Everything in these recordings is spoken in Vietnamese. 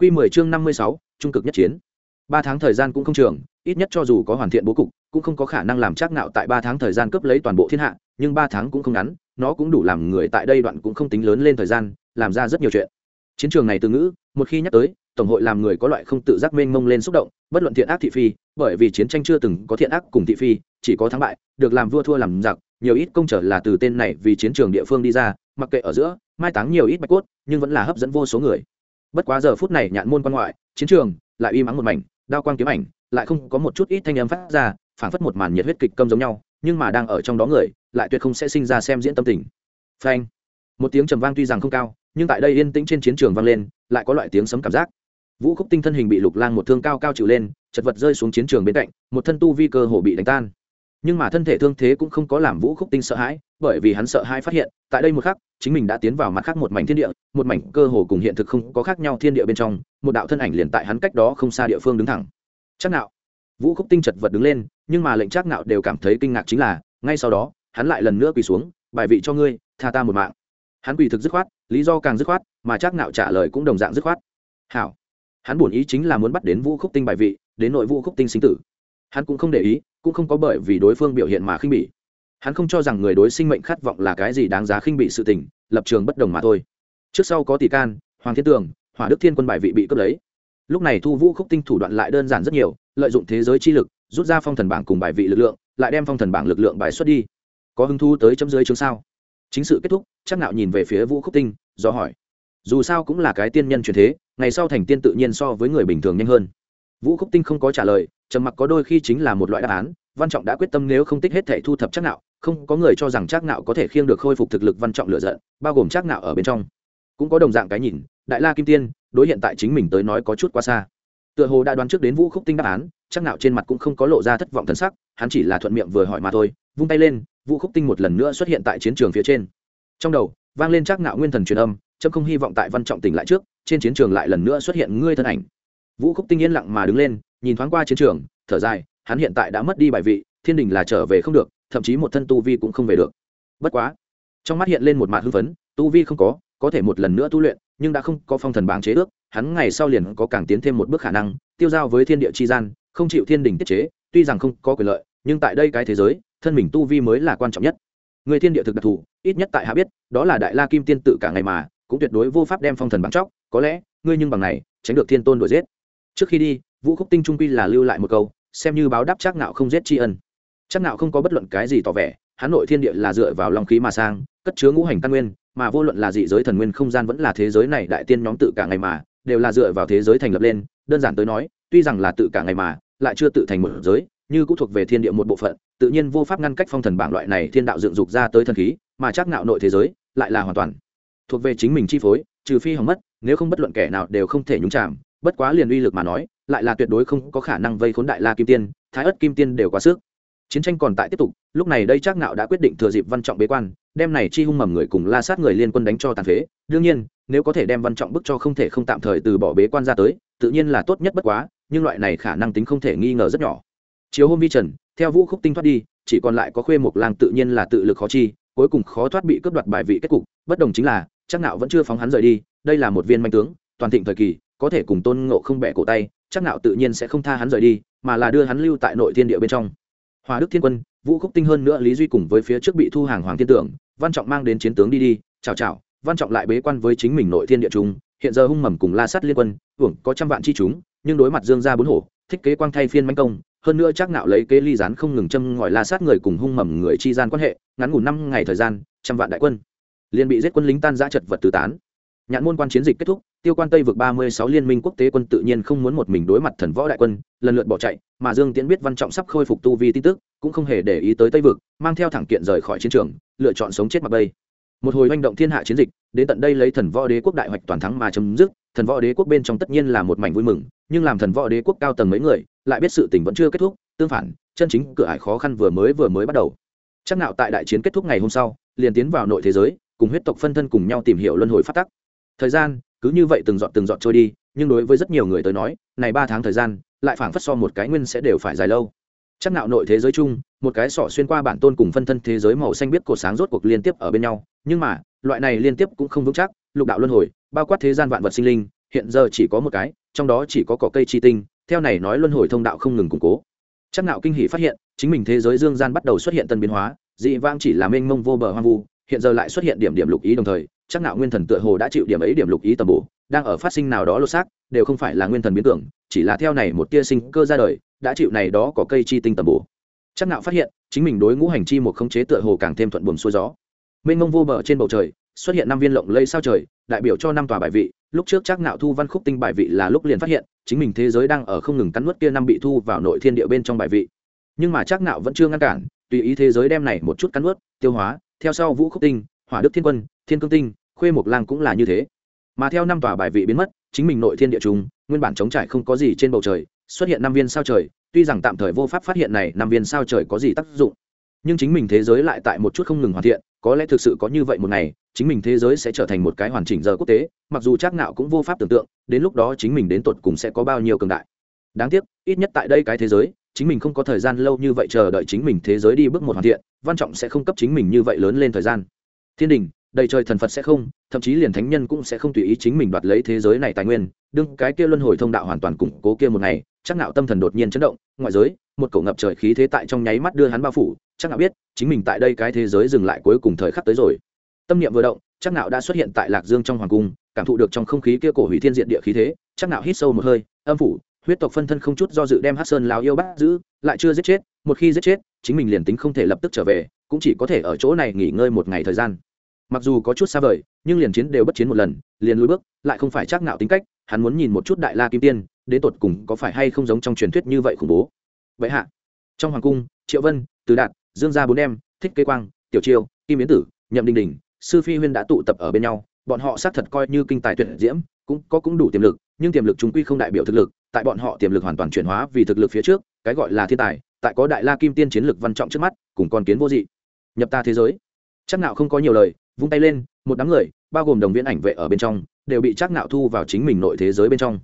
Quy 10 chương 56, trung cực nhất chiến. 3 tháng thời gian cũng không trường, ít nhất cho dù có hoàn thiện bố cục, cũng không có khả năng làm chắc nạo tại 3 tháng thời gian cướp lấy toàn bộ thiên hạ, nhưng 3 tháng cũng không ngắn, nó cũng đủ làm người tại đây đoạn cũng không tính lớn lên thời gian, làm ra rất nhiều chuyện. Chiến trường này từ ngữ, một khi nhắc tới, tổng hội làm người có loại không tự giác mênh mông lên xúc động, bất luận thiện ác thị phi, bởi vì chiến tranh chưa từng có thiện ác cùng thị phi, chỉ có thắng bại, được làm vua thua làm giặc, nhiều ít công trở là từ tên này vì chiến trường địa phương đi ra, mặc kệ ở giữa, mai táng nhiều ít bạch cốt, nhưng vẫn là hấp dẫn vô số người bất quá giờ phút này nhạn môn quan ngoại, chiến trường lại uy mắng một mảnh, đao quang kiếm ảnh lại không có một chút ít thanh âm phát ra, phảng phất một màn nhiệt huyết kịch câm giống nhau, nhưng mà đang ở trong đó người lại tuyệt không sẽ sinh ra xem diễn tâm tình. Phanh! Một tiếng trầm vang tuy rằng không cao, nhưng tại đây yên tĩnh trên chiến trường vang lên, lại có loại tiếng sấm cảm giác. Vũ khúc tinh thân hình bị lục lang một thương cao cao chịu lên, chật vật rơi xuống chiến trường bên cạnh, một thân tu vi cơ hồ bị đánh tan. Nhưng mà thân thể thương thế cũng không có làm vũ khúc tinh sợ hãi, bởi vì hắn sợ hãi phát hiện, tại đây một khắc chính mình đã tiến vào mặt khác một mảnh thiên địa, một mảnh cơ hồ cùng hiện thực không có khác nhau thiên địa bên trong, một đạo thân ảnh liền tại hắn cách đó không xa địa phương đứng thẳng. Chắc nạo vũ khúc tinh chật vật đứng lên, nhưng mà lệnh chắc nạo đều cảm thấy kinh ngạc chính là, ngay sau đó, hắn lại lần nữa quỳ xuống, bài vị cho ngươi, tha ta một mạng. Hắn quỳ thực dứt khoát, lý do càng dứt khoát, mà chắc nạo trả lời cũng đồng dạng dứt khoát. Hảo. Hắn buồn ý chính là muốn bắt đến vũ khúc tinh bài vị, đến nội vũ khúc tinh sinh tử. Hắn cũng không để ý, cũng không có bởi vì đối phương biểu hiện mà khinh bỉ hắn không cho rằng người đối sinh mệnh khát vọng là cái gì đáng giá khinh bị sự tình, lập trường bất đồng mà thôi. Trước sau có tỷ can, hoàng thiên tường, hỏa đức thiên quân bài vị bị cướp lấy. Lúc này thu vũ khúc tinh thủ đoạn lại đơn giản rất nhiều, lợi dụng thế giới chi lực, rút ra phong thần bảng cùng bài vị lực lượng, lại đem phong thần bảng lực lượng bài xuất đi. Có hứng thu tới chấm dưới chương sao? Chính sự kết thúc chắc nạo nhìn về phía vũ khúc tinh, do hỏi. Dù sao cũng là cái tiên nhân truyền thế, ngày sau thành tiên tự nhiên so với người bình thường nhanh hơn. Vũ khúc tinh không có trả lời, trầm mặc có đôi khi chính là một loại đáp án, văn trọng đã quyết tâm nếu không tích hết thể thu thập chắc nạo không có người cho rằng Trác nạo có thể khiêng được khôi phục thực lực văn trọng lựa giận, bao gồm Trác nạo ở bên trong. Cũng có đồng dạng cái nhìn, đại la kim tiên, đối hiện tại chính mình tới nói có chút quá xa. Tựa hồ đã đoán trước đến vũ khúc tinh đáp án, Trác nạo trên mặt cũng không có lộ ra thất vọng thần sắc, hắn chỉ là thuận miệng vừa hỏi mà thôi, vung tay lên, vũ khúc tinh một lần nữa xuất hiện tại chiến trường phía trên. Trong đầu, vang lên Trác nạo nguyên thần truyền âm trâm không hy vọng tại văn trọng tỉnh lại trước, trên chiến trường lại lần nữa xuất hiện ngươi thân ảnh. Vũ khúc tinh yên lặng mà đứng lên, nhìn thoáng qua chiến trường, thở dài, hắn hiện tại đã mất đi bài vị thiên đình là trở về không được, thậm chí một thân tu vi cũng không về được. Bất quá, trong mắt hiện lên một mạt hưng phấn, tu vi không có có thể một lần nữa tu luyện, nhưng đã không có phong thần bảng chế ước, hắn ngày sau liền có càng tiến thêm một bước khả năng, tiêu giao với thiên địa chi gian, không chịu thiên đình tiết chế, tuy rằng không có quyền lợi, nhưng tại đây cái thế giới, thân mình tu vi mới là quan trọng nhất. Người thiên địa thực đặc thù, ít nhất tại hạ biết, đó là đại la kim tiên tự cả ngày mà, cũng tuyệt đối vô pháp đem phong thần bắn chóc, có lẽ, ngươi nhưng bằng này, tránh được thiên tôn đuổi giết. Trước khi đi, vũ khúc tinh trung quy là lưu lại một câu, xem như báo đáp trác ngạo không giết tri ân chắc nạo không có bất luận cái gì tỏ vẻ hắn nội thiên địa là dựa vào long khí mà sang, cất chứa ngũ hành căn nguyên, mà vô luận là dị giới thần nguyên không gian vẫn là thế giới này đại tiên nhóm tự cả ngày mà, đều là dựa vào thế giới thành lập lên. Đơn giản tới nói, tuy rằng là tự cả ngày mà, lại chưa tự thành một giới, như cũng thuộc về thiên địa một bộ phận, tự nhiên vô pháp ngăn cách phong thần bảng loại này thiên đạo dựng dục ra tới thần khí, mà chắc nạo nội thế giới lại là hoàn toàn thuộc về chính mình chi phối, trừ phi hỏng mất, nếu không bất luận kẻ nào đều không thể nhúng chạm bất quá liền uy lực mà nói, lại là tuyệt đối không có khả năng vây khốn đại la kim tiên, thái ất kim tiên đều quá sức chiến tranh còn tại tiếp tục, lúc này đây trác nạo đã quyết định thừa dịp văn trọng bế quan, đem này chi hung mầm người cùng la sát người liên quân đánh cho tàn phế. Đương nhiên, nếu có thể đem văn trọng bức cho không thể không tạm thời từ bỏ bế quan ra tới, tự nhiên là tốt nhất bất quá, nhưng loại này khả năng tính không thể nghi ngờ rất nhỏ. Chiếu hôm vi trần, theo vũ khúc tinh thoát đi, chỉ còn lại có khuê một lang tự nhiên là tự lực khó chi, cuối cùng khó thoát bị cướp đoạt bài vị kết cục. Bất đồng chính là chắc nạo vẫn chưa phóng hắn rời đi, đây là một viên manh tướng, toàn thịnh thời kỳ, có thể cùng tôn ngộ không bẻ cổ tay chắc nạo tự nhiên sẽ không tha hắn rời đi, mà là đưa hắn lưu tại nội thiên địa bên trong hòa đức thiên quân, vũ khúc tinh hơn nữa lý duy cùng với phía trước bị thu hàng hoàng thiên tưởng, văn trọng mang đến chiến tướng đi đi, chào chào, văn trọng lại bế quan với chính mình nội thiên địa trung, hiện giờ hung mầm cùng la sắt liên quân, hưởng có trăm vạn chi chúng, nhưng đối mặt dương gia bốn hổ, thích kế quang thay phiên manh công, hơn nữa chắc nạo lấy kế ly rán không ngừng châm ngòi la sát người cùng hung mầm người chi gian quan hệ, ngắn ngủ năm ngày thời gian, trăm vạn đại quân, liền bị giết quân lính tan giã chật vật tứ tán nhạn môn quan chiến dịch kết thúc, tiêu quan tây vực ba mươi sáu liên minh quốc tế quân tự nhiên không muốn một mình đối mặt thần võ đại quân, lần lượt bỏ chạy, mà dương tiễn biết văn trọng sắp khôi phục tu vi tin tức, cũng không hề để ý tới tây vực, mang theo thẳng kiện rời khỏi chiến trường, lựa chọn sống chết mặc bây một hồi manh động thiên hạ chiến dịch, đến tận đây lấy thần võ đế quốc đại hoạch toàn thắng mà chấm dứt, thần võ đế quốc bên trong tất nhiên là một mảnh vui mừng, nhưng làm thần võ đế quốc cao tầng mấy người, lại biết sự tình vẫn chưa kết thúc, tương phản, chân chính cửa ải khó khăn vừa mới vừa mới bắt đầu. Chắc nào tại đại chiến kết thúc ngày hôm sau, liền tiến vào nội thế giới, cùng huyết tộc phân thân cùng nhau tìm hiểu luân hồi phát tắc thời gian, cứ như vậy từng dọn từng dọn trôi đi, nhưng đối với rất nhiều người tới nói, này ba tháng thời gian, lại phảng phất so một cái nguyên sẽ đều phải dài lâu. Chắc nạo nội thế giới chung, một cái sọ xuyên qua bản tôn cùng phân thân thế giới màu xanh biết cột sáng rốt cuộc liên tiếp ở bên nhau, nhưng mà, loại này liên tiếp cũng không vững chắc, lục đạo luân hồi, bao quát thế gian vạn vật sinh linh, hiện giờ chỉ có một cái, trong đó chỉ có cỏ cây chi tinh, theo này nói luân hồi thông đạo không ngừng củng cố. Chắc nạo kinh hỉ phát hiện, chính mình thế giới dương gian bắt đầu xuất hiện tân biến hóa, dị vang chỉ là mênh mông vô bờ hoang vu, hiện giờ lại xuất hiện điểm điểm lục ý đồng thời chắc nạo nguyên thần tựa hồ đã chịu điểm ấy điểm lục ý tầm bổ, đang ở phát sinh nào đó lột xác, đều không phải là nguyên thần biến tưởng, chỉ là theo này một tia sinh cơ ra đời, đã chịu này đó có cây chi tinh tầm bổ. Chắc nạo phát hiện, chính mình đối ngũ hành chi một khống chế tựa hồ càng thêm thuận buồm xuôi gió. Mênh mông vô bờ trên bầu trời, xuất hiện năm viên lộng lây sao trời, đại biểu cho năm tòa bài vị, lúc trước chắc nạo thu văn khúc tinh bài vị là lúc liền phát hiện, chính mình thế giới đang ở không ngừng cắn nuốt kia năm bị thu vào nội thiên địa bên trong bài vị. Nhưng mà chắc nạo vẫn chưa ngăn cản, tùy ý thế giới đem này một chút cắn nuốt, tiêu hóa, theo sau vũ khúc tinh, hỏa đức thiên quân thiên cương tinh, khuê mộc lang cũng là như thế. Mà theo năm tòa bài vị biến mất, chính mình nội thiên địa trung nguyên bản chống trải không có gì trên bầu trời, xuất hiện năm viên sao trời, tuy rằng tạm thời vô pháp phát hiện này năm viên sao trời có gì tác dụng, nhưng chính mình thế giới lại tại một chút không ngừng hoàn thiện, có lẽ thực sự có như vậy một ngày, chính mình thế giới sẽ trở thành một cái hoàn chỉnh giờ quốc tế, mặc dù chắc nào cũng vô pháp tưởng tượng, đến lúc đó chính mình đến tột cùng sẽ có bao nhiêu cường đại. Đáng tiếc, ít nhất tại đây cái thế giới, chính mình không có thời gian lâu như vậy chờ đợi chính mình thế giới đi bước một hoàn thiện, văn trọng sẽ không cấp chính mình như vậy lớn lên thời gian. Thiên đình đầy trời thần phật sẽ không, thậm chí liền thánh nhân cũng sẽ không tùy ý chính mình đoạt lấy thế giới này tài nguyên. Đương cái kia luân hồi thông đạo hoàn toàn củng cố kia một ngày, chắc nạo tâm thần đột nhiên chấn động, ngoại giới, một cổ ngập trời khí thế tại trong nháy mắt đưa hắn bao phủ. Chắc nạo biết, chính mình tại đây cái thế giới dừng lại cuối cùng thời khắc tới rồi. Tâm niệm vừa động, chắc nạo đã xuất hiện tại lạc dương trong hoàng cung, cảm thụ được trong không khí kia cổ hủy thiên diện địa khí thế. Chắc nạo hít sâu một hơi, âm phủ, huyết tộc phân thân không chút do dự đem hát sơn lão yêu bắt giữ, lại chưa giết chết. Một khi giết chết, chính mình liền tính không thể lập tức trở về, cũng chỉ có thể ở chỗ này nghỉ ngơi một ngày thời gian mặc dù có chút xa vời, nhưng liền chiến đều bất chiến một lần, liền lùi bước, lại không phải chắc nạo tính cách, hắn muốn nhìn một chút đại la kim tiên, đến tột cùng có phải hay không giống trong truyền thuyết như vậy khủng bố. Vậy hạ, trong hoàng cung, triệu vân, từ đạt, dương gia bốn em, thích kế quang, tiểu triều kim yến tử, nhậm đình đình, sư phi huyên đã tụ tập ở bên nhau, bọn họ xác thật coi như kinh tài tuyệt diễm, cũng có cũng đủ tiềm lực, nhưng tiềm lực chúng quy không đại biểu thực lực, tại bọn họ tiềm lực hoàn toàn chuyển hóa vì thực lực phía trước, cái gọi là thiên tài, tại có đại la kim tiên chiến lực văn trọng trước mắt, cùng con kiến vô dị, nhập ta thế giới. Chắc nạo không có nhiều lời vung tay lên, một đám người, bao gồm đồng viên ảnh vệ ở bên trong, đều bị chắc nạo thu vào chính mình nội thế giới bên trong.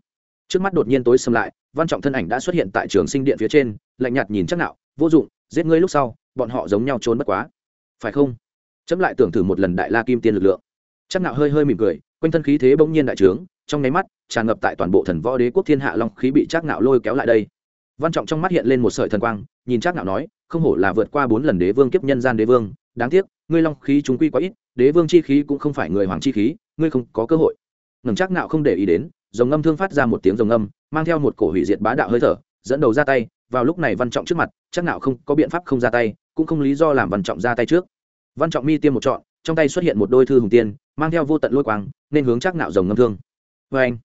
Trước mắt đột nhiên tối xâm lại, văn trọng thân ảnh đã xuất hiện tại trường sinh điện phía trên, lạnh nhạt nhìn chắc nạo vô dụng, giết ngươi lúc sau, bọn họ giống nhau trốn bất quá. Phải không? Chấm lại tưởng thử một lần đại la kim tiên lực lượng. Chắc nạo hơi hơi mỉm cười, quanh thân khí thế bỗng nhiên đại trướng, trong nháy mắt, tràn ngập tại toàn bộ thần võ đế quốc thiên hạ long khí bị chắc nạo lôi kéo lại đây. Văn trọng trong mắt hiện lên một sợi thần quang, nhìn chắc nạo nói, không hổ là vượt qua bốn lần đế vương kiếp nhân gian đế vương, đáng tiếc ngươi long khí chúng quy quá ít, đế vương chi khí cũng không phải người hoàng chi khí, ngươi không có cơ hội. Ngầm chắc nạo không để ý đến dòng ngâm thương phát ra một tiếng dòng ngâm, mang theo một cổ hủy diệt bá đạo hơi thở, dẫn đầu ra tay, vào lúc này văn trọng trước mặt, chắc nạo không có biện pháp không ra tay, cũng không lý do làm văn trọng ra tay trước. Văn trọng mi tiêm một trọn, trong tay xuất hiện một đôi thư hùng tiên, mang theo vô tận lôi quang, nên hướng chắc nạo dòng ngâm thương. Vê anh,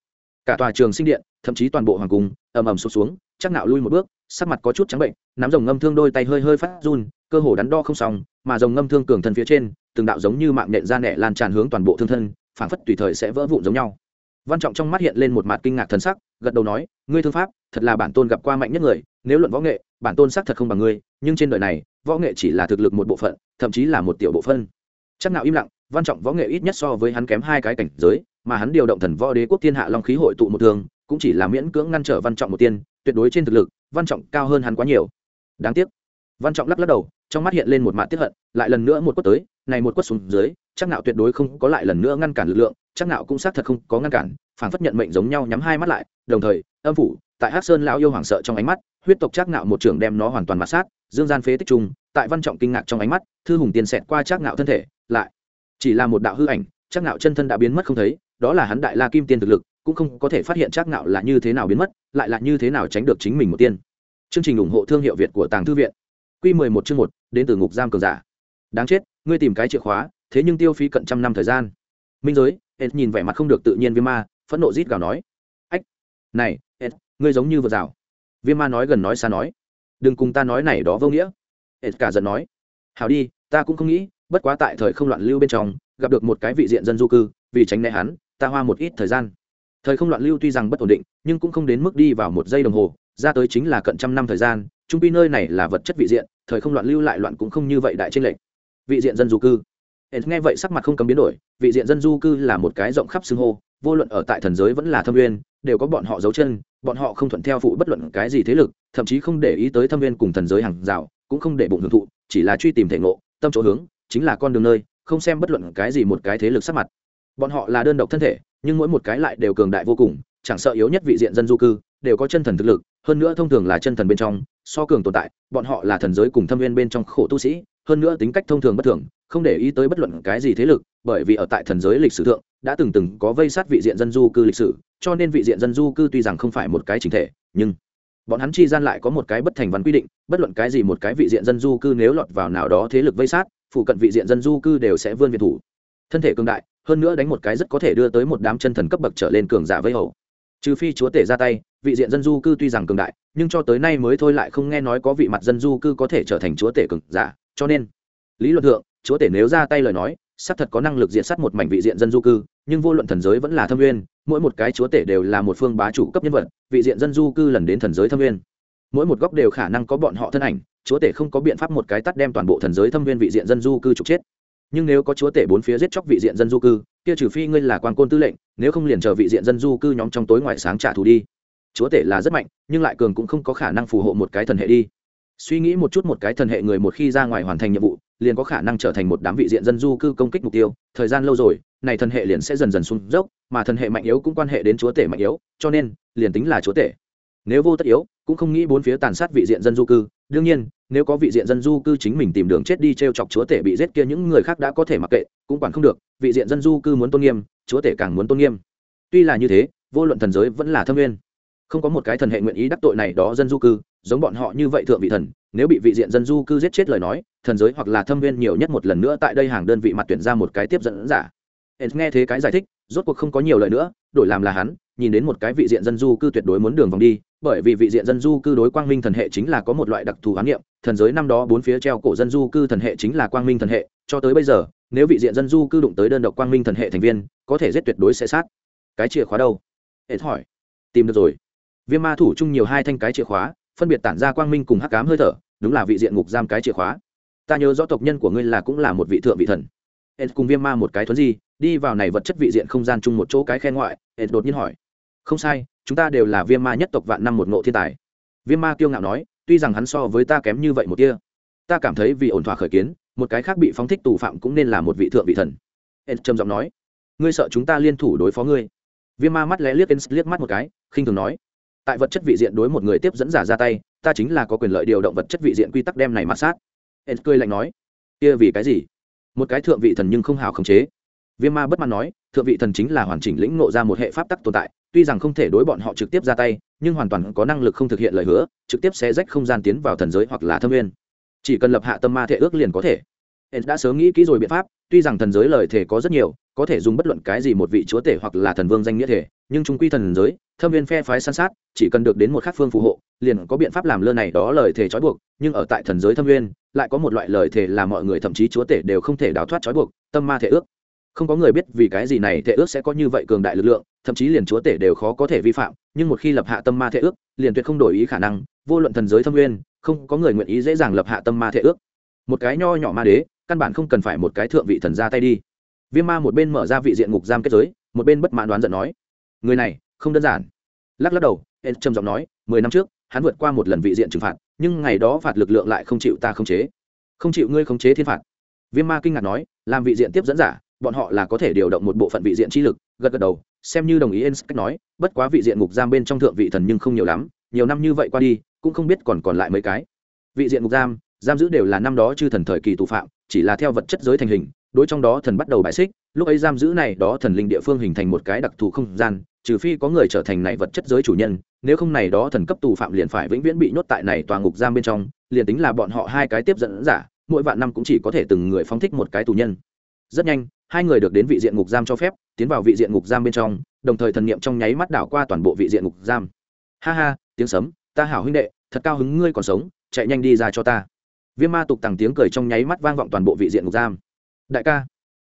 cả tòa trường sinh điện, thậm chí toàn bộ hoàng cung, ầm ầm sụp xuống, chắc nạo lui một bước, sắc mặt có chút trắng bệnh, nắm dòng ngâm thương đôi tay hơi hơi phát run cơ hồ đắn đo không xong, mà dòng ngâm thương cường thân phía trên, từng đạo giống như mạng nện ra nẻ lan tràn hướng toàn bộ thương thân, phảng phất tùy thời sẽ vỡ vụn giống nhau. Văn trọng trong mắt hiện lên một mặt kinh ngạc thần sắc, gật đầu nói, ngươi thương pháp, thật là bản tôn gặp qua mạnh nhất người, nếu luận võ nghệ, bản tôn xác thật không bằng ngươi, nhưng trên đời này, võ nghệ chỉ là thực lực một bộ phận, thậm chí là một tiểu bộ phân. Chắc nào im lặng, văn trọng võ nghệ ít nhất so với hắn kém hai cái cảnh giới, mà hắn điều động thần võ đế quốc thiên hạ long khí hội tụ một thường, cũng chỉ là miễn cưỡng ngăn trở văn trọng một tiên, tuyệt đối trên thực lực, văn trọng cao hơn hắn quá nhiều. Đáng tiếc. Văn trọng lắc lắc đầu trong mắt hiện lên một mạ tiếp hận, lại lần nữa một quất tới, này một quất xuống dưới, chắc nạo tuyệt đối không có lại lần nữa ngăn cản lực lượng, chắc nạo cũng xác thật không có ngăn cản phản phất nhận mệnh giống nhau nhắm hai mắt lại, đồng thời, âm phủ, tại hắc sơn lão yêu hoảng sợ trong ánh mắt, huyết tộc chắc nạo một trường đem nó hoàn toàn mà sát, dương gian phế tích trung tại văn trọng kinh ngạc trong ánh mắt, thư hùng tiên xẹt qua chắc nạo thân thể, lại chỉ là một đạo hư ảnh, chắc nạo chân thân đã biến mất không thấy, đó là hắn đại la kim tiên thực lực, cũng không có thể phát hiện chắc nạo là như thế nào biến mất, lại là như thế nào tránh được chính mình một tiên. Chương trình ủng hộ thương hiệu việt của tàng thư viện quy mười một chương một, đến từ ngục giam cường giả. Đáng chết, ngươi tìm cái chìa khóa, thế nhưng tiêu phí cận trăm năm thời gian. Minh giới, ed nhìn vẻ mặt không được tự nhiên viêm ma, phẫn nộ rít gào nói. Ách, này, ed, ngươi giống như vừa rào viêm ma nói gần nói xa nói. Đừng cùng ta nói này đó vô nghĩa. Ed cả giận nói. Hảo đi, ta cũng không nghĩ, bất quá tại thời không loạn lưu bên trong, gặp được một cái vị diện dân du cư, vì tránh né hắn, ta hoa một ít thời gian. Thời không loạn lưu tuy rằng bất ổn định, nhưng cũng không đến mức đi vào một giây đồng hồ, ra tới chính là cận trăm năm thời gian trung pi nơi này là vật chất vị diện, thời không loạn lưu lại loạn cũng không như vậy đại trên lệnh vị diện dân du cư. Nghe vậy sắc mặt không cấm biến đổi, vị diện dân du cư là một cái rộng khắp xưng hô, vô luận ở tại thần giới vẫn là thâm uyên đều có bọn họ giấu chân, bọn họ không thuận theo phụ bất luận cái gì thế lực, thậm chí không để ý tới thâm uyên cùng thần giới hàng rào, cũng không để bụng hưởng thụ, chỉ là truy tìm thể ngộ, tâm chỗ hướng, chính là con đường nơi, không xem bất luận cái gì một cái thế lực sắc mặt. Bọn họ là đơn độc thân thể, nhưng mỗi một cái lại đều cường đại vô cùng, chẳng sợ yếu nhất vị diện dân du cư, đều có chân thần thực lực, hơn nữa thông thường là chân thần bên trong so cường tồn tại, bọn họ là thần giới cùng thâm viên bên trong khổ tu sĩ, hơn nữa tính cách thông thường bất thường, không để ý tới bất luận cái gì thế lực, bởi vì ở tại thần giới lịch sử thượng, đã từng từng có vây sát vị diện dân du cư lịch sử, cho nên vị diện dân du cư tuy rằng không phải một cái chính thể, nhưng bọn hắn chi gian lại có một cái bất thành văn quy định, bất luận cái gì một cái vị diện dân du cư nếu lọt vào nào đó thế lực vây sát, phụ cận vị diện dân du cư đều sẽ vươn việt thủ. Thân thể cường đại, hơn nữa đánh một cái rất có thể đưa tới một đám chân thần cấp bậc trở lên cường giả vây hầu. Trừ phi chúa tể ra tay vị diện dân du cư tuy rằng cường đại, nhưng cho tới nay mới thôi lại không nghe nói có vị mặt dân du cư có thể trở thành chúa tể cường giả, cho nên, lý luận thượng, chúa tể nếu ra tay lời nói, xác thật có năng lực diện sát một mảnh vị diện dân du cư, nhưng vô luận thần giới vẫn là thâm nguyên, mỗi một cái chúa tể đều là một phương bá chủ cấp nhân vật, vị diện dân du cư lần đến thần giới thâm nguyên. Mỗi một góc đều khả năng có bọn họ thân ảnh, chúa tể không có biện pháp một cái tắt đem toàn bộ thần giới thâm viên vị diện dân du cư trục chết. Nhưng nếu có chúa tể bốn phía giết chóc vị diện dân du cư, kia trừ phi ngươi là quan côn tư lệnh, nếu không liền chờ vị diện dân du cư nhóm trong tối ngoài sáng trả thù đi chúa tể là rất mạnh, nhưng lại cường cũng không có khả năng phù hộ một cái thần hệ đi. Suy nghĩ một chút một cái thần hệ người một khi ra ngoài hoàn thành nhiệm vụ, liền có khả năng trở thành một đám vị diện dân du cư công kích mục tiêu. Thời gian lâu rồi, này thần hệ liền sẽ dần dần xuống dốc, mà thần hệ mạnh yếu cũng quan hệ đến chúa tể mạnh yếu, cho nên, liền tính là chúa tể. Nếu vô tất yếu, cũng không nghĩ bốn phía tàn sát vị diện dân du cư. Đương nhiên, nếu có vị diện dân du cư chính mình tìm đường chết đi t r e o chọc chúa tể bị giết kia những người khác đã có thể mặc kệ, cũng quản không được, vị diện dân du cư muốn tôn nghiêm, chúa tể càng muốn tôn nghiêm. Tuy là như thế, vô luận thần giới vẫn là thâm nguyên không có một cái thần hệ nguyện ý đắc tội này đó dân du cư, giống bọn họ như vậy thượng vị thần, nếu bị vị diện dân du cư giết chết lời nói, thần giới hoặc là thâm viên nhiều nhất một lần nữa tại đây hàng đơn vị mặt tuyển ra một cái tiếp dẫn giả. Nghe thế cái giải thích, rốt cuộc không có nhiều lời nữa, đổi làm là hắn, nhìn đến một cái vị diện dân du cư tuyệt đối muốn đường vòng đi, bởi vì vị diện dân du cư đối quang minh thần hệ chính là có một loại đặc thù khám nghiệm thần giới năm đó bốn phía treo cổ dân du cư thần hệ chính là quang minh thần hệ, cho tới bây giờ, nếu vị diện dân du cư đụng tới đơn độc quang minh thần hệ thành viên, có thể giết tuyệt đối sẽ sát. Cái chìa khóa đâu? Hết hỏi. Tìm được rồi viêm ma thủ chung nhiều hai thanh cái chìa khóa, phân biệt tản ra quang minh cùng hắc cám hơi thở, đúng là vị diện ngục giam cái chìa khóa. Ta nhớ rõ tộc nhân của ngươi là cũng là một vị thượng vị thần. Ed cùng viêm ma một cái thuấn di, đi vào này vật chất vị diện không gian chung một chỗ cái khen ngoại, ed đột nhiên hỏi. Không sai, chúng ta đều là viêm ma nhất tộc vạn năm một ngộ thiên tài. Viêm ma kiêu ngạo nói, tuy rằng hắn so với ta kém như vậy một tia, ta cảm thấy vì ổn thỏa khởi kiến, một cái khác bị phóng thích tù phạm cũng nên là một vị thượng vị thần. Ed trầm giọng nói, ngươi sợ chúng ta liên thủ đối phó ngươi. Viêm ma mắt lẽ liếc ed liếc mắt một cái, khinh thường nói tại vật chất vị diện đối một người tiếp dẫn giả ra tay ta chính là có quyền lợi điều động vật chất vị diện quy tắc đem này mà sát. Ed cười lạnh nói kia vì cái gì? Một cái thượng vị thần nhưng không hào khống chế. Viêm ma bất mãn nói thượng vị thần chính là hoàn chỉnh lĩnh ngộ ra một hệ pháp tắc tồn tại tuy rằng không thể đối bọn họ trực tiếp ra tay nhưng hoàn toàn có năng lực không thực hiện lời hứa trực tiếp sẽ rách không gian tiến vào thần giới hoặc là thâm nguyên. Chỉ cần lập hạ tâm ma thể ước liền có thể. Hens đã sớm nghĩ kỹ rồi biện pháp, tuy rằng thần giới lời thể có rất nhiều, có thể dùng bất luận cái gì một vị chúa tể hoặc là thần vương danh nghĩa thể, nhưng chúng quy thần giới, thâm viên phe phái san sát, chỉ cần được đến một khắc phương phù hộ, liền có biện pháp làm lơ này đó lời thể trói buộc, nhưng ở tại thần giới thâm viên, lại có một loại lời thể là mọi người thậm chí chúa tể đều không thể đào thoát trói buộc, tâm ma thể ước. Không có người biết vì cái gì này thể ước sẽ có như vậy cường đại lực lượng thậm chí liền chúa tể đều khó có thể vi phạm nhưng một khi lập hạ tâm ma thể ước liền tuyệt không đổi ý khả năng vô luận thần giới thâm viên, không có người nguyện ý dễ dàng lập hạ tâm ma thể ước. Một cái nho nhỏ ma đế căn bản không cần phải một cái thượng vị thần ra tay đi viêm ma một bên mở ra vị diện ngục giam kết giới, một bên bất mãn đoán giận nói, người này, không đơn giản. Lắc lắc đầu, ed trầm giọng nói, mười năm trước, hắn vượt qua một lần vị diện trừng phạt, nhưng ngày đó phạt lực lượng lại không chịu ta khống chế. Không chịu ngươi khống chế thiên phạt. Viêm ma kinh ngạc nói, làm vị diện tiếp dẫn giả, bọn họ là có thể điều động một bộ phận vị diện chi lực. Gật gật đầu, xem như đồng ý en cách nói, bất quá vị diện ngục giam bên trong thượng vị thần nhưng không nhiều lắm, nhiều năm như vậy qua đi, cũng không biết còn còn lại mấy cái. Vị diện ngục giam giam giữ đều là năm đó chư thần thời kỳ tù phạm, chỉ là theo vật chất giới thành hình đối trong đó thần bắt đầu bài xích, lúc ấy giam giữ này đó thần linh địa phương hình thành một cái đặc thù không gian, trừ phi có người trở thành này vật chất giới chủ nhân, nếu không này đó thần cấp tù phạm liền phải vĩnh viễn bị nhốt tại này tòa ngục giam bên trong, liền tính là bọn họ hai cái tiếp dẫn giả, mỗi vạn năm cũng chỉ có thể từng người phóng thích một cái tù nhân. Rất nhanh, hai người được đến vị diện ngục giam cho phép, tiến vào vị diện ngục giam bên trong, đồng thời thần niệm trong nháy mắt đảo qua toàn bộ vị diện ngục giam. Ha ha, tiếng sấm, ta hảo huynh đệ, thật cao hứng ngươi còn sống, chạy nhanh đi ra cho ta. Viêm ma tục tằng tiếng cười trong nháy mắt vang vọng toàn bộ vị diện ngục giam đại ca.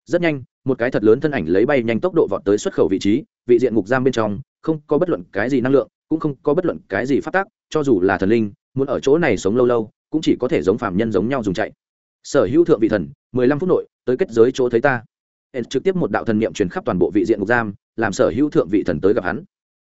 Rất nhanh, một cái thật lớn thân ảnh lấy bay nhanh tốc độ vọt tới xuất khẩu vị trí, vị diện ngục giam bên trong, không có bất luận cái gì năng lượng, cũng không có bất luận cái gì phát tác cho dù là thần linh, muốn ở chỗ này sống lâu lâu, cũng chỉ có thể giống phạm nhân giống nhau dùng chạy. Sở hữu thượng vị thần, mười lăm phút nội, tới kết giới chỗ thấy ta. Hẹn trực tiếp một đạo thần niệm truyền khắp toàn bộ vị diện ngục giam, làm sở hữu thượng vị thần tới gặp hắn.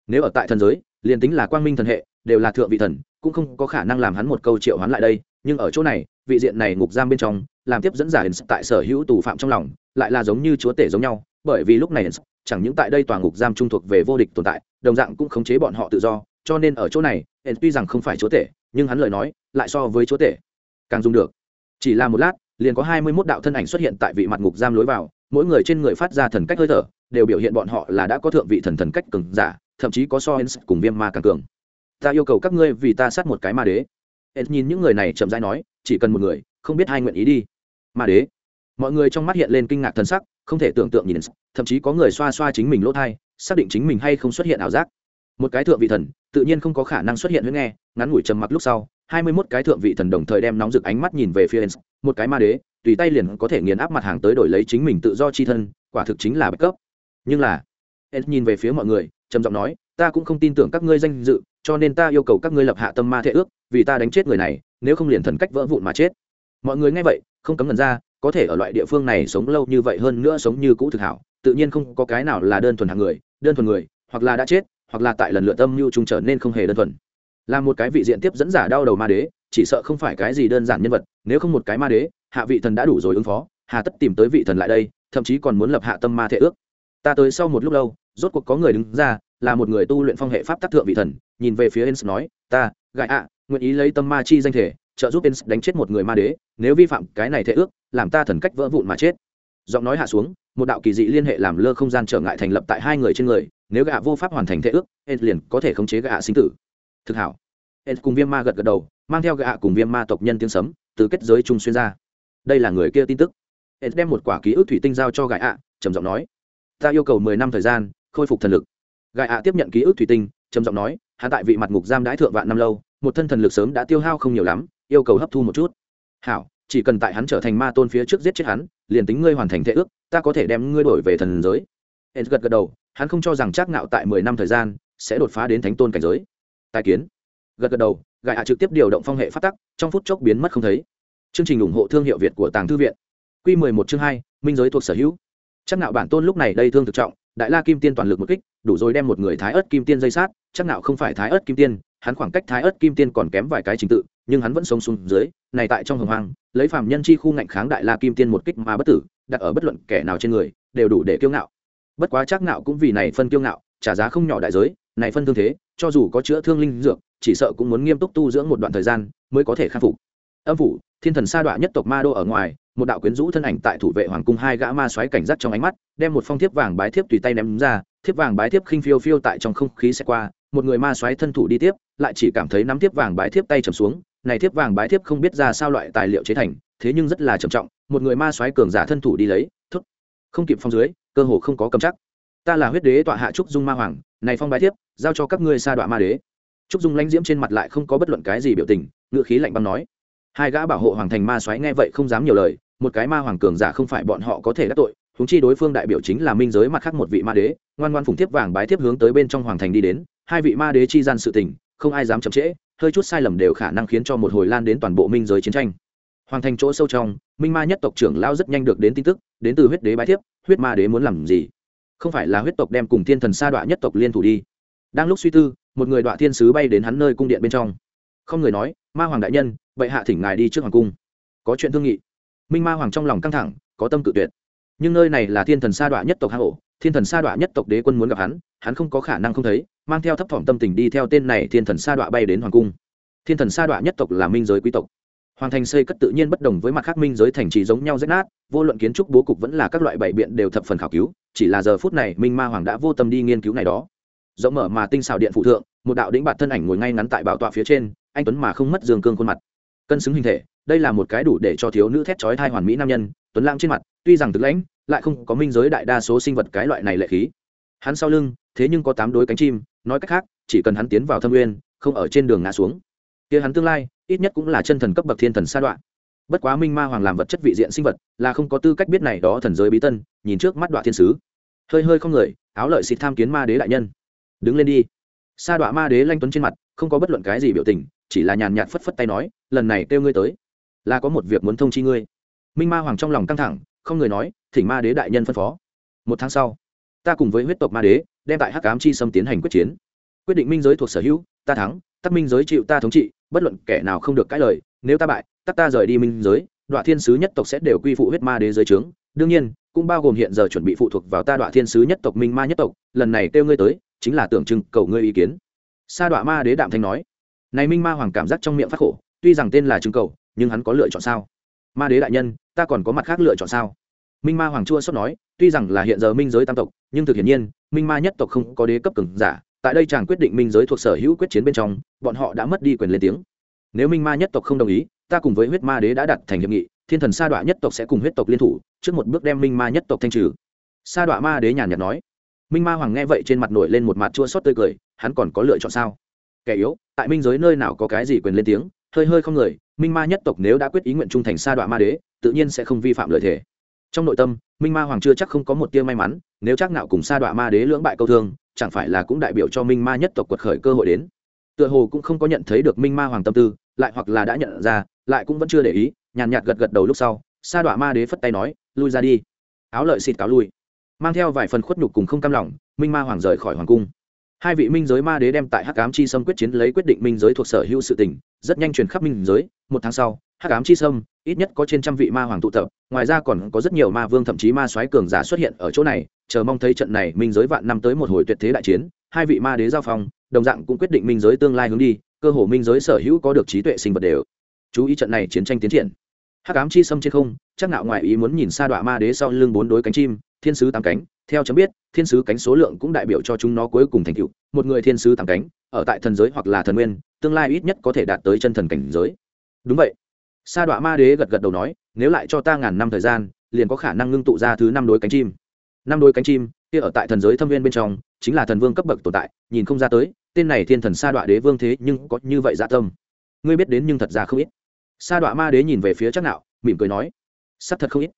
Nếu ở tại thần giới, liền tính là quang minh thần hệ, đều là thượng vị thần, cũng không có khả năng làm hắn một câu triệu hắn lại đây, nhưng ở chỗ này, vị diện này ngục giam bên trong làm tiếp dẫn giả hình tại sở hữu tù phạm trong lòng, lại là giống như chúa tể giống nhau, bởi vì lúc này chẳng những tại đây tòa ngục giam trung thuộc về vô địch tồn tại, đồng dạng cũng khống chế bọn họ tự do, cho nên ở chỗ này tuy rằng không phải chúa tể, nhưng hắn lời nói lại so với chúa tể càng dùng được. Chỉ là một lát, liền có hai mươi mốt đạo thân ảnh xuất hiện tại vị mặt ngục giam lối vào, mỗi người trên người phát ra thần cách hơi thở, đều biểu hiện bọn họ là đã có thượng vị thần thần cách cường giả, thậm chí có so hens cùng viêm ma càng cường. Ta yêu cầu các ngươi vì ta sát một cái ma đế. Hens nhìn những người này chậm rãi nói, chỉ cần một người, không biết hai nguyện ý đi ma đế mọi người trong mắt hiện lên kinh ngạc thần sắc không thể tưởng tượng nhìn thậm chí có người xoa xoa chính mình lỗ thai xác định chính mình hay không xuất hiện ảo giác một cái thượng vị thần tự nhiên không có khả năng xuất hiện huyết nghe ngắn ngủi trầm mặc lúc sau hai mươi mốt cái thượng vị thần đồng thời đem nóng rực ánh mắt nhìn về phía Ens, một cái ma đế, tùy tay liền có thể nghiền áp mặt hàng tới đổi lấy chính mình tự do chi thân, quả thực chính là bất cấp. Nhưng là, Ens nhìn về phía mọi người, trầm giọng nói, ta cũng không tin tưởng các ngươi danh dự, cho nên ta yêu cầu các ngươi lập hạ tâm ma thể ước, vì ta đánh chết người này, nếu không liền thần cách vỡ vụn mà chết. Mọi người nghe vậy, không cấm ngần ra, có thể ở loại địa phương này sống lâu như vậy hơn nữa sống như cũ thực hảo, tự nhiên không có cái nào là đơn thuần hàng người, đơn thuần người, hoặc là đã chết, hoặc là tại lần lựa tâm mưu trung trở nên không hề đơn thuần. Là một cái vị diện tiếp dẫn giả đau đầu ma đế chỉ sợ không phải cái gì đơn giản nhân vật nếu không một cái ma đế hạ vị thần đã đủ rồi ứng phó hà tất tìm tới vị thần lại đây thậm chí còn muốn lập hạ tâm ma thể ước. Ta tới sau một lúc lâu rốt cuộc có người đứng ra là một người tu luyện phong hệ pháp tác thượng vị thần nhìn về phía ens nói ta gại ạ nguyện ý lấy tâm ma chi danh thể trợ giúp ens đánh chết một người ma đế, nếu vi phạm cái này thể ước, làm ta thần cách vỡ vụn mà chết. Giọng nói hạ xuống, một đạo kỳ dị liên hệ làm lơ không gian trở ngại thành lập tại hai người trên người, nếu gã vô pháp hoàn thành thể ước ens liền có thể khống chế gã sinh tử. Thực hảo. Ed cùng viêm ma gật gật đầu, mang theo gã cùng viêm ma tộc nhân tiếng sấm, từ kết giới trung xuyên ra. Đây là người kia tin tức. Ed đem một quả ký ức thủy tinh giao cho gã ạ, trầm giọng nói, ta yêu cầu mười năm thời gian, khôi phục thần lực. Gã ạ tiếp nhận ký ức thủy tinh, trầm giọng nói hạ tại vị mặt ngục giam đãi thượng vạn năm lâu, một thân thần lực sớm đã tiêu hao không nhiều lắm yêu cầu hấp thu một chút. Hảo, chỉ cần tại hắn trở thành ma tôn phía trước giết chết hắn, liền tính ngươi hoàn thành thể ước, ta có thể đem ngươi đổi về thần giới. Ed gật gật đầu, hắn không cho rằng chắc ngạo tại mười năm thời gian sẽ đột phá đến thánh tôn cảnh giới. Tài kiến. Gật gật đầu gại hạ trực tiếp điều động phong hệ phát tắc, trong phút chốc biến mất không thấy. Chương trình ủng hộ thương hiệu việt của tàng thư viện. Q mười một chương hai, minh giới thuộc sở hữu. Chắc nạo bản tôn lúc này đây thương thực trọng, đại la kim tiên toàn lực một kích, đủ rồi đem một người thái ớt kim tiên dây sát, chắc nạo không phải thái ớt kim tiên, hắn khoảng cách thái ớt kim tiên còn kém vài cái trình tự nhưng hắn vẫn sống xuống dưới, này tại trong hồng hoang, lấy phàm nhân chi khu ngạnh kháng đại la kim tiên một kích mà bất tử, đặt ở bất luận kẻ nào trên người, đều đủ để kiêu ngạo. Bất quá chắc ngạo cũng vì này phân kiêu ngạo, trả giá không nhỏ đại giới, này phân thương thế, cho dù có chữa thương linh dược, chỉ sợ cũng muốn nghiêm túc tu dưỡng một đoạn thời gian mới có thể khắc phục. Âm phủ, thiên thần sa đọa nhất tộc ma đô ở ngoài, một đạo quyến rũ thân ảnh tại thủ vệ hoàng cung hai gã ma xoáy cảnh giác trong ánh mắt, đem một phong thiếp vàng bái thiếp tùy tay ném ra, thiếp vàng bái thiếp khinh phiêu phiêu tại trong không khí sẽ qua, một người ma xoáy thân thủ đi tiếp, lại chỉ cảm thấy nắm thiếp vàng bái thiếp tay trầm xuống này thiếp vàng bái thiếp không biết ra sao loại tài liệu chế thành, thế nhưng rất là trầm trọng, một người ma xoáy cường giả thân thủ đi lấy thúc không kịp phong dưới, cơ hồ không có cầm chắc. Ta là huyết đế tọa hạ trúc dung ma hoàng, này phong bái thiếp, giao cho các ngươi sa đọa ma đế. Trúc dung lãnh diễm trên mặt lại không có bất luận cái gì biểu tình ngựa khí lạnh băng nói. Hai gã bảo hộ hoàng thành ma xoáy nghe vậy không dám nhiều lời, một cái ma hoàng cường giả không phải bọn họ có thể đắc tội húng chi đối phương đại biểu chính là minh giới mặt khác một vị ma đế, ngoan ngoan phùng thiếp vàng bái thiếp hướng tới bên trong hoàng thành đi đến, hai vị ma đế chi gian sự tình không ai dám chậm trễ, hơi chút sai lầm đều khả năng khiến cho một hồi lan đến toàn bộ minh giới chiến tranh. Hoàng thành chỗ sâu trong, minh ma nhất tộc trưởng lao rất nhanh được đến tin tức, đến từ huyết đế bái thiếp, huyết ma đế muốn làm gì? Không phải là huyết tộc đem cùng thiên thần sa đọa nhất tộc liên thủ đi. Đang lúc suy tư, một người đoạn thiên sứ bay đến hắn nơi cung điện bên trong. Không người nói, ma hoàng đại nhân, bệ hạ thỉnh ngài đi trước hoàng cung. Có chuyện thương nghị. Minh ma hoàng trong lòng căng thẳng, có tâm cự tuyệt. Nhưng nơi này là thiên thần sa đọa nhất tộc hạ hộ thiên thần sa đọa nhất tộc đế quân muốn gặp hắn hắn không có khả năng không thấy, mang theo thấp thỏm tâm tình đi theo tên này thiên thần sa đọa bay đến hoàng cung. Thiên thần sa đọa nhất tộc là minh giới quý tộc. Hoàng thành xây cất tự nhiên bất đồng với mặt khác minh giới thành trì giống nhau rách nát, vô luận kiến trúc bố cục vẫn là các loại bảy biện đều thập phần khảo cứu, chỉ là giờ phút này minh ma hoàng đã vô tâm đi nghiên cứu này đó. Rộng mở mà tinh xào điện phụ thượng, một đạo đĩnh bạt thân ảnh ngồi ngay ngắn tại bảo tọa phía trên, anh tuấn mà không mất dương cương khuôn mặt. Cân xứng hình thể, đây là một cái đủ để cho thiếu nữ thét chói thai hoàn mỹ nam nhân, tuấn lang trên mặt, tuy rằng thực lãnh lại không có minh giới đại đa số sinh vật cái loại này lệ khí. Hắn sau lưng, thế nhưng có tám đôi cánh chim, nói cách khác, chỉ cần hắn tiến vào thâm nguyên, không ở trên đường ngã xuống. Kia hắn tương lai, ít nhất cũng là chân thần cấp bậc thiên thần sa đoạn. Bất quá minh ma hoàng làm vật chất vị diện sinh vật, là không có tư cách biết này đó thần giới bí tân, nhìn trước mắt đoạn thiên sứ. Hơi hơi không người, áo lợi xịt tham kiến ma đế đại nhân. Đứng lên đi. Sa đoạn ma đế lanh tuấn trên mặt, không có bất luận cái gì biểu tình, chỉ là nhàn nhạt phất phất tay nói, lần này kêu ngươi tới, là có một việc muốn thông chi ngươi. Minh ma hoàng trong lòng căng thẳng, không người nói thỉnh ma đế đại nhân phân phó. Một tháng sau, ta cùng với huyết tộc ma đế đem tại hắc ám chi xâm tiến hành quyết chiến. Quyết định minh giới thuộc sở hữu, ta thắng, tắc minh giới chịu ta thống trị, bất luận kẻ nào không được cãi lời, nếu ta bại, tắc ta rời đi minh giới đoạn thiên sứ nhất tộc sẽ đều quy phụ huyết ma đế giới trướng. Đương nhiên, cũng bao gồm hiện giờ chuẩn bị phụ thuộc vào ta đoạn thiên sứ nhất tộc minh ma nhất tộc, lần này kêu ngươi tới, chính là tưởng trưng cầu ngươi ý kiến. Sa đoạn ma đế đạm thanh nói, này minh ma hoàng cảm giác trong miệng phát khổ, tuy rằng tên là trưng cầu, nhưng hắn có lựa chọn sao? Ma đế đại nhân, ta còn có mặt khác lựa chọn sao? Minh ma hoàng chua sót nói, tuy rằng là hiện giờ minh giới tam tộc, nhưng thực hiện nhiên, minh ma nhất tộc không có đế cấp cường giả. Tại đây chàng quyết định minh giới thuộc sở hữu quyết chiến bên trong, bọn họ đã mất đi quyền lên tiếng. Nếu minh ma nhất tộc không đồng ý, ta cùng với huyết ma đế đã đặt thành hiệp nghị, thiên thần sa đọa nhất tộc sẽ cùng huyết tộc liên thủ, trước một bước đem minh ma nhất tộc thanh trừ. Sa đọa ma đế nhàn nhạt nói. Minh ma hoàng nghe vậy trên mặt nổi lên một mặt chua xót tươi cười, hắn còn có lựa chọn sao? Kẻ yếu, tại minh giới nơi nào có cái gì quyền lên tiếng? Hơi hơi không người, minh ma nhất tộc nếu đã quyết ý nguyện trung thành sa đọa ma đế, tự nhiên sẽ không vi phạm lợi thể trong nội tâm, minh ma hoàng chưa chắc không có một tia may mắn, nếu chắc nạo cùng sa đọa ma đế lưỡng bại câu thương, chẳng phải là cũng đại biểu cho minh ma nhất tộc quật khởi cơ hội đến. Tựa hồ cũng không có nhận thấy được minh ma hoàng tâm tư, lại hoặc là đã nhận ra, lại cũng vẫn chưa để ý, nhàn nhạt gật gật đầu lúc sau, sa đọa ma đế phất tay nói, lui ra đi. Áo lợi xịt cáo lui. Mang theo vài phần khuất nhục cùng không cam lòng, minh ma hoàng rời khỏi hoàng cung. Hai vị minh giới ma đế đem tại hắc ám chi sâm quyết chiến lấy quyết định minh giới thuộc sở hữu sự tình, rất nhanh truyền khắp minh giới. Một tháng sau, hắc ám chi sâm ít nhất có trên trăm vị ma hoàng tụ tập, ngoài ra còn có rất nhiều ma vương thậm chí ma soái cường giả xuất hiện ở chỗ này, chờ mong thấy trận này minh giới vạn năm tới một hồi tuyệt thế đại chiến, hai vị ma đế giao phong, đồng dạng cũng quyết định minh giới tương lai hướng đi, cơ hồ minh giới sở hữu có được trí tuệ sinh vật đều. Chú ý trận này chiến tranh tiến triển. Hắc ám chi sâm trên không, chắc nạo ngoại ý muốn nhìn xa đoạn ma đế sau lưng bốn đối cánh chim, thiên sứ tám cánh, theo chấm biết, thiên sứ cánh số lượng cũng đại biểu cho chúng nó cuối cùng thành tựu, một người thiên sứ tám cánh, ở tại thần giới hoặc là thần nguyên, tương lai ít nhất có thể đạt tới chân thần cảnh giới. Đúng vậy sa đọa ma đế gật gật đầu nói, nếu lại cho ta ngàn năm thời gian, liền có khả năng ngưng tụ ra thứ năm đôi cánh chim. Năm đôi cánh chim, kia ở tại thần giới thâm viên bên trong, chính là thần vương cấp bậc tồn tại, nhìn không ra tới, tên này thiên thần sa đọa đế vương thế nhưng có như vậy dạ tâm. Ngươi biết đến nhưng thật ra không ít. Sa đọa ma đế nhìn về phía chắc nạo, mỉm cười nói, sắp thật không ít.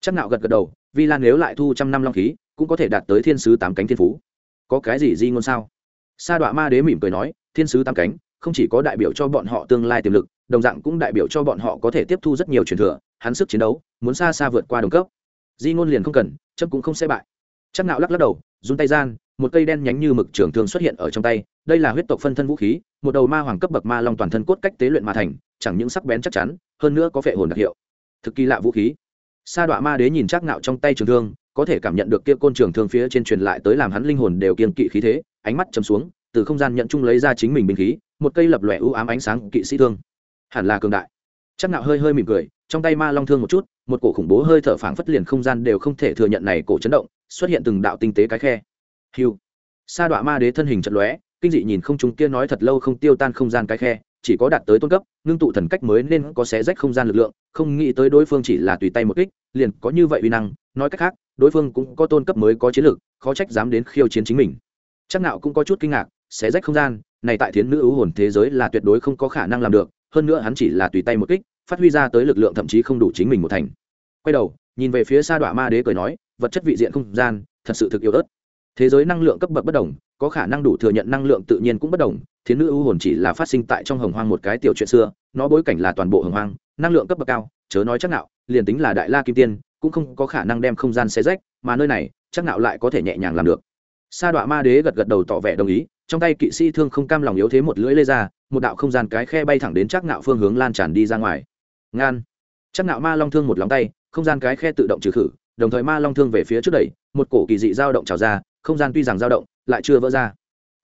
Chắc nạo gật gật đầu, vì lan nếu lại thu trăm năm long khí, cũng có thể đạt tới thiên sứ tám cánh thiên phú. Có cái gì di ngôn sao? Sa đọa ma đế mỉm cười nói, thiên sứ tám cánh, không chỉ có đại biểu cho bọn họ tương lai tiềm lực đồng dạng cũng đại biểu cho bọn họ có thể tiếp thu rất nhiều truyền thừa, hắn sức chiến đấu, muốn xa xa vượt qua đồng cấp. Di ngôn liền không cần, chấp cũng không sẽ bại. Chắc nạo lắc lắc đầu, run tay gian, một cây đen nhánh như mực trường thương xuất hiện ở trong tay, đây là huyết tộc phân thân vũ khí, một đầu ma hoàng cấp bậc ma long toàn thân cốt cách tế luyện mà thành, chẳng những sắc bén chắc chắn, hơn nữa có phệ hồn đặc hiệu. Thực kỳ lạ vũ khí. Sa đọa ma đế nhìn chắc nạo trong tay trường thương, có thể cảm nhận được kia côn trường thương phía trên truyền lại tới làm hắn linh hồn đều kiên kỵ khí thế, ánh mắt chầm xuống, từ không gian nhận chung lấy ra chính mình binh khí, một cây lập lòe u ám ánh sáng kỵ sĩ thương hẳn là cường đại. Chắc nạo hơi hơi mỉm cười, trong tay ma long thương một chút, một cổ khủng bố hơi thở phảng phất liền không gian đều không thể thừa nhận này cổ chấn động, xuất hiện từng đạo tinh tế cái khe. Hiu sa đọa ma đế thân hình chật lóe, kinh dị nhìn không chúng kia nói thật lâu không tiêu tan không gian cái khe, chỉ có đạt tới tôn cấp, ngưng tụ thần cách mới nên có xé rách không gian lực lượng, không nghĩ tới đối phương chỉ là tùy tay một kích, liền có như vậy uy năng, nói cách khác, đối phương cũng có tôn cấp mới có chiến lược khó trách dám đến khiêu chiến chính mình. Chắc Nạo cũng có chút kinh ngạc, xé rách không gian, này tại thiến nữ ưu hồn thế giới là tuyệt đối không có khả năng làm được hơn nữa hắn chỉ là tùy tay một kích phát huy ra tới lực lượng thậm chí không đủ chính mình một thành. Quay đầu nhìn về phía xa, đọa ma đế cười nói vật chất vị diện không gian thật sự thực yếu ớt. Thế giới năng lượng cấp bậc bất đồng có khả năng đủ thừa nhận năng lượng tự nhiên cũng bất đồng. Thiến nữ ưu hồn chỉ là phát sinh tại trong hồng hoang một cái tiểu chuyện xưa nó bối cảnh là toàn bộ hồng hoang năng lượng cấp bậc cao chớ nói chắc nạo liền tính là đại la kim tiên cũng không có khả năng đem không gian xé rách mà nơi này chắc nạo lại có thể nhẹ nhàng làm được. Sa đọa ma đế gật gật đầu tỏ vẻ đồng ý trong tay kỵ sĩ thương không cam lòng yếu thế một lưỡi lê ra một đạo không gian cái khe bay thẳng đến chắc nạo phương hướng lan tràn đi ra ngoài. Ngan. Chắc nạo ma long thương một lòng tay, không gian cái khe tự động trừ khử, đồng thời ma long thương về phía trước đẩy, một cổ kỳ dị dao động trào ra, không gian tuy rằng dao động, lại chưa vỡ ra.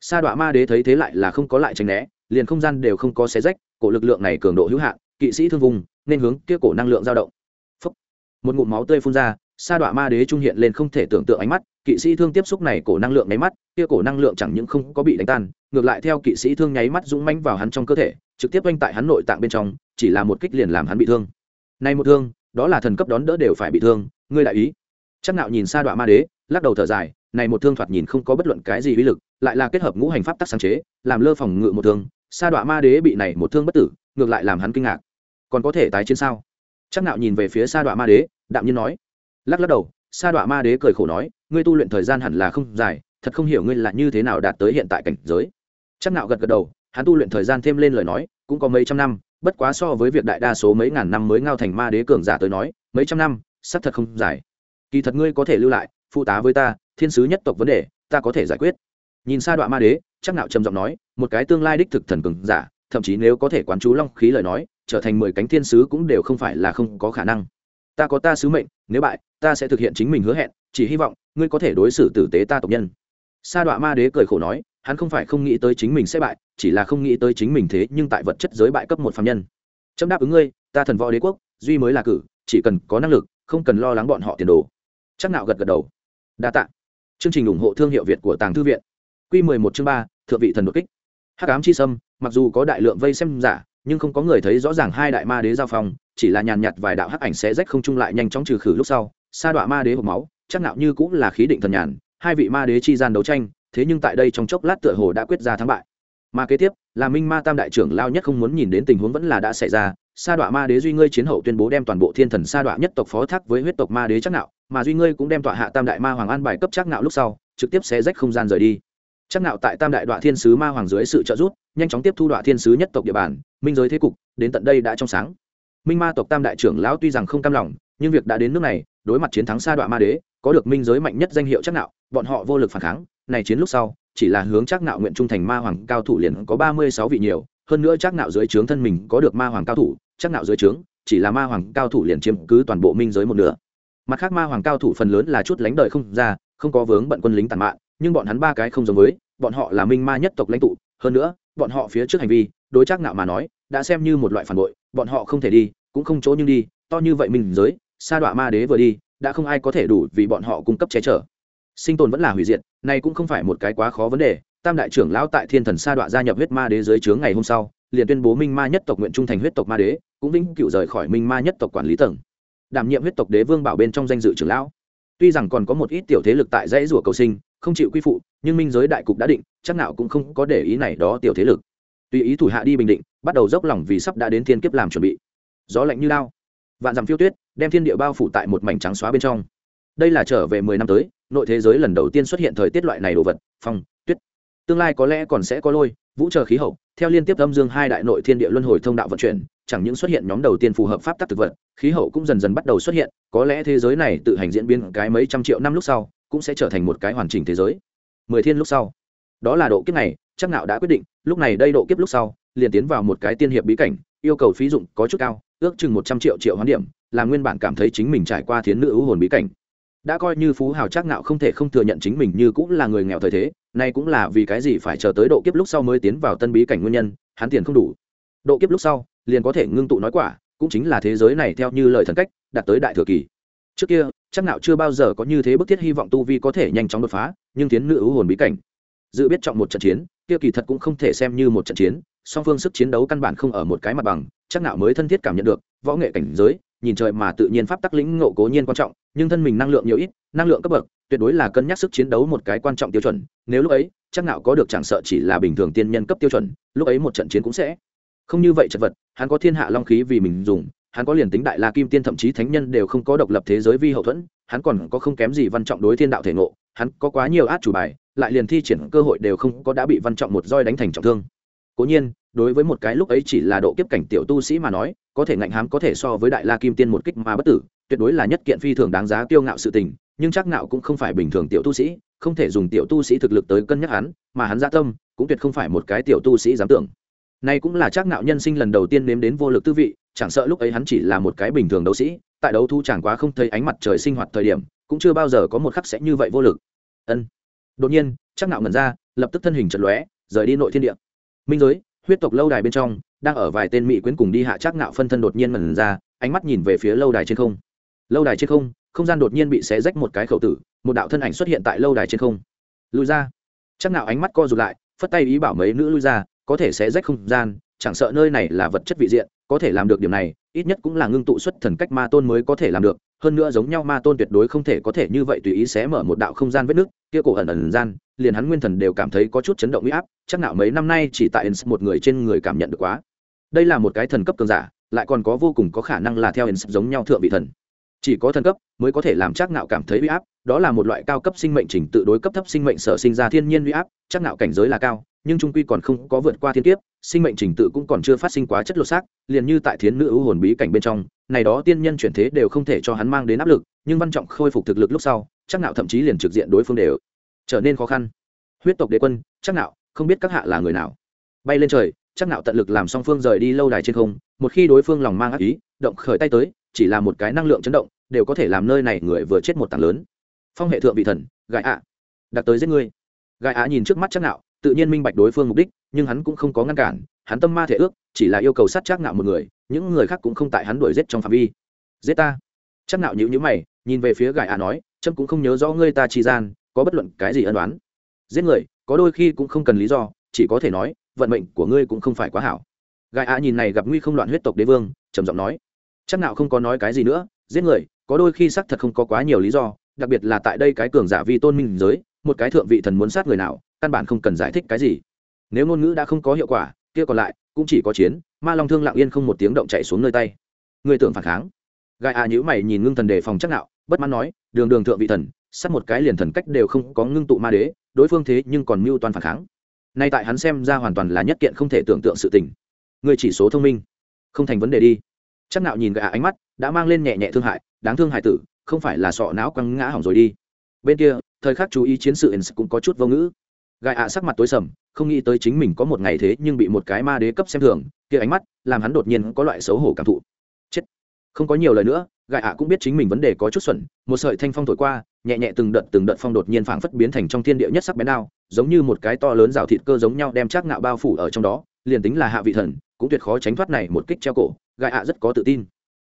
Sa đọa ma đế thấy thế lại là không có lại tránh né, liền không gian đều không có xé rách, cổ lực lượng này cường độ hữu hạn, kỵ sĩ thương vùng, nên hướng kia cổ năng lượng dao động. Phúc. một ngụm máu tươi phun ra, sa đọa ma đế trung hiện lên không thể tưởng tượng ánh mắt kỵ sĩ thương tiếp xúc này cổ năng lượng nháy mắt, kia cổ năng lượng chẳng những không có bị đánh tan, ngược lại theo kỵ sĩ thương nháy mắt dũng mãnh vào hắn trong cơ thể, trực tiếp oanh tại hắn nội tạng bên trong, chỉ là một kích liền làm hắn bị thương. Nay một thương, đó là thần cấp đón đỡ đều phải bị thương, ngươi đại ý. Chắc nạo nhìn xa đoạn ma đế, lắc đầu thở dài, này một thương thoạt nhìn không có bất luận cái gì uy lực, lại là kết hợp ngũ hành pháp tắc sáng chế, làm lơ phòng ngự một thương. Sa đoạn ma đế bị này một thương bất tử, ngược lại làm hắn kinh ngạc. Còn có thể tái chiến sao? Chắc nạo nhìn về phía sa đoạn ma đế, đạm nhiên nói. Lắc lắc đầu sa đọa ma đế cười khổ nói, ngươi tu luyện thời gian hẳn là không dài, thật không hiểu ngươi là như thế nào đạt tới hiện tại cảnh giới. Chắc nạo gật gật đầu, hắn tu luyện thời gian thêm lên lời nói, cũng có mấy trăm năm, bất quá so với việc đại đa số mấy ngàn năm mới ngao thành ma đế cường giả tới nói, mấy trăm năm, xác thật không dài. Kỳ thật ngươi có thể lưu lại, phụ tá với ta, thiên sứ nhất tộc vấn đề, ta có thể giải quyết. Nhìn sa đoạn ma đế, chắc nạo trầm giọng nói, một cái tương lai đích thực thần cường giả, thậm chí nếu có thể quán chú long khí lời nói, trở thành mười cánh thiên sứ cũng đều không phải là không có khả năng ta có ta sứ mệnh, nếu bại, ta sẽ thực hiện chính mình hứa hẹn, chỉ hy vọng, ngươi có thể đối xử tử tế ta tộc nhân. Sa đọa ma đế cười khổ nói, hắn không phải không nghĩ tới chính mình sẽ bại, chỉ là không nghĩ tới chính mình thế, nhưng tại vật chất giới bại cấp một phạm nhân. Trâm đáp ứng ngươi, ta thần võ đế quốc, duy mới là cử, chỉ cần có năng lực, không cần lo lắng bọn họ tiền đồ. Chắc Nạo gật gật đầu. Đa tạ. Chương trình ủng hộ thương hiệu việt của tàng thư viện. Q 11 chương ba, thượng vị thần đột kích. Hắc ám chi sâm, mặc dù có đại lượng vây xem giả, nhưng không có người thấy rõ ràng hai đại ma đế giao phong chỉ là nhàn nhạt vài đạo hắc ảnh sẽ rách không trung lại nhanh chóng trừ khử lúc sau, sa đọa ma đế hộp máu, chắc nạo như cũng là khí định thần nhàn, hai vị ma đế chi gian đấu tranh, thế nhưng tại đây trong chốc lát tựa hồ đã quyết ra thắng bại. Mà kế tiếp, là minh ma tam đại trưởng lao nhất không muốn nhìn đến tình huống vẫn là đã xảy ra, sa đọa ma đế duy ngươi chiến hậu tuyên bố đem toàn bộ thiên thần sa đọa nhất tộc phó thác với huyết tộc ma đế chắc nạo mà duy ngươi cũng đem tọa hạ tam đại ma hoàng an bài cấp chắc nạo lúc sau, trực tiếp sẽ rách không gian rời đi. Chắc nạo tại tam đại đoạn thiên sứ ma hoàng dưới sự trợ giúp, nhanh chóng tiếp thu đoạn thiên sứ nhất tộc địa bàn, minh giới thế cục, đến tận đây đã trong sáng minh ma tộc tam đại trưởng lão tuy rằng không cam lòng, nhưng việc đã đến nước này, đối mặt chiến thắng sa đoạn ma đế, có được minh giới mạnh nhất danh hiệu chắc nạo, bọn họ vô lực phản kháng. Này chiến lúc sau, chỉ là hướng chắc nạo nguyện trung thành ma hoàng cao thủ liền có ba mươi sáu vị nhiều, hơn nữa chắc nạo dưới trướng thân mình có được ma hoàng cao thủ, chắc nạo dưới trướng, chỉ là ma hoàng cao thủ liền chiếm cứ toàn bộ minh giới một nửa. Mặt khác ma hoàng cao thủ phần lớn là chút lánh đời không ra, không có vướng bận quân lính tàn mạn, nhưng bọn hắn ba cái không giống với, bọn họ là minh ma nhất tộc lãnh tụ. Hơn nữa, bọn họ phía trước hành vi, đối chắc nạo mà nói, đã xem như một loại phản bội bọn họ không thể đi, cũng không chỗ nhưng đi, to như vậy mình giới, sa đọa ma đế vừa đi, đã không ai có thể đủ vì bọn họ cung cấp che chở. Sinh tồn vẫn là hủy diệt, này cũng không phải một cái quá khó vấn đề, tam đại trưởng lão tại thiên thần sa đọa gia nhập huyết ma đế dưới trướng ngày hôm sau, liền tuyên bố minh ma nhất tộc nguyện trung thành huyết tộc ma đế, cũng vĩnh cựu rời khỏi minh ma nhất tộc quản lý tầng. Đảm nhiệm huyết tộc đế vương bảo bên trong danh dự trưởng lão. Tuy rằng còn có một ít tiểu thế lực tại dãy rủa cầu sinh, không chịu quy phụ, nhưng minh giới đại cục đã định, chắc nào cũng không có để ý này đó tiểu thế lực tùy ý thủ hạ đi bình định, bắt đầu dốc lòng vì sắp đã đến thiên kiếp làm chuẩn bị. Gió lạnh như lao, vạn dặm phiêu tuyết, đem thiên địa bao phủ tại một mảnh trắng xóa bên trong. Đây là trở về mười năm tới, nội thế giới lần đầu tiên xuất hiện thời tiết loại này đồ vật, phong, tuyết. Tương lai có lẽ còn sẽ có lôi, vũ chờ khí hậu, theo liên tiếp âm dương hai đại nội thiên địa luân hồi thông đạo vận chuyển, chẳng những xuất hiện nhóm đầu tiên phù hợp pháp tắc thực vật, khí hậu cũng dần dần bắt đầu xuất hiện, có lẽ thế giới này tự hành diễn biến cái mấy trăm triệu năm lúc sau, cũng sẽ trở thành một cái hoàn chỉnh thế giới. Mười thiên lúc sau, đó là độ kiếp này chắc nạo đã quyết định, lúc này đây độ kiếp lúc sau, liền tiến vào một cái tiên hiệp bí cảnh, yêu cầu phí dụng có chút cao, ước chừng một trăm triệu triệu hoán điểm, là nguyên bản cảm thấy chính mình trải qua thiến nữ ưu hồn bí cảnh. Đã coi như phú hào chắc nạo không thể không thừa nhận chính mình như cũng là người nghèo thời thế, nay cũng là vì cái gì phải chờ tới độ kiếp lúc sau mới tiến vào tân bí cảnh nguyên nhân, hắn tiền không đủ. Độ kiếp lúc sau, liền có thể ngưng tụ nói quả, cũng chính là thế giới này theo như lời thần cách, đạt tới đại thừa kỳ. Trước kia, chắc nạo chưa bao giờ có như thế bức thiết hy vọng tu vi có thể nhanh chóng đột phá, nhưng tiến nữ ưu hồn bí cảnh, dự biết trọng một trận chiến kia kỳ thật cũng không thể xem như một trận chiến, song phương sức chiến đấu căn bản không ở một cái mặt bằng, chắc nạo mới thân thiết cảm nhận được, võ nghệ cảnh giới, nhìn trời mà tự nhiên pháp tắc lĩnh ngộ cố nhiên quan trọng, nhưng thân mình năng lượng nhiều ít, năng lượng cấp bậc, tuyệt đối là cân nhắc sức chiến đấu một cái quan trọng tiêu chuẩn, nếu lúc ấy, chắc nạo có được chẳng sợ chỉ là bình thường tiên nhân cấp tiêu chuẩn, lúc ấy một trận chiến cũng sẽ. Không như vậy chật vật, hắn có thiên hạ long khí vì mình dùng hắn có liền tính đại la kim tiên thậm chí thánh nhân đều không có độc lập thế giới vi hậu thuẫn, hắn còn có không kém gì văn trọng đối thiên đạo thể ngộ, hắn có quá nhiều át chủ bài, lại liền thi triển cơ hội đều không có đã bị văn trọng một roi đánh thành trọng thương. Cố nhiên, đối với một cái lúc ấy chỉ là độ kiếp cảnh tiểu tu sĩ mà nói, có thể ngạnh hám có thể so với đại la kim tiên một kích mà bất tử, tuyệt đối là nhất kiện phi thường đáng giá kiêu ngạo sự tình, nhưng chắc nạo cũng không phải bình thường tiểu tu sĩ, không thể dùng tiểu tu sĩ thực lực tới cân nhắc hắn, mà hắn dạ tâm cũng tuyệt không phải một cái tiểu tu sĩ dám tưởng. Này cũng là chắc nạo nhân sinh lần đầu tiên nếm đến vô lực tư vị chẳng sợ lúc ấy hắn chỉ là một cái bình thường đấu sĩ, tại đấu thu chẳng quá không thấy ánh mặt trời sinh hoạt thời điểm, cũng chưa bao giờ có một khắc sẽ như vậy vô lực. Ân. Đột nhiên chắc nạo ngẩn ra, lập tức thân hình chật lóe, rời đi nội thiên địa. Minh giới, huyết tộc lâu đài bên trong, đang ở vài tên mỹ quyến cùng đi hạ chắc nạo phân thân đột nhiên ngẩn ra, ánh mắt nhìn về phía lâu đài trên không. Lâu đài trên không không gian đột nhiên bị xé rách một cái khẩu tử, một đạo thân ảnh xuất hiện tại lâu đài trên không. Lùi ra. Chắc nạo ánh mắt co rụt lại, phất tay ý bảo mấy nữ lui ra, có thể xé rách không gian chẳng sợ nơi này là vật chất vị diện, có thể làm được điểm này, ít nhất cũng là ngưng tụ xuất thần cách ma tôn mới có thể làm được. Hơn nữa giống nhau ma tôn tuyệt đối không thể có thể như vậy tùy ý xé mở một đạo không gian vết nước, kia cổ ẩn ẩn gian, liền hắn nguyên thần đều cảm thấy có chút chấn động huy áp, chắc nào mấy năm nay chỉ tại ins một người trên người cảm nhận được quá. Đây là một cái thần cấp cường giả, lại còn có vô cùng có khả năng là theo ins giống nhau thượng vị thần. Chỉ có thần cấp mới có thể làm chắc nạo cảm thấy uy áp, đó là một loại cao cấp sinh mệnh trình tự đối cấp thấp sinh mệnh sở sinh ra thiên nhiên uy áp, chắc nạo cảnh giới là cao nhưng trung quy còn không có vượt qua thiên kiếp, sinh mệnh trình tự cũng còn chưa phát sinh quá chất lột xác, liền như tại thiến nữ ưu hồn bí cảnh bên trong, này đó tiên nhân chuyển thế đều không thể cho hắn mang đến áp lực, nhưng văn trọng khôi phục thực lực lúc sau, chắc nạo thậm chí liền trực diện đối phương đều trở nên khó khăn. Huyết tộc đế quân, chắc nạo, không biết các hạ là người nào. Bay lên trời, chắc nạo tận lực làm song phương rời đi lâu đài trên không, một khi đối phương lòng mang ác ý, động khởi tay tới, chỉ là một cái năng lượng chấn động, đều có thể làm nơi này người vừa chết một tảng lớn. Phong hệ thượng vị thần gãi ạ, đặt tới giết ngươi. Gãi ạ nhìn trước mắt chắc nạo tự nhiên minh bạch đối phương mục đích, nhưng hắn cũng không có ngăn cản, hắn tâm ma thể ước, chỉ là yêu cầu sát chắc ngạo một người, những người khác cũng không tại hắn đuổi giết trong phạm vi. Giết ta. Chắc nạo nhíu nhíu mày, nhìn về phía gãi ạ nói, trâm cũng không nhớ rõ ngươi ta chi gian, có bất luận cái gì ân đoán giết người, có đôi khi cũng không cần lý do, chỉ có thể nói, vận mệnh của ngươi cũng không phải quá hảo. Gai ạ nhìn này gặp nguy không loạn huyết tộc đế vương, trầm giọng nói chắc ngạo không có nói cái gì nữa, giết người, có đôi khi xác thật không có quá nhiều lý do, đặc biệt là tại đây cái cường giả vi tôn minh giới, một cái thượng vị thần muốn sát người nào căn bản không cần giải thích cái gì. Nếu ngôn ngữ đã không có hiệu quả, kia còn lại, cũng chỉ có chiến, ma long thương lặng yên không một tiếng động chạy xuống nơi tay. Người tưởng phản kháng. Gai a nhữ mày nhìn ngưng thần đề phòng chắc nạo, bất mãn nói, đường đường thượng vị thần, sát một cái liền thần cách đều không có ngưng tụ ma đế, đối phương thế nhưng còn mưu toàn phản kháng. Nay tại hắn xem ra hoàn toàn là nhất kiện không thể tưởng tượng sự tình. Người chỉ số thông minh, không thành vấn đề đi. Chắc nạo nhìn gã ánh mắt, đã mang lên nhẹ nhẹ thương hại, đáng thương hại tử, không phải là sọ não quăng ngã hỏng rồi đi. Bên kia, thời khắc chú ý chiến sự cũng có chút vô ngữ gai ạ sắc mặt tối sầm không nghĩ tới chính mình có một ngày thế nhưng bị một cái ma đế cấp xem thường kia ánh mắt làm hắn đột nhiên có loại xấu hổ cảm thụ. Chết. Không có nhiều lời nữa gai ạ cũng biết chính mình vấn đề có chút xuẩn một sợi thanh phong thổi qua nhẹ nhẹ từng đợt từng đợt phong đột nhiên phảng phất biến thành trong thiên địa nhất sắc bén đao giống như một cái to lớn rào thịt cơ giống nhau đem chắc ngạo bao phủ ở trong đó liền tính là hạ vị thần cũng tuyệt khó tránh thoát này một kích treo cổ gai ạ rất có tự tin.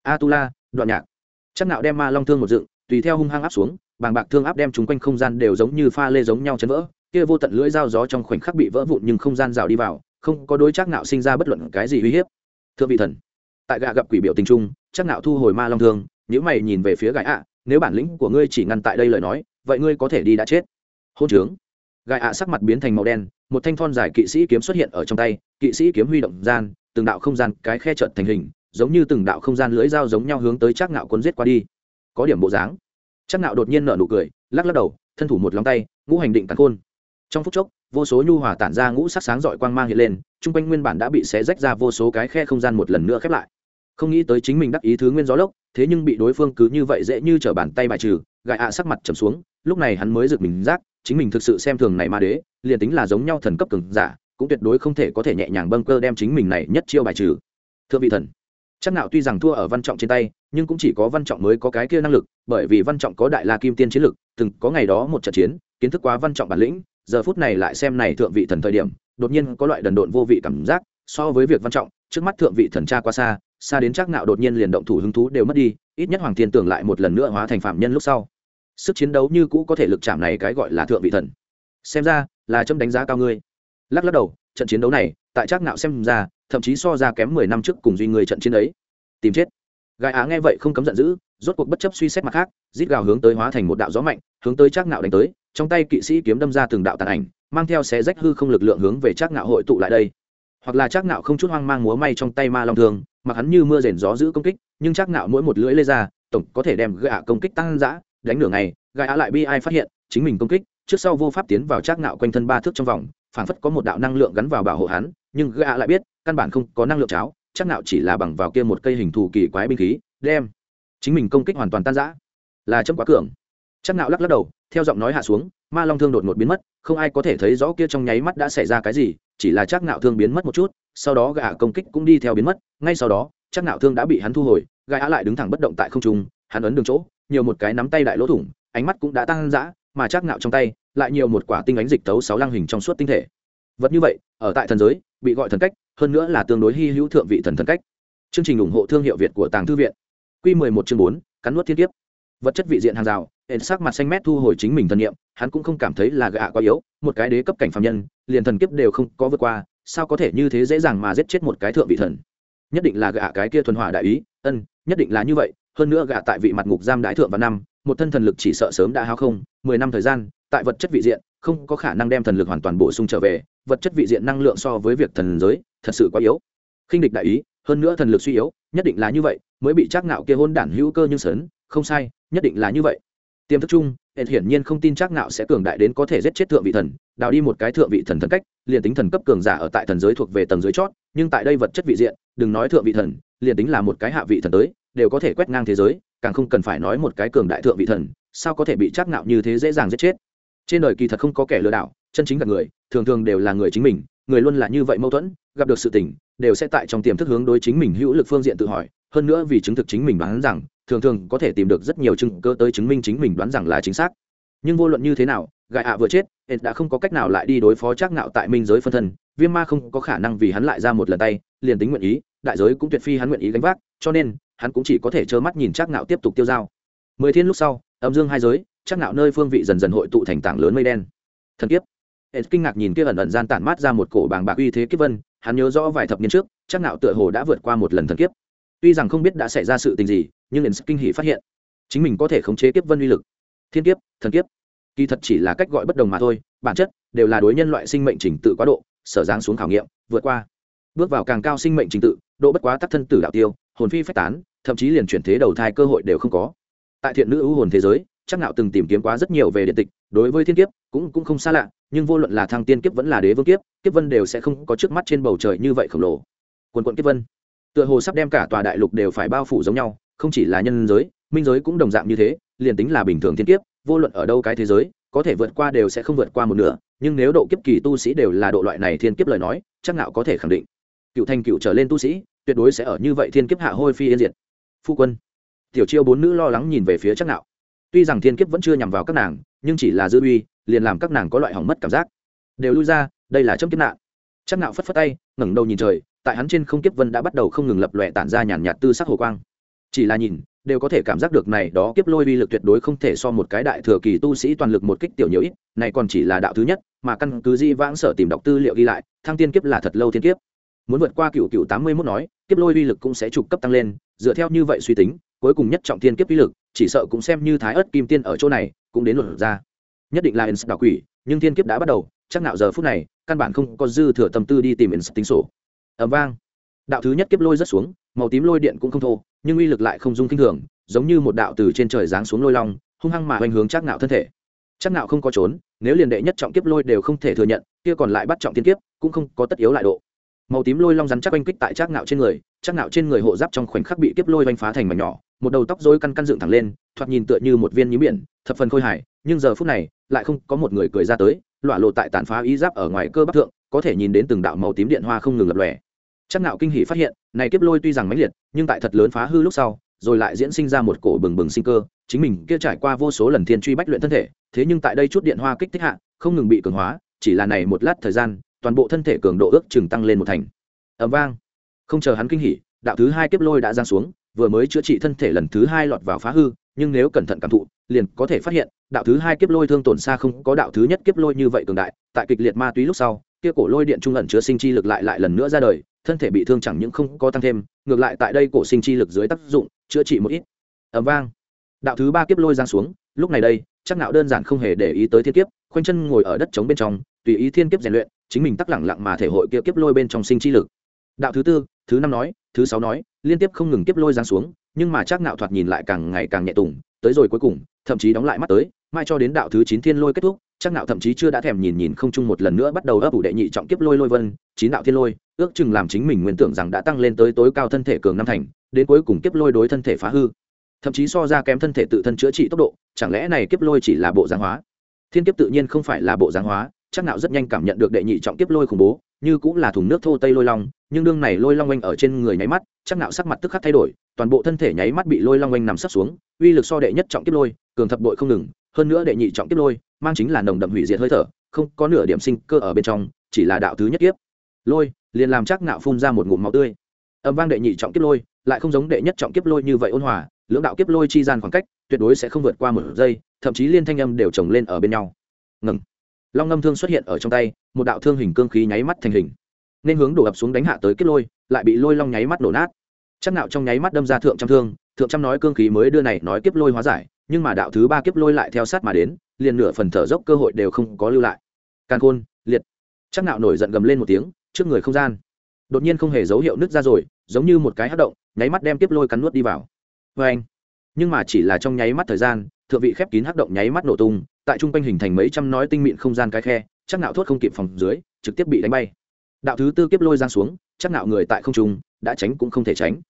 Atula, đoạn nhạc. Chắc ngạo đem ma long thương một dựng tùy theo hung hăng áp xuống bàng bạc thương áp đem chúng quanh không gian đều giống như pha lê giống nhau chấn vỡ kia vô tận lưỡi dao gió trong khoảnh khắc bị vỡ vụn nhưng không gian rào đi vào, không có đối chắc nạo sinh ra bất luận cái gì uy hiếp. Thưa vị thần, tại gạ gặp quỷ biểu tình trung chắc nạo thu hồi ma long thương nếu mày nhìn về phía gãi ạ, nếu bản lĩnh của ngươi chỉ ngăn tại đây lời nói, vậy ngươi có thể đi đã chết. Hôn trướng. Gai ạ sắc mặt biến thành màu đen, một thanh thon dài kỵ sĩ kiếm xuất hiện ở trong tay, kỵ sĩ kiếm huy động gian, từng đạo không gian cái khe trợn thành hình, giống như từng đạo không gian lưỡi dao giống nhau hướng tới chắc nạo cuốn giết qua đi. Có điểm bộ dáng. Chắc nạo đột nhiên nở nụ cười, lắc lắc đầu, thân thủ một lòng tay, ngũ hành định cắn khôn trong phút chốc, vô số nhu hòa tản ra ngũ sắc sáng rọi quang mang hiện lên trung quanh nguyên bản đã bị xé rách ra vô số cái khe không gian một lần nữa khép lại. Không nghĩ tới chính mình đắc ý thứ nguyên gió lốc, thế nhưng bị đối phương cứ như vậy dễ như trở bàn tay bài trừ gại ạ sắc mặt trầm xuống, lúc này hắn mới giựt mình giác, chính mình thực sự xem thường này ma đế, liền tính là giống nhau thần cấp cường giả, cũng tuyệt đối không thể có thể nhẹ nhàng bâng cơ đem chính mình này nhất chiêu bài trừ. Thưa vị thần, chắc nào tuy rằng thua ở văn trọng trên tay, nhưng cũng chỉ có văn trọng mới có cái kia năng lực, bởi vì văn trọng có đại la kim tiên chiến lực, từng có ngày đó một trận chiến, kiến thức quá văn trọng bản lĩnh giờ phút này lại xem này thượng vị thần thời điểm, đột nhiên có loại đần độn vô vị cảm giác, so với việc văn trọng, trước mắt thượng vị thần cha qua xa xa đến chắc nạo đột nhiên liền động thủ hứng thú đều mất đi, ít nhất hoàng thiên tưởng lại một lần nữa hóa thành phạm nhân lúc sau. Sức chiến đấu như cũ có thể lực chạm này cái gọi là thượng vị thần. Xem ra, là châm đánh giá cao ngươi. Lắc lắc đầu, trận chiến đấu này, tại chắc nạo xem ra, thậm chí so ra kém mười năm trước cùng duy người trận chiến ấy. Tìm chết. Gai á nghe vậy không cấm giận dữ rốt cuộc bất chấp suy xét mặt khác, rít gào hướng tới hóa thành một đạo gió mạnh, hướng tới Trác nạo đánh tới, trong tay kỵ sĩ kiếm đâm ra từng đạo tàn ảnh, mang theo xé rách hư không lực lượng hướng về Trác nạo hội tụ lại đây. Hoặc là Trác nạo không chút hoang mang múa may trong tay ma long thường mặc hắn như mưa rền gió giữ công kích, nhưng Trác nạo mỗi một lưỡi lê ra, tổng có thể đem gạ công kích tăng dã, đánh nửa ngày gạ lại bi ai phát hiện, chính mình công kích, trước sau vô pháp tiến vào Trác nạo quanh thân ba thước trong vòng, phảng phất có một đạo năng lượng gắn vào bảo hộ hắn, nhưng gạ lại biết, căn bản không có năng lượng cháo, Trác nạo chỉ là bằng vào kia một cây hình thù kỳ quái binh khí, đem chính mình công kích hoàn toàn tan rã. Là chấm quá cường. Chắc nạo lắc lắc đầu, theo giọng nói hạ xuống, ma long thương đột ngột biến mất, không ai có thể thấy rõ kia trong nháy mắt đã xảy ra cái gì, chỉ là chắc nạo thương biến mất một chút, sau đó gã công kích cũng đi theo biến mất, ngay sau đó, chắc nạo thương đã bị hắn thu hồi, gã lại đứng thẳng bất động tại không trung, hắn ấn đường chỗ, nhiều một cái nắm tay đại lỗ thủng, ánh mắt cũng đã tăng dã mà chắc nạo trong tay, lại nhiều một quả tinh ánh dịch tấu sáu lăng hình trong suốt tinh thể. Vật như vậy, ở tại thần giới, bị gọi thần cách, hơn nữa là tương đối hy hữu thượng vị thần thần cách. Chương trình ủng hộ thương hiệu việt của tàng thư viện quy 11 chương 4, cắn nuốt thiên kiếp. Vật chất vị diện hàng rào hển sắc mặt xanh mét thu hồi chính mình thần niệm hắn cũng không cảm thấy là gã quá yếu một cái đế cấp cảnh phàm nhân liền thần kiếp đều không có vượt qua sao có thể như thế dễ dàng mà giết chết một cái thượng vị thần? Nhất định là gã cái kia thuần hỏa đại ý ân nhất định là như vậy hơn nữa gã tại vị mặt ngục giam đại thượng vào năm một thân thần lực chỉ sợ sớm đã hao không mười năm thời gian tại vật chất vị diện không có khả năng đem thần lực hoàn toàn bổ sung trở về vật chất vị diện năng lượng so với việc thần giới thật sự quá yếu. Khinh địch đại ý hơn nữa thần lực suy yếu nhất định là như vậy, mới bị chắc nạo kia hôn đản hữu cơ nhưng sớn, không sai, nhất định là như vậy. Tiềm thức chung hẹn hiển nhiên không tin chắc nạo sẽ cường đại đến có thể giết chết thượng vị thần, đào đi một cái thượng vị thần thần cách, liền tính thần cấp cường giả ở tại thần giới thuộc về tầng dưới chót, nhưng tại đây vật chất vị diện, đừng nói thượng vị thần, liền tính là một cái hạ vị thần tới, đều có thể quét ngang thế giới, càng không cần phải nói một cái cường đại thượng vị thần, sao có thể bị chắc nạo như thế dễ dàng giết chết? Trên đời kỳ thật không có kẻ lừa đảo, chân chính gặp người, thường thường đều là người chính mình người luôn là như vậy mâu thuẫn, gặp được sự tình, đều sẽ tại trong tiềm thức hướng đối chính mình hữu lực phương diện tự hỏi. Hơn nữa vì chứng thực chính mình đoán rằng, thường thường có thể tìm được rất nhiều chứng cơ tới chứng minh chính mình đoán rằng là chính xác. Nhưng vô luận như thế nào gại ạ vừa chết, ed đã không có cách nào lại đi đối phó trác ngạo tại minh giới phân thân. Viêm ma không có khả năng vì hắn lại ra một lần tay, liền tính nguyện ý, đại giới cũng tuyệt phi hắn nguyện ý gánh vác, cho nên, hắn cũng chỉ có thể trơ mắt nhìn trác ngạo tiếp tục tiêu dao. Mười thiên lúc sau, âm dương hai giới, trác ngạo nơi phương vị dần dần hội tụ thành tảng lớn mây đen. Thần kiếp ed kinh ngạc nhìn kia ẩn ẩn gian tản mát ra một cổ bàng bạc uy thế kiếp vân, hắn nhớ rõ vài thập niên trước, chắc nạo tựa hồ đã vượt qua một lần thần kiếp. Tuy rằng không biết đã xảy ra sự tình gì, nhưng ed kinh hỉ phát hiện, chính mình có thể khống chế kiếp vân uy lực. Thiên kiếp, thần kiếp. Kỳ thật chỉ là cách gọi bất đồng mà thôi, bản chất đều là đối nhân loại sinh mệnh trình tự quá độ, sở giáng xuống khảo nghiệm, vượt qua. Bước vào càng cao sinh mệnh trình tự, độ bất quá tắc thân tử đạo tiêu, hồn phi phách tán, thậm chí liền chuyển thế đầu thai cơ hội đều không có. Tại thiện nữ ưu hồn thế giới, chắc nạo từng tìm kiếm quá rất nhiều về điện tịch, đối với thiên kiếp cũng cũng không xa lạ, nhưng vô luận là thăng tiên kiếp vẫn là đế vương kiếp kiếp vân đều sẽ không có trước mắt trên bầu trời như vậy khổng lồ. Quần quận kiếp vân, tựa hồ sắp đem cả tòa đại lục đều phải bao phủ giống nhau, không chỉ là nhân giới, minh giới cũng đồng dạng như thế, liền tính là bình thường thiên kiếp, vô luận ở đâu cái thế giới, có thể vượt qua đều sẽ không vượt qua một nửa, nhưng nếu độ kiếp kỳ tu sĩ đều là độ loại này thiên kiếp lời nói, chắc nào có thể khẳng định. Cựu thành cựu trở lên tu sĩ, tuyệt đối sẽ ở như vậy thiên kiếp hạ hôi phi yên diệt. Phu quân, tiểu chiêu bốn nữ lo lắng nhìn về phía chắc nào. tuy rằng thiên kiếp vẫn chưa nhằm vào các nàng, nhưng chỉ là dư uy liền làm các nàng có loại hỏng mất cảm giác. Đều lui ra, đây là chấm kiếp nạn. Chắc nạo phất phất tay, ngẩng đầu nhìn trời, tại hắn trên không kiếp vân đã bắt đầu không ngừng lập lòe tản ra nhàn nhạt tư sắc hồ quang. Chỉ là nhìn, đều có thể cảm giác được này đó kiếp lôi uy lực tuyệt đối không thể so một cái đại thừa kỳ tu sĩ toàn lực một kích tiểu nhiều ít, này còn chỉ là đạo thứ nhất, mà căn cứ di vãng sở tìm đọc tư liệu ghi lại, thăng tiên kiếp là thật lâu thiên kiếp. Muốn vượt qua cựu cựu tám mươi mốt nói, kiếp lôi uy lực cũng sẽ trục cấp tăng lên, dựa theo như vậy suy tính, cuối cùng nhất trọng thiên kiếp uy lực, chỉ sợ cũng xem như thái ớt kim tiên ở chỗ này, cũng đến luật ra nhất định là ins đạo quỷ, nhưng thiên kiếp đã bắt đầu, chắc nào giờ phút này, căn bản không có dư thừa tâm tư đi tìm ins tính sổ. Ẩm vang. Đạo thứ nhất kiếp lôi rất xuống, màu tím lôi điện cũng không thô, nhưng uy lực lại không dung kinh thường, giống như một đạo từ trên trời giáng xuống lôi long, hung hăng mà hoành hướng chắc nạo thân thể. Chắc nạo không có trốn, nếu liền đệ nhất trọng kiếp lôi đều không thể thừa nhận, kia còn lại bắt trọng tiên kiếp, cũng không có tất yếu lại độ màu tím lôi long rắn chắc oanh kích tại trác ngạo trên người, trác ngạo trên người hộ giáp trong khoảnh khắc bị kiếp lôi oanh phá thành mảnh nhỏ, một đầu tóc rối căn căn dựng thẳng lên, thoạt nhìn tựa như một viên nhím biển, thập phần khôi hài, nhưng giờ phút này, lại không có một người cười ra tới, lọa lộ tại tàn phá ý giáp ở ngoài cơ bắp thượng, có thể nhìn đến từng đạo màu tím điện hoa không ngừng lập lòe. Chắc nạo kinh hỉ phát hiện, này kiếp lôi tuy rằng mãnh liệt, nhưng tại thật lớn phá hư lúc sau, rồi lại diễn sinh ra một cổ bừng bừng sinh cơ, chính mình kia trải qua vô số lần thiên truy bách luyện thân thể, thế nhưng tại đây chút điện hoa kích thích hạ, không ngừng bị cường hóa, chỉ là này một lát thời gian toàn bộ thân thể cường độ ước chừng tăng lên một thành. Ầm vang. Không chờ hắn kinh hỉ, đạo thứ hai kiếp lôi đã giang xuống, vừa mới chữa trị thân thể lần thứ hai lọt vào phá hư, nhưng nếu cẩn thận cảm thụ, liền có thể phát hiện, đạo thứ hai kiếp lôi thương tổn xa không có đạo thứ nhất kiếp lôi như vậy cường đại, tại kịch liệt ma túy lúc sau, kia cổ lôi điện trung ẩn chứa sinh chi lực lại lại lần nữa ra đời, thân thể bị thương chẳng những không có tăng thêm, ngược lại tại đây cổ sinh chi lực dưới tác dụng, chữa trị một ít. Ẩm vang. Đạo thứ ba kiếp lôi giang xuống, lúc này đây, chắc nạo đơn giản không hề để ý tới thiên kiếp, khoanh chân ngồi ở đất trống bên trong tùy ý thiên kiếp rèn luyện, chính mình tắc lẳng lặng mà thể hội kia kiếp lôi bên trong sinh chi lực. Đạo thứ tư, thứ năm nói, thứ sáu nói, liên tiếp không ngừng kiếp lôi giáng xuống, nhưng mà chắc nạo thoạt nhìn lại càng ngày càng nhẹ tùng, tới rồi cuối cùng, thậm chí đóng lại mắt tới, mai cho đến đạo thứ chín thiên lôi kết thúc, chắc nạo thậm chí chưa đã thèm nhìn nhìn không chung một lần nữa bắt đầu ấp ủ đệ nhị trọng kiếp lôi lôi vân, chín đạo thiên lôi, ước chừng làm chính mình nguyên tưởng rằng đã tăng lên tới tối cao thân thể cường năm thành, đến cuối cùng kiếp lôi đối thân thể phá hư. Thậm chí so ra kém thân thể tự thân chữa trị tốc độ, chẳng lẽ này kiếp lôi chỉ là bộ giáng hóa? Thiên kiếp tự nhiên không phải là bộ giáng hóa chắc nạo rất nhanh cảm nhận được đệ nhị trọng kiếp lôi khủng bố, như cũng là thùng nước thô tây lôi long, nhưng đương này lôi long quanh ở trên người nháy mắt, chắc nạo sắc mặt tức khắc thay đổi, toàn bộ thân thể nháy mắt bị lôi long quanh nằm sấp xuống, uy lực so đệ nhất trọng kiếp lôi, cường thập bội không ngừng, hơn nữa đệ nhị trọng kiếp lôi, mang chính là nồng đậm hủy diệt hơi thở, không có nửa điểm sinh cơ ở bên trong, chỉ là đạo thứ nhất kiếp. Lôi, liền làm chắc nạo phun ra một ngụm máu tươi. Âm vang đệ nhị trọng kiếp lôi, lại không giống đệ nhất trọng kiếp lôi như vậy ôn hòa, lưỡng đạo kiếp lôi chi gian khoảng cách, tuyệt đối sẽ không vượt qua một giây, thậm chí liên thanh âm đều chồng lên ở bên nhau. Ngừng long ngâm thương xuất hiện ở trong tay, một đạo thương hình cương khí nháy mắt thành hình. Nên hướng đổ ập xuống đánh hạ tới kiếp lôi, lại bị lôi long nháy mắt nổ nát. Chắc nạo trong nháy mắt đâm ra thượng trăm thương, thượng trăm nói cương khí mới đưa này nói kiếp lôi hóa giải, nhưng mà đạo thứ ba kiếp lôi lại theo sát mà đến, liền nửa phần thở dốc cơ hội đều không có lưu lại. Càn khôn, liệt. Chắc nạo nổi giận gầm lên một tiếng, trước người không gian. Đột nhiên không hề dấu hiệu nứt ra rồi, giống như một cái hất động, nháy mắt đem kiếp lôi cắn nuốt đi vào. Vê anh nhưng mà chỉ là trong nháy mắt thời gian, thượng vị khép kín hắc động nháy mắt nổ tung tại trung quanh hình thành mấy trăm nói tinh mịn không gian cái khe, chắc nạo thốt không kịp phòng dưới, trực tiếp bị đánh bay. Đạo thứ tư kiếp lôi giang xuống, chắc nạo người tại không trung, đã tránh cũng không thể tránh.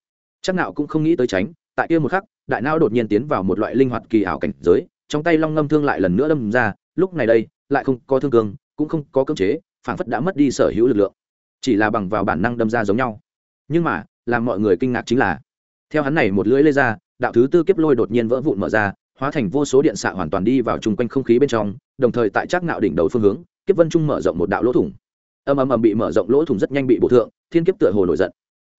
Chắc nạo cũng không nghĩ tới tránh, tại kia một khắc, đại não đột nhiên tiến vào một loại linh hoạt kỳ ảo cảnh giới, trong tay long ngâm thương lại lần nữa đâm ra, lúc này đây, lại không có thương cường cũng không có cưỡng chế, phảng phất đã mất đi sở hữu lực lượng. Chỉ là bằng vào bản năng đâm ra giống nhau. Nhưng mà, làm mọi người kinh ngạc chính là, theo hắn này một lưỡi lê ra, đạo thứ tư kiếp lôi đột nhiên vỡ vụn mở ra hóa thành vô số điện xạ hoàn toàn đi vào chung quanh không khí bên trong, đồng thời tại trác nạo đỉnh đầu phương hướng, kiếp vân trung mở rộng một đạo lỗ thủng. Âm âm ầm bị mở rộng lỗ thủng rất nhanh bị bổ thượng, thiên kiếp tựa hồ nổi giận.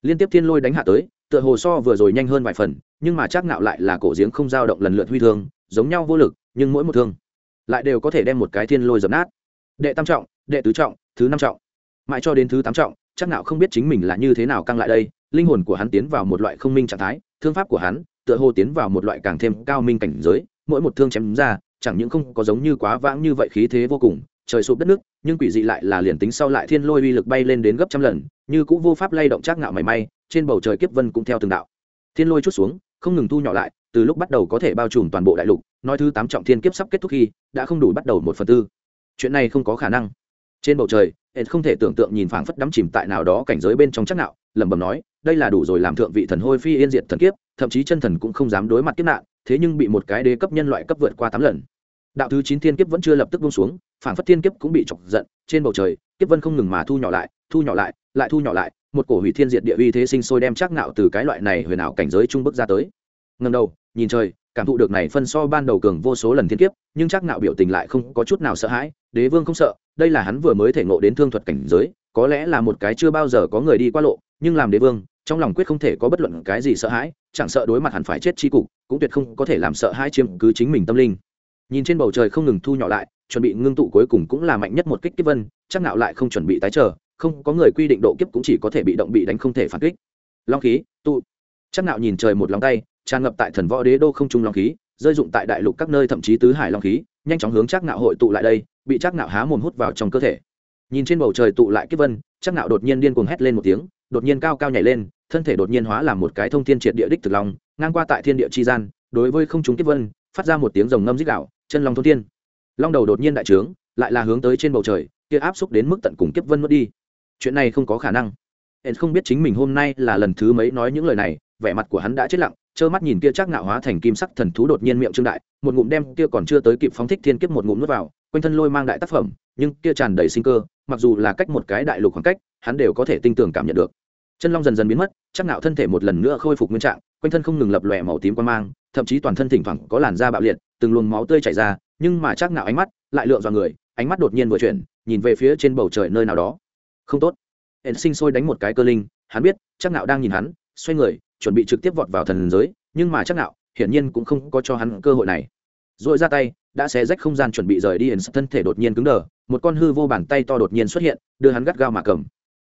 Liên tiếp thiên lôi đánh hạ tới, tựa hồ so vừa rồi nhanh hơn vài phần, nhưng mà trác nạo lại là cổ giếng không dao động lần lượt huy thương, giống nhau vô lực, nhưng mỗi một thương lại đều có thể đem một cái thiên lôi dập nát. Đệ tam trọng, đệ tứ trọng, thứ năm trọng. Mãi cho đến thứ tám trọng trác nạo không biết chính mình là như thế nào căng lại đây, linh hồn của hắn tiến vào một loại không minh trạng thái thương pháp của hắn, tựa hồ tiến vào một loại càng thêm cao minh cảnh giới, mỗi một thương chém ra, chẳng những không có giống như quá vãng như vậy khí thế vô cùng, trời sụp đất nước, nhưng quỷ dị lại là liền tính sau lại thiên lôi uy lực bay lên đến gấp trăm lần, như cũng vô pháp lay động chắc ngạo mảy may, trên bầu trời kiếp vân cũng theo từng đạo. Thiên lôi chút xuống, không ngừng thu nhỏ lại, từ lúc bắt đầu có thể bao trùm toàn bộ đại lục, nói thứ tám trọng thiên kiếp sắp kết thúc khi, đã không đủ bắt đầu một phần tư. Chuyện này không có khả năng. Trên bầu trời ed không thể tưởng tượng nhìn phảng phất đắm chìm tại nào đó cảnh giới bên trong chắc nạo lẩm bẩm nói, đây là đủ rồi, làm thượng vị thần hôi phi yên diệt thần kiếp, thậm chí chân thần cũng không dám đối mặt kiếp nạn, thế nhưng bị một cái đế cấp nhân loại cấp vượt qua tám lần. Đạo thứ chín thiên kiếp vẫn chưa lập tức buông xuống, phảng phất thiên kiếp cũng bị chọc giận, trên bầu trời, kiếp vân không ngừng mà thu nhỏ lại, thu nhỏ lại lại thu nhỏ lại, một cổ hủy thiên diệt địa uy thế sinh sôi đem chắc nạo từ cái loại này huyền ảo cảnh giới trung bức ra tới. Ngầm đầu, nhìn trời, cảm thụ được này phân so ban đầu cường vô số lần thiên kiếp, nhưng chắc nạo biểu tình lại không có chút nào sợ hãi, đế vương không sợ, đây là hắn vừa mới thể ngộ đến thương thuật cảnh giới, có lẽ là một cái chưa bao giờ có người đi qua lộ nhưng làm đế vương, trong lòng quyết không thể có bất luận cái gì sợ hãi, chẳng sợ đối mặt hẳn phải chết chi cục, cũng tuyệt không có thể làm sợ hãi chiếm cứ chính mình tâm linh. Nhìn trên bầu trời không ngừng thu nhỏ lại, chuẩn bị ngưng tụ cuối cùng cũng là mạnh nhất một kích kiếp vân, chắc nạo lại không chuẩn bị tái chờ không có người quy định độ kiếp cũng chỉ có thể bị động bị đánh không thể phản kích. Long khí, tụ. Chắc nạo nhìn trời một lòng tay, tràn ngập tại thần võ đế đô không trung long khí, rơi dụng tại đại lục các nơi thậm chí tứ hải long khí, nhanh chóng hướng chắc nạo hội tụ lại đây, bị chắc nạo há mồm hút vào trong cơ thể. Nhìn trên bầu trời tụ lại kiếp vân, chắc nạo đột nhiên điên cuồng hét lên một tiếng đột nhiên cao cao nhảy lên, thân thể đột nhiên hóa làm một cái thông thiên triệt địa đích thực long, ngang qua tại thiên địa chi gian, đối với không chúng kiếp vân, phát ra một tiếng rồng ngâm rít đạo chân long thôn thiên. Long đầu đột nhiên đại trướng, lại là hướng tới trên bầu trời, kia áp xúc đến mức tận cùng kiếp vân mất đi. Chuyện này không có khả năng. Hắn không biết chính mình hôm nay là lần thứ mấy nói những lời này, vẻ mặt của hắn đã chết lặng, trơ mắt nhìn kia chắc ngạo hóa thành kim sắc thần thú đột nhiên miệng trương đại, một ngụm đem kia còn chưa tới kịp phóng thích thiên kiếp một ngụm nuốt vào, quanh thân lôi mang đại tác phẩm nhưng kia tràn đầy sinh cơ, mặc dù là cách một cái đại lục khoảng cách, hắn đều có thể tinh tường cảm nhận được. Chân long dần dần biến mất, chắc nạo thân thể một lần nữa khôi phục nguyên trạng, quanh thân không ngừng lập lòe màu tím quan mang, thậm chí toàn thân thỉnh thoảng có làn da bạo liệt, từng luồng máu tươi chảy ra, nhưng mà chắc nạo ánh mắt lại lượn dọa người, ánh mắt đột nhiên vừa chuyển, nhìn về phía trên bầu trời nơi nào đó. Không tốt. Hẹn sinh sôi đánh một cái cơ linh, hắn biết, chắc nạo đang nhìn hắn, xoay người, chuẩn bị trực tiếp vọt vào thần giới, nhưng mà chắc nạo hiển nhiên cũng không có cho hắn cơ hội này. Rồi ra tay đã xé rách không gian chuẩn bị rời đi hẹn thân thể đột nhiên cứng đờ, một con hư vô bàn tay to đột nhiên xuất hiện, đưa hắn gắt gao mà cầm.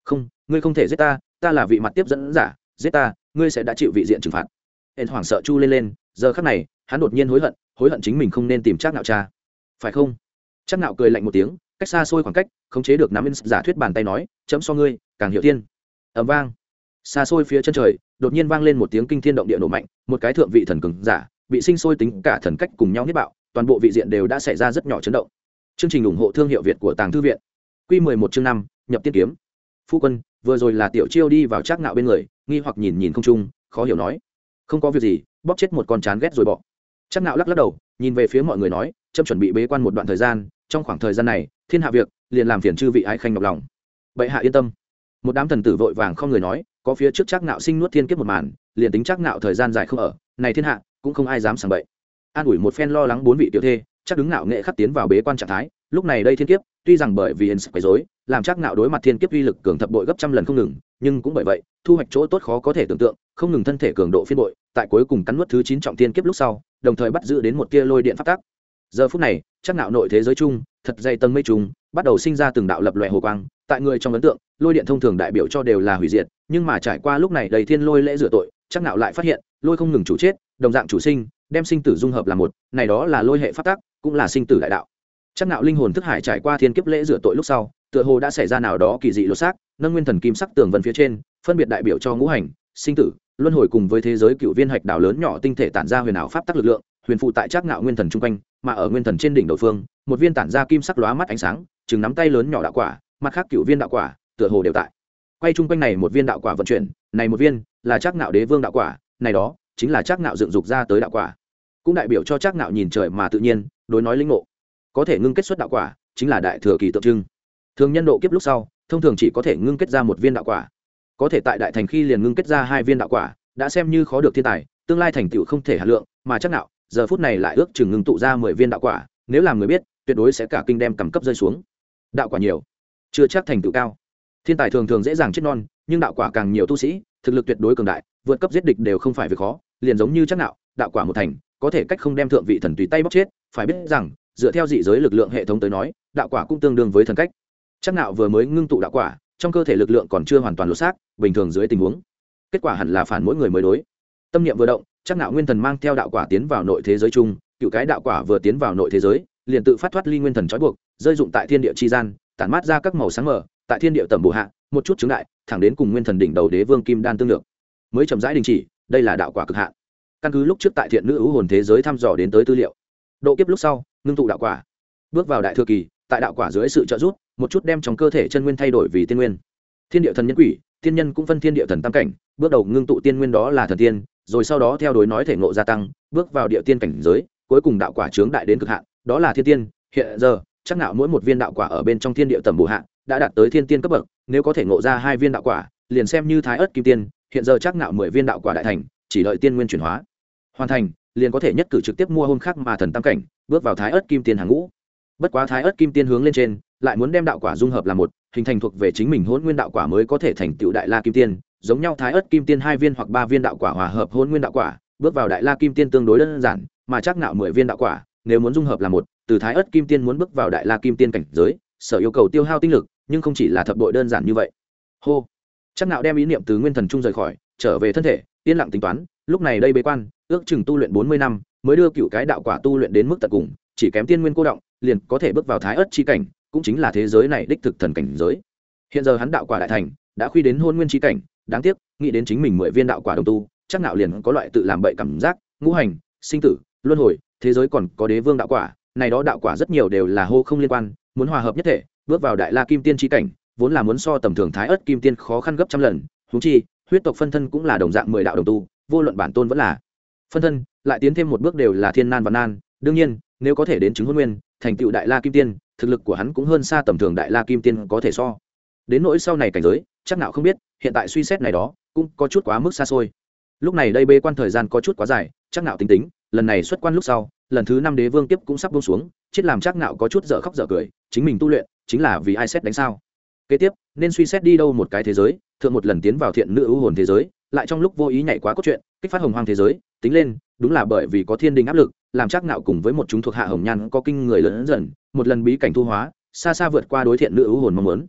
Không, ngươi không thể giết ta ta là vị mặt tiếp dẫn giả, giết ta, ngươi sẽ đã chịu vị diện trừng phạt. Hẹn hoảng sợ chu lên lên, giờ khắc này, hắn đột nhiên hối hận hối hận chính mình không nên tìm chắc nạo cha. Phải không? Chắc nạo cười lạnh một tiếng, cách xa xôi khoảng cách, khống chế được nắm in giả thuyết bàn tay nói, chấm so ngươi càng hiểu tiên. ầm vang. Xa xôi phía chân trời, đột nhiên vang lên một tiếng kinh thiên động địa nổ mạnh, một cái thượng vị thần cường giả, bị sinh sôi tính cả thần cách cùng nhau nhất bạo toàn bộ vị diện đều đã xảy ra rất nhỏ chấn động. Chương trình ủng hộ thương hiệu việt của tàng thư viện. Quy 11 chương 5, nhập tiên kiếm. Phu quân vừa rồi là tiểu chiêu đi vào chắc ngạo bên người nghi hoặc nhìn nhìn không trung khó hiểu nói. Không có việc gì bóp chết một con chán ghét rồi bỏ. Chắc ngạo lắc lắc đầu nhìn về phía mọi người nói trâm chuẩn bị bế quan một đoạn thời gian trong khoảng thời gian này thiên hạ việc liền làm phiền chư vị ái khanh nhọc lòng. Bệ hạ yên tâm. Một đám thần tử vội vàng không người nói có phía trước chắc ngạo sinh nuốt thiên kiếp một màn liền tính chắc ngạo thời gian dài không ở này thiên hạ cũng không ai dám sảng bậy an ủi một phen lo lắng bốn vị tiểu thê, chắc đứng nạo nghệ khắc tiến vào bế quan trạng thái, lúc này đây thiên kiếp, tuy rằng bởi vì hiền quấy rối, làm chắc nạo đối mặt thiên kiếp uy lực cường thập bội gấp trăm lần không ngừng, nhưng cũng bởi vậy, thu hoạch chỗ tốt khó có thể tưởng tượng, không ngừng thân thể cường độ phiên bội, tại cuối cùng cắn nuốt thứ chín trọng thiên kiếp lúc sau, đồng thời bắt giữ đến một tia lôi điện phát tác giờ phút này, chắc nạo nội thế giới chung, thật dày tầng mây trùng, bắt đầu sinh ra từng đạo lập loè hồ quang, tại người trong ấn tượng, lôi điện thông thường đại biểu cho đều là hủy diệt, nhưng mà trải qua lúc này đầy thiên lôi lễ rửa tội, chắc nạo lại phát hiện, lôi không ngừng chủ chết, đồng dạng chủ sinh đem sinh tử dung hợp là một, này đó là lôi hệ phát tác cũng là sinh tử đại đạo. Chắc nạo linh hồn thức hải trải qua thiên kiếp lễ rửa tội lúc sau, tựa hồ đã xảy ra nào đó kỳ dị lột xác, nâng nguyên thần kim sắc tường vân phía trên, phân biệt đại biểu cho ngũ hành, sinh tử, luân hồi cùng với thế giới cựu viên hạch đảo lớn nhỏ tinh thể tản ra huyền ảo pháp tắc lực lượng, huyền phụ tại trác ngạo nguyên thần trung quanh, mà ở nguyên thần trên đỉnh đầu phương, một viên tản ra kim sắc lóa mắt ánh sáng, chừng nắm tay lớn nhỏ đạo quả, mặt khác cựu viên đạo quả, tựa hồ đều tại. Quay chung quanh này một viên đạo quả vận chuyển, này một viên là trác ngạo đế vương đạo quả, này đó chính là trác ngạo dựng dục ra tới đạo quả cũng đại biểu cho trác ngạo nhìn trời mà tự nhiên, đối nói linh ngộ. Có thể ngưng kết xuất đạo quả, chính là đại thừa kỳ tượng trưng. Thường nhân độ kiếp lúc sau, thông thường chỉ có thể ngưng kết ra một viên đạo quả. Có thể tại đại thành khi liền ngưng kết ra hai viên đạo quả, đã xem như khó được thiên tài, tương lai thành tựu không thể hà lượng, mà chắc nạo giờ phút này lại ước chừng ngưng tụ ra mười viên đạo quả, nếu làm người biết, tuyệt đối sẽ cả kinh đem cầm cấp rơi xuống. Đạo quả nhiều, chưa chắc thành tựu cao. Thiên tài thường thường dễ dàng chết non, nhưng đạo quả càng nhiều tu sĩ, thực lực tuyệt đối cường đại, vượt cấp giết địch đều không phải việc khó, liền giống như chắc nạo đạo quả một thành có thể cách không đem thượng vị thần tùy tay bóc chết, phải biết rằng, dựa theo dị giới lực lượng hệ thống tới nói, đạo quả cũng tương đương với thần cách. Chắc nạo vừa mới ngưng tụ đạo quả, trong cơ thể lực lượng còn chưa hoàn toàn lột xác, bình thường dưới tình huống, kết quả hẳn là phản mỗi người mới đối. Tâm niệm vừa động, chắc nạo nguyên thần mang theo đạo quả tiến vào nội thế giới chung, cựu cái đạo quả vừa tiến vào nội thế giới, liền tự phát thoát ly nguyên thần trói buộc, rơi dụng tại thiên địa chi gian, tản mát ra các màu sáng mờ, tại thiên địa tầm bổ hạ, một chút chứng đại, thẳng đến cùng nguyên thần đỉnh đầu đế vương kim đan tương lượng mới chậm rãi đình chỉ, đây là đạo quả cực hạn căn cứ lúc trước tại thiện nữ ưu hồn thế giới thăm dò đến tới tư liệu. Độ kiếp lúc sau, ngưng tụ đạo quả. Bước vào đại thừa kỳ, tại đạo quả dưới sự trợ giúp, một chút đem trong cơ thể chân nguyên thay đổi vì tiên nguyên. Thiên địa thần nhân quỷ, tiên nhân cũng phân thiên địa thần tam cảnh, bước đầu ngưng tụ tiên nguyên đó là thần tiên, rồi sau đó theo đối nói thể ngộ gia tăng, bước vào địa tiên cảnh giới, cuối cùng đạo quả trướng đại đến cực hạn, đó là thiên tiên, hiện giờ, chắc nạo mỗi một viên đạo quả ở bên trong thiên địa tầm bổ hạ đã đạt tới thiên tiên cấp bậc, nếu có thể ngộ ra hai viên đạo quả, liền xem như thái ớt kim tiên, hiện giờ chắc nạo mười viên đạo quả đại thành, chỉ đợi tiên nguyên chuyển hóa hoàn thành, liền có thể nhất cử trực tiếp mua hôm khác mà thần tam cảnh, bước vào thái ớt kim tiên hàng ngũ. Bất quá thái ớt kim tiên hướng lên trên, lại muốn đem đạo quả dung hợp là một, hình thành thuộc về chính mình hôn nguyên đạo quả mới có thể thành tựu đại la kim tiên. Giống nhau thái ớt kim tiên hai viên hoặc ba viên đạo quả hòa hợp hôn nguyên đạo quả, bước vào đại la kim tiên tương đối đơn giản, mà chắc nạo mười viên đạo quả, nếu muốn dung hợp là một, từ thái ớt kim tiên muốn bước vào đại la kim tiên cảnh giới, sở yêu cầu tiêu hao tinh lực, nhưng không chỉ là thập đội đơn giản như vậy. Hô. Chắc nạo đem ý niệm từ nguyên thần trung rời khỏi, trở về thân thể, yên lặng tính toán, lúc này đây bế quan ước chừng tu luyện bốn mươi năm, mới đưa cựu cái đạo quả tu luyện đến mức tận cùng, chỉ kém tiên nguyên cô động, liền có thể bước vào thái ớt chi cảnh, cũng chính là thế giới này đích thực thần cảnh giới. Hiện giờ hắn đạo quả đại thành, đã khuy đến hôn nguyên chi cảnh, đáng tiếc, nghĩ đến chính mình mười viên đạo quả đồng tu, chắc nạo liền có loại tự làm bậy cảm giác, ngũ hành, sinh tử, luân hồi, thế giới còn có đế vương đạo quả, này đó đạo quả rất nhiều đều là hô không liên quan, muốn hòa hợp nhất thể, bước vào đại la kim tiên chi cảnh, vốn là muốn so tầm thường thái ớt kim tiên khó khăn gấp trăm lần, huống chi, huyết tộc phân thân cũng là đồng dạng mười đạo đồng tu, vô luận bản tôn vẫn là phân thân, lại tiến thêm một bước đều là thiên nan và nan. Đương nhiên, nếu có thể đến chứng hôn nguyên, thành tựu đại la kim tiên, thực lực của hắn cũng hơn xa tầm thường đại la kim tiên có thể so. Đến nỗi sau này cảnh giới, chắc nào không biết, hiện tại suy xét này đó, cũng có chút quá mức xa xôi. Lúc này đây bê quan thời gian có chút quá dài, chắc nào tính tính, lần này xuất quan lúc sau, lần thứ năm đế vương tiếp cũng sắp buông xuống, chết làm chắc nào có chút dở khóc dở cười, chính mình tu luyện, chính là vì ai xét đánh sao. Kế tiếp, nên suy xét đi đâu một cái thế giới, thượng một lần tiến vào thiện nữ ưu hồn thế giới, lại trong lúc vô ý nhảy quá cốt truyện kích phát hồng hoang thế giới, tính lên, đúng là bởi vì có thiên đình áp lực, làm chắc nạo cùng với một chúng thuộc hạ hồng nhan có kinh người lớn dần, một lần bí cảnh thu hóa, xa xa vượt qua đối thiện nữ ưu hồn mong muốn.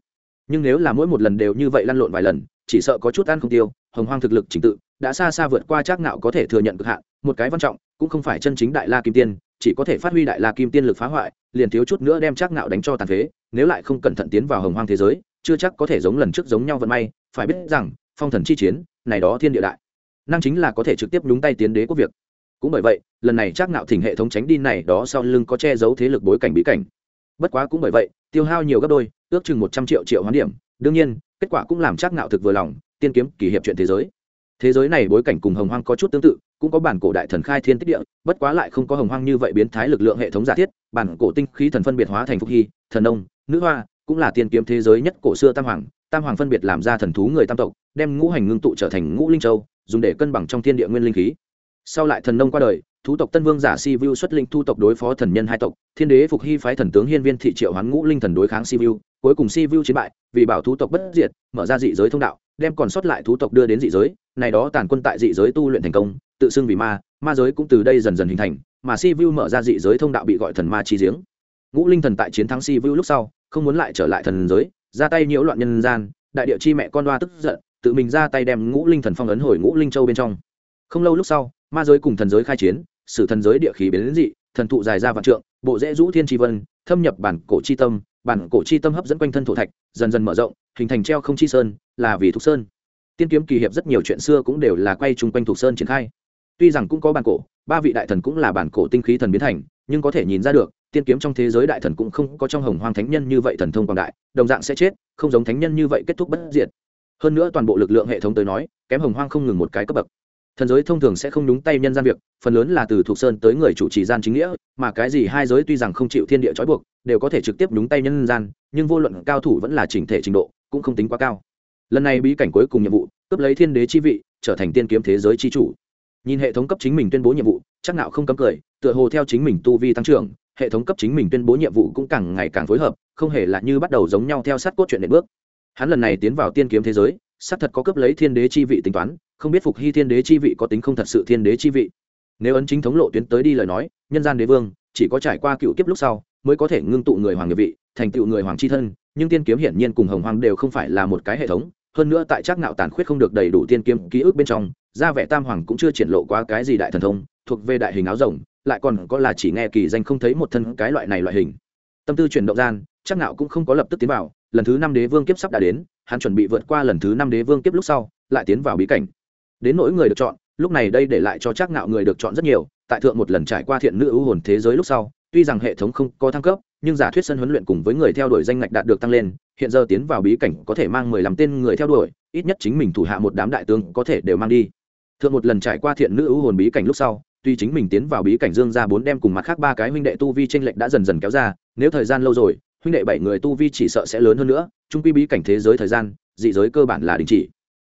Nhưng nếu là mỗi một lần đều như vậy lăn lộn vài lần, chỉ sợ có chút ăn không tiêu, hồng hoang thực lực trình tự đã xa xa vượt qua chắc nạo có thể thừa nhận cực hạn, một cái văn trọng, cũng không phải chân chính đại la kim tiên, chỉ có thể phát huy đại la kim tiên lực phá hoại, liền thiếu chút nữa đem chắc nạo đánh cho tàn phế, nếu lại không cẩn thận tiến vào hồng hoang thế giới, chưa chắc có thể giống lần trước giống nhau vận may, phải biết rằng, phong thần chi chiến, này đó thiên địa đại năng chính là có thể trực tiếp nhúng tay tiến đế quốc việc. Cũng bởi vậy lần này chắc nạo thỉnh hệ thống tránh đi này đó sau lưng có che giấu thế lực bối cảnh bí cảnh. Bất quá cũng bởi vậy tiêu hao nhiều gấp đôi ước chừng một trăm triệu triệu hoán điểm. Đương nhiên kết quả cũng làm chắc nạo thực vừa lòng tiên kiếm kỳ hiệp chuyện thế giới. Thế giới này bối cảnh cùng hồng hoang có chút tương tự cũng có bản cổ đại thần khai thiên tích địa bất quá lại không có hồng hoang như vậy biến thái lực lượng hệ thống giả thiết bản cổ tinh khí thần phân biệt hóa thành phúc hy thần ông, nữ hoa cũng là tiên kiếm thế giới nhất cổ xưa tam hoàng tam hoàng phân biệt làm ra thần thú người tam tộc đem ngũ hành ngưng tụ trở thành ngũ linh châu dùng để cân bằng trong thiên địa nguyên linh khí. Sau lại thần nông qua đời, thú tộc tân vương giả si vu xuất linh thu tộc đối phó thần nhân hai tộc, thiên đế phục hy phái thần tướng hiên viên thị triệu hoán ngũ linh thần đối kháng si vu cuối cùng si vu chiến bại, vì bảo thú tộc bất diệt, mở ra dị giới thông đạo, đem còn sót lại thú tộc đưa đến dị giới, này đó tàn quân tại dị giới tu luyện thành công, tự xưng vì ma ma giới cũng từ đây dần dần hình thành, mà si vu mở ra dị giới thông đạo bị gọi thần ma chi giếng. Ngũ linh thần tại chiến thắng si vu lúc sau, không muốn lại trở lại thần giới, ra tay nhiễu loạn nhân gian, đại địa chi mẹ con đoa tức giận tự mình ra tay đem ngũ linh thần phong ấn hồi ngũ linh châu bên trong. Không lâu lúc sau, ma giới cùng thần giới khai chiến, sử thần giới địa khí biến đến dị, thần thụ dài ra vạn trượng, bộ dễ rũ thiên tri vân, thâm nhập bản cổ chi tâm, bản cổ chi tâm hấp dẫn quanh thân thổ thạch, dần dần mở rộng, hình thành treo không chi sơn, là vì thục sơn. Tiên kiếm kỳ hiệp rất nhiều chuyện xưa cũng đều là quay chung quanh thục sơn triển khai. Tuy rằng cũng có bản cổ, ba vị đại thần cũng là bản cổ tinh khí thần biến thành, nhưng có thể nhìn ra được, tiên kiếm trong thế giới đại thần cũng không có trong hồng hoang thánh nhân như vậy thần thông quảng đại, đồng dạng sẽ chết, không giống thánh nhân như vậy kết thúc bất diệt hơn nữa toàn bộ lực lượng hệ thống tới nói, kém hồng hoang không ngừng một cái cấp bậc. Thần giới thông thường sẽ không đúng tay nhân gian việc, phần lớn là từ thuộc sơn tới người chủ trì gian chính nghĩa, mà cái gì hai giới tuy rằng không chịu thiên địa trói buộc, đều có thể trực tiếp đúng tay nhân gian, nhưng vô luận cao thủ vẫn là chỉnh thể trình độ, cũng không tính quá cao. Lần này bí cảnh cuối cùng nhiệm vụ, cướp lấy thiên đế chi vị, trở thành tiên kiếm thế giới chi chủ. Nhìn hệ thống cấp chính mình tuyên bố nhiệm vụ, chắc nào không cấm cười, tựa hồ theo chính mình tu vi tăng trưởng, hệ thống cấp chính mình tuyên bố nhiệm vụ cũng càng ngày càng phối hợp, không hề là như bắt đầu giống nhau theo sát cốt truyện nệm bước hắn lần này tiến vào tiên kiếm thế giới, xác thật có cấp lấy thiên đế chi vị tính toán, không biết phục hy thiên đế chi vị có tính không thật sự thiên đế chi vị. Nếu ấn chính thống lộ tuyến tới đi lời nói, nhân gian đế vương, chỉ có trải qua cựu kiếp lúc sau, mới có thể ngưng tụ người hoàng nghiệp vị, thành tựu người hoàng c h i thân, nhưng tiên kiếm hiển nhiên cùng hồng hoàng đều không phải là một cái hệ thống, hơn nữa tại trác Ngạo tàn khuyết không được đầy đủ tiên kiếm ký ức bên trong gia vẻ tam hoàng cũng chưa triển lộ qua cái gì đại thần thông, thuộc về đại hình áo rồng, lại còn có là chỉ nghe kỳ danh không thấy một thân cái loại này loại hình. Tâm tư chuyển động gian, trác Ngạo cũng không có lập tức tiến vào lần thứ năm đế vương kiếp sắp đã đến, hắn chuẩn bị vượt qua lần thứ năm đế vương kiếp lúc sau, lại tiến vào bí cảnh. Đến nỗi người được chọn, lúc này đây để lại cho trác nạo người được chọn rất nhiều, tại thượng một lần trải qua thiện nữ ưu hồn thế giới lúc sau, tuy rằng hệ thống không có thăng cấp, nhưng giả thuyết sân huấn luyện cùng với người theo đuổi danh ngạch đạt được tăng lên, hiện giờ tiến vào bí cảnh có thể mang mười lăm tên người theo đuổi, ít nhất chính mình thủ hạ một đám đại tướng có thể đều mang đi. Thượng một lần trải qua thiện nữ ưu hồn bí cảnh lúc sau, tuy chính mình tiến vào bí cảnh dương ra bốn đem cùng mặt khác ba cái huynh đệ tu vi tranh lệch đã dần dần kéo ra, nếu thời gian lâu rồi huynh đệ bảy người tu vi chỉ sợ sẽ lớn hơn nữa trung quy bí cảnh thế giới thời gian, dị giới cơ bản là đình chỉ.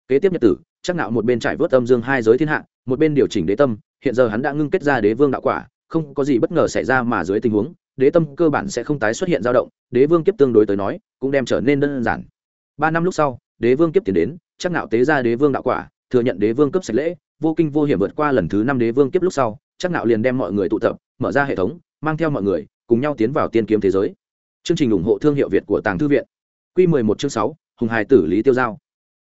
Kế tiếp nhật tử, chắc nạo một bên trải vớt âm dương hai giới thiên hạ, một bên điều chỉnh đế tâm, hiện giờ hắn đã ngưng kết ra đế vương đạo quả, không có gì bất ngờ xảy ra mà dưới tình huống, đế tâm cơ bản sẽ không tái xuất hiện dao động, đế vương kiếp tương đối tới nói, cũng đem trở nên đơn giản. Ba năm lúc sau, đế vương kiếp tiến đến, chắc nạo tế ra đế vương đạo quả, thừa nhận đế vương cấp sạch lễ, vô kinh vô hiểm vượt qua lần thứ năm đế vương kiếp lúc sau, chắc nạo liền đem mọi người tụ tập, mở ra hệ thống, mang theo mọi người, cùng nhau tiến vào tiên kiếm thế giới chương trình ủng hộ thương hiệu việt của tàng thư viện. Quy 11 chương 6, hùng hài tử lý tiêu giao.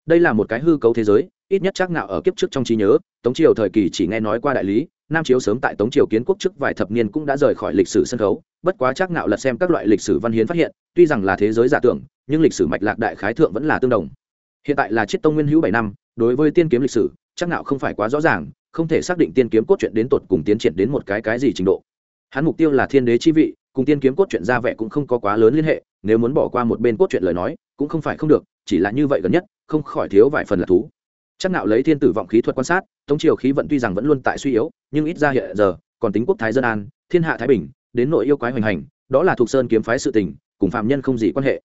Đây là một cái hư cấu thế giới ít nhất chắc nạo ở kiếp trước trong trí nhớ tống triều thời kỳ chỉ nghe nói qua đại lý nam chiếu sớm tại tống triều kiến quốc trước vài thập niên cũng đã rời khỏi lịch sử sân khấu bất quá chắc nạo lật xem các loại lịch sử văn hiến phát hiện tuy rằng là thế giới giả tưởng nhưng lịch sử mạch lạc đại khái thượng vẫn là tương đồng. Hiện tại là chiết tông nguyên hữu bảy năm đối với tiên kiếm lịch sử chắc nạo không phải quá rõ ràng không thể xác định tiên kiếm cốt truyện đến tột cùng tiến triển đến một cái cái gì trình độ. Hắn mục tiêu là thiên đế chi vị cùng tiên kiếm cốt truyện ra vẻ cũng không có quá lớn liên hệ, nếu muốn bỏ qua một bên cốt truyện lời nói, cũng không phải không được, chỉ là như vậy gần nhất, không khỏi thiếu vài phần là thú. Chắc nạo lấy thiên tử vọng khí thuật quan sát, tống triều khí vận tuy rằng vẫn luôn tại suy yếu, nhưng ít ra hiện giờ, còn tính quốc thái dân an, thiên hạ thái bình, đến nội yêu quái hoành hành, đó là thuộc sơn kiếm phái sự tình, cùng phạm nhân không gì quan hệ.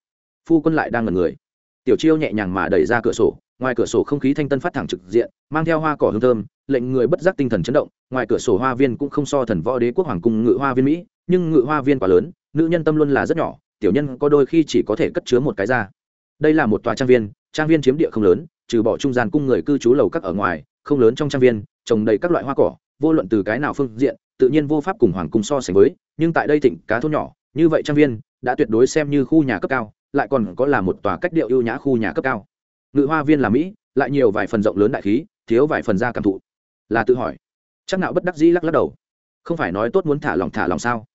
Phu quân lại đang ngẩn người. Tiểu chiêu nhẹ nhàng mà đẩy ra cửa sổ, ngoài cửa sổ không khí thanh tân phát thẳng trực diện, mang theo hoa cỏ hương thơm, lệnh người bất giác tinh thần chấn động, ngoài cửa sổ hoa viên cũng không so thần võ đế quốc hoàng cung ngự hoa viên mỹ nhưng ngự hoa viên quá lớn, nữ nhân tâm luôn là rất nhỏ, tiểu nhân có đôi khi chỉ có thể cất chứa một cái ra. Đây là một tòa trang viên trang viên chiếm địa không lớn, trừ bỏ trung gian cung người cư trú lầu các ở ngoài, không lớn trong trang viên, trồng đầy các loại hoa cỏ, vô luận từ cái nào phương diện, tự nhiên vô pháp cùng hoàng cung so sánh với, nhưng tại đây thịnh cá thôn nhỏ, như vậy trang viên đã tuyệt đối xem như khu nhà cấp cao, lại còn có là một tòa cách điệu ưu nhã khu nhà cấp cao. Ngự hoa viên là mỹ, lại nhiều vài phần rộng lớn đại khí, thiếu vài phần ra cảm thụ. Là tự hỏi, chắc nào bất đắc dĩ lắc lắc đầu. Không phải nói tốt muốn thả lòng thả lòng sao?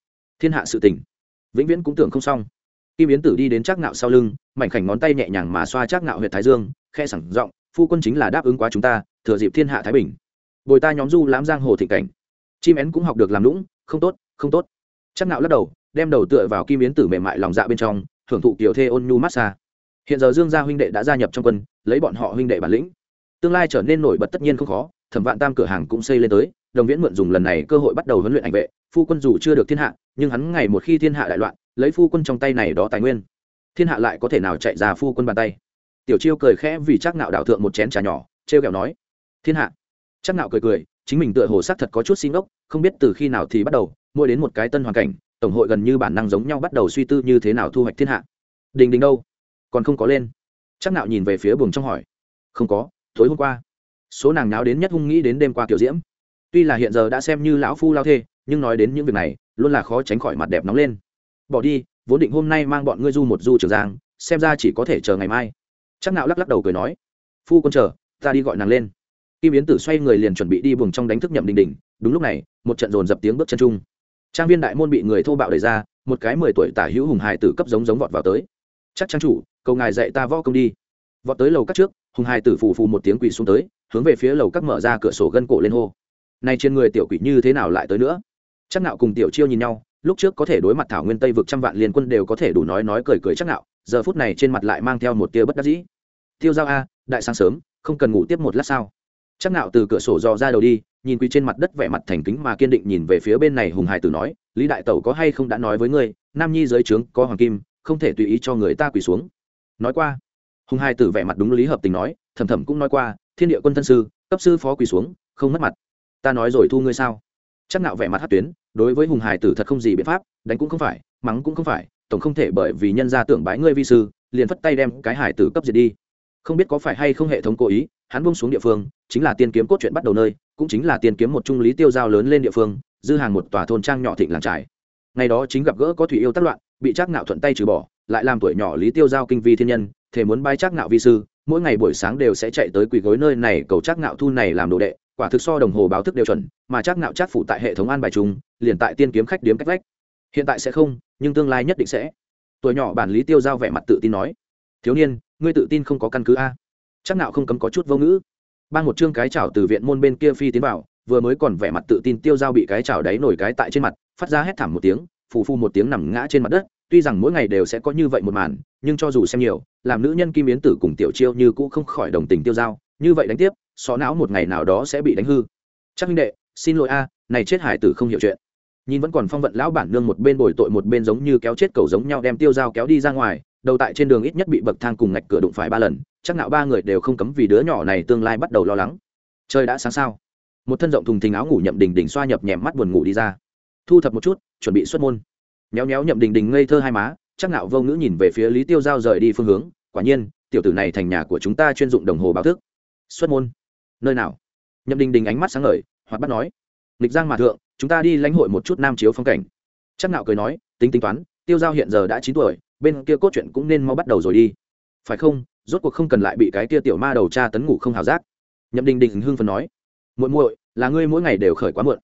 Thiên hạ sự tình. Vĩnh viễn cũng tưởng không xong. Kim yến tử đi đến trác nạo sau lưng, mảnh khảnh ngón tay nhẹ nhàng mà xoa chắc nạo huyệt thái dương, khe sẳng giọng, phu quân chính là đáp ứng quá chúng ta, thừa dịp thiên hạ thái bình. Bồi ta nhóm du lãm giang hồ thị cảnh. Chim én cũng học được làm lũng, không tốt không tốt. Chắc nạo lắc đầu, đem đầu tựa vào kim yến tử mềm mại lòng dạ bên trong, thưởng thụ kiểu thê ôn nhu massage hiện giờ dương gia huynh đệ đã gia nhập trong quân, lấy bọn họ huynh đệ bản lĩnh. Tương lai trở nên nổi bật tất nhiên không khó, thẩm vạn tam cửa hàng cũng xây lên tới đồng viễn mượn dùng lần này cơ hội bắt đầu huấn luyện ảnh vệ, phu quân dù chưa được thiên hạ, nhưng hắn ngày một khi thiên hạ đại loạn, lấy phu quân trong tay này đó tài nguyên, thiên hạ lại có thể nào chạy ra phu quân bàn tay? Tiểu chiêu cười khẽ vì chắc nạo đạo thượng một chén trà nhỏ, trêu kẹo nói, thiên hạ. Chắc nạo cười cười, chính mình tựa hồ sắc thật có chút xin ốc không biết từ khi nào thì bắt đầu, mỗi đến một cái tân hoàn cảnh, tổng hội gần như bản năng giống nhau bắt đầu suy tư như thế nào thu hoạch thiên hạ. Đình đình đâu? Còn không có lên. Chắc nạo nhìn về phía buồng trong hỏi, không có, tối hôm qua. Số nàng náo đến nhất hung nghĩ đến đêm qua tiểu diễm tuy là hiện giờ đã xem như lão phu lao thê, nhưng nói đến những việc này, luôn là khó tránh khỏi mặt đẹp nóng lên. Bỏ đi, vốn định hôm nay mang bọn ngươi du một du trường giang, xem ra chỉ có thể chờ ngày mai. Chắc nạo lắc lắc đầu cười nói, phu quân chờ, ta đi gọi nàng lên. Kim yến tử xoay người liền chuẩn bị đi buồng trong đánh thức nhậm đình đình, đúng lúc này, một trận dồn dập tiếng bước chân trung trang viên đại môn bị người thô bạo đẩy ra, một cái mười tuổi tả hữu hùng hài tử cấp giống giống vọt vào tới. Chắc trang chủ, cầu ngài dạy ta võ công đi. Vọt tới lầu các trước, hùng hài tử phù phù một tiếng quỳ xuống tới, hướng về phía lầu các mở ra cửa sổ gân cổ lên hô nay trên người tiểu quỷ như thế nào lại tới nữa? Chắc nạo cùng tiểu chiêu nhìn nhau, lúc trước có thể đối mặt thảo nguyên tây vực trăm vạn liên quân đều có thể đủ nói nói cười cười chắc nạo giờ phút này trên mặt lại mang theo một tia bất đắc dĩ. Tiêu giao a, đại sáng sớm, không cần ngủ tiếp một lát sao? Chắc nạo từ cửa sổ dò ra đầu đi, nhìn quỳ trên mặt đất vẻ mặt thành kính mà kiên định nhìn về phía bên này hùng hải tử nói, lý đại tẩu có hay không đã nói với ngươi, nam nhi dưới trướng có hoàng kim, không thể tùy ý cho người ta quỳ xuống. Nói qua, hùng hải tử vẻ mặt đúng lý hợp tình nói, thầm thầm cũng nói qua, thiên địa quân thân sư, cấp sư phó quỳ xuống, không mất mặt ta nói rồi thu ngươi sao? Chắc nạo vẻ mặt hát tuyến, đối với hùng hải tử thật không gì biện pháp, đánh cũng không phải, mắng cũng không phải, tổng không thể bởi vì nhân gia tưởng bái ngươi vi sư, liền phất tay đem cái hải tử cấp diệt đi. Không biết có phải hay không hệ thống cố ý, hắn buông xuống địa phương, chính là tiên kiếm cốt truyện bắt đầu nơi, cũng chính là tiên kiếm một trung lý tiêu giao lớn lên địa phương, dư hàng một tòa thôn trang nhỏ thịnh làng trải. Ngày đó chính gặp gỡ có thủy yêu tác loạn, bị trác nạo thuận tay trừ bỏ, lại làm tuổi nhỏ lý tiêu giao kinh vi thiên nhân thể muốn bái trác nạo vi sư, mỗi ngày buổi sáng đều sẽ chạy tới quỳ gối nơi này cầu trác nạo thu này làm đồ đệ quả thực so đồng hồ báo thức đều chuẩn, mà chắc nạo chắc phủ tại hệ thống an bài chúng liền tại tiên kiếm khách điếm cách vách. Hiện tại sẽ không, nhưng tương lai nhất định sẽ. Tuổi nhỏ bản lý tiêu giao vẻ mặt tự tin nói. Thiếu niên, ngươi tự tin không có căn cứ a? Chắc nạo không cấm có chút vô ngữ. Ban một chương cái chảo từ viện môn bên kia phi tiến vào, vừa mới còn vẻ mặt tự tin tiêu giao bị cái chảo đáy nổi cái tại trên mặt, phát ra hét thảm một tiếng, phù phu một tiếng nằm ngã trên mặt đất, tuy rằng mỗi ngày đều sẽ có như vậy một màn, nhưng cho dù xem nhiều, làm nữ nhân kim yến tử cùng tiểu chiêu như cũ không khỏi đồng tình tiêu giao, như vậy đánh tiếp xó não một ngày nào đó sẽ bị đánh hư. Chắc minh đệ, xin lỗi a, này chết hải tử không hiểu chuyện. Nhìn vẫn còn phong vận lão bản nương một bên bồi tội một bên giống như kéo chết cầu giống nhau đem tiêu dao kéo đi ra ngoài, đầu tại trên đường ít nhất bị bậc thang cùng ngạch cửa đụng phải ba lần, chắc nạo ba người đều không cấm vì đứa nhỏ này tương lai bắt đầu lo lắng. Trời đã sáng sao. Một thân rộng thùng thình áo ngủ nhậm đình đình xoa nhập nhèm mắt buồn ngủ đi ra. Thu thập một chút, chuẩn bị xuất môn. Nhéo nhéo nhậm đình đình ngây thơ hai má, chắc nạo vô ngữ nhìn về phía lý tiêu giao rời đi phương hướng, quả nhiên, tiểu tử này thành nhà của chúng ta chuyên dụng đồng hồ báo thức. Xuất môn nơi nào? Nhậm đình đình ánh mắt sáng ngời, hoạt bắt nói, lịch giang mà thượng, chúng ta đi lãnh hội một chút nam chiếu phong cảnh. Chắc nạo cười nói, tính tính toán, tiêu giao hiện giờ đã chín tuổi, bên kia cốt truyện cũng nên mau bắt đầu rồi đi. Phải không? Rốt cuộc không cần lại bị cái kia tiểu ma đầu tra tấn ngủ không hào giác. Nhậm đình đình hưng phấn nói, muội muội, là ngươi mỗi ngày đều khởi quá muộn.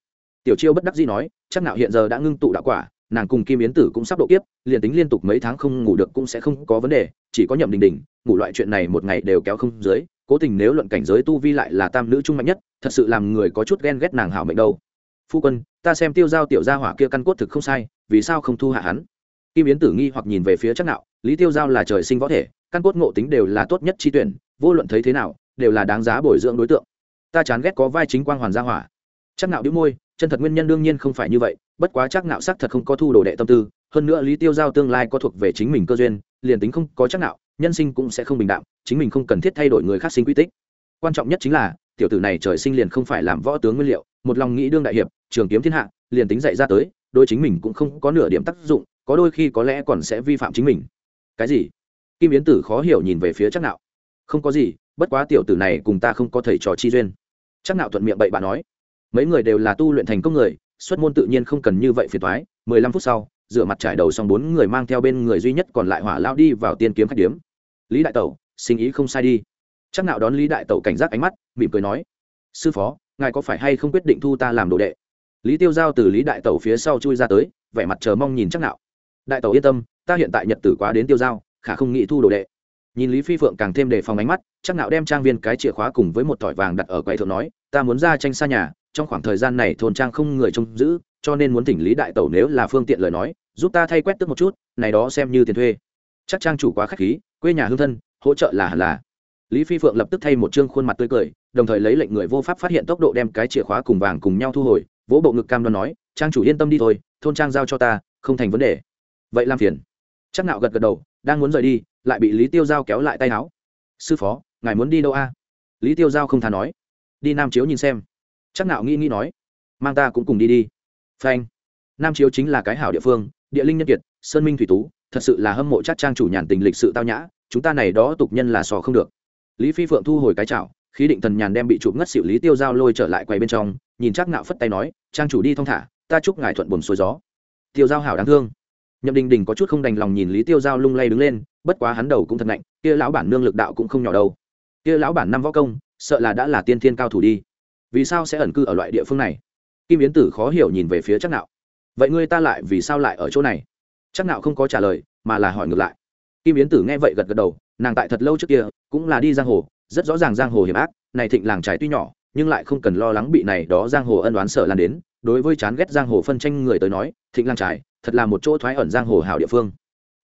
Tiểu chiêu bất đắc dĩ nói, chắc nạo hiện giờ đã ngưng tụ đạo quả, nàng cùng kim yến tử cũng sắp độ kiếp, liền tính liên tục mấy tháng không ngủ được cũng sẽ không có vấn đề, chỉ có nhậm đình đình, ngủ loại chuyện này một ngày đều kéo không dưới cố tình nếu luận cảnh giới tu vi lại là tam nữ trung mạnh nhất, thật sự làm người có chút ghen ghét nàng hảo mệnh đâu. Phu quân, ta xem tiêu giao tiểu gia hỏa kia căn cốt thực không sai, vì sao không thu hạ hắn? Kim yến tử nghi hoặc nhìn về phía chắc nạo, lý tiêu giao là trời sinh võ thể, căn cốt ngộ tính đều là tốt nhất chi tuyển, vô luận thấy thế nào, đều là đáng giá bồi dưỡng đối tượng. Ta chán ghét có vai chính quang hoàn gia hỏa. Chắc nạo đĩu môi, chân thật nguyên nhân đương nhiên không phải như vậy, bất quá chắc nạo xác thật không có thu đồ đệ tâm tư, hơn nữa lý tiêu giao tương lai có thuộc về chính mình cơ duyên, liền tính không có chắc nạo, nhân sinh cũng sẽ không bình đạm chính mình không cần thiết thay đổi người khác sinh quy tích. Quan trọng nhất chính là, tiểu tử này trời sinh liền không phải làm võ tướng nguyên liệu, một lòng nghĩ đương đại hiệp, trường kiếm thiên hạ, liền tính dạy ra tới, đôi chính mình cũng không có nửa điểm tác dụng, có đôi khi có lẽ còn sẽ vi phạm chính mình. Cái gì? Kim yến tử khó hiểu nhìn về phía chắc nạo. Không có gì, bất quá tiểu tử này cùng ta không có thầy trò chi duyên. Chắc nạo thuận miệng bậy bạn nói. Mấy người đều là tu luyện thành công người, xuất môn tự nhiên không cần như vậy phiền toái, mười lăm phút sau, rửa mặt trải đầu xong bốn người mang theo bên người duy nhất còn lại hỏa lao đi vào tiên kiếm khách điếm. Lý đại tẩu sinh ý không sai đi. Chắc nạo đón lý đại tẩu cảnh giác ánh mắt, mỉm cười nói, sư phó, ngài có phải hay không quyết định thu ta làm đồ đệ? Lý tiêu giao từ lý đại tẩu phía sau chui ra tới, vẻ mặt chờ mong nhìn chắc nạo đại tẩu yên tâm, ta hiện tại nhật tử quá đến tiêu giao, khả không nghĩ thu đồ đệ. Nhìn lý phi phượng càng thêm đề phòng ánh mắt, chắc nạo đem trang viên cái chìa khóa cùng với một tỏi vàng đặt ở quầy thượng nói, ta muốn ra tranh xa nhà, trong khoảng thời gian này thôn trang không người trông giữ, cho nên muốn thỉnh lý đại tẩu nếu là phương tiện lời nói, giúp ta thay quét tức một chút, này đó xem như tiền thuê. Chắc trang chủ quá khách khí, quê nhà hương thân hỗ trợ là hẳn là. Lý phi phượng lập tức thay một chương khuôn mặt tươi cười, đồng thời lấy lệnh người vô pháp phát hiện tốc độ đem cái chìa khóa cùng vàng cùng nhau thu hồi, vỗ bộ ngực cam đoan nói, trang chủ yên tâm đi thôi, thôn trang giao cho ta, không thành vấn đề. Vậy làm phiền. Chắc nạo gật gật đầu, đang muốn rời đi, lại bị lý tiêu giao kéo lại tay áo. Sư phó, ngài muốn đi đâu a? Lý tiêu giao không thà nói. Đi nam chiếu nhìn xem. Chắc nạo nghĩ nghĩ nói. Mang ta cũng cùng đi đi. Phanh. Nam chiếu chính là cái hảo địa phương, địa linh nhân kiệt, sơn minh thủy tú, thật sự là hâm mộ chắc trang chủ nhàn tình lịch sự tao nhã chúng ta này đó tục nhân là sò không được. Lý phi phượng thu hồi cái chảo, khí định thần nhàn đem bị chụp ngất xỉu lý tiêu giao lôi trở lại quầy bên trong, nhìn chắc nạo phất tay nói, trang chủ đi thong thả, ta chúc ngài thuận buồn xuôi gió. Tiêu giao hảo đáng thương. Nhậm đình đình có chút không đành lòng nhìn lý tiêu giao lung lay đứng lên, bất quá hắn đầu cũng thật ngạnh kia lão bản nương lực đạo cũng không nhỏ đâu. Kia lão bản năm võ công, sợ là đã là tiên thiên cao thủ đi. Vì sao sẽ ẩn cư ở loại địa phương này? Kim yến tử khó hiểu nhìn về phía chắc nạo vậy ngươi ta lại vì sao lại ở chỗ này? Chắc nạo không có trả lời, mà là hỏi ngược lại kim yến tử nghe vậy gật gật đầu nàng tại thật lâu trước kia cũng là đi giang hồ rất rõ ràng giang hồ hiểm ác này thịnh làng trái tuy nhỏ nhưng lại không cần lo lắng bị này đó giang hồ ân đoán sợ lan đến. Đối với chán ghét giang hồ phân tranh người tới nói thịnh làng trải thật là một chỗ thoái ẩn giang hồ hảo địa phương.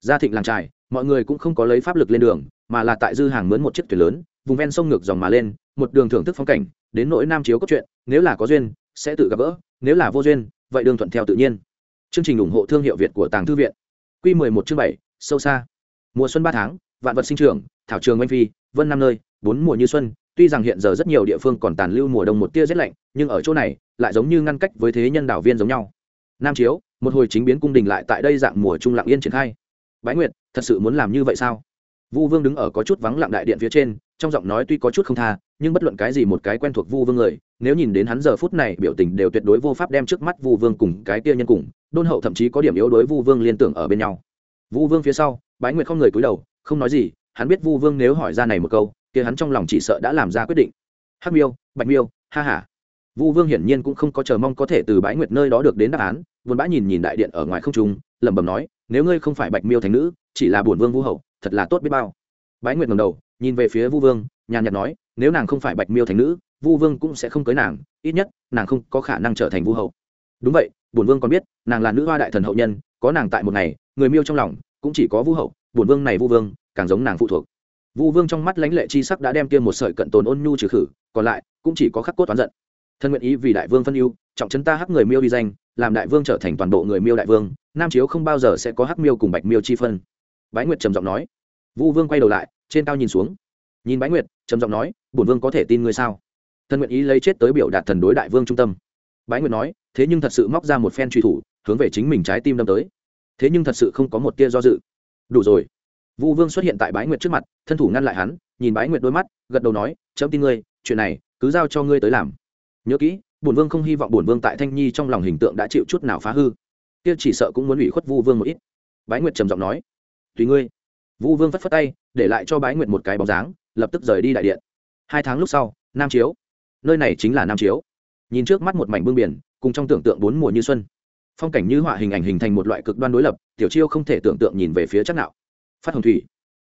Ra thịnh làng trải mọi người cũng không có lấy pháp lực lên đường mà là tại dư hàng mướn một chiếc thuyền lớn vùng ven sông ngược dòng mà lên một đường thưởng thức phong cảnh đến nỗi nam chiếu cốt truyện nếu là có duyên sẽ tự gặp gỡ nếu là vô duyên vậy đường thuận theo tự nhiên. Chương trình ủng hộ thương hiệu việt của tàng thư viện. Q 11 chương 7, sâu xa mùa xuân ba tháng, vạn vật sinh trưởng, thảo trường oanh phi, vân năm nơi, bốn mùa như xuân. Tuy rằng hiện giờ rất nhiều địa phương còn tàn lưu mùa đông một tia rét lạnh, nhưng ở chỗ này, lại giống như ngăn cách với thế nhân đảo viên giống nhau. Nam chiếu, một hồi chính biến cung đình lại tại đây dạng mùa trung lặng yên triển khai. Bái nguyệt, thật sự muốn làm như vậy sao? Vu vương đứng ở có chút vắng lặng đại điện phía trên, trong giọng nói tuy có chút không tha, nhưng bất luận cái gì một cái quen thuộc vu vương người, nếu nhìn đến hắn giờ phút này biểu tình đều tuyệt đối vô pháp đem trước mắt vu vương cùng cái kia nhân cùng, đôn hậu thậm chí có điểm yếu đối vu vương liên tưởng ở bên nhau vu vương phía sau, bái nguyệt không người cúi đầu, không nói gì, hắn biết vu vương nếu hỏi ra này một câu, kia hắn trong lòng chỉ sợ đã làm ra quyết định. Hắc miêu, bạch miêu, ha ha. Vu vương hiển nhiên cũng không có chờ mong có thể từ bái nguyệt nơi đó được đến đáp án vốn bã nhìn nhìn đại điện ở ngoài không trung, lẩm bẩm nói, nếu ngươi không phải bạch miêu thành nữ, chỉ là bổn vương vu hậu, thật là tốt biết bao. Bái nguyệt ngầm đầu, nhìn về phía vu vương, nhàn nhạt nói, nếu nàng không phải bạch miêu thành nữ, vu vương cũng sẽ không cưới nàng, ít nhất, nàng không có khả năng trở thành vu hậu. Đúng vậy, bổn vương còn biết, nàng là nữ hoa đại thần hậu nhân, có nàng tại một ngày người miêu trong lòng cũng chỉ có vu hậu, bổn vương này vu vương, càng giống nàng phụ thuộc. Vu vương trong mắt lãnh lệ chi sắc đã đem tiêm một sợi cận tồn ôn nhu trừ khử, còn lại cũng chỉ có khắc cốt toán giận. Thân nguyện ý vì đại vương phân ưu, trọng chấn ta hắc người miêu đi danh, làm đại vương trở thành toàn bộ người miêu đại vương, nam chiếu không bao giờ sẽ có hắc miêu cùng bạch miêu chi phân. Bái nguyệt trầm giọng nói. Vu vương quay đầu lại, trên cao nhìn xuống. Nhìn bái nguyệt, trầm giọng nói, bổn vương có thể tin ngươi sao? Thân nguyện ý lấy chết tới biểu đạt thần đối đại vương trung tâm. Bái nguyệt nói, thế nhưng thật sự móc ra một phen truy thủ, hướng về chính mình trái tim đâm tới thế nhưng thật sự không có một tia do dự. Đủ rồi. Vu vương xuất hiện tại bái nguyệt trước mặt, thân thủ ngăn lại hắn, nhìn bái nguyệt đôi mắt, gật đầu nói, chấm tin ngươi, chuyện này cứ giao cho ngươi tới làm. Nhớ kỹ, bổn vương không hy vọng bổn vương tại thanh nhi trong lòng hình tượng đã chịu chút nào phá hư. Kia chỉ sợ cũng muốn ủy khuất vu vương một ít. Bái nguyệt trầm giọng nói, tùy ngươi. Vu vương phất phất tay, để lại cho bái nguyệt một cái bóng dáng, lập tức rời đi đại điện. Hai tháng lúc sau, nam chiếu. Nơi này chính là nam chiếu. Nhìn trước mắt một mảnh bưng biển, cùng trong tưởng tượng bốn mùa như xuân phong cảnh như họa hình ảnh hình thành một loại cực đoan đối lập, tiểu chiêu không thể tưởng tượng nhìn về phía chắc nạo. Phát hồng thủy.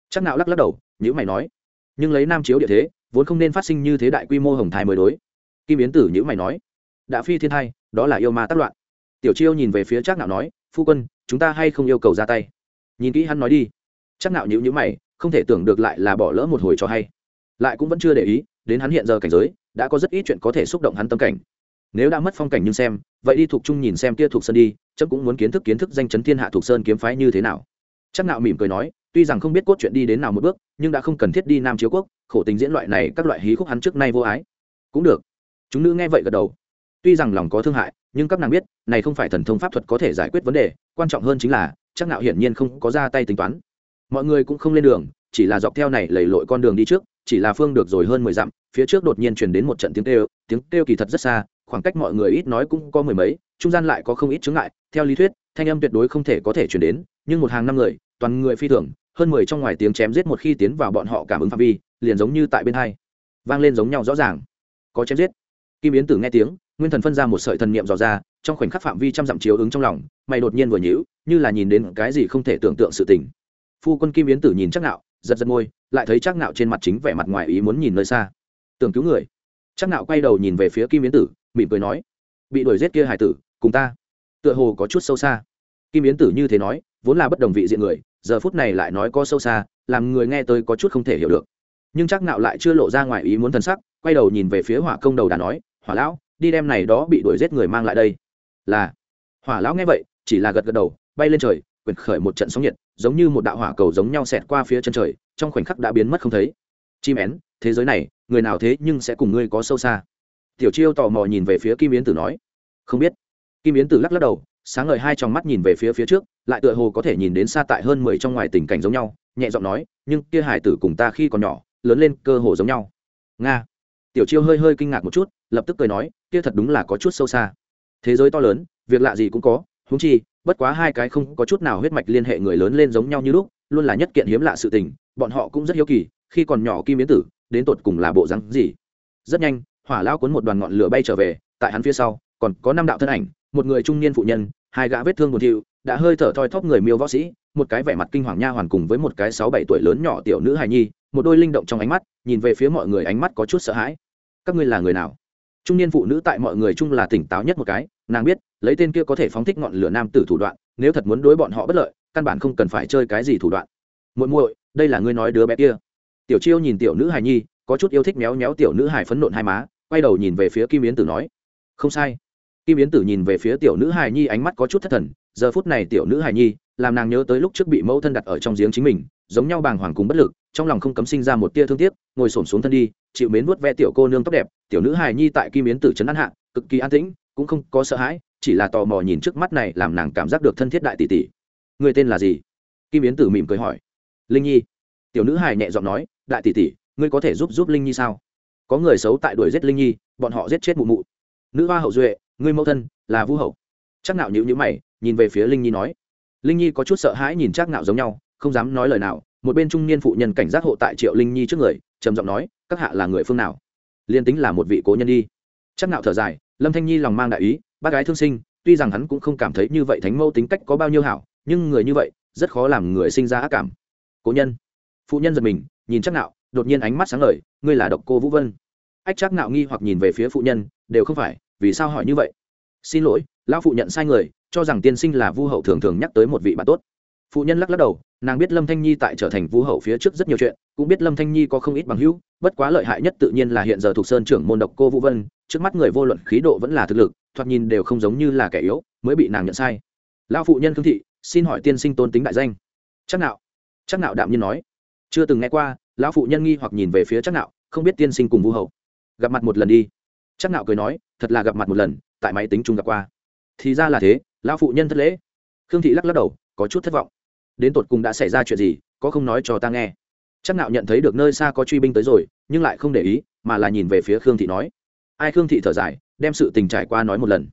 Chắc nạo lắc lắc đầu nhữ mày nói, nhưng lấy nam chiếu địa thế, vốn không nên phát sinh như thế đại quy mô hồng thai mới đối. Kim yến tử nhữ mày nói, đã phi thiên thai, đó là yêu ma tác loạn. Tiểu chiêu nhìn về phía chắc nạo nói, phu quân, chúng ta hay không yêu cầu ra tay? Nhìn kỹ hắn nói đi. Chắc nạo nhữ nhữ mày, không thể tưởng được lại là bỏ lỡ một hồi cho hay. Lại cũng vẫn chưa để ý, đến hắn hiện giờ cảnh giới, đã có rất ít chuyện có thể xúc động hắn tâm cảnh nếu đã mất phong cảnh nhưng xem, vậy đi thuộc trung nhìn xem kia thuộc sơn đi, chấm cũng muốn kiến thức kiến thức danh chấn thiên hạ thuộc sơn kiếm phái như thế nào. Chắc nạo mỉm cười nói, tuy rằng không biết cốt chuyện đi đến nào một bước, nhưng đã không cần thiết đi nam chiếu quốc, khổ tình diễn loại này các loại hí khúc hắn trước nay vô ái. Cũng được. Chúng nữ nghe vậy gật đầu. Tuy rằng lòng có thương hại, nhưng các nàng biết, này không phải thần thông pháp thuật có thể giải quyết vấn đề, quan trọng hơn chính là, chắc nạo hiển nhiên không có ra tay tính toán. Mọi người cũng không lên đường, chỉ là dọc theo này lầy lội con đường đi trước, chỉ là phương được rồi hơn mười dặm, phía trước đột nhiên truyền đến một trận tiếng kêu tiếng kêu kỳ thật rất xa khoảng cách mọi người ít nói cũng có mười mấy, trung gian lại có không ít chướng ngại. Theo lý thuyết, thanh âm tuyệt đối không thể có thể truyền đến, nhưng một hàng năm người, toàn người phi thường, hơn mười trong ngoài tiếng chém giết một khi tiến vào bọn họ cảm ứng phạm vi, liền giống như tại bên hai, vang lên giống nhau rõ ràng. Có chém giết. Kim yến tử nghe tiếng, nguyên thần phân ra một sợi thần niệm dò ra, trong khoảnh khắc phạm vi trăm dặm chiếu ứng trong lòng, mày đột nhiên vừa nhíu, như là nhìn đến cái gì không thể tưởng tượng sự tình. Phu quân kim yến tử nhìn chắc nạo, giật giật môi, lại thấy chắc nạo trên mặt chính vẻ mặt ngoài ý muốn nhìn nơi xa. Tưởng cứu người. Chắc nạo quay đầu nhìn về phía kim yến tử mỉm cười nói, bị đuổi giết kia hải tử, cùng ta. Tựa hồ có chút sâu xa. Kim yến tử như thế nói, vốn là bất đồng vị diện người, giờ phút này lại nói có sâu xa, làm người nghe tôi có chút không thể hiểu được. Nhưng chắc nạo lại chưa lộ ra ngoài ý muốn thần sắc, quay đầu nhìn về phía hỏa công đầu đà nói, hỏa lão, đi đem này đó bị đuổi giết người mang lại đây. Là. Hỏa lão nghe vậy, chỉ là gật gật đầu, bay lên trời quyển khởi một trận sóng nhiệt, giống như một đạo hỏa cầu giống nhau xẹt qua phía chân trời, trong khoảnh khắc đã biến mất không thấy. Chim én, thế giới này, người nào thế nhưng sẽ cùng ngươi có sâu xa? Tiểu chiêu tò mò nhìn về phía kim yến tử nói, không biết. Kim yến tử lắc lắc đầu, sáng ngời hai trong mắt nhìn về phía phía trước, lại tựa hồ có thể nhìn đến xa tại hơn mười trong ngoài tình cảnh giống nhau, nhẹ giọng nói, nhưng kia hải tử cùng ta khi còn nhỏ, lớn lên cơ hồ giống nhau. Nga. Tiểu chiêu hơi hơi kinh ngạc một chút, lập tức cười nói, kia thật đúng là có chút sâu xa. Thế giới to lớn, việc lạ gì cũng có húng chi, bất quá hai cái không có chút nào huyết mạch liên hệ người lớn lên giống nhau như lúc, luôn là nhất kiện hiếm lạ sự tình, bọn họ cũng rất hiếu kỳ, khi còn nhỏ kim biến tử, đến tột cùng là bộ rắn gì? Rất nhanh hỏa lao cuốn một đoàn ngọn lửa bay trở về, tại hắn phía sau, còn có năm đạo thân ảnh, một người trung niên phụ nhân, hai gã vết thương buồn thiu, đã hơi thở thoi thóp người miêu võ sĩ, một cái vẻ mặt kinh hoàng nha hoàn cùng với một cái sáu bảy tuổi lớn nhỏ tiểu nữ hài nhi, một đôi linh động trong ánh mắt, nhìn về phía mọi người ánh mắt có chút sợ hãi. Các ngươi là người nào? Trung niên phụ nữ tại mọi người chung là tỉnh táo nhất một cái, nàng biết, lấy tên kia có thể phóng thích ngọn lửa nam tử thủ đoạn, nếu thật muốn đối bọn họ bất lợi, căn bản không cần phải chơi cái gì thủ đoạn. Muội muội, đây là ngươi nói đứa bé kia. Tiểu chiêu nhìn tiểu nữ hài nhi, có chút yêu thích méo méo tiểu nữ hài phấn nộn hai má quay đầu nhìn về phía kim yến tử nói, không sai. Kim yến tử nhìn về phía tiểu nữ hài nhi ánh mắt có chút thất thần, giờ phút này tiểu nữ hài nhi làm nàng nhớ tới lúc trước bị mẫu thân đặt ở trong giếng chính mình, giống nhau bàng hoàng cùng bất lực, trong lòng không cấm sinh ra một tia thương tiếc, ngồi xổm xuống thân đi, chịu mến vuốt ve tiểu cô nương tóc đẹp, tiểu nữ hài nhi tại kim yến tử trấn an hạ, cực kỳ an tĩnh, cũng không có sợ hãi, chỉ là tò mò nhìn trước mắt này làm nàng cảm giác được thân thiết đại tỷ tỷ. Người tên là gì? Kim yến tử mỉm cười hỏi. Linh nhi. Tiểu nữ hài nhẹ giọng nói, đại tỷ tỷ, ngươi có thể giúp giúp linh nhi sao? Có người xấu tại đuổi giết linh nhi, bọn họ giết chết mụ mụ. Nữ hoa hậu duệ ngươi mẫu thân, là vu hậu. Chắc nạo nhữ nhữ mày, nhìn về phía linh nhi nói. Linh nhi có chút sợ hãi nhìn chắc nạo giống nhau, không dám nói lời nào. Một bên trung niên phụ nhân cảnh giác hộ tại triệu linh nhi trước người, trầm giọng nói, các hạ là người phương nào? Liên tính là một vị cố nhân đi. Chắc nạo thở dài, lâm thanh nhi lòng mang đại ý, bác gái thương sinh, tuy rằng hắn cũng không cảm thấy như vậy thánh mẫu tính cách có bao nhiêu hảo, nhưng người như vậy, rất khó làm người sinh ra ác cảm. Cố nhân? Phụ nhân giật mình, nhìn chắc nạo đột nhiên ánh mắt sáng ngời, ngươi là độc cô vũ vân. Ách chắc nạo nghi hoặc nhìn về phía phụ nhân, đều không phải, vì sao hỏi như vậy? Xin lỗi, lão phụ nhận sai người, cho rằng tiên sinh là vu hậu thường thường nhắc tới một vị bạn tốt. Phụ nhân lắc lắc đầu, nàng biết lâm thanh nhi tại trở thành vu hậu phía trước rất nhiều chuyện, cũng biết lâm thanh nhi có không ít bằng hữu, bất quá lợi hại nhất tự nhiên là hiện giờ thuộc sơn trưởng môn độc cô vũ vân, trước mắt người vô luận khí độ vẫn là thực lực, thoạt nhìn đều không giống như là kẻ yếu, mới bị nàng nhận sai. Lão phụ nhân khương thị, xin hỏi tiên sinh tôn tính đại danh. Chắc nạo chắc nạo đạm nhiên nói, chưa từng nghe qua lão phụ nhân nghi hoặc nhìn về phía chắc nạo, không biết tiên sinh cùng vu hậu gặp mặt một lần đi. Chắc nạo cười nói, thật là gặp mặt một lần, tại máy tính chung gặp qua. Thì ra là thế, lão phụ nhân thất lễ. Khương thị lắc lắc đầu, có chút thất vọng. Đến tột cùng đã xảy ra chuyện gì, có không nói cho ta nghe. Chắc nạo nhận thấy được nơi xa có truy binh tới rồi, nhưng lại không để ý, mà là nhìn về phía khương thị nói. Ai khương thị thở dài, đem sự tình trải qua nói một lần.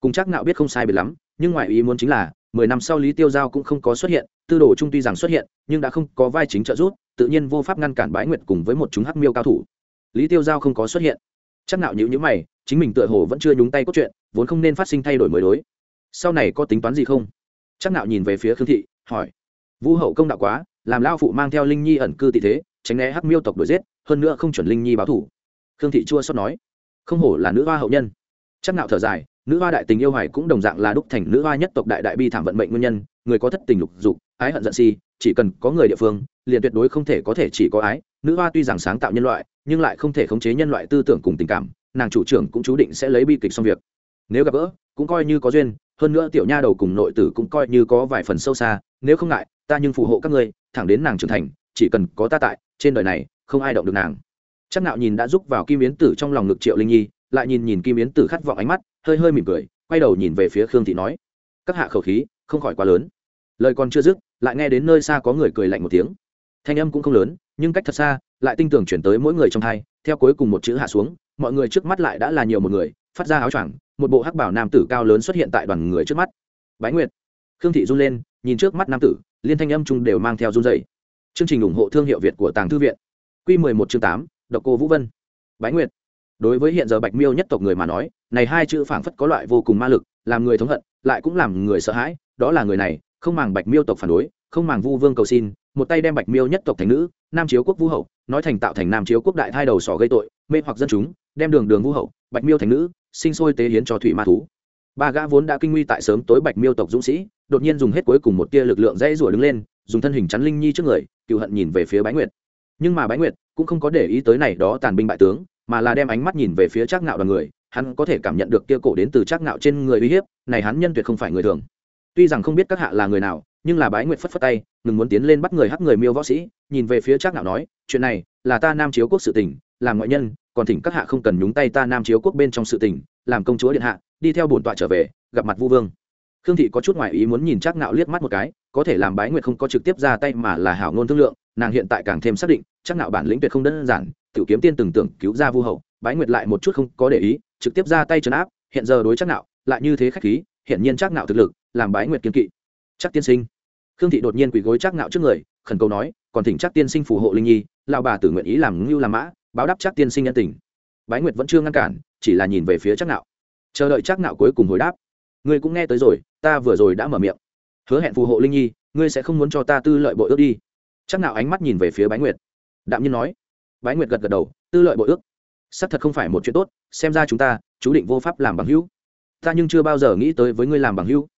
Cùng chắc nạo biết không sai biệt lắm, nhưng ngoại ý muốn chính là, mười năm sau lý tiêu giao cũng không có xuất hiện, tư đồ trung tuy rằng xuất hiện, nhưng đã không có vai chính trợ giúp tự nhiên vô pháp ngăn cản bái nguyệt cùng với một chúng hắc miêu cao thủ. Lý tiêu giao không có xuất hiện. Chắc nạo nhữ nhữ mày, chính mình tựa hồ vẫn chưa nhúng tay cốt truyện, vốn không nên phát sinh thay đổi mới đối. Sau này có tính toán gì không? Chắc nạo nhìn về phía khương thị, hỏi. Vũ hậu công đạo quá, làm lao phụ mang theo linh nhi ẩn cư tị thế, tránh né hắc miêu tộc đuổi giết, hơn nữa không chuẩn linh nhi báo thủ. Khương thị chua xót nói. Không hổ là nữ hoa hậu nhân. Chắc nạo thở dài, nữ hoa đại tình yêu hoài cũng đồng dạng là đúc thành nữ hoa nhất tộc đại đại bi thảm vận mệnh nguyên nhân, người có thất tình lục dục, ái hận giận si chỉ cần có người địa phương, liền tuyệt đối không thể có thể chỉ có ái. Nữ hoa tuy rằng sáng tạo nhân loại, nhưng lại không thể khống chế nhân loại tư tưởng cùng tình cảm, nàng chủ trưởng cũng chú định sẽ lấy bi kịch xong việc. Nếu gặp gỡ, cũng coi như có duyên, hơn nữa tiểu nha đầu cùng nội tử cũng coi như có vài phần sâu xa, nếu không ngại, ta nhưng phù hộ các ngươi, thẳng đến nàng trưởng thành, chỉ cần có ta tại, trên đời này, không ai động được nàng. Chắc nạo nhìn đã rúc vào kim yến tử trong lòng ngực triệu linh nhi, lại nhìn nhìn kim yến tử khát vọng ánh mắt, hơi hơi mỉm cười, quay đầu nhìn về phía khương thị nói, các hạ khẩu khí, không khỏi quá lớn. Lời còn chưa dứt lại nghe đến nơi xa có người cười lạnh một tiếng. Thanh âm cũng không lớn, nhưng cách thật xa, lại tinh tường chuyển tới mỗi người trong hai, theo cuối cùng một chữ hạ xuống, mọi người trước mắt lại đã là nhiều một người, phát ra áo choàng, một bộ hắc bảo nam tử cao lớn xuất hiện tại đoàn người trước mắt. Bái nguyệt. Khương thị run lên, nhìn trước mắt nam tử, liên thanh âm chung đều mang theo run dày chương trình ủng hộ thương hiệu việt của tàng thư viện. Q mười một chương tám, độc cô vũ vân. Bái nguyệt. Đối với hiện giờ bạch miêu nhất tộc người mà nói, này hai chữ phảng phất có loại vô cùng ma lực, làm người thống hận, lại cũng làm người sợ hãi, đó là người này không màng bạch miêu tộc phản đối, không màng vu vương cầu xin, một tay đem bạch miêu nhất tộc thành nữ, nam chiếu quốc vũ hậu, nói thành tạo thành nam chiếu quốc đại thai đầu sỏ gây tội, mê hoặc dân chúng, đem đường đường vũ hậu, bạch miêu thành nữ, sinh sôi tế hiến cho thủy ma thú. Ba gã vốn đã kinh nguy tại sớm tối bạch miêu tộc dũng sĩ, đột nhiên dùng hết cuối cùng một tia lực lượng dây rủa đứng lên, dùng thân hình chắn linh nhi trước người, cựu hận nhìn về phía bái nguyệt. Nhưng mà bái nguyệt cũng không có để ý tới này đó tàn binh bại tướng, mà là đem ánh mắt nhìn về phía trác ngạo đoàn người, hắn có thể cảm nhận được kia cổ đến từ trác ngạo trên người uy hiếp, này hắn nhân tuyệt không phải người thường tuy rằng không biết các hạ là người nào, nhưng là bái nguyệt phất phất tay, ngừng muốn tiến lên bắt người hắc người miêu võ sĩ, nhìn về phía trác ngạo nói, chuyện này là ta nam chiếu quốc sự tình, làm ngoại nhân, còn thỉnh các hạ không cần nhúng tay ta nam chiếu quốc bên trong sự tình, làm công chúa điện hạ, đi theo bổn tọa trở về, gặp mặt vu vương. Khương thị có chút ngoại ý muốn nhìn trác ngạo liếc mắt một cái, có thể làm bái nguyệt không có trực tiếp ra tay mà là hảo ngôn thương lượng, nàng hiện tại càng thêm xác định, trác ngạo bản lĩnh tuyệt không đơn giản, tiểu kiếm tiên từng tưởng cứu ra vu hậu, bái nguyệt lại một chút không có để ý, trực tiếp ra tay trấn áp, hiện giờ đối trác ngạo lại như thế khách khí hiện nhiên trác ngạo thực lực làm bái nguyệt kiên kỵ. Chắc tiên sinh. Khương thị đột nhiên quỳ gối trác ngạo trước người, khẩn cầu nói, còn thỉnh chắc tiên sinh phù hộ linh nhi, lão bà tử nguyện ý làm ngưu làm mã, báo đáp chắc tiên sinh nhân tình. Bái nguyệt vẫn chưa ngăn cản, chỉ là nhìn về phía chắc nạo chờ đợi chắc nạo cuối cùng hồi đáp. Ngươi cũng nghe tới rồi, ta vừa rồi đã mở miệng. Hứa hẹn phù hộ linh nhi, ngươi sẽ không muốn cho ta tư lợi bội ước đi. Chắc nạo ánh mắt nhìn về phía bái nguyệt. Đạm nhiên nói. Bái nguyệt gật gật đầu, tư lợi bội ước. Xác thật không phải một chuyện tốt, xem ra chúng ta, chú định vô pháp làm bằng hữu. Ta nhưng chưa bao giờ nghĩ tới với ngươi làm bằng hữu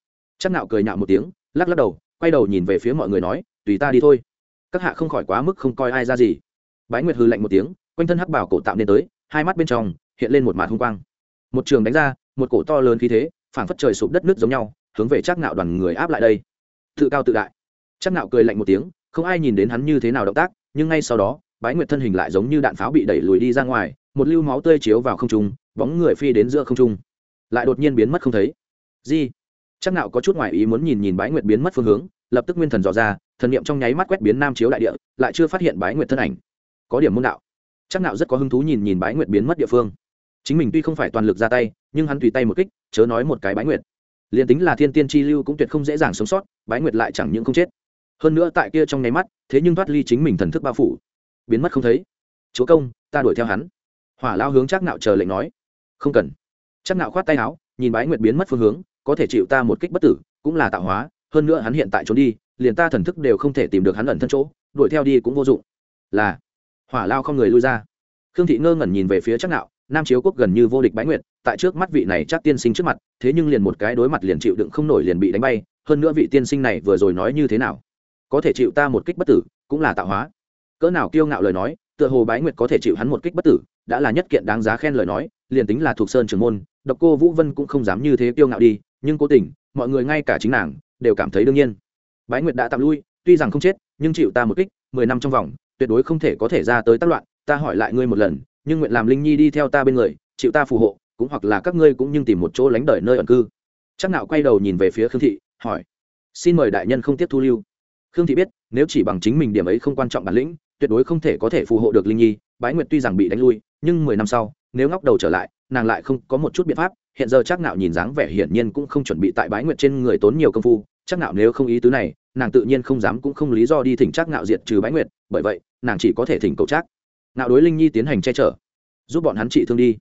chắc nạo cười nhạo một tiếng, lắc lắc đầu, quay đầu nhìn về phía mọi người nói, tùy ta đi thôi. Các hạ không khỏi quá mức không coi ai ra gì. Bái nguyệt hừ lạnh một tiếng, quanh thân hắc bảo cổ tạo nên tới, hai mắt bên trong hiện lên một màn hung quang. Một trường đánh ra, một cổ to lớn khí thế, phảng phất trời sụp đất nước giống nhau, hướng về chắc nạo đoàn người áp lại đây. Tự cao tự đại. Chắc nạo cười lạnh một tiếng, không ai nhìn đến hắn như thế nào động tác, nhưng ngay sau đó, bái nguyệt thân hình lại giống như đạn pháo bị đẩy lùi đi ra ngoài, một lưu máu tươi chiếu vào không trung, bóng người phi đến giữa không trung. Lại đột nhiên biến mất không thấy. Gì? Chắc nạo có chút ngoại ý muốn nhìn nhìn bái nguyệt biến mất phương hướng, lập tức nguyên thần dò ra, thần niệm trong nháy mắt quét biến nam chiếu đại địa, lại chưa phát hiện bái nguyệt thân ảnh. Có điểm môn đạo. Chắc nạo rất có hứng thú nhìn nhìn bái nguyệt biến mất địa phương. Chính mình tuy không phải toàn lực ra tay, nhưng hắn tùy tay một kích, chớ nói một cái bái nguyệt. Liền tính là thiên tiên chi lưu cũng tuyệt không dễ dàng sống sót, bái nguyệt lại chẳng những không chết. Hơn nữa tại kia trong nháy mắt, thế nhưng thoát ly chính mình thần thức bao phủ. Biến mất không thấy. Chúa công, ta đuổi theo hắn. Hỏa lao hướng chắc nạo chờ lệnh nói. Không cần. Chắc nạo khoát tay áo, nhìn bái nguyệt biến mất phương hướng có thể chịu ta một kích bất tử, cũng là tạo hóa, hơn nữa hắn hiện tại trốn đi, liền ta thần thức đều không thể tìm được hắn ẩn thân chỗ, đuổi theo đi cũng vô dụng. Là, hỏa lao không người lui ra. Khương thị ngơ ngẩn nhìn về phía chắc nạo, nam chiếu quốc gần như vô địch bái nguyệt, tại trước mắt vị này chắc tiên sinh trước mặt, thế nhưng liền một cái đối mặt liền chịu đựng không nổi liền bị đánh bay, hơn nữa vị tiên sinh này vừa rồi nói như thế nào? Có thể chịu ta một kích bất tử, cũng là tạo hóa. Cỡ nào kiêu ngạo lời nói, tựa hồ bái nguyệt có thể chịu hắn một kích bất tử, đã là nhất kiện đáng giá khen lời nói, liền tính là thuộc sơn trường môn, độc cô vũ vân cũng không dám như thế kiêu ngạo đi nhưng cố tình, mọi người ngay cả chính nàng đều cảm thấy đương nhiên. Bái nguyệt đã tạm lui, tuy rằng không chết, nhưng chịu ta một kích, mười năm trong vòng, tuyệt đối không thể có thể ra tới tác loạn, ta hỏi lại ngươi một lần, nhưng nguyện làm linh nhi đi theo ta bên người, chịu ta phù hộ, cũng hoặc là các ngươi cũng nhưng tìm một chỗ lánh đời nơi ẩn cư. Chắc nạo quay đầu nhìn về phía khương thị, hỏi, xin mời đại nhân không tiếp thu lưu. Khương thị biết, nếu chỉ bằng chính mình điểm ấy không quan trọng bản lĩnh, tuyệt đối không thể có thể phù hộ được linh nhi, bái nguyệt tuy rằng bị đánh lui, nhưng mười năm sau, nếu ngóc đầu trở lại, nàng lại không có một chút biện pháp hiện giờ chắc nạo nhìn dáng vẻ hiển nhiên cũng không chuẩn bị tại bái nguyệt trên người tốn nhiều công phu, chắc nạo nếu không ý tứ này, nàng tự nhiên không dám cũng không lý do đi thỉnh chắc nạo diệt trừ bái nguyệt, bởi vậy, nàng chỉ có thể thỉnh cầu chắc nạo đối linh nhi tiến hành che chở, giúp bọn hắn trị thương đi.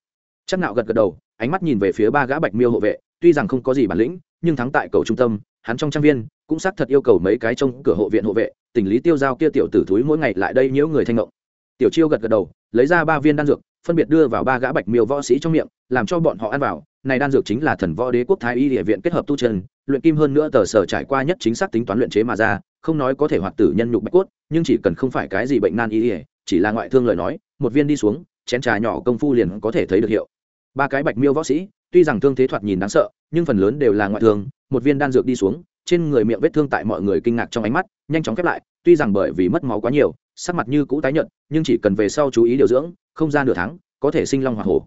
Chắc nạo gật gật đầu, ánh mắt nhìn về phía ba gã bạch miêu hộ vệ, tuy rằng không có gì bản lĩnh, nhưng thắng tại cầu trung tâm, hắn trong trang viên cũng xác thật yêu cầu mấy cái trong cửa hộ viện hộ vệ, tình lý tiêu giao kia tiểu tử thúi mỗi ngày lại đây nhiễu người thanh ngộng. Tiểu chiêu gật gật đầu, lấy ra ba viên đan dược, phân biệt đưa vào ba gã bạch miêu võ sĩ trong miệng, làm cho bọn họ ăn vào này đan dược chính là thần võ đế quốc thái y địa viện kết hợp tu chân, luyện kim hơn nữa tờ sở trải qua nhất chính xác tính toán luyện chế mà ra, không nói có thể hoạt tử nhân nhục bạch cốt, nhưng chỉ cần không phải cái gì bệnh nan y ỉa chỉ là ngoại thương lời nói, một viên đi xuống, chén trà nhỏ công phu liền có thể thấy được hiệu. Ba cái bạch miêu võ sĩ, tuy rằng thương thế thoạt nhìn đáng sợ, nhưng phần lớn đều là ngoại thương, một viên đan dược đi xuống, trên người miệng vết thương tại mọi người kinh ngạc trong ánh mắt, nhanh chóng khép lại, tuy rằng bởi vì mất máu quá nhiều, sắc mặt như cũ tái nhợt, nhưng chỉ cần về sau chú ý điều dưỡng, không ra nửa tháng, có thể sinh long hoa hổ.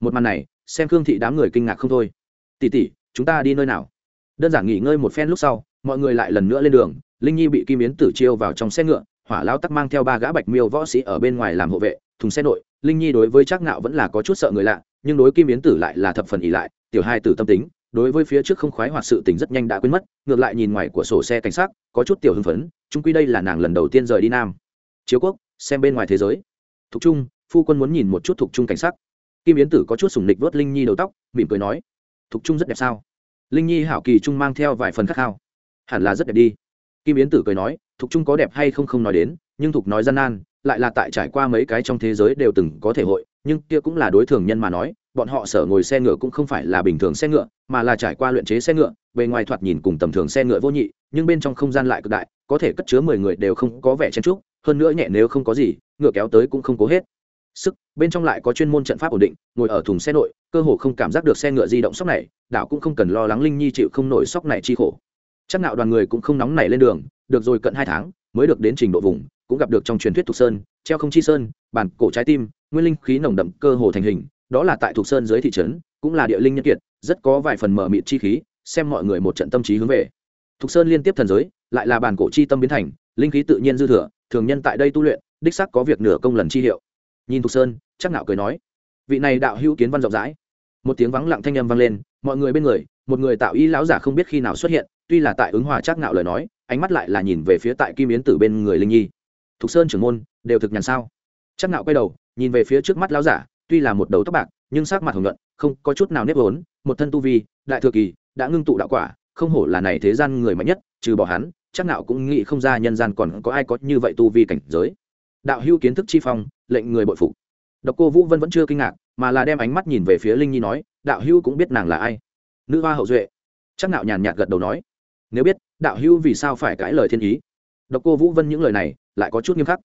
Một màn này xem khương thị đám người kinh ngạc không thôi. Tỉ tỉ chúng ta đi nơi nào? Đơn giản nghỉ ngơi một phen lúc sau, mọi người lại lần nữa lên đường, linh nhi bị kim yến tử chiêu vào trong xe ngựa, hỏa lao tắc mang theo ba gã bạch miêu võ sĩ ở bên ngoài làm hộ vệ, thùng xe nội, linh nhi đối với trác ngạo vẫn là có chút sợ người lạ, nhưng đối kim yến tử lại là thập phần ỉ lại, tiểu hai tử tâm tính, đối với phía trước không khoái hoạt sự tình rất nhanh đã quên mất, ngược lại nhìn ngoài của sổ xe cảnh sát, có chút tiểu hưng phấn trung quy đây là nàng lần đầu tiên rời đi nam. Chiếu quốc, xem bên ngoài thế giới. Thục trung, phu quân muốn nhìn một chút thục trung cảnh sát kim yến tử có chút sủng nịch vớt linh nhi đầu tóc, mỉm cười nói, thục trung rất đẹp sao? Linh nhi hảo kỳ trung mang theo vài phần khát khao. Hẳn là rất đẹp đi. Kim yến tử cười nói, thục trung có đẹp hay không không nói đến, nhưng thục nói gian nan, lại là tại trải qua mấy cái trong thế giới đều từng có thể hội, nhưng kia cũng là đối thường nhân mà nói, bọn họ sở ngồi xe ngựa cũng không phải là bình thường xe ngựa, mà là trải qua luyện chế xe ngựa, bề ngoài thoạt nhìn cùng tầm thường xe ngựa vô nhị, nhưng bên trong không gian lại cực đại, có thể cất chứa mười người đều không có vẻ chen trúc hơn nữa nhẹ nếu không có gì, ngựa kéo tới cũng không cố hết sức, bên trong lại có chuyên môn trận pháp ổn định, ngồi ở thùng xe nội, cơ hồ không cảm giác được xe ngựa di động sóc này, đảo cũng không cần lo lắng linh nhi chịu không nổi sóc này chi khổ. Chắc nạo đoàn người cũng không nóng nảy lên đường, được rồi cận hai tháng, mới được đến trình độ vùng, cũng gặp được trong truyền thuyết thuộc sơn, treo không chi sơn, bản cổ trái tim, nguyên linh khí nồng đậm cơ hồ thành hình, đó là tại thuộc sơn dưới thị trấn, cũng là địa linh nhân kiệt, rất có vài phần mở mịt chi khí, xem mọi người một trận tâm trí hướng về. Thuộc sơn liên tiếp thần giới, lại là bản cổ chi tâm biến thành, linh khí tự nhiên dư thừa, thường nhân tại đây tu luyện, đích xác có việc nửa công lần chi hiệu nhìn thục sơn, chắc nạo cười nói, vị này đạo hữu kiến văn rộng rãi. Một tiếng vắng lặng thanh âm vang lên, mọi người bên người, một người tạo y lão giả không biết khi nào xuất hiện, tuy là tại ứng hòa chắc nạo lời nói, ánh mắt lại là nhìn về phía tại kim yến tử bên người linh nhi. Thục sơn trưởng môn, đều thực nhàn sao? Chắc nạo quay đầu, nhìn về phía trước mắt lão giả, tuy là một đầu tóc bạc, nhưng sắc mặt hồng nhuận, không có chút nào nếp vốn, một thân tu vi, đại thừa kỳ, đã ngưng tụ đạo quả, không hổ là này thế gian người mạnh nhất, trừ bỏ hắn, chắc nạo cũng nghĩ không ra nhân gian còn có ai có như vậy tu vi cảnh giới đạo hữu kiến thức chi phong, lệnh người bội phục. Độc cô vũ vân vẫn chưa kinh ngạc, mà là đem ánh mắt nhìn về phía linh nhi nói, đạo hữu cũng biết nàng là ai. Nữ hoa hậu duệ. Chắc nạo nhàn nhạt gật đầu nói. Nếu biết, đạo hữu vì sao phải cãi lời thiên ý? Độc cô vũ vân những lời này, lại có chút nghiêm khắc.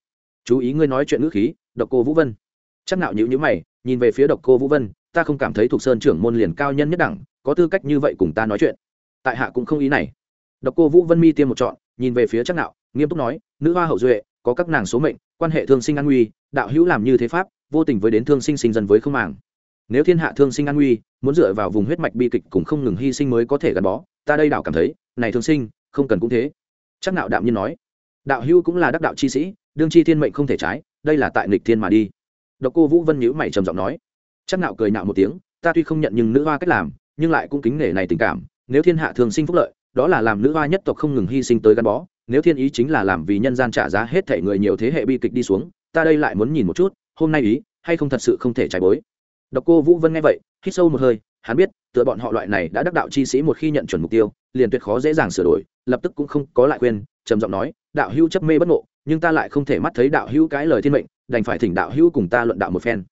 Chú ý ngươi nói chuyện ngữ khí, độc cô vũ vân. Chắc nạo nhíu nhíu mày, nhìn về phía độc cô vũ vân, ta không cảm thấy thuộc sơn trưởng môn liền cao nhân nhất đẳng, có tư cách như vậy cùng ta nói chuyện. Tại hạ cũng không ý này. Độc cô vũ vân mi tiêm một trọn, nhìn về phía chắc nạo, nghiêm túc nói, nữ hoa hậu duệ, có các nàng số mệnh quan hệ thương sinh an nguy đạo hữu làm như thế pháp, vô tình với đến thương sinh sinh dân với không màng. Nếu thiên hạ thương sinh an nguy muốn dựa vào vùng huyết mạch bi kịch cũng không ngừng hy sinh mới có thể gắn bó, ta đây đạo cảm thấy, này thương sinh, không cần cũng thế. Chắc nạo đạm nhiên nói, đạo hữu cũng là đắc đạo chi sĩ, đương chi thiên mệnh không thể trái, đây là tại nghịch thiên mà đi. Độc cô vũ vân nhíu mày trầm giọng nói, chắc nạo cười nạo một tiếng, ta tuy không nhận nhưng nữ hoa cách làm, nhưng lại cũng kính nể này tình cảm, nếu thiên hạ thường sinh phúc lợi, đó là làm nữ hoa nhất tộc không ngừng hy sinh tới gắn bó nếu thiên ý chính là làm vì nhân gian trả giá hết thể người nhiều thế hệ bi kịch đi xuống, ta đây lại muốn nhìn một chút, hôm nay ý, hay không thật sự không thể trái bối. Độc cô vũ vân nghe vậy, hít sâu một hơi, hắn biết, tựa bọn họ loại này đã đắc đạo chi sĩ một khi nhận chuẩn mục tiêu, liền tuyệt khó dễ dàng sửa đổi, lập tức cũng không có lại khuyên, trầm giọng nói, đạo hữu chấp mê bất ngộ, nhưng ta lại không thể mắt thấy đạo hữu cái lời thiên mệnh, đành phải thỉnh đạo hữu cùng ta luận đạo một phen.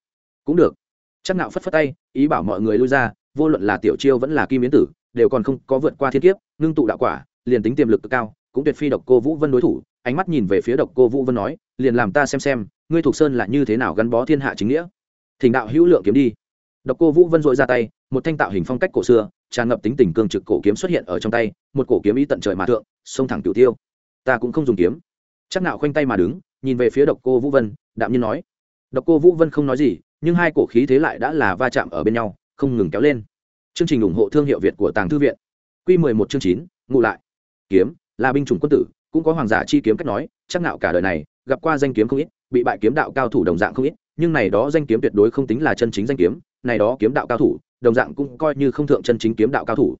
Cũng được. Chắc nạo phất phất tay, ý bảo mọi người lui ra, vô luận là tiểu chiêu vẫn là kim yến tử, đều còn không có vượt qua thiên kiếp, ngưng tụ đạo quả, liền tính tiềm lực cực cao cũng tuyệt phi độc cô vũ vân đối thủ, ánh mắt nhìn về phía độc cô vũ vân nói, liền làm ta xem xem, ngươi thuộc sơn là như thế nào gắn bó thiên hạ chính nghĩa. Thỉnh đạo hữu lượng kiếm đi. Độc cô vũ vân dội ra tay, một thanh tạo hình phong cách cổ xưa, tràn ngập tính tình cương trực cổ kiếm xuất hiện ở trong tay, một cổ kiếm ý tận trời mà thượng, xông thẳng cửu tiêu. Ta cũng không dùng kiếm. Chắc nạo khoanh tay mà đứng, nhìn về phía độc cô vũ vân, đạm nhiên nói. Độc cô vũ vân không nói gì, nhưng hai cổ khí thế lại đã là va chạm ở bên nhau, không ngừng kéo lên. Chương trình ủng hộ thương hiệu việt của tàng thư viện. Quy mười một chương chín, ngụ lại. Kiếm là binh chủng quân tử, cũng có hoàng giả chi kiếm cách nói, chắc nạo cả đời này, gặp qua danh kiếm không ít, bị bại kiếm đạo cao thủ đồng dạng không ít, nhưng này đó danh kiếm tuyệt đối không tính là chân chính danh kiếm, này đó kiếm đạo cao thủ, đồng dạng cũng coi như không thượng chân chính kiếm đạo cao thủ.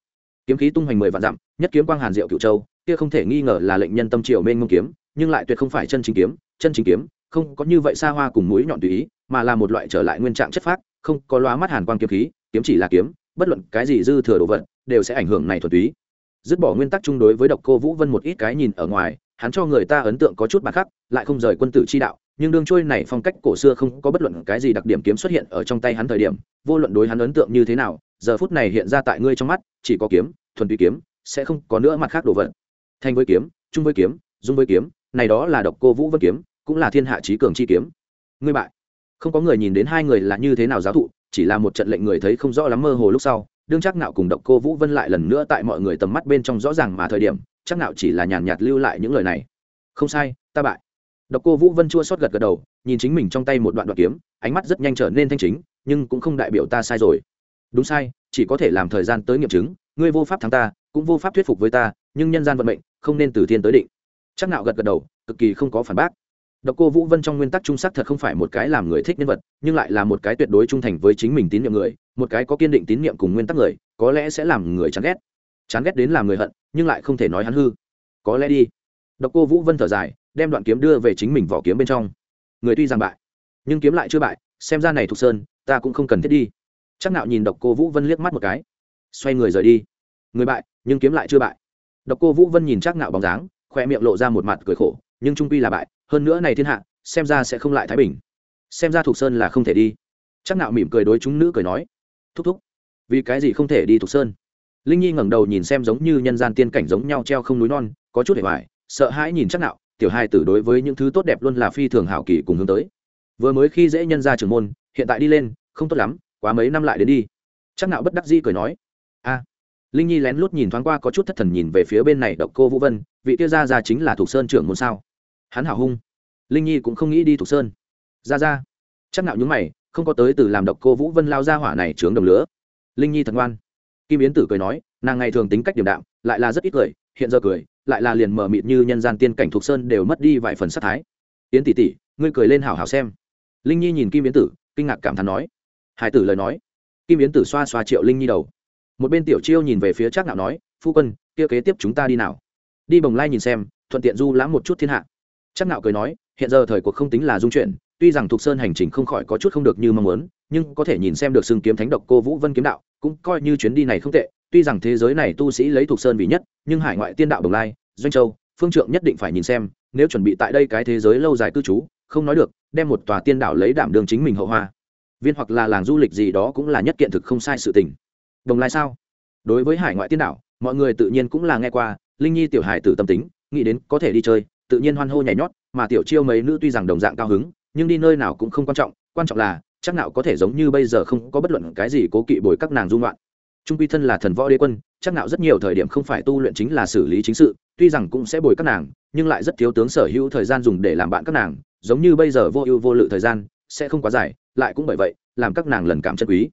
Kiếm khí tung hoành mười vạn dặm, nhất kiếm quang hàn diệu cựu châu, kia không thể nghi ngờ là lệnh nhân tâm triều mênh mông kiếm, nhưng lại tuyệt không phải chân chính kiếm, chân chính kiếm, không có như vậy xa hoa cùng mũi nhọn tùy ý, mà là một loại trở lại nguyên trạng chất phác, không có loa mắt hàn quang kiếm khí, kiếm chỉ là kiếm, bất luận cái gì dư thừa đồ vật, đều sẽ ảnh hưởng này thuần túy dứt bỏ nguyên tắc chung đối với độc cô vũ vân một ít cái nhìn ở ngoài, hắn cho người ta ấn tượng có chút mặt khác lại không rời quân tử chi đạo, nhưng đương trôi này phong cách cổ xưa không có bất luận cái gì đặc điểm kiếm xuất hiện ở trong tay hắn thời điểm, vô luận đối hắn ấn tượng như thế nào, giờ phút này hiện ra tại ngươi trong mắt, chỉ có kiếm, thuần túy kiếm, sẽ không có nữa mặt khác đồ vật. Thanh với kiếm chung với kiếm, dung với kiếm, này đó là độc cô vũ vân kiếm, cũng là thiên hạ trí cường chi kiếm. Ngươi bại. Không có người nhìn đến hai người là như thế nào giáo thụ, chỉ là một trận lệnh người thấy không rõ lắm mơ hồ lúc sau đương chắc nạo cùng độc cô vũ vân lại lần nữa tại mọi người tầm mắt bên trong rõ ràng mà thời điểm chắc nạo chỉ là nhàn nhạt lưu lại những lời này. Không sai ta bại. Độc cô vũ vân chua xót gật gật đầu nhìn chính mình trong tay một đoạn đoạn kiếm ánh mắt rất nhanh trở nên thanh chính nhưng cũng không đại biểu ta sai rồi. Đúng sai chỉ có thể làm thời gian tới nghiệm chứng ngươi vô pháp thắng ta cũng vô pháp thuyết phục với ta nhưng nhân gian vận mệnh không nên từ thiên tới định. Chắc nạo gật gật đầu cực kỳ không có phản bác. Độc Cô Vũ Vân trong nguyên tắc trung sắc thật không phải một cái làm người thích nhân vật, nhưng lại là một cái tuyệt đối trung thành với chính mình tín nhiệm người, một cái có kiên định tín nhiệm cùng nguyên tắc người, có lẽ sẽ làm người chán ghét. Chán ghét đến làm người hận, nhưng lại không thể nói hắn hư. Có lẽ đi. Độc Cô Vũ Vân thở dài, đem đoạn kiếm đưa về chính mình vỏ kiếm bên trong. Người tuy rằng bại, nhưng kiếm lại chưa bại, xem ra này thuộc sơn, ta cũng không cần thiết đi. Chắc nạo nhìn Độc Cô Vũ Vân liếc mắt một cái, xoay người rời đi. Người bại, nhưng kiếm lại chưa bại. Độc Cô Vũ Vân nhìn Chắc nạo bóng dáng, khoe miệng lộ ra một mặt cười khổ, nhưng trung quy là bại, hơn nữa này thiên hạ xem ra sẽ không lại thái bình xem ra thục sơn là không thể đi chắc nạo mỉm cười đối chúng nữ cười nói thúc thúc. Vì cái gì không thể đi thục sơn? Linh nhi ngẩng đầu nhìn xem giống như nhân gian tiên cảnh giống nhau treo không núi non có chút hề hoài sợ hãi nhìn chắc nạo tiểu hai tử đối với những thứ tốt đẹp luôn là phi thường hảo kỳ cùng hướng tới. Vừa mới khi dễ nhân ra trường môn hiện tại đi lên không tốt lắm quá mấy năm lại đến đi. Chắc nạo bất đắc dĩ cười nói a. Linh nhi lén lút nhìn thoáng qua có chút thất thần nhìn về phía bên này độc cô vũ vân vị kia gia gia chính là thuộc sơn trưởng môn sao? Hắn hảo hung. Linh nhi cũng không nghĩ đi thuộc sơn. Gia gia, chắc nạo nhướng mày không có tới từ làm độc cô vũ vân lao ra hỏa này trướng đồng lứa linh nhi thật ngoan. Kim yến tử cười nói, nàng ngày thường tính cách điềm đạm, lại là rất ít cười, hiện giờ cười, lại là liền mở mịt như nhân gian tiên cảnh thuộc sơn đều mất đi vài phần sát thái. Yến tỷ tỷ, ngươi cười lên hảo hảo xem. Linh nhi nhìn kim yến tử, kinh ngạc cảm thán nói. Hải tử lời nói. Kim yến tử xoa xoa triệu linh nhi đầu. Một bên tiểu chiêu nhìn về phía Trác nạo nói, phu quân, kia kế tiếp chúng ta đi nào? Đi bồng lai nhìn xem, thuận tiện du lãm một chút thiên hạ. Trác nạo cười nói, hiện giờ thời cuộc không tính là dung chuyển tuy rằng thuộc sơn hành trình không khỏi có chút không được như mong muốn, nhưng có thể nhìn xem được xưng kiếm thánh độc cô vũ vân kiếm đạo, cũng coi như chuyến đi này không tệ. Tuy rằng thế giới này tu sĩ lấy thuộc sơn vì nhất, nhưng hải ngoại tiên đạo đồng lai, doanh châu, phương trượng nhất định phải nhìn xem, nếu chuẩn bị tại đây cái thế giới lâu dài cư trú, không nói được, đem một tòa tiên đạo lấy đảm đường chính mình hậu hoa. Viên hoặc là làng du lịch gì đó cũng là nhất kiện thực không sai sự tình. Đồng lai sao? Đối với hải ngoại tiên đạo, mọi người tự nhiên cũng là nghe qua, linh nhi tiểu hải tử tâm tính, nghĩ đến có thể đi chơi, tự nhiên hoan hô nhảy nhót, mà tiểu chiêu mấy nữ tuy rằng đồng dạng cao hứng nhưng đi nơi nào cũng không quan trọng quan trọng là, chắc nào có thể giống như bây giờ không có bất luận cái gì cố kỵ bồi các nàng dung loạn. Trung quy thân là thần võ đế quân, chắc nào rất nhiều thời điểm không phải tu luyện chính là xử lý chính sự, tuy rằng cũng sẽ bồi các nàng, nhưng lại rất thiếu tướng sở hữu thời gian dùng để làm bạn các nàng, giống như bây giờ vô ưu vô lự thời gian, sẽ không quá dài, lại cũng bởi vậy, làm các nàng lần cảm chân quý.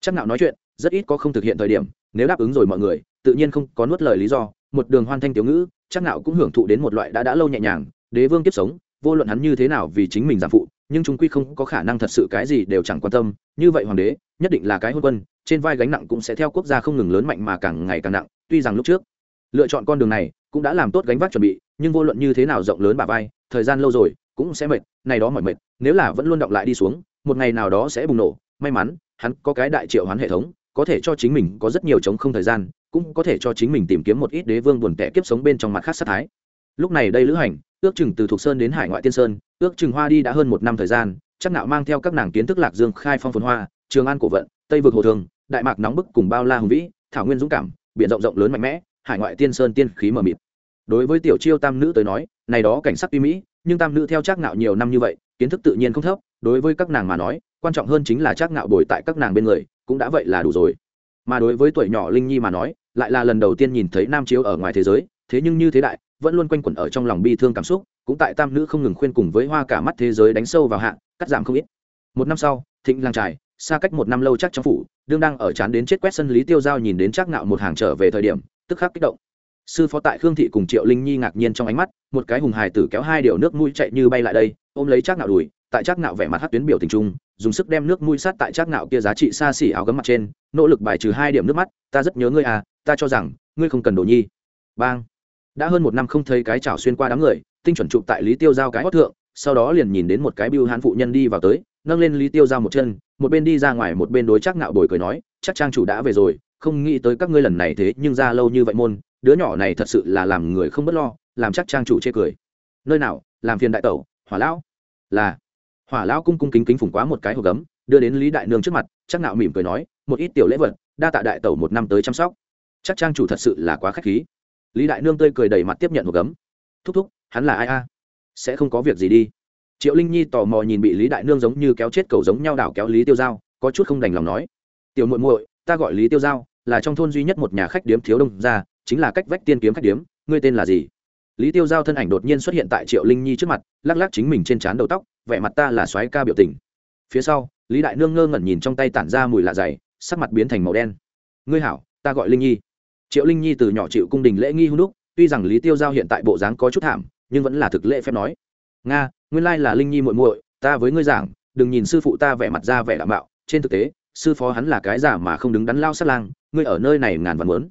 Chắc nạo nói chuyện, rất ít có không thực hiện thời điểm, nếu đáp ứng rồi mọi người, tự nhiên không có nuốt lời lý do, một đường hoan thanh tiểu ngữ, chắc nạo cũng hưởng thụ đến một loại đã đã lâu nhẹ nhàng, đế vương kiếp sống vô luận hắn như thế nào vì chính mình giảm phụ, nhưng chúng quy không có khả năng thật sự cái gì đều chẳng quan tâm. Như vậy hoàng đế, nhất định là cái hôn quân, trên vai gánh nặng cũng sẽ theo quốc gia không ngừng lớn mạnh mà càng ngày càng nặng. Tuy rằng lúc trước, lựa chọn con đường này cũng đã làm tốt gánh vác chuẩn bị, nhưng vô luận như thế nào rộng lớn bà vai, thời gian lâu rồi cũng sẽ mệt, này đó mỏi mệt, nếu là vẫn luôn động lại đi xuống, một ngày nào đó sẽ bùng nổ. May mắn, hắn có cái đại triệu hoán hệ thống, có thể cho chính mình có rất nhiều chống không thời gian, cũng có thể cho chính mình tìm kiếm một ít đế vương buồn tẻ kiếp sống bên trong mặt khác sát thái lúc này đây lữ hành, ước chừng từ thuộc sơn đến hải ngoại tiên sơn, ước chừng hoa đi đã hơn một năm thời gian, chắc nạo mang theo các nàng kiến thức lạc dương khai phong phồn hoa, trường an cổ vận, tây vực hồ thường, đại mạc nóng bức cùng bao la hùng vĩ, thảo nguyên dũng cảm, biển rộng rộng lớn mạnh mẽ, hải ngoại tiên sơn tiên khí mờ mịt. Đối với tiểu chiêu tam nữ tới nói, này đó cảnh sắc tuy mỹ, nhưng tam nữ theo chắc nạo nhiều năm như vậy, kiến thức tự nhiên không thấp, đối với các nàng mà nói, quan trọng hơn chính là chắc nạo bồi tại các nàng bên người, cũng đã vậy là đủ rồi. Mà đối với tuổi nhỏ linh nhi mà nói, lại là lần đầu tiên nhìn thấy nam chiếu ở ngoài thế giới thế nhưng như thế đại, vẫn luôn quanh quẩn ở trong lòng bi thương cảm xúc, cũng tại tam nữ không ngừng khuyên cùng với hoa cả mắt thế giới đánh sâu vào hạng cắt giảm không ít. Một năm sau, thịnh lang trải, xa cách một năm lâu chắc trong phủ, đương đang ở chán đến chết quét sân lý tiêu giao nhìn đến chắc nạo một hàng trở về thời điểm, tức khắc kích động. Sư phó tại khương thị cùng triệu linh nhi ngạc nhiên trong ánh mắt, một cái hùng hài tử kéo hai điều nước mũi chạy như bay lại đây, ôm lấy chắc nạo đùi, tại chắc nạo vẻ mặt hắt tuyến biểu tình trung, dùng sức đem nước mũi sát tại chắc nạo kia giá trị xa xỉ áo gấm mặt trên, nỗ lực bài trừ hai điểm nước mắt, ta rất nhớ ngươi à ta cho rằng, ngươi không cần đồ nhi. Bang đã hơn một năm không thấy cái chảo xuyên qua đám người, tinh chuẩn chụp tại lý tiêu giao cái hót thượng, sau đó liền nhìn đến một cái biêu hán phụ nhân đi vào tới, nâng lên lý tiêu giao một chân, một bên đi ra ngoài một bên đối chắc nạo bồi cười nói chắc trang chủ đã về rồi, không nghĩ tới các ngươi lần này thế nhưng ra lâu như vậy môn, đứa nhỏ này thật sự là làm người không bất lo, làm chắc trang chủ chê cười. Nơi nào, làm phiền đại tẩu, hỏa lão? Là. Hỏa lão cung cung kính kính phủng quá một cái hộp gấm, đưa đến lý đại nương trước mặt chắc nạo mỉm cười nói, một ít tiểu lễ vật, đa tạ đại tẩu một năm tới chăm sóc. Chắc trang chủ thật sự là quá khách khí lý đại nương tươi cười đầy mặt tiếp nhận hộp gấm. Thúc thúc, hắn là ai a? Sẽ không có việc gì đi. Triệu linh nhi tò mò nhìn bị lý đại nương giống như kéo chết cầu giống nhau đảo kéo lý tiêu giao, có chút không đành lòng nói. Tiểu muội muội, ta gọi lý tiêu giao, là trong thôn duy nhất một nhà khách điếm thiếu đông gia, chính là cách vách tiên kiếm khách điếm, ngươi tên là gì? Lý tiêu giao thân ảnh đột nhiên xuất hiện tại triệu linh nhi trước mặt, lắc lắc chính mình trên trán đầu tóc, vẻ mặt ta là soái ca biểu tình. Phía sau, lý đại nương ngơ ngẩn nhìn trong tay tản ra mùi lạ dày, sắc mặt biến thành màu đen. Ngươi hảo, ta gọi linh nhi triệu linh nhi từ nhỏ chịu cung đình lễ nghi hung đúc, tuy rằng lý tiêu giao hiện tại bộ dáng có chút thảm, nhưng vẫn là thực lễ phép nói. Nga, nguyên lai là linh nhi muội muội, ta với ngươi giảng, đừng nhìn sư phụ ta vẻ mặt ra vẻ đảm bảo trên thực tế, sư phó hắn là cái giả mà không đứng đắn lao sát lang, ngươi ở nơi này ngàn vạn muốn.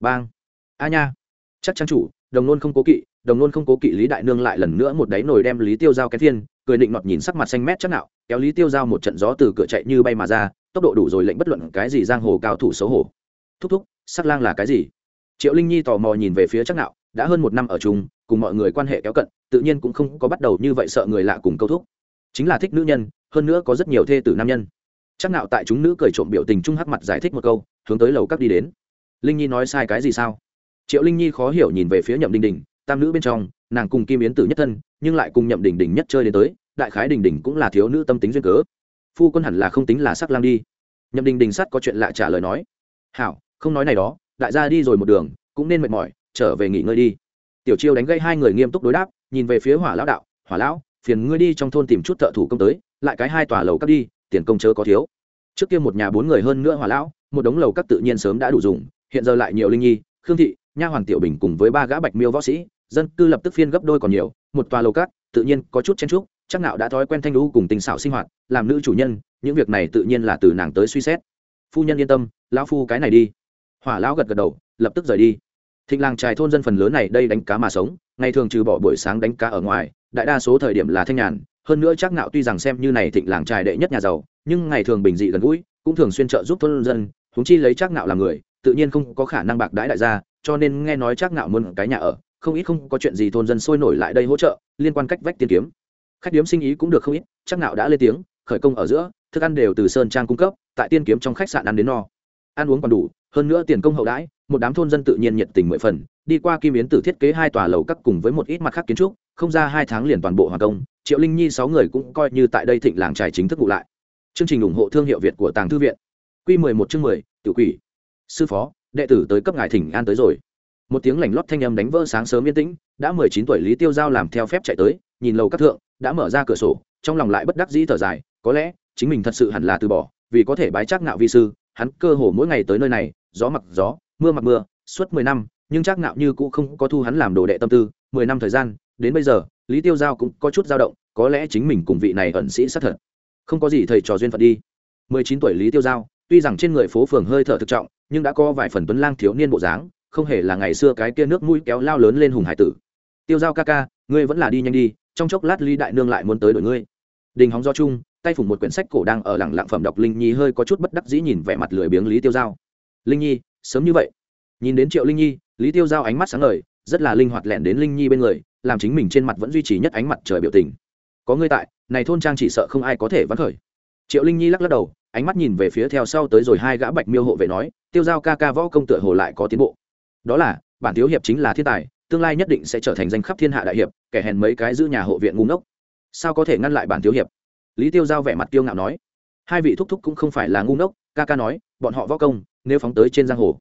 Bang. A nha, chắc chắn chủ, đồng nôn không cố kỵ, đồng nôn không cố kỵ lý đại nương lại lần nữa một đáy nồi đem lý tiêu giao cái thiên cười định nọt nhìn sắc mặt xanh mét chắc nạo, kéo lý tiêu giao một trận gió từ cửa chạy như bay mà ra, tốc độ đủ rồi lệnh bất luận cái gì giang hồ cao thủ xấu hổ. Thúc thúc sắc lang là cái gì? Triệu linh nhi tò mò nhìn về phía chắc nạo đã hơn một năm ở chung, cùng mọi người quan hệ kéo cận, tự nhiên cũng không có bắt đầu như vậy sợ người lạ cùng câu thúc. Chính là thích nữ nhân, hơn nữa có rất nhiều thê tử nam nhân. Chắc nạo tại chúng nữ cười trộm biểu tình trung hắc mặt giải thích một câu, hướng tới lầu các đi đến. Linh nhi nói sai cái gì sao? Triệu linh nhi khó hiểu nhìn về phía nhậm đình đình, tam nữ bên trong, nàng cùng kim yến tử nhất thân, nhưng lại cùng nhậm đình đình nhất chơi đến tới, đại khái đình đình cũng là thiếu nữ tâm tính duyên cớ. Phu quân hẳn là không tính là sắc lang đi. Nhậm đình đình sắt có chuyện lạ trả lời nói. Hảo không nói này đó, đại gia đi rồi một đường, cũng nên mệt mỏi, trở về nghỉ ngơi đi. Tiểu chiêu đánh gây hai người nghiêm túc đối đáp, nhìn về phía hỏa lão đạo, hỏa lão, phiền ngươi đi trong thôn tìm chút thợ thủ công tới, lại cái hai tòa lầu cắt đi, tiền công chớ có thiếu. Trước kia một nhà bốn người hơn nữa hỏa lão, một đống lầu cắt tự nhiên sớm đã đủ dùng, hiện giờ lại nhiều linh nhi, khương thị, nha hoàng tiểu bình cùng với ba gã bạch miêu võ sĩ, dân cư lập tức phiên gấp đôi còn nhiều, một tòa lầu cát tự nhiên có chút chen trúc chắc nào đã thói quen thanh lũ cùng tình xảo sinh hoạt, làm nữ chủ nhân, những việc này tự nhiên là từ nàng tới suy xét. Phu nhân yên tâm, lão phu cái này đi hỏa lão gật gật đầu, lập tức rời đi. Thịnh làng trài thôn dân phần lớn này đây đánh cá mà sống, ngày thường trừ bỏ buổi sáng đánh cá ở ngoài, đại đa số thời điểm là thanh nhàn, hơn nữa chắc nạo tuy rằng xem như này thịnh làng trài đệ nhất nhà giàu, nhưng ngày thường bình dị gần gũi, cũng thường xuyên trợ giúp thôn dân chúng chi lấy chắc nạo làm người, tự nhiên không có khả năng bạc đãi đại gia, cho nên nghe nói chắc nạo muốn cái nhà ở, không ít không có chuyện gì thôn dân sôi nổi lại đây hỗ trợ, liên quan cách vách tiên kiếm. Khách điếm sinh ý cũng được không ít, chắc nạo đã lên tiếng, khởi công ở giữa, thức ăn đều từ sơn trang cung cấp, tại tiên kiếm trong khách sạn ăn đến no. Ăn uống còn đủ hơn nữa tiền công hậu đãi, một đám thôn dân tự nhiên nhiệt tình mười phần, đi qua kim yến tử thiết kế hai tòa lầu các cùng với một ít mặt khác kiến trúc, không ra hai tháng liền toàn bộ hoàn công, triệu linh nhi sáu người cũng coi như tại đây thịnh làng trài chính thức ngụ lại. Chương trình ủng hộ thương hiệu việt của tàng thư viện. Q mười một chương mười tự quỷ. Sư phó, đệ tử tới cấp ngài thỉnh an tới rồi. Một tiếng lảnh lót thanh âm đánh vỡ sáng sớm yên tĩnh, đã mười chín tuổi lý tiêu giao làm theo phép chạy tới, nhìn lầu các thượng, đã mở ra cửa sổ, trong lòng lại bất đắc dĩ thở dài, có lẽ, chính mình thật sự hẳn là từ bỏ, vì có thể bái chắc ngạo vi sư, hắn cơ hồ mỗi ngày tới nơi này gió mặc gió, mưa mặc mưa, suốt mười năm, nhưng chắc nạo như cũ không có thu hắn làm đồ đệ tâm tư, mười năm thời gian, đến bây giờ, lý tiêu giao cũng có chút dao động, có lẽ chính mình cùng vị này ẩn sĩ sát thật. Không có gì thầy trò duyên phận đi. Mười chín tuổi lý tiêu giao, tuy rằng trên người phố phường hơi thở thực trọng, nhưng đã có vài phần tuấn lang thiếu niên bộ dáng, không hề là ngày xưa cái kia nước mũi kéo lao lớn lên hùng hải tử. Tiêu giao ca ca, ngươi vẫn là đi nhanh đi, trong chốc lát lý đại nương lại muốn tới đổi ngươi. Đình hóng do chung tay phủng một quyển sách cổ đang ở lẳng lặng phẩm đọc linh nhi hơi có chút bất đắc dĩ nhìn vẻ mặt lười biếng lý tiêu giao linh nhi, sớm như vậy. Nhìn đến triệu linh nhi, lý tiêu giao ánh mắt sáng ngời, rất là linh hoạt lẹn đến linh nhi bên người, làm chính mình trên mặt vẫn duy trì nhất ánh mặt trời biểu tình. Có ngươi tại, này thôn trang chỉ sợ không ai có thể vắng khởi. Triệu linh nhi lắc lắc đầu, ánh mắt nhìn về phía theo sau tới rồi hai gã bạch miêu hộ vệ nói, tiêu giao ca ca võ công tựa hồ lại có tiến bộ. Đó là, bản thiếu hiệp chính là thiên tài, tương lai nhất định sẽ trở thành danh khắp thiên hạ đại hiệp, kẻ hèn mấy cái giữ nhà hộ viện ngu ngốc. Sao có thể ngăn lại bản thiếu hiệp? Lý tiêu giao vẻ mặt tiêu ngạo nói. Hai vị thúc thúc cũng không phải là ngu ngốc, ca ca nói, bọn họ võ công nếu phóng tới trên giang hồ.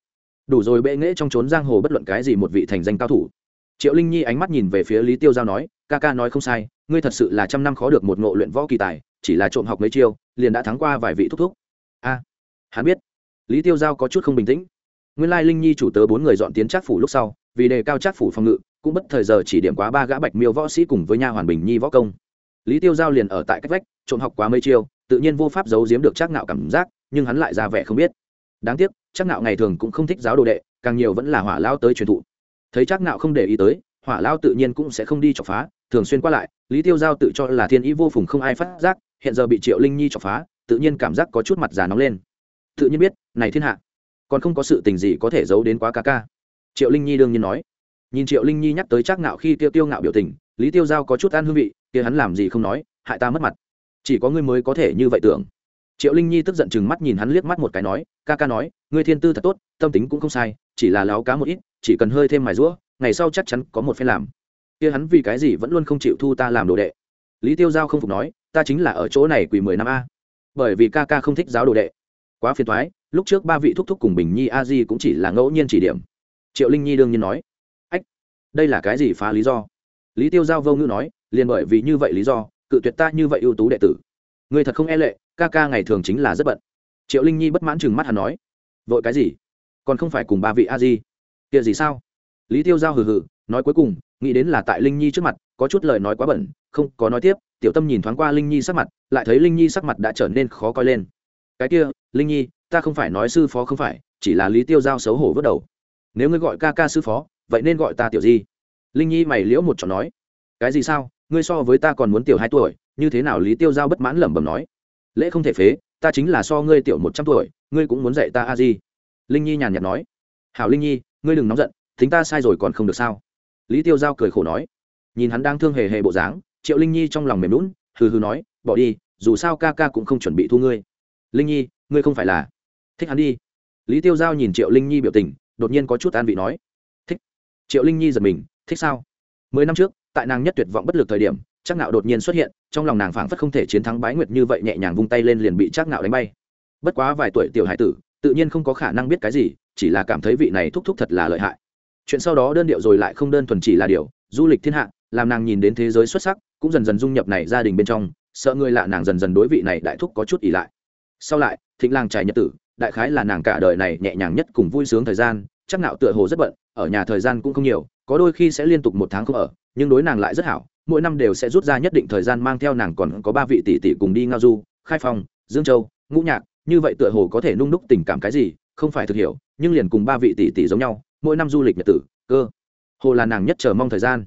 Đủ rồi bệ nghễ trong trốn giang hồ bất luận cái gì một vị thành danh cao thủ. Triệu linh nhi ánh mắt nhìn về phía lý tiêu giao nói, ca ca nói không sai, ngươi thật sự là trăm năm khó được một ngộ luyện võ kỳ tài, chỉ là trộm học mấy chiêu, liền đã thắng qua vài vị thúc thúc. A, hắn biết. Lý tiêu giao có chút không bình tĩnh. Nguyên lai linh nhi chủ tớ bốn người dọn tiến trác phủ lúc sau, vì đề cao trác phủ phòng ngự, cũng bất thời giờ chỉ điểm quá ba gã bạch miêu võ sĩ cùng với nha hoàn bình nhi võ công. Lý tiêu giao liền ở tại cách vách, trộm học quá mấy chiêu, tự nhiên vô pháp giấu giếm được trác ngạo cảm giác, nhưng hắn lại ra vẻ không biết đáng tiếc, trác nạo ngày thường cũng không thích giáo đồ đệ, càng nhiều vẫn là hỏa lao tới truyền thụ. Thấy trác nạo không để ý tới, hỏa lao tự nhiên cũng sẽ không đi chọc phá, thường xuyên qua lại, lý tiêu giao tự cho là thiên ý vô phùng không ai phát giác, hiện giờ bị triệu linh nhi chọc phá, tự nhiên cảm giác có chút mặt già nóng lên. Tự nhiên biết, này thiên hạ, còn không có sự tình gì có thể giấu đến quá ca ca. Triệu linh nhi đương nhiên nói. Nhìn triệu linh nhi nhắc tới trác ngạo khi tiêu tiêu ngạo biểu tình, lý tiêu giao có chút ăn hương vị, kia hắn làm gì không nói, hại ta mất mặt. Chỉ có ngươi mới có thể như vậy tưởng triệu linh nhi tức giận chừng mắt nhìn hắn liếc mắt một cái nói, ca ca nói, ngươi thiên tư thật tốt, tâm tính cũng không sai, chỉ là láo cá một ít, chỉ cần hơi thêm mài rũa ngày sau chắc chắn có một phen làm. Kia hắn vì cái gì vẫn luôn không chịu thu ta làm đồ đệ? Lý tiêu giao không phục nói, ta chính là ở chỗ này quỳ mười năm a. Bởi vì ca ca không thích giáo đồ đệ. Quá phiền thoái lúc trước ba vị thúc thúc cùng bình nhi a di cũng chỉ là ngẫu nhiên chỉ điểm. Triệu linh nhi đương nhiên nói, ách, đây là cái gì phá lý do? Lý tiêu giao vô ngữ nói, liền bởi vì như vậy lý do, cự tuyệt ta như vậy ưu tú đệ tử người thật không e lệ, ca ca ngày thường chính là rất bận. Triệu linh nhi bất mãn chừng mắt hắn nói. Vội cái gì? Còn không phải cùng ba vị a di. Kia gì sao? Lý tiêu giao hừ hừ, nói cuối cùng, nghĩ đến là tại linh nhi trước mặt, có chút lời nói quá bẩn, không có nói tiếp. Tiểu tâm nhìn thoáng qua linh nhi sắc mặt, lại thấy linh nhi sắc mặt đã trở nên khó coi lên. Cái kia, linh nhi, ta không phải nói sư phó không phải, chỉ là lý tiêu giao xấu hổ vớt đầu. Nếu ngươi gọi ca ca sư phó, vậy nên gọi ta tiểu di. Linh nhi mày liễu một trò nói. Cái gì sao? Ngươi so với ta còn muốn tiểu hai tuổi như thế nào lý tiêu giao bất mãn lẩm bẩm nói. Lễ không thể phế, ta chính là so ngươi tiểu một trăm tuổi, ngươi cũng muốn dạy ta a di. Linh nhi nhàn nhạt nói. Hảo linh nhi, ngươi đừng nóng giận, thính ta sai rồi còn không được sao? Lý tiêu giao cười khổ nói. Nhìn hắn đang thương hề hề bộ dáng, triệu linh nhi trong lòng mềm lún hừ hừ nói, bỏ đi, dù sao ca ca cũng không chuẩn bị thu ngươi. Linh nhi, ngươi không phải là thích hắn đi. Lý tiêu giao nhìn triệu linh nhi biểu tình, đột nhiên có chút an vị nói. Thích. Triệu linh nhi giật mình, thích sao? Mười năm trước, tại nàng nhất tuyệt vọng bất lực thời điểm, chắc nạo đột nhiên xuất hiện trong lòng nàng phảng phất không thể chiến thắng bái nguyệt như vậy nhẹ nhàng vung tay lên liền bị trác nạo đánh bay. Bất quá vài tuổi tiểu hải tử, tự nhiên không có khả năng biết cái gì, chỉ là cảm thấy vị này thúc thúc thật là lợi hại. Chuyện sau đó đơn điệu rồi lại không đơn thuần chỉ là điều, du lịch thiên hạ, làm nàng nhìn đến thế giới xuất sắc, cũng dần dần dung nhập này gia đình bên trong, sợ người lạ nàng dần dần đối vị này đại thúc có chút ỉ lại. Sau lại, thịnh lang trải nhật tử, đại khái là nàng cả đời này nhẹ nhàng nhất cùng vui sướng thời gian chắc nạo tựa hồ rất bận, ở nhà thời gian cũng không nhiều, có đôi khi sẽ liên tục một tháng không ở, nhưng đối nàng lại rất hảo mỗi năm đều sẽ rút ra nhất định thời gian mang theo nàng còn có ba vị tỷ tỷ cùng đi ngao du, khai phong, dương châu, ngũ nhạc, như vậy tựa hồ có thể nung đúc tình cảm cái gì, không phải thực hiểu, nhưng liền cùng ba vị tỷ tỷ giống nhau, mỗi năm du lịch nhật tử, cơ. Hồ là nàng nhất chờ mong thời gian.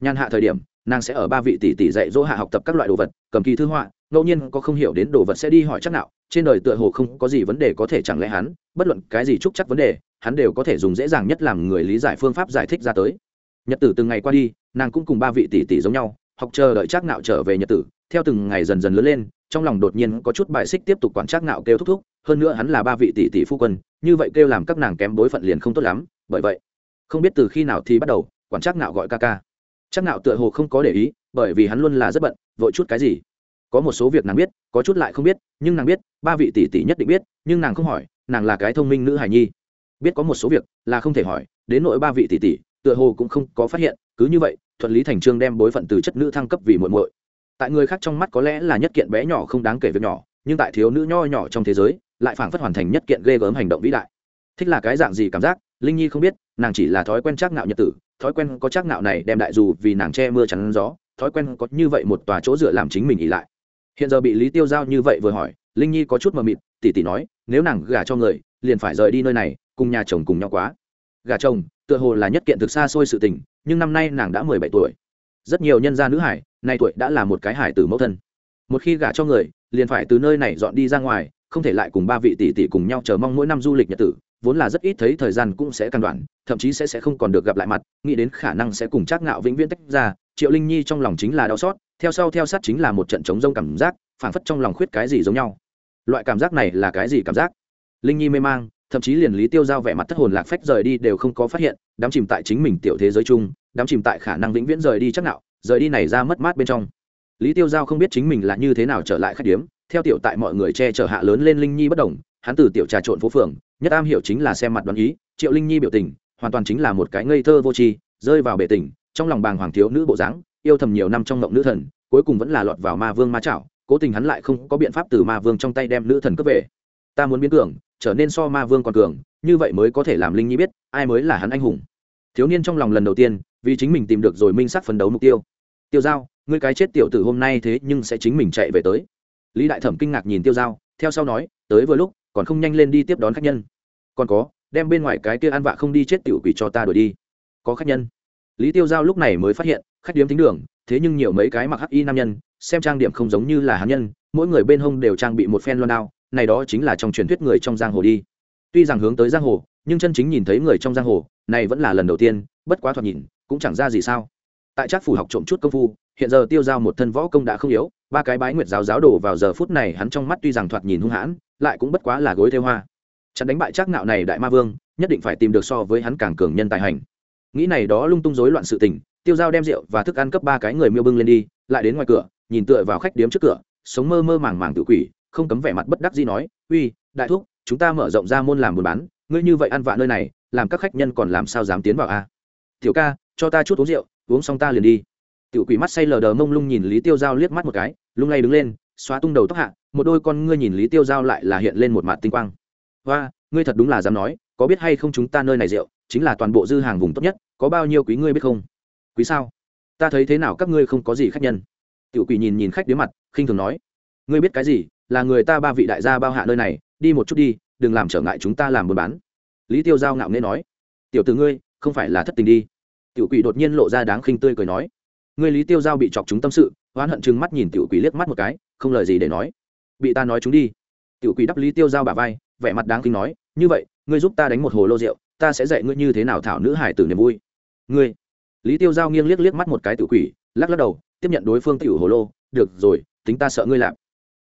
Nhàn hạ thời điểm, nàng sẽ ở ba vị tỷ tỷ dạy dỗ hạ học tập các loại đồ vật, cầm kỳ thư họa, ngẫu nhiên có không hiểu đến đồ vật sẽ đi hỏi chắc nào trên đời tựa hồ không có gì vấn đề có thể chẳng lẽ hắn, bất luận cái gì trúc chắc vấn đề, hắn đều có thể dùng dễ dàng nhất làm người lý giải phương pháp giải thích ra tới nhật tử từng ngày qua đi, nàng cũng cùng ba vị tỷ tỷ giống nhau, học chờ đợi Trác nạo trở về nhật tử. Theo từng ngày dần dần lớn lên, trong lòng đột nhiên có chút bài xích tiếp tục quản Trác nạo kêu thúc thúc, hơn nữa hắn là ba vị tỷ tỷ phu quân, như vậy kêu làm các nàng kém bối phận liền không tốt lắm, bởi vậy, không biết từ khi nào thì bắt đầu, quản Trác nạo gọi ca ca. Trác nạo tựa hồ không có để ý, bởi vì hắn luôn là rất bận, vội chút cái gì. Có một số việc nàng biết, có chút lại không biết, nhưng nàng biết, ba vị tỷ tỷ nhất định biết, nhưng nàng không hỏi, nàng là cái thông minh nữ hài nhi. Biết có một số việc là không thể hỏi, đến nội ba vị tỷ tỷ tựa hồ cũng không có phát hiện, cứ như vậy, thuận lý thành trương đem bối phận từ chất nữ thăng cấp vì muội muội. Tại người khác trong mắt có lẽ là nhất kiện bé nhỏ không đáng kể việc nhỏ, nhưng tại thiếu nữ nho nhỏ trong thế giới, lại phảng phất hoàn thành nhất kiện ghê gớm hành động vĩ đại. Thích là cái dạng gì cảm giác, linh nhi không biết, nàng chỉ là thói quen trác ngạo nhật tử, thói quen có trác ngạo này đem đại dù vì nàng che mưa chắn gió, thói quen có như vậy một tòa chỗ dựa làm chính mình ỉ lại. Hiện giờ bị lý tiêu giao như vậy vừa hỏi, linh nhi có chút mờ mịt, tỉ tỉ nói, nếu nàng gả cho người, liền phải rời đi nơi này, cùng nhà chồng cùng nhau quá. Gả chồng? Tựa hồ là nhất kiện thực xa xôi sự tình, nhưng năm nay nàng đã mười bảy tuổi. Rất nhiều nhân gia nữ hải, nay tuổi đã là một cái hải tử mẫu thân. Một khi gả cho người, liền phải từ nơi này dọn đi ra ngoài, không thể lại cùng ba vị tỷ tỷ cùng nhau chờ mong mỗi năm du lịch nhật tử, vốn là rất ít thấy thời gian cũng sẽ căn đoạn, thậm chí sẽ sẽ không còn được gặp lại mặt, nghĩ đến khả năng sẽ cùng trác ngạo vĩnh viễn tách ra, triệu linh nhi trong lòng chính là đau xót, theo sau theo sát chính là một trận chống rông cảm giác, phảng phất trong lòng khuyết cái gì giống nhau. Loại cảm giác này là cái gì cảm giác? Linh nhi mê mang thậm chí liền lý tiêu giao vẻ mặt thất hồn lạc phách rời đi đều không có phát hiện, đám chìm tại chính mình tiểu thế giới chung, đám chìm tại khả năng vĩnh viễn rời đi chắc nạo, rời đi này ra mất mát bên trong. Lý tiêu giao không biết chính mình là như thế nào trở lại khách điếm, theo tiểu tại mọi người che chở hạ lớn lên linh nhi bất đồng hắn từ tiểu trà trộn phố phường, nhất am hiểu chính là xem mặt đoán ý, triệu linh nhi biểu tình, hoàn toàn chính là một cái ngây thơ vô tri, rơi vào bể tình, trong lòng bàng hoàng thiếu nữ bộ dáng, yêu thầm nhiều năm trong ngộng nữ thần, cuối cùng vẫn là lọt vào ma vương ma chảo, cố tình hắn lại không có biện pháp từ ma vương trong tay đem nữ thần cướp về. Ta muốn biến cường trở nên so ma vương còn cường, như vậy mới có thể làm linh nhi biết, ai mới là hắn anh hùng. Thiếu niên trong lòng lần đầu tiên, vì chính mình tìm được rồi minh sắc phấn đấu mục tiêu. Tiêu giao, ngươi cái chết tiểu tử hôm nay thế nhưng sẽ chính mình chạy về tới. Lý đại thẩm kinh ngạc nhìn tiêu giao, theo sau nói, tới vừa lúc, còn không nhanh lên đi tiếp đón khách nhân. Còn có, đem bên ngoài cái kia ăn vạ không đi chết tiểu quỷ cho ta đuổi đi. Có khách nhân. Lý tiêu giao lúc này mới phát hiện, khách điếm thính đường, thế nhưng nhiều mấy cái mặc hắc y nam nhân, xem trang điểm không giống như là hán nhân, mỗi người bên hông đều trang bị một phen loan đao này đó chính là trong truyền thuyết người trong giang hồ đi. Tuy rằng hướng tới giang hồ, nhưng chân chính nhìn thấy người trong giang hồ, này vẫn là lần đầu tiên, bất quá thoạt nhìn, cũng chẳng ra gì sao. Tại trác phủ học trộm chút công phu, hiện giờ tiêu giao một thân võ công đã không yếu, ba cái bái nguyệt giáo giáo đổ vào giờ phút này hắn trong mắt tuy rằng thoạt nhìn hung hãn, lại cũng bất quá là gối theo hoa. Chặn đánh bại trác nạo này đại ma vương, nhất định phải tìm được so với hắn càng cường nhân tài hành. Nghĩ này đó lung tung rối loạn sự tình, tiêu giao đem rượu và thức ăn cấp ba cái người miêu bưng lên đi, lại đến ngoài cửa, nhìn tựa vào khách điếm trước cửa, sống mơ mơ màng màng tự quỷ không cấm vẻ mặt bất đắc dĩ nói, uy, đại thúc, chúng ta mở rộng ra môn làm buôn bán, ngươi như vậy ăn vạ nơi này, làm các khách nhân còn làm sao dám tiến vào a? Tiểu ca, cho ta chút uống rượu, uống xong ta liền đi. Tiểu quỷ mắt say lờ đờ mông lung nhìn lý tiêu giao liếc mắt một cái, lung lay đứng lên, xóa tung đầu tóc hạ, một đôi con ngươi nhìn lý tiêu giao lại là hiện lên một mặt tinh quang. Và ngươi thật đúng là dám nói, có biết hay không chúng ta nơi này rượu, chính là toàn bộ dư hàng vùng tốt nhất, có bao nhiêu quý ngươi biết không? Quý sao? Ta thấy thế nào các ngươi không có gì khách nhân? Tiểu quỷ nhìn nhìn khách đứa mặt, khinh thường nói. Ngươi biết cái gì? Là người ta ba vị đại gia bao hạ nơi này, đi một chút đi, đừng làm trở ngại chúng ta làm buôn bán. Lý tiêu giao ngạo nghễ nói. Tiểu từ ngươi, không phải là thất tình đi. Tiểu quỷ đột nhiên lộ ra đáng khinh tươi cười nói. Ngươi lý tiêu giao bị chọc chúng tâm sự, oán hận chừng mắt nhìn tiểu quỷ liếc mắt một cái, không lời gì để nói. Bị ta nói chúng đi. Tiểu quỷ đắp lý tiêu giao bà vai, vẻ mặt đáng khinh nói. Như vậy, ngươi giúp ta đánh một hồ lô rượu, ta sẽ dạy ngươi như thế nào thảo nữ hải tử niềm vui. Ngươi? Lý tiêu giao nghiêng liếc liếc mắt một cái tiểu quỷ, lắc lắc đầu, tiếp nhận đối phương tiểu hồ lô. Được rồi, tính ta sợ ngươi làm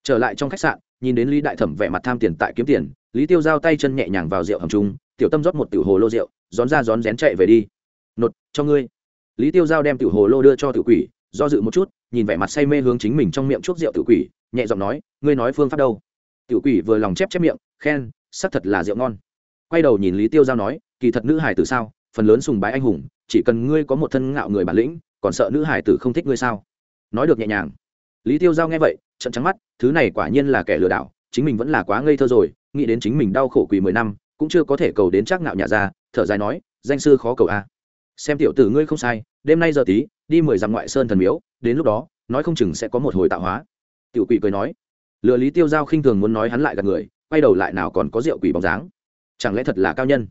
trở lại trong khách sạn, nhìn đến lý đại thẩm vẻ mặt tham tiền tại kiếm tiền, lý tiêu giao tay chân nhẹ nhàng vào rượu hầm trung tiểu tâm rót một tiểu hồ lô rượu rón ra rón rén chạy về đi. Nột, cho ngươi. Lý tiêu giao đem tiểu hồ lô đưa cho tiểu quỷ, do dự một chút, nhìn vẻ mặt say mê hướng chính mình trong miệng chuốc rượu tiểu quỷ, nhẹ giọng nói, ngươi nói phương pháp đâu? Tiểu quỷ vừa lòng chép chép miệng, khen sắc thật là rượu ngon. Quay đầu nhìn lý tiêu giao nói, kỳ thật nữ hải tử sao? Phần lớn sùng bái anh hùng, chỉ cần ngươi có một thân ngạo người bản lĩnh, còn sợ nữ hải tử không thích ngươi sao? Nói được nhẹ nhàng. Lý tiêu giao nghe vậy trận trắng mắt, thứ này quả nhiên là kẻ lừa đảo, chính mình vẫn là quá ngây thơ rồi, nghĩ đến chính mình đau khổ quỳ mười năm, cũng chưa có thể cầu đến trác ngạo nhà ra, thở dài nói, danh sư khó cầu a. Xem tiểu tử ngươi không sai, đêm nay giờ tí, đi mười dặm ngoại sơn thần miếu, đến lúc đó, nói không chừng sẽ có một hồi tạo hóa. Tiểu quỷ cười nói. Lừa lý tiêu giao khinh thường muốn nói hắn lại gặp người, quay đầu lại nào còn có rượu quỷ bóng dáng. Chẳng lẽ thật là cao nhân?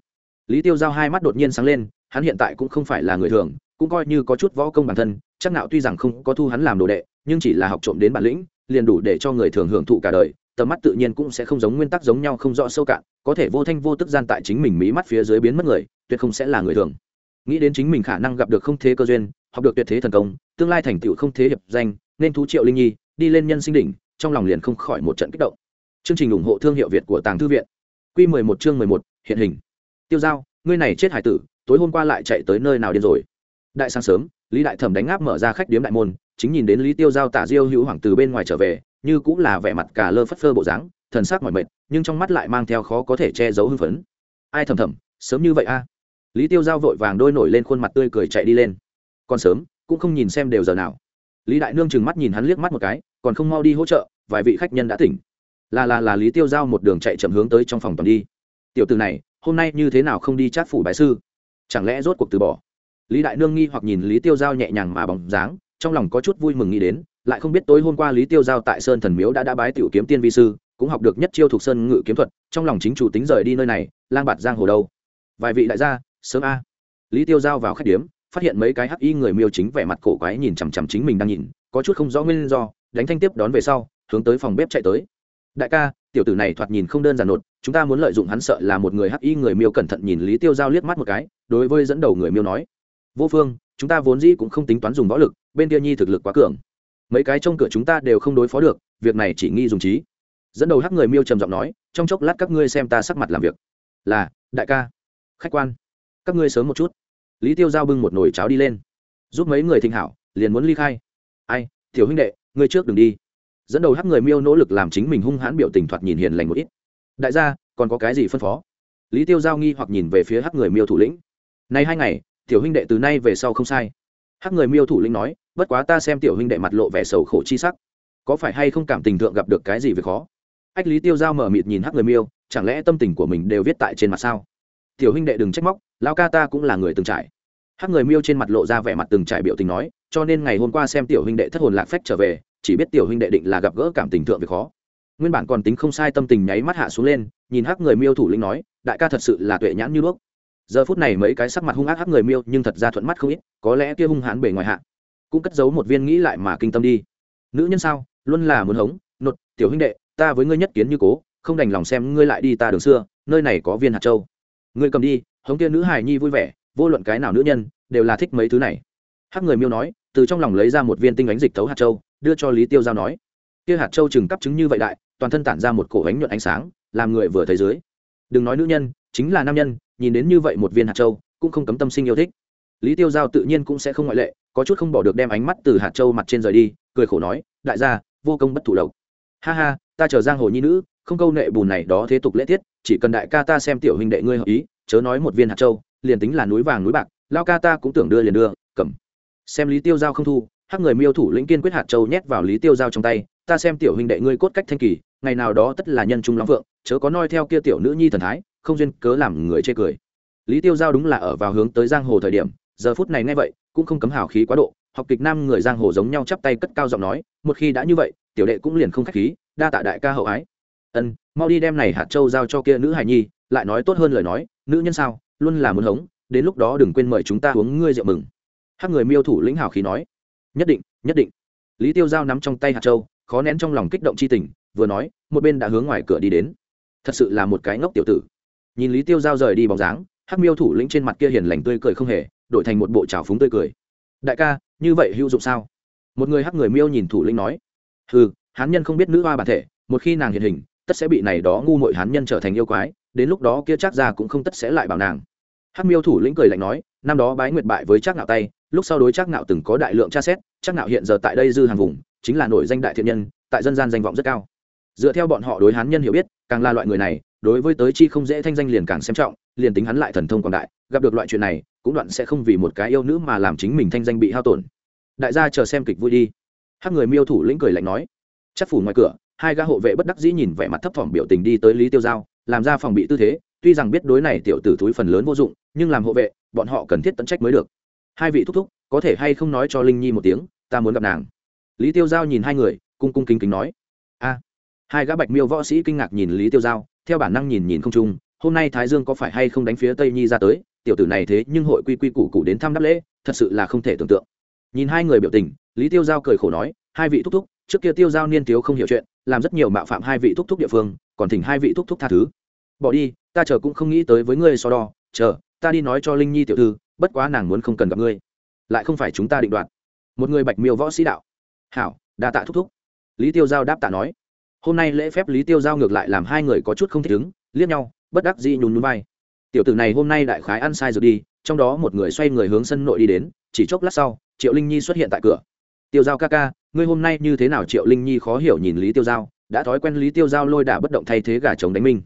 Lý tiêu giao hai mắt đột nhiên sáng lên, hắn hiện tại cũng không phải là người thường, cũng coi như có chút võ công bản thân, chắc nạo tuy rằng không có thu hắn làm đồ đệ, nhưng chỉ là học trộm đến bản lĩnh liền đủ để cho người thường hưởng thụ cả đời, tầm mắt tự nhiên cũng sẽ không giống nguyên tắc giống nhau không rõ sâu cạn, có thể vô thanh vô tức gian tại chính mình mí mắt phía dưới biến mất người, tuyệt không sẽ là người thường. Nghĩ đến chính mình khả năng gặp được không thế cơ duyên, học được tuyệt thế thần công, tương lai thành tựu không thế hiệp danh, nên thú triệu linh nhi, đi lên nhân sinh đỉnh, trong lòng liền không khỏi một trận kích động. Chương trình ủng hộ thương hiệu việt của tàng thư viện. Q mười một chương mười một, hiện hình. Tiêu giao, ngươi này chết hải tử, tối hôm qua lại chạy tới nơi nào điên rồi? Đại sáng sớm, lý đại thẩm đánh áp mở ra khách điếm đại môn chính nhìn đến lý tiêu giao tả diêu hữu hoàng từ bên ngoài trở về, như cũng là vẻ mặt cả lơ phất phơ bộ dáng, thần sắc mỏi mệt, nhưng trong mắt lại mang theo khó có thể che giấu hưng phấn. Ai thầm thầm, sớm như vậy a? Lý tiêu giao vội vàng đôi nổi lên khuôn mặt tươi cười chạy đi lên. Còn sớm, cũng không nhìn xem đều giờ nào. Lý đại nương trừng mắt nhìn hắn liếc mắt một cái, còn không mau đi hỗ trợ, vài vị khách nhân đã tỉnh. Là là là lý tiêu giao một đường chạy chậm hướng tới trong phòng toàn đi. Tiểu từ này, hôm nay như thế nào không đi chát phủ bái sư? Chẳng lẽ rốt cuộc từ bỏ? Lý đại nương nghi hoặc nhìn lý tiêu giao nhẹ nhàng mà bóng dáng trong lòng có chút vui mừng nghĩ đến, lại không biết tối hôm qua lý tiêu giao tại sơn thần miếu đã đã bái tiểu kiếm tiên vi sư, cũng học được nhất chiêu thuộc sơn ngự kiếm thuật, trong lòng chính chủ tính rời đi nơi này, lang bạt giang hồ đâu. Vài vị đại gia, sớm a. Lý tiêu giao vào khách điếm, phát hiện mấy cái hắc y người miêu chính vẻ mặt cổ quái nhìn chằm chằm chính mình đang nhìn, có chút không rõ nguyên do, đánh thanh tiếp đón về sau, hướng tới phòng bếp chạy tới. Đại ca, tiểu tử này thoạt nhìn không đơn giản nột, chúng ta muốn lợi dụng hắn sợ là một người hắc y người miêu cẩn thận nhìn lý tiêu giao liếc mắt một cái, đối với dẫn đầu người miêu nói. Vô phương chúng ta vốn dĩ cũng không tính toán dùng võ lực, bên kia nhi thực lực quá cường. Mấy cái trong cửa chúng ta đều không đối phó được, việc này chỉ nghi dùng trí. Dẫn đầu hắc người miêu trầm giọng nói, trong chốc lát các ngươi xem ta sắc mặt làm việc. Là, đại ca. Khách quan. Các ngươi sớm một chút. Lý tiêu giao bưng một nồi cháo đi lên. Giúp mấy người thịnh hảo, liền muốn ly khai. Ai, tiểu huynh đệ, ngươi trước đừng đi. Dẫn đầu hắc người miêu nỗ lực làm chính mình hung hãn biểu tình thoạt nhìn hiền lành một ít. Đại gia, còn có cái gì phân phó? Lý tiêu giao nghi hoặc nhìn về phía hắc người miêu thủ lĩnh. Nay hai ngày tiểu huynh đệ từ nay về sau không sai. Hắc người miêu thủ lĩnh nói, bất quá ta xem tiểu huynh đệ mặt lộ vẻ sầu khổ chi sắc. Có phải hay không cảm tình thượng gặp được cái gì việc khó? Ách lý tiêu giao mở mịt nhìn hắc người miêu, chẳng lẽ tâm tình của mình đều viết tại trên mặt sao? Tiểu huynh đệ đừng trách móc lao ca ta cũng là người từng trải. Hắc người miêu trên mặt lộ ra vẻ mặt từng trải biểu tình nói, cho nên ngày hôm qua xem tiểu huynh đệ thất hồn lạc phách trở về, chỉ biết tiểu huynh đệ định là gặp gỡ cảm tình thượng việc khó. Nguyên bản còn tính không sai tâm tình nháy mắt hạ xuống lên, nhìn hắc người miêu thủ lĩnh nói, đại ca thật sự là tuệ nhãn như đuốc giờ phút này mấy cái sắc mặt hung ác hắc người miêu, nhưng thật ra thuận mắt không ít, có lẽ kia hung hãn bề ngoài hạ, cũng cất giấu một viên nghĩ lại mà kinh tâm đi. Nữ nhân sao? Luôn là muốn hống. Nột, tiểu huynh đệ, ta với ngươi nhất kiến như cố, không đành lòng xem ngươi lại đi ta đường xưa, nơi này có viên hạt châu. Ngươi cầm đi, hống kia nữ hài nhi vui vẻ, vô luận cái nào nữ nhân, đều là thích mấy thứ này. Hắc người miêu nói, từ trong lòng lấy ra một viên tinh ánh dịch thấu hạt châu, đưa cho lý tiêu giao nói. Kia hạt châu chừng cắp trứng như vậy đại, toàn thân tản ra một cổ ánh nhuận ánh sáng, làm người vừa thấy dưới. Đừng nói nữ nhân, chính là nam nhân nhìn đến như vậy một viên hạt châu, cũng không cấm tâm sinh yêu thích. Lý tiêu giao tự nhiên cũng sẽ không ngoại lệ, có chút không bỏ được đem ánh mắt từ hạt châu mặt trên rời đi, cười khổ nói, đại gia, vô công bất thủ lộc. Ha ha, ta chờ giang hồ nhi nữ, không câu nệ bùn này đó thế tục lễ tiết, chỉ cần đại ca ta xem tiểu huynh đệ ngươi hợp ý, chớ nói một viên hạt châu, liền tính là núi vàng núi bạc, lao ca ta cũng tưởng đưa liền đưa, cầm. Xem lý tiêu giao không thu, hắc người miêu thủ lĩnh kiên quyết hạt châu nhét vào lý tiêu giao trong tay, ta xem tiểu huynh đệ ngươi cốt cách thanh kỳ, ngày nào đó tất là nhân trung lắm vượng, chớ có noi theo kia tiểu nữ nhi thần thái không duyên cớ làm người chê cười. Lý tiêu giao đúng là ở vào hướng tới giang hồ thời điểm, giờ phút này ngay vậy, cũng không cấm hào khí quá độ, học kịch nam người giang hồ giống nhau chắp tay cất cao giọng nói, một khi đã như vậy, tiểu đệ cũng liền không khách khí, đa tạ đại ca hậu ái. Ân, mau đi đem này hạt châu giao cho kia nữ hài nhi, lại nói tốt hơn lời nói, nữ nhân sao, luôn là muốn hống, đến lúc đó đừng quên mời chúng ta uống ngươi rượu mừng. Hát người miêu thủ lĩnh hào khí nói. Nhất định nhất định. Lý tiêu giao nắm trong tay hạt châu, khó nén trong lòng kích động c h i tình, vừa nói, một bên đã hướng ngoài cửa đi đến. Thật sự là một cái ngốc tiểu tử nhìn lý tiêu giao rời đi bóng dáng, hắc miêu thủ lĩnh trên mặt kia hiền lành tươi cười không hề, đổi thành một bộ trào phúng tươi cười. Đại ca, như vậy hữu dụng sao? Một người hắc người miêu nhìn thủ lĩnh nói. Ừ hán nhân không biết nữ hoa bản thể, một khi nàng hiện hình, tất sẽ bị này đó ngu mội hán nhân trở thành yêu quái, đến lúc đó kia chắc ra cũng không tất sẽ lại bảo nàng. Hắc miêu thủ lĩnh cười lạnh nói, năm đó bái nguyệt bại với chắc nạo tay, lúc sau đối chắc nạo từng có đại lượng tra xét chắc nạo hiện giờ tại đây dư hàng vùng, chính là nổi danh đại thiện nhân, tại dân gian danh vọng rất cao. Dựa theo bọn họ đối hán nhân hiểu biết, càng là loại người này đối với tới chi không dễ thanh danh liền càng xem trọng, liền tính hắn lại thần thông quảng đại, gặp được loại chuyện này, cũng đoạn sẽ không vì một cái yêu nữ mà làm chính mình thanh danh bị hao tổn. Đại gia chờ xem kịch vui đi. Hát người miêu thủ lĩnh cười lạnh nói. Chắc phủ ngoài cửa, hai gã hộ vệ bất đắc dĩ nhìn vẻ mặt thấp thỏm biểu tình đi tới lý tiêu giao, làm ra phòng bị tư thế, tuy rằng biết đối này tiểu tử túi phần lớn vô dụng, nhưng làm hộ vệ, bọn họ cần thiết tận trách mới được. Hai vị thúc thúc, có thể hay không nói cho linh nhi một tiếng, ta muốn gặp nàng. Lý tiêu giao nhìn hai người, cung cung kính kính nói. A. Hai gã bạch miêu võ sĩ kinh ngạc nhìn lý tiêu giao theo bản năng nhìn nhìn không trung, hôm nay thái dương có phải hay không đánh phía tây nhi ra tới, tiểu tử này thế nhưng hội quy quy củ cụ đến thăm đáp lễ, thật sự là không thể tưởng tượng. Nhìn hai người biểu tình, lý tiêu giao cười khổ nói, hai vị thúc thúc, trước kia tiêu giao niên thiếu không hiểu chuyện, làm rất nhiều mạo phạm hai vị thúc thúc địa phương, còn thỉnh hai vị thúc thúc tha thứ. Bỏ đi, ta chờ cũng không nghĩ tới với ngươi so đo, chờ, ta đi nói cho linh nhi tiểu thư, bất quá nàng muốn không cần gặp ngươi. Lại không phải chúng ta định đoạt. Một người bạch miêu võ sĩ đạo. Hảo, đa tạ thúc thúc. Lý tiêu giao đáp tạ nói hôm nay lễ phép lý tiêu giao ngược lại làm hai người có chút không thích ứng, liếc nhau, bất đắc dĩ nhún nhún vai. Tiểu tử này hôm nay đại khái ăn sai rồi đi, trong đó một người xoay người hướng sân nội đi đến, chỉ chốc lát sau, triệu linh nhi xuất hiện tại cửa. Tiêu giao ca ca, ngươi hôm nay như thế nào? Triệu linh nhi khó hiểu nhìn lý tiêu giao, đã thói quen lý tiêu giao lôi đả bất động thay thế gà chống đánh minh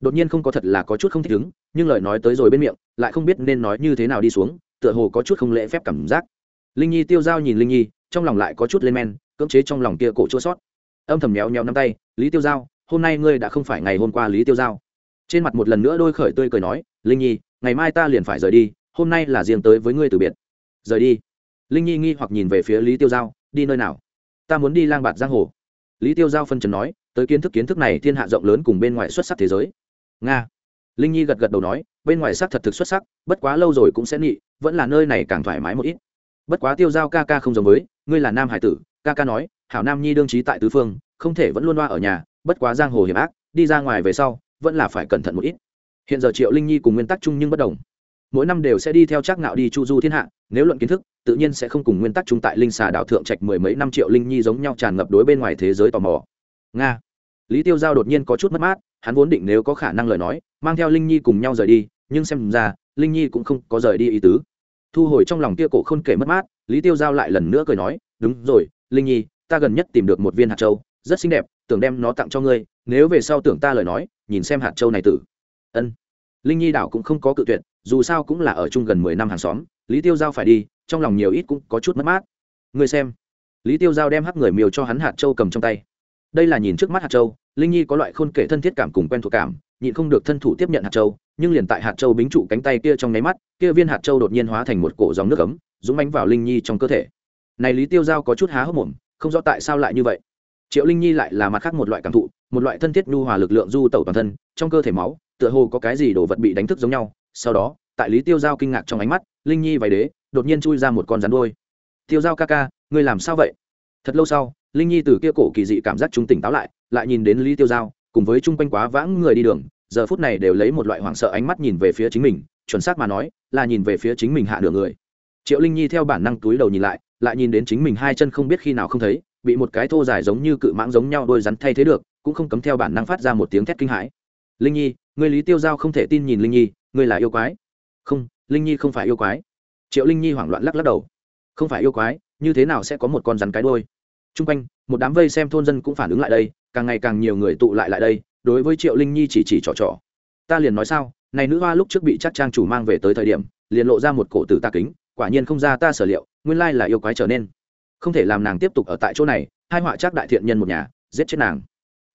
đột nhiên không có thật là có chút không thích ứng, nhưng lời nói tới rồi bên miệng, lại không biết nên nói như thế nào đi xuống, tựa hồ có chút không lễ phép cảm giác. Linh nhi, tiêu giao nhìn linh nhi, trong lòng lại có chút lên men, cưỡng chế trong lòng kia cổ chua sót âm thầm méo nhéo nắm tay, lý tiêu giao, hôm nay ngươi đã không phải ngày hôm qua lý tiêu giao. Trên mặt một lần nữa đôi khởi tươi cười nói, linh nhi, ngày mai ta liền phải rời đi, hôm nay là riêng tới với ngươi từ biệt. Rời đi? Linh nhi nghi hoặc nhìn về phía lý tiêu giao, đi nơi nào? Ta muốn đi lang bạt giang hồ. Lý tiêu giao phân trần nói, tới kiến thức kiến thức này thiên hạ rộng lớn cùng bên ngoài xuất sắc thế giới. Nga. Linh nhi gật gật đầu nói, bên ngoài sắc thật thực xuất sắc, bất quá lâu rồi cũng sẽ nghị vẫn là nơi này càng thoải mái một ít. Bất quá tiêu giao ca ca không giống với, ngươi là nam hải tử, ca ca nói hảo nam nhi đương trí tại tứ phương, không thể vẫn luôn loa ở nhà, bất quá giang hồ hiểm ác, đi ra ngoài về sau, vẫn là phải cẩn thận một ít. Hiện giờ triệu linh nhi cùng nguyên tắc chung nhưng bất đồng. Mỗi năm đều sẽ đi theo trác ngạo đi chu du thiên hạ, nếu luận kiến thức, tự nhiên sẽ không cùng nguyên tắc chung tại linh xà đảo thượng trạch mười mấy năm triệu linh nhi giống nhau tràn ngập đối bên ngoài thế giới tò mò. Nga. Lý tiêu giao đột nhiên có chút mất mát, hắn vốn định nếu có khả năng lời nói, mang theo linh nhi cùng nhau rời đi, nhưng xem ra, linh nhi cũng không có rời đi ý tứ. Thu hồi trong lòng kia cổ không kể mất mát, lý tiêu giao lại lần nữa cười nói, đúng rồi, linh nhi ta gần nhất tìm được một viên hạt châu, rất xinh đẹp, tưởng đem nó tặng cho ngươi, nếu về sau tưởng ta lời nói, nhìn xem hạt châu này tử. Ân. Linh nhi đảo cũng không có cự tuyệt, dù sao cũng là ở chung gần mười năm hàng xóm, lý tiêu giao phải đi, trong lòng nhiều ít cũng có chút mất mát. Ngươi xem. Lý tiêu giao đem hắc người miều cho hắn hạt châu cầm trong tay. Đây là nhìn trước mắt hạt châu, linh nhi có loại khôn kể thân thiết cảm cùng quen thuộc cảm, nhịn không được thân thủ tiếp nhận hạt châu, nhưng liền tại hạt châu bính trụ cánh tay kia trong nháy mắt, kia viên hạt châu đột nhiên hóa thành một cổ dòng nước ấm, dũng bánh vào linh nhi trong cơ thể. Này lý tiêu giao có chút há hốc mồm không rõ tại sao lại như vậy. Triệu linh nhi lại là mặt khác một loại cảm thụ, một loại thân thiết nhu hòa lực lượng du tẩu toàn thân, trong cơ thể máu, tựa hồ có cái gì đồ vật bị đánh thức giống nhau. Sau đó, tại lý tiêu giao kinh ngạc trong ánh mắt, linh nhi vài đế, đột nhiên chui ra một con rắn đôi tiêu giao ca ca, ngươi làm sao vậy? Thật lâu sau, linh nhi từ kia cổ kỳ dị cảm giác trung tỉnh táo lại lại nhìn đến lý tiêu giao, cùng với chung quanh quá vãng người đi đường, giờ phút này đều lấy một loại hoảng sợ ánh mắt nhìn về phía chính mình, chuẩn xác mà nói, là nhìn về phía chính mình hạ đường người. Triệu linh nhi theo bản năng túi đầu nhìn lại lại nhìn đến chính mình hai chân không biết khi nào không thấy, bị một cái thô dài giống như cự mãng giống nhau đôi rắn thay thế được, cũng không cấm theo bản năng phát ra một tiếng thét kinh hãi. Linh nhi người lý tiêu giao không thể tin nhìn linh nhi, ngươi là yêu quái. Không, linh nhi không phải yêu quái. Triệu linh nhi hoảng loạn lắc lắc đầu. Không phải yêu quái, như thế nào sẽ có một con rắn cái đôi t r u n g quanh, một đám vây xem thôn dân cũng phản ứng lại đây, càng ngày càng nhiều người tụ lại lại đây, đối với triệu linh nhi chỉ chỉ trò trò. Ta liền nói sao, này nữ hoa lúc trước bị chắc trang chủ mang về tới thời điểm, liền lộ ra một cổ tử ta kính, quả nhiên không ra ta sở liệu nguyên lai là yêu quái trở nên. Không thể làm nàng tiếp tục ở tại chỗ này, hai họa chắc đại thiện nhân một nhà, giết chết nàng.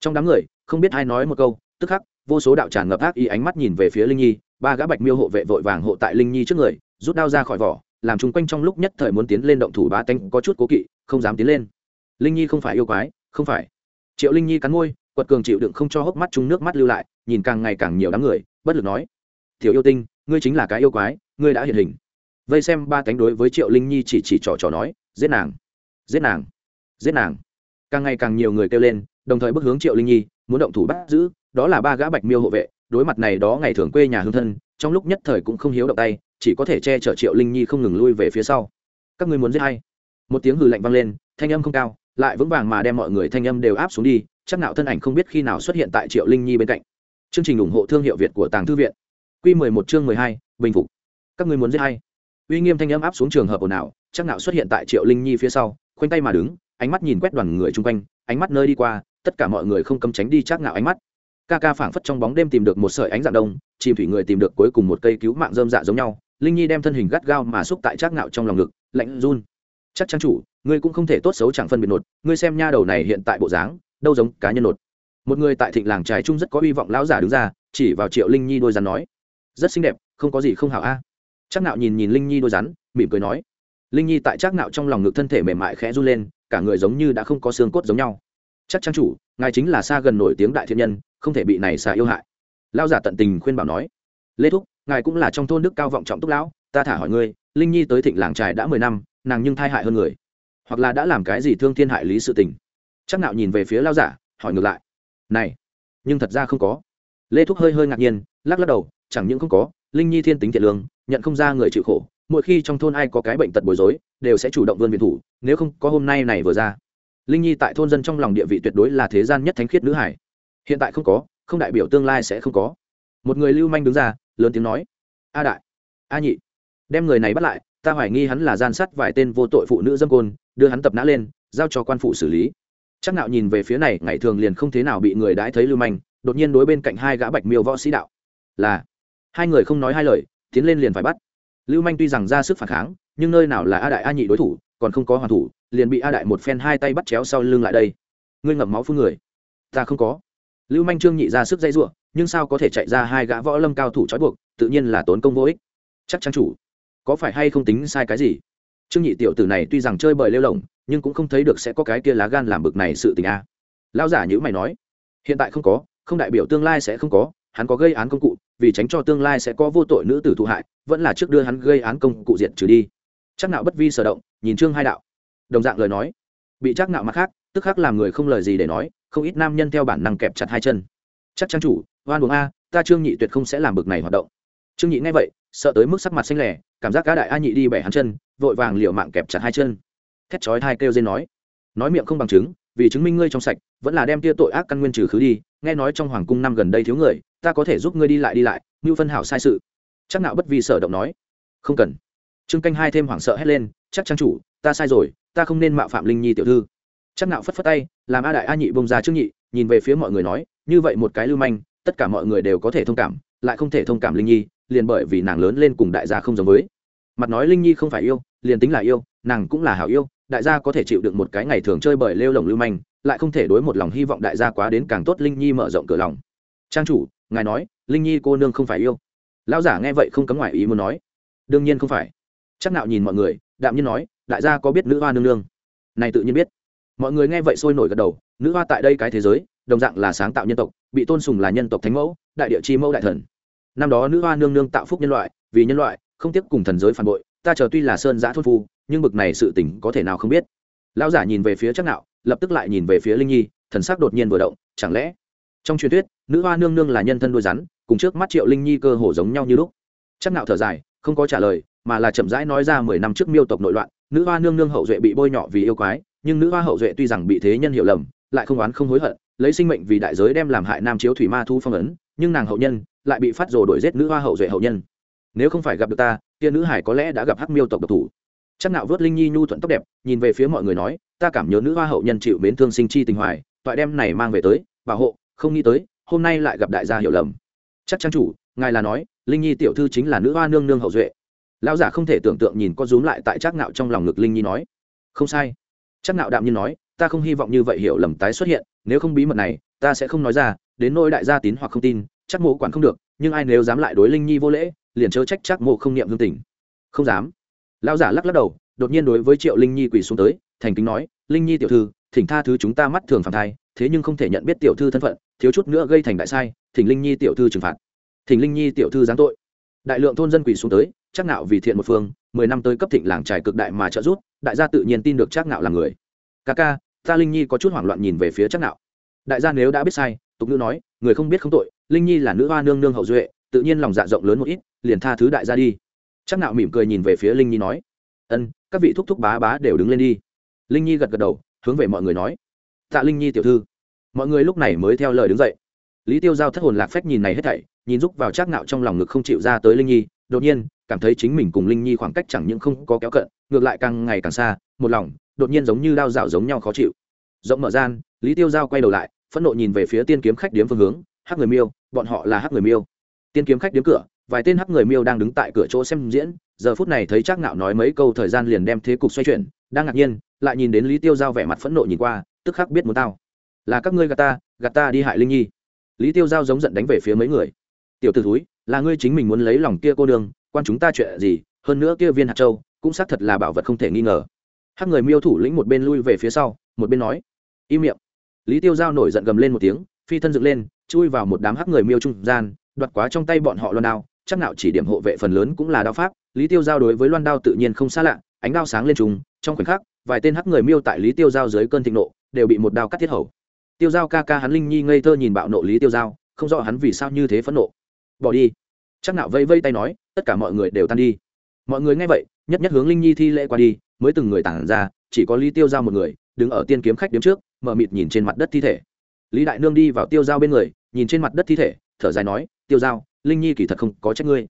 Trong đám người, không biết ai nói một câu, tức khắc, vô số đạo tràn ngập ác ý ánh mắt nhìn về phía linh nhi, ba gã bạch miêu hộ vệ vội vàng hộ tại linh nhi trước người, rút đao ra khỏi vỏ, làm chung quanh trong lúc nhất thời muốn tiến lên động thủ ba tanh có chút cố kỵ, không dám tiến lên. Linh nhi không phải yêu quái, không phải. Triệu linh nhi cắn môi, quật cường chịu đựng không cho hốc mắt chung nước mắt lưu lại, nhìn càng ngày càng nhiều đám người, bất lực nói. Tiểu yêu tinh, ngươi chính là cái yêu quái, ngươi đã hiện hình vây xem ba cánh đối với triệu linh nhi chỉ chỉ trò trò nói, giết nàng giết nàng giết nàng. Càng ngày càng nhiều người kêu lên, đồng thời bước hướng triệu linh nhi, muốn động thủ bắt giữ, đó là ba gã bạch miêu hộ vệ, đối mặt này đó ngày thường quê nhà hương thân, trong lúc nhất thời cũng không hiếu động tay, chỉ có thể che chở triệu linh nhi không ngừng lui về phía sau. Các ngươi muốn giết hay một tiếng hừ lạnh vang lên, thanh âm không cao, lại vững vàng mà đem mọi người thanh âm đều áp xuống đi, chắc nạo thân ảnh không biết khi nào xuất hiện tại triệu linh nhi bên cạnh. Chương trình ủng hộ thương hiệu việt của tàng thư viện. Quy mười một chương mười hai, bình phục. Các ngươi muốn giết hay uy nghiêm thanh âm áp xuống trường hợp ồn ào chắc nạo xuất hiện tại triệu linh nhi phía sau, khoanh tay mà đứng, ánh mắt nhìn quét đoàn người chung quanh, ánh mắt nơi đi qua, tất cả mọi người không cấm tránh đi chắc nạo ánh mắt. Ca ca phảng phất trong bóng đêm tìm được một sợi ánh dạng đông, chìm thủy người tìm được cuối cùng một cây cứu mạng dơm dạ giống nhau, linh nhi đem thân hình gắt gao mà xúc tại trác ngạo trong lòng ngực, lạnh run. Chắc trang chủ, ngươi cũng không thể tốt xấu chẳng phân biệt nột, ngươi xem nha đầu này hiện tại bộ dáng, đâu giống cá nhân nột. Một người tại thịnh làng trài trung rất có hy vọng lão giả đứng ra, chỉ vào triệu linh nhi đôi rắn nói, rất xinh đẹp, không có gì không hảo a. à chắc nạo nhìn nhìn linh nhi đôi rắn, mỉm cười nói, linh nhi tại chắc nạo trong lòng ngực thân thể mềm mại khẽ run lên, cả người giống như đã không có xương cốt giống nhau. Chắc trang chủ, ngài chính là xa gần nổi tiếng đại thiện nhân, không thể bị này xà yêu hại. Lao giả tận tình khuyên bảo nói, lê thúc, ngài cũng là trong thôn đức cao vọng trọng túc lão, ta thả hỏi ngươi, linh nhi tới thịnh làng trài đã mười năm, nàng nhưng thai hại hơn người, hoặc là đã làm cái gì thương thiên hại lý sự tình? Chắc nạo nhìn về phía lao giả, hỏi ngược lại, này, nhưng thật ra không có. Lê thúc hơi hơi ngạc nhiên, lắc lắc đầu, chẳng những không có linh nhi thiên tính thiện lương, nhận không ra người chịu khổ, mỗi khi trong thôn ai có cái bệnh tật bối rối, đều sẽ chủ động vươn viện thủ, nếu không, có hôm nay này vừa ra. Linh nhi tại thôn dân trong lòng địa vị tuyệt đối là thế gian nhất thánh khiết nữ hải. Hiện tại không có, không đại biểu tương lai sẽ không có. Một người lưu manh đứng ra, lớn tiếng nói, a đại, a nhị, đem người này bắt lại, ta hoài nghi hắn là gian sát vài tên vô tội phụ nữ dâm côn, đưa hắn tập nã lên, giao cho quan phụ xử lý. Chắc nạo nhìn về phía này, ngày thường liền không thế nào bị người đãi thấy lưu manh, đột nhiên đối bên cạnh hai gã bạch miêu võ sĩ đạo, là hai người không nói hai lời, tiến lên liền phải bắt. Lưu manh tuy rằng ra sức phản kháng, nhưng nơi nào là a đại a nhị đối thủ, còn không có hoàn thủ, liền bị a đại một phen hai tay bắt chéo sau lưng lại đây. Ngươi ngậm máu phun người. Ta không có. Lưu manh trương nhị ra sức dây giụa nhưng sao có thể chạy ra hai gã võ lâm cao thủ trói buộc, tự nhiên là tốn công vô ích. Chắc chắn chủ. Có phải hay không tính sai cái gì? Trương nhị tiểu tử này tuy rằng chơi bời lêu lỏng, nhưng cũng không thấy được sẽ có cái kia lá gan làm bực này sự tình a. À. lao giả nhữ mày nói, hiện tại không có, không đại biểu tương lai sẽ không có hắn có gây án công cụ, vì tránh cho tương lai sẽ có vô tội nữ tử thụ hại, vẫn là trước đưa hắn gây án công cụ diện trừ đi. Chắc nạo bất vi sở động, nhìn trương hai đạo. Đồng dạng lời nói. Bị chắc nạo mặt khác, tức khắc làm người không lời gì để nói, không ít nam nhân theo bản năng kẹp chặt hai chân. Chắc trang chủ, oan uống a, ta trương nhị tuyệt không sẽ làm bực này hoạt động. Trương nhị nghe vậy, sợ tới mức sắc mặt xanh lẻ cảm giác cá đại a nhị đi bẻ hắn chân, vội vàng liều mạng kẹp chặt hai chân. Thét chói thai kêu dên nói. Nói miệng không bằng chứng, vì chứng minh ngươi trong sạch vẫn là đem tia tội ác căn nguyên trừ khứ đi, nghe nói trong hoàng cung năm gần đây thiếu người, ta có thể giúp ngươi đi lại đi lại, Ngưu phân hảo sai sự. Chắc nạo bất vi sở động nói. Không cần. Trương canh hai thêm hoảng sợ hét lên, chắc trang chủ, ta sai rồi, ta không nên mạo phạm linh nhi tiểu thư. Chắc nạo phất phất tay, làm a đại a nhị bông ra trước nhị, nhìn về phía mọi người nói, như vậy một cái lưu manh, tất cả mọi người đều có thể thông cảm, lại không thể thông cảm linh nhi, liền bởi vì nàng lớn lên cùng đại gia không giống với. Mặt nói linh nhi không phải yêu, liền tính là yêu, nàng cũng là hảo yêu, đại gia có thể chịu được một cái ngày thường chơi bời lêu lồng lưu manh lại không thể đối một lòng hy vọng đại gia quá đến càng tốt, linh nhi mở rộng cửa lòng. Trang chủ, ngài nói, linh nhi cô nương không phải yêu. Lão giả nghe vậy không cấm ngoại ý muốn nói. Đương nhiên không phải. Chắc nạo nhìn mọi người, đạm nhiên nói, đại gia có biết nữ hoa nương nương? Này tự nhiên biết. Mọi người nghe vậy sôi nổi gật đầu, nữ hoa tại đây cái thế giới, đồng dạng là sáng tạo nhân tộc, bị tôn sùng là nhân tộc thánh mẫu, đại địa chi mẫu đại thần. Năm đó nữ hoa nương nương tạo phúc nhân loại, vì nhân loại, không tiếp cùng thần giới phản bội, ta chờ tuy là sơn giã thôn phu, nhưng bực này sự tình có thể nào không biết lão giả nhìn về phía chắc nạo lập tức lại nhìn về phía linh nhi, thần sắc đột nhiên vừa động, chẳng lẽ? Trong truyền thuyết, nữ hoa nương nương là nhân thân đuôi rắn, cùng trước mắt triệu linh nhi cơ hồ giống nhau như lúc. Chắc nạo thở dài, không có trả lời, mà là chậm rãi nói ra mười năm trước miêu tộc nội loạn, nữ hoa nương nương hậu duệ bị bôi nhọ vì yêu quái, nhưng nữ hoa hậu duệ tuy rằng bị thế nhân hiểu lầm, lại không oán không hối hận, lấy sinh mệnh vì đại giới đem làm hại nam chiếu thủy ma thu phong ấn, nhưng nàng hậu nhân lại bị phát rồ đuổi giết nữ hoa hậu duệ hậu nhân. Nếu không phải gặp được ta tiên nữ hải có lẽ đã gặp hắc miêu tộc độc thủ chắc nạo vớt linh nhi nhu thuận tóc đẹp, nhìn về phía mọi người nói, ta cảm nhớ nữ hoa hậu nhân chịu mến thương sinh chi tình hoài, toại đem này mang về tới, bảo hộ, không nghĩ tới, hôm nay lại gặp đại gia hiểu lầm. Chắc trang chủ, ngài là nói, linh nhi tiểu thư chính là nữ hoa nương nương hậu duệ. Lão giả không thể tưởng tượng nhìn có rúm lại tại chắc nạo trong lòng ngực linh nhi nói. Không sai. Chắc nạo đạm nhiên nói, ta không hy vọng như vậy hiểu lầm tái xuất hiện, nếu không bí mật này, ta sẽ không nói ra, đến nỗi đại gia tín hoặc không tin, chắc mộ quản không được, nhưng ai nếu dám lại đối linh nhi vô lễ, liền chớ trách chắc mộ không niệm hương tình. Không dám lão giả lắc lắc đầu, đột nhiên đối với triệu linh nhi quỳ xuống tới, thành kính nói, linh nhi tiểu thư, thỉnh tha thứ chúng ta mắt thường phản thai, thế nhưng không thể nhận biết tiểu thư thân phận, thiếu chút nữa gây thành đại sai, thỉnh linh nhi tiểu thư trừng phạt. Thỉnh linh nhi tiểu thư giáng tội. Đại lượng thôn dân quỳ xuống tới, chắc nạo vì thiện một phương, mười năm tới cấp thịnh làng trải cực đại mà trợ giúp, đại gia tự nhiên tin được chắc nạo là người. Ca ca, ta linh nhi có chút hoảng loạn nhìn về phía chắc nạo đại gia nếu đã biết sai, tục nữ nói, người không biết không tội, linh nhi là nữ hoa nương nương hậu duệ, tự nhiên lòng dạ rộng lớn một ít, liền tha thứ đại gia đi chắc nạo mỉm cười nhìn về phía linh nhi nói, ân, các vị thúc thúc bá bá đều đứng lên đi. Linh nhi gật gật đầu, hướng về mọi người nói, tạ linh nhi tiểu thư. Mọi người lúc này mới theo lời đứng dậy. Lý tiêu giao thất hồn lạc phách nhìn này hết thảy, nhìn rúc vào chắc nạo trong lòng ngực không chịu ra tới linh nhi, đột nhiên, cảm thấy chính mình cùng linh nhi khoảng cách chẳng những không có kéo cận, ngược lại càng ngày càng xa, một lòng, đột nhiên giống như đao dạo giống nhau khó chịu. Rộng mở gian, lý tiêu giao quay đầu lại, phẫn nộ nhìn về phía tiên kiếm khách điếm phương hướng, hắc người miêu, bọn họ là hắc người miêu. Tiên kiếm khách điếm cửa vài tên hắc người miêu đang đứng tại cửa chỗ xem diễn, giờ phút này thấy chắc nạo nói mấy câu thời gian liền đem thế cục xoay chuyển, đang ngạc nhiên, lại nhìn đến lý tiêu giao vẻ mặt phẫn nộ nhìn qua, tức khắc biết muốn tao. Là các ngươi gạt ta gạt ta đi hại linh nhi. Lý tiêu giao giống giận đánh về phía mấy người. Tiểu t ử thúi, là ngươi chính mình muốn lấy lòng kia cô đường quan chúng ta chuyện gì, hơn nữa kia viên hạt châu, cũng xác thật là bảo vật không thể nghi ngờ. Hắc người miêu thủ lĩnh một bên lui về phía sau, một bên nói, im miệng. Lý tiêu giao nổi giận gầm lên một tiếng, phi thân dựng lên, chui vào một đám hắc người miêu trung gian, đoạt quá trong tay bọn họ loan đao chắc nào chỉ điểm hộ vệ phần lớn cũng là đao pháp, lý tiêu giao đối với loan đao tự nhiên không xa lạ, ánh đao sáng lên trùng, trong khoảnh khắc, vài tên hắc người miêu tại lý tiêu giao dưới cơn thịnh nộ, đều bị một đao cắt thiết hầu. Tiêu giao ca ca hắn linh nhi ngây thơ nhìn bạo nộ lý tiêu giao, không rõ hắn vì sao như thế phẫn nộ. Bỏ đi. Chắc nạo vây vây tay nói, tất cả mọi người đều tan đi. Mọi người nghe vậy, nhất nhất hướng linh nhi thi lễ qua đi, mới từng người tản ra, chỉ có lý tiêu giao một người, đứng ở tiên kiếm khách điếm trước, mở mịt nhìn trên mặt đất thi thể. Lý đại nương đi vào tiêu giao bên người, nhìn trên mặt đất thi thể, thở dài nói, tiêu giao linh nhi kỳ thật không có trách ngươi.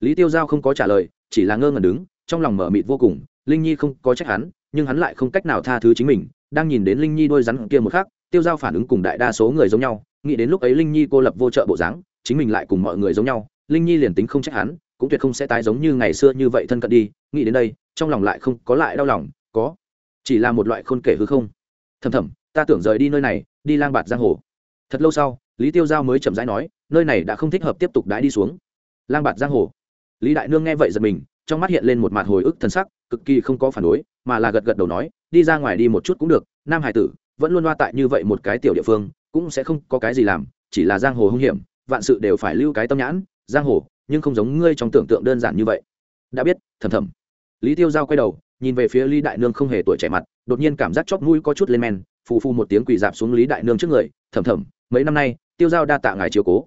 Lý tiêu giao không có trả lời, chỉ là ngơ ngẩn đứng, trong lòng mở mịt vô cùng, linh nhi không có trách hắn, nhưng hắn lại không cách nào tha thứ chính mình, đang nhìn đến linh nhi đôi rắn kia một khắc, tiêu giao phản ứng cùng đại đa số người giống nhau, nghĩ đến lúc ấy linh nhi cô lập vô trợ bộ dáng, chính mình lại cùng mọi người giống nhau, linh nhi liền tính không trách hắn, cũng tuyệt không sẽ tái giống như ngày xưa như vậy thân cận đi, nghĩ đến đây, trong lòng lại không có lại đau lòng, có, chỉ là một loại khôn kể hư không. Thầm thầm, ta tưởng rời đi nơi này, đi lang bạt giang hồ. Thật lâu sau, lý tiêu giao mới chậm rãi nói nơi này đã không thích hợp tiếp tục đãi đi xuống. Lang bạt giang hồ. Lý đại nương nghe vậy giật mình, trong mắt hiện lên một mặt hồi ức thân sắc, cực kỳ không có phản đối, mà là gật gật đầu nói, đi ra ngoài đi một chút cũng được, nam hải tử, vẫn luôn loa tại như vậy một cái tiểu địa phương, cũng sẽ không có cái gì làm, chỉ là giang hồ hung hiểm, vạn sự đều phải lưu cái tâm nhãn, giang hồ, nhưng không giống ngươi trong tưởng tượng đơn giản như vậy. Đã biết, thầm thầm. Lý tiêu giao quay đầu, nhìn về phía lý đại nương không hề tuổi trẻ mặt, đột nhiên cảm giác chóp mũi có chút lên men, phù phù một tiếng quỳ dạp xuống lý đại nương trước người, thầm thầm, mấy năm nay, tiêu giao đa tạ ngài chiều cố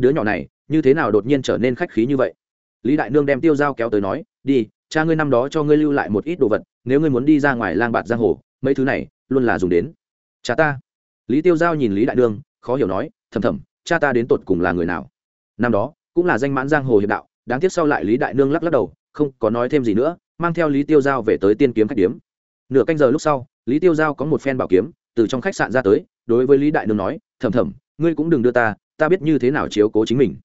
đứa nhỏ này, như thế nào đột nhiên trở nên khách khí như vậy? Lý đại nương đem tiêu giao kéo tới nói, đi, cha ngươi năm đó cho ngươi lưu lại một ít đồ vật, nếu ngươi muốn đi ra ngoài lang bạt giang hồ, mấy thứ này luôn là dùng đến. Cha ta? Lý tiêu giao nhìn lý đại nương, khó hiểu nói, thầm thầm, cha ta đến tột cùng là người nào? Năm đó, cũng là danh mãn giang hồ hiệp đạo, đáng tiếc sau lại lý đại nương lắc lắc đầu, không có nói thêm gì nữa, mang theo lý tiêu giao về tới tiên kiếm khách điếm. Nửa canh giờ lúc sau, lý tiêu giao có một phen bảo kiếm, từ trong khách sạn ra tới, đối với lý đại nương nói, thầm thầm, ngươi cũng đừng đưa ta ta biết như thế nào chiếu cố chính mình.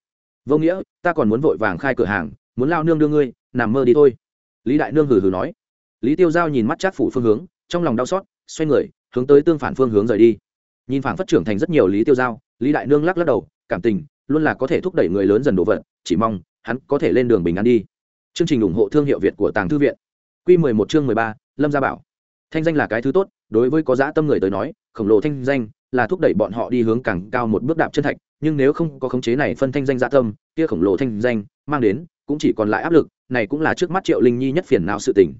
Vô nghĩa, ta còn muốn vội vàng khai cửa hàng, muốn lao nương đưa ngươi, nằm mơ đi thôi. Lý đại nương hừ hừ nói. Lý tiêu giao nhìn mắt chát phủ phương hướng, trong lòng đau xót, xoay người, hướng tới tương phản phương hướng rời đi. Nhìn phản phát trưởng thành rất nhiều lý tiêu giao, lý đại nương lắc lắc đầu, cảm tình, luôn là có thể thúc đẩy người lớn dần đổ vật chỉ mong hắn có thể lên đường bình an đi. Chương trình ủng hộ thương hiệu việt của tàng thư viện. Q mười một chương mười ba, lâm gia bảo. Thanh danh là cái thứ tốt, đối với có dã tâm người tới nói, khổng lồ thanh danh là thúc đẩy bọn họ đi hướng càng cao một bước đạp chân thạch, nhưng nếu không có khống chế này phân thanh danh dã tâm, kia khổng lồ thanh danh mang đến, cũng chỉ còn lại áp lực, này cũng là trước mắt triệu linh nhi nhất phiền não sự tình.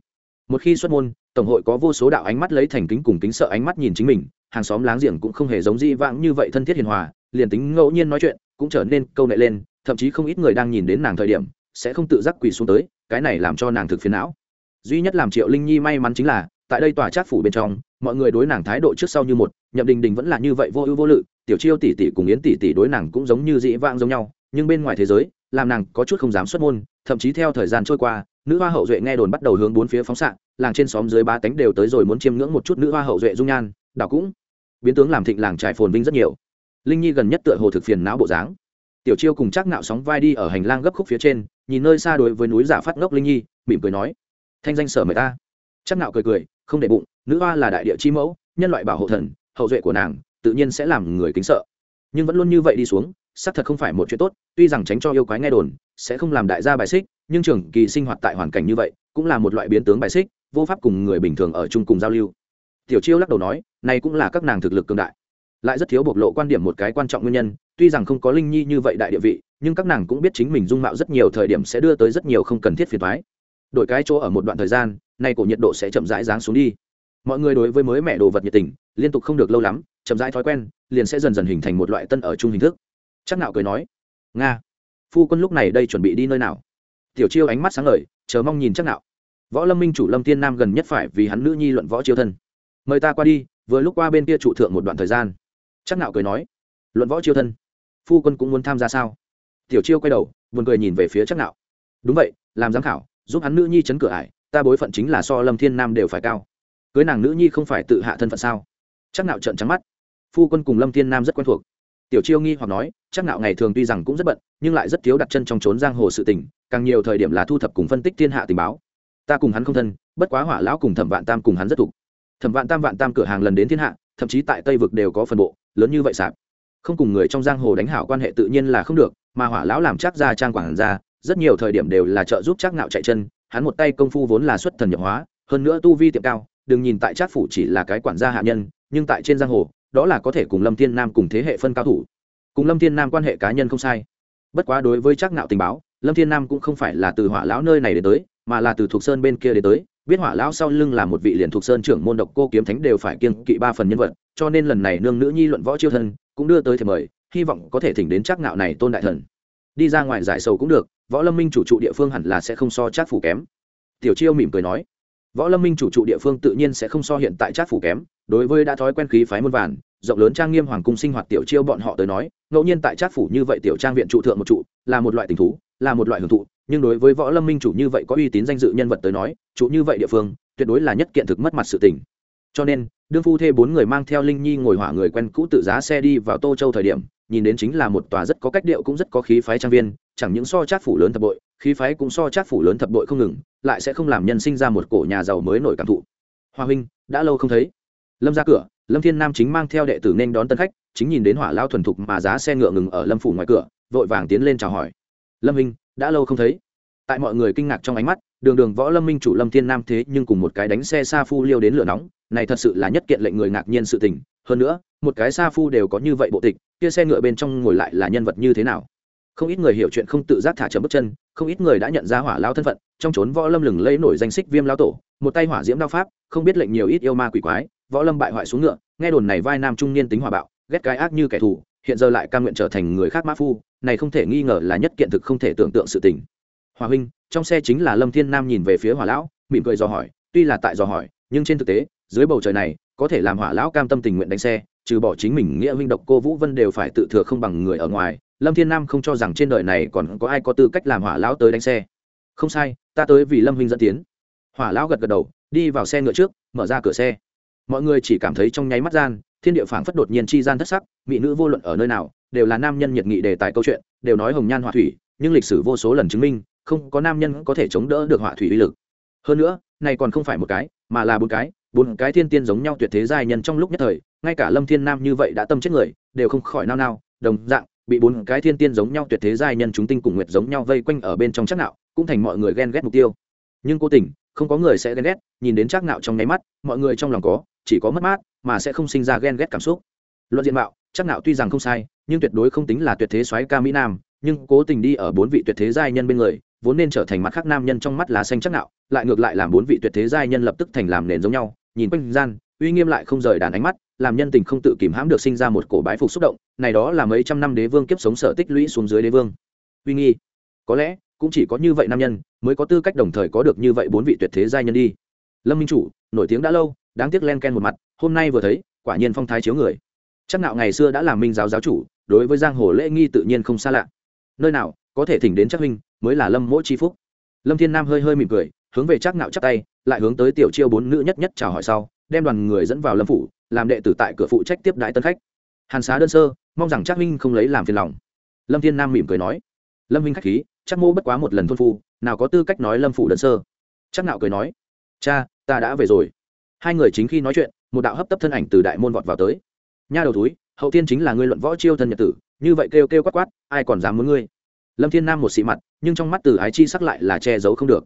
Một khi xuất môn, tổng hội có vô số đạo ánh mắt lấy thành kính cùng kính sợ ánh mắt nhìn chính mình, hàng xóm láng giềng cũng không hề giống dĩ vãng như vậy thân thiết hiền hòa, liền tính ngẫu nhiên nói chuyện, cũng trở nên câu nệ lên, thậm chí không ít người đang nhìn đến nàng thời điểm, sẽ không tự giác quỳ xuống tới, cái này làm cho nàng thực phiền não. Duy nhất làm triệu linh nhi may mắn chính là tại đây tòa trác phủ bên trong, mọi người đối nàng thái độ trước sau như một, nhậm đình đình vẫn là như vậy vô ưu vô lự, tiểu chiêu tỷ tỷ cùng yến tỷ tỷ đối nàng cũng giống như dĩ vãng giống nhau, nhưng bên ngoài thế giới, làm nàng có chút không dám xuất môn, thậm chí theo thời gian trôi qua, nữ hoa hậu duệ nghe đồn bắt đầu hướng bốn phía phóng xạ, làng trên xóm dưới ba tánh đều tới rồi muốn chiêm ngưỡng một chút nữ hoa hậu duệ dung nhan, đảo cũng biến tướng làm thịnh làng trải phồn vinh rất nhiều. Linh nhi gần nhất tựa hồ thực phiền não bộ dáng. Tiểu chiêu cùng chắc nạo sóng vai đi ở hành lang gấp khúc phía trên, nhìn nơi xa đối với núi giả phát ngốc linh nhi, mỉm cười nói, thanh danh sở mời ta chắc nạo cười cười, không để bụng, nữ hoa là đại địa chi mẫu, nhân loại bảo hộ thần, hậu duệ của nàng, tự nhiên sẽ làm người kính sợ. Nhưng vẫn luôn như vậy đi xuống, xác thật không phải một chuyện tốt, tuy rằng tránh cho yêu quái nghe đồn, sẽ không làm đại gia bài xích, nhưng trường kỳ sinh hoạt tại hoàn cảnh như vậy, cũng là một loại biến tướng bài xích, vô pháp cùng người bình thường ở chung cùng giao lưu. Tiểu chiêu lắc đầu nói, này cũng là các nàng thực lực cường đại. Lại rất thiếu bộc lộ quan điểm một cái quan trọng nguyên nhân, tuy rằng không có linh nhi như vậy đại địa vị, nhưng các nàng cũng biết chính mình dung mạo rất nhiều thời điểm sẽ đưa tới rất nhiều không cần thiết phiền thoái đổi cái chỗ ở một đoạn thời gian, nay cổ nhiệt độ sẽ chậm rãi giáng xuống đi. Mọi người đối với mới mẹ đồ vật nhiệt tình, liên tục không được lâu lắm, chậm rãi thói quen, liền sẽ dần dần hình thành một loại tân ở chung hình thức. Chắc nạo cười nói, nga, phu quân lúc này đây chuẩn bị đi nơi nào? Tiểu chiêu ánh mắt sáng ngời, chờ mong nhìn chắc nạo. Võ lâm minh chủ lâm tiên nam gần nhất phải vì hắn nữ nhi luận võ chiêu thân. Mời ta qua đi, vừa lúc qua bên kia trụ thượng một đoạn thời gian. Chắc nạo cười nói, luận võ chiêu thân, phu quân cũng muốn tham gia sao? Tiểu chiêu quay đầu, buồn cười nhìn về phía chắc nạo. Đúng vậy, làm giám khảo giúp hắn nữ nhi chấn cửa ải ta bối phận chính là so lâm thiên nam đều phải cao. Cưới nàng nữ nhi không phải tự hạ thân phận sao? Chắc nạo trợn trắng mắt. Phu quân cùng lâm thiên nam rất quen thuộc. Tiểu chiêu nghi hoặc nói chắc nạo ngày thường tuy rằng cũng rất bận nhưng lại rất thiếu đặt chân trong trốn giang hồ sự tình càng nhiều thời điểm là thu thập cùng phân tích thiên hạ tình báo. Ta cùng hắn không thân bất quá hỏa lão cùng thẩm vạn tam cùng hắn rất thuộc, thẩm vạn tam vạn tam cửa hàng lần đến thiên hạ thậm chí tại tây vực đều có phần bộ lớn như vậy sạp. Không cùng người trong giang hồ đánh hảo quan hệ tự nhiên là không được mà hỏa lão làm chắc ra trang quản ra rất nhiều thời điểm đều là trợ giúp Trác nạo chạy chân, hắn một tay công phu vốn là xuất thần nhập hóa, hơn nữa tu vi tiệm cao, đừng nhìn tại trác phủ chỉ là cái quản gia hạ nhân, nhưng tại trên giang hồ, đó là có thể cùng lâm thiên nam cùng thế hệ phân cao thủ. Cùng lâm thiên nam quan hệ cá nhân không sai. Bất quá đối với trác nạo tình báo, lâm thiên nam cũng không phải là từ hỏa lão nơi này đến tới, mà là từ thuộc sơn bên kia đến tới, biết hỏa lão sau lưng là một vị liền thuộc sơn trưởng môn độc cô kiếm thánh đều phải kiêng kỵ ba phần nhân vật, cho nên lần này nương nữ nhi luận võ chiêu thân, cũng đưa tới thì mời, hy vọng có thể thỉnh đến trác nạo này tôn đại thần. Đi ra ngoài giải sầu cũng được võ lâm minh chủ trụ địa phương hẳn là sẽ không so trác phủ kém. Tiểu chiêu mỉm cười nói, võ lâm minh chủ trụ địa phương tự nhiên sẽ không so hiện tại trác phủ kém. Đối với đã thói quen khí phái muôn vàn, rộng lớn trang nghiêm hoàng cung sinh hoạt tiểu chiêu bọn họ tới nói, ngẫu nhiên tại trác phủ như vậy tiểu trang viện trụ thượng một trụ, là một loại tình thú, là một loại hưởng thụ. Nhưng đối với võ lâm minh chủ như vậy có uy tín danh dự nhân vật tới nói, trụ như vậy địa phương, tuyệt đối là nhất kiện thực mất mặt sự tình. Cho nên, đương phu thê bốn người mang theo linh nhi ngồi hỏa người quen cũ tự giá xe đi vào tô châu thời điểm nhìn đến chính là một tòa rất có cách điệu cũng rất có khí phái trang viên, chẳng những so chát phủ lớn thập bội, khí phái cũng so chát phủ lớn thập bội không ngừng, lại sẽ không làm nhân sinh ra một cổ nhà giàu mới nổi cảm thụ. Hoa huynh, đã lâu không thấy. Lâm ra cửa, lâm thiên nam chính mang theo đệ tử nên đón tân khách, chính nhìn đến hỏa lao thuần thục mà giá xe ngựa ngừng ở lâm phủ ngoài cửa, vội vàng tiến lên chào hỏi. Lâm huynh, đã lâu không thấy. Tại mọi người kinh ngạc trong ánh mắt, đường đường võ lâm minh chủ lâm thiên nam thế nhưng cùng một cái đánh xe sa phu liêu đến lửa nóng, này thật sự là nhất kiện lệnh người ngạc nhiên sự tình. Hơn nữa, một cái sa phu đều có như vậy bộ tịch kia xe ngựa bên trong ngồi lại là nhân vật như thế nào? Không ít người hiểu chuyện không tự giác thả chậm bước chân, không ít người đã nhận ra hỏa lao thân phận, trong trốn võ lâm lừng lấy nổi danh xích viêm lao tổ, một tay hỏa diễm đao pháp, không biết lệnh nhiều ít yêu ma quỷ quái, võ lâm bại hoại xuống ngựa, nghe đồn này vai nam trung niên tính hòa bạo, ghét cái ác như kẻ thù, hiện giờ lại cam nguyện trở thành người khác mã phu, này không thể nghi ngờ là nhất kiện thực không thể tưởng tượng sự tình. Hòa huynh, trong xe chính là lâm thiên nam nhìn về phía hỏa lão, mỉm cười dò hỏi, tuy là tại dò hỏi, nhưng trên thực tế, dưới bầu trời này có thể làm hỏa lão cam tâm tình nguyện đánh xe, trừ bỏ chính mình nghĩa huynh độc cô vũ vân đều phải tự thừa không bằng người ở ngoài, lâm thiên nam không cho rằng trên đời này còn có ai có tư cách làm hỏa lão tới đánh xe. Không sai, ta tới vì lâm huynh dẫn tiến. Hỏa lão gật gật đầu, đi vào xe ngựa trước, mở ra cửa xe. Mọi người chỉ cảm thấy trong nháy mắt gian, thiên địa phảng phất đột nhiên chi gian thất sắc, mỹ nữ vô luận ở nơi nào, đều là nam nhân nhiệt nghị đề tài câu chuyện, đều nói hồng nhan hỏa thủy, nhưng lịch sử vô số lần chứng minh, không có nam nhân có thể chống đỡ được hỏa thủy uy lực. Hơn nữa, này còn không phải một cái, mà là bốn cái bốn cái thiên tiên giống nhau tuyệt thế giai nhân trong lúc nhất thời, ngay cả lâm thiên nam như vậy đã tâm chết người, đều không khỏi nao nao, đồng dạng, bị bốn cái thiên tiên giống nhau tuyệt thế giai nhân chúng tinh cùng nguyệt giống nhau vây quanh ở bên trong chắc nạo, cũng thành mọi người ghen ghét mục tiêu. Nhưng cố tình, không có người sẽ ghen ghét, nhìn đến chắc nạo trong nháy mắt, mọi người trong lòng có, chỉ có mất mát, mà sẽ không sinh ra ghen ghét cảm xúc. Luận diện mạo, chắc nạo tuy rằng không sai, nhưng tuyệt đối không tính là tuyệt thế soái ca mỹ nam, nhưng cố tình đi ở bốn vị tuyệt thế giai nhân bên người, vốn nên trở thành mặt khác nam nhân trong mắt lá xanh chắc nạo, lại ngược lại làm bốn vị tuyệt thế giai nhân lập tức thành làm nền giống nhau nhìn quanh gian, uy nghiêm lại không rời đàn ánh mắt, làm nhân tình không tự kìm hãm được sinh ra một cổ bái phục xúc động, này đó là mấy trăm năm đế vương kiếp sống sở tích lũy xuống dưới đế vương. Uy nghi. Có lẽ, cũng chỉ có như vậy nam nhân, mới có tư cách đồng thời có được như vậy bốn vị tuyệt thế giai nhân đi. Lâm minh chủ, nổi tiếng đã lâu, đáng tiếc len ken một mặt, hôm nay vừa thấy, quả nhiên phong thái chiếu người. Chắc nạo ngày xưa đã làm minh giáo giáo chủ, đối với giang hồ lễ nghi tự nhiên không xa lạ. Nơi nào, có thể thỉnh đến chắc huynh, mới là lâm mỗi chi phúc. Lâm thiên nam hơi hơi mỉm cười hướng về chắc nạo chắp tay, lại hướng tới tiểu chiêu bốn nữ nhất nhất chào hỏi sau, đem đoàn người dẫn vào lâm phủ, làm đệ tử tại cửa phụ trách tiếp đái tân khách. Hàn xá đơn sơ, mong rằng chắc minh không lấy làm phiền lòng. Lâm thiên nam mỉm cười nói, lâm minh khách khí chắc mô bất quá một lần thôn phu, nào có tư cách nói lâm phủ đơn sơ. Chắc nạo cười nói, cha, ta đã về rồi. Hai người chính khi nói chuyện, một đạo hấp tấp thân ảnh từ đại môn vọt vào tới. Nha đầu túi hậu tiên chính là ngươi luận võ chiêu thân nhật tử, như vậy kêu kêu quát quát, ai còn dám muốn ngươi? Lâm thiên nam một xị mặt, nhưng trong mắt từ ái chi sắc lại là che giấu không được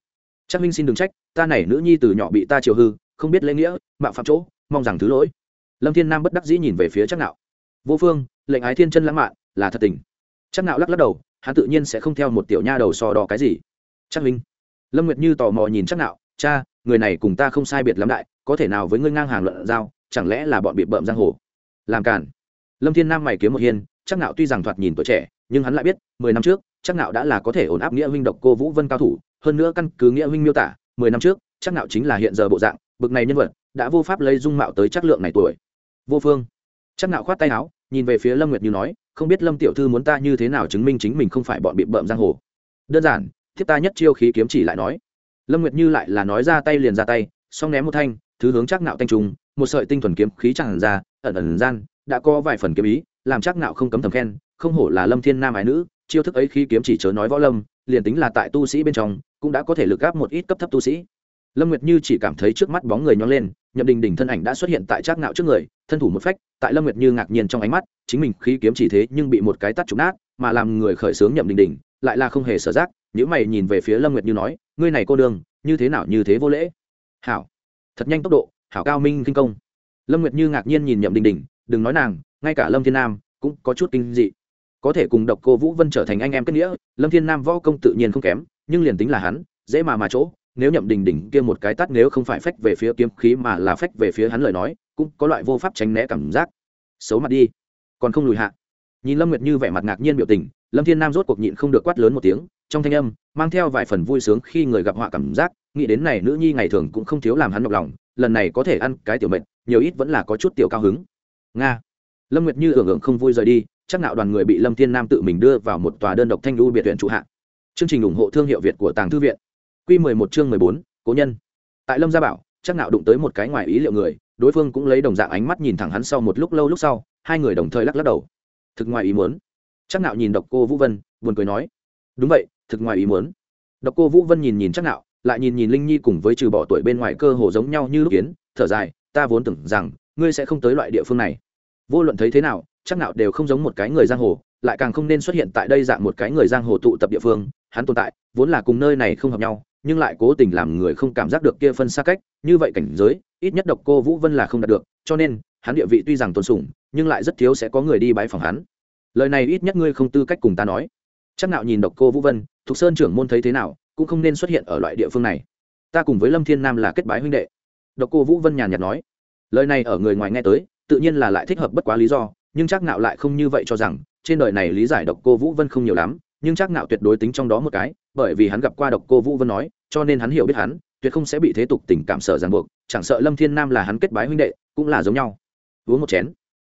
chắc minh xin đừng trách, ta này nữ nhi từ nhỏ bị ta chiều hư, không biết lễ nghĩa, mạo phạm chỗ, mong rằng thứ lỗi. Lâm thiên nam bất đắc dĩ nhìn về phía chắc nạo. Vô phương, lệnh ái thiên chân lãng mạn, là thật tình. Chắc nạo lắc lắc đầu, hắn tự nhiên sẽ không theo một tiểu nha đầu so đo cái gì. Chắc minh. Lâm nguyệt như tò mò nhìn chắc nạo, cha, người này cùng ta không sai biệt lắm đại, có thể nào với ngươi ngang hàng luận giao, chẳng lẽ là bọn bị bợm giang hồ? Làm cản lâm thiên nam mày kiếm một hiên chắc nạo tuy rằng thoạt nhìn tuổi trẻ, nhưng hắn lại biết, mười năm trước chắc nạo đã là có thể ổn áp nghĩa huynh độc cô vũ vân cao thủ hơn nữa căn cứ nghĩa huynh miêu tả, mười năm trước, chắc nạo chính là hiện giờ bộ dạng, bực này nhân vật, đã vô pháp lấy dung mạo tới chắc lượng này tuổi. Vô phương. Chắc nạo khoát tay áo, nhìn về phía lâm nguyệt như nói, không biết lâm tiểu thư muốn ta như thế nào chứng minh chính mình không phải bọn bị bợm giang hồ. Đơn giản, thiếp ta nhất chiêu khí kiếm chỉ lại nói. Lâm nguyệt như lại là nói ra tay liền ra tay xong ném một thanh, thứ hướng chắc nạo thanh trùng, một sợi tinh thuần kiếm khí tràn ra, ẩn ẩn gian, đã có vài phần kiếm ý, làm chắc nạo không cấm thầm khen, không hổ là lâm thiên nam ái nữ, chiêu thức ấy khí kiếm chỉ chớ nói võ lâm, liền tính là tại tu sĩ bên trong cũng đã có thể lực gáp một ít cấp thấp tu sĩ. Lâm nguyệt như chỉ cảm thấy trước mắt bóng người nhón lên, nhậm đình đình thân ảnh đã xuất hiện tại trác ngạo trước người, thân thủ một phách, tại lâm nguyệt như ngạc nhiên trong ánh mắt, chính mình khí kiếm chỉ thế nhưng bị một cái tắt trục nát, mà làm người khởi sướng nhậm đình đình, lại là không hề sở giác nếu mày nhìn về phía lâm nguyệt như nói, ngươi này cô đương như thế nào như thế vô lễ? Hảo, thật nhanh tốc độ, hảo cao minh kinh công. Lâm nguyệt như ngạc nhiên nhìn nhậm đình đình, đừng nói nàng, ngay cả lâm thiên nam cũng có chút kinh dị. Có thể cùng độc cô vũ vân trở thành anh em kết nghĩa, lâm thiên nam võ công tự nhiên không kém nhưng liền tính là hắn, dễ mà mà chỗ, nếu nhậm đình đình kia một cái tắt nếu không phải phách về phía kiếm khí mà là phách về phía hắn lời nói, cũng có loại vô pháp tránh né cảm giác. Xấu mặt đi. Còn không lùi hạ. Nhìn lâm nguyệt như vẻ mặt ngạc nhiên biểu tình, lâm thiên nam rốt cuộc nhịn không được quát lớn một tiếng, trong thanh âm, mang theo vài phần vui sướng khi người gặp họa cảm giác, nghĩ đến này nữ nhi ngày thường cũng không thiếu làm hắn nhọc lòng, lần này có thể ăn cái tiểu mệnh nhiều ít vẫn là có chút tiểu cao hứng. Nga. Lâm nguyệt như hưởng hưởng không vui rời đi, chắc nạo đoàn người bị lâm thiên nam tự mình đưa vào một tòa đơn độc thanh lưu biệt viện trụ hạ chương trình ủng hộ thương hiệu việt của tàng thư viện. Quy mười một chương mười bốn, cố nhân. Tại lâm gia bảo, chắc nạo đụng tới một cái ngoài ý liệu người, đối phương cũng lấy đồng dạng ánh mắt nhìn thẳng hắn sau một lúc lâu lúc sau, hai người đồng thời lắc lắc đầu. Thực ngoài ý muốn. Chắc nạo nhìn độc cô vũ vân, buồn cười nói. Đúng vậy, thực ngoài ý muốn. Độc cô vũ vân nhìn nhìn chắc nạo, lại nhìn nhìn linh nhi cùng với trừ bỏ tuổi bên ngoài cơ hồ giống nhau như lúc kiến, thở dài, ta vốn tưởng rằng, ngươi sẽ không tới loại địa phương này. Vô luận thấy thế nào, chắc nạo đều không giống một cái người giang hồ, lại càng không nên xuất hiện tại đây dạng một cái người giang hồ tụ tập địa phương hắn tồn tại vốn là cùng nơi này không hợp nhau nhưng lại cố tình làm người không cảm giác được kia phân xa cách như vậy cảnh giới ít nhất độc cô vũ vân là không đạt được cho nên hắn địa vị tuy rằng tôn sủng, nhưng lại rất thiếu sẽ có người đi bãi phòng hắn. Lời này ít nhất ngươi không tư cách cùng ta nói. Chắc nạo nhìn độc cô vũ vân thục sơn trưởng môn thấy thế nào cũng không nên xuất hiện ở loại địa phương này. Ta cùng với lâm thiên nam là kết bái huynh đệ. Độc cô vũ vân nhàn nhạt nói. Lời này ở người ngoài nghe tới tự nhiên là lại thích hợp bất quá lý do nhưng chắc nạo lại không như vậy cho rằng trên đời này lý giải độc cô vũ vân không nhiều lắm nhưng chắc nạo tuyệt đối tính trong đó một cái, bởi vì hắn gặp qua độc cô vũ vân nói, cho nên hắn hiểu biết hắn, tuyệt không sẽ bị thế tục tình cảm sợ ràng buộc, chẳng sợ lâm thiên nam là hắn kết bái huynh đệ, cũng là giống nhau. Uống một chén.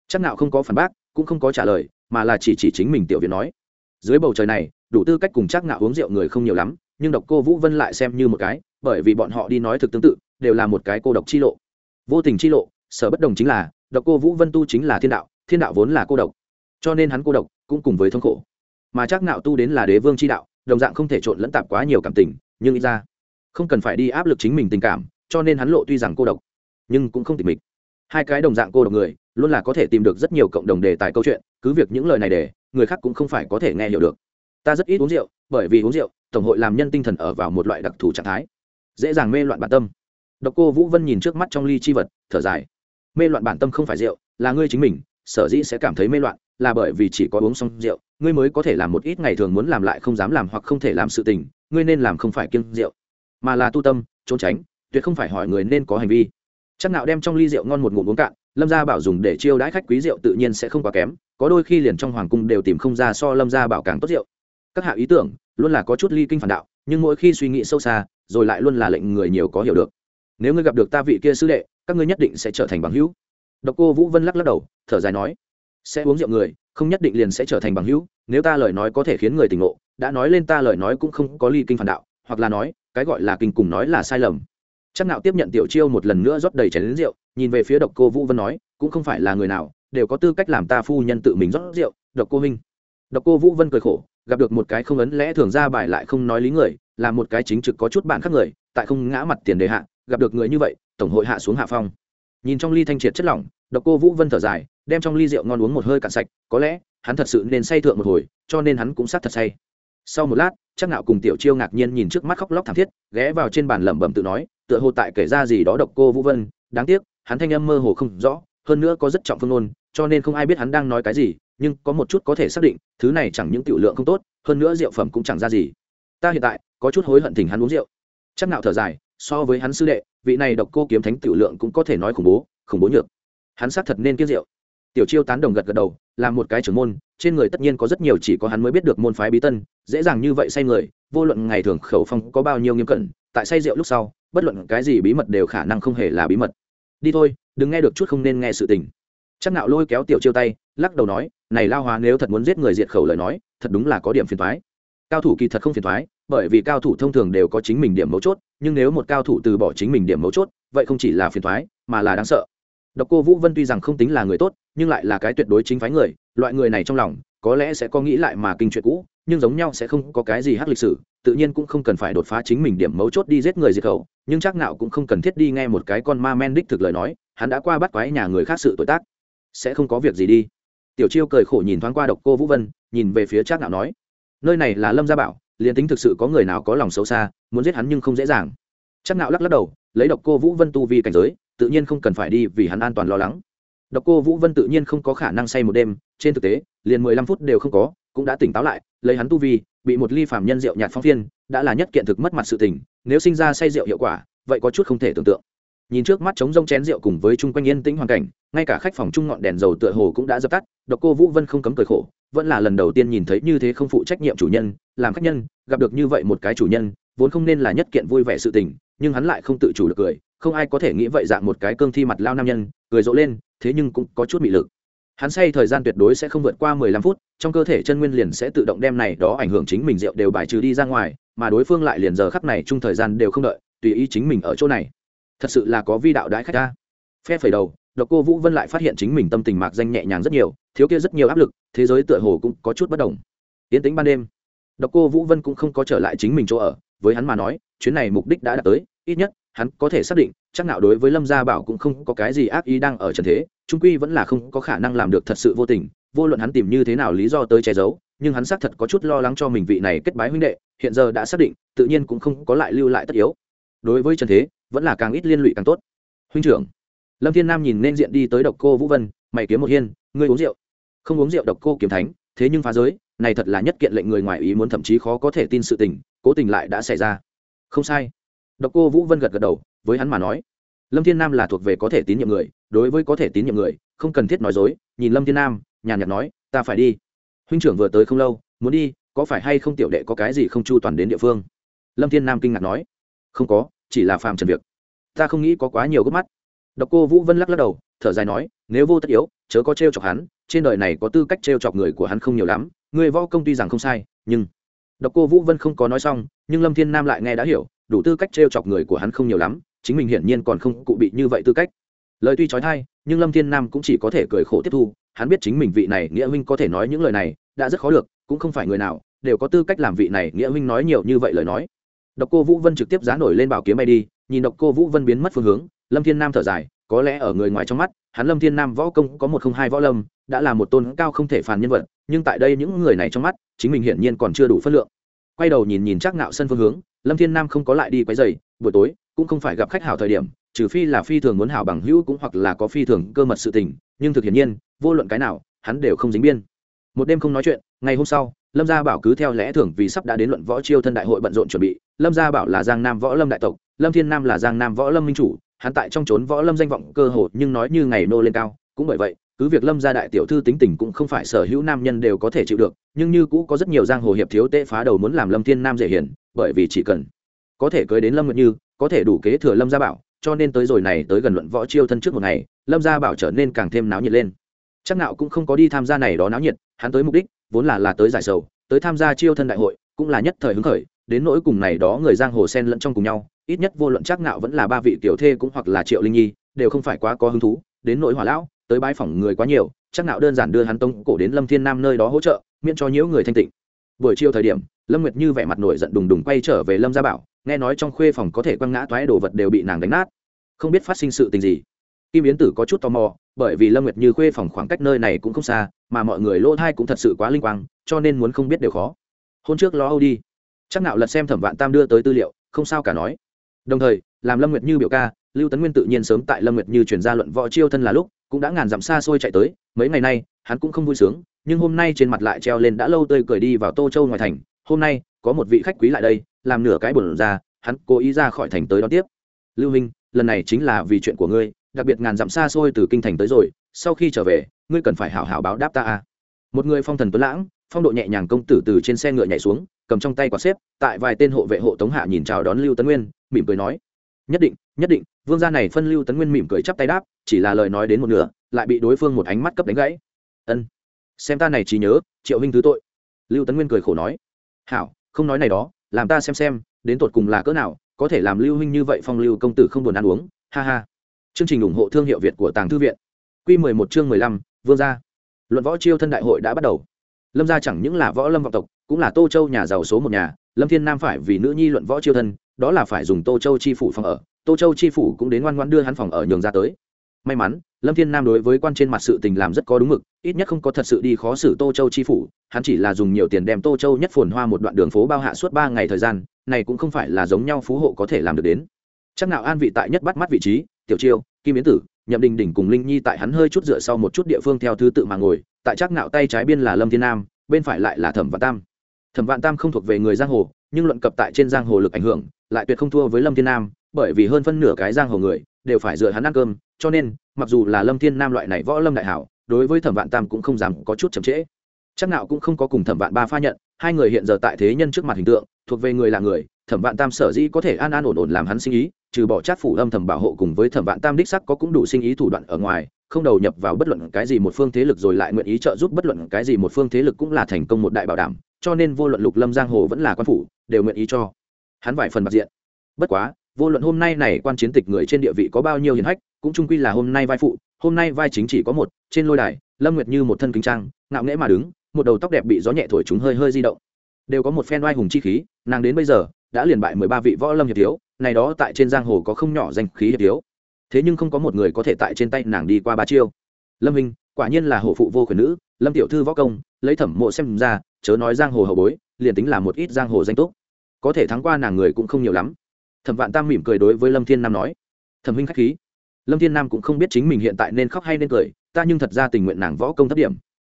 Chắc nạo không có phản bác, cũng không có trả lời, mà là chỉ chỉ chính mình tiểu viện nói. Dưới bầu trời này, đủ tư cách cùng chắc nạo uống rượu người không nhiều lắm, nhưng độc cô vũ vân lại xem như một cái, bởi vì bọn họ đi nói thực tương tự, đều là một cái cô độc chi lộ. Vô tình chi lộ, sở bất đồng chính là, độc cô vũ vân tu chính là thiên đạo thiên đạo vốn là cô độc. Cho nên hắn cô độc cũng cùng với thống khổ mà chắc nạo tu đến là đế vương chi đạo, đồng dạng không thể trộn lẫn tạp quá nhiều cảm tình, nhưng ít ra, không cần phải đi áp lực chính mình tình cảm, cho nên hắn lộ tuy rằng cô độc, nhưng cũng không tịch mịch hai cái đồng dạng cô độc người, luôn là có thể tìm được rất nhiều cộng đồng đề tài câu chuyện, cứ việc những lời này để, người khác cũng không phải có thể nghe hiểu được. Ta rất ít uống rượu, bởi vì uống rượu, tổng hội làm nhân tinh thần ở vào một loại đặc thù trạng thái. Dễ dàng mê loạn bản tâm. Độc cô vũ vân nhìn trước mắt trong ly chi vật, thở dài. Mê loạn bản tâm không phải rượu, là ngươi chính mình, sở dĩ sẽ cảm thấy mê loạn, là bởi vì chỉ có uống xong rượu ngươi mới có thể làm một ít ngày thường muốn làm lại không dám làm hoặc không thể làm sự tình, ngươi nên làm không phải kiêng rượu, mà là tu tâm, trốn tránh, tuyệt không phải hỏi người nên có hành vi. Chắc nạo đem trong ly rượu ngon một ngụm uống cạn, lâm gia bảo dùng để chiêu đãi khách quý rượu tự nhiên sẽ không quá kém, có đôi khi liền trong hoàng cung đều tìm không ra so lâm gia bảo càng tốt rượu. Các hạ ý tưởng, luôn là có chút ly kinh phản đạo, nhưng mỗi khi suy nghĩ sâu xa, rồi lại luôn là lệnh người nhiều có hiểu được. Nếu ngươi gặp được ta vị kia sư đệ, các ngươi nhất định sẽ trở thành bằng hữu. Độc cô vũ vân lắc lắc đầu, thở dài nói sẽ uống rượu người, không nhất định liền sẽ trở thành bằng hữu, nếu ta lời nói có thể khiến người tỉnh ngộ, đã nói lên ta lời nói cũng không có ly kinh phản đạo, hoặc là nói, cái gọi là kinh cùng nói là sai lầm. Chắc nạo tiếp nhận tiểu chiêu một lần nữa rót đầy chén đến rượu, nhìn về phía độc cô vũ vân nói, cũng không phải là người nào, đều có tư cách làm ta phu nhân tự mình rót rượu, độc cô huynh độc cô vũ vân cười khổ, gặp được một cái không ấn lẽ thường ra bài lại không nói lý người, là một cái chính trực có chút bản khác người, tại không ngã mặt tiền đề hạ, gặp được người như vậy, tổng hội hạ xuống hạ phong. Nhìn trong ly thanh triệt chất lỏng, độc cô vũ vân thở dài đem trong ly rượu ngon uống một hơi cạn sạch, có lẽ, hắn thật sự nên say thượng một hồi, cho nên hắn cũng sát thật say. Sau một lát, chắc nạo cùng tiểu chiêu ngạc nhiên nhìn trước mắt khóc lóc thảm thiết, ghé vào trên bàn lẩm bẩm tự nói, tựa hồ tại kể ra gì đó độc cô vũ vân, đáng tiếc, hắn thanh âm mơ hồ không rõ, hơn nữa có rất trọng phương ngôn, cho nên không ai biết hắn đang nói cái gì, nhưng có một chút có thể xác định, thứ này chẳng những tiểu lượng không tốt, hơn nữa rượu phẩm cũng chẳng ra gì. Ta hiện tại, có chút hối hận thỉnh hắn uống rượu. Chắc nạo thở dài, so với hắn sư đệ, vị này độc cô kiếm thánh tiểu lượng cũng có thể nói khủng bố khủng bố nhược. Hắn xác thật nên kiêng rượu tiểu chiêu tán đồng gật gật đầu, là một cái trưởng môn, trên người tất nhiên có rất nhiều, chỉ có hắn mới biết được môn phái bí tân, dễ dàng như vậy say người, vô luận ngày thường khẩu phong có bao nhiêu nghiêm cẩn, tại say rượu lúc sau, bất luận cái gì bí mật đều khả năng không hề là bí mật. Đi thôi, đừng nghe được chút không nên nghe sự tình. Chắc nạo lôi kéo tiểu chiêu tay, lắc đầu nói, này lao hóa nếu thật muốn giết người diệt khẩu lời nói, thật đúng là có điểm phiền toái. Cao thủ kỳ thật không phiền toái, bởi vì cao thủ thông thường đều có chính mình điểm mấu chốt, nhưng nếu một cao thủ từ bỏ chính mình điểm mấu chốt, vậy không chỉ là phiền toái, mà là đáng sợ độc cô vũ vân tuy rằng không tính là người tốt, nhưng lại là cái tuyệt đối chính phái người, loại người này trong lòng, có lẽ sẽ có nghĩ lại mà kinh chuyện cũ, nhưng giống nhau sẽ không có cái gì hắc lịch sử, tự nhiên cũng không cần phải đột phá chính mình điểm mấu chốt đi giết người diệt khẩu, nhưng chắc nào cũng không cần thiết đi nghe một cái con ma men đích thực lời nói, hắn đã qua bắt quái nhà người khác sự tội tác, sẽ không có việc gì đi. Tiểu chiêu cười khổ nhìn thoáng qua độc cô vũ vân, nhìn về phía chắc nào nói, nơi này là lâm gia bảo, liền tính thực sự có người nào có lòng xấu xa, muốn giết hắn nhưng không dễ dàng. Chắc nào lắc lắc đầu, lấy độc cô vũ vân tu vi cảnh giới tự nhiên không cần phải đi vì hắn an toàn lo lắng. Độc cô vũ vân tự nhiên không có khả năng say một đêm, trên thực tế, liền mười lăm phút đều không có, cũng đã tỉnh táo lại, lấy hắn tu vi, bị một ly phạm nhân rượu nhạt phong phiên đã là nhất kiện thực mất mặt sự tình, nếu sinh ra say rượu hiệu quả, vậy có chút không thể tưởng tượng. Nhìn trước mắt trống rông chén rượu cùng với chung quanh yên tĩnh hoàn cảnh, ngay cả khách phòng chung ngọn đèn dầu tựa hồ cũng đã dập tắt, độc cô vũ vân không cấm cười khổ, vẫn là lần đầu tiên nhìn thấy như thế không phụ trách nhiệm chủ nhân, làm khách nhân, gặp được như vậy một cái chủ nhân, vốn không nên là nhất kiện vui vẻ sự tình nhưng hắn lại không tự chủ được cười, không ai có thể nghĩ vậy dạng một cái cương thi mặt lao nam nhân, cười rộ lên, thế nhưng cũng có chút bị lực. Hắn say thời gian tuyệt đối sẽ không vượt qua mười lăm phút, trong cơ thể chân nguyên liền sẽ tự động đem này đó ảnh hưởng chính mình rượu đều bài trừ đi ra ngoài, mà đối phương lại liền giờ khắc này chung thời gian đều không đợi, tùy ý chính mình ở chỗ này. Thật sự là có vi đạo đái khách ta. Phe phẩy đầu, độc cô vũ vân lại phát hiện chính mình tâm tình mạc danh nhẹ nhàng rất nhiều, thiếu kia rất nhiều áp lực, thế giới tựa hồ cũng có chút bất đồng. Tiến tính ban đêm, độc cô vũ vân cũng không có trở lại chính mình chỗ ở với hắn mà nói, chuyến này mục đích đã đạt tới, ít nhất, hắn có thể xác định, chắc nào đối với lâm gia bảo cũng không có cái gì ác ý đang ở trần thế trung quy vẫn là không có khả năng làm được thật sự vô tình, vô luận hắn tìm như thế nào lý do tới che giấu, nhưng hắn xác thật có chút lo lắng cho mình vị này kết bái huynh đệ, hiện giờ đã xác định, tự nhiên cũng không có lại lưu lại tất yếu. Đối với trần thế, vẫn là càng ít liên lụy càng tốt. Huynh trưởng, lâm thiên nam nhìn nên diện đi tới độc cô vũ vân, mày kiếm một hiên, ngươi uống rượu? Không uống rượu độc cô kiếm thánh, thế nhưng phá giới, này thật là nhất kiện lệnh người ngoài ý muốn thậm chí khó có thể tin sự tình cố tình lại đã xảy ra. Không sai. Độc cô vũ vân gật gật đầu, với hắn mà nói, lâm thiên nam là thuộc về có thể tín nhiệm người, đối với có thể tín nhiệm người, không cần thiết nói dối, nhìn lâm thiên nam, nhàn nhạt nói, ta phải đi. Huynh trưởng vừa tới không lâu, muốn đi, có phải hay không tiểu đệ có cái gì không chu toàn đến địa phương? Lâm thiên nam kinh ngạc nói, không có, chỉ là phàm trần việc. Ta không nghĩ có quá nhiều gốc mắt. Độc cô vũ vân lắc lắc đầu, thở dài nói, nếu vô tất yếu, chớ có t r e o chọc hắn, trên đời này có tư cách t r e o chọc người của hắn không nhiều lắm, người võ công tuy rằng không sai, nhưng độc cô vũ vân không có nói xong, nhưng lâm thiên nam lại nghe đã hiểu, đủ tư cách t r e o chọc người của hắn không nhiều lắm, chính mình hiển nhiên còn không cụ bị như vậy tư cách. Lời tuy trói thai, nhưng lâm thiên nam cũng chỉ có thể cười khổ tiếp thu, hắn biết chính mình vị này nghĩa huynh có thể nói những lời này, đã rất khó được, cũng không phải người nào, đều có tư cách làm vị này nghĩa huynh nói nhiều như vậy lời nói. Độc cô vũ vân trực tiếp giá nổi lên bảo kiếm bay đi, nhìn độc cô vũ vân biến mất phương hướng, lâm thiên nam thở dài, có lẽ ở người ngoài trong mắt, hắn lâm thiên nam võ công có một không hai võ lâm, đã là một tôn cao không thể phàn nhân vật nhưng tại đây những người này trong mắt, chính mình hiển nhiên còn chưa đủ phân lượng. Quay đầu nhìn nhìn chắc ngạo sân phương hướng, lâm thiên nam không có lại đi quấy giày buổi tối cũng không phải gặp khách hảo thời điểm, trừ phi là phi thường muốn hảo bằng hữu cũng hoặc là có phi thường cơ mật sự tình, nhưng thực hiển nhiên, vô luận cái nào, hắn đều không dính biên. Một đêm không nói chuyện, ngày hôm sau, lâm gia bảo cứ theo lẽ thường vì sắp đã đến luận võ chiêu thân đại hội bận rộn chuẩn bị, lâm gia bảo là giang nam võ lâm đại tộc, lâm thiên nam là giang nam võ lâm minh chủ, hắn tại trong trốn võ lâm danh vọng cơ hồ nhưng nói như ngày nô lên cao, cũng bởi vậy cứ việc lâm gia đại tiểu thư tính tình cũng không phải sở hữu nam nhân đều có thể chịu được, nhưng như cũ có rất nhiều giang hồ hiệp thiếu tệ phá đầu muốn làm lâm thiên nam dễ hiển bởi vì chỉ cần có thể cưới đến lâm nguyệt như, có thể đủ kế thừa lâm gia bảo, cho nên tới rồi này tới gần luận võ chiêu thân trước một ngày, lâm gia bảo trở nên càng thêm náo nhiệt lên. Chắc nạo cũng không có đi tham gia này đó náo nhiệt, hắn tới mục đích vốn là là tới giải sầu, tới tham gia chiêu thân đại hội, cũng là nhất thời hứng khởi, đến nỗi cùng này đó người giang hồ sen lẫn trong cùng nhau, ít nhất vô luận chắc nạo vẫn là ba vị tiểu thê cũng hoặc là triệu linh nhi, đều không phải quá có hứng thú, đến nỗi hỏa lão tới bái phỏng người quá nhiều, chắc nạo đơn giản đưa hắn tông cổ đến lâm thiên nam nơi đó hỗ trợ, miễn cho nhiễu người thanh tịnh. Buổi chiều thời điểm, lâm nguyệt như vẻ mặt nổi giận đùng đùng quay trở về lâm gia bảo, nghe nói trong khuê phòng có thể quăng ngã toái đồ vật đều bị nàng đánh nát. Không biết phát sinh sự tình gì. Kim yến tử có chút tò mò, bởi vì lâm nguyệt như khuê phòng khoảng cách nơi này cũng không xa, mà mọi người lỗ thai cũng thật sự quá linh quang, cho nên muốn không biết đều khó. Hôn trước lo âu đi. Chắc nạo lật xem thẩm vạn tam đưa tới tư liệu, không sao cả nói. Đồng thời, làm lâm nguyệt như biểu ca, lưu tấn nguyên tự nhiên sớm tại lâm nguyệt như chuyển ra luận võ chiêu thân là lúc cũng đã ngàn dặm xa xôi chạy tới, mấy ngày nay, hắn cũng không vui sướng, nhưng hôm nay trên mặt lại treo lên đã lâu tươi cười đi vào tô châu ngoài thành, hôm nay, có một vị khách quý lại đây, làm nửa cái buồn ra, hắn cố ý ra khỏi thành tới đón tiếp. Lưu minh, lần này chính là vì chuyện của ngươi, đặc biệt ngàn dặm xa xôi từ kinh thành tới rồi, sau khi trở về, ngươi cần phải hảo hảo báo đáp ta a. Một người phong thần tuấn lãng, phong độ nhẹ nhàng công tử từ trên xe ngựa nhảy xuống, cầm trong tay quả xếp, tại vài tên hộ vệ hộ tống hạ nhìn chào đón lưu tấn nguyên, mỉm cười nói, nhất định nhất định, vương gia này phân lưu tấn nguyên mỉm cười chắp tay đáp chỉ là lời nói đến một nửa, lại bị đối phương một ánh mắt cấp đánh gãy. Ân, xem ta này chỉ nhớ, triệu huynh thứ tội. Lưu tấn nguyên cười khổ nói. Hảo, không nói này đó, làm ta xem xem, đến tột cùng là cỡ nào, có thể làm lưu huynh như vậy phong lưu công tử không buồn ăn uống, ha ha. Chương trình ủng hộ thương hiệu việt của tàng thư viện. Q mười một chương mười lăm, vương gia. Luận võ chiêu thân đại hội đã bắt đầu. Lâm gia chẳng những là võ lâm vọng tộc, cũng là tô châu nhà giàu số một nhà, lâm thiên nam phải vì nữ nhi luận võ chiêu thân, đó là phải dùng tô châu chi phủ phòng ở, tô châu chi phủ cũng đến ngoan ngoan đưa hắn phòng ở nhường ra tới may mắn, lâm thiên nam đối với quan trên mặt sự tình làm rất có đúng mực, ít nhất không có thật sự đi khó xử tô châu chi phủ, hắn chỉ là dùng nhiều tiền đem tô châu nhất phồn hoa một đoạn đường phố bao hạ suốt ba ngày thời gian, này cũng không phải là giống nhau phú hộ có thể làm được đến. Chắc nào an vị tại nhất bắt mắt vị trí, tiểu chiêu, kim yến tử, nhậm đình đỉnh cùng linh nhi tại hắn hơi chút dựa sau một chút địa phương theo thứ tự mà ngồi, tại chắc nạo tay trái biên là lâm thiên nam, bên phải lại là thẩm vạn tam. Thẩm vạn tam không thuộc về người giang hồ, nhưng luận cập tại trên giang hồ lực ảnh hưởng, lại tuyệt không thua với lâm thiên nam, bởi vì hơn phân nửa cái giang hồ người đều phải dựa hắn ăn cơm cho nên, mặc dù là lâm thiên nam loại này võ lâm đại hảo, đối với thẩm vạn tam cũng không dám có chút chậm trễ. Chắc nào cũng không có cùng thẩm vạn ba pha nhận, hai người hiện giờ tại thế nhân trước mặt hình tượng, thuộc về người là người, thẩm vạn tam sở dĩ có thể an an ổn ổn làm hắn sinh ý, trừ bỏ chát phủ âm thầm bảo hộ cùng với thẩm vạn tam đích sắc có cũng đủ sinh ý thủ đoạn ở ngoài, không đầu nhập vào bất luận cái gì một phương thế lực rồi lại nguyện ý trợ giúp bất luận cái gì một phương thế lực cũng là thành công một đại bảo đảm, cho nên vô luận lục lâm giang hồ vẫn là quan phủ, đều nguyện ý cho hắn vài phần mặt diện. Bất quá, vô luận hôm nay này quan chiến tịch người trên địa vị có bao nhiêu hiền hách cũng trung quy là hôm nay vai phụ, hôm nay vai chính chỉ có một, trên lôi đài, lâm nguyệt như một thân kính trang, ngạo nghễ mà đứng, một đầu tóc đẹp bị gió nhẹ thổi chúng hơi hơi di động. Đều có một phen oai hùng chi khí, nàng đến bây giờ, đã liền bại mười ba vị võ lâm hiệp thiếu, này đó tại trên giang hồ có không nhỏ danh khí hiệp thiếu. Thế nhưng không có một người có thể tại trên tay nàng đi qua ba chiêu. Lâm hình quả nhiên là hổ phụ vô khuyển nữ, lâm tiểu thư võ công, lấy thẩm mộ xem ra, chớ nói giang hồ hậu bối, liền tính là một ít giang hồ danh túc, có thể thắng qua nàng người cũng không nhiều lắm. Thẩm vạn tam mỉm cười đối với lâm thiên nam nói, thẩm huynh k h á c h khí lâm thiên nam cũng không biết chính mình hiện tại nên khóc hay nên cười, ta nhưng thật ra tình nguyện nàng võ công thấp điểm.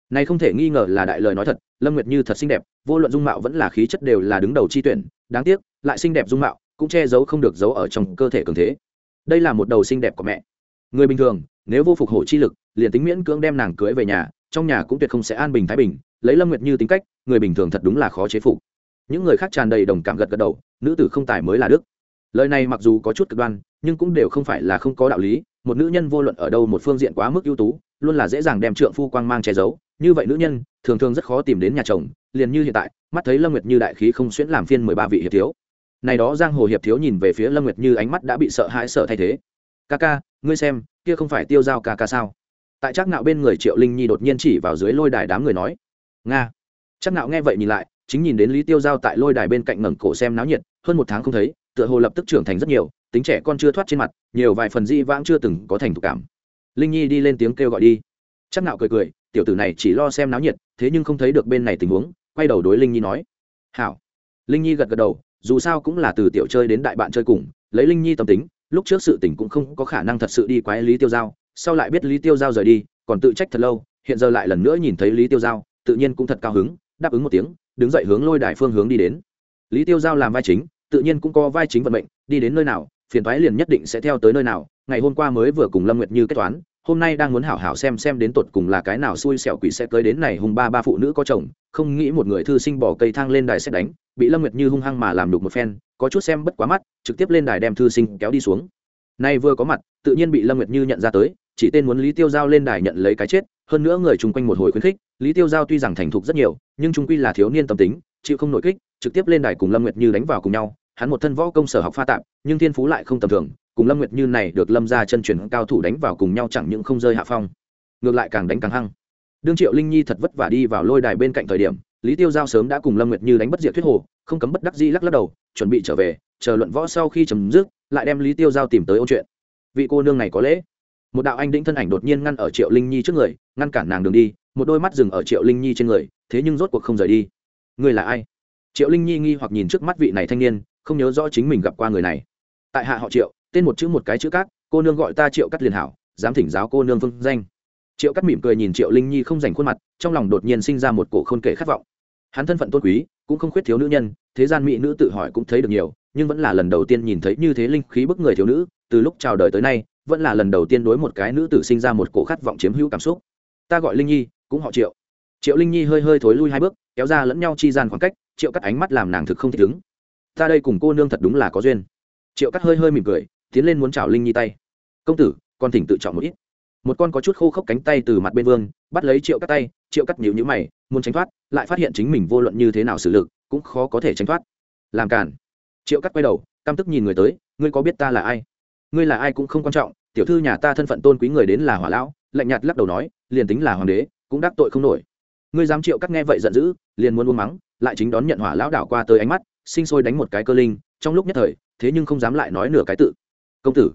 Này không thể nghi ngờ là đại lời nói thật, lâm nguyệt như thật xinh đẹp, vô luận dung mạo vẫn là khí chất đều là đứng đầu chi tuyển, đáng tiếc, lại xinh đẹp dung mạo, cũng che giấu không được giấu ở trong cơ thể cường thế. Đây là một đầu xinh đẹp của mẹ. Người bình thường, nếu vô phục hổ chi lực, liền tính miễn cưỡng đem nàng cưới về nhà, trong nhà cũng tuyệt không sẽ an bình thái bình, lấy lâm nguyệt như tính cách, người bình thường thật đúng là khó chế phục. Những người khác tràn đầy đồng cảm gật gật đầu, nữ tử không tài mới là đức lời này mặc dù có chút cực đoan, nhưng cũng đều không phải là không có đạo lý, một nữ nhân vô luận ở đâu một phương diện quá mức ưu tú, luôn là dễ dàng đem trượng phu quang mang che giấu. Như vậy nữ nhân, thường thường rất khó tìm đến nhà chồng, liền như hiện tại, mắt thấy lâm nguyệt như đại khí không xuyễn làm phiên mười ba vị hiệp thiếu. Này đó giang hồ hiệp thiếu nhìn về phía lâm nguyệt như ánh mắt đã bị sợ hãi sợ thay thế. Ca ca, ngươi xem, kia không phải tiêu dao ca ca sao? Tại chắc nạo bên người triệu linh nhi đột nhiên chỉ vào dưới lôi đài đám người nói, nga. Chắc nạo nghe vậy nhìn lại, chính nhìn đến lý tiêu giao tại lôi đài bên cạnh ngẩng cổ xem náo nhiệt, hơn một tháng không thấy tựa hồ lập tức trưởng thành rất nhiều, tính trẻ con chưa thoát trên mặt, nhiều vài phần di vãng chưa từng có thành thục cảm. Linh nhi đi lên tiếng kêu gọi đi. Chắc nạo cười cười, tiểu tử này chỉ lo xem náo nhiệt, thế nhưng không thấy được bên này tình huống, quay đầu đối linh nhi nói. Hảo. Linh nhi gật gật đầu, dù sao cũng là từ tiểu chơi đến đại bạn chơi cùng, lấy linh nhi tâm tính, lúc trước sự tình cũng không có khả năng thật sự đi quái lý tiêu giao, sau lại biết lý tiêu giao rời đi, còn tự trách thật lâu, hiện giờ lại lần nữa nhìn thấy lý tiêu giao, tự nhiên cũng thật cao hứng, đáp ứng một tiếng, đứng dậy hướng lôi đài phương hướng đi đến. Lý tiêu giao làm vai chính tự nhiên cũng có vai chính vận mệnh, đi đến nơi nào, phiền thoái liền nhất định sẽ theo tới nơi nào. Ngày hôm qua mới vừa cùng lâm nguyệt như kết toán, hôm nay đang muốn hảo hảo xem xem đến tột cùng là cái nào xui xẻo quỷ sẽ tới đến này hùng ba ba phụ nữ có chồng, không nghĩ một người thư sinh bỏ cây thang lên đài xét đánh, bị lâm nguyệt như hung hăng mà làm đục một phen, có chút xem bất quá mắt, trực tiếp lên đài đem thư sinh kéo đi xuống. Nay vừa có mặt, tự nhiên bị lâm nguyệt như nhận ra tới, chỉ tên muốn lý tiêu giao lên đài nhận lấy cái chết, hơn nữa người chung quanh một hồi khuyến khích, lý tiêu giao tuy rằng thành thục rất nhiều, nhưng chung quy là thiếu niên tâm tính chịu không nội kích, trực tiếp lên đài cùng lâm nguyệt như đánh vào cùng nhau, hắn một thân võ công sở học pha tạp, nhưng thiên phú lại không tầm thường, cùng lâm nguyệt như này được lâm ra chân truyền cao thủ đánh vào cùng nhau chẳng những không rơi hạ phong, ngược lại càng đánh càng hăng. Đương triệu linh nhi thật vất vả đi vào lôi đài bên cạnh thời điểm, lý tiêu giao sớm đã cùng lâm nguyệt như đánh bất diệt thuyết hồ, không cấm bất đắc di lắc lắc đầu, chuẩn bị trở về, chờ luận võ sau khi chấm dứt, lại đem lý tiêu giao tìm tới ôn chuyện. Vị cô nương này có lễ. Một đạo anh đĩnh thân ảnh đột nhiên ngăn ở triệu linh nhi trước người, ngăn cản nàng đường đi, một đôi mắt dừng ở triệu linh nhi trên người, thế nhưng rốt cuộc không rời đi người là ai? Triệu linh nhi nghi hoặc nhìn trước mắt vị này thanh niên, không nhớ rõ chính mình gặp qua người này. Tại hạ họ triệu, tên một chữ một cái chữ cát, cô nương gọi ta triệu cắt liền hảo, dám thỉnh giáo cô nương vương danh. Triệu cắt mỉm cười nhìn triệu linh nhi không dành khuôn mặt, trong lòng đột nhiên sinh ra một cổ khôn kể khát vọng. Hắn thân phận tôn quý, cũng không khuyết thiếu nữ nhân, thế gian mỹ nữ tự hỏi cũng thấy được nhiều, nhưng vẫn là lần đầu tiên nhìn thấy như thế linh khí bức người thiếu nữ, từ lúc chào đời tới nay, vẫn là lần đầu tiên đối một cái nữ tử sinh ra một cổ khát vọng chiếm hữu cảm xúc. Ta gọi linh nhi, cũng họ triệu triệu linh nhi hơi hơi thối lui hai bước, kéo ra lẫn nhau chi gian khoảng cách, triệu cắt ánh mắt làm nàng thực không thích ứng. Ta đây cùng cô nương thật đúng là có duyên. Triệu cắt hơi hơi mỉm cười, tiến lên muốn chào linh nhi tay. Công tử, con thỉnh tự chọn một ít. Một con có chút khô khốc cánh tay từ mặt bên vương, bắt lấy triệu cắt tay, triệu cắt nhịu nhữ mày, muốn tránh thoát, lại phát hiện chính mình vô luận như thế nào xử lực, cũng khó có thể tránh thoát. Làm cản. Triệu cắt quay đầu, căm tức nhìn người tới, ngươi có biết ta là ai? Ngươi là ai cũng không quan trọng, tiểu thư nhà ta thân phận tôn quý người đến là hỏa lão, lạnh nhạt lắc đầu nói, liền tính là hoàng đế, cũng đắc tội không nổi ngươi dám triệu các nghe vậy giận dữ, liền muốn buông mắng, lại chính đón nhận hỏa lão đảo qua tới ánh mắt, sinh sôi đánh một cái cơ linh, trong lúc nhất thời, thế nhưng không dám lại nói nửa cái tự. Công tử.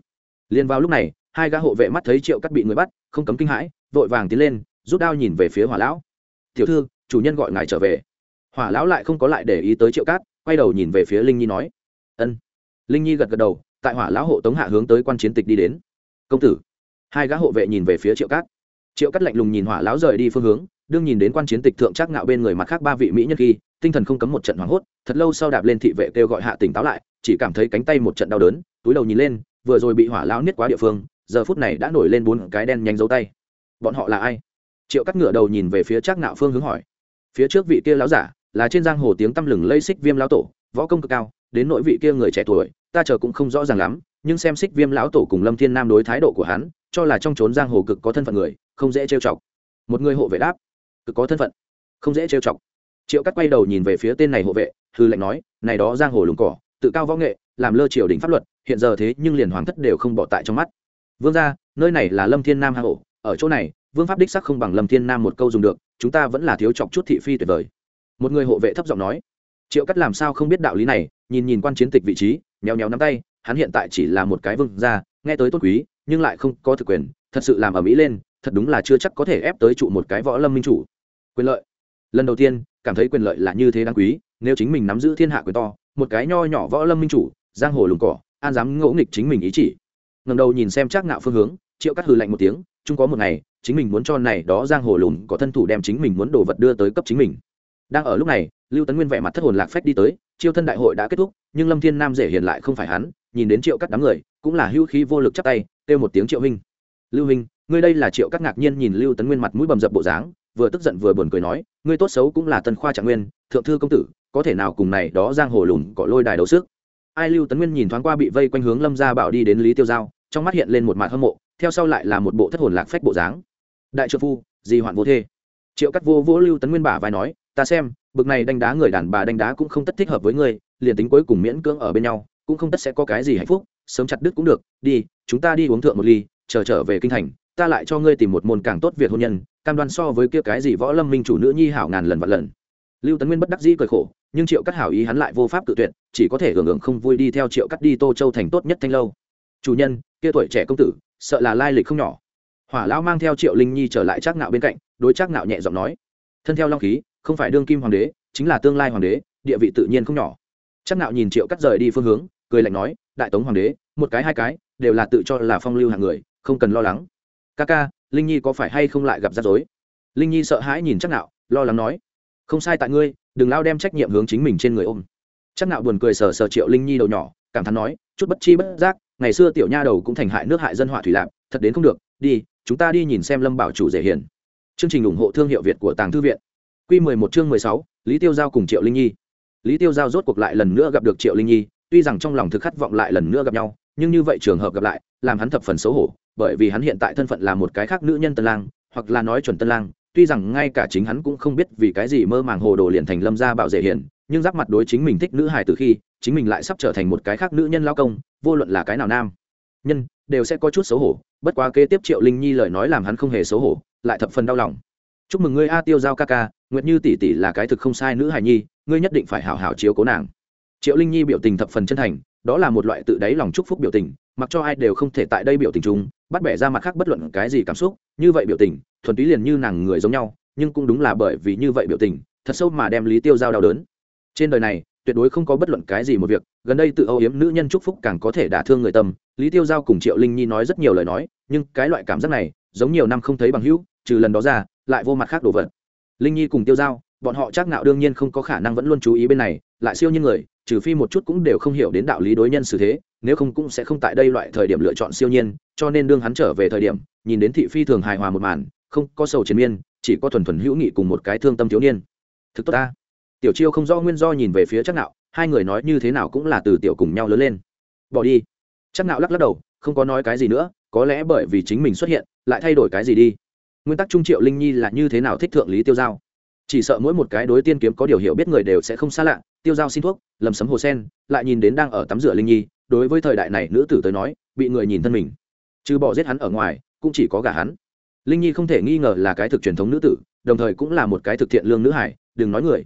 Liền vào lúc này, hai gã hộ vệ mắt thấy triệu cắt bị người bắt, không cấm kinh hãi, vội vàng tiến lên, rút đao nhìn về phía hỏa lão. Tiểu thư, chủ nhân gọi ngài trở về. Hỏa lão lại không có lại để ý tới triệu cát quay đầu nhìn về phía linh nhi nói. Ân. Linh nhi gật gật đầu, tại hỏa lão hộ tống hạ hướng tới quan chiến tịch đi đến. Công tử. Hai gã hộ vệ nhìn về phía triệu cát triệu cát lạnh lùng nhìn hỏa lão rời đi phương hướng đương nhìn đến quan chiến tịch thượng trác ngạo bên người mặt khác ba vị mỹ nhân khi, tinh thần không cấm một trận hoảng hốt, thật lâu sau đạp lên thị vệ kêu gọi hạ tỉnh táo lại, chỉ cảm thấy cánh tay một trận đau đớn, túi đầu nhìn lên, vừa rồi bị hỏa lão niết quá địa phương, giờ phút này đã nổi lên bốn cái đen nhanh dấu tay. Bọn họ là ai? Triệu cắt ngựa đầu nhìn về phía trác ngạo phương hướng hỏi. Phía trước vị kia lão giả, là trên giang hồ tiếng tăm lừng lây xích viêm lão tổ, võ công cực cao, đến nội vị kia người trẻ tuổi, ta chờ cũng không rõ ràng lắm, nhưng xem xích viêm lão tổ cùng lâm thiên nam đối thái độ của hắn, cho là trong trốn giang hồ cực có thân phận người, không dễ trêu chọc. Một người hộ vệ đáp cực có thân phận, không dễ trêu chọc. Triệu cắt quay đầu nhìn về phía tên này hộ vệ, hư lệnh nói, này đó giang hồ lùng cỏ, tự cao võ nghệ, làm lơ triều đình pháp luật, hiện giờ thế nhưng liền hoàng thất đều không bỏ tại trong mắt. Vương ra nơi này là lâm thiên nam hà hộ ở chỗ này, vương pháp đích sắc không bằng lâm thiên nam một câu dùng được, chúng ta vẫn là thiếu chọc chút thị phi tuyệt vời. Một người hộ vệ thấp giọng nói. Triệu cắt làm sao không biết đạo lý này, nhìn nhìn quan chiến tịch vị trí, nhéo nhéo nắm tay, hắn hiện tại chỉ là một cái vương gia, nghe tới tốt quý, nhưng lại không có thực quyền, thật sự làm ở mỹ lên thật đúng là chưa chắc có thể ép tới trụ một cái võ lâm minh chủ. Quyền lợi. Lần đầu tiên, cảm thấy quyền lợi là như thế đáng quý, nếu chính mình nắm giữ thiên hạ quyền to, một cái nho nhỏ võ lâm minh chủ, giang hồ lùng cỏ, an dám ngỗ nghịch chính mình ý chỉ. Ngầm đầu nhìn xem chắc ngạo phương hướng, triệu cắt hừ lạnh một tiếng, chung có một ngày, chính mình muốn cho này đó giang hồ lùng có thân thủ đem chính mình muốn đồ vật đưa tới cấp chính mình. Đang ở lúc này, lưu tấn nguyên vẻ mặt thất hồn lạc phách đi tới, chiêu thân đại hội đã kết thúc, nhưng lâm thiên nam dễ hiền lại không phải hắn, nhìn đến triệu cắt đám người, cũng là hữu khí vô lực chắp tay, kêu một tiếng triệu huynh. Lưu huynh ngươi đây là triệu các ngạc nhiên nhìn lưu tấn nguyên mặt mũi bầm dập bộ dáng, vừa tức giận vừa buồn cười nói, ngươi tốt xấu cũng là tân khoa trạng nguyên, thượng thư công tử, có thể nào cùng này đó giang hồ lùn cọ lôi đài đấu sức? Ai lưu tấn nguyên nhìn thoáng qua bị vây quanh hướng lâm gia bảo đi đến lý tiêu giao, trong mắt hiện lên một mặt hâm mộ, theo sau lại là một bộ thất hồn lạc phách bộ dáng. Đại trợ phu, di hoạn vô thê. Triệu cắt vô vỗ lưu tấn nguyên bả vai nói, ta xem, bực này đánh đá người đàn bà đánh đá cũng không tất thích hợp với ngươi, liền tính cuối cùng miễn cưỡng ở bên nhau, cũng không tất sẽ có cái gì hạnh phúc, sớm chặt đứt cũng được, đi, chúng ta đi uống thượng một ly, chờ trở về kinh thành ta lại cho ngươi tìm một môn càng tốt việc hôn nhân, cam đoan so với kia cái gì võ lâm minh chủ nữ nhi hảo ngàn lần vạn lần. Lưu tấn nguyên bất đắc dĩ cười khổ, nhưng triệu cắt hảo ý hắn lại vô pháp tự tuyệt, chỉ có thể hưởng hưởng không vui đi theo triệu cắt đi tô châu thành tốt nhất thanh lâu. Chủ nhân, kia tuổi trẻ công tử, sợ là lai lịch không nhỏ. Hỏa lão mang theo triệu linh nhi trở lại trác nạo bên cạnh, đối trác nạo nhẹ giọng nói, thân theo long khí, không phải đương kim hoàng đế, chính là tương lai hoàng đế, địa vị tự nhiên không nhỏ. Trác nạo nhìn triệu cắt rời đi phương hướng, cười lạnh nói, đại tống hoàng đế, một cái hai cái, đều là tự cho là phong lưu hạng người, không cần lo lắng ca ca, linh nhi có phải hay không lại gặp rắc rối? Linh nhi sợ hãi nhìn chắc nạo, lo lắng nói, không sai tại ngươi, đừng lao đem trách nhiệm hướng chính mình trên người ôm. Chắc nạo buồn cười sờ sờ triệu linh nhi đầu nhỏ, cảm thán nói, chút bất chi bất giác, ngày xưa tiểu nha đầu cũng thành hại nước hại dân họa thủy lạc, thật đến không được, đi, chúng ta đi nhìn xem lâm bảo chủ dễ hiền. Chương trình ủng hộ thương hiệu việt của tàng thư viện. Quy mười một chương mười sáu, lý tiêu giao cùng triệu linh nhi. Lý tiêu giao rốt cuộc lại lần nữa gặp được triệu linh nhi, tuy rằng trong lòng thực khát vọng lại lần nữa gặp nhau, nhưng như vậy trường hợp gặp lại, làm hắn thập phần xấu hổ bởi vì hắn hiện tại thân phận là một cái khác nữ nhân tân lang, hoặc là nói chuẩn tân lang, tuy rằng ngay cả chính hắn cũng không biết vì cái gì mơ màng hồ đồ liền thành lâm gia bảo dễ hiển nhưng giáp mặt đối chính mình thích nữ hài từ khi, chính mình lại sắp trở thành một cái khác nữ nhân lao công, vô luận là cái nào nam nhân, đều sẽ có chút xấu hổ, bất quá kế tiếp triệu linh nhi lời nói làm hắn không hề xấu hổ, lại thập phần đau lòng. Chúc mừng ngươi a tiêu giao ca ca, nguyệt như tỷ tỷ là cái thực không sai nữ hài nhi, ngươi nhất định phải hảo hảo chiếu cố nàng triệu linh nhi biểu tình thập phần chân thành, đó là một loại tự đáy lòng chúc phúc biểu tình, mặc cho ai đều không thể tại đây biểu tình chung, bắt bẻ ra mặt khác bất luận cái gì cảm xúc, như vậy biểu tình, thuần túy liền như nàng người giống nhau, nhưng cũng đúng là bởi vì như vậy biểu tình, thật sâu mà đem lý tiêu giao đau đớn. Trên đời này, tuyệt đối không có bất luận cái gì một việc, gần đây tự âu yếm nữ nhân chúc phúc càng có thể đả thương người tâm, lý tiêu giao cùng triệu linh nhi nói rất nhiều lời nói, nhưng cái loại cảm giác này, giống nhiều năm không thấy bằng hữu, trừ lần đó ra, lại vô mặt khác đồ vật. Linh nhi cùng tiêu giao, bọn họ chắc nạo đương nhiên không có khả năng vẫn luôn chú ý bên này, lại siêu nhiên người trừ phi một chút cũng đều không hiểu đến đạo lý đối nhân xử thế, nếu không cũng sẽ không tại đây loại thời điểm lựa chọn siêu nhiên, cho nên đương hắn trở về thời điểm, nhìn đến thị phi thường hài hòa một màn, không, có sầu chiến miên, chỉ có thuần thuần hữu nghị cùng một cái thương tâm thiếu niên. Thực tốt ta. Tiểu chiêu không rõ nguyên do nhìn về phía chắc nạo, hai người nói như thế nào cũng là từ tiểu cùng nhau lớn lên. Bỏ đi. Chắc nạo lắc lắc đầu, không có nói cái gì nữa, có lẽ bởi vì chính mình xuất hiện, lại thay đổi cái gì đi. Nguyên tắc trung triệu linh nhi là như thế nào thích thượng lý tiêu giao? Chỉ sợ mỗi một cái đối tiên kiếm có điều hiểu biết người đều sẽ không xa lạ tiêu giao xin thuốc, lầm sấm hồ sen, lại nhìn đến đang ở tắm rửa linh nhi, đối với thời đại này nữ tử tới nói, bị người nhìn thân mình. Trừ bỏ giết hắn ở ngoài, cũng chỉ có gả hắn. Linh nhi không thể nghi ngờ là cái thực truyền thống nữ tử, đồng thời cũng là một cái thực thiện lương nữ hải đừng nói người.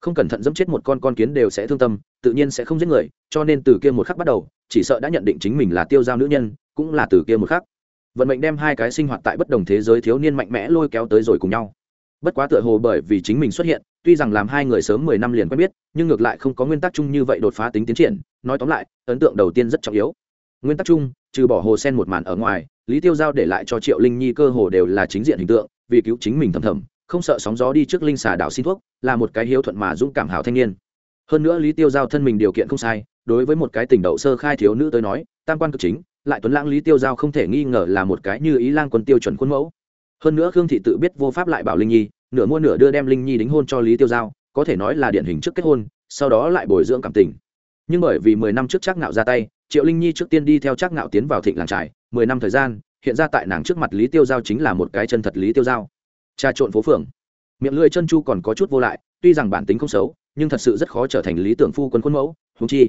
Không cẩn thận dẫm chết một con con kiến đều sẽ thương tâm, tự nhiên sẽ không giết người, cho nên từ kia một khắc bắt đầu, chỉ sợ đã nhận định chính mình là tiêu giao nữ nhân, cũng là từ kia một khắc. Vận mệnh đem hai cái sinh hoạt tại bất đồng thế giới thiếu niên mạnh mẽ lôi kéo tới rồi cùng nhau. Bất quá tựa hồ bởi vì chính mình xuất hiện tuy rằng làm hai người sớm mười năm liền quen biết, nhưng ngược lại không có nguyên tắc chung như vậy đột phá tính tiến triển, nói tóm lại, ấn tượng đầu tiên rất trọng yếu. Nguyên tắc chung, trừ bỏ hồ sen một màn ở ngoài, lý tiêu giao để lại cho triệu linh nhi cơ hồ đều là chính diện hình tượng, vì cứu chính mình thầm thầm, không sợ sóng gió đi trước linh xà đảo xin thuốc, là một cái hiếu thuận mà dũng cảm hảo thanh niên. Hơn nữa lý tiêu giao thân mình điều kiện không sai, đối với một cái tình đậu sơ khai thiếu nữ tới nói, tam quan cực chính, lại tuấn lãng lý tiêu giao không thể nghi ngờ là một cái như ý lang quân tiêu chuẩn khuôn mẫu hơn nữa khương thị tự biết vô pháp lại bảo linh nhi, nửa mua nửa đưa đem linh nhi đính hôn cho lý tiêu giao, có thể nói là điển hình trước kết hôn, sau đó lại bồi dưỡng cảm tình. Nhưng bởi vì mười năm trước chắc ngạo ra tay, triệu linh nhi trước tiên đi theo chắc ngạo tiến vào thịnh làng trải mười năm thời gian, hiện ra tại nàng trước mặt lý tiêu giao chính là một cái chân thật lý tiêu giao. Trà trộn phố phường. Miệng lưỡi chân chu còn có chút vô lại, tuy rằng bản tính không xấu, nhưng thật sự rất khó trở thành lý tưởng phu quân khuôn mẫu húng chi.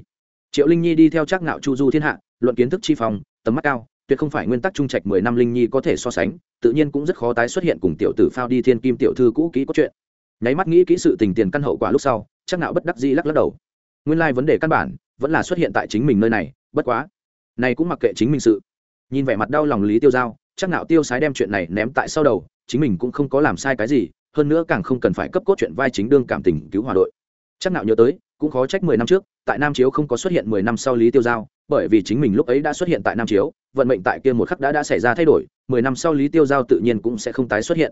Triệu linh nhi đi theo chắc ngạo chu du thiên hạ, luận kiến thức chi phòng tầm mắt cao tuyệt không phải nguyên tắc trung trạch mười năm linh nhi có thể so sánh, tự nhiên cũng rất khó tái xuất hiện cùng tiểu tử phao đi thiên kim tiểu thư cũ kỹ có chuyện. Nháy mắt nghĩ kỹ sự tình tiền căn hậu quả lúc sau, chắc nạo bất đắc dĩ lắc lắc đầu. Nguyên lai vấn đề căn bản vẫn là xuất hiện tại chính mình nơi này, bất quá, này cũng mặc kệ chính mình sự. Nhìn vẻ mặt đau lòng lý tiêu giao, chắc nạo tiêu sái đem chuyện này ném tại sau đầu, chính mình cũng không có làm sai cái gì, hơn nữa càng không cần phải cấp cốt chuyện vai chính đương cảm tình cứu hòa đội. Chắc nạo nhớ tới, cũng khó trách mười năm trước, tại nam chiếu không có xuất hiện mười năm sau lý tiêu giao, bởi vì chính mình lúc ấy đã xuất hiện tại nam chiếu vận mệnh tại kia một khắc đã đã xảy ra thay đổi, mười năm sau lý tiêu giao tự nhiên cũng sẽ không tái xuất hiện.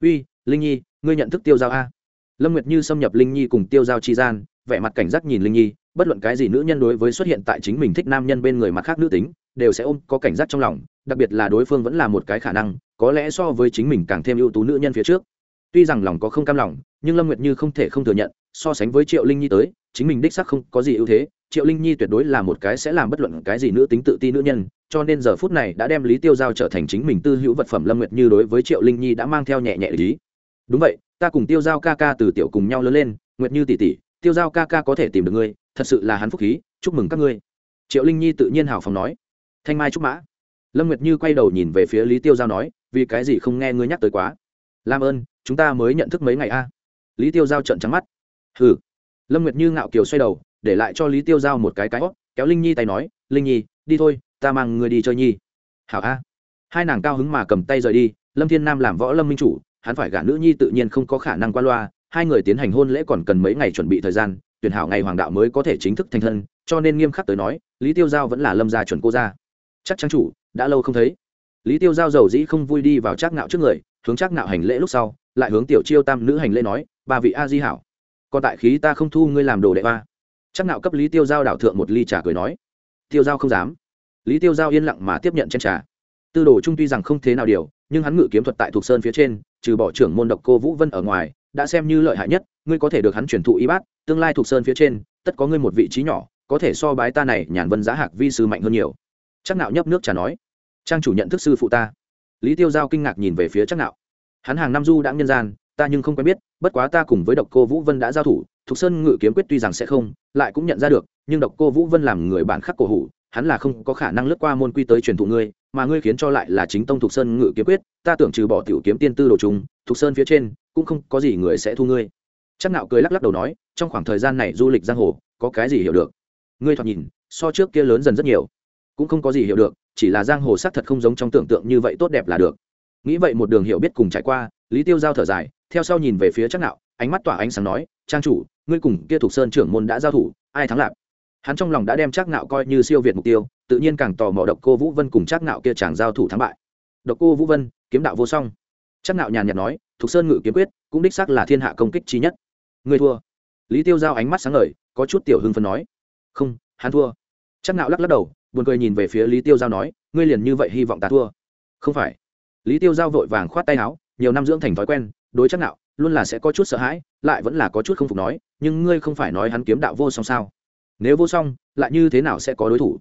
Uy, linh nhi, ngươi nhận thức tiêu giao a? Lâm nguyệt như xâm nhập linh nhi cùng tiêu giao chi gian, vẻ mặt cảnh giác nhìn linh nhi, bất luận cái gì nữ nhân đối với xuất hiện tại chính mình thích nam nhân bên người mặt khác nữ tính, đều sẽ ôm có cảnh giác trong lòng, đặc biệt là đối phương vẫn là một cái khả năng, có lẽ so với chính mình càng thêm ưu tú nữ nhân phía trước. Tuy rằng lòng có không cam lòng, nhưng lâm nguyệt như không thể không thừa nhận, so sánh với triệu linh nhi tới, chính mình đích sắc không có gì ưu thế, triệu linh nhi tuyệt đối là một cái sẽ làm bất luận cái gì nữ tính tự ti nữ nhân cho nên giờ phút này đã đem lý tiêu giao trở thành chính mình tư hữu vật phẩm lâm nguyệt như đối với triệu linh nhi đã mang theo nhẹ nhẹ lý đúng vậy, ta cùng tiêu giao ca ca từ tiểu cùng nhau lớn lên, nguyệt như tỷ tỷ, tiêu giao ca ca có thể tìm được ngươi, thật sự là hắn phúc khí, chúc mừng các ngươi. Triệu linh nhi tự nhiên hào phóng nói. Thanh mai trúc mã. Lâm nguyệt như quay đầu nhìn về phía lý tiêu giao nói, vì cái gì không nghe ngươi nhắc tới quá? Làm ơn, chúng ta mới nhận thức mấy ngày a. Lý tiêu giao trận trắng mắt. Hừ. Lâm nguyệt như ngạo kiều xoay đầu, để lại cho lý tiêu giao một cái cái hót kéo linh nhi tay nói, linh nhi, đi thôi ta mang ngươi đi chơi nhi. Hảo a. Hai nàng cao hứng mà cầm tay rời đi, lâm thiên nam làm võ lâm minh chủ, hắn phải gả nữ nhi tự nhiên không có khả năng qua loa, hai người tiến hành hôn lễ còn cần mấy ngày chuẩn bị thời gian, tuyển hảo ngày hoàng đạo mới có thể chính thức thành thân, cho nên nghiêm khắc tới nói, lý tiêu giao vẫn là lâm gia chuẩn cô gia. Chắc chắn chủ, đã lâu không thấy. Lý tiêu giao giàu dĩ không vui đi vào trác ngạo trước người, hướng trác ngạo hành lễ lúc sau, lại hướng tiểu chiêu tam nữ hành lễ nói, ba vị a di hảo, còn tại khí ta không thu ngươi làm đồ đệ ba chắc nạo cấp lý tiêu giao đảo thượng một ly trà cười nói, tiêu giao không dám lý tiêu giao yên lặng mà tiếp nhận trên trà. Tư đồ trung tuy rằng không thế nào điều, nhưng hắn ngự kiếm thuật tại thuộc sơn phía trên, trừ bỏ trưởng môn độc cô vũ vân ở ngoài, đã xem như lợi hại nhất, ngươi có thể được hắn truyền thụ y bát, tương lai thuộc sơn phía trên, tất có ngươi một vị trí nhỏ, có thể so bái ta này nhàn vân giá hạc vi sư mạnh hơn nhiều. Chắc nạo nhấp nước trà nói, trang chủ nhận thức sư phụ ta. Lý tiêu giao kinh ngạc nhìn về phía chắc nạo. Hắn hàng năm du đã nhân gian, ta nhưng không quen biết, bất quá ta cùng với độc cô vũ vân đã giao thủ thục sơn ngự kiếm quyết tuy rằng sẽ không, lại cũng nhận ra được, nhưng độc cô vũ vân làm người bản khắc cổ hủ hắn là không có khả năng lướt qua môn quy tới truyền thụ ngươi, mà ngươi khiến cho lại là chính tông thục sơn ngự kiếm quyết, ta tưởng trừ bỏ tiểu kiếm tiên tư đồ chúng thục sơn phía trên cũng không có gì người sẽ thu ngươi. Chắc nạo cười lắc lắc đầu nói, trong khoảng thời gian này du lịch giang hồ, có cái gì hiểu được? Ngươi thoạt nhìn, so trước kia lớn dần rất nhiều. Cũng không có gì hiểu được, chỉ là giang hồ sắc thật không giống trong tưởng tượng như vậy tốt đẹp là được. Nghĩ vậy một đường hiểu biết cùng trải qua, lý tiêu giao thở dài, theo sau nhìn về phía chắc nạo, ánh mắt tỏa ánh sáng nói, trang chủ, ngươi cùng kia thục sơn trưởng môn đã giao thủ, ai thắng lạc hắn trong lòng đã đem Trác nạo coi như siêu việt mục tiêu, tự nhiên càng tò mò độc cô vũ vân cùng Trác nạo kia chàng giao thủ thắng bại. Độc cô vũ vân, kiếm đạo vô song. Trác nạo nhàn nhạt nói, Thục sơn ngự kiếm quyết, cũng đích xác là thiên hạ công kích chi nhất. Ngươi thua. Lý tiêu giao ánh mắt sáng ngời, có chút tiểu hưng phấn nói. Không, hắn thua. Trác nạo lắc lắc đầu, buồn cười nhìn về phía lý tiêu giao nói, ngươi liền như vậy hy vọng ta thua? Không phải. Lý tiêu giao vội vàng khoát tay áo, nhiều năm dưỡng thành thói quen, đối chắc nạo luôn là sẽ có chút sợ hãi, lại vẫn là có chút không phục nói, nhưng ngươi không phải nói hắn kiếm đạo vô song sao? Nếu vô song, lại như thế nào sẽ có đối thủ?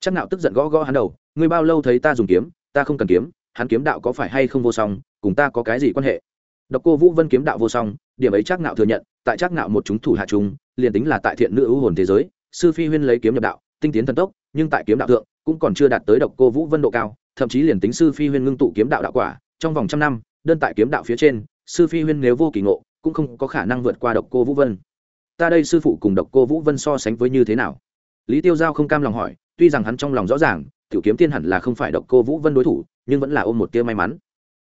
Chắc nạo tức giận gõ gõ hắn đầu, ngươi bao lâu thấy ta dùng kiếm? Ta không cần kiếm, hắn kiếm đạo có phải hay không vô song, cùng ta có cái gì quan hệ? Độc cô vũ vân kiếm đạo vô song, điểm ấy chắc nạo thừa nhận, tại chắc nạo một chúng thủ hạ chúng liền tính là tại thiện nữ ưu hồn thế giới, sư phi huyên lấy kiếm nhập đạo, tinh tiến thần tốc, nhưng tại kiếm đạo thượng, cũng còn chưa đạt tới độc cô vũ vân độ cao, thậm chí liền tính sư phi huyên ngưng tụ kiếm đạo đạo quả, trong vòng trăm năm, đơn tại kiếm đạo phía trên, sư phi huyên nếu vô kỳ ngộ, cũng không có khả năng vượt qua độc cô vũ vân ta đây sư phụ cùng độc cô vũ vân so sánh với như thế nào lý tiêu giao không cam lòng hỏi tuy rằng hắn trong lòng rõ ràng tiểu kiếm tiên hẳn là không phải độc cô vũ vân đối thủ nhưng vẫn là ôm một tia may mắn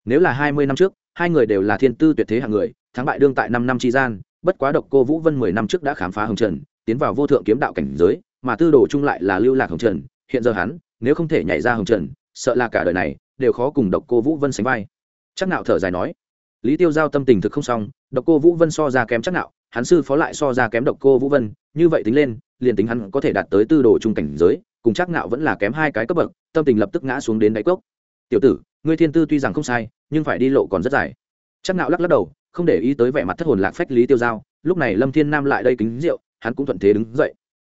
nếu là hai mươi năm trước hai người đều là thiên tư tuyệt thế hạng người thắng bại đương tại năm năm tri gian bất quá độc cô vũ vân mười năm trước đã khám phá hồng trần tiến vào vô thượng kiếm đạo cảnh giới mà tư đồ chung lại là lưu lạc hồng trần hiện giờ hắn nếu không thể nhảy ra hồng trần sợ là cả đời này đều khó cùng độc cô vũ vân sánh vai chắc nạo thở dài nói lý tiêu giao tâm tình thực không xong độc cô vũ vân so ra kém chắc nạo hắn sư phó lại so ra kém độc cô vũ vân, như vậy tính lên, liền tính hắn có thể đạt tới tư đồ trung cảnh giới, cùng chắc nạo vẫn là kém hai cái cấp bậc, tâm tình lập tức ngã xuống đến đáy cốc. Tiểu tử, ngươi thiên tư tuy rằng không sai, nhưng phải đi lộ còn rất dài. Chắc nạo lắc lắc đầu, không để ý tới vẻ mặt thất hồn lạc phách lý tiêu giao, lúc này lâm thiên nam lại đây kính rượu, hắn cũng thuận thế đứng dậy.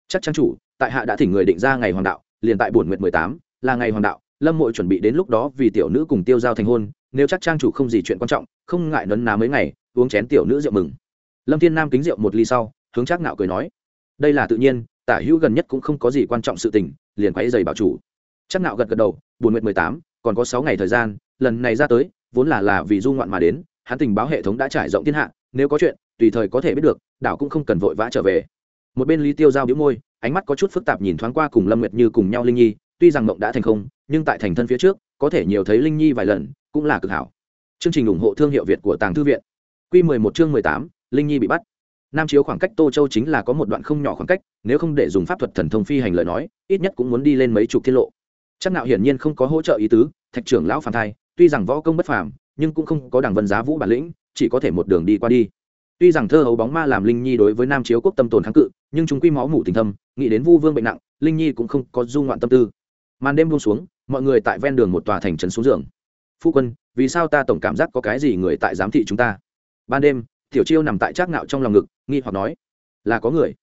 Chắc trang chủ, tại hạ đã thỉnh người định ra ngày hoàng đạo, liền tại buổi nguyệt mười tám, là ngày hoàng đạo, lâm mội chuẩn bị đến lúc đó vì tiểu nữ cùng tiêu giao thành hôn, nếu chắc trang chủ không gì chuyện quan trọng, không ngại nấn ná mấy ngày, uống chén tiểu nữ rượu mừng lâm thiên nam kính rượu một ly sau hướng Trác nạo cười nói đây là tự nhiên tả hữu gần nhất cũng không có gì quan trọng sự tình liền quáy dày bảo chủ. Trác nạo gật gật đầu buồn nguyệt mười tám còn có sáu ngày thời gian lần này ra tới vốn là là vì du ngoạn mà đến hắn tình báo hệ thống đã trải rộng thiên hạ nếu có chuyện tùy thời có thể biết được đảo cũng không cần vội vã trở về. Một bên lý tiêu giao đĩu môi ánh mắt có chút phức tạp nhìn thoáng qua cùng lâm nguyệt như cùng nhau linh nhi tuy rằng mộng đã thành không nhưng tại thành thân phía trước có thể nhiều thấy linh nhi vài lần cũng là cực hảo. Chương trình ủng hộ thương hiệu việt của tàng thư viện. Q 11 chương 18, linh nhi bị bắt. Nam chiếu khoảng cách tô châu chính là có một đoạn không nhỏ khoảng cách, nếu không để dùng pháp thuật thần thông phi hành lời nói, ít nhất cũng muốn đi lên mấy chục tiết lộ. Chắc nạo hiển nhiên không có hỗ trợ ý tứ, thạch trưởng lão phản thai, tuy rằng võ công bất phàm, nhưng cũng không có đẳng vân giá vũ bản lĩnh, chỉ có thể một đường đi qua đi. Tuy rằng thơ hấu bóng ma làm linh nhi đối với nam chiếu quốc tâm tồn kháng cự, nhưng chúng quy máu mủ tình thâm, nghĩ đến vu vương bệnh nặng, linh nhi cũng không có du ngoạn tâm tư. Màn đêm buông xuống, mọi người tại ven đường một tòa thành trấn xuống giường. Phu quân, vì sao ta tổng cảm giác có cái gì người tại giám thị chúng ta? Ban đêm tiểu chiêu nằm tại trác nạo trong lòng ngực, nghi hoặc nói, là có người.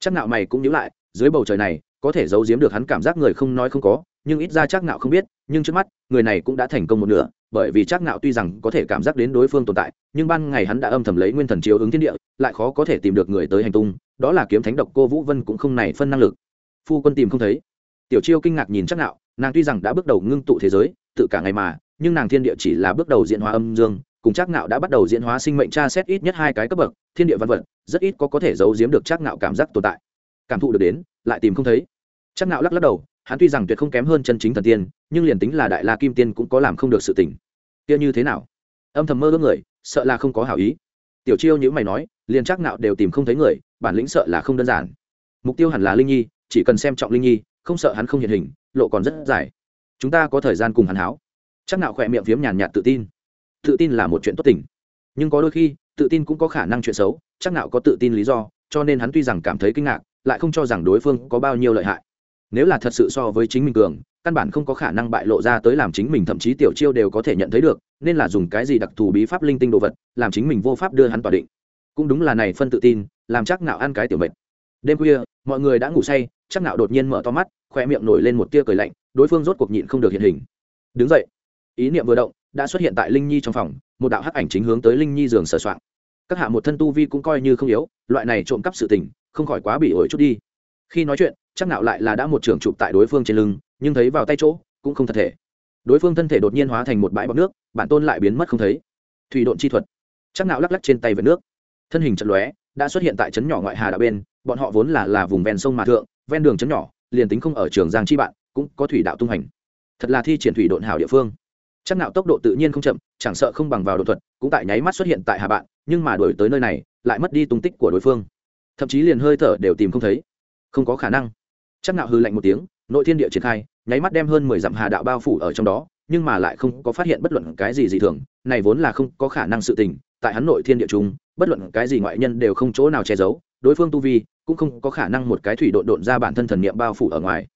Trác nạo mày cũng nhíu lại, dưới bầu trời này, có thể giấu giếm được hắn cảm giác người không nói không có, nhưng ít ra trác nạo không biết, nhưng trước mắt, người này cũng đã thành công một nửa, bởi vì trác nạo tuy rằng có thể cảm giác đến đối phương tồn tại, nhưng ban ngày hắn đã âm thầm lấy nguyên thần chiếu ứng thiên địa, lại khó có thể tìm được người tới hành tung, đó là kiếm thánh độc cô vũ vân cũng không này phân năng lực. Phu quân tìm không thấy. Tiểu chiêu kinh ngạc nhìn trác nạo nàng tuy rằng đã bước đầu ngưng tụ thế giới, tự cả ngày mà, nhưng nàng thiên địa chỉ là bước đầu diễn hóa âm dương cùng trác nạo đã bắt đầu diễn hóa sinh mệnh tra xét ít nhất hai cái cấp bậc, thiên địa văn vật, rất ít có có thể giấu giếm được trác nạo cảm giác tồn tại. Cảm thụ được đến, lại tìm không thấy. Trác nạo lắc lắc đầu, hắn tuy rằng tuyệt không kém hơn chân chính thần tiên, nhưng liền tính là đại la kim tiên cũng có làm không được sự tình. Kia như thế nào? Âm thầm mơ ước người, sợ là không có hảo ý. Tiểu chiêu như mày nói, liền chắc nạo đều tìm không thấy người, bản lĩnh sợ là không đơn giản. Mục tiêu hẳn là linh nhi, chỉ cần xem trọng linh nhi, không sợ hắn không hiện hình, lộ còn rất dài. Chúng ta có thời gian cùng hắn háo. Chắc nạo khỏe miệng phiếm nhàn nhạt tự tin tự tin là một chuyện tốt tình. Nhưng có đôi khi, tự tin cũng có khả năng chuyện xấu, chắc nạo có tự tin lý do, cho nên hắn tuy rằng cảm thấy kinh ngạc, lại không cho rằng đối phương có bao nhiêu lợi hại. Nếu là thật sự so với chính mình cường, căn bản không có khả năng bại lộ ra tới làm chính mình, thậm chí tiểu chiêu đều có thể nhận thấy được, nên là dùng cái gì đặc thù bí pháp linh tinh đồ vật, làm chính mình vô pháp đưa hắn tỏa định. Cũng đúng là này phân tự tin, làm chắc nạo ăn cái tiểu mệnh đêm khuya, mọi người đã ngủ say, chắc nạo đột nhiên mở to mắt khoe miệng nổi lên một tia cười lạnh, đối phương rốt cuộc nhịn không được hiện hình. Đứng dậy. Ý niệm vừa động đã xuất hiện tại linh nhi trong phòng, một đạo hắc ảnh chính hướng tới linh nhi giường sờ soạn các hạ một thân tu vi cũng coi như không yếu, loại này trộm cắp sự tình, không khỏi quá bị ổi chút đi. Khi nói chuyện, chắc nạo lại là đã một trường chụp tại đối phương trên lưng, nhưng thấy vào tay chỗ, cũng không thật thể. Đối phương thân thể đột nhiên hóa thành một bãi bọc nước, bản tôn lại biến mất không thấy. Thủy độn chi thuật. Chắc nạo lắc lắc trên tay vệt nước. Thân hình chật lóe, đã xuất hiện tại trấn nhỏ ngoại hà đạo bên, bọn họ vốn là là vùng ven sông mà thượng, ven đường trấn nhỏ, liền tính không ở trường giang chi bạn, cũng có thủy đạo tung hành. Thật là thi triển thủy độn hảo địa phương chắc nạo tốc độ tự nhiên không chậm, chẳng sợ không bằng vào đột thuật, cũng tại nháy mắt xuất hiện tại hà bạn, nhưng mà đuổi tới nơi này, lại mất đi tung tích của đối phương. Thậm chí liền hơi thở đều tìm không thấy. Không có khả năng. Chắc nạo hư lạnh một tiếng, nội thiên địa triển khai, nháy mắt đem hơn mười dặm hà đạo bao phủ ở trong đó, nhưng mà lại không có phát hiện bất luận cái gì dị thường, này vốn là không có khả năng sự tình, tại hắn nội thiên địa trung, bất luận cái gì ngoại nhân đều không chỗ nào che giấu, đối phương tu vi cũng không có khả năng một cái thủy độn độn ra bản thân thần niệm bao phủ ở ngoài.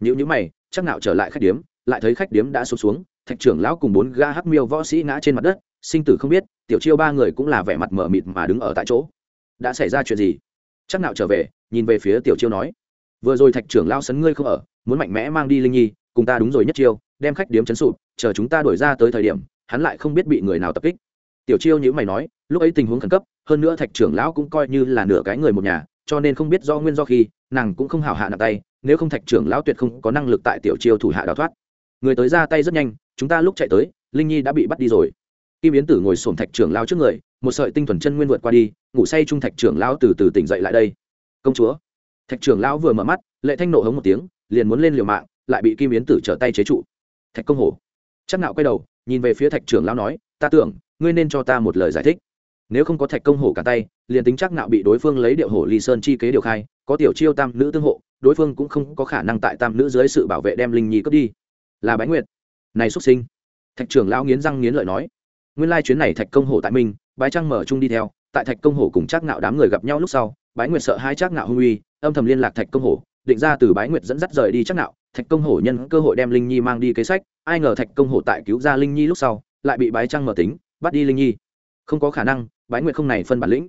Những những mày, chắc nạo trở lại khách điếm, lại thấy khách điếm đã sụp xuống thạch trưởng lão cùng bốn ga hắc miêu võ sĩ ngã trên mặt đất, sinh tử không biết, tiểu chiêu ba người cũng là vẻ mặt mở mịt mà đứng ở tại chỗ. Đã xảy ra chuyện gì? Chắc nào trở về, nhìn về phía tiểu chiêu nói. Vừa rồi thạch trưởng lao sấn ngươi không ở, muốn mạnh mẽ mang đi linh nhi, cùng ta đúng rồi nhất chiêu, đem khách điếm chấn sụp, chờ chúng ta đổi ra tới thời điểm, hắn lại không biết bị người nào tập kích. Tiểu chiêu như mày nói, lúc ấy tình huống khẩn cấp, hơn nữa thạch trưởng lão cũng coi như là nửa cái người một nhà, cho nên không biết do nguyên do khi, nàng cũng không hảo hạ nặng tay, nếu không thạch trưởng lão tuyệt không có năng lực tại tiểu chiêu thủ hạ đào thoát người tới ra tay rất nhanh, chúng ta lúc chạy tới, linh nhi đã bị bắt đi rồi. Kim yến tử ngồi sổm thạch trưởng lao trước người, một sợi tinh thuần chân nguyên vượt qua đi, ngủ say trung thạch trưởng lao từ từ tỉnh dậy lại đây. Công chúa. Thạch trưởng lao vừa mở mắt, lệ thanh nộ hống một tiếng, liền muốn lên liều mạng, lại bị kim yến tử trở tay chế trụ. Thạch công hổ. Chắc nạo quay đầu, nhìn về phía thạch trưởng lao nói, ta tưởng, ngươi nên cho ta một lời giải thích. Nếu không có thạch công hổ cả tay, liền tính chắc nạo bị đối phương lấy điệu hổ ly sơn chi kế điều khai, có tiểu chiêu tam nữ tương hộ, đối phương cũng không có khả năng tại tam nữ dưới sự bảo vệ đem linh nhi cướp đi là bái nguyệt. Này xuất sinh. Thạch trưởng lão nghiến răng nghiến lợi nói. Nguyên lai chuyến này thạch công hổ tại minh bái trăng mở chung đi theo. Tại thạch công hổ cùng trác ngạo đám người gặp nhau lúc sau, bái nguyệt sợ hai trác ngạo hung uy, âm thầm liên lạc thạch công hổ, định ra từ bái nguyệt dẫn dắt rời đi trác ngạo. Thạch công hổ nhân cơ hội đem linh nhi mang đi kế sách, ai ngờ thạch công hổ tại cứu ra linh nhi lúc sau, lại bị bái trăng mở tính, bắt đi linh nhi. Không có khả năng, bái nguyệt không này phân bản lĩnh.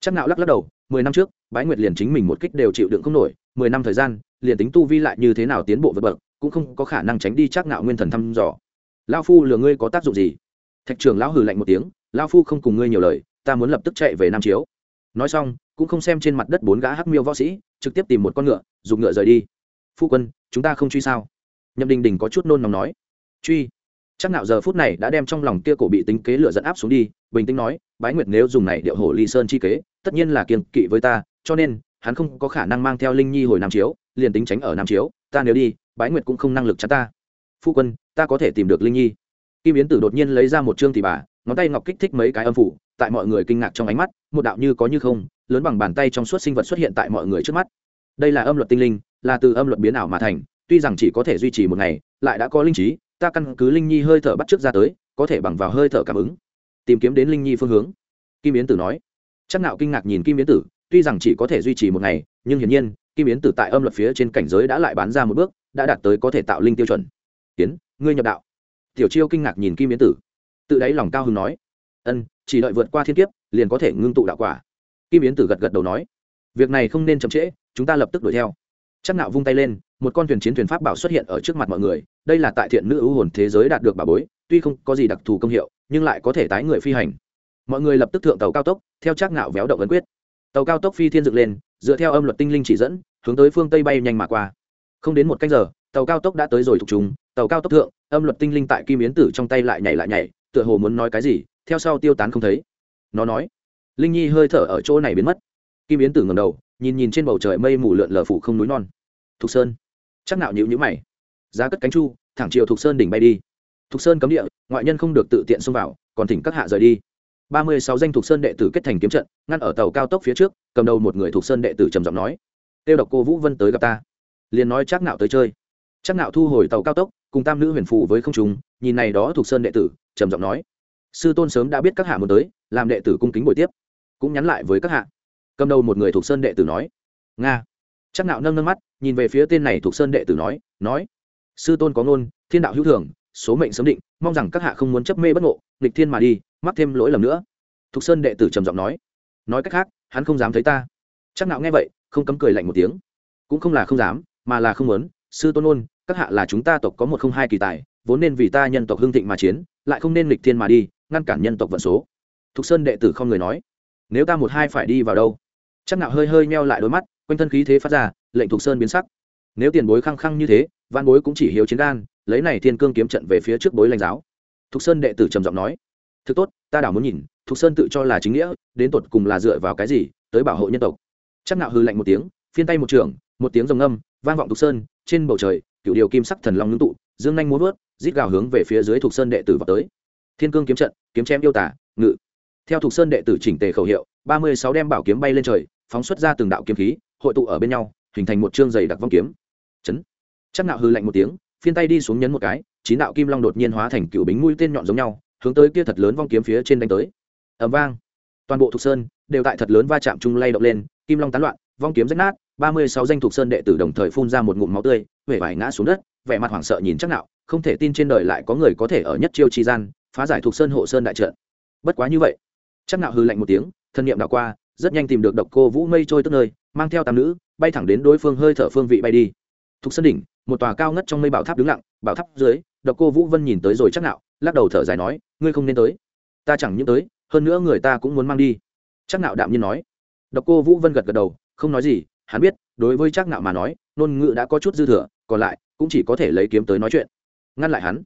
Trác ngạo lắc lắc đầu, mười năm trước, bái nguyệt liền chính mình một kích đều chịu đựng không nổi, mười năm thời gian, liền tính tu vi lại như thế nào tiến bộ vượt bậc cũng không có khả năng tránh đi chắc nạo nguyên thần thăm dò. Lao phu lừa ngươi có tác dụng gì? Thạch trưởng lão hừ lạnh một tiếng lao phu không cùng ngươi nhiều lời, ta muốn lập tức chạy về nam chiếu. Nói xong, cũng không xem trên mặt đất bốn gã hắc miêu võ sĩ, trực tiếp tìm một con ngựa dùng ngựa rời đi. Phu quân, chúng ta không truy sao? Nhậm đình đình có chút nôn nóng nói. Truy. Chắc nạo giờ phút này đã đem trong lòng kia cổ bị tính kế lửa dẫn áp xuống đi, bình tĩnh nói, bái nguyệt nếu dùng này điệu hổ ly sơn chi kế, tất nhiên là kiêng kỵ với ta, cho nên, hắn không có khả năng mang theo linh nhi hồi nam chiếu, liền tính tránh ở nam chiếu, ta nếu đi bái nguyệt cũng không năng lực chắn ta. Phu quân, ta có thể tìm được linh nhi. Kim yến tử đột nhiên lấy ra một chương thì bà, ngón tay ngọc kích thích mấy cái âm phủ, tại mọi người kinh ngạc trong ánh mắt, một đạo như có như không, lớn bằng bàn tay trong suốt sinh vật xuất hiện tại mọi người trước mắt. Đây là âm luật tinh linh, là từ âm luật biến ảo mà thành, tuy rằng chỉ có thể duy trì một ngày, lại đã có linh trí, ta căn cứ linh nhi hơi thở bắt trước ra tới, có thể bằng vào hơi thở cảm ứng, tìm kiếm đến linh nhi phương hướng. Kim yến tử nói. Chắc nạo kinh ngạc nhìn kim yến tử, tuy rằng chỉ có thể duy trì một ngày, nhưng hiển nhiên kim yến tử tại âm luật phía trên cảnh giới đã lại bán ra một bước, đã đạt tới có thể tạo linh tiêu chuẩn. Tiến ngươi nhập đạo. Tiểu chiêu kinh ngạc nhìn kim yến tử. Tự đáy lòng cao hứng nói, ân, chỉ đợi vượt qua thiên kiếp, liền có thể ngưng tụ đạo quả. Kim yến tử gật gật đầu nói, việc này không nên chậm trễ, chúng ta lập tức đuổi theo. Chắc nạo vung tay lên, một con thuyền chiến thuyền pháp bảo xuất hiện ở trước mặt mọi người, đây là tại thiện nữ ưu hồn thế giới đạt được bảo bối, tuy không có gì đặc thù công hiệu, nhưng lại có thể tái người phi hành. Mọi người lập tức thượng tàu cao tốc, theo chắc nạo véo động ấn quyết. Tàu cao tốc phi thiên dựng lên dựa theo âm luật tinh linh chỉ dẫn, hướng tới phương tây bay nhanh mà qua. Không đến một canh giờ, tàu cao tốc đã tới rồi thuộc chúng tàu cao tốc thượng, âm luật tinh linh tại kim yến tử trong tay lại nhảy lại nhảy, tựa hồ muốn nói cái gì, theo sau tiêu tán không thấy. Nó nói, linh nhi hơi thở ở chỗ này biến mất. Kim yến tử ngầm đầu, nhìn nhìn trên bầu trời mây mù lượn lờ phủ không núi non. Thục sơn. Chắc nạo nhịu nhữ mày. Giá cất cánh chu, thẳng chiều thục sơn đỉnh bay đi. Thục sơn cấm địa, ngoại nhân không được tự tiện xông vào, còn thỉnh các hạ rời đi ba mươi sáu danh thuộc sơn đệ tử kết thành kiếm trận, ngăn ở tàu cao tốc phía trước, cầm đầu một người thuộc sơn đệ tử trầm giọng nói, tiêu độc cô vũ vân tới gặp ta. Liền nói chắc nạo tới chơi. Chắc nạo thu hồi tàu cao tốc, cùng tam nữ huyền phụ với không trung, nhìn này đó thuộc sơn đệ tử, trầm giọng nói, sư tôn sớm đã biết các hạ muốn tới, làm đệ tử cung kính buổi tiếp. Cũng nhắn lại với các hạ. Cầm đầu một người thuộc sơn đệ tử nói, nga. Chắc nạo nâng nâng mắt, nhìn về phía tên này thuộc sơn đệ tử nói nói, sư tôn có ngôn, thiên đạo hữu thường, số mệnh sớm định, mong rằng các hạ không muốn chấp mê bất ngộ, nghịch thiên mà đi mắc thêm lỗi lầm nữa. Thục sơn đệ tử trầm giọng nói. Nói cách khác, hắn không dám thấy ta. Chắc nạo nghe vậy, không cấm cười lạnh một tiếng. Cũng không là không dám, mà là không muốn. Sư tôn ôn, các hạ là chúng ta tộc có một không hai kỳ tài, vốn nên vì ta nhân tộc hương thịnh mà chiến, lại không nên lịch thiên mà đi, ngăn cản nhân tộc vận số. Thục sơn đệ tử không người nói. Nếu ta một hai phải đi vào đâu? Chắc nạo hơi hơi meo lại đôi mắt, quanh thân khí thế phát ra, lệnh thục sơn biến sắc. Nếu tiền bối khăng khăng như thế văn bối cũng chỉ hiếu chiến gan lấy này thiên cương kiếm trận về phía trước bối lãnh giáo. Thục sơn đệ tử trầm giọng nói thực tốt, ta đảo muốn nhìn, thục sơn tự cho là chính nghĩa, đến tột cùng là dựa vào cái gì, tới bảo hộ nhân tộc. Chắc nạo hư lạnh một tiếng, phiên tay một trường, một tiếng rồng âm vang vọng thục sơn, trên bầu trời cựu điều kim sắc thần long ngưng tụ, dương nhanh muốn vớt rít gào hướng về phía dưới thục sơn đệ tử vào tới. Thiên cương kiếm trận, kiếm chém yêu tả, ngự. Theo thục sơn đệ tử chỉnh tề khẩu hiệu, ba mươi sáu đem bảo kiếm bay lên trời, phóng xuất ra từng đạo kiếm khí, hội tụ ở bên nhau, hình thành một chương dày đặc vong kiếm. Chấn. Chắc nạo hư lạnh một tiếng, phiên tay đi xuống nhấn một cái, chín đạo kim long đột nhiên hóa thành cựu bính mũi tên nhọn giống nhau hướng tới kia thật lớn vong kiếm phía trên đánh tới. Ầm vang. Toàn bộ thục sơn đều tại thật lớn va chạm chung lay động lên, kim long tán loạn, vong kiếm rách nát, ba mươi sáu danh thục sơn đệ tử đồng thời phun ra một ngụm máu tươi huệ vải ngã xuống đất, vẻ mặt hoảng sợ nhìn chắc nạo, không thể tin trên đời lại có người có thể ở nhất chiêu chi gian phá giải thục sơn hộ sơn đại trận. Bất quá như vậy, chắc nạo hư lạnh một tiếng, thân niệm đảo qua, rất nhanh tìm được độc cô vũ mây trôi tức nơi, mang theo tam nữ, bay thẳng đến đối phương hơi thở phương vị bay đi. Thục sơn đỉnh, một tòa cao ngất trong mây bảo tháp đứng lặng, bảo tháp dưới, độc cô vũ vân nhìn tới rồi chắc nạo lắc đầu thở dài nói, ngươi không nên tới. Ta chẳng những tới, hơn nữa người ta cũng muốn mang đi. Chắc nạo đạm nhiên nói. Độc cô vũ vân gật gật đầu, không nói gì, hắn biết, đối với chắc nạo mà nói, ngôn ngữ đã có chút dư thừa, còn lại, cũng chỉ có thể lấy kiếm tới nói chuyện. Ngăn lại hắn.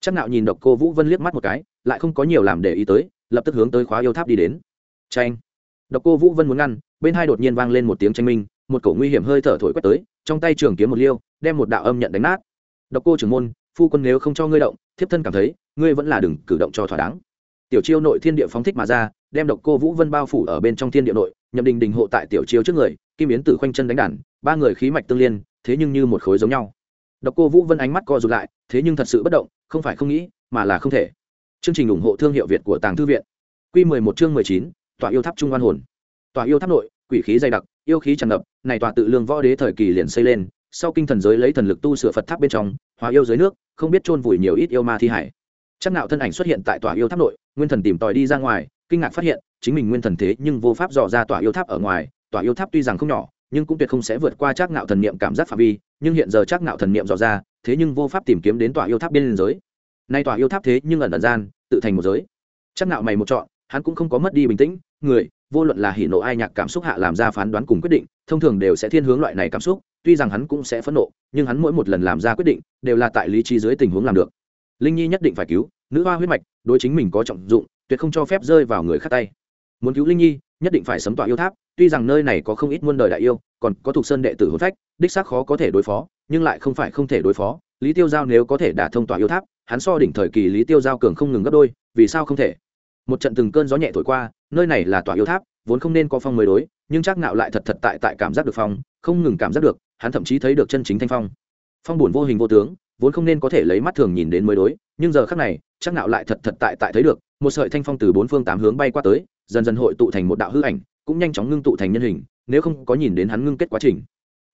Chắc nạo nhìn độc cô vũ vân liếc mắt một cái, lại không có nhiều làm để ý tới, lập tức hướng tới khóa yêu tháp đi đến. Tranh độc cô vũ vân muốn ngăn, bên hai đột nhiên vang lên một tiếng tranh minh, một cổ nguy hiểm hơi thở thổi quét tới, trong tay trường kiếm một liêu, đem một đạo âm nhận đánh nát. Độc cô trưởng môn, phu quân nếu không cho ngươi động, thiếp thân cảm thấy ngươi vẫn là đừng cử động cho thỏa đáng. Tiểu chiêu nội thiên địa phóng thích mà ra đem độc cô vũ vân bao phủ ở bên trong thiên địa nội nhậm đình đình hộ tại tiểu chiêu trước người kim yến tử khoanh chân đánh đàn ba người khí mạch tương liên thế nhưng như một khối giống nhau. Độc cô vũ vân ánh mắt co rụt lại thế nhưng thật sự bất động không phải không nghĩ mà là không thể. Chương trình ủng hộ thương hiệu việt của tàng thư viện. Q 11 chương 19, tòa yêu tháp trung văn hồn. Tòa yêu tháp nội quỷ khí dày đặc yêu khí tràn ngập này tòa tự lương võ đế thời kỳ liền xây lên sau kinh thần giới lấy thần lực tu sửa phật tháp bên trong hóa yêu dưới nước không biết chôn vùi nhiều ít yêu ma thi hải chắc nạo thân ảnh xuất hiện tại tòa yêu tháp nội, nguyên thần tìm tòi đi ra ngoài, kinh ngạc phát hiện, chính mình nguyên thần thế nhưng vô pháp dò ra tòa yêu tháp ở ngoài. Tòa yêu tháp tuy rằng không nhỏ, nhưng cũng tuyệt không sẽ vượt qua chắc nạo thần niệm cảm giác phạm vi, nhưng hiện giờ chắc nạo thần niệm dò ra, thế nhưng vô pháp tìm kiếm đến tòa yêu tháp bên giới nay tòa yêu tháp thế nhưng ẩn ẩn gian, tự thành một giới. Chắc nạo mày một chọn hắn cũng không có mất đi bình tĩnh, người, vô luận là hỉ nộ ai nhạc cảm xúc hạ làm ra phán đoán cùng quyết định, thông thường đều sẽ thiên hướng loại này cảm xúc, tuy rằng hắn cũng sẽ phẫn nộ, nhưng hắn mỗi một lần làm ra quyết định, đều là tại lý trí dưới tình huống làm được linh nhi nhất định phải cứu, nữ hoa huyết mạch, đối chính mình có trọng dụng, tuyệt không cho phép rơi vào người khác tay. Muốn cứu linh nhi, nhất định phải sấm tọa yêu tháp, tuy rằng nơi này có không ít muôn đời đại yêu, còn có thuộc sơn đệ tử hồn phách, đích xác khó có thể đối phó, nhưng lại không phải không thể đối phó. Lý tiêu giao nếu có thể đả thông tọa yêu tháp, hắn so đỉnh thời kỳ lý tiêu giao cường không ngừng gấp đôi, vì sao không thể? Một trận từng cơn gió nhẹ thổi qua, nơi này là tỏa yêu tháp, vốn không nên có phong mới đối, nhưng chắc nạo lại thật thật tại tại cảm giác được phong, không ngừng cảm giác được, hắn thậm chí thấy được chân chính thanh phong. Phong buồn vô hình vô tướng vốn không nên có thể lấy mắt thường nhìn đến mới đối, nhưng giờ khắc này, chắc nạo lại thật thật tại tại thấy được, một sợi thanh phong từ bốn phương tám hướng bay qua tới, dần dần hội tụ thành một đạo hư ảnh, cũng nhanh chóng ngưng tụ thành nhân hình, nếu không có nhìn đến hắn ngưng kết quá trình,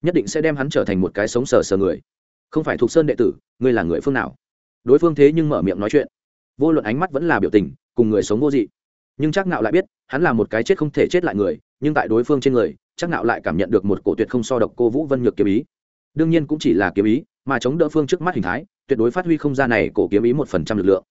nhất định sẽ đem hắn trở thành một cái sống sờ sờ người. Không phải thuộc sơn đệ tử, ngươi là người phương nào? Đối phương thế nhưng mở miệng nói chuyện. Vô luận ánh mắt vẫn là biểu tình, cùng người sống vô dị. Nhưng chắc nạo lại biết, hắn là một cái chết không thể chết lại người, nhưng tại đối phương trên người, chắc nạo lại cảm nhận được một cổ tuyệt không so độc cô vũ vân nhược kiếm ý. Đương nhiên cũng chỉ là kiếm ý mà chống đỡ phương trước mắt hình thái, tuyệt đối phát huy không gian này cổ kiếm ý một phần trăm lực lượng.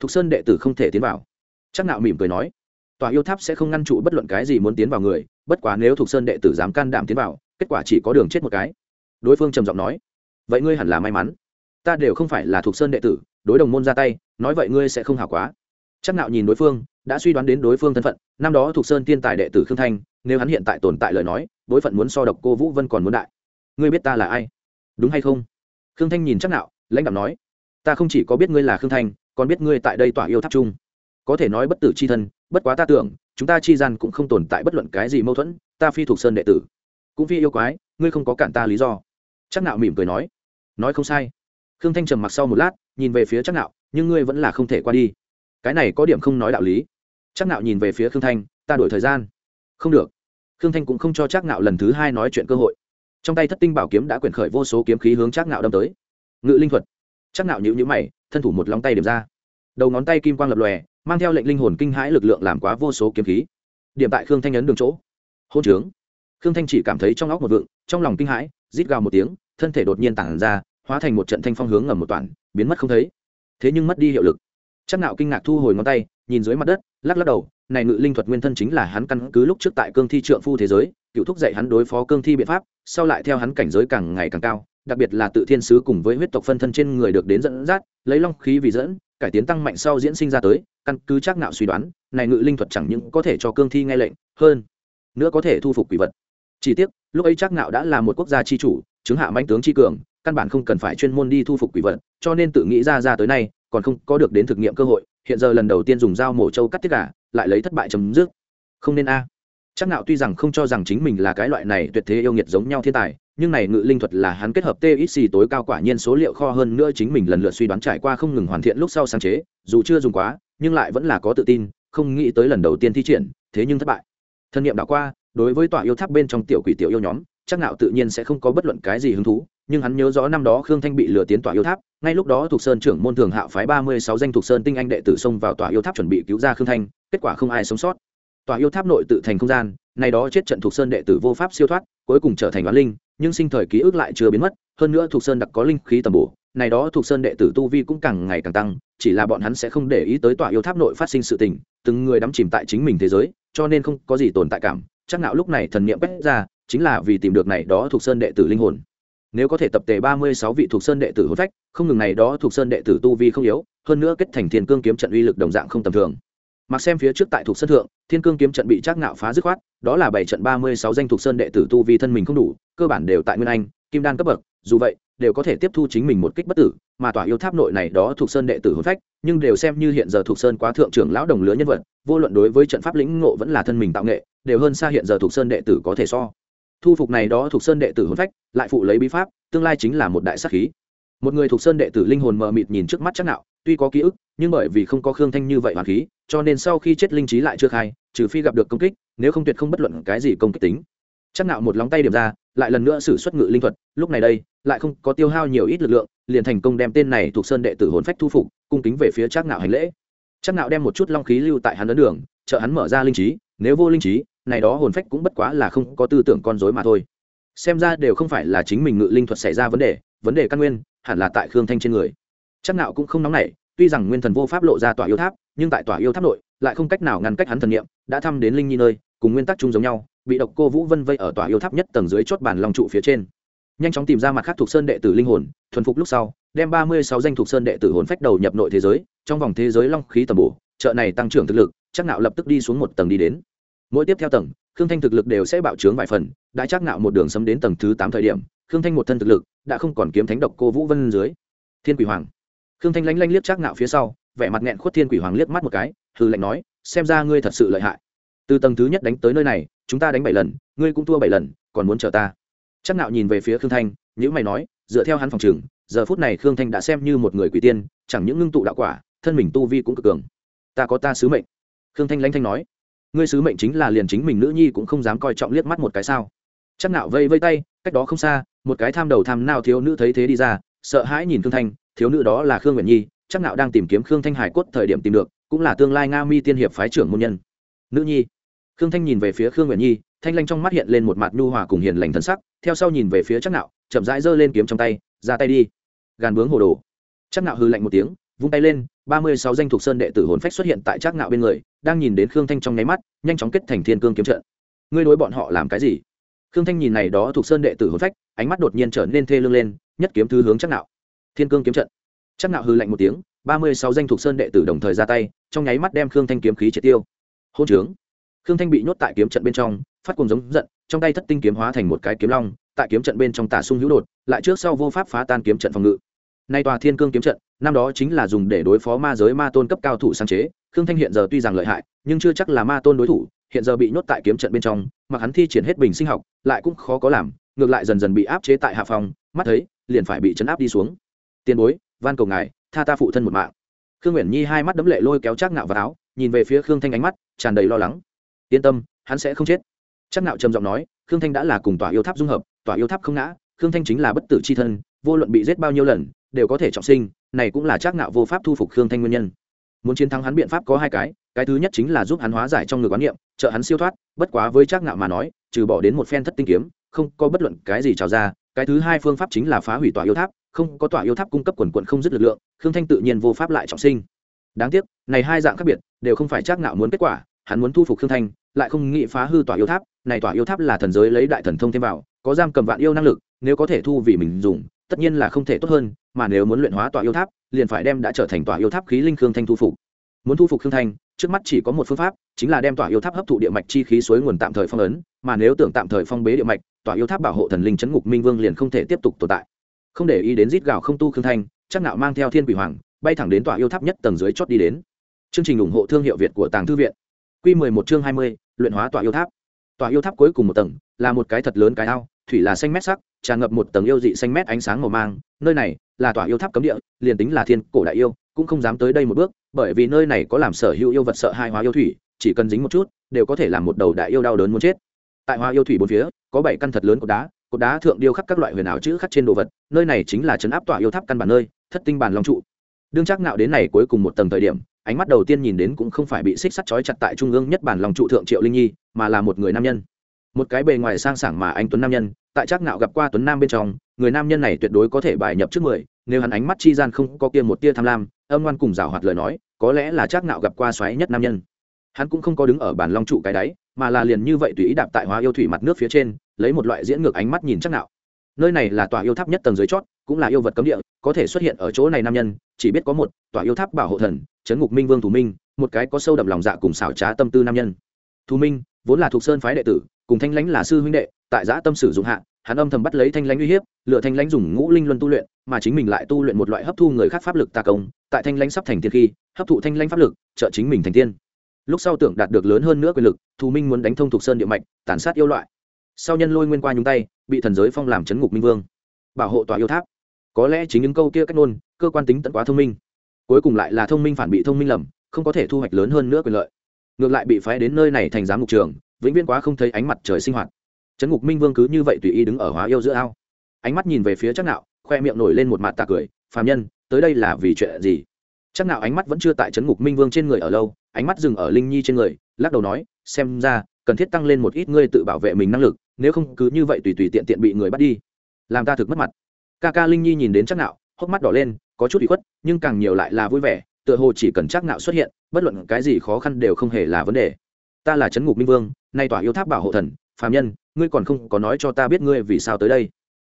Thục sơn đệ tử không thể tiến vào. Chắc nạo mỉm cười nói, tòa yêu tháp sẽ không ngăn trụ bất luận cái gì muốn tiến vào người, bất quá nếu thục sơn đệ tử dám can đảm tiến vào, kết quả chỉ có đường chết một cái. Đối phương trầm giọng nói, vậy ngươi hẳn là may mắn. Ta đều không phải là thục sơn đệ tử, đối đồng môn ra tay, nói vậy ngươi sẽ không hảo quá. Chắc nạo nhìn đối phương, đã suy đoán đến đối phương thân phận, năm đó thục sơn tiên tài đệ tử khương thanh, nếu hắn hiện tại tồn tại lời nói, đối phận muốn so độc cô vũ vân còn muốn đại. Ngươi biết ta là ai? Đúng hay không? Khương thanh nhìn chắc nạo, lãnh đạo nói, ta không chỉ có biết ngươi là khương thanh, còn biết ngươi tại đây tỏa yêu tháp chung. Có thể nói bất tử c h i thân, bất quá ta tưởng, chúng ta chi gian cũng không tồn tại bất luận cái gì mâu thuẫn, ta phi thuộc sơn đệ tử. Cũng phi yêu quái, ngươi không có cản ta lý do. Chắc nạo mỉm cười nói nói không sai. Khương thanh trầm mặc sau một lát, nhìn về phía chắc nạo, nhưng ngươi vẫn là không thể qua đi. Cái này có điểm không nói đạo lý. Chắc nạo nhìn về phía khương thanh, ta đổi thời gian. Không được. Khương thanh cũng không cho chắc nạo lần thứ hai nói chuyện cơ hội trong tay thất tinh bảo kiếm đã quyển khởi vô số kiếm khí hướng chắc ngạo đâm tới. Ngự linh thuật. Chắc ngạo nhíu nhíu mày, thân thủ một lòng tay điểm ra. Đầu ngón tay kim quang lập lòe, mang theo lệnh linh hồn kinh hãi lực lượng làm quá vô số kiếm khí. Điểm tại khương thanh ấn đường chỗ. Hôn trướng. Khương thanh chỉ cảm thấy trong óc một vượng, trong lòng kinh hãi, rít gào một tiếng, thân thể đột nhiên tản ra, hóa thành một trận thanh phong hướng ngầm một toàn, biến mất không thấy. Thế nhưng mất đi hiệu lực. Chắc nạo kinh ngạc thu hồi ngón tay, nhìn dưới mặt đất, lắc lắc đầu, này ngự linh thuật nguyên thân chính là hắn căn cứ lúc trước tại cương thi trượng phu thế giới cựu thúc dạy hắn đối phó cương thi biện pháp, sau lại theo hắn cảnh giới càng ngày càng cao, đặc biệt là tự thiên sứ cùng với huyết tộc phân thân trên người được đến dẫn dắt, lấy long khí vì dẫn, cải tiến tăng mạnh sau diễn sinh ra tới, căn cứ chắc nạo suy đoán, này ngự linh thuật chẳng những có thể cho cương thi nghe lệnh, hơn nữa có thể thu phục quỷ vật. Chỉ tiếc, lúc ấy chắc nạo đã là một quốc gia chi chủ, chứng hạ mãnh tướng chi cường, căn bản không cần phải chuyên môn đi thu phục quỷ vật, cho nên tự nghĩ ra ra tới nay, còn không có được đến thực nghiệm cơ hội, hiện giờ lần đầu tiên dùng dao mổ trâu cắt tiết gà, lại lấy thất bại chấm dứt. Không nên a chắc nạo tuy rằng không cho rằng chính mình là cái loại này tuyệt thế yêu nghiệt giống nhau thiên tài nhưng này ngự linh thuật là hắn kết hợp TXC tối cao quả nhiên số liệu kho hơn nữa chính mình lần lượt suy đoán trải qua không ngừng hoàn thiện lúc sau sáng chế, dù chưa dùng quá, nhưng lại vẫn là có tự tin, không nghĩ tới lần đầu tiên thi triển, thế nhưng thất bại. Thân niệm đã qua, đối với tòa yêu tháp bên trong tiểu quỷ tiểu yêu nhóm, chắc nạo tự nhiên sẽ không có bất luận cái gì hứng thú, nhưng hắn nhớ rõ năm đó Khương Thanh bị lừa tiến tòa yêu tháp, ngay lúc đó thuộc sơn trưởng môn thường hạo phái ba mươi sáu danh thuộc sơn tinh anh đệ tử xông vào tòa yêu tháp chuẩn bị cứu ra Khương Thanh, kết quả không ai sống sót. Tòa yêu tháp nội tự thành không gian, này đó chết trận thuộc sơn đệ tử vô pháp siêu thoát, cuối cùng trở thành oán linh, nhưng sinh thời ký ức lại chưa biến mất hơn nữa thuộc sơn đặc có linh khí tầm bổ này đó thuộc sơn đệ tử tu vi cũng càng ngày càng tăng chỉ là bọn hắn sẽ không để ý tới tòa yêu tháp nội phát sinh sự tình từng người đắm chìm tại chính mình thế giới cho nên không có gì tồn tại cảm chắc nạo lúc này thần niệm quét ra chính là vì tìm được này đó thuộc sơn đệ tử linh hồn. Nếu có thể tập tề ba mươi sáu vị thuộc sơn đệ tử hồn phách không ngừng này đó thuộc sơn đệ tử tu vi không yếu hơn nữa kết thành thiên cương kiếm trận uy lực đồng dạng không tầm thường mặc xem phía trước tại thuộc sơn thượng, thiên cương kiếm trận bị trác ngạo phá dứt khoát, đó là bảy trận ba mươi sáu danh thuộc sơn đệ tử tu vì thân mình không đủ, cơ bản đều tại nguyên anh, kim đan cấp bậc, dù vậy, đều có thể tiếp thu chính mình một kích bất tử, mà tỏa yêu tháp nội này đó thuộc sơn đệ tử hôn phách, nhưng đều xem như hiện giờ thuộc sơn quá thượng trưởng lão đồng lứa nhân vật, vô luận đối với trận pháp lĩnh ngộ vẫn là thân mình tạo nghệ, đều hơn xa hiện giờ thuộc sơn đệ tử có thể so. Thu phục này đó thuộc sơn đệ tử hôn phách, lại phụ lấy bí pháp, tương lai chính là một đại sắc khí. Một người thuộc sơn đệ tử linh hồn mờ mịt nhìn trước mắt chắc nạo tuy có ký ức, nhưng bởi vì không có khương thanh như vậy hoàn khí, cho nên sau khi chết linh trí lại chưa khai, trừ phi gặp được công kích, nếu không tuyệt không bất luận cái gì công kích tính. Chắc nạo một lóng tay điểm ra, lại lần nữa sử xuất ngự linh thuật, lúc này đây, lại không có tiêu hao nhiều ít lực lượng, liền thành công đem tên này thuộc sơn đệ tử hồn phách thu phục, cung kính về phía chắc nạo hành lễ. Chắc nạo đem một chút long khí lưu tại hắn ấn đường, trợ hắn mở ra linh trí, nếu vô linh trí, này đó hồn phách cũng bất quá là không có tư tưởng con rối mà thôi. Xem ra đều không phải là chính mình ngự linh thuật xảy ra vấn đề vấn đề căn nguyên, hẳn là tại khương thanh trên người chắc nạo cũng không nóng nảy, tuy rằng nguyên thần vô pháp lộ ra tòa yêu tháp, nhưng tại tòa yêu tháp nội, lại không cách nào ngăn cách hắn thần niệm, đã thăm đến linh nhi nơi, cùng nguyên tắc chung giống nhau, bị độc cô vũ vân vây ở tòa yêu tháp nhất tầng dưới chốt bàn long trụ phía trên. Nhanh chóng tìm ra mặt khác thuộc sơn đệ tử linh hồn, thuần phục lúc sau, đem ba mươi sáu danh thuộc sơn đệ tử hồn phách đầu nhập nội thế giới, trong vòng thế giới long khí tầm bổ chợ này tăng trưởng thực lực, chắc nạo lập tức đi xuống một tầng đi đến. Mỗi tiếp theo tầng, khương thanh thực lực đều sẽ bạo trướng vài phần đại chắc nạo một đường sấm đến tầng thứ tám thời điểm, khương thanh một thân thực lực, đã không còn kiếm thánh độc cô vũ vân dưới. Thiên quỷ hoàng khương thanh lanh lanh liếc trác nạo phía sau, vẻ mặt nghẹn khuất thiên quỷ hoàng liếc mắt một cái hư lệnh nói, xem ra ngươi thật sự lợi hại. Từ tầng thứ nhất đánh tới nơi này, chúng ta đánh bảy lần, ngươi cũng thua bảy lần, còn muốn chờ ta? Chắc nạo nhìn về phía khương thanh nhữ mày nói, dựa theo hắn phòng trường, giờ phút này khương thanh đã xem như một người quỷ tiên, chẳng những ngưng tụ đạo quả, thân mình tu vi cũng cực cường. Ta có ta sứ mệnh. Khương thanh lãnh thanh nói, ngươi sứ mệnh chính là liền chính mình nữ nhi cũng không dám coi trọng liếc mắt một cái sao? Chắc nạo vây vây tay, cách đó không xa, một cái tham đầu tham nào thiếu nữ thấy thế đi ra, sợ hãi nhìn khương thanh thiếu nữ đó là khương nguyện nhi, chắc nạo đang tìm kiếm khương thanh hải cốt thời điểm tìm được, cũng là tương lai nga mi tiên hiệp phái trưởng môn nhân. Nữ nhi. Khương thanh nhìn về phía khương nguyện nhi, thanh lanh trong mắt hiện lên một mặt nhu hòa cùng hiền lành thân sắc, theo sau nhìn về phía chắc nạo chậm rãi giơ lên kiếm trong tay, ra tay đi. Gàn bướng hồ đồ. Chắc nạo hư lạnh một tiếng, vung tay lên, ba mươi sáu danh thuộc sơn đệ tử hồn phách xuất hiện tại chắc nạo bên người, đang nhìn đến khương thanh trong nháy mắt, nhanh chóng kết thành thiên cương kiếm trận. Ngươi đối bọn họ làm cái gì? Khương thanh nhìn này đó thuộc sơn đệ tử hồn phách, ánh mắt đột nhiên trở nên thê lương lên, nhất kiếm thứ hướng chắc nạo thiên cương kiếm trận. Chắc nạo hư lạnh một tiếng, ba mươi sáu danh thuộc sơn đệ tử đồng thời ra tay, trong nháy mắt đem khương thanh kiếm khí triệt tiêu. Hôn trướng. Khương thanh bị nhốt tại kiếm trận bên trong, phát cùng giống giận, trong tay thất tinh kiếm hóa thành một cái kiếm long, tại kiếm trận bên trong tả sung hữu đột, lại trước sau vô pháp phá tan kiếm trận phòng ngự. Nay tòa thiên cương kiếm trận, năm đó chính là dùng để đối phó ma giới ma tôn cấp cao thủ sáng chế, khương thanh hiện giờ tuy rằng lợi hại, nhưng chưa chắc là ma tôn đối thủ, hiện giờ bị nhốt tại kiếm trận bên trong mà hắn thi triển hết bình sinh học, lại cũng khó có làm, ngược lại dần dần bị áp chế tại hạ phòng, mắt thấy, liền phải bị chấn áp đi xuống tiền bối, van cầu ngài, tha ta phụ thân một mạng. Khương nguyện nhi hai mắt đấm lệ lôi kéo chắc nạo vào áo, nhìn về phía khương thanh ánh mắt, tràn đầy lo lắng. Yên tâm, hắn sẽ không chết. Chắc nạo trầm giọng nói, khương thanh đã là cùng tòa yêu tháp dung hợp, tòa yêu tháp không ngã, khương thanh chính là bất tử c h i thân, vô luận bị giết bao nhiêu lần, đều có thể trọng sinh, này cũng là chắc nạo vô pháp thu phục khương thanh nguyên nhân. Muốn chiến thắng hắn biện pháp có hai cái cái thứ nhất chính là giúp hắn hóa giải trong người quán niệm, trợ hắn siêu thoát, bất quá với chắc nạo mà nói, trừ bỏ đến một phen thất tinh kiếm, không có bất luận cái gì trào ra, cái thứ hai phương pháp chính là phá hủy tòa yêu tháp không có tòa yêu tháp cung cấp quần quận không dứt lực lượng, khương thanh tự nhiên vô pháp lại trọng sinh. Đáng tiếc, này hai dạng khác biệt, đều không phải chắc nạo muốn kết quả, hắn muốn thu phục khương thanh, lại không nghĩ phá hư tòa yêu tháp, này tòa yêu tháp là thần giới lấy đại thần thông thêm vào, có giam cầm vạn yêu năng lực, nếu có thể thu vì mình dùng, tất nhiên là không thể tốt hơn, mà nếu muốn luyện hóa tòa yêu tháp, liền phải đem đã trở thành tòa yêu tháp khí linh khương thanh thu phục. Muốn thu phục khương thanh, trước mắt chỉ có một phương pháp, chính là đem tòa yêu tháp hấp thụ địa mạch chi khí suối nguồn tạm thời phong ấn, mà nếu tưởng tạm thời phong bế địa mạch, tòa yêu tháp bảo hộ thần linh chấn ngục minh vương liền không thể tiếp tục tồn tại không để ý đến rít gào không tu khương thanh chắc nạo mang theo thiên quỷ hoàng bay thẳng đến tòa yêu tháp nhất tầng dưới chót đi đến. Chương trình ủng hộ thương hiệu việt của tàng thư viện. Quy 11 chương 20, luyện hóa tòa yêu tháp. Tòa yêu tháp cuối cùng một tầng là một cái thật lớn cái ao thủy là xanh mét sắc tràn ngập một tầng yêu dị xanh mét ánh sáng màu mang. Nơi này là tòa yêu tháp cấm địa liền tính là thiên cổ đại yêu cũng không dám tới đây một bước bởi vì nơi này có làm sở hữu yêu vật sợ hai hóa yêu thủy chỉ cần dính một chút đều có thể làm một đầu đại yêu đau đớn muốn chết. Tại hoa yêu thủy bốn phía có bảy căn thật lớn cột đá cột đá thượng điêu khắc các loại huyền ảo chữ khắc trên đồ vật, nơi này chính là trấn áp tòa yêu tháp căn bản nơi, thất tinh bản long trụ. Đương chắc nạo đến này cuối cùng một tầng thời điểm, ánh mắt đầu tiên nhìn đến cũng không phải bị xích sắt trói chặt tại trung ương nhất bản lòng trụ thượng triệu linh nhi, mà là một người nam nhân. Một cái bề ngoài sang sảng mà anh tuấn nam nhân, tại chắc nạo gặp qua tuấn nam bên trong, người nam nhân này tuyệt đối có thể bài nhập trước mười, nếu hắn ánh mắt chi gian không có kia một tia tham lam, âm ngoan cùng rào hoạt lời nói, có lẽ là chắc nạo gặp qua xoáy nhất nam nhân. Hắn cũng không có đứng ở bản long trụ cái đáy, mà là liền như vậy tùy ý đạp tại hóa yêu thủy mặt nước phía trên lấy một loại diễn ngược ánh mắt nhìn chắc nạo. Nơi này là tòa yêu tháp nhất tầng dưới chót, cũng là yêu vật cấm địa, có thể xuất hiện ở chỗ này nam nhân, chỉ biết có một, tòa yêu tháp bảo hộ thần, chấn ngục minh vương thủ minh, một cái có sâu đậm lòng dạ cùng xảo trá tâm tư nam nhân. Thủ minh, vốn là thuộc sơn phái đệ tử, cùng thanh lãnh là sư huynh đệ, tại giã tâm sử dụng hạ, hắn âm thầm bắt lấy thanh lãnh uy hiếp, lựa thanh lãnh dùng ngũ linh luân tu luyện, mà chính mình lại tu luyện một loại hấp thu người khác pháp lực tà công, tại thanh lãnh sắp thành tiên khi, hấp thụ thanh lãnh pháp lực, trợ chính mình thành tiên. Lúc sau tưởng đạt được lớn hơn nữa quyền lực thù minh muốn đánh thông thuộc sơn địa mạch, tàn sát yêu loại sau nhân lôi nguyên qua nhúng tay, bị thần giới phong làm chấn ngục minh vương. Bảo hộ tòa yêu tháp. Có lẽ chính những câu kia cách nôn cơ quan tính tận quá thông minh. Cuối cùng lại là thông minh phản bị thông minh lầm, không có thể thu hoạch lớn hơn nữa quyền lợi. Ngược lại bị phái đến nơi này thành giám mục trường, vĩnh viễn quá không thấy ánh mặt trời sinh hoạt. Trấn ngục minh vương cứ như vậy tùy ý đứng ở hóa yêu giữa ao. Ánh mắt nhìn về phía chắc nạo khoe miệng nổi lên một mặt tà cười, phàm nhân, tới đây là vì chuyện gì? Chắc nạo ánh mắt vẫn chưa tại trấn ngục minh vương trên người ở lâu, ánh mắt dừng ở linh nhi trên người, lắc đầu nói, xem ra cần thiết tăng lên một ít ngươi tự bảo vệ mình năng lực, nếu không cứ như vậy tùy tùy tiện tiện bị người bắt đi, làm ta thực mất mặt. Ca ca linh nhi nhìn đến chắc nạo, hốc mắt đỏ lên, có chút bị khuất, nhưng càng nhiều lại là vui vẻ, tựa hồ chỉ cần chắc nạo xuất hiện, bất luận cái gì khó khăn đều không hề là vấn đề. Ta là trấn ngục minh vương, nay tỏa yêu tháp bảo hộ thần, phàm nhân, ngươi còn không có nói cho ta biết ngươi vì sao tới đây?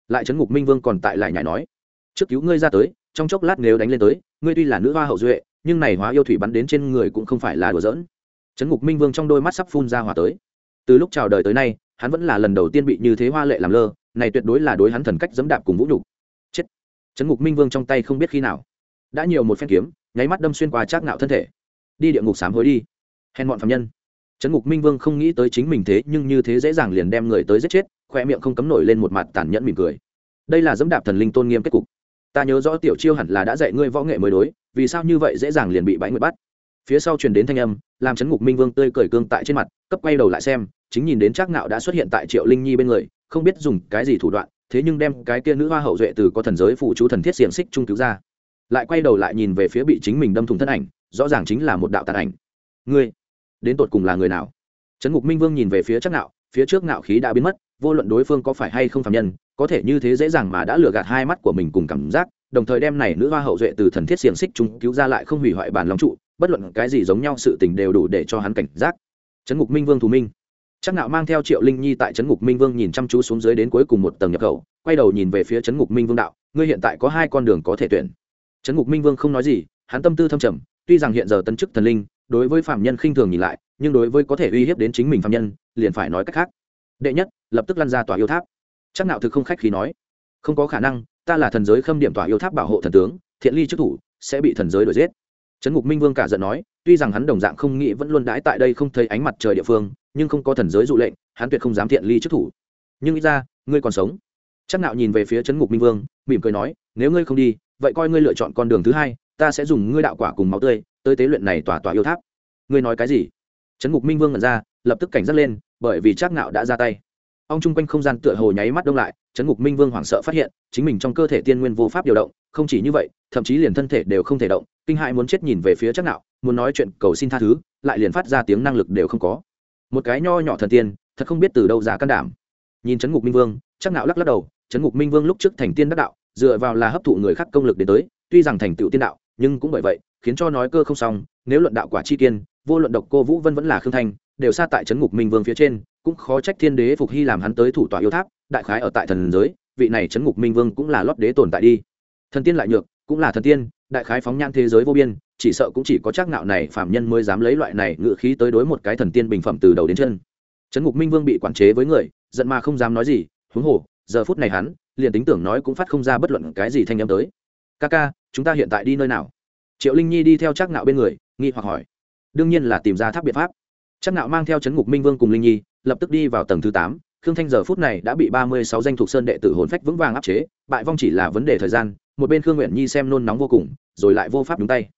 Lại trấn ngục minh vương còn tại lại nhảy nói, trước cứu ngươi ra tới, trong chốc lát nếu đánh lên tới, ngươi tuy là nữ hoa hậu duệ, nhưng này hóa yêu thủy bắn đến trên người cũng không phải là đùa giỡn trấn ngục minh vương trong đôi mắt sắp phun ra hỏa tới. Từ lúc chào đời tới nay, hắn vẫn là lần đầu tiên bị như thế hoa lệ làm lơ, này tuyệt đối là đối hắn thần cách dẫm đạp cùng vũ nhục. Chết. Trấn ngục minh vương trong tay không biết khi nào. Đã nhiều một phen kiếm, nháy mắt đâm xuyên qua trác ngạo thân thể. Đi địa ngục sám hối đi. Hèn bọn phạm nhân. Trấn ngục minh vương không nghĩ tới chính mình thế, nhưng như thế dễ dàng liền đem người tới giết chết, khoe miệng không cấm nổi lên một mặt tàn nhẫn mỉm cười. Đây là dẫm đạp thần linh tôn nghiêm kết cục. Ta nhớ rõ tiểu chiêu hẳn là đã dạy ngươi võ nghệ mới đối, vì sao như vậy dễ dàng liền bị bãi người bắt? Phía sau truyền đến thanh âm, làm chấn ngục minh vương tươi cười cương tại trên mặt, cấp quay đầu lại xem, chính nhìn đến trác ngạo đã xuất hiện tại triệu linh nhi bên người, không biết dùng cái gì thủ đoạn, thế nhưng đem cái kia nữ hoa hậu duệ từ có thần giới phụ chú thần thiết xiềng xích trung cứu ra. Lại quay đầu lại nhìn về phía bị chính mình đâm thủng thân ảnh, rõ ràng chính là một đạo tàn ảnh. Ngươi, đến tột cùng là người nào? Trấn ngục minh vương nhìn về phía chắc nạo phía trước nạo khí đã biến mất, vô luận đối phương có phải hay không phạm nhân, có thể như thế dễ dàng mà đã lừa gạt hai mắt của mình cùng cảm giác, đồng thời đem này nữ hoa hậu duệ từ thần thiết xiềng xích chúng cứu ra lại không hủy hoại bản long trụ bất luận cái gì giống nhau sự tình đều đủ để cho hắn cảnh giác. Trấn ngục minh vương thù minh. Chắc nạo mang theo triệu linh nhi tại trấn ngục minh vương nhìn chăm chú xuống dưới đến cuối cùng một tầng nhập khẩu, quay đầu nhìn về phía trấn ngục minh vương đạo, ngươi hiện tại có hai con đường có thể tuyển. Trấn ngục minh vương không nói gì, hắn tâm tư thâm trầm, tuy rằng hiện giờ tân chức thần linh, đối với phạm nhân khinh thường nhìn lại, nhưng đối với có thể uy hiếp đến chính mình phạm nhân, liền phải nói cách khác. Đệ nhất, lập tức lăn ra tòa yêu tháp. Chắc nạo thực không khách khí nói, không có khả năng, ta là thần giới khâm điểm tòa yêu tháp bảo hộ thần tướng, thiện ly chức thủ, sẽ bị thần giới đuổi giết trấn ngục minh vương cả giận nói, tuy rằng hắn đồng dạng không nghĩ vẫn luôn đãi tại đây không thấy ánh mặt trời địa phương, nhưng không có thần giới dụ lệnh, hắn tuyệt không dám thiện ly chức thủ. Nhưng ít ra, ngươi còn sống. Chắc nạo nhìn về phía trấn ngục minh vương, mỉm cười nói, nếu ngươi không đi, vậy coi ngươi lựa chọn con đường thứ hai, ta sẽ dùng ngươi đạo quả cùng máu tươi, tới tế luyện này tỏa tỏa yêu tháp. Ngươi nói cái gì? Trấn ngục minh vương ngẩn ra, lập tức cảnh giác lên, bởi vì trác nạo đã ra tay. Ông chung quanh không gian tựa hồ nháy mắt đông lại trấn ngục minh vương hoảng sợ phát hiện, chính mình trong cơ thể tiên nguyên vô pháp điều động, không chỉ như vậy, thậm chí liền thân thể đều không thể động, kinh hại muốn chết nhìn về phía chắc nạo muốn nói chuyện cầu xin tha thứ, lại liền phát ra tiếng năng lực đều không có. Một cái nho nhỏ thần tiên, thật không biết từ đâu ra can đảm. Nhìn trấn ngục minh vương chắc nạo lắc lắc đầu trấn ngục minh vương lúc trước thành tiên đắc đạo, dựa vào là hấp thụ người khác công lực đến tới, tuy rằng thành tựu tiên đạo, nhưng cũng bởi vậy, khiến cho nói cơ không xong, nếu luận đạo quả chi kiên, vô luận độc cô vũ vân vẫn là khương thanh, đều xa tại trấn ngục minh vương phía trên, cũng khó trách thiên đế phục hy làm hắn tới thủ tọa yêu tháp đại khái ở tại thần giới, vị này chấn ngục minh vương cũng là lót đế tồn tại đi. Thần tiên lại nhược, cũng là thần tiên, đại khái phóng nhan thế giới vô biên, chỉ sợ cũng chỉ có chắc nạo này phạm nhân mới dám lấy loại này ngự khí tới đối một cái thần tiên bình phẩm từ đầu đến chân. Chấn ngục minh vương bị quản chế với người, giận mà không dám nói gì, huống hồ, giờ phút này hắn, liền tính tưởng nói cũng phát không ra bất luận cái gì thanh âm tới. Ca ca, chúng ta hiện tại đi nơi nào? Triệu linh nhi đi theo chắc nạo bên người, nghi hoặc hỏi. Đương nhiên là tìm ra tháp biện pháp. Chắc nạo mang theo chấn ngục minh vương cùng linh nhi, lập tức đi vào tầng thứ tám khương thanh giờ phút này đã bị ba mươi sáu danh thuộc sơn đệ tử hồn phách vững vàng áp chế bại vong chỉ là vấn đề thời gian một bên khương nguyện nhi xem nôn nóng vô cùng rồi lại vô pháp nhúng tay.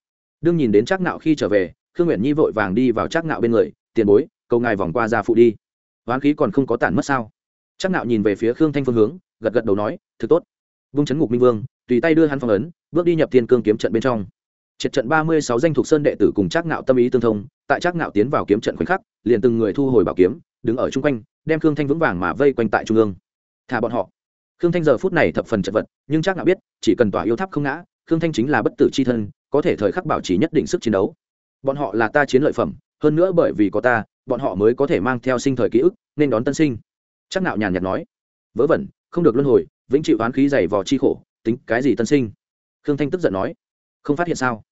Đương nhìn đến Trác nạo khi trở về khương nguyện nhi vội vàng đi vào Trác nạo bên người tiền bối cầu ngài vòng qua ra phụ đi. Hoán khí còn không có tản mất sao? Trác nạo nhìn về phía khương thanh phương hướng gật gật đầu nói thực tốt. Vung chấn ngục minh vương tùy tay đưa hắn phong ấn bước đi nhập thiên cương kiếm trận bên trong. Triệt trận ba mươi sáu danh thuộc sơn đệ tử cùng Trác Ngạo tâm ý tương thông, tại Trác Ngạo tiến vào kiếm trận khoảnh khắc, liền từng người thu hồi bảo kiếm, đứng ở trung quanh, đem Khương Thanh vững vàng mà vây quanh tại trung ương. Thả bọn họ. Khương Thanh giờ phút này thập phần chật vật, nhưng chắc Ngạo biết, chỉ cần tỏa yêu tháp không ngã, Khương Thanh chính là bất tử chi thân, có thể thời khắc bảo trì nhất định sức chiến đấu. Bọn họ là ta chiến lợi phẩm, hơn nữa bởi vì có ta, bọn họ mới có thể mang theo sinh thời ký ức, nên đón tân sinh. Chắc Ngạo nhàn nhạt nói, vớ vẩn, không được luân hồi, vĩnh chịu oán khí dày vò chi khổ, tính cái gì tân sinh? Khương Thanh tức giận nói, không phát hiện sao?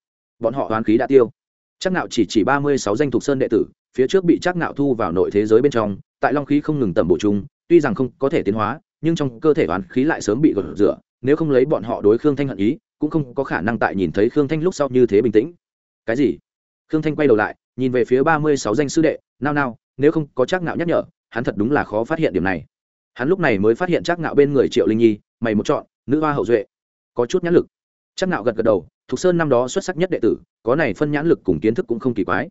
bọn họ oán khí đã tiêu chắc nạo chỉ chỉ ba mươi sáu danh thuộc sơn đệ tử phía trước bị chắc nạo thu vào nội thế giới bên trong tại long khí không ngừng tầm bổ trung, tuy rằng không có thể tiến hóa nhưng trong cơ thể oán khí lại sớm bị gột rửa nếu không lấy bọn họ đối khương thanh hận ý cũng không có khả năng tại nhìn thấy khương thanh lúc sau như thế bình tĩnh. Cái gì? Khương thanh quay đầu lại nhìn về phía ba mươi sáu danh sư đệ Nào nào, nếu không có chắc nạo nhắc nhở hắn thật đúng là khó phát hiện điểm này. Hắn lúc này mới phát hiện chắc nạo bên người triệu linh nhi mày một chọn nữ hoa hậu duệ. Có chút nhãn lực. Chắc nạo gật gật đầu thục sơn năm đó xuất sắc nhất đệ tử có này phân nhãn lực cùng kiến thức cũng không kỳ quái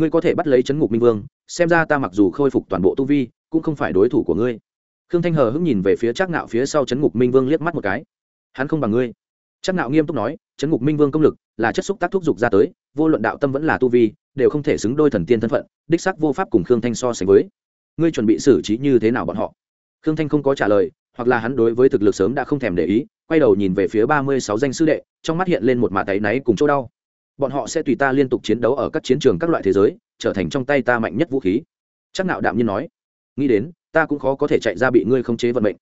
ngươi có thể bắt lấy chấn ngục minh vương, xem ra ta mặc dù khôi phục toàn bộ tu vi, cũng không phải đối thủ của ngươi. Khương thanh hờ hững nhìn về phía trác nạo phía sau chấn ngục minh vương liếc mắt một cái. Hắn không bằng ngươi. Trác nạo nghiêm túc nói, chấn ngục minh vương công lực, là chất xúc tác thúc dục ra tới, vô luận đạo tâm vẫn là tu vi, đều không thể xứng đôi thần tiên thân phận, đích sắc vô pháp cùng khương thanh so sánh với. Ngươi chuẩn bị xử trí như thế nào bọn họ? Khương thanh không có trả lời, hoặc là hắn đối với thực lực sớm đã không thèm để ý, quay đầu nhìn về phía ba mươi sáu danh sư đệ, trong mắt hiện lên một mả tay náy cùng chỗ đau bọn họ sẽ tùy ta liên tục chiến đấu ở các chiến trường các loại thế giới, trở thành trong tay ta mạnh nhất vũ khí. Chắc nạo đạm nhiên nói. Nghĩ đến, ta cũng khó có thể chạy ra bị ngươi không chế vận mệnh.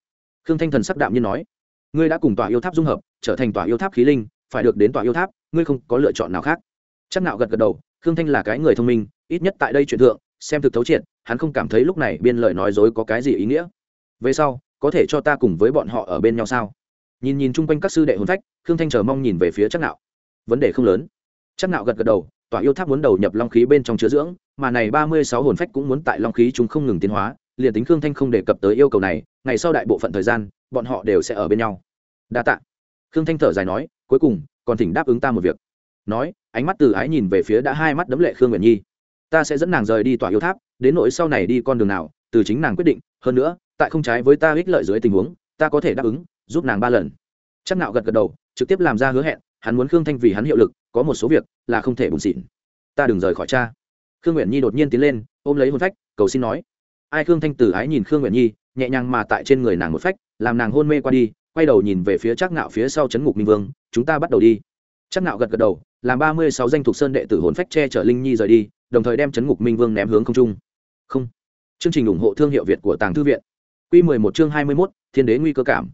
Khương thanh thần sắc đạm nhiên nói. Ngươi đã cùng tòa yêu tháp dung hợp, trở thành tòa yêu tháp khí linh, phải được đến tòa yêu tháp, ngươi không có lựa chọn nào khác. Chắc nạo gật gật đầu. Khương thanh là cái người thông minh, ít nhất tại đây chuyện thượng, xem thực thấu triệt, hắn không cảm thấy lúc này biên lời nói dối có cái gì ý nghĩa. Về sau, có thể cho ta cùng với bọn họ ở bên nhau sao? Nhìn nhìn chung quanh các sư đệ hồn phách, khương thanh chờ mong nhìn về phía chắc nạo. Vấn đề không lớn chắc nạo gật gật đầu, tỏa yêu tháp muốn đầu nhập long khí bên trong chứa dưỡng, mà này ba mươi sáu hồn phách cũng muốn tại long khí chúng không ngừng tiến hóa, liền tính khương thanh không đề cập tới yêu cầu này, ngày sau đại bộ phận thời gian, bọn họ đều sẽ ở bên nhau. Đa tạ. Khương thanh thở dài nói, cuối cùng, còn thỉnh đáp ứng ta một việc. Nói, ánh mắt từ ái nhìn về phía đã hai mắt đấm lệ khương nguyện nhi. Ta sẽ dẫn nàng rời đi tỏa yêu tháp, đến nỗi sau này đi con đường nào, từ chính nàng quyết định, hơn nữa, tại không trái với ta ích lợi dưới tình huống, ta có thể đáp ứng, giúp nàng ba lần. Chắc nạo gật gật đầu, trực tiếp làm ra hứa hẹn hắn muốn khương thanh vì hắn hiệu lực có một số việc là không thể bùn xịn. Ta đừng rời khỏi cha. Khương nguyện nhi đột nhiên tiến lên ôm lấy hôn phách cầu xin nói. Ai khương thanh tử ái nhìn khương nguyện nhi nhẹ nhàng mà tại trên người nàng một phách làm nàng hôn mê qua đi quay đầu nhìn về phía chắc Ngạo phía sau chấn ngục minh vương chúng ta bắt đầu đi. Chắc Ngạo gật gật đầu làm ba mươi sáu danh thuộc sơn đệ tử hồn phách che chở linh nhi rời đi đồng thời đem chấn ngục minh vương ném hướng không trung. Không. Chương trình ủng hộ thương hiệu việt của tàng thư viện. Quy mười một chương hai mươi 21, thiên đế nguy cơ cảm.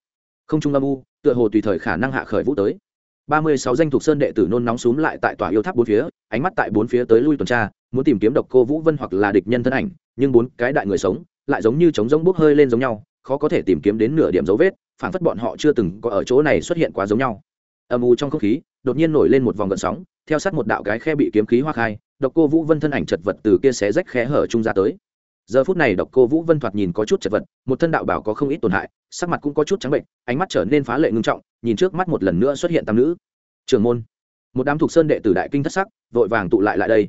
Không trung âm u tựa hồ tùy thời khả năng hạ khởi vũ tới ba mươi sáu danh thuộc sơn đệ tử nôn nóng xuống lại tại tòa yêu tháp bốn phía, ánh mắt tại bốn phía tới lui tuần tra, muốn tìm kiếm độc cô vũ vân hoặc là địch nhân thân ảnh, nhưng bốn cái đại người sống, lại giống như trống rỗng bốc hơi lên giống nhau, khó có thể tìm kiếm đến nửa điểm dấu vết phản phất bọn họ chưa từng có ở chỗ này xuất hiện quá giống nhau. Âm u trong không khí, đột nhiên nổi lên một vòng gợn sóng, theo sát một đạo cái khe bị kiếm khí hoa khai, độc cô vũ vân thân ảnh chật vật từ kia xé rách khe hở trung ra tới giờ phút này độc cô vũ vân thoạt nhìn có chút chật vật, một thân đạo bảo có không ít tổn hại, sắc mặt cũng có chút trắng bệnh, ánh mắt trở nên phá lệ ngưng trọng, nhìn trước mắt một lần nữa xuất hiện tam nữ. Trường môn. Một đám thuộc sơn đệ tử đại kinh thất sắc, vội vàng tụ lại lại đây.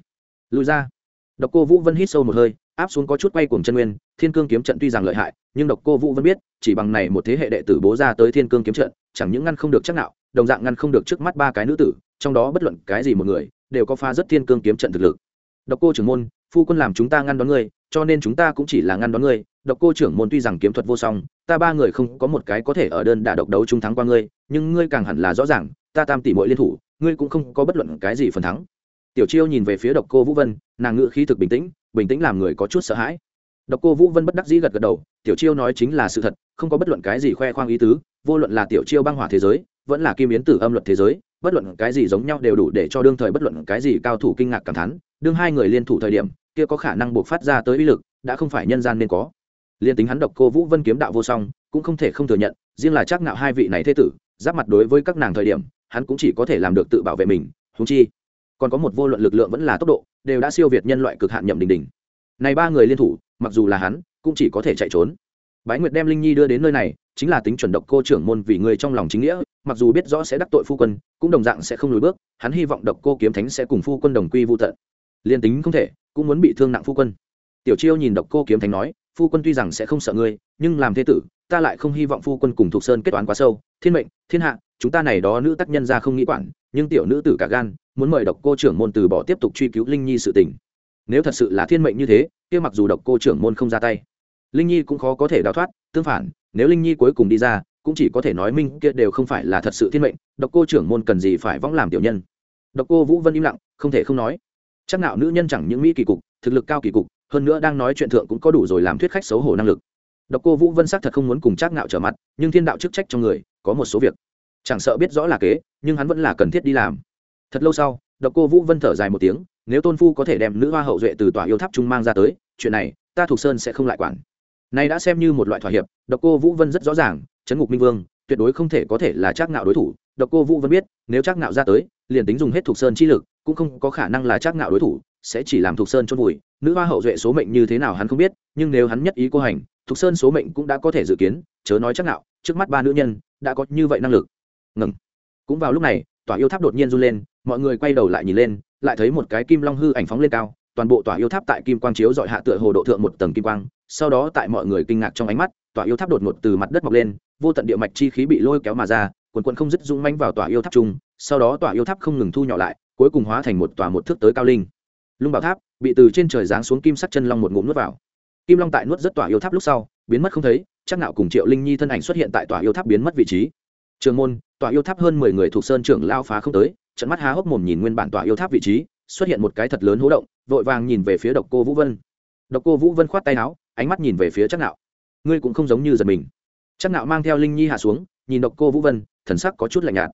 Lùi ra. Độc cô vũ vân hít sâu một hơi, áp xuống có chút quay cuồng chân nguyên, thiên cương kiếm trận tuy rằng lợi hại, nhưng độc cô vũ vân biết, chỉ bằng này một thế hệ đệ tử bố ra tới thiên cương kiếm trận, chẳng những ngăn không được chắc nào đồng dạng ngăn không được trước mắt ba cái nữ tử, trong đó bất luận cái gì một người, đều có pha rất thiên cương kiếm trận thực lực. Độc cô trưởng môn, phu quân làm chúng ta ngăn đón ngươi cho nên chúng ta cũng chỉ là ngăn đón ngươi. Độc cô trưởng môn tuy rằng kiếm thuật vô song, ta ba người không có một cái có thể ở đơn đả độc đấu trung thắng qua ngươi, nhưng ngươi càng hẳn là rõ ràng, ta tam tỷ mỗi liên thủ, ngươi cũng không có bất luận cái gì phần thắng. Tiểu chiêu nhìn về phía độc cô vũ vân, nàng ngự khí thực bình tĩnh bình tĩnh làm người có chút sợ hãi. Độc cô vũ vân bất đắc dĩ gật gật đầu, tiểu chiêu nói chính là sự thật, không có bất luận cái gì khoe khoang ý tứ, vô luận là tiểu chiêu băng hỏa thế giới, vẫn là kim yến tử âm luật thế giới, bất luận cái gì giống nhau đều đủ để cho đương thời bất luận cái gì cao thủ kinh ngạc cảm thán, đương hai người liên thủ thời điểm kia có khả năng buộc phát ra tới uy lực, đã không phải nhân gian nên có. Liên tính hắn độc cô vũ vân kiếm đạo vô song, cũng không thể không thừa nhận, riêng là chắc nạo hai vị này thế tử, giáp mặt đối với các nàng thời điểm, hắn cũng chỉ có thể làm được tự bảo vệ mình húng chi, còn có một vô luận lực lượng vẫn là tốc độ, đều đã siêu việt nhân loại cực hạn nhậm đình đình này ba người liên thủ, mặc dù là hắn, cũng chỉ có thể chạy trốn. Bái nguyệt đem linh nhi đưa đến nơi này, chính là tính chuẩn độc cô trưởng môn vì người trong lòng chính nghĩa, mặc dù biết rõ sẽ đắc tội phu quân, cũng đồng dạng sẽ không lùi bước, hắn hy vọng độc cô kiếm thánh sẽ cùng phu quân đồng quy vô tận. Liên tính không thể cũng muốn bị thương nặng phu quân. Tiểu chiêu nhìn độc cô kiếm thánh nói, phu quân tuy rằng sẽ không sợ ngươi, nhưng làm thế tử, ta lại không hy vọng phu quân cùng thục sơn kết toán quá sâu. Thiên mệnh, thiên hạ, chúng ta này đó nữ tác nhân ra không nghĩ quản, nhưng tiểu nữ tử cả gan, muốn mời độc cô trưởng môn từ bỏ tiếp tục truy cứu linh nhi sự tình. Nếu thật sự là thiên mệnh như thế, kia mặc dù độc cô trưởng môn không ra tay, linh nhi cũng khó có thể đào thoát, tương phản, nếu linh nhi cuối cùng đi ra, cũng chỉ có thể nói minh kia đều không phải là thật sự thiên mệnh, độc cô trưởng môn cần gì phải võng làm tiểu nhân. Độc cô vũ vân im lặng, không thể không nói chắc nạo nữ nhân chẳng những mỹ kỳ cục, thực lực cao kỳ cục, hơn nữa đang nói chuyện thượng cũng có đủ rồi làm thuyết khách xấu hổ năng lực. Độc cô vũ vân sắc thật không muốn cùng chắc nạo trở mặt, nhưng thiên đạo chức trách trong người, có một số việc. Chẳng sợ biết rõ là kế, nhưng hắn vẫn là cần thiết đi làm. Thật lâu sau, độc cô vũ vân thở dài một tiếng, nếu tôn phu có thể đem nữ hoa hậu duệ từ tòa yêu tháp trung mang ra tới, chuyện này, ta thuộc sơn sẽ không lại quản. Này đã xem như một loại thỏa hiệp, độc cô vũ vân rất rõ ràng chấn ngục minh vương, tuyệt đối không thể có thể là trác ngạo đối thủ. Độc cô vũ vân biết, nếu trác ngạo ra tới, liền tính dùng hết thuộc sơn chi lực cũng không có khả năng là chắc ngạo đối thủ, sẽ chỉ làm thuộc sơn chôn vùi. Nữ hoa hậu duệ số mệnh như thế nào hắn không biết, nhưng nếu hắn nhất ý cô hành thuộc sơn số mệnh cũng đã có thể dự kiến, chớ nói chắc ngạo, trước mắt ba nữ nhân, đã có như vậy năng lực. Ngừng. Cũng vào lúc này, tòa yêu tháp đột nhiên run lên, mọi người quay đầu lại nhìn lên, lại thấy một cái kim long hư ảnh phóng lên cao, toàn bộ tòa yêu tháp tại kim quang chiếu dọi hạ tựa hồ độ thượng một tầng kim quang, sau đó tại mọi người kinh ngạc trong ánh mắt, tòa yêu tháp đột ngột từ mặt đất mọc lên, vô tận địa mạch chi khí bị lôi kéo mà ra, quần quần không dứt rung manh vào tòa yêu tháp chung, sau đó tòa yêu tháp không ngừng thu nhỏ lại cuối cùng hóa thành một tòa một thước tới cao linh. Lung bảo tháp bị từ trên trời giáng xuống kim sắc chân long một ngụm nuốt vào. Kim long tại nuốt rất tòa yêu tháp lúc sau, biến mất không thấy, chắc nạo cùng triệu linh nhi thân ảnh xuất hiện tại tòa yêu tháp biến mất vị trí. Trường môn, tòa yêu tháp hơn mười người thuộc sơn trưởng lao phá không tới, trận mắt há hốc mồm nhìn nguyên bản tòa yêu tháp vị trí, xuất hiện một cái thật lớn hố động, vội vàng nhìn về phía độc cô vũ vân. Độc cô vũ vân khoát tay áo, ánh mắt nhìn về phía chắc nạo ngươi cũng không giống như giật mình. Chắc nạo mang theo linh nhi hạ xuống, nhìn độc cô vũ vân, thần sắc có chút lạnh nhạt.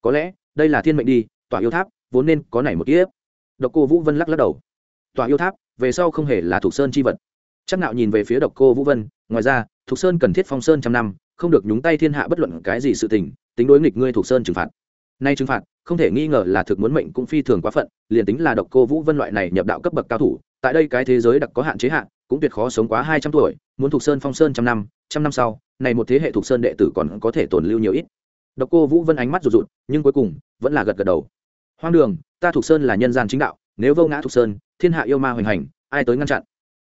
Có lẽ, đây là thiên mệnh đi, tòa yêu tháp vốn nên có này một kiếp. Độc cô vũ vân lắc lắc đầu. Tòa yêu tháp, về sau không hề là thuộc sơn chi vật. Chắc nạo nhìn về phía độc cô vũ vân, ngoài ra thuộc sơn cần thiết phong sơn trăm năm, không được nhúng tay thiên hạ bất luận cái gì sự tình, tính đối nghịch ngươi thuộc sơn trừng phạt. Nay trừng phạt, không thể nghi ngờ là thực muốn mệnh cũng phi thường quá phận, liền tính là độc cô vũ vân loại này nhập đạo cấp bậc cao thủ, tại đây cái thế giới đặc có hạn chế hạn cũng tuyệt khó sống quá hai trăm tuổi, muốn thuộc sơn phong sơn trăm năm trăm năm sau, này một thế hệ thuộc sơn đệ tử còn có thể tồn lưu nhiều ít. Độc cô vũ vân ánh mắt rụt rụt, nhưng cuối cùng, vẫn là gật gật đầu hoang đường, ta thục sơn là nhân gian chính đạo, nếu vô ngã thục sơn, thiên hạ yêu ma hoành hành, ai tới ngăn chặn?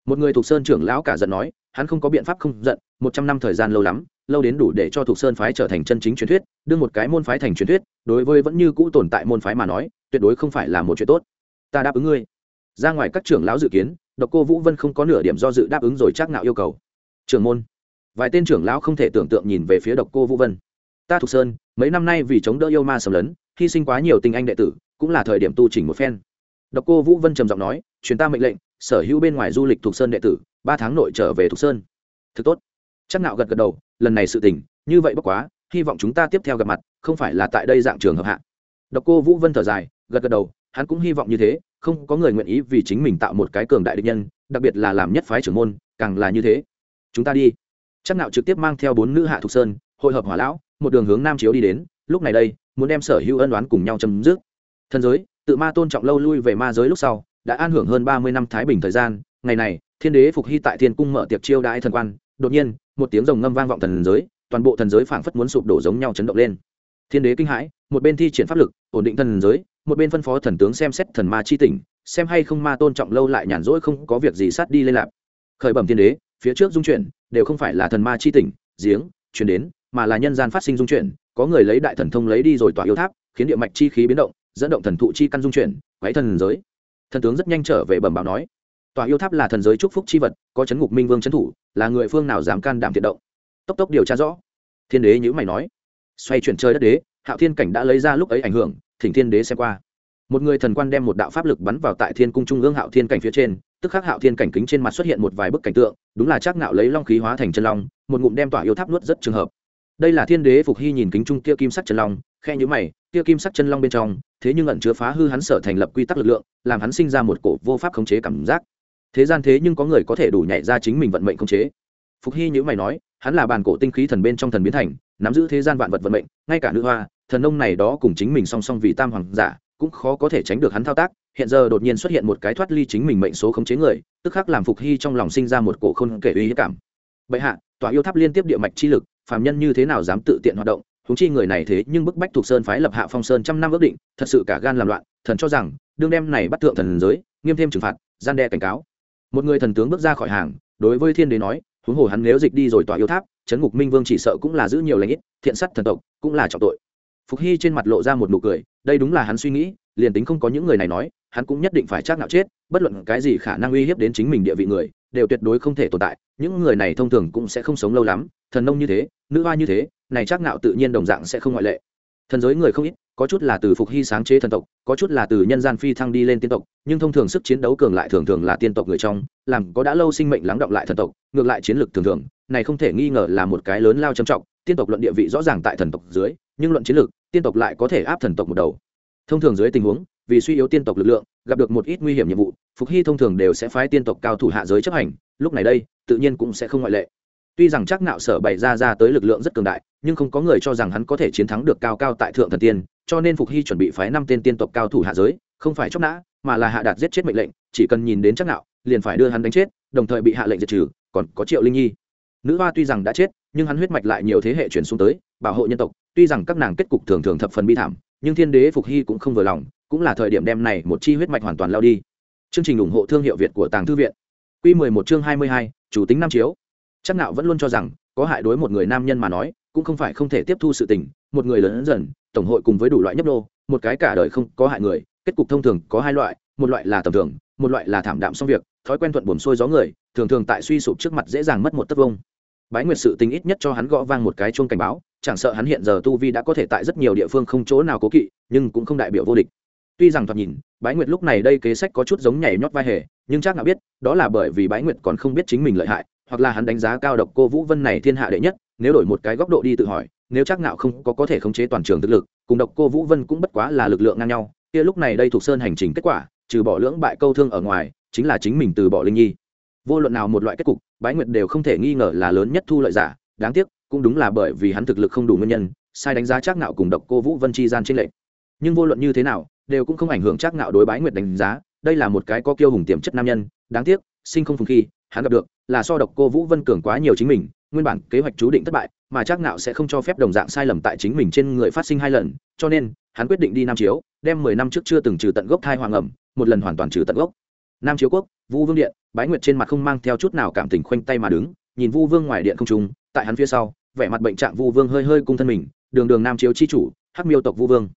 Một người thục sơn trưởng lão cả giận nói, hắn không có biện pháp không giận, một trăm năm thời gian lâu lắm, lâu đến đủ để cho thục sơn phái trở thành chân chính truyền thuyết đưa một cái môn phái thành truyền thuyết, đối với vẫn như cũ tồn tại môn phái mà nói, tuyệt đối không phải là một chuyện tốt. Ta đáp ứng ngươi. Ra ngoài các trưởng lão dự kiến, độc cô vũ vân không có nửa điểm do dự đáp ứng rồi chắc nạo yêu cầu. Trưởng môn. Vài tên trưởng lão không thể tưởng tượng nhìn về phía độc cô vũ vân. Ta thục sơn, mấy năm nay vì chống đỡ yêu ma sầm lấn hy sinh quá nhiều tình anh đệ tử, cũng là thời điểm tu chỉnh một phen. Độc cô vũ vân trầm giọng nói, truyền ta mệnh lệnh, sở hữu bên ngoài du lịch thuộc sơn đệ tử, ba tháng nội trở về thuộc sơn. Thực tốt. Chắc nạo gật gật đầu, lần này sự tình, như vậy bất quá, hy vọng chúng ta tiếp theo gặp mặt, không phải là tại đây dạng trường hợp hạ. Độc cô vũ vân thở dài, gật gật đầu, hắn cũng hy vọng như thế, không có người nguyện ý vì chính mình tạo một cái cường đại địch nhân, đặc biệt là làm nhất phái trưởng môn, càng là như thế. Chúng ta đi. Chắc nạo trực tiếp mang theo bốn nữ hạ thuộc sơn, hội hợp hỏa lão, một đường hướng nam chiếu đi đến lúc này đây, muốn đem sở hữu ân đoán cùng nhau chấm dứt. Thần giới, tự ma tôn trọng lâu lui về ma giới lúc sau, đã an hưởng hơn ba mươi năm thái bình thời gian. Ngày này, thiên đế phục hy tại thiên cung mở tiệc chiêu đãi thần quan. Đột nhiên, một tiếng rồng ngâm vang vọng thần giới, toàn bộ thần giới phảng phất muốn sụp đổ giống nhau chấn động lên. Thiên đế kinh hãi, một bên thi triển pháp lực, ổn định thần giới, một bên phân phó thần tướng xem xét thần ma chi tỉnh xem hay không ma tôn trọng lâu lại nhàn rỗi không có việc gì sát đi lên lạp khởi bẩm thiên đế, phía trước dung chuyển, đều không phải là thần ma chi tỉnh giếng, chuyển đến mà là nhân gian phát sinh dung chuyển, có người lấy đại thần thông lấy đi rồi tỏa yêu tháp, khiến địa mạch chi khí biến động, dẫn động thần thụ chi căn dung chuyển quáy thần giới. Thần tướng rất nhanh trở về bẩm báo nói tòa yêu tháp là thần giới chúc phúc chi vật, có chấn ngục minh vương trấn thủ, là người phương nào dám can đảm thiện động? Tốc tốc điều tra rõ. Thiên đế nhữ mày nói, xoay chuyển chơi đất đế, hạo thiên cảnh đã lấy ra lúc ấy ảnh hưởng, thỉnh thiên đế xem qua. Một người thần quan đem một đạo pháp lực bắn vào tại thiên cung trung ương hạo thiên cảnh phía trên, tức khắc hạo thiên cảnh kính trên mặt xuất hiện một vài bức cảnh tượng, đúng là chắc nạo lấy long khí hóa thành chân long, một ngụm đem tỏa yêu tháp nuốt rất trường hợp đây là thiên đế phục hy nhìn kính trung kia kim sắc chân long, khe nhữ mày, kia kim sắc chân long bên trong, thế nhưng ẩn chứa phá hư hắn sở thành lập quy tắc lực lượng, làm hắn sinh ra một cổ vô pháp khống chế cảm giác. Thế gian thế nhưng có người có thể đủ nhảy ra chính mình vận mệnh khống chế. Phục hy nhữ mày nói, hắn là bàn cổ tinh khí thần bên trong thần biến thành, nắm giữ thế gian vạn vật vận mệnh, ngay cả nữ hoa, thần nông này đó cùng chính mình song song vì tam hoàng giả, cũng khó có thể tránh được hắn thao tác. Hiện giờ đột nhiên xuất hiện một cái thoát ly chính mình mệnh số khống chế người, tức khắc làm phục hy trong lòng sinh ra một cổ khôn kể uy hiếp cảm. Bệ hạ, tòa yêu tháp liên tiếp địa mạch chi lực phàm nhân như thế nào dám tự tiện hoạt động húng chi người này thế nhưng bức bách thuộc sơn phái lập hạ phong sơn trăm năm ước định, thật sự cả gan làm loạn, thần cho rằng, đương đem này bắt thượng thần giới, nghiêm thêm trừng phạt, gian đe cảnh cáo. Một người thần tướng bước ra khỏi hàng, đối với thiên đế nói, huống hồ hắn nếu dịch đi rồi tòa yêu tháp, chấn ngục minh vương chỉ sợ cũng là giữ nhiều lãnh ít, thiện sắt thần tộc, cũng là trọng tội. Phục hy trên mặt lộ ra một nụ cười, đây đúng là hắn suy nghĩ, liền tính không có những người này nói, hắn cũng nhất định phải chắc nạo chết, bất luận cái gì khả năng uy hiếp đến chính mình địa vị người đều tuyệt đối không thể tồn tại, những người này thông thường cũng sẽ không sống lâu lắm, thần nông như thế, nữ hoa như thế, này chắc nạo tự nhiên đồng dạng sẽ không ngoại lệ. Thần giới người không ít, có chút là từ phục hy sáng chế thần tộc, có chút là từ nhân gian phi thăng đi lên tiên tộc, nhưng thông thường sức chiến đấu cường lại thường thường là tiên tộc người trong, làm có đã lâu sinh mệnh lắng động lại thần tộc, ngược lại chiến lược thường thường, này không thể nghi ngờ là một cái lớn lao trầm trọng, tiên tộc luận địa vị rõ ràng tại thần tộc dưới, nhưng luận chiến lược, tiên tộc lại có thể áp thần tộc một đầu. Thông thường dưới tình huống vì suy yếu tiên tộc lực lượng, gặp được một ít nguy hiểm nhiệm vụ, phục hy thông thường đều sẽ phái tiên tộc cao thủ hạ giới chấp hành, lúc này đây, tự nhiên cũng sẽ không ngoại lệ. Tuy rằng chắc nạo sở bày ra ra tới lực lượng rất cường đại, nhưng không có người cho rằng hắn có thể chiến thắng được cao cao tại thượng thần tiên, cho nên phục hy chuẩn bị phái năm tên tiên tộc cao thủ hạ giới, không phải chóc nã, mà là hạ đạt giết chết mệnh lệnh, chỉ cần nhìn đến chắc nạo, liền phải đưa hắn đánh chết, đồng thời bị hạ lệnh diệt trừ, còn có triệu linh nhi. Nữ hoa tuy rằng đã chết, nhưng hắn huyết mạch lại nhiều thế hệ truyền xuống tới, bảo hộ nhân tộc, tuy rằng các nàng kết cục thường thường thập phần bi thảm, nhưng thiên đế phục hy cũng không vừa lòng cũng là thời điểm đem này một chi huyết mạch hoàn toàn lao đi. Chương trình ủng hộ thương hiệu việt của tàng thư viện. Quy 11 chương 22, chủ tính năm chiếu. Chắc nạo vẫn luôn cho rằng có hại đối một người nam nhân mà nói cũng không phải không thể tiếp thu sự tình một người lớn dần tổng hội cùng với đủ loại nhấp đô một cái cả đời không có hại người kết cục thông thường có hai loại một loại là tầm thường một loại là thảm đạm xong việc thói quen thuận buồm xuôi gió người thường thường tại suy sụp trước mặt dễ dàng mất một tấc vông. Bái nguyệt sự tình ít nhất cho hắn gõ vang một cái chuông cảnh báo chẳng sợ hắn hiện giờ tu vi đã có thể tại rất nhiều địa phương không chỗ nào cố kỵ nhưng cũng không đại biểu vô địch tuy rằng thoạt nhìn, bái nguyệt lúc này đây kế sách có chút giống nhảy nhót vai hề, nhưng chắc nào biết, đó là bởi vì bái nguyệt còn không biết chính mình lợi hại, hoặc là hắn đánh giá cao độc cô vũ vân này thiên hạ đệ nhất, nếu đổi một cái góc độ đi tự hỏi, nếu chắc Ngạo không có có thể khống chế toàn trường thực lực, cùng độc cô vũ vân cũng bất quá là lực lượng ngang nhau, kia lúc này đây thuộc sơn hành trình kết quả, trừ bỏ lưỡng bại câu thương ở ngoài, chính là chính mình từ bỏ linh nhi. Vô luận nào một loại kết cục, bái nguyệt đều không thể nghi ngờ là lớn nhất thu lợi giả, đáng tiếc, cũng đúng là bởi vì hắn thực lực không đủ nguyên nhân, sai đánh giá chắc nạo cùng độc cô vũ vân chi gian trên lệnh nhưng vô luận như thế nào, đều cũng không ảnh hưởng chắc nạo đối bái nguyệt đánh giá, đây là một cái có kiêu hùng tiềm chất nam nhân, đáng tiếc, sinh không phùng khi, hắn gặp được, là so độc cô vũ vân cường quá nhiều chính mình, nguyên bản kế hoạch chú định thất bại, mà chắc nạo sẽ không cho phép đồng dạng sai lầm tại chính mình trên người phát sinh hai lần, cho nên, hắn quyết định đi nam chiếu, đem mười năm trước chưa từng trừ tận gốc thai hoàng ẩm, một lần hoàn toàn trừ tận gốc. Nam chiếu quốc vu vương điện, bái nguyệt trên mặt không mang theo chút nào cảm tình khoanh tay mà đứng, nhìn vu vương ngoài điện không trung, tại hắn phía sau, vẻ mặt bệnh trạng vu vương hơi hơi cung thân mình, đường đường nam chiếu chi chủ, hắc miêu tộc vu vương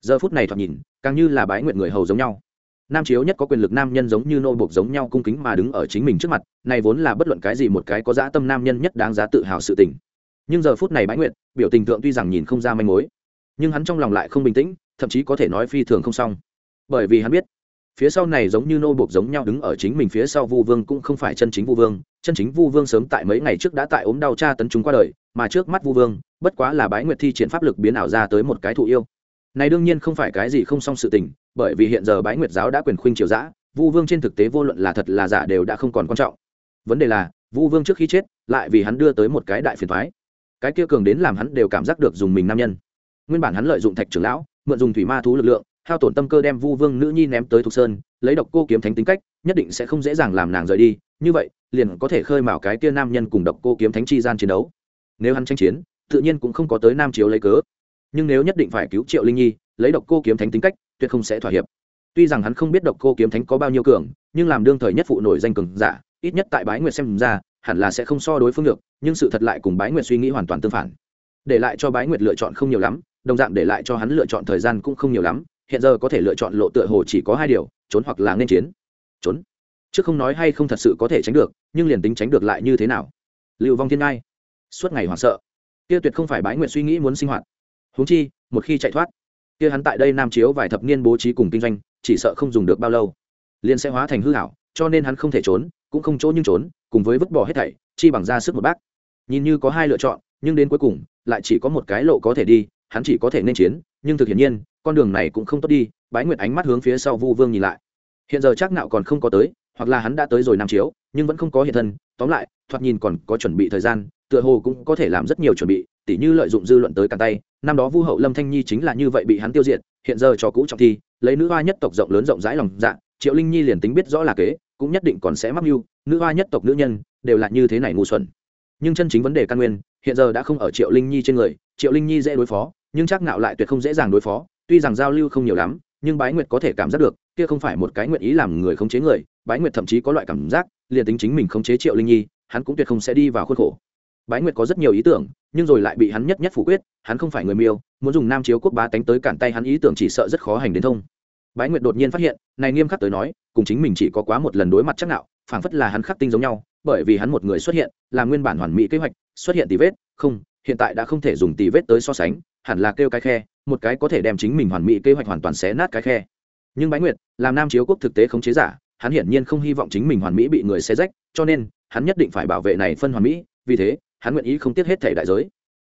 giờ phút này thoạt nhìn, càng như là bái nguyệt người hầu giống nhau. Nam chiếu nhất có quyền lực nam nhân giống như nô buộc giống nhau cung kính mà đứng ở chính mình trước mặt, này vốn là bất luận cái gì một cái có dã tâm nam nhân nhất đáng giá tự hào sự tình. Nhưng giờ phút này bái nguyệt biểu tình tượng tuy rằng nhìn không ra manh mối, nhưng hắn trong lòng lại không bình tĩnh, thậm chí có thể nói phi thường không xong. Bởi vì hắn biết, phía sau này giống như nô buộc giống nhau đứng ở chính mình phía sau vu vương cũng không phải chân chính vu vương, chân chính vu vương sớm tại mấy ngày trước đã tại ốm đau tra tấn chúng qua đời, mà trước mắt vu vương, bất quá là bái nguyệt thi triển pháp lực biến ảo ra tới một cái thụ yêu này đương nhiên không phải cái gì không xong sự tình, bởi vì hiện giờ bái nguyệt giáo đã quyền khuynh triều giã vu vương trên thực tế vô luận là thật là giả đều đã không còn quan trọng. Vấn đề là, vu vương trước khi chết, lại vì hắn đưa tới một cái đại phiền thoái. Cái kia cường đến làm hắn đều cảm giác được dùng mình nam nhân. Nguyên bản hắn lợi dụng thạch trưởng lão, mượn dùng thủy ma thú lực lượng, hao tổn tâm cơ đem vu vương nữ nhi ném tới thục sơn, lấy độc cô kiếm thánh tính cách, nhất định sẽ không dễ dàng làm nàng rời đi, như vậy, liền có thể khơi mào cái kia nam nhân cùng độc cô kiếm thánh chi gian chiến đấu. Nếu hắn tranh chiến, tự nhiên cũng không có tới nam chiếu lấy cớ nhưng nếu nhất định phải cứu triệu linh nhi, lấy độc cô kiếm thánh tính cách, tuyệt không sẽ thỏa hiệp. Tuy rằng hắn không biết độc cô kiếm thánh có bao nhiêu cường, nhưng làm đương thời nhất phụ nổi danh cường giả, ít nhất tại bái nguyệt xem ra, hẳn là sẽ không so đối phương được, nhưng sự thật lại cùng bái nguyệt suy nghĩ hoàn toàn tương phản. Để lại cho bái nguyệt lựa chọn không nhiều lắm, đồng dạng để lại cho hắn lựa chọn thời gian cũng không nhiều lắm, hiện giờ có thể lựa chọn lộ tựa hồ chỉ có hai điều, trốn hoặc là nên chiến. Trốn. Chứ không nói hay không thật sự có thể tránh được, nhưng liền tính tránh được lại như thế nào? Lưu vong thiên ngai. Suốt ngày hoảng sợ. Kia tuyệt không phải bái nguyện suy nghĩ muốn sinh hoạt húng chi, một khi chạy thoát, kia hắn tại đây nam chiếu vài thập niên bố trí cùng kinh doanh, chỉ sợ không dùng được bao lâu. Liền sẽ hóa thành hư hảo, cho nên hắn không thể trốn, cũng không chỗ nhưng trốn, cùng với vứt bỏ hết thảy, chi bằng ra sức một bác. Nhìn như có hai lựa chọn, nhưng đến cuối cùng, lại chỉ có một cái lộ có thể đi, hắn chỉ có thể nên chiến, nhưng thực hiện nhiên, con đường này cũng không tốt đi, bái nguyệt ánh mắt hướng phía sau vu vương nhìn lại. Hiện giờ chắc nạo còn không có tới, hoặc là hắn đã tới rồi nam chiếu, nhưng vẫn không có hiện thân, tóm lại, thoạt nhìn còn có chuẩn bị thời gian tựa hồ cũng có thể làm rất nhiều chuẩn bị, tỉ như lợi dụng dư luận tới càn tay. Năm đó vu hậu lâm thanh nhi chính là như vậy bị hắn tiêu diệt, hiện giờ cho cũ trọng thi, lấy nữ hoa nhất tộc rộng lớn rộng rãi lòng dạ triệu linh nhi liền tính biết rõ là kế, cũng nhất định còn sẽ mắc mưu, nữ hoa nhất tộc nữ nhân đều là như thế này ngu xuẩn. Nhưng chân chính vấn đề căn nguyên, hiện giờ đã không ở triệu linh nhi trên người, triệu linh nhi dễ đối phó, nhưng chắc nạo lại tuyệt không dễ dàng đối phó, tuy rằng giao lưu không nhiều lắm, nhưng bái nguyệt có thể cảm giác được, kia không phải một cái nguyện ý làm người khống chế người, bái nguyệt thậm chí có loại cảm giác, liền tính chính mình khống chế triệu linh nhi, hắn cũng tuyệt không sẽ đi vào khuôn khổ bái nguyệt có rất nhiều ý tưởng, nhưng rồi lại bị hắn nhất nhất phủ quyết, hắn không phải người miêu, muốn dùng nam chiếu quốc bá tánh tới cản tay hắn ý tưởng chỉ sợ rất khó hành đến thông. Bái nguyệt đột nhiên phát hiện, này nghiêm khắc tới nói, cùng chính mình chỉ có quá một lần đối mặt chắc nạo, phảng phất là hắn khắc tinh giống nhau, bởi vì hắn một người xuất hiện, là nguyên bản hoàn mỹ kế hoạch, xuất hiện tì vết, không, hiện tại đã không thể dùng tì vết tới so sánh, hẳn là kêu cái khe, một cái có thể đem chính mình hoàn mỹ kế hoạch hoàn toàn xé nát cái khe. Nhưng bái nguyệt, làm nam chiếu quốc thực tế không chế giả, hắn hiển nhiên không hy vọng chính mình hoàn mỹ bị người xé rách, cho nên, hắn nhất định phải bảo vệ này phân hoàn mỹ, vì thế hắn nguyện ý không tiếc hết thể đại giới.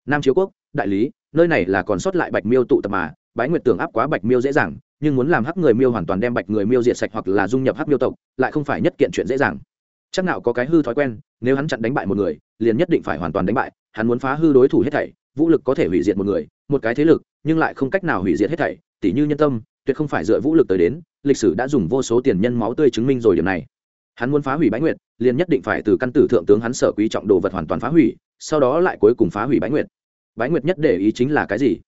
Nam chiếu quốc, đại lý, nơi này là còn sót lại bạch miêu tụ tập mà, bái nguyệt tưởng áp quá bạch miêu dễ dàng, nhưng muốn làm hắc người miêu hoàn toàn đem bạch người miêu diệt sạch hoặc là dung nhập hắc miêu tộc, lại không phải nhất kiện chuyện dễ dàng. Chắc nào có cái hư thói quen, nếu hắn chặn đánh bại một người, liền nhất định phải hoàn toàn đánh bại, hắn muốn phá hư đối thủ hết thảy, vũ lực có thể hủy diệt một người, một cái thế lực, nhưng lại không cách nào hủy diệt hết thảy tỷ như nhân tâm, tuyệt không phải dựa vũ lực tới đến, lịch sử đã dùng vô số tiền nhân máu tươi chứng minh rồi điểm này hắn muốn phá hủy bái nguyệt, liền nhất định phải từ căn tử thượng tướng hắn sở quý trọng đồ vật hoàn toàn phá hủy, sau đó lại cuối cùng phá hủy bái nguyệt. Bái nguyệt nhất để ý chính là cái gì?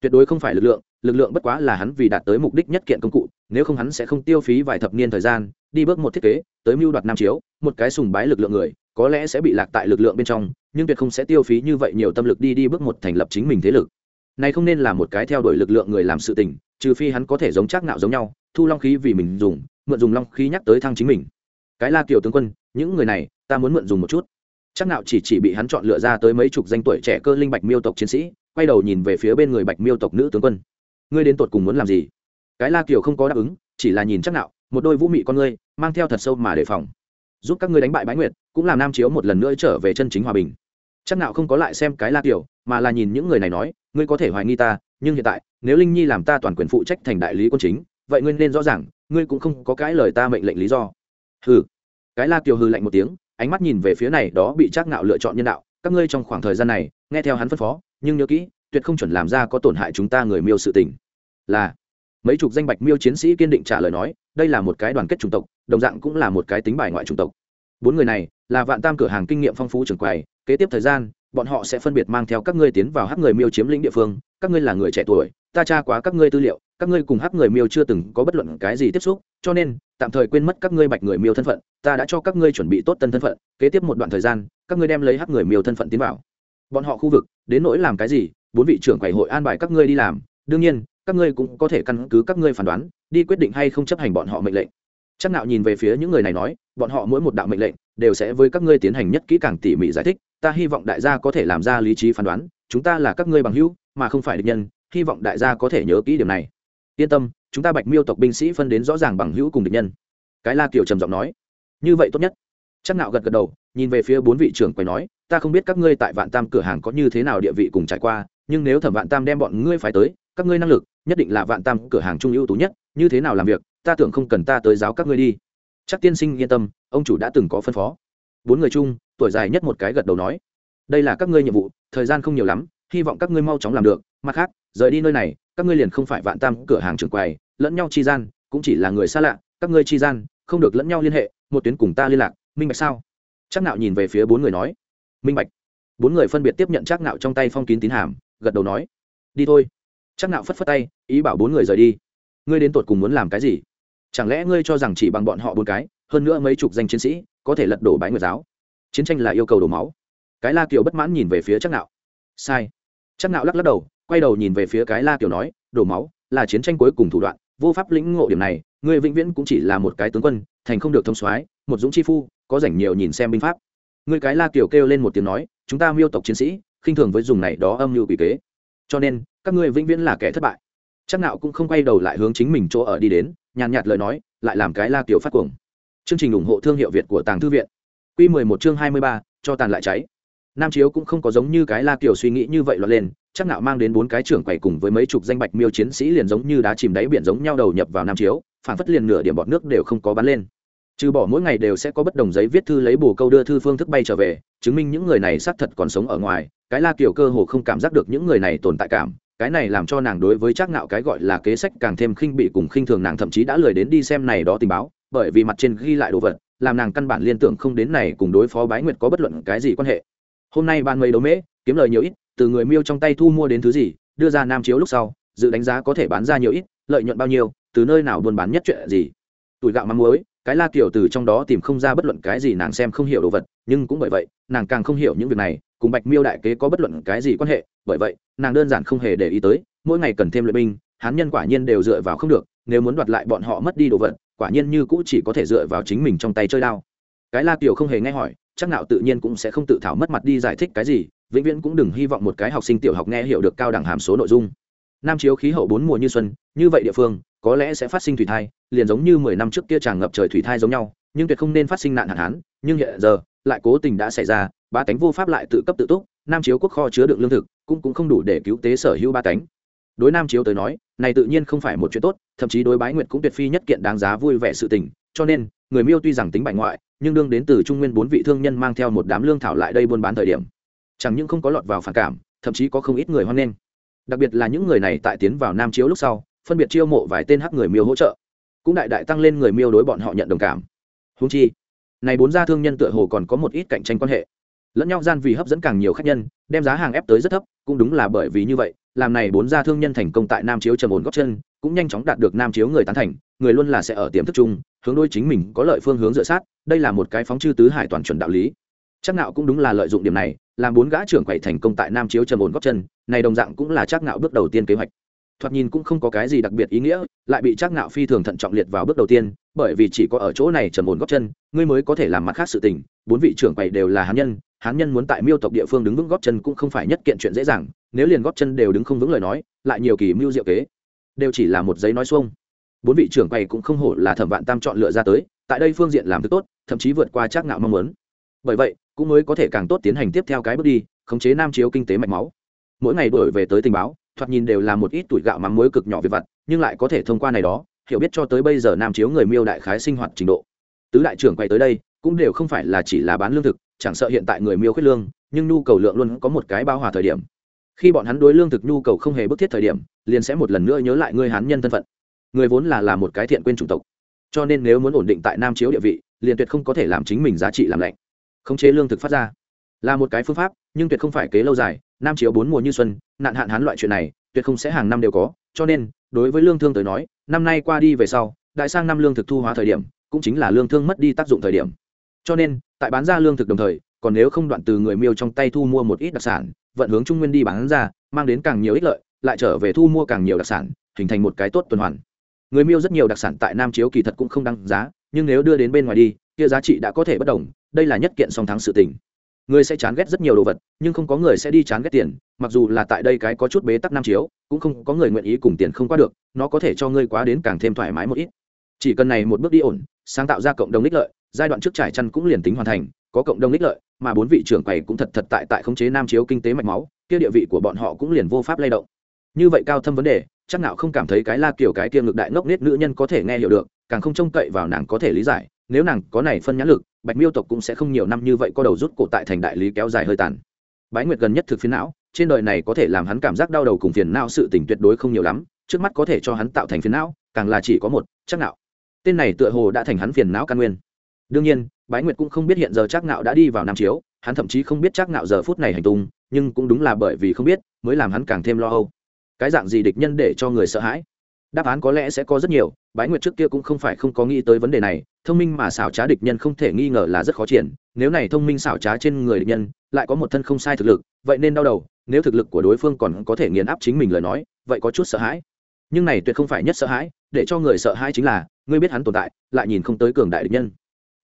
Tuyệt đối không phải lực lượng lực lượng bất quá là hắn vì đạt tới mục đích nhất kiện công cụ, nếu không hắn sẽ không tiêu phí vài thập niên thời gian, đi bước một thiết kế, tới mưu đoạt nam chiếu, một cái sùng bái lực lượng người, có lẽ sẽ bị lạc tại lực lượng bên trong, nhưng tuyệt không sẽ tiêu phí như vậy nhiều tâm lực đi đi bước một thành lập chính mình thế lực. Này không nên là một cái theo đuổi lực lượng người làm sự tình, trừ phi hắn có thể giống chắc nạo giống nhau, thu long khí vì mình dùng, mượn dùng long khí nhắc tới thăng chính mình cái la kiều tướng quân, những người này, ta muốn mượn dùng một chút. Chắc nạo chỉ chỉ bị hắn chọn lựa ra tới mấy chục danh tuổi trẻ cơ linh bạch miêu tộc chiến sĩ, quay đầu nhìn về phía bên người bạch miêu tộc nữ tướng quân. Ngươi đến tột cùng muốn làm gì? Cái la kiều không có đáp ứng, chỉ là nhìn chắc nạo một đôi vũ mị con ngươi, mang theo thật sâu mà đề phòng. Giúp các ngươi đánh bại bái nguyệt, cũng làm nam chiếu một lần nữa trở về chân chính hòa bình. Chắc nạo không có lại xem cái la kiều, mà là nhìn những người này nói, ngươi có thể hoài nghi ta, nhưng hiện tại, nếu linh nhi làm ta toàn quyền phụ trách thành đại lý quân chính, vậy ngươi nên rõ ràng, ngươi cũng không có cái lời ta mệnh lệnh lý do hừ. Cái la kiều hừ lạnh một tiếng, ánh mắt nhìn về phía này đó bị trác ngạo lựa chọn nhân đạo. Các ngươi trong khoảng thời gian này, nghe theo hắn phân phó, nhưng nhớ kỹ, tuyệt không chuẩn làm ra có tổn hại chúng ta người miêu sự tình. Là. Mấy chục danh bạch miêu chiến sĩ kiên định trả lời nói, đây là một cái đoàn kết chủng tộc, đồng dạng cũng là một cái tính bài ngoại chủng tộc. Bốn người này, là vạn tam cửa hàng kinh nghiệm phong phú trưởng quầy, kế tiếp thời gian, bọn họ sẽ phân biệt mang theo các ngươi tiến vào hắc người miêu chiếm lĩnh địa phương, các ngươi là người trẻ tuổi, ta tra quá các ngươi tư liệu các ngươi cùng hắc người miêu chưa từng có bất luận cái gì tiếp xúc, cho nên, tạm thời quên mất các ngươi bạch người miêu thân phận, ta đã cho các ngươi chuẩn bị tốt tân thân phận, kế tiếp một đoạn thời gian, các ngươi đem lấy hắc người miêu thân phận tiến vào. Bọn họ khu vực, đến nỗi làm cái gì, bốn vị trưởng quầy hội an bài các ngươi đi làm, đương nhiên, các ngươi cũng có thể căn cứ các ngươi phán đoán, đi quyết định hay không chấp hành bọn họ mệnh lệnh. Chắc nạo nhìn về phía những người này nói, bọn họ mỗi một đạo mệnh lệnh, đều sẽ với các ngươi tiến hành nhất kỹ càng tỉ mỉ giải thích, ta hy vọng đại gia có thể làm ra lý trí phán đoán, chúng ta là các ngươi bằng hữu, mà không phải địch nhân, hy vọng đại gia có thể nhớ kỹ điểm này yên tâm, chúng ta bạch miêu tộc binh sĩ phân đến rõ ràng bằng hữu cùng địch nhân. Cái la kiều trầm giọng nói. Như vậy tốt nhất. Chắc nạo gật gật đầu, nhìn về phía bốn vị trưởng quầy nói, ta không biết các ngươi tại vạn tam cửa hàng có như thế nào địa vị cùng trải qua, nhưng nếu thẩm vạn tam đem bọn ngươi phải tới, các ngươi năng lực nhất định là vạn tam cửa hàng trung ưu tú nhất, như thế nào làm việc, ta tưởng không cần ta tới giáo các ngươi đi. Chắc tiên sinh yên tâm, ông chủ đã từng có phân phó. Bốn người chung, tuổi dài nhất một cái gật đầu nói, đây là các ngươi nhiệm vụ, thời gian không nhiều lắm, hy vọng các ngươi mau chóng làm được, mặt khác, rời đi nơi này các ngươi liền không phải vạn tam cửa hàng trường quầy, lẫn nhau chi gian, cũng chỉ là người xa lạ, các ngươi chi gian, không được lẫn nhau liên hệ, một tuyến cùng ta liên lạc, minh bạch sao? Chắc nạo nhìn về phía bốn người nói. Minh bạch. Bốn người phân biệt tiếp nhận chắc nạo trong tay phong kín tín hàm, gật đầu nói. Đi thôi. Chắc nạo phất phất tay, ý bảo bốn người rời đi. Ngươi đến tột cùng muốn làm cái gì? Chẳng lẽ ngươi cho rằng chỉ bằng bọn họ bốn cái, hơn nữa mấy chục danh chiến sĩ, có thể lật đổ bãi nguyệt giáo? Chiến tranh là yêu cầu đổ máu. Cái la kiều bất mãn nhìn về phía chắc nạo. Sai. Chắc nạo lắc lắc đầu quay đầu nhìn về phía cái la kiểu nói đổ máu là chiến tranh cuối cùng thủ đoạn vô pháp lĩnh ngộ điểm này ngươi vĩnh viễn cũng chỉ là một cái tướng quân thành không được thông soái một dũng chi phu có rảnh nhiều nhìn xem binh pháp. Ngươi cái la kiểu kêu lên một tiếng nói chúng ta miêu tộc chiến sĩ khinh thường với dùng này đó âm mưu quỷ kế. Cho nên các ngươi vĩnh viễn là kẻ thất bại. Chắc nạo cũng không quay đầu lại hướng chính mình chỗ ở đi đến nhàn nhạt lời nói lại làm cái la kiểu phát cuồng. Chương trình ủng hộ thương hiệu việt của tàng thư viện. Quy 11 chương 23, cho tàn lại cháy nam chiếu cũng không có giống như cái la kiểu suy nghĩ như vậy loạn lên, chắc nạo mang đến bốn cái trưởng quầy cùng với mấy chục danh bạch miêu chiến sĩ liền giống như đá chìm đáy biển giống nhau đầu nhập vào nam chiếu phản phất liền nửa điểm bọt nước đều không có bắn lên. Trừ bỏ mỗi ngày đều sẽ có bất đồng giấy viết thư lấy bù câu đưa thư phương thức bay trở về, chứng minh những người này xác thật còn sống ở ngoài, cái la kiểu cơ hồ không cảm giác được những người này tồn tại cảm, cái này làm cho nàng đối với chắc nạo cái gọi là kế sách càng thêm khinh bị cùng khinh thường nàng thậm chí đã lười đến đi xem này đó tình báo, bởi vì mặt trên ghi lại đồ vật, làm nàng căn bản liên tưởng không đến này cùng đối phó bái nguyệt có bất luận cái gì quan hệ hôm nay ban mây đấu mễ, kiếm lời nhiều ít, từ người miêu trong tay thu mua đến thứ gì, đưa ra nam chiếu lúc sau, dự đánh giá có thể bán ra nhiều ít, lợi nhuận bao nhiêu, từ nơi nào buôn bán nhất chuyện gì. Tuổi gạo mắm muối, cái la kiểu từ trong đó tìm không ra bất luận cái gì nàng xem không hiểu đồ vật, nhưng cũng bởi vậy, nàng càng không hiểu những việc này, cùng bạch miêu đại kế có bất luận cái gì quan hệ, bởi vậy, nàng đơn giản không hề để ý tới, mỗi ngày cần thêm luyện binh, hán nhân quả nhiên đều dựa vào không được, nếu muốn đoạt lại bọn họ mất đi đồ vật, quả nhiên như cũ chỉ có thể dựa vào chính mình trong tay chơi đao. Cái la kiểu không hề nghe hỏi chắc nào tự nhiên cũng sẽ không tự thảo mất mặt đi giải thích cái gì, vĩnh viễn cũng đừng hy vọng một cái học sinh tiểu học nghe hiểu được cao đẳng hàm số nội dung. Nam chiếu khí hậu bốn mùa như xuân, như vậy địa phương, có lẽ sẽ phát sinh thủy thai, liền giống như mười năm trước kia tràn ngập trời thủy thai giống nhau, nhưng tuyệt không nên phát sinh nạn hạn hán, nhưng hiện giờ, lại cố tình đã xảy ra, ba tánh vô pháp lại tự cấp tự túc, nam chiếu quốc kho chứa đựng lương thực, cũng cũng không đủ để cứu tế sở hữu ba tánh đối nam chiếu tới nói, này tự nhiên không phải một chuyện tốt, thậm chí đối bái nguyệt cũng tuyệt phi nhất kiện đáng giá vui vẻ sự tình, cho nên người miêu tuy rằng tính bại ngoại, nhưng đương đến từ trung nguyên bốn vị thương nhân mang theo một đám lương thảo lại đây buôn bán thời điểm, chẳng những không có lọt vào phản cảm, thậm chí có không ít người hoan nghênh. Đặc biệt là những người này tại tiến vào nam chiếu lúc sau, phân biệt chiêu mộ vài tên hắc người miêu hỗ trợ, cũng đại đại tăng lên người miêu đối bọn họ nhận đồng cảm. Húng chi, này bốn gia thương nhân tựa hồ còn có một ít cạnh tranh quan hệ lẫn nhau gian vì hấp dẫn càng nhiều khách nhân, đem giá hàng ép tới rất thấp, cũng đúng là bởi vì như vậy, làm này bốn gia thương nhân thành công tại nam chiếu trầm ổn góc chân, cũng nhanh chóng đạt được nam chiếu người tán thành, người luôn là sẽ ở tiềm thức chung, hướng đôi chính mình có lợi phương hướng dựa sát, đây là một cái phóng chư tứ hải toàn chuẩn đạo lý. Chắc nạo cũng đúng là lợi dụng điểm này, làm bốn gã trưởng quậy thành công tại nam chiếu trầm ổn góc chân, này đồng dạng cũng là chắc nạo bước đầu tiên kế hoạch. Thoạt nhìn cũng không có cái gì đặc biệt ý nghĩa, lại bị chắc nạo phi thường thận trọng liệt vào bước đầu tiên, bởi vì chỉ có ở chỗ này trầm ổn góc chân, ngươi mới có thể làm mặt khác sự tình, bốn vị trưởng quầy đều là hán nhân hán nhân muốn tại miêu tộc địa phương đứng vững góp chân cũng không phải nhất kiện chuyện dễ dàng, nếu liền góp chân đều đứng không vững lời nói, lại nhiều kỳ mưu diệu kế. Đều chỉ là một giấy nói xuông. Bốn vị trưởng quầy cũng không hổ là thẩm vạn tam chọn lựa ra tới, tại đây phương diện làm thức tốt, thậm chí vượt qua chắc ngạo mong muốn. Bởi vậy, cũng mới có thể càng tốt tiến hành tiếp theo cái bước đi, khống chế nam chiếu kinh tế mạch máu. Mỗi ngày đổi về tới tình báo, thoạt nhìn đều là một ít tuổi gạo mắm muối cực nhỏ về vặt, nhưng lại có thể thông qua này đó, hiểu biết cho tới bây giờ nam chiếu người miêu đại khái sinh hoạt trình độ. Tứ đại trưởng quay tới đây cũng đều không phải là chỉ là bán lương thực, chẳng sợ hiện tại người miêu khuyết lương, nhưng nhu cầu lượng luôn có một cái bao hòa thời điểm. Khi bọn hắn đối lương thực nhu cầu không hề bức thiết thời điểm, liền sẽ một lần nữa nhớ lại ngươi hán nhân thân phận. Người vốn là là một cái thiện quên chủng tộc. Cho nên nếu muốn ổn định tại nam chiếu địa vị, liền tuyệt không có thể làm chính mình giá trị làm lạnh. Khống chế lương thực phát ra là một cái phương pháp, nhưng tuyệt không phải kế lâu dài. Nam chiếu bốn mùa như xuân, nạn hạn hán loại chuyện này, tuyệt không sẽ hàng năm đều có. Cho nên, đối với lương thương tới nói, năm nay qua đi về sau, đại sang năm lương thực thu hóa thời điểm, cũng chính là lương thương mất đi tác dụng thời điểm cho nên, tại bán ra lương thực đồng thời, còn nếu không đoạn từ người miêu trong tay thu mua một ít đặc sản, vận hướng trung nguyên đi bán ra, mang đến càng nhiều ích lợi, lại trở về thu mua càng nhiều đặc sản, hình thành một cái tốt tuần hoàn. Người miêu rất nhiều đặc sản tại nam chiếu kỳ thật cũng không đăng giá, nhưng nếu đưa đến bên ngoài đi, kia giá trị đã có thể bất đồng, đây là nhất kiện song thắng sự tình. Người sẽ chán ghét rất nhiều đồ vật, nhưng không có người sẽ đi chán ghét tiền, mặc dù là tại đây cái có chút bế tắc nam chiếu, cũng không có người nguyện ý cùng tiền không qua được, nó có thể cho ngươi quá đến càng thêm thoải mái một ít. Chỉ cần này một bước đi ổn, sáng tạo ra cộng đồng ích lợi giai đoạn trước trải chăn cũng liền tính hoàn thành, có cộng đồng ích lợi, mà bốn vị trưởng quầy cũng thật thật tại tại khống chế nam chiếu kinh tế mạch máu, kia địa vị của bọn họ cũng liền vô pháp lay động. Như vậy cao thâm vấn đề, chắc nào không cảm thấy cái la kiểu cái kia ngược đại ngốc nết nữ nhân có thể nghe hiểu được, càng không trông cậy vào nàng có thể lý giải, nếu nàng có này phân nhãn lực, bạch miêu tộc cũng sẽ không nhiều năm như vậy có đầu rút cổ tại thành đại lý kéo dài hơi tàn. Bái nguyệt gần nhất thực phiến não, trên đời này có thể làm hắn cảm giác đau đầu cùng phiền não sự tình tuyệt đối không nhiều lắm, trước mắt có thể cho hắn tạo thành phiền não, càng là chỉ có một, chắc nào tên này tựa hồ đã thành hắn phiền não căn nguyên đương nhiên, bái nguyệt cũng không biết hiện giờ trác ngạo đã đi vào nam chiếu, hắn thậm chí không biết trác ngạo giờ phút này hành tung, nhưng cũng đúng là bởi vì không biết, mới làm hắn càng thêm lo âu. Cái dạng gì địch nhân để cho người sợ hãi? Đáp án có lẽ sẽ có rất nhiều, bái nguyệt trước kia cũng không phải không có nghĩ tới vấn đề này, thông minh mà xảo trá địch nhân không thể nghi ngờ là rất khó triển, nếu này thông minh xảo trá trên người địch nhân lại có một thân không sai thực lực, vậy nên đau đầu, nếu thực lực của đối phương còn có thể nghiền áp chính mình lời nói, vậy có chút sợ hãi. Nhưng này tuyệt không phải nhất sợ hãi, để cho người sợ hãi chính là, ngươi biết hắn tồn tại, lại nhìn không tới cường đại địch nhân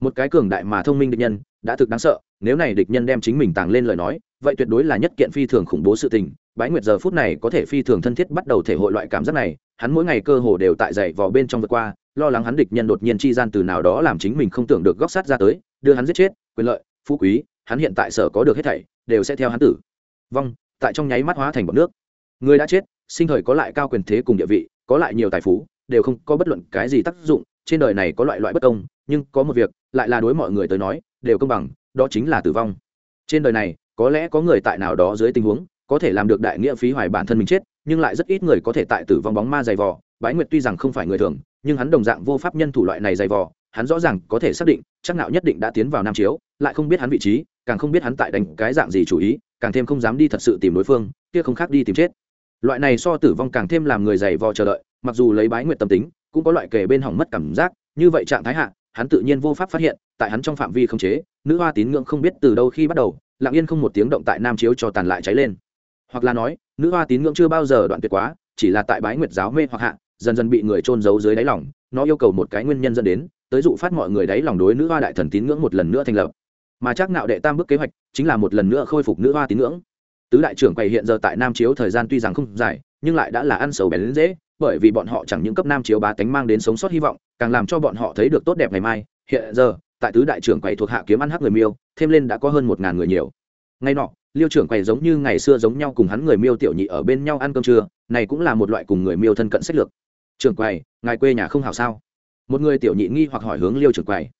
một cái cường đại mà thông minh địch nhân, đã thực đáng sợ, nếu này địch nhân đem chính mình tàng lên lời nói, vậy tuyệt đối là nhất kiện phi thường khủng bố sự tình. Bái nguyệt giờ phút này có thể phi thường thân thiết bắt đầu thể hội loại cảm giác này, hắn mỗi ngày cơ hồ đều tại dậy vào bên trong vượt qua, lo lắng hắn địch nhân đột nhiên chi gian từ nào đó làm chính mình không tưởng được góc sát ra tới, đưa hắn giết chết, quyền lợi, phú quý, hắn hiện tại sở có được hết thảy, đều sẽ theo hắn tử. Vong, tại trong nháy mắt hóa thành bọn nước. Người đã chết, sinh thời có lại cao quyền thế cùng địa vị, có lại nhiều tài phú, đều không có bất luận cái gì tác dụng, trên đời này có loại loại bất công, nhưng có một việc lại là đối mọi người tới nói, đều công bằng, đó chính là tử vong. Trên đời này, có lẽ có người tại nào đó dưới tình huống, có thể làm được đại nghĩa phí hoài bản thân mình chết, nhưng lại rất ít người có thể tại tử vong bóng ma dày vò. Bái nguyệt tuy rằng không phải người thường, nhưng hắn đồng dạng vô pháp nhân thủ loại này dày vò, hắn rõ ràng có thể xác định, chắc nạo nhất định đã tiến vào nam chiếu, lại không biết hắn vị trí, càng không biết hắn tại đánh cái dạng gì chủ ý, càng thêm không dám đi thật sự tìm đối phương, kia không khác đi tìm chết. Loại này so tử vong càng thêm làm người dày vò chờ đợi, mặc dù lấy bái nguyệt tâm tính, cũng có loại kề bên hỏng mất cảm giác, như vậy trạng thái hạ hắn tự nhiên vô pháp phát hiện, tại hắn trong phạm vi không chế, nữ hoa tín ngưỡng không biết từ đâu khi bắt đầu, lặng yên không một tiếng động tại nam chiếu cho tàn lại cháy lên. Hoặc là nói, nữ hoa tín ngưỡng chưa bao giờ đoạn tuyệt quá, chỉ là tại bái nguyệt giáo mê hoặc hạ, dần dần bị người trôn giấu dưới đáy lòng, nó yêu cầu một cái nguyên nhân dẫn đến, tới dụ phát mọi người đáy lòng đối nữ hoa đại thần tín ngưỡng một lần nữa thành lập. Mà chắc nạo đệ tam bước kế hoạch, chính là một lần nữa khôi phục nữ hoa tín ngưỡng. Tứ đại trưởng quầy hiện giờ tại nam chiếu thời gian tuy rằng không dài, nhưng lại đã là ăn sầu bén dễ bởi vì bọn họ chẳng những cấp nam chiếu bá tánh mang đến sống sót hy vọng, càng làm cho bọn họ thấy được tốt đẹp ngày mai. Hiện giờ, tại tứ đại trưởng quầy thuộc hạ kiếm ăn hắc người miêu, thêm lên đã có hơn một ngàn người nhiều. Ngay nọ, liêu trưởng quầy giống như ngày xưa giống nhau cùng hắn người miêu tiểu nhị ở bên nhau ăn cơm trưa, này cũng là một loại cùng người miêu thân cận sách lược. Trưởng quầy, ngài quê nhà không hảo sao? Một người tiểu nhị nghi hoặc hỏi hướng liêu trưởng quầy.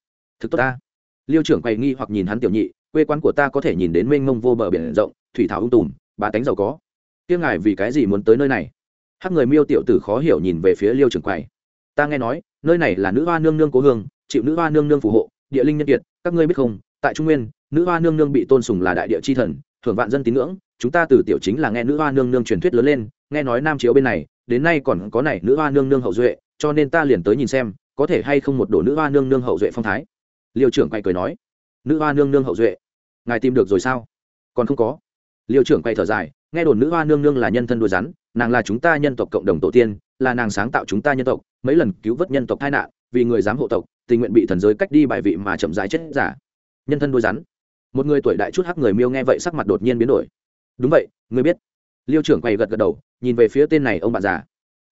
Thực tốt ta. Liêu trưởng quầy nghi hoặc nhìn hắn tiểu nhị, quê quán của ta có thể nhìn đến mênh mông vô bờ biển rộng, thủy thảo ung tùm, bá tánh giàu có. Tiếng ngài vì cái gì muốn tới nơi này? Hắc người miêu tiểu tử khó hiểu nhìn về phía liêu trưởng quầy ta nghe nói, nơi này là nữ hoa nương nương cố hương, chịu nữ hoa nương nương phù hộ, địa linh nhân kiệt, các ngươi biết không, tại trung nguyên, nữ hoa nương nương bị tôn sùng là đại địa chi thần, thưởng vạn dân tín ngưỡng, chúng ta từ tiểu chính là nghe nữ hoa nương nương truyền thuyết lớn lên, nghe nói nam chiếu bên này, đến nay còn có này nữ hoa nương nương hậu duệ, cho nên ta liền tới nhìn xem, có thể hay không một đổ nữ hoa nương nương hậu duệ phong thái. Liêu trưởng quay cười nói, nữ hoa nương nương hậu duệ, ngài tìm được rồi sao? Còn không có liêu trưởng quay thở dài, nghe đồn nữ hoa nương nương là nhân thân đuôi rắn, nàng là chúng ta nhân tộc cộng đồng tổ tiên, là nàng sáng tạo chúng ta nhân tộc, mấy lần cứu vớt nhân tộc tai nạn, vì người dám hộ tộc, tình nguyện bị thần giới cách đi bài vị mà chậm rãi chết giả. Nhân thân đuôi rắn. Một người tuổi đại chút hắc người miêu nghe vậy sắc mặt đột nhiên biến đổi. Đúng vậy ngươi biết. Liêu trưởng quay gật gật đầu, nhìn về phía tên này ông bạn già.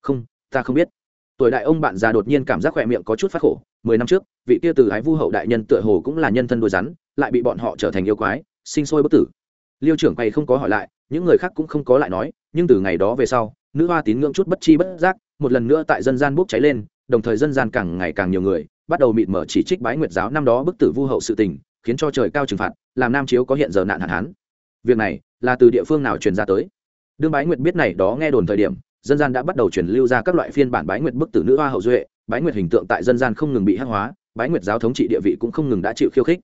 Không, ta không biết. Tuổi đại ông bạn già đột nhiên cảm giác khỏe miệng có chút phát khổ. Mười năm trước, vị kia từ ái vu hậu đại nhân tựa hồ cũng là nhân thân đuôi rắn, lại bị bọn họ trở thành yêu quái, sinh sôi bất tử liêu trưởng quay không có hỏi lại, những người khác cũng không có lại nói, nhưng từ ngày đó về sau, nữ hoa tín ngưỡng chút bất chi bất giác, một lần nữa tại dân gian bốc cháy lên, đồng thời dân gian càng ngày càng nhiều người, bắt đầu mịt mở chỉ trích bái nguyệt giáo năm đó bức tử vu hậu sự tình, khiến cho trời cao trừng phạt, làm nam chiếu có hiện giờ nạn hạn hán. Việc này là từ địa phương nào truyền ra tới? Đương bái nguyệt biết này đó nghe đồn thời điểm, dân gian đã bắt đầu truyền lưu ra các loại phiên bản bái nguyệt bức tử nữ hoa hậu duệ, bái nguyệt hình tượng tại dân gian không ngừng bị hắc hóa, bái nguyệt giáo thống trị địa vị cũng không ngừng đã chịu khiêu khích.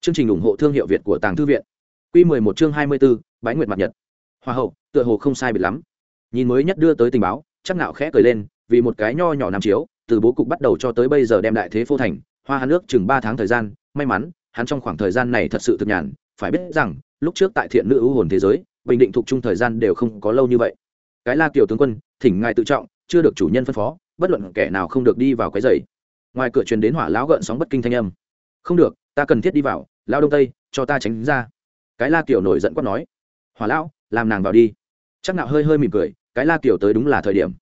Chương trình ủng hộ thương hiệu việt của tàng thư viện. Quy 11 chương 24, bái nguyệt mặt nhật. Hoa hậu tựa hồ không sai biệt lắm. Nhìn mới nhất đưa tới tình báo chắc nạo khẽ cười lên vì một cái nho nhỏ nam chiếu từ bố cục bắt đầu cho tới bây giờ đem đại thế phô thành hoa hắn nước chừng ba tháng thời gian may mắn hắn trong khoảng thời gian này thật sự thực nhàn phải biết rằng lúc trước tại thiện nữ ưu hồn thế giới bình định thuộc trung thời gian đều không có lâu như vậy. Cái la tiểu tướng quân thỉnh ngài tự trọng chưa được chủ nhân phân phó bất luận kẻ nào không được đi vào cái giày. Ngoài cửa truyền đến hỏa lão gợn sóng bất kinh thanh âm. Không được ta cần thiết đi vào lao đông tây cho ta tránh ra cái la kiều nổi giận quát nói hỏa lão làm nàng vào đi. Chắc nạo hơi hơi mỉm cười cái la kiều tới đúng là thời điểm.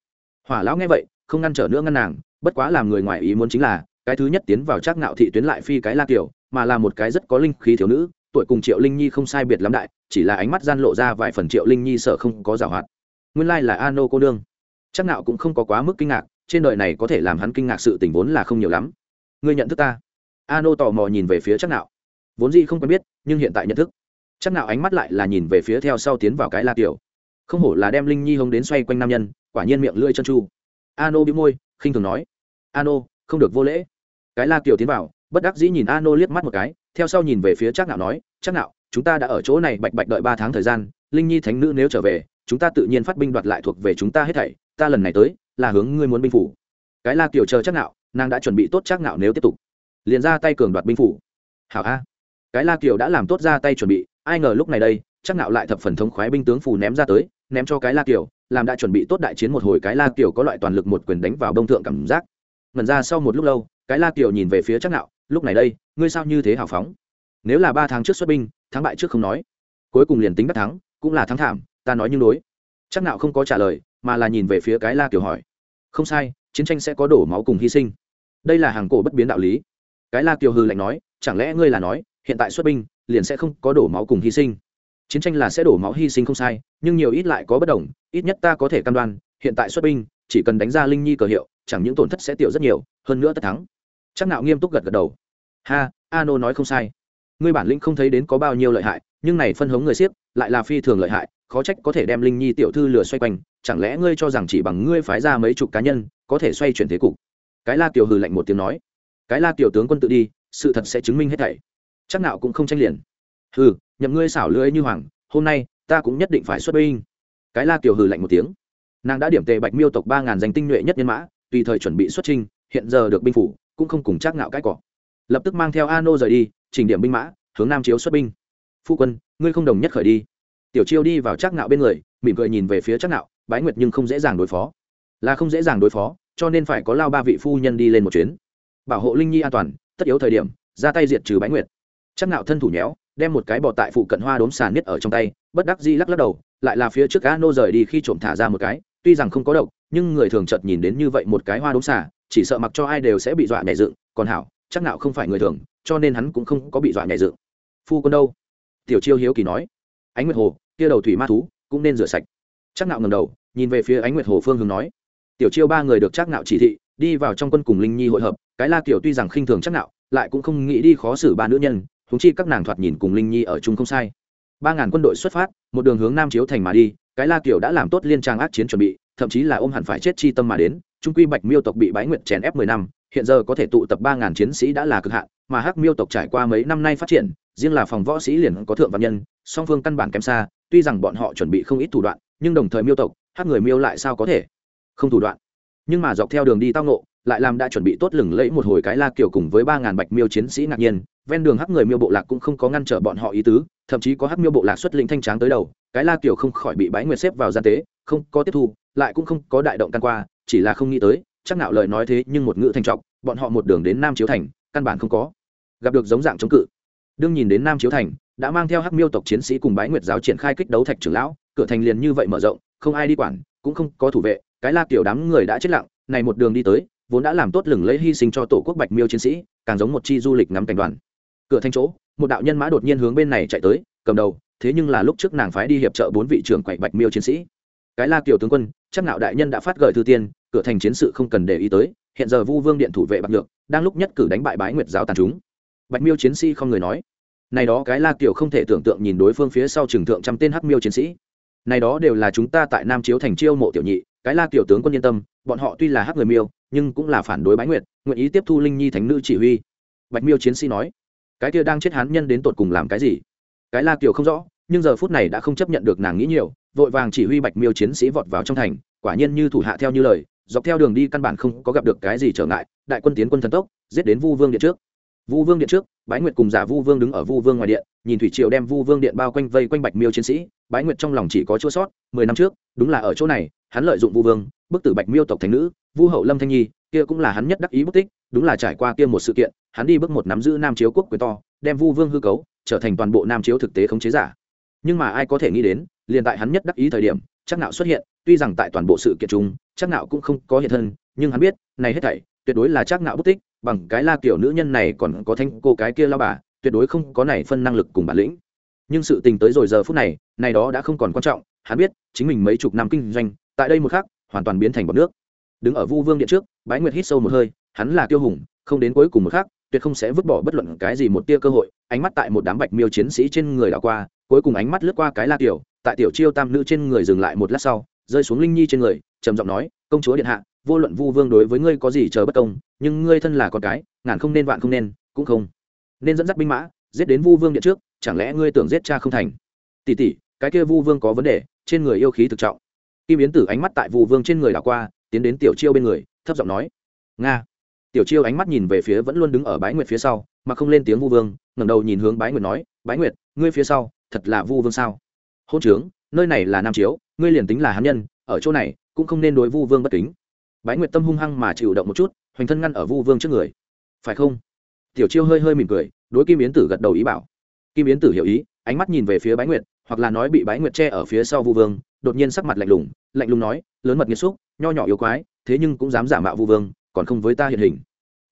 Hỏa lão nghe vậy không ngăn trở nữa ngăn nàng bất quá làm người ngoài ý muốn chính là cái thứ nhất tiến vào chắc nạo thị tuyến lại phi cái la kiều mà là một cái rất có linh khí thiếu nữ tuổi cùng triệu linh nhi không sai biệt lắm đại chỉ là ánh mắt gian lộ ra vài phần triệu linh nhi sợ không có giảo hoạt. Nguyên lai like là ano cô đương, chắc nạo cũng không có quá mức kinh ngạc trên đời này có thể làm hắn kinh ngạc sự tình vốn là không nhiều lắm. Ngươi nhận thức ta. Ano tò mò nhìn về phía chắc nạo. Vốn gì không quen biết nhưng hiện tại nhận thức chắc nạo ánh mắt lại là nhìn về phía theo sau tiến vào cái la tiểu. Không hổ là đem linh nhi hống đến xoay quanh nam nhân, quả nhiên miệng lưỡi chân chu. Ano bị bĩu môi, khinh thường nói. Ano, không được vô lễ. Cái la tiểu tiến vào, bất đắc dĩ nhìn ano liếc mắt một cái, theo sau nhìn về phía chắc nạo nói, chắc nạo chúng ta đã ở chỗ này bạch bạch đợi ba tháng thời gian, linh nhi thánh nữ nếu trở về, chúng ta tự nhiên phát binh đoạt lại thuộc về chúng ta hết thảy, ta lần này tới, là hướng ngươi muốn binh phủ. Cái la kiểu chờ chắc nạo nàng đã chuẩn bị tốt chắc nạo nếu tiếp tục, liền ra tay cường đoạt binh phủ. Hảo a. Cái la kiểu đã làm tốt ra tay chuẩn bị ai ngờ lúc này đây chắc nạo lại thập phần thống khoái binh tướng phù ném ra tới ném cho cái la kiều, làm đã chuẩn bị tốt đại chiến một hồi cái la kiều có loại toàn lực một quyền đánh vào đông thượng cảm giác. Ngần ra sau một lúc lâu cái la kiều nhìn về phía chắc nạo lúc này đây ngươi sao như thế hào phóng? Nếu là ba tháng trước xuất binh thắng bại trước không nói cuối cùng liền tính bất thắng cũng là thắng thảm ta nói như đối. Chắc nạo không có trả lời mà là nhìn về phía cái la kiều hỏi không sai chiến tranh sẽ có đổ máu cùng hy sinh. Đây là hàng cổ bất biến đạo lý. Cái la kiều hư lạnh nói chẳng lẽ ngươi là nói hiện tại xuất binh liền sẽ không có đổ máu cùng hy sinh. Chiến tranh là sẽ đổ máu hy sinh không sai, nhưng nhiều ít lại có bất đồng, ít nhất ta có thể cam đoan, hiện tại xuất binh, chỉ cần đánh ra linh nhi cờ hiệu, chẳng những tổn thất sẽ tiểu rất nhiều, hơn nữa tất thắng. Chắc nạo nghiêm túc gật gật đầu. Ha, ano nói không sai. Ngươi bản lĩnh không thấy đến có bao nhiêu lợi hại, nhưng này phân hống người siết lại là phi thường lợi hại, khó trách có thể đem linh nhi tiểu thư lừa xoay quanh, chẳng lẽ ngươi cho rằng chỉ bằng ngươi phái ra mấy chục cá nhân, có thể xoay chuyển thế cục? Cái la tiểu hừ lạnh một tiếng nói. Cái la tiểu tướng quân tự đi, sự thật sẽ chứng minh hết thảy chắc nào cũng không tranh liền. Hừ, nhậm ngươi xảo lưỡi như hoàng, hôm nay, ta cũng nhất định phải xuất binh. Cái la kiều hừ lạnh một tiếng. Nàng đã điểm tề bạch miêu tộc ba ngàn danh tinh nhuệ nhất nhân mã, tùy thời chuẩn bị xuất trinh hiện giờ được binh phủ, cũng không cùng chắc nạo cãi cỏ lập tức mang theo a nô rời đi, chỉnh điểm binh mã, hướng nam chiếu xuất binh. Phu quân, ngươi không đồng nhất khởi đi. Tiểu chiêu đi vào chắc nạo bên người, mỉm cười nhìn về phía chắc nạo bái nguyệt nhưng không dễ dàng đối phó. Là không dễ dàng đối phó, cho nên phải có lao ba vị phu nhân đi lên một chuyến. Bảo hộ linh nhi an toàn, tất yếu thời điểm, ra tay diệt trừ bái nguyệt chắc nạo thân thủ nhéo, đem một cái bọt tại phụ cận hoa đốm sàn nhất ở trong tay, bất đắc dĩ lắc lắc đầu, lại là phía trước cá nô rời đi khi trộm thả ra một cái, tuy rằng không có độc, nhưng người thường chợt nhìn đến như vậy một cái hoa đốm xà, chỉ sợ mặc cho ai đều sẽ bị dọa nhảy dựng, còn hảo, chắc nạo không phải người thường, cho nên hắn cũng không có bị dọa nhảy dựng. Phu quân đâu? Tiểu chiêu hiếu kỳ nói. Ánh nguyệt hồ, kia đầu thủy ma thú, cũng nên rửa sạch. Chắc nạo ngẩng đầu, nhìn về phía ánh nguyệt hồ phương hướng nói. Tiểu chiêu ba người được chắc nạo chỉ thị, đi vào trong quân cùng linh nhi hội hợp, cái la Tiểu tuy rằng khinh thường chắc nạo lại cũng không nghĩ đi khó xử ba nữ nhân chúng chi các nàng thoạt nhìn cùng linh nhi ở chung không sai. Ba ngàn quân đội xuất phát, một đường hướng nam chiếu thành mà đi, cái la kiểu đã làm tốt liên trang ác chiến chuẩn bị, thậm chí là ôm hẳn phải chết chi tâm mà đến trung quy bạch miêu tộc bị bái nguyện chèn ép mười năm, hiện giờ có thể tụ tập ba ngàn chiến sĩ đã là cực hạn, mà hắc miêu tộc trải qua mấy năm nay phát triển, riêng là phòng võ sĩ liền có thượng văn nhân, song phương căn bản kém xa, tuy rằng bọn họ chuẩn bị không ít thủ đoạn, nhưng đồng thời miêu tộc, hắc người miêu lại sao có thể? Không thủ đoạn. Nhưng mà dọc theo đường đi tao nộ lại làm đã chuẩn bị tốt lừng lẫy một hồi cái la kiểu cùng với ba ngàn bạch miêu chiến sĩ ngạc nhiên, ven đường hắc người miêu bộ lạc cũng không có ngăn trở bọn họ ý tứ, thậm chí có hắc miêu bộ lạc xuất linh thanh tráng tới đầu, cái la kiểu không khỏi bị bái nguyệt xếp vào gian tế, không có tiếp thu, lại cũng không có đại động căn qua, chỉ là không nghĩ tới, chắc nạo lời nói thế nhưng một ngữ thanh trọng bọn họ một đường đến nam chiếu thành, căn bản không có gặp được giống dạng chống cự. Đương nhìn đến nam chiếu thành, đã mang theo hắc miêu tộc chiến sĩ cùng bái nguyệt giáo triển khai kích đấu thạch trưởng lão, cửa thành liền như vậy mở rộng, không ai đi quản, cũng không có thủ vệ, cái la kiểu đám người đã chết lặng, này một đường đi tới vốn đã làm tốt lừng lấy hy sinh cho tổ quốc bạch miêu chiến sĩ, càng giống một chi du lịch ngắm cảnh đoàn. Cửa thành chỗ, một đạo nhân mã đột nhiên hướng bên này chạy tới, cầm đầu, thế nhưng là lúc trước nàng phái đi hiệp trợ bốn vị trưởng quậy bạch miêu chiến sĩ. Cái la kiều tướng quân, chắc nạo đại nhân đã phát gửi thư tiên, cửa thành chiến sự không cần để ý tới, hiện giờ vu vương điện thủ vệ bạc nhược, đang lúc nhất cử đánh bại bái nguyệt giáo tàn chúng. Bạch miêu chiến sĩ không người nói. Này đó cái la kiều không thể tưởng tượng nhìn đối phương phía sau trường thượng trăm tên hắc miêu chiến sĩ. Này đó đều là chúng ta tại nam chiếu thành chiêu mộ tiểu nhị, cái la kiều tướng quân yên tâm bọn họ tuy là hắc người miêu, nhưng cũng là phản đối bái nguyệt, nguyện ý tiếp thu linh nhi thánh nữ chỉ huy. Bạch miêu chiến sĩ nói, cái kia đang chết hán nhân đến tột cùng làm cái gì? Cái la kiều không rõ, nhưng giờ phút này đã không chấp nhận được nàng nghĩ nhiều, vội vàng chỉ huy bạch miêu chiến sĩ vọt vào trong thành, quả nhiên như thủ hạ theo như lời, dọc theo đường đi căn bản không có gặp được cái gì trở ngại, đại quân tiến quân thần tốc, giết đến vu vương điện trước. Vu vương điện trước, bái nguyệt cùng giả vu vương đứng ở vu vương ngoài điện, nhìn thủy triều đem vu vương điện bao quanh vây quanh bạch miêu chiến sĩ, bái nguyệt trong lòng chỉ có chỗ sót, mười năm trước, đúng là ở chỗ này, hắn lợi dụng vu vương bức tử bạch miêu tộc thành nữ, vu hậu lâm thanh nhi, kia cũng là hắn nhất đắc ý bức tích, đúng là trải qua kia một sự kiện, hắn đi bước một nắm giữ nam chiếu quốc quyền to, đem vu vương hư cấu, trở thành toàn bộ nam chiếu thực tế khống chế giả. Nhưng mà ai có thể nghĩ đến, liền tại hắn nhất đắc ý thời điểm, chắc nạo xuất hiện, tuy rằng tại toàn bộ sự kiện chung, chắc nạo cũng không có hiện thân, nhưng hắn biết, này hết thảy, tuyệt đối là chắc nạo bút tích, bằng cái la kiểu nữ nhân này còn có thanh cô cái kia lao bà, tuyệt đối không có này phân năng lực cùng bản lĩnh. Nhưng sự tình tới rồi giờ phút này này đó đã không còn quan trọng, hắn biết, chính mình mấy chục năm kinh doanh, tại đây một khắc hoàn toàn biến thành bọt nước. Đứng ở vu vương điện trước bái nguyệt hít sâu một hơi hắn là tiêu hùng không đến cuối cùng một khác, tuyệt không sẽ vứt bỏ bất luận cái gì một tia cơ hội. Ánh mắt tại một đám bạch miêu chiến sĩ trên người đảo qua cuối cùng ánh mắt lướt qua cái la tiểu tại tiểu chiêu tam nữ trên người dừng lại một lát sau rơi xuống linh nhi trên người trầm giọng nói công chúa điện hạ vô luận vu vương đối với ngươi có gì chờ bất công nhưng ngươi thân là con cái ngàn không nên vạn không nên cũng không nên dẫn dắt binh mã giết đến vu vương điện trước chẳng lẽ ngươi tưởng giết cha không thành? Tỷ tỷ cái kia vu vương có vấn đề trên người yêu khí thực trọng kim yến tử ánh mắt tại vu vương trên người đảo qua, tiến đến tiểu chiêu bên người, thấp giọng nói, nga. Tiểu chiêu ánh mắt nhìn về phía vẫn luôn đứng ở bái nguyệt phía sau, mà không lên tiếng vu vương, ngẩng đầu nhìn hướng bái nguyệt nói, bái nguyệt, ngươi phía sau, thật là vu vương sao? Hôn trướng, nơi này là nam chiếu, ngươi liền tính là hán nhân, ở chỗ này, cũng không nên đối vu vương bất kính. Bái nguyệt tâm hung hăng mà chịu động một chút, hoành thân ngăn ở vu vương trước người. Phải không? Tiểu chiêu hơi hơi mỉm cười, đối kim yến tử gật đầu ý bảo. Kim yến tử hiểu ý, ánh mắt nhìn về phía bái nguyệt, hoặc là nói bị bái nguyệt che ở phía sau vu vương đột nhiên sắc mặt lạnh lùng lạnh lùng nói, lớn mật nghiệt xúc nho nhỏ yếu quái, thế nhưng cũng dám giả mạo vu vương, còn không với ta hiện hình.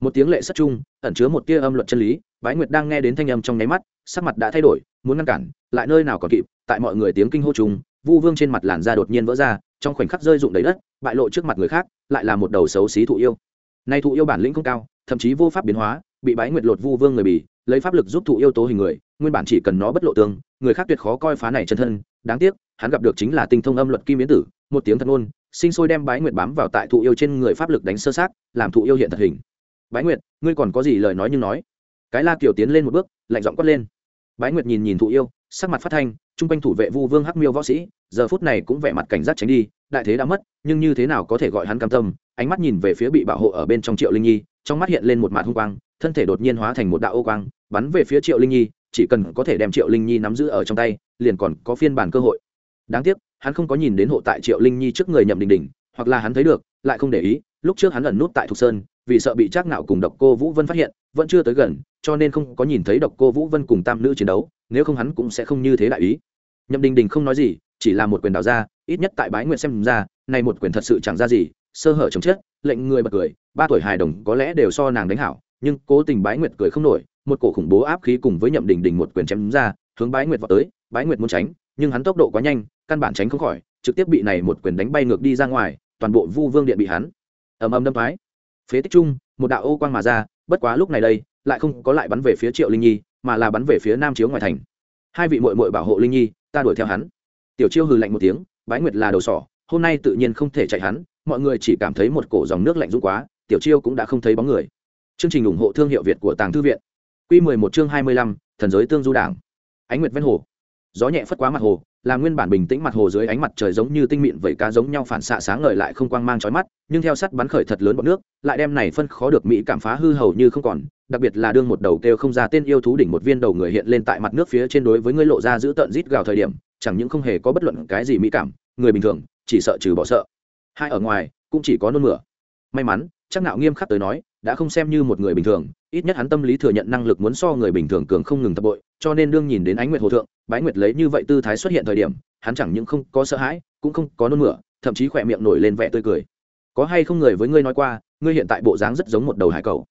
Một tiếng lệ sắt chung, ẩn chứa một tia âm luật chân lý, bái nguyệt đang nghe đến thanh âm trong nháy mắt, sắc mặt đã thay đổi, muốn ngăn cản, lại nơi nào còn kịp, tại mọi người tiếng kinh hô chung, vu vương trên mặt làn da đột nhiên vỡ ra, trong khoảnh khắc rơi rụng đầy đất, bại lộ trước mặt người khác, lại là một đầu xấu xí thụ yêu. Nay thụ yêu bản lĩnh không cao, thậm chí vô pháp biến hóa, bị bái nguyệt lột vu vương người bì lấy pháp lực giúp thụ yêu tố hình người, nguyên bản chỉ cần nó bất lộ tương, người khác tuyệt khó coi phá này chân thân. Đáng tiếc, hắn gặp được chính là tinh thông âm luật kim biến tử, một tiếng thật ngôn sinh sôi đem bái nguyệt bám vào tại thụ yêu trên người pháp lực đánh sơ sát làm thụ yêu hiện thật hình. Bái nguyệt, ngươi còn có gì lời nói nhưng nói. Cái la kiều tiến lên một bước, lạnh giọng quát lên. Bái nguyệt nhìn nhìn thụ yêu, sắc mặt phát thanh chung quanh thủ vệ vu vương hắc miêu võ sĩ, giờ phút này cũng vẻ mặt cảnh giác tránh đi, đại thế đã mất, nhưng như thế nào có thể gọi hắn cam tâm? Ánh mắt nhìn về phía bị bảo hộ ở bên trong triệu linh nhi, trong mắt hiện lên một mạt hung quang thân thể đột nhiên hóa thành một đạo ô quang, bắn về phía triệu linh nhi, chỉ cần có thể đem triệu linh nhi nắm giữ ở trong tay, liền còn có phiên bản cơ hội. Đáng tiếc, hắn không có nhìn đến hộ tại triệu linh nhi trước người nhậm đình đình, hoặc là hắn thấy được, lại không để ý, lúc trước hắn ẩn nút tại thục sơn, vì sợ bị trác nạo cùng độc cô vũ vân phát hiện, vẫn chưa tới gần, cho nên không có nhìn thấy độc cô vũ vân cùng tam nữ chiến đấu, nếu không hắn cũng sẽ không như thế đại ý. Nhậm đình đình không nói gì, chỉ là một quyền đào ra, ít nhất tại bái nguyện xem ra, này một quyền thật sự chẳng ra gì, sơ hở chồng chết, lệnh người bật cười, ba tuổi hài đồng có lẽ đều so nàng đánh hảo nhưng cố tình bái nguyệt cười không nổi, một cổ khủng bố áp khí cùng với nhậm đình đình một quyền chém ra, hướng bái nguyệt vào tới, bái nguyệt muốn tránh, nhưng hắn tốc độ quá nhanh, căn bản tránh không khỏi, trực tiếp bị này một quyền đánh bay ngược đi ra ngoài, toàn bộ vu vương điện bị hắn. Ầm ầm đâm thoái. Phế tích trung một đạo ô quang mà ra, bất quá lúc này đây, lại không có lại bắn về phía triệu linh nhi, mà là bắn về phía nam chiếu ngoài thành. Hai vị mội mội bảo hộ linh nhi, ta đuổi theo hắn. Tiểu chiêu hừ lạnh một tiếng, bái nguyệt là đầu sỏ, hôm nay tự nhiên không thể chạy hắn, mọi người chỉ cảm thấy một cổ dòng nước lạnh rung quá, tiểu chiêu cũng đã không thấy bóng người chương trình ủng hộ thương hiệu việt của tàng thư viện. Quy 11 chương hai mươi lăm, thần giới tương du đảng. Ánh nguyệt ven hồ. Gió nhẹ phất quá mặt hồ, làm nguyên bản bình tĩnh mặt hồ dưới ánh mặt trời giống như tinh mịn vẩy cá giống nhau phản xạ sáng ngời lại không quang mang chói mắt, nhưng theo sắt bắn khởi thật lớn bọn nước, lại đem này phân khó được mỹ cảm phá hư hầu như không còn, đặc biệt là đương một đầu kêu không ra tên yêu thú đỉnh một viên đầu người hiện lên tại mặt nước phía trên đối với ngươi lộ ra giữ tận rít gào thời điểm, chẳng những không hề có bất luận cái gì mỹ cảm, người bình thường chỉ sợ trừ bỏ sợ. Hai ở ngoài, cũng chỉ có nôn mửa. May mắn chắc nạo nghiêm khắc tới nói, đã không xem như một người bình thường, ít nhất hắn tâm lý thừa nhận năng lực muốn so người bình thường cường không ngừng tập bội, cho nên đương nhìn đến ánh nguyệt hồ thượng, bái nguyệt lấy như vậy tư thái xuất hiện thời điểm, hắn chẳng những không có sợ hãi, cũng không có nôn mửa, thậm chí khỏe miệng nổi lên vẻ tươi cười. Có hay không người với ngươi nói qua, ngươi hiện tại bộ dáng rất giống một đầu hải cầu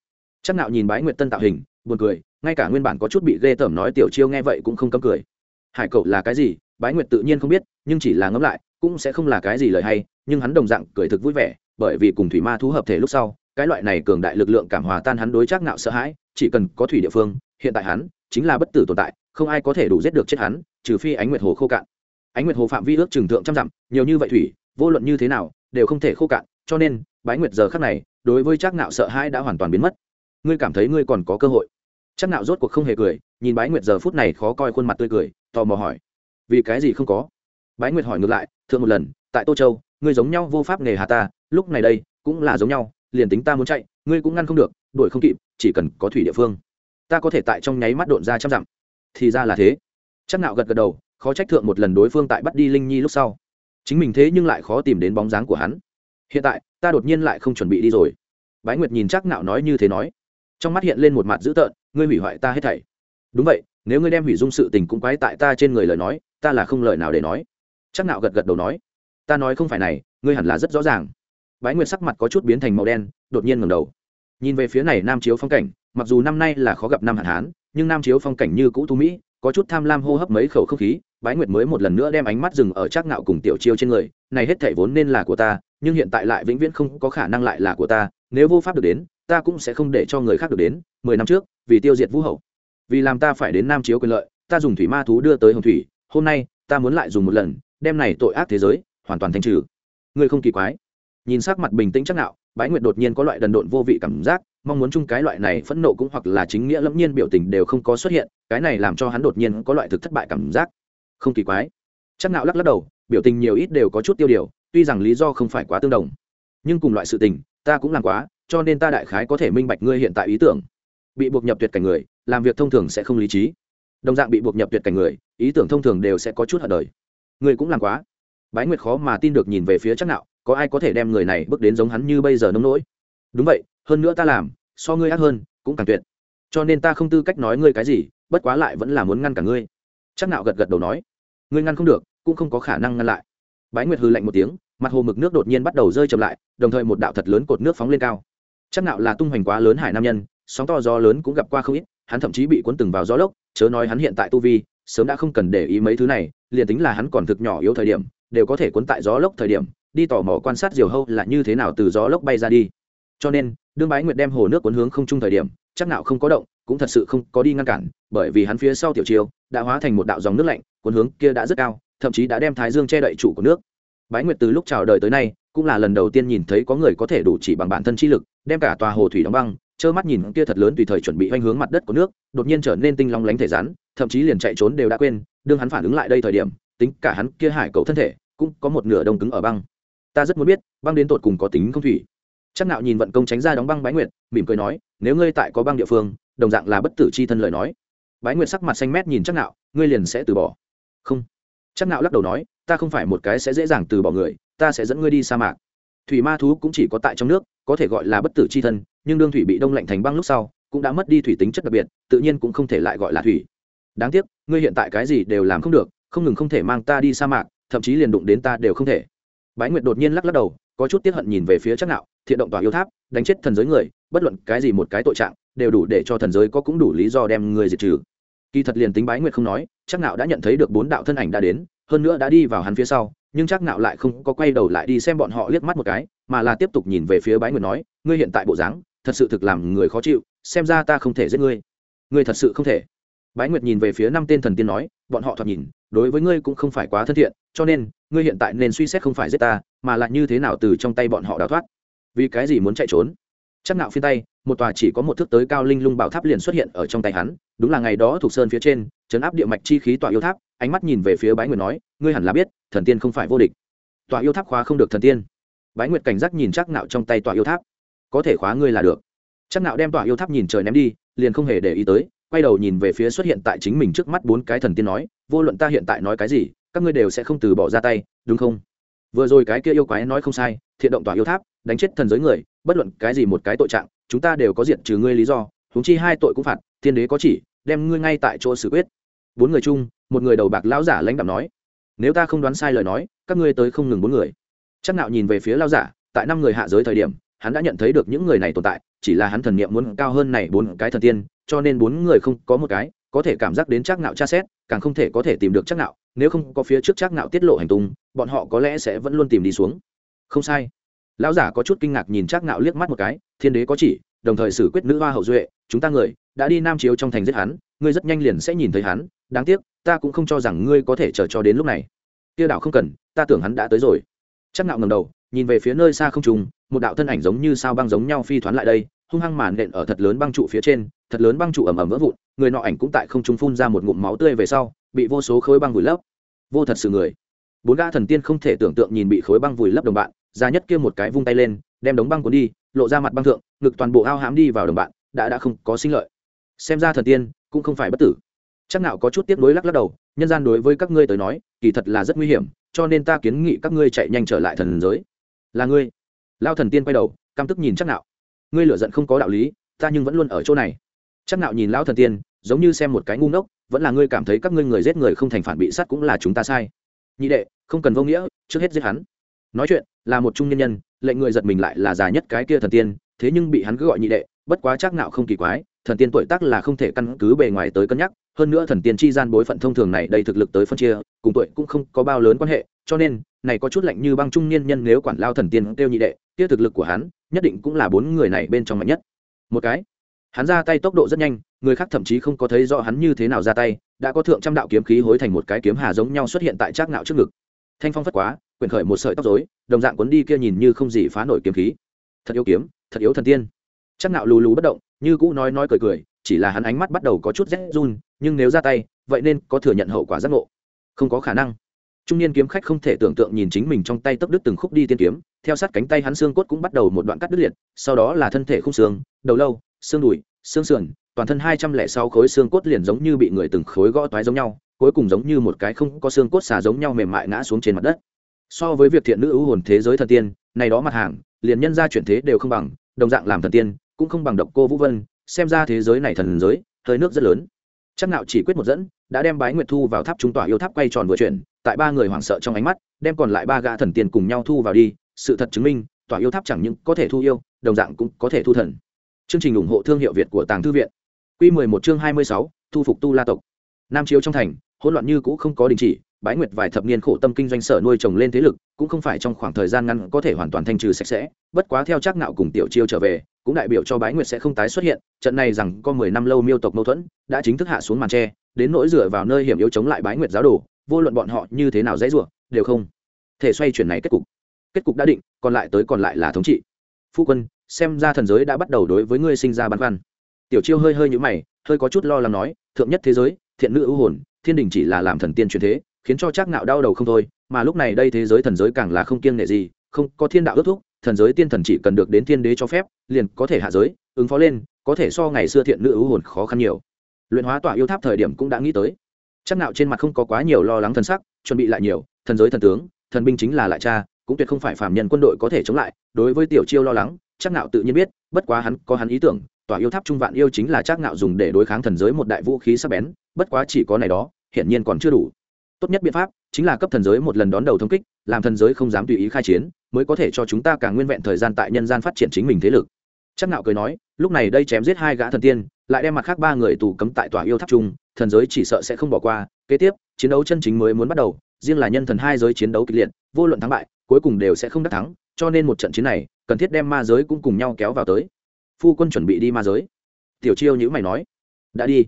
chắc nạo nhìn bái nguyệt tân tạo hình, buồn cười, ngay cả nguyên bản có chút bị ghê tởm nói tiểu chiêu nghe vậy cũng không cấm cười. Hải cầu là cái gì, bái nguyệt tự nhiên không biết, nhưng chỉ là ngẫm lại, cũng sẽ không là cái gì lời hay, nhưng hắn đồng dạng cười thực vui vẻ bởi vì cùng thủy ma thú hợp thể lúc sau, cái loại này cường đại lực lượng cảm hòa tan hắn đối chắc nạo sợ hãi, chỉ cần có thủy địa phương, hiện tại hắn chính là bất tử tồn tại, không ai có thể đủ giết được chết hắn, trừ phi ánh nguyệt hồ khô cạn. Ánh nguyệt hồ phạm vi ước trừng thượng trăm dặm, nhiều như vậy thủy, vô luận như thế nào, đều không thể khô cạn, cho nên, bái nguyệt giờ khắc này, đối với chắc nạo sợ hãi đã hoàn toàn biến mất. Ngươi cảm thấy ngươi còn có cơ hội? Chắc nạo rốt cuộc không hề cười, nhìn bái nguyệt giờ phút này khó coi khuôn mặt tươi cười, tò mò hỏi. Vì cái gì không có? Bái nguyệt hỏi ngược lại, thượng một lần, tại tô châu ngươi giống nhau vô pháp nghề hà ta, lúc này đây, cũng là giống nhau, liền tính ta muốn chạy, ngươi cũng ngăn không được, đuổi không kịp, chỉ cần có thủy địa phương. Ta có thể tại trong nháy mắt độn ra trăm dặm. Thì ra là thế. Chắc nạo gật gật đầu, khó trách thượng một lần đối phương tại bắt đi linh nhi lúc sau. Chính mình thế nhưng lại khó tìm đến bóng dáng của hắn. Hiện tại, ta đột nhiên lại không chuẩn bị đi rồi. Bái nguyệt nhìn chắc nạo nói như thế nói. Trong mắt hiện lên một mặt dữ tợn, ngươi hủy hoại ta hết thảy. Đúng vậy, nếu ngươi đem hủy dung sự tình cũng quái tại ta trên người lời nói, ta là không lời nào để nói. Chắc nạo gật gật đầu nói ta nói không phải này, ngươi hẳn là rất rõ ràng. Bái nguyệt sắc mặt có chút biến thành màu đen, đột nhiên ngẩng đầu. Nhìn về phía này nam chiếu phong cảnh, mặc dù năm nay là khó gặp năm hạn hán, nhưng nam chiếu phong cảnh như cũ thu mỹ, có chút tham lam hô hấp mấy khẩu không khí, bái nguyệt mới một lần nữa đem ánh mắt dừng ở trác ngạo cùng tiểu chiêu trên người, này hết thảy vốn nên là của ta, nhưng hiện tại lại vĩnh viễn không có khả năng lại là của ta, nếu vô pháp được đến, ta cũng sẽ không để cho người khác được đến, mười năm trước, vì tiêu diệt vũ hậu. Vì làm ta phải đến nam chiếu quyền lợi, ta dùng thủy ma thú đưa tới hồng thủy, hôm nay, ta muốn lại dùng một lần, đem này tội ác thế giới hoàn toàn thanh trừ. Ngươi không kỳ quái. Nhìn sắc mặt bình tĩnh chắc nạo, bái nguyệt đột nhiên có loại đần độn vô vị cảm giác, mong muốn chung cái loại này phẫn nộ cũng hoặc là chính nghĩa lẫm nhiên biểu tình đều không có xuất hiện, cái này làm cho hắn đột nhiên có loại thực thất bại cảm giác. Không kỳ quái. Chắc nạo lắc lắc đầu, biểu tình nhiều ít đều có chút tiêu điều, tuy rằng lý do không phải quá tương đồng. Nhưng cùng loại sự tình, ta cũng làm quá, cho nên ta đại khái có thể minh bạch ngươi hiện tại ý tưởng. Bị buộc nhập tuyệt cảnh người, làm việc thông thường sẽ không lý trí. Đồng dạng bị buộc nhập tuyệt cảnh người, ý tưởng thông thường đều sẽ có chút hận đời. Ngươi cũng làm quá bái nguyệt khó mà tin được nhìn về phía chắc nạo, có ai có thể đem người này bước đến giống hắn như bây giờ nông nỗi? Đúng vậy, hơn nữa ta làm, so ngươi ác hơn, cũng càng tuyệt. Cho nên ta không tư cách nói ngươi cái gì, bất quá lại vẫn là muốn ngăn cả ngươi. Chắc nạo gật gật đầu nói. Ngươi ngăn không được, cũng không có khả năng ngăn lại. Bái nguyệt hừ lạnh một tiếng, mặt hồ mực nước đột nhiên bắt đầu rơi chậm lại, đồng thời một đạo thật lớn cột nước phóng lên cao. Chắc nạo là tung hoành quá lớn hải nam nhân, sóng to gió lớn cũng gặp qua không ít, hắn thậm chí bị cuốn từng vào gió lốc, chớ nói hắn hiện tại tu vi, sớm đã không cần để ý mấy thứ này, liền tính là hắn còn thực nhỏ yếu thời điểm đều có thể cuốn tại gió lốc thời điểm, đi tò mò quan sát diều hâu là như thế nào từ gió lốc bay ra đi. Cho nên, đương bái nguyệt đem hồ nước cuốn hướng không trung thời điểm, chắc nào không có động, cũng thật sự không có đi ngăn cản, bởi vì hắn phía sau tiểu chiêu đã hóa thành một đạo dòng nước lạnh, cuốn hướng kia đã rất cao, thậm chí đã đem thái dương che đậy chủ của nước. Bái nguyệt từ lúc chào đời tới nay, cũng là lần đầu tiên nhìn thấy có người có thể đủ chỉ bằng bản thân chi lực, đem cả tòa hồ thủy đóng băng, trơ mắt nhìn kia thật lớn tùy thời chuẩn bị hoành hướng mặt đất của nước, đột nhiên trở nên tinh long lánh thể rắn, thậm chí liền chạy trốn đều đã quên, đương hắn phản ứng lại đây thời điểm, tính cả hắn kia hải cầu thân thể cũng có một nửa đông cứng ở băng. Ta rất muốn biết, băng đến tột cùng có tính không thủy. Chắc nạo nhìn vận công tránh ra đóng băng bái nguyệt, mỉm cười nói, nếu ngươi tại có băng địa phương, đồng dạng là bất tử chi thân lời nói. Bái nguyệt sắc mặt xanh mét nhìn chắc nạo, ngươi liền sẽ từ bỏ. Không. Chắc nạo lắc đầu nói, ta không phải một cái sẽ dễ dàng từ bỏ người, ta sẽ dẫn ngươi đi sa mạc. Thủy ma thú cũng chỉ có tại trong nước, có thể gọi là bất tử chi thân, nhưng đương thủy bị đông lạnh thành băng lúc sau, cũng đã mất đi thủy tính chất đặc biệt, tự nhiên cũng không thể lại gọi là thủy. Đáng tiếc, ngươi hiện tại cái gì đều làm không được, không ngừng không thể mang ta đi sa mạc thậm chí liền đụng đến ta đều không thể. Bái nguyệt đột nhiên lắc lắc đầu, có chút tiếc hận nhìn về phía chắc nạo, thiện động tòa yêu tháp, đánh chết thần giới người, bất luận cái gì một cái tội trạng, đều đủ để cho thần giới có cũng đủ lý do đem người diệt trừ. Kỳ thật liền tính bái nguyệt không nói chắc nạo đã nhận thấy được bốn đạo thân ảnh đã đến, hơn nữa đã đi vào hắn phía sau, nhưng chắc nạo lại không có quay đầu lại đi xem bọn họ liếc mắt một cái, mà là tiếp tục nhìn về phía bái nguyệt nói, ngươi hiện tại bộ dáng, thật sự thực làm người khó chịu, xem ra ta không thể giết ngươi. Ngươi thật sự không thể bái nguyệt nhìn về phía năm tên thần tiên nói, bọn họ thoạt nhìn, đối với ngươi cũng không phải quá thân thiện, cho nên, ngươi hiện tại nên suy xét không phải giết ta, mà là như thế nào từ trong tay bọn họ đào thoát. Vì cái gì muốn chạy trốn? Chắc nạo phiên tay, một tòa chỉ có một thước tới cao linh lung bảo tháp liền xuất hiện ở trong tay hắn, đúng là ngày đó thuộc sơn phía trên chấn áp địa mạch chi khí tòa yêu tháp, ánh mắt nhìn về phía bái nguyệt nói, ngươi hẳn là biết, thần tiên không phải vô địch. Tòa yêu tháp khóa không được thần tiên. Bái nguyệt cảnh giác nhìn chắc nạo trong tay tòa yêu tháp. Có thể khóa ngươi là được. Chắc nạo đem tòa yêu tháp nhìn trời ném đi, liền không hề để ý tới quay đầu nhìn về phía xuất hiện tại chính mình trước mắt bốn cái thần tiên nói, vô luận ta hiện tại nói cái gì, các ngươi đều sẽ không từ bỏ ra tay, đúng không? Vừa rồi cái kia yêu quái nói không sai, thiện động tòa yêu tháp, đánh chết thần giới người, bất luận cái gì một cái tội trạng, chúng ta đều có diện trừ ngươi lý do húng chi hai tội cũng phạt thiên đế có chỉ, đem ngươi ngay tại chỗ xử quyết. Bốn người chung, một người đầu bạc lão giả lãnh đạo nói, nếu ta không đoán sai lời nói, các ngươi tới không ngừng bốn người. Chắc nạo nhìn về phía lão giả, tại năm người hạ giới thời điểm, hắn đã nhận thấy được những người này tồn tại chỉ là hắn thần niệm muốn cao hơn này bốn cái thần tiên, cho nên bốn người không có một cái, có thể cảm giác đến chắc nạo tra xét, càng không thể có thể tìm được chắc nạo nếu không có phía trước chắc nạo tiết lộ hành tung, bọn họ có lẽ sẽ vẫn luôn tìm đi xuống. Không sai. Lão giả có chút kinh ngạc nhìn chắc nạo liếc mắt một cái, thiên đế có chỉ, đồng thời xử quyết nữ hoa hậu duệ, chúng ta người, đã đi nam chiếu trong thành giết hắn, ngươi rất nhanh liền sẽ nhìn thấy hắn, đáng tiếc, ta cũng không cho rằng ngươi có thể chờ cho đến lúc này. Tiêu đạo không cần, ta tưởng hắn đã tới rồi. Chắc nạo ngẩng đầu, nhìn về phía nơi xa không trùng một đạo thân ảnh giống như sao băng giống nhau phi thoán lại đây hung hăng màn nện ở thật lớn băng trụ phía trên, thật lớn băng trụ ẩm ẩm vỡ vụn, người nọ ảnh cũng tại không trung phun ra một ngụm máu tươi về sau, bị vô số khối băng vùi lấp. Vô thật sự người. Bốn gã thần tiên không thể tưởng tượng nhìn bị khối băng vùi lấp đồng bạn ra nhất kia một cái vung tay lên, đem đống băng cuốn đi, lộ ra mặt băng thượng, ngực toàn bộ ao hãm đi vào đồng bạn, đã đã không có sinh lợi. Xem ra thần tiên cũng không phải bất tử. Chắc nào có chút tiếp nối lắc lắc đầu, nhân gian đối với các ngươi tới nói, kỳ thật là rất nguy hiểm, cho nên ta kiến nghị các ngươi chạy nhanh trở lại thần giới. Là ngươi. Lao thần tiên quay đầu, căm tức nhìn chắc nạo ngươi lựa giận không có đạo lý, ta nhưng vẫn luôn ở chỗ này. Chắc nạo nhìn lão thần tiên, giống như xem một cái ngu ngốc, vẫn là ngươi cảm thấy các ngươi người giết người không thành phản bị sát cũng là chúng ta sai. Nhị đệ, không cần vô nghĩa, trước hết giết hắn. Nói chuyện, là một trung nhân nhân, lệnh người giật mình lại là già nhất cái kia thần tiên, thế nhưng bị hắn cứ gọi nhị đệ, bất quá chắc nạo không kỳ quái, thần tiên tuổi tác là không thể căn cứ bề ngoài tới cân nhắc, hơn nữa thần tiên chi gian bối phận thông thường này đầy thực lực tới phân chia, cùng tuổi cũng không có bao lớn quan hệ, cho nên, này có chút lạnh như băng trung niên nhân nếu quản lao thần tiên kêu nhị đệ, kia thực lực của hắn nhất định cũng là bốn người này bên trong mạnh nhất. Một cái, hắn ra tay tốc độ rất nhanh, người khác thậm chí không có thấy rõ hắn như thế nào ra tay, đã có thượng trăm đạo kiếm khí hối thành một cái kiếm hà giống nhau xuất hiện tại trác ngạo trước ngực. Thanh phong phất quá quyển khởi một sợi tóc rối, đồng dạng cuốn đi kia nhìn như không gì phá nổi kiếm khí. Thật yếu kiếm, thật yếu thần tiên. Trác ngạo lù lù bất động, như cũ nói nói cười cười, chỉ là hắn ánh mắt bắt đầu có chút rét run, nhưng nếu ra tay, vậy nên có thừa nhận hậu quả giác ngộ. Không có khả năng trung niên kiếm khách không thể tưởng tượng nhìn chính mình trong tay tấp đứt từng khúc đi tiên kiếm, theo sát cánh tay hắn xương cốt cũng bắt đầu một đoạn cắt đứt liệt, sau đó là thân thể khung xương, đầu lâu, xương đùi, xương sườn, toàn thân hai trăm lẻ sáu khối xương cốt liền giống như bị người từng khối gõ toái giống nhau, cuối cùng giống như một cái không có xương cốt xà giống nhau mềm mại ngã xuống trên mặt đất. So với việc thiện nữ ưu hồn thế giới thần tiên, này đó mặt hàng, liền nhân ra chuyển thế đều không bằng, đồng dạng làm thần tiên, cũng không bằng độc cô vũ vân, xem ra thế giới này thần giới, hơi nước rất lớn. Chắc nạo chỉ quyết một dẫn, đã đem bái nguyệt thu vào tháp trung tỏa yêu tháp quay tròn vừa chuyển tại ba người hoảng sợ trong ánh mắt đem còn lại ba gã thần tiên cùng nhau thu vào đi sự thật chứng minh tòa yêu tháp chẳng những có thể thu yêu đồng dạng cũng có thể thu thần. Chương trình ủng hộ thương hiệu việt của tàng thư viện. Quy 11 chương 26, thu phục tu la tộc. Nam chiếu trong thành hỗn loạn như cũ không có đình chỉ bái nguyệt vài thập niên khổ tâm kinh doanh sở nuôi trồng lên thế lực cũng không phải trong khoảng thời gian ngắn có thể hoàn toàn thanh trừ sạch sẽ bất quá theo chắc nạo cùng tiểu chiêu trở về cũng đại biểu cho bái nguyệt sẽ không tái xuất hiện trận này rằng có mười năm lâu miêu tộc mâu thuẫn đã chính thức hạ xuống màn tre đến nỗi dựa vào nơi hiểm yếu chống lại bái nguyệt giáo đồ vô luận bọn họ như thế nào dễ rủa, đều không thể xoay chuyển này kết cục. Kết cục đã định còn lại tới còn lại là thống trị. Phu quân xem ra thần giới đã bắt đầu đối với ngươi sinh ra băn khoăn. Tiểu chiêu hơi hơi nhũ mày hơi có chút lo lắng nói thượng nhất thế giới thiện nữ ưu hồn thiên đình chỉ là làm thần tiên truyền thế khiến cho chắc ngạo đau đầu không thôi mà lúc này đây thế giới thần giới càng là không kiêng nể gì không có thiên đạo ước thúc thần giới tiên thần chỉ cần được đến thiên đế cho phép liền có thể hạ giới ứng phó lên có thể so ngày xưa thiện nữ ưu hồn khó khăn nhiều. Luyện hóa tỏa yêu tháp thời điểm cũng đã nghĩ tới chắc nạo trên mặt không có quá nhiều lo lắng thần sắc, chuẩn bị lại nhiều, thần giới thần tướng, thần binh chính là lại cha, cũng tuyệt không phải phạm nhân quân đội có thể chống lại. Đối với tiểu chiêu lo lắng, chắc nạo tự nhiên biết, bất quá hắn có hắn ý tưởng, tòa yêu tháp trung vạn yêu chính là chắc nạo dùng để đối kháng thần giới một đại vũ khí sắc bén, bất quá chỉ có này đó hiện nhiên còn chưa đủ. Tốt nhất biện pháp, chính là cấp thần giới một lần đón đầu thông kích, làm thần giới không dám tùy ý khai chiến, mới có thể cho chúng ta càng nguyên vẹn thời gian tại nhân gian phát triển chính mình thế lực. Chắc nạo cười nói lúc này đây chém giết hai gã thần tiên, lại đem mặt khác ba người tù cấm tại tòa yêu tháp trung, thần giới chỉ sợ sẽ không bỏ qua. Kế tiếp, chiến đấu chân chính mới muốn bắt đầu, riêng là nhân thần hai giới chiến đấu kịch liệt, vô luận thắng bại, cuối cùng đều sẽ không đắc thắng, cho nên một trận chiến này, cần thiết đem ma giới cũng cùng nhau kéo vào tới. Phu quân chuẩn bị đi ma giới. Tiểu chiêu nhữ mày nói, đã đi.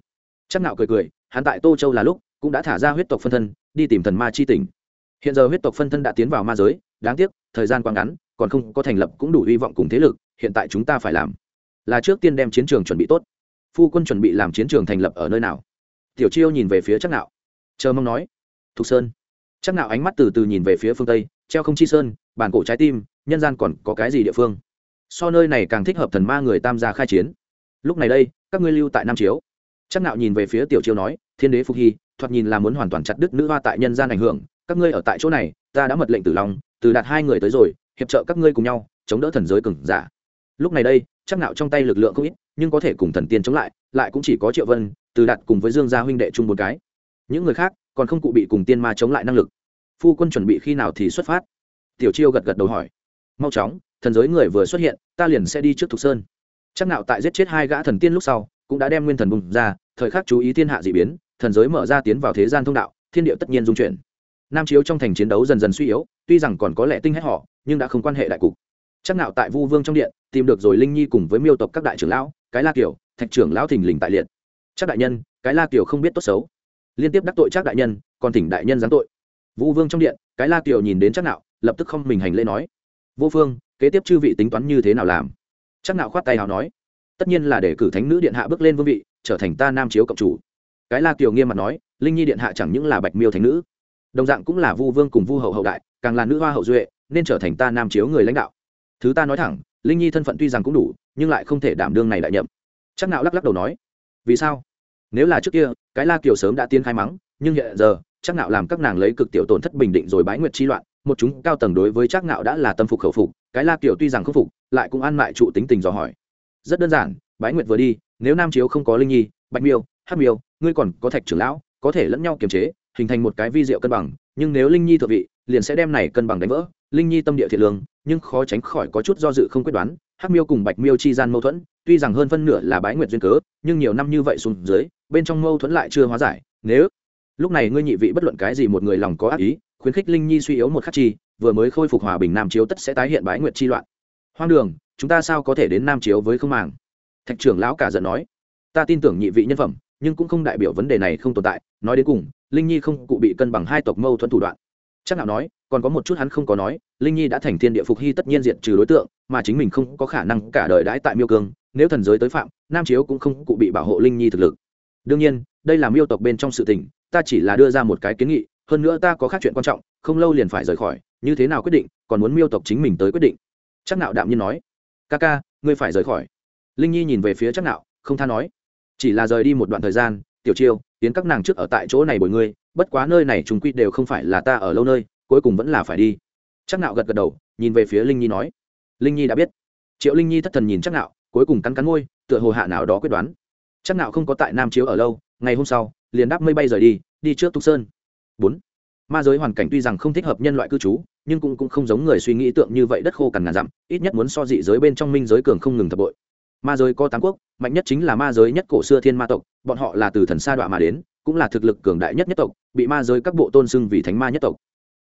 Chắc nạo cười cười, hắn tại tô châu là lúc, cũng đã thả ra huyết tộc phân thân, đi tìm thần ma chi tỉnh. Hiện giờ huyết tộc phân thân đã tiến vào ma giới, đáng tiếc, thời gian quá ngắn, còn không có thành lập cũng đủ hy vọng cùng thế lực, hiện tại chúng ta phải làm là trước tiên đem chiến trường chuẩn bị tốt. Phu quân chuẩn bị làm chiến trường thành lập ở nơi nào? Tiểu chiêu nhìn về phía chắc nạo. Chờ mong nói. Thục sơn. Chắc nạo ánh mắt từ từ nhìn về phía phương tây, treo không chi sơn, bản cổ trái tim, nhân gian còn có cái gì địa phương? So nơi này càng thích hợp thần ma người tam gia khai chiến. Lúc này đây, các ngươi lưu tại nam chiếu. Chắc nạo nhìn về phía tiểu chiêu nói, thiên đế phục hy, thoạt nhìn là muốn hoàn toàn chặt đứt nữ hoa tại nhân gian ảnh hưởng, các ngươi ở tại chỗ này, ta đã mật lệnh tử long, từ đạt hai người tới rồi, hiệp trợ các ngươi cùng nhau, chống đỡ thần giới cường giả. Lúc này đây chắc nạo trong tay lực lượng không ít, nhưng có thể cùng thần tiên chống lại lại cũng chỉ có triệu vân, từ đạt cùng với dương gia huynh đệ chung một cái. Những người khác còn không cụ bị cùng tiên ma chống lại năng lực. Phu quân chuẩn bị khi nào thì xuất phát? Tiểu chiêu gật gật đầu hỏi. Mau chóng, thần giới người vừa xuất hiện, ta liền sẽ đi trước thục sơn. Chắc nạo tại giết chết hai gã thần tiên lúc sau, cũng đã đem nguyên thần bùng ra, thời khắc chú ý thiên hạ dị biến, thần giới mở ra tiến vào thế gian thông đạo, thiên địa tất nhiên dung chuyển. Nam chiếu trong thành chiến đấu dần dần suy yếu, tuy rằng còn có lẽ tinh hết họ, nhưng đã không quan hệ đại cục chắc nạo tại vu vương trong điện, tìm được rồi linh nhi cùng với miêu tộc các đại trưởng lão, cái la kiều, thạch trưởng lão thình lình tại liệt. Chắc đại nhân, cái la kiều không biết tốt xấu. Liên tiếp đắc tội chắc đại nhân, còn thỉnh đại nhân giáng tội. Vu vương trong điện, cái la kiều nhìn đến chắc nạo lập tức không mình hành lễ nói. Vô phương kế tiếp chư vị tính toán như thế nào làm? Chắc nạo khoát tay hào nói. Tất nhiên là để cử thánh nữ điện hạ bước lên vương vị, trở thành ta nam chiếu cộng chủ. Cái la kiều nghiêm mặt nói, linh nhi điện hạ chẳng những là bạch miêu thánh nữ, đồng dạng cũng là vu vương cùng vu hậu hậu đại, càng là nữ hoa hậu duệ, nên trở thành ta nam chiếu người lãnh đạo thứ ta nói thẳng, linh nhi thân phận tuy rằng cũng đủ, nhưng lại không thể đảm đương này đại nhậm. Chắc nạo lắc lắc đầu nói, vì sao? Nếu là trước kia, cái la kiều sớm đã tiên khai mắng, nhưng hiện giờ, chắc nạo làm các nàng lấy cực tiểu tổn thất bình định rồi bái nguyệt chi loạn, một chúng cao tầng đối với chắc nạo đã là tâm phục khẩu phục, cái la kiều tuy rằng không phục, lại cũng an mại trụ tính tình dò hỏi. Rất đơn giản, bái nguyệt vừa đi, nếu nam chiếu không có linh nhi, bạch miêu, hắc miêu, ngươi còn có thạch trưởng lão, có thể lẫn nhau kiềm chế, hình thành một cái vi diệu cân bằng, nhưng nếu linh nhi thượng vị, liền sẽ đem này cân bằng đánh vỡ, linh nhi tâm địa thiện lương nhưng khó tránh khỏi có chút do dự không quyết đoán, hắc miêu cùng bạch miêu chi gian mâu thuẫn, tuy rằng hơn phân nửa là bái nguyệt duyên cớ, nhưng nhiều năm như vậy xuống dưới, bên trong mâu thuẫn lại chưa hóa giải, nếu lúc này ngươi nhị vị bất luận cái gì một người lòng có ác ý, khuyến khích linh nhi suy yếu một khắc chi, vừa mới khôi phục hòa bình nam chiếu tất sẽ tái hiện bái nguyệt chi loạn. Hoang đường, chúng ta sao có thể đến nam chiếu với không màng? Thạch trưởng lão cả giận nói. Ta tin tưởng nhị vị nhân phẩm, nhưng cũng không đại biểu vấn đề này không tồn tại, nói đến cùng, linh nhi không cụ bị cân bằng hai tộc mâu thuẫn thủ đoạn chắc nào nói, còn có một chút hắn không có nói, linh nhi đã thành thiên địa phục hy tất nhiên diện trừ đối tượng, mà chính mình không có khả năng cả đời đãi tại miêu cương, nếu thần giới tới phạm, nam chiếu cũng không cụ bị bảo hộ linh nhi thực lực. Đương nhiên, đây là miêu tộc bên trong sự tình, ta chỉ là đưa ra một cái kiến nghị, hơn nữa ta có khác chuyện quan trọng, không lâu liền phải rời khỏi, như thế nào quyết định, còn muốn miêu tộc chính mình tới quyết định. Chắc nạo đạm nhiên nói, ca ca, ngươi phải rời khỏi. Linh nhi nhìn về phía chắc nạo không tha nói, chỉ là rời đi một đoạn thời gian, tiểu chiêu, tiến các nàng trước ở tại chỗ này bồi ngươi bất quá nơi này chúng quy đều không phải là ta ở lâu nơi cuối cùng vẫn là phải đi. Chắc nạo gật gật đầu nhìn về phía linh nhi nói. Linh nhi đã biết. Triệu linh nhi thất thần nhìn chắc nạo cuối cùng cắn cắn môi tựa hồ hạ nào đó quyết đoán. Chắc nạo không có tại nam chiếu ở lâu ngày hôm sau liền đáp mây bay rời đi đi trước tục sơn. Bốn. Ma giới hoàn cảnh tuy rằng không thích hợp nhân loại cư trú nhưng cũng, cũng không giống người suy nghĩ tượng như vậy đất khô cằn ngàn dặm ít nhất muốn so dị giới bên trong minh giới cường không ngừng thập bội. Ma giới có tám quốc mạnh nhất chính là ma giới nhất cổ xưa thiên ma tộc bọn họ là từ thần sa đọa mà đến cũng là thực lực cường đại nhất nhất tộc, bị ma giới các bộ tôn xưng vì thánh ma nhất tộc.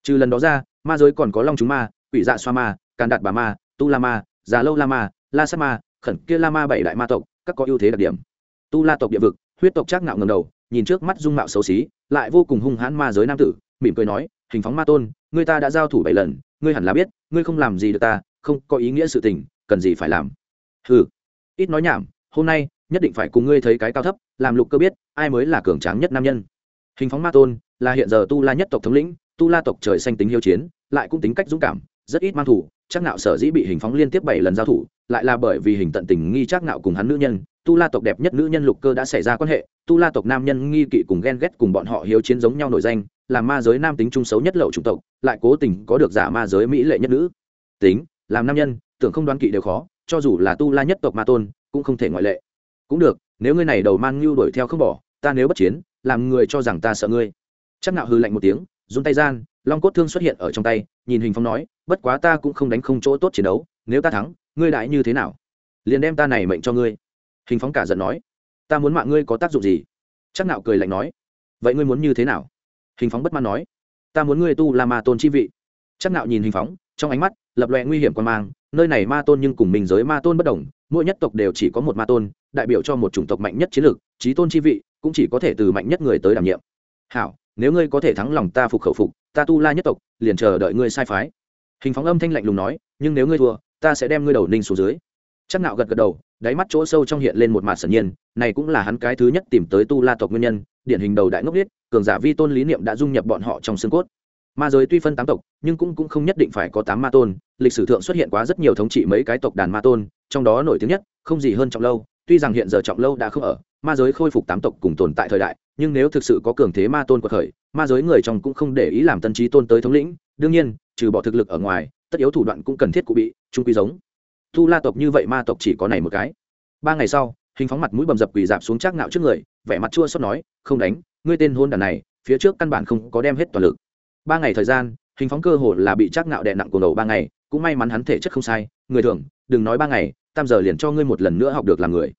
Trừ lần đó ra, ma giới còn có long chúng ma, quỷ dạ xoa ma, càn đạt bà ma, tu la ma, già lâu la ma, la sát ma, khẩn kia la ma bảy đại ma tộc, các có ưu thế đặc điểm. Tu la tộc địa vực, huyết tộc trác ngạo ngầm đầu, nhìn trước mắt dung mạo xấu xí, lại vô cùng hung hãn ma giới nam tử, mỉm cười nói, hình phóng ma tôn người ta đã giao thủ bảy lần, ngươi hẳn là biết, ngươi không làm gì được ta, không có ý nghĩa sự tình, cần gì phải làm. Ừ ít nói nhảm, hôm nay nhất định phải cùng ngươi thấy cái cao thấp, làm lục cơ biết, ai mới là cường tráng nhất nam nhân. Hình phóng ma tôn, là hiện giờ tu la nhất tộc thống lĩnh, tu la tộc trời xanh tính hiếu chiến, lại cũng tính cách dũng cảm, rất ít mang thủ, chắc nạo sở dĩ bị hình phóng liên tiếp bảy lần giao thủ, lại là bởi vì hình tận tình nghi chắc nạo cùng hắn nữ nhân, tu la tộc đẹp nhất nữ nhân lục cơ đã xảy ra quan hệ, tu la tộc nam nhân nghi kỵ cùng ghen ghét cùng bọn họ hiếu chiến giống nhau nổi danh làm ma giới nam tính trung xấu nhất lậu chủng tộc, lại cố tình có được giả ma giới mỹ lệ nhất nữ. Tính, làm nam nhân, tưởng không đoán kỵ đều khó, cho dù là tu la nhất tộc ma tôn, cũng không thể ngoại lệ cũng được, nếu ngươi này đầu man ngưu đuổi theo không bỏ, ta nếu bất chiến, làm người cho rằng ta sợ ngươi. Chắc nạo hư lạnh một tiếng, run tay gian, long cốt thương xuất hiện ở trong tay, nhìn hình phong nói, bất quá ta cũng không đánh không chỗ tốt chiến đấu, nếu ta thắng, ngươi đại như thế nào? Liền đem ta này mệnh cho ngươi. Hình phóng cả giận nói, ta muốn mạng ngươi có tác dụng gì? Chắc nạo cười lạnh nói, vậy ngươi muốn như thế nào? Hình phóng bất mãn nói, ta muốn ngươi tu là ma tôn chi vị. Chắc nạo nhìn hình phóng trong ánh mắt lập loè nguy hiểm quan mang, nơi này ma tôn nhưng cùng mình giới ma tôn bất đồng, mỗi nhất tộc đều chỉ có một ma tôn đại biểu cho một chủng tộc mạnh nhất chiến lược trí tôn chi vị, cũng chỉ có thể từ mạnh nhất người tới đảm nhiệm. Hảo, nếu ngươi có thể thắng lòng ta phục khẩu phục, ta tu la nhất tộc, liền chờ đợi ngươi sai phái. Hình phóng âm thanh lạnh lùng nói, nhưng nếu ngươi thua, ta sẽ đem ngươi đầu ninh xuống dưới. Chắc nạo gật gật đầu, đáy mắt chỗ sâu trong hiện lên một mặt sẩn nhiên, này cũng là hắn cái thứ nhất tìm tới tu la tộc nguyên nhân, điển hình đầu đại ngốc biết cường giả vi tôn lý niệm đã dung nhập bọn họ trong xương cốt. Ma giới tuy phân tám tộc, nhưng cũng cũng không nhất định phải có tám ma tôn, lịch sử thượng xuất hiện quá rất nhiều thống trị mấy cái tộc đàn ma tôn, trong đó nổi tiếng nhất, không gì hơn trọng lâu tuy rằng hiện giờ trọng lâu đã không ở, ma giới khôi phục tám tộc cùng tồn tại thời đại, nhưng nếu thực sự có cường thế ma tôn của khởi, ma giới người trong cũng không để ý làm tân trí tôn tới thống lĩnh. Đương nhiên, trừ bỏ thực lực ở ngoài, tất yếu thủ đoạn cũng cần thiết cụ bị, trung quy giống. Thu la tộc như vậy ma tộc chỉ có này một cái. Ba ngày sau, hình phóng mặt mũi bầm dập quỳ dạp xuống chắc ngạo trước người, vẻ mặt chua xót nói, không đánh, ngươi tên hôn đàn này, phía trước căn bản không có đem hết toàn lực. Ba ngày thời gian, hình phóng cơ hồ là bị chắc ngạo đè nặng cuồng đầu ba ngày, cũng may mắn hắn thể chất không sai. Người thường, đừng nói ba ngày tam giờ liền cho ngươi một lần nữa học được làm người.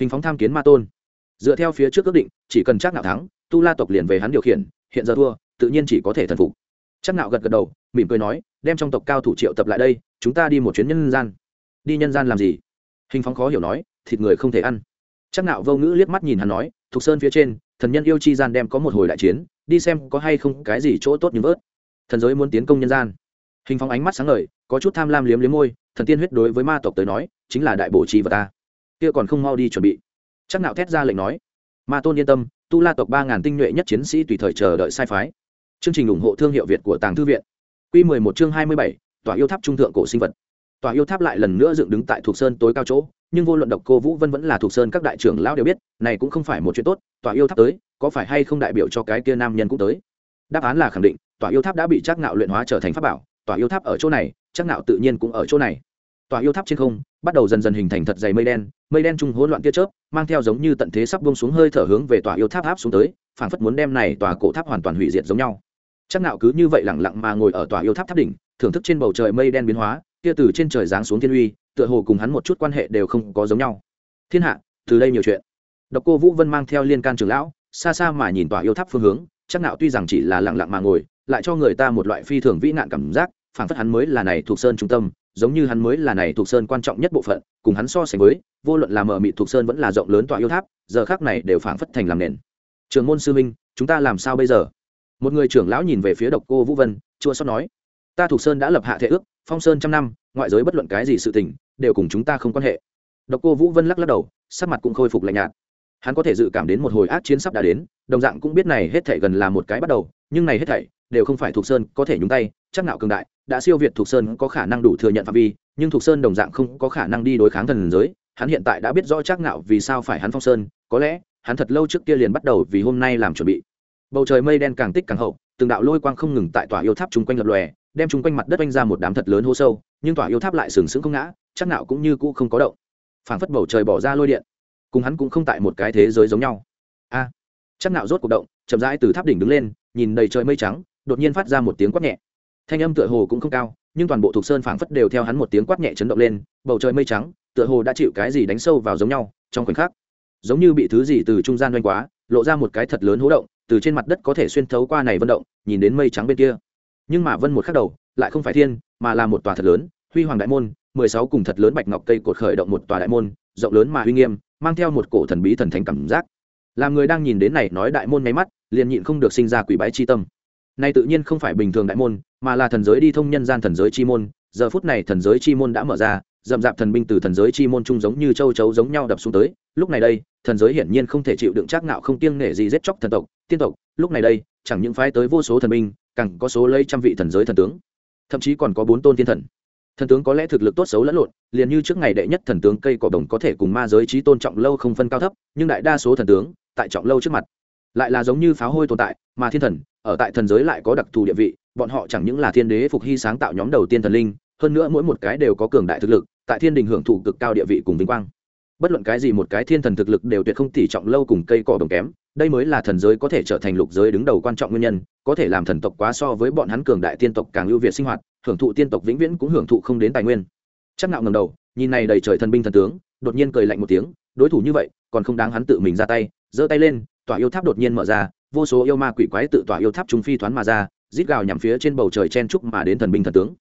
Hình phóng tham kiến ma tôn. Dựa theo phía trước ước định, chỉ cần chắc nạo thắng, tu la tộc liền về hắn điều khiển, hiện giờ thua, tự nhiên chỉ có thể thần phục. Chắc nạo gật gật đầu, mỉm cười nói, đem trong tộc cao thủ triệu tập lại đây, chúng ta đi một chuyến nhân gian. Đi nhân gian làm gì? Hình phóng khó hiểu nói, thịt người không thể ăn. Chắc nạo vô ngữ liếc mắt nhìn hắn nói, thục sơn phía trên, thần nhân yêu chi gian đem có một hồi đại chiến, đi xem có hay không cái gì chỗ tốt như vớt. Thần giới muốn tiến công nhân gian. Hình phóng ánh mắt sáng ngời, có chút tham lam liếm liếm môi thần tiên huyết đối với ma tộc tới nói, chính là đại bổ trì vật ta. Kia còn không mau đi chuẩn bị. Chắc nạo thét ra lệnh nói. Ma tôn yên tâm, tu la tộc ba ngàn tinh nhuệ nhất chiến sĩ tùy thời chờ đợi sai phái. Chương trình ủng hộ thương hiệu việt của tàng thư viện. Quy mười một chương hai mươi bảy, tòa yêu tháp trung thượng cổ sinh vật. Tòa yêu tháp lại lần nữa dựng đứng tại thuộc sơn tối cao chỗ, nhưng vô luận độc cô vũ vân vẫn là thuộc sơn các đại trưởng lão đều biết, này cũng không phải một chuyện tốt, tòa yêu tháp tới, có phải hay không đại biểu cho cái kia nam nhân cũng tới? Đáp án là khẳng định, tòa yêu tháp đã bị chắc nạo luyện hóa trở thành pháp bảo, tòa yêu tháp ở chỗ này chắc nạo tự nhiên cũng ở chỗ này tòa yêu tháp trên không, bắt đầu dần dần hình thành thật dày mây đen mây đen trung hỗn loạn tia chớp, mang theo giống như tận thế sắp buông xuống hơi thở hướng về tòa yêu tháp áp xuống tới, phảng phất muốn đem này tòa cổ tháp hoàn toàn hủy diệt giống nhau. Chắc nạo cứ như vậy lặng lặng mà ngồi ở tòa yêu tháp tháp đỉnh, thưởng thức trên bầu trời mây đen biến hóa, kia từ trên trời giáng xuống thiên uy, tựa hồ cùng hắn một chút quan hệ đều không có giống nhau. Thiên hạ, từ đây nhiều chuyện. Độc cô vũ vân mang theo liên can trưởng lão, xa xa mà nhìn tòa yêu tháp phương hướng, chắc nạo tuy rằng chỉ là lặng lặng mà ngồi, lại cho người ta một loại phi thường vĩ nạn cảm giác, phảng phất hắn mới là này thuộc sơn trung tâm giống như hắn mới là này thuộc sơn quan trọng nhất bộ phận, cùng hắn so sánh với, vô luận là mở mịt thuộc sơn vẫn là rộng lớn tòa yêu tháp, giờ khác này đều phảng phất thành làm nền. Trường môn sư minh chúng ta làm sao bây giờ? Một người trưởng lão nhìn về phía độc cô vũ vân, chua xót nói, ta thuộc sơn đã lập hạ thể ước, phong sơn trăm năm, ngoại giới bất luận cái gì sự tình, đều cùng chúng ta không quan hệ. Độc cô vũ vân lắc lắc đầu, sắc mặt cũng khôi phục lạnh nhạt. Hắn có thể dự cảm đến một hồi ác chiến sắp đã đến, đồng dạng cũng biết này hết thảy gần là một cái bắt đầu, nhưng này hết thảy đều không phải thuộc sơn có thể nhúng tay, chắc nạo cường đại đã siêu việt thuộc sơn có khả năng đủ thừa nhận phạm vi, nhưng thuộc sơn đồng dạng không có khả năng đi đối kháng thần giới. Hắn hiện tại đã biết rõ chắc ngạo vì sao phải hắn phong sơn. Có lẽ, hắn thật lâu trước kia liền bắt đầu vì hôm nay làm chuẩn bị. Bầu trời mây đen càng tích càng hậu, từng đạo lôi quang không ngừng tại tòa yêu tháp chung quanh lập lòe, đem chung quanh mặt đất oanh ra một đám thật lớn hô sâu, nhưng tòa yêu tháp lại sừng sững không ngã, chắc ngạo cũng như cũ không có động. Phảng phất bầu trời bỏ ra lôi điện, cùng hắn cũng không tại một cái thế giới giống nhau. A, chắc ngạo rốt cuộc động, chậm rãi từ tháp đỉnh đứng lên, nhìn đầy trời mây trắng, đột nhiên phát ra một tiếng quát nhẹ thanh âm tựa hồ cũng không cao, nhưng toàn bộ thuộc sơn phảng phất đều theo hắn một tiếng quát nhẹ chấn động lên, bầu trời mây trắng, tựa hồ đã chịu cái gì đánh sâu vào giống nhau, trong khoảnh khắc, giống như bị thứ gì từ trung gian doanh quá, lộ ra một cái thật lớn hố động, từ trên mặt đất có thể xuyên thấu qua này vân động, nhìn đến mây trắng bên kia. Nhưng mà vân một khắc đầu, lại không phải thiên, mà là một tòa thật lớn, huy hoàng đại môn, mười sáu cùng thật lớn bạch ngọc cây cột khởi động một tòa đại môn, rộng lớn mà uy nghiêm, mang theo một cổ thần bí thần thánh cảm giác. Làm người đang nhìn đến này nói đại môn nháy mắt, liền nhịn không được sinh ra quỷ bái chi tâm nay tự nhiên không phải bình thường đại môn, mà là thần giới đi thông nhân gian thần giới chi môn. Giờ phút này thần giới chi môn đã mở ra, dậm dạp thần binh từ thần giới chi môn chung giống như châu chấu giống nhau đập xuống tới. Lúc này đây, thần giới hiển nhiên không thể chịu đựng chắc ngạo không kiêng nể gì giết chóc thần tộc, tiên tộc. Lúc này đây, chẳng những phái tới vô số thần binh, càng có số lấy trăm vị thần giới thần tướng, thậm chí còn có bốn tôn thiên thần. Thần tướng có lẽ thực lực tốt xấu lẫn lộn, liền như trước ngày đệ nhất thần tướng cây cỏ đồng có thể cùng ma giới trí tôn trọng lâu không phân cao thấp, nhưng đại đa số thần tướng tại trọng lâu trước mặt lại là giống như pháo hôi tồn tại, mà thiên thần, ở tại thần giới lại có đặc thù địa vị, bọn họ chẳng những là thiên đế phục hy sáng tạo nhóm đầu tiên thần linh, hơn nữa mỗi một cái đều có cường đại thực lực, tại thiên đình hưởng thụ cực cao địa vị cùng vinh quang. Bất luận cái gì một cái thiên thần thực lực đều tuyệt không tỉ trọng lâu cùng cây cỏ đồng kém, đây mới là thần giới có thể trở thành lục giới đứng đầu quan trọng nguyên nhân, có thể làm thần tộc quá so với bọn hắn cường đại tiên tộc càng ưu việt sinh hoạt, hưởng thụ tiên tộc vĩnh viễn cũng hưởng thụ không đến tài nguyên. Chắc nạo ngầm đầu, nhìn này đầy trời thần binh thần tướng, đột nhiên cười lạnh một tiếng, đối thủ như vậy, còn không đáng hắn tự mình ra tay, giơ tay lên tòa yêu tháp đột nhiên mở ra, vô số yêu ma quỷ quái tự tòa yêu tháp trung phi thoán mà ra, rít gào nhằm phía trên bầu trời chen trúc mà đến thần binh thần tướng.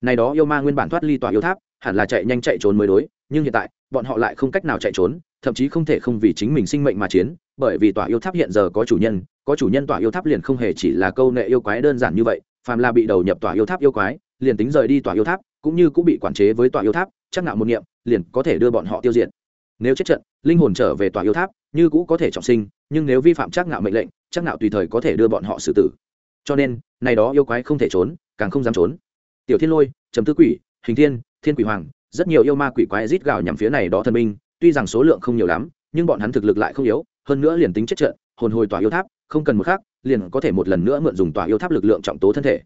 Này đó yêu ma nguyên bản thoát ly tòa yêu tháp, hẳn là chạy nhanh chạy trốn mới đối, nhưng hiện tại, bọn họ lại không cách nào chạy trốn, thậm chí không thể không vì chính mình sinh mệnh mà chiến, bởi vì tòa yêu tháp hiện giờ có chủ nhân, có chủ nhân tòa yêu tháp liền không hề chỉ là câu nệ yêu quái đơn giản như vậy, phàm là bị đầu nhập tòa yêu tháp yêu quái, liền tính rời đi tòa yêu tháp, cũng như cũng bị quản chế với tòa yêu tháp, chắc nạo một niệm, liền có thể đưa bọn họ tiêu diệt. Nếu chết trận, linh hồn trở về tòa yêu tháp như cũ có thể trọng sinh, nhưng nếu vi phạm chắc ngạo mệnh lệnh, chắc ngạo tùy thời có thể đưa bọn họ xử tử. Cho nên, này đó yêu quái không thể trốn, càng không dám trốn. Tiểu thiên lôi, trầm tư quỷ, hình thiên thiên quỷ hoàng, rất nhiều yêu ma quỷ quái rít gào nhằm phía này đó thần minh, tuy rằng số lượng không nhiều lắm, nhưng bọn hắn thực lực lại không yếu, hơn nữa liền tính chết trận, hồn hồi tòa yêu tháp, không cần một khác liền có thể một lần nữa mượn dùng tòa yêu tháp lực lượng trọng tố thân thể.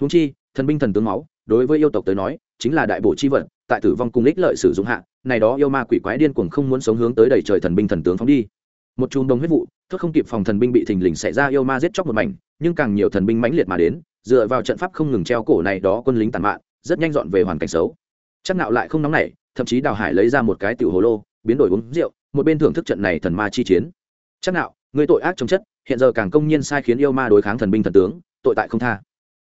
Húng chi, thần binh thần tướng máu, đối với yêu tộc tới nói chính là đại bộ chi vật, tại tử vong cùng ích lợi sử dụng hạ, này đó yêu ma quỷ quái điên cuồng không muốn sống hướng tới đầy trời thần binh thần tướng phóng đi. Một chùm đồng huyết vụ thốt không kịp phòng thần binh bị thình lình xảy ra yêu ma giết chóc một mảnh, nhưng càng nhiều thần binh mãnh liệt mà đến, dựa vào trận pháp không ngừng treo cổ này đó quân lính tàn mạn, rất nhanh dọn về hoàn cảnh xấu. Chắc nạo lại không nóng nảy, thậm chí đào hải lấy ra một cái tiểu hồ lô, biến đổi uống rượu, một bên thưởng thức trận này thần ma chi chiến. Chắc nạo người tội ác chống chất, hiện giờ càng công nhiên sai khiến yêu ma đối kháng thần binh thần tướng, tội tại không tha.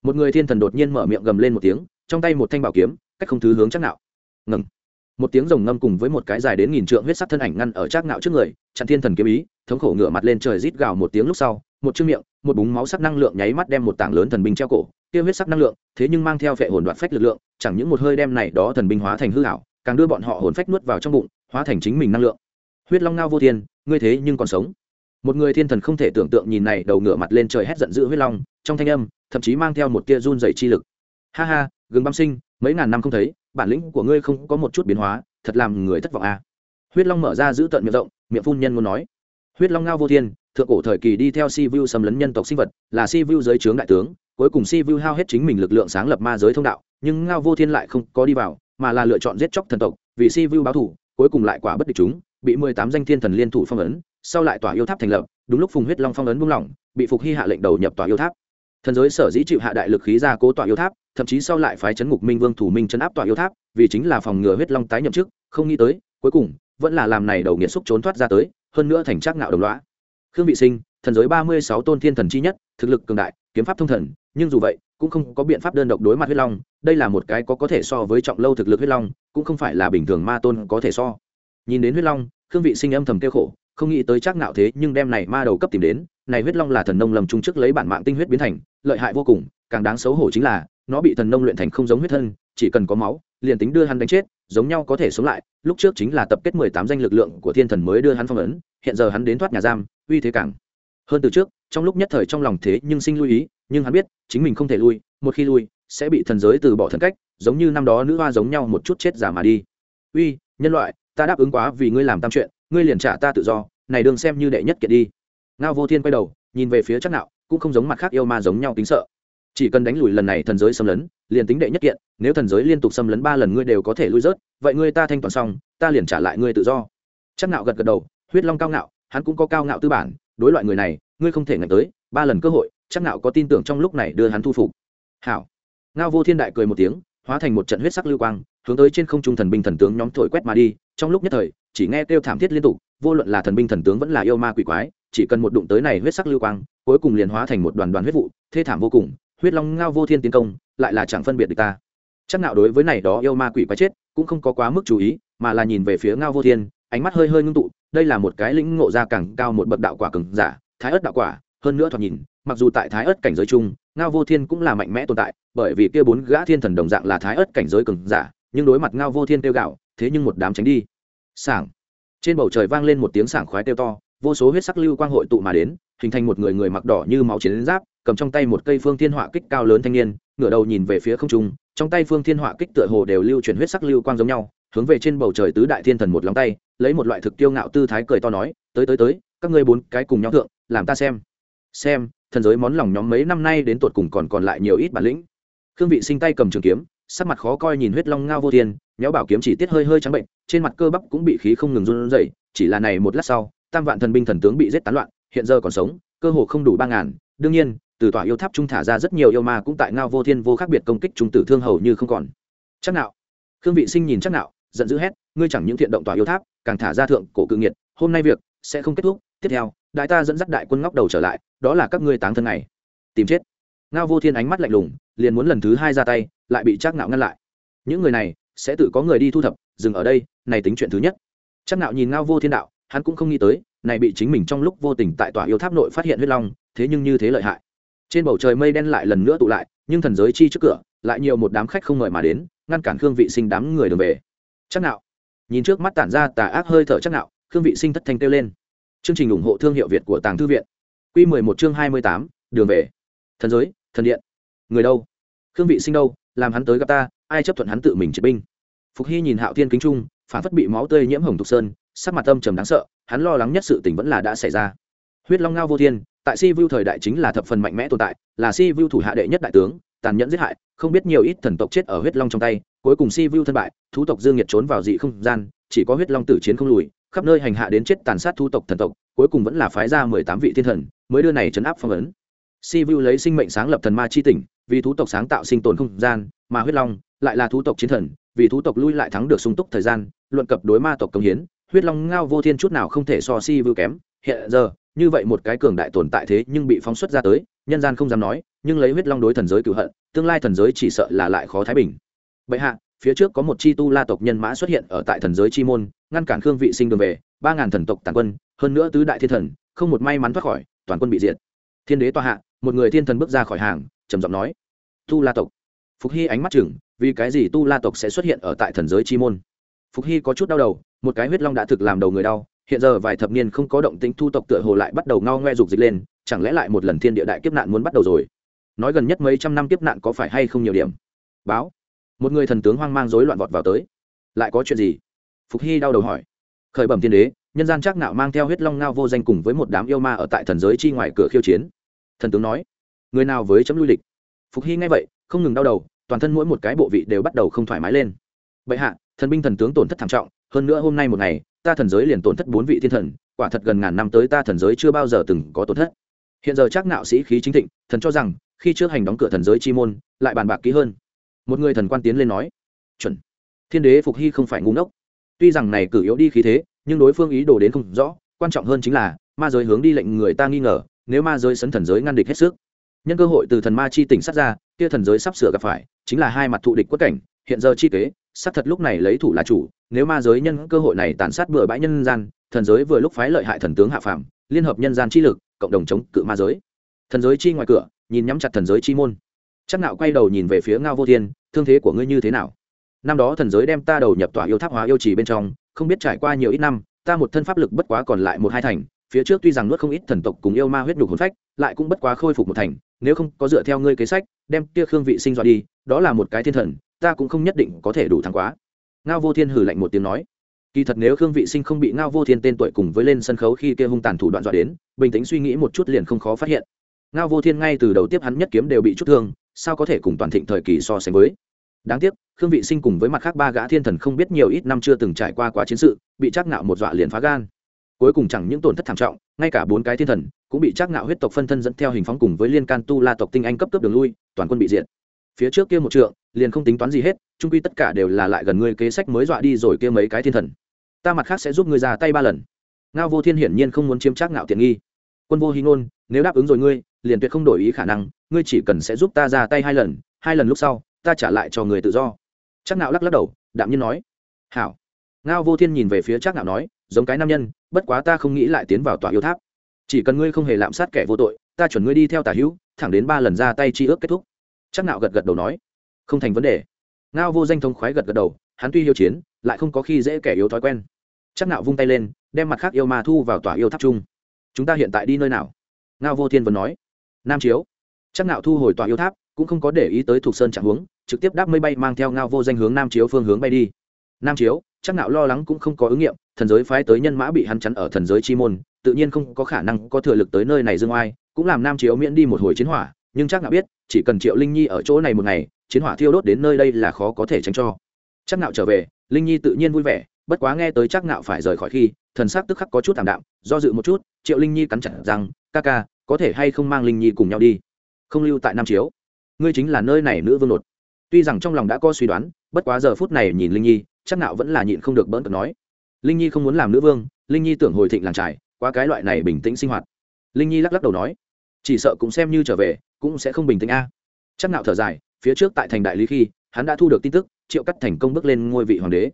Một người thiên thần đột nhiên mở miệng gầm lên một tiếng trong tay một thanh bảo kiếm, cách không thứ hướng chắc nạo. Ngừng. Một tiếng rồng ngâm cùng với một cái dài đến nghìn trượng huyết sắc thân ảnh ngăn ở trác ngạo trước người, chặn thiên thần kiếm ý, thống khổ ngửa mặt lên trời rít gào một tiếng lúc sau, một chữ miệng, một búng máu sắc năng lượng nháy mắt đem một tảng lớn thần binh treo cổ, kia huyết sắc năng lượng, thế nhưng mang theo vệ hồn đoạt phách lực lượng, chẳng những một hơi đem này đó thần binh hóa thành hư ảo, càng đưa bọn họ hồn phách nuốt vào trong bụng, hóa thành chính mình năng lượng. Huyết long ngao vô thiên, ngươi thế nhưng còn sống. Một người thiên thần không thể tưởng tượng nhìn này đầu ngửa mặt lên trời hét giận dữ huyết long, trong thanh âm, thậm chí mang theo một tia run dày chi lực. Ha ha gừng băm sinh, mấy ngàn năm không thấy, bản lĩnh của ngươi không có một chút biến hóa, thật làm người thất vọng a à. huyết long mở ra giữ tận miệng rộng, miệng phun nhân muốn nói huyết long ngao vô thiên, thượng cổ thời kỳ đi theo si vu xâm lấn nhân tộc sinh vật, là si vu giới trướng đại tướng, cuối cùng si vu hao hết chính mình lực lượng sáng lập ma giới thông đạo, nhưng ngao vô thiên lại không có đi vào, mà là lựa chọn giết chóc thần tộc, vì si vu báo thủ, cuối cùng lại quả bất địch chúng, bị mười tám danh thiên thần liên thủ phong ấn, sau lại tòa yêu tháp thành lập, đúng lúc phùng huyết long phong ấn buông lỏng, bị phục hy hạ lệnh đầu nhập tòa yêu tháp thần giới sở dĩ chịu hạ đại lực khí ra cố tọa yêu tháp, thậm chí sau lại phái chấn ngục minh vương thủ minh chấn áp tọa yêu tháp, vì chính là phòng ngừa huyết long tái nhậm chức, không nghĩ tới, cuối cùng, vẫn là làm này đầu nghiệt xúc trốn thoát ra tới, hơn nữa thành trác ngạo đồng loã khương vị sinh, thần giới ba mươi sáu tôn thiên thần chi nhất, thực lực cường đại, kiếm pháp thông thần, nhưng dù vậy, cũng không có biện pháp đơn độc đối mặt huyết long, đây là một cái có có thể so với trọng lâu thực lực huyết long, cũng không phải là bình thường ma tôn có thể so. Nhìn đến huyết long, khương vị sinh âm thầm kêu khổ không nghĩ tới chắc nạo thế nhưng đem này ma đầu cấp tìm đến, này huyết long là thần nông lầm trung trước lấy bản mạng tinh huyết biến thành, lợi hại vô cùng, càng đáng xấu hổ chính là, nó bị thần nông luyện thành không giống huyết thân, chỉ cần có máu, liền tính đưa hắn đánh chết, giống nhau có thể sống lại, lúc trước chính là tập kết mười tám danh lực lượng của thiên thần mới đưa hắn phong ấn, hiện giờ hắn đến thoát nhà giam, uy thế càng. Hơn từ trước, trong lúc nhất thời trong lòng thế nhưng sinh lưu ý, nhưng hắn biết, chính mình không thể lui, một khi lui, sẽ bị thần giới từ bỏ thần cách, giống như năm đó nữ hoa giống nhau một chút chết giả mà đi. Uy, nhân loại, ta đáp ứng quá vì ngươi làm tam chuyện ngươi liền trả ta tự do, này đương xem như đệ nhất kiện đi. Ngao vô thiên quay đầu, nhìn về phía chắc nạo, cũng không giống mặt khác yêu ma giống nhau tính sợ. Chỉ cần đánh lùi lần này thần giới xâm lấn, liền tính đệ nhất kiện, nếu thần giới liên tục xâm lấn ba lần ngươi đều có thể lui rớt, vậy ngươi ta thanh toán xong, ta liền trả lại ngươi tự do. Chắc nạo gật gật đầu, huyết long cao ngạo, hắn cũng có cao ngạo tư bản, đối loại người này, ngươi không thể ngạch tới, ba lần cơ hội chắc nạo có tin tưởng trong lúc này đưa hắn thu phục. Hảo. Ngao vô thiên đại cười một tiếng, hóa thành một trận huyết sắc lưu quang, hướng tới trên không trung thần binh thần tướng nhóm thổi quét mà đi trong lúc nhất thời, chỉ nghe kêu thảm thiết liên tục, vô luận là thần binh thần tướng vẫn là yêu ma quỷ quái, chỉ cần một đụng tới này huyết sắc lưu quang, cuối cùng liền hóa thành một đoàn đoàn huyết vụ, thê thảm vô cùng, huyết long ngao vô thiên tiến công, lại là chẳng phân biệt được ta. Chắc nào đối với này đó yêu ma quỷ quái chết, cũng không có quá mức chú ý, mà là nhìn về phía ngao vô thiên, ánh mắt hơi hơi ngưng tụ, đây là một cái lĩnh ngộ ra càng cao một bậc đạo quả cường giả, thái ớt đạo quả, hơn nữa thoạt nhìn, mặc dù tại thái ớt cảnh giới chung, ngao vô thiên cũng là mạnh mẽ tồn tại, bởi vì kia bốn gã thiên thần đồng dạng là thái ớt cảnh giới cường giả, nhưng đối mặt ngao vô thiên tiêu gạo thế nhưng một đám tránh đi. Sảng. Trên bầu trời vang lên một tiếng sảng khoái kêu to, vô số huyết sắc lưu quang hội tụ mà đến, hình thành một người người mặc đỏ như máu chiến giáp, cầm trong tay một cây phương thiên họa kích cao lớn thanh niên, ngửa đầu nhìn về phía không trung, trong tay phương thiên họa kích tựa hồ đều lưu chuyển huyết sắc lưu quang giống nhau, hướng về trên bầu trời tứ đại thiên thần một lòng tay, lấy một loại thực tiêu ngạo tư thái cười to nói, tới tới tới, các ngươi bốn cái cùng nhau thượng, làm ta xem. Xem, thần giới món lòng nhóm mấy năm nay đến tột cùng còn còn lại nhiều ít bản lĩnh. Khương vị sinh tay cầm trường kiếm sắc mặt khó coi nhìn huyết long ngao vô thiên méo bảo kiếm chỉ tiết hơi hơi trắng bệnh trên mặt cơ bắp cũng bị khí không ngừng run rẩy chỉ là này một lát sau tam vạn thần binh thần tướng bị giết tán loạn hiện giờ còn sống cơ hồ không đủ ba ngàn. Đương nhiên từ tòa yêu tháp trung thả ra rất nhiều yêu ma cũng tại ngao vô thiên vô khác biệt công kích trung tử thương hầu như không còn. Chắc nạo, khương vị sinh nhìn chắc nạo, giận dữ hét ngươi chẳng những thiện động tòa yêu tháp càng thả ra thượng cổ cự nghiệt hôm nay việc sẽ không kết thúc tiếp theo đại ta dẫn dắt đại quân ngóc đầu trở lại đó là các ngươi táng thân này. Tìm chết. Ngao vô thiên ánh mắt lạnh lùng liền muốn lần thứ hai ra tay, lại bị Trác Ngạo ngăn lại. Những người này sẽ tự có người đi thu thập, dừng ở đây, này tính chuyện thứ nhất. Trác Ngạo nhìn ngao vô thiên đạo, hắn cũng không nghĩ tới, này bị chính mình trong lúc vô tình tại tòa yêu tháp nội phát hiện huyết long, thế nhưng như thế lợi hại. Trên bầu trời mây đen lại lần nữa tụ lại, nhưng thần giới chi trước cửa, lại nhiều một đám khách không mời mà đến, ngăn cản khương vị sinh đám người đường về. Chắc nạo nhìn trước mắt tản ra tà ác hơi thở chắc nạo khương vị sinh thất thanh kêu lên. Chương trình ủng hộ thương hiệu việt của tàng thư viện. Quy mười một chương hai mươi tám, đường về. Thần giới, thần điện người đâu? Khương vị sinh đâu? Làm hắn tới gặp ta, ai chấp thuận hắn tự mình triệt binh? Phục hy nhìn hạo thiên kính trung, phản phất bị máu tươi nhiễm hồng thục sơn, sắc mặt âm trầm đáng sợ, hắn lo lắng nhất sự tình vẫn là đã xảy ra. Huyết long ngao vô thiên, tại si vu thời đại chính là thập phần mạnh mẽ tồn tại, là si vu thủ hạ đệ nhất đại tướng, tàn nhẫn giết hại, không biết nhiều ít thần tộc chết ở huyết long trong tay, cuối cùng si vu thân bại, thú tộc dương nhiệt trốn vào dị không gian, chỉ có huyết long tử chiến không lùi, khắp nơi hành hạ đến chết tàn sát thu tộc thần tộc, cuối cùng vẫn là phái ra mười tám vị thiên thần, mới đưa này chấn áp phong ấn. Si vu lấy sinh mệnh sáng lập thần ma chi tỉnh vì thú tộc sáng tạo sinh tồn không gian, mà huyết long lại là thú tộc chiến thần, vì thú tộc lui lại thắng được sung túc thời gian, luận cập đối ma tộc công hiến, huyết long ngao vô thiên chút nào không thể so si vưu kém. Hiện giờ, như vậy một cái cường đại tồn tại thế nhưng bị phóng xuất ra tới, nhân gian không dám nói, nhưng lấy huyết long đối thần giới cựu hận, tương lai thần giới chỉ sợ là lại khó thái bình. Bệ hạ, phía trước có một chi tu la tộc nhân mã xuất hiện ở tại thần giới chi môn, ngăn cản khương vị sinh đường về, ba ngàn thần tộc tàn quân, hơn nữa tứ đại thiên thần, không một may mắn thoát khỏi, toàn quân bị diệt. Thiên đế tòa hạ, một người thiên thần bước ra khỏi hàng trầm giọng nói, tu la tộc. Phục hy ánh mắt chừng, vì cái gì tu la tộc sẽ xuất hiện ở tại thần giới chi môn? Phục hy có chút đau đầu, một cái huyết long đã thực làm đầu người đau, hiện giờ vài thập niên không có động tĩnh, thu tộc tựa hồ lại bắt đầu ngao ngoe rục dịch lên, chẳng lẽ lại một lần thiên địa đại kiếp nạn muốn bắt đầu rồi? Nói gần nhất mấy trăm năm kiếp nạn có phải hay không nhiều điểm? Báo. Một người thần tướng hoang mang rối loạn vọt vào tới. Lại có chuyện gì? Phục hy đau đầu hỏi. Khởi bẩm thiên đế, nhân gian chắc nạo mang theo huyết long ngao vô danh cùng với một đám yêu ma ở tại thần giới chi ngoài cửa khiêu chiến. Thần tướng nói người nào với chấm lui lịch? Phục hy nghe vậy, không ngừng đau đầu, toàn thân mỗi một cái bộ vị đều bắt đầu không thoải mái lên. Bệ hạ, thần binh thần tướng tổn thất thảm trọng, hơn nữa hôm nay một ngày, ta thần giới liền tổn thất bốn vị thiên thần, quả thật gần ngàn năm tới ta thần giới chưa bao giờ từng có tổn thất. Hiện giờ chắc nạo sĩ khí chính thịnh, thần cho rằng, khi trước hành đóng cửa thần giới chi môn, lại bàn bạc kỹ hơn. Một người thần quan tiến lên nói, chuẩn. Thiên đế phục hy không phải ngu ngốc. Tuy rằng này cử yếu đi khí thế, nhưng đối phương ý đồ đến không rõ, quan trọng hơn chính là, ma giới hướng đi lệnh người ta nghi ngờ, nếu ma giới sấn thần giới ngăn địch hết sức nhân cơ hội từ thần ma chi tỉnh sát ra, kia thần giới sắp sửa gặp phải, chính là hai mặt thụ địch quất cảnh, hiện giờ chi kế sát thật lúc này lấy thủ là chủ, nếu ma giới nhân cơ hội này tàn sát bừa bãi nhân gian, thần giới vừa lúc phái lợi hại thần tướng hạ phàm, liên hợp nhân gian chi lực, cộng đồng chống cự ma giới. Thần giới chi ngoài cửa, nhìn nhắm chặt thần giới chi môn. Chắc nạo quay đầu nhìn về phía ngao vô thiên, thương thế của ngươi như thế nào? Năm đó thần giới đem ta đầu nhập tòa yêu tháp hóa yêu trì bên trong, không biết trải qua nhiều ít năm, ta một thân pháp lực bất quá còn lại một hai thành phía trước tuy rằng nuốt không ít thần tộc cùng yêu ma huyết nhục hồn phách, lại cũng bất quá khôi phục một thành, nếu không có dựa theo ngươi kế sách, đem kia khương vị sinh dọa đi, đó là một cái thiên thần, ta cũng không nhất định có thể đủ thắng quá. Ngao vô thiên hử lạnh một tiếng nói. Kỳ thật nếu khương vị sinh không bị ngao vô thiên tên tuổi cùng với lên sân khấu khi kia hung tàn thủ đoạn dọa đến, bình tĩnh suy nghĩ một chút liền không khó phát hiện. Ngao vô thiên ngay từ đầu tiếp hắn nhất kiếm đều bị chút thương, sao có thể cùng toàn thịnh thời kỳ so sánh với? Đáng tiếc, khương vị sinh cùng với mặt khác ba gã thiên thần không biết nhiều ít năm chưa từng trải qua quá chiến sự, bị chắc nạo một dọa liền phá gan cuối cùng chẳng những tổn thất thảm trọng, ngay cả bốn cái thiên thần cũng bị Trác Ngạo huyết tộc phân thân dẫn theo hình phóng cùng với liên can tu la tộc tinh anh cấp cấp đường lui, toàn quân bị diệt. Phía trước kia một trượng, liền không tính toán gì hết trung quy tất cả đều là lại gần ngươi kế sách mới dọa đi rồi kia mấy cái thiên thần. Ta mặt khác sẽ giúp ngươi ra tay ba lần. Ngao vô thiên hiển nhiên không muốn chiếm Trác Ngạo tiện nghi. Quân vô hy ngôn, nếu đáp ứng rồi ngươi, liền tuyệt không đổi ý khả năng, ngươi chỉ cần sẽ giúp ta ra tay hai lần hai lần lúc sau, ta trả lại cho người tự do. Trác Ngạo lắc lắc đầu, đạm nhiên nói. Hảo. Ngao vô thiên nhìn về phía Trác Ngạo nói giống cái nam nhân, bất quá ta không nghĩ lại tiến vào tòa yêu tháp. Chỉ cần ngươi không hề lạm sát kẻ vô tội, ta chuẩn ngươi đi theo tà hữu, thẳng đến ba lần ra tay chi ước kết thúc. Chắc nạo gật gật đầu nói. Không thành vấn đề. Ngao vô danh thông khoái gật gật đầu, hắn tuy hiếu chiến, lại không có khi dễ kẻ yếu thói quen. Chắc nạo vung tay lên, đem mặt khác yêu ma thu vào tòa yêu tháp chung. Chúng ta hiện tại đi nơi nào? Ngao vô thiên vẫn nói. Nam chiếu. Chắc nạo thu hồi tòa yêu tháp, cũng không có để ý tới thuộc sơn trạng hướng trực tiếp đáp mây bay mang theo ngao vô danh hướng nam chiếu phương hướng bay đi nam chiếu, chắc nạo lo lắng cũng không có ứng nghiệm, thần giới phái tới nhân mã bị hắn chắn ở thần giới chi môn, tự nhiên không có khả năng có thừa lực tới nơi này dương oai, cũng làm nam chiếu miễn đi một hồi chiến hỏa, nhưng chắc nạo biết, chỉ cần triệu linh nhi ở chỗ này một ngày, chiến hỏa thiêu đốt đến nơi đây là khó có thể tránh cho. Chắc nạo trở về, linh nhi tự nhiên vui vẻ, bất quá nghe tới chắc nạo phải rời khỏi khi, thần sắc tức khắc có chút thảm đạm, do dự một chút, triệu linh nhi cắn chặt rằng ca ca, có thể hay không mang linh nhi cùng nhau đi? Không lưu tại nam chiếu. Ngươi chính là nơi này nữ vương nột. Tuy rằng trong lòng đã có suy đoán, bất quá giờ phút này nhìn linh nhi chắc nạo vẫn là nhịn không được bỡn cợt nói. Linh nhi không muốn làm nữ vương, linh nhi tưởng hồi thịnh làng trải qua cái loại này bình tĩnh sinh hoạt. Linh nhi lắc lắc đầu nói, chỉ sợ cũng xem như trở về, cũng sẽ không bình tĩnh a. Chắc nạo thở dài, phía trước tại thành đại lý khi, hắn đã thu được tin tức, triệu cắt thành công bước lên ngôi vị hoàng đế.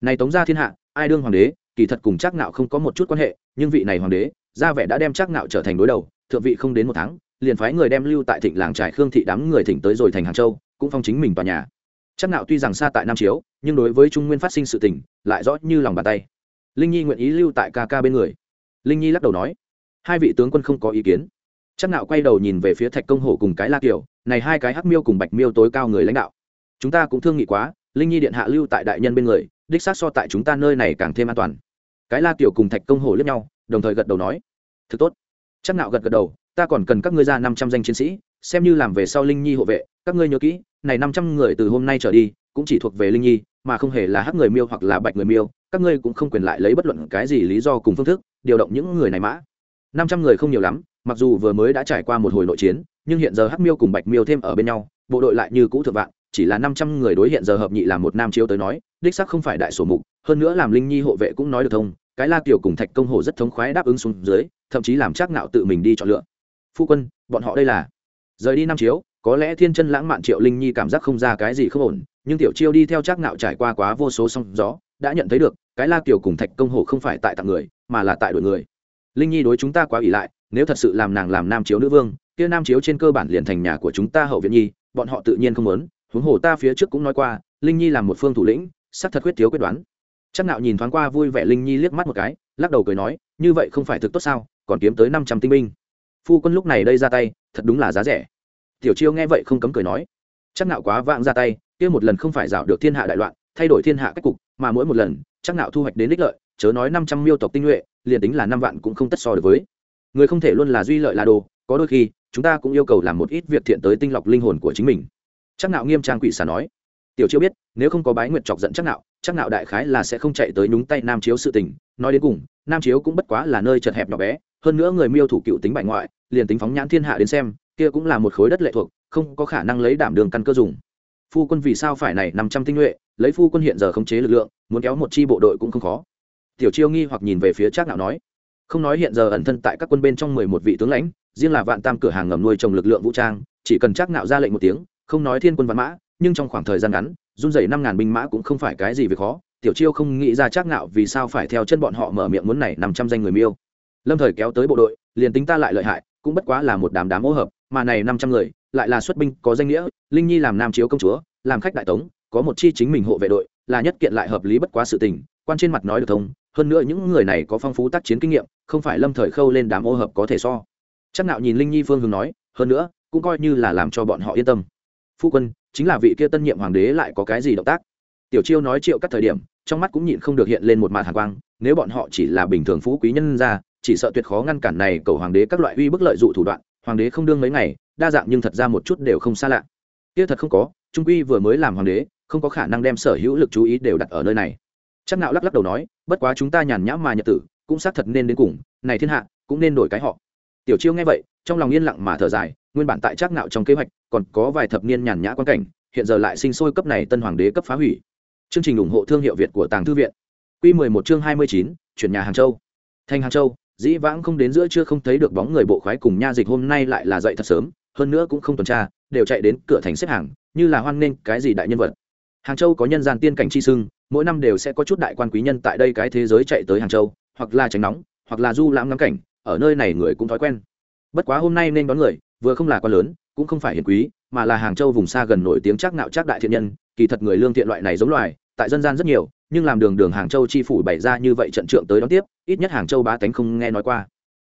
Này tống gia thiên hạ, ai đương hoàng đế, kỳ thật cùng chắc nạo không có một chút quan hệ, nhưng vị này hoàng đế gia vẻ đã đem chắc nạo trở thành đối đầu, thượng vị không đến một tháng, liền phái người đem lưu tại thịnh làng trải khương thị đám người thỉnh tới rồi thành hàng châu, cũng phong chính mình tòa nhà. Chắc nạo tuy rằng xa tại nam chiếu nhưng đối với trung nguyên phát sinh sự tình, lại rõ như lòng bàn tay. Linh nhi nguyện ý lưu tại ca ca bên người. Linh nhi lắc đầu nói, hai vị tướng quân không có ý kiến. Chắc nạo quay đầu nhìn về phía thạch công hổ cùng cái la kiều, này hai cái hắc miêu cùng bạch miêu tối cao người lãnh đạo. Chúng ta cũng thương nghị quá, linh nhi điện hạ lưu tại đại nhân bên người, đích xác so tại chúng ta nơi này càng thêm an toàn. Cái la kiều cùng thạch công hổ liếc nhau, đồng thời gật đầu nói, thực tốt. Chắc nạo gật gật đầu, ta còn cần các ngươi ra năm trăm danh chiến sĩ, xem như làm về sau linh nhi hộ vệ, các ngươi nhớ kỹ, này năm trăm người từ hôm nay trở đi cũng chỉ thuộc về linh nhi, mà không hề là hắc người miêu hoặc là bạch người miêu, các ngươi cũng không quyền lại lấy bất luận cái gì lý do cùng phương thức điều động những người này mã. Năm trăm người không nhiều lắm, mặc dù vừa mới đã trải qua một hồi nội chiến, nhưng hiện giờ hắc miêu cùng bạch miêu thêm ở bên nhau, bộ đội lại như cũ thượng vạn, chỉ là năm trăm người đối hiện giờ hợp nhị là một nam chiếu tới nói, đích xác không phải đại sổ mục, hơn nữa làm linh nhi hộ vệ cũng nói được thông, cái la tiểu cùng thạch công hồ rất thống khoái đáp ứng xuống dưới, thậm chí làm chắc nạo tự mình đi chọn lựa. Phu quân, bọn họ đây là. Rời đi nam chiếu, có lẽ thiên chân lãng mạn triệu linh nhi cảm giác không ra cái gì không ổn nhưng tiểu chiêu đi theo chắc nạo trải qua quá vô số sóng gió, đã nhận thấy được, cái la kiều cùng thạch công hồ không phải tại tặng người, mà là tại đội người. Linh nhi đối chúng ta quá ủy lại, nếu thật sự làm nàng làm nam chiếu nữ vương, kia nam chiếu trên cơ bản liền thành nhà của chúng ta hậu viện nhi, bọn họ tự nhiên không muốn, huống hồ ta phía trước cũng nói qua, linh nhi là một phương thủ lĩnh sắc thật quyết thiếu quyết đoán. Chắc nạo nhìn thoáng qua vui vẻ linh nhi liếc mắt một cái, lắc đầu cười nói, như vậy không phải thực tốt sao, còn kiếm tới năm trăm tinh binh. Phu quân lúc này đây ra tay, thật đúng là giá rẻ. Tiểu chiêu nghe vậy không cấm cười nói chắc nạo quá vãng ra tay, kia một lần không phải dạo được thiên hạ đại loạn, thay đổi thiên hạ cách cục, mà mỗi một lần, chắc nạo thu hoạch đến đích lợi, chớ nói năm trăm miêu tộc tinh nhuệ, liền tính là năm vạn cũng không tất so được với. Người không thể luôn là duy lợi là đồ, có đôi khi, chúng ta cũng yêu cầu làm một ít việc thiện tới tinh lọc linh hồn của chính mình. Chắc nạo nghiêm trang quỷ xà nói. Tiểu chiêu biết, nếu không có bái nguyệt chọc giận chắc nạo chắc nạo đại khái là sẽ không chạy tới nhúng tay nam chiếu sự tình. Nói đến cùng, nam chiếu cũng bất quá là nơi chật hẹp nhỏ bé, hơn nữa người miêu thủ cựu tính bại ngoại, liền tính phóng nhãn thiên hạ đến xem, kia cũng là một khối đất lệ thuộc không có khả năng lấy đảm đường căn cơ dùng. Phu quân vì sao phải này năm trăm tinh nhuệ, lấy phu quân hiện giờ khống chế lực lượng, muốn kéo một chi bộ đội cũng không khó. Tiểu chiêu nghi hoặc nhìn về phía trác nạo nói, không nói hiện giờ ẩn thân tại các quân bên trong mười một vị tướng lãnh, riêng là vạn tam cửa hàng ngầm nuôi trồng lực lượng vũ trang, chỉ cần trác nạo ra lệnh một tiếng, không nói thiên quân văn mã, nhưng trong khoảng thời gian ngắn, run dày năm ngàn binh mã cũng không phải cái gì việc khó. Tiểu chiêu không nghĩ ra trác nạo vì sao phải theo chân bọn họ mở miệng muốn này năm trăm danh người miêu. Lâm thời kéo tới bộ đội, liền tính ta lại lợi hại, cũng bất quá là một đám đám hỗ hợp mà này năm trăm người, lại là xuất binh, có danh nghĩa, linh nhi làm nam chiếu công chúa, làm khách đại tống, có một chi chính mình hộ vệ đội, là nhất kiện lại hợp lý bất quá sự tình, quan trên mặt nói được thông, hơn nữa những người này có phong phú tác chiến kinh nghiệm, không phải lâm thời khâu lên đám ô hợp có thể so. Chắc nạo nhìn linh nhi phương hướng nói, hơn nữa, cũng coi như là làm cho bọn họ yên tâm. Phu quân, chính là vị kia tân nhiệm hoàng đế lại có cái gì động tác? Tiểu chiêu nói triệu các thời điểm, trong mắt cũng nhịn không được hiện lên một màn hàn quang, nếu bọn họ chỉ là bình thường phú quý nhân ra chỉ sợ tuyệt khó ngăn cản này cầu hoàng đế các loại uy bức lợi dụ thủ đoạn hoàng đế không đương mấy ngày đa dạng nhưng thật ra một chút đều không xa lạ. Kia thật không có trung quy vừa mới làm hoàng đế không có khả năng đem sở hữu lực chú ý đều đặt ở nơi này. Chắc nạo lắc lắc đầu nói bất quá chúng ta nhàn nhã mà nhật tử cũng xác thật nên đến cùng này thiên hạ cũng nên đổi cái họ. Tiểu chiêu nghe vậy trong lòng yên lặng mà thở dài nguyên bản tại chắc nạo trong kế hoạch còn có vài thập niên nhàn nhã quan cảnh hiện giờ lại sinh sôi cấp này tân hoàng đế cấp phá hủy. Chương trình ủng hộ thương hiệu việt của tàng thư viện. Quy 11 chương 29, chuyển nhà hàng châu. Thành hàng châu dĩ vãng không đến giữa trưa không thấy được bóng người bộ khoái cùng nha dịch hôm nay lại là dậy thật sớm, hơn nữa cũng không tuần tra, đều chạy đến cửa thành xếp hàng, như là hoan nghênh cái gì đại nhân vật. Hàng châu có nhân gian tiên cảnh chi sưng, mỗi năm đều sẽ có chút đại quan quý nhân tại đây cái thế giới chạy tới hàng châu, hoặc là tránh nóng, hoặc là du lãm ngắm cảnh, ở nơi này người cũng thói quen. Bất quá hôm nay nên đón người, vừa không là quan lớn, cũng không phải hiền quý, mà là hàng châu vùng xa gần nổi tiếng chắc nạo chắc đại thiện nhân, kỳ thật người lương thiện loại này giống loài, tại dân gian rất nhiều nhưng làm đường đường hàng châu chi phủ bày ra như vậy trận trượng tới đón tiếp, ít nhất hàng châu bá tánh không nghe nói qua.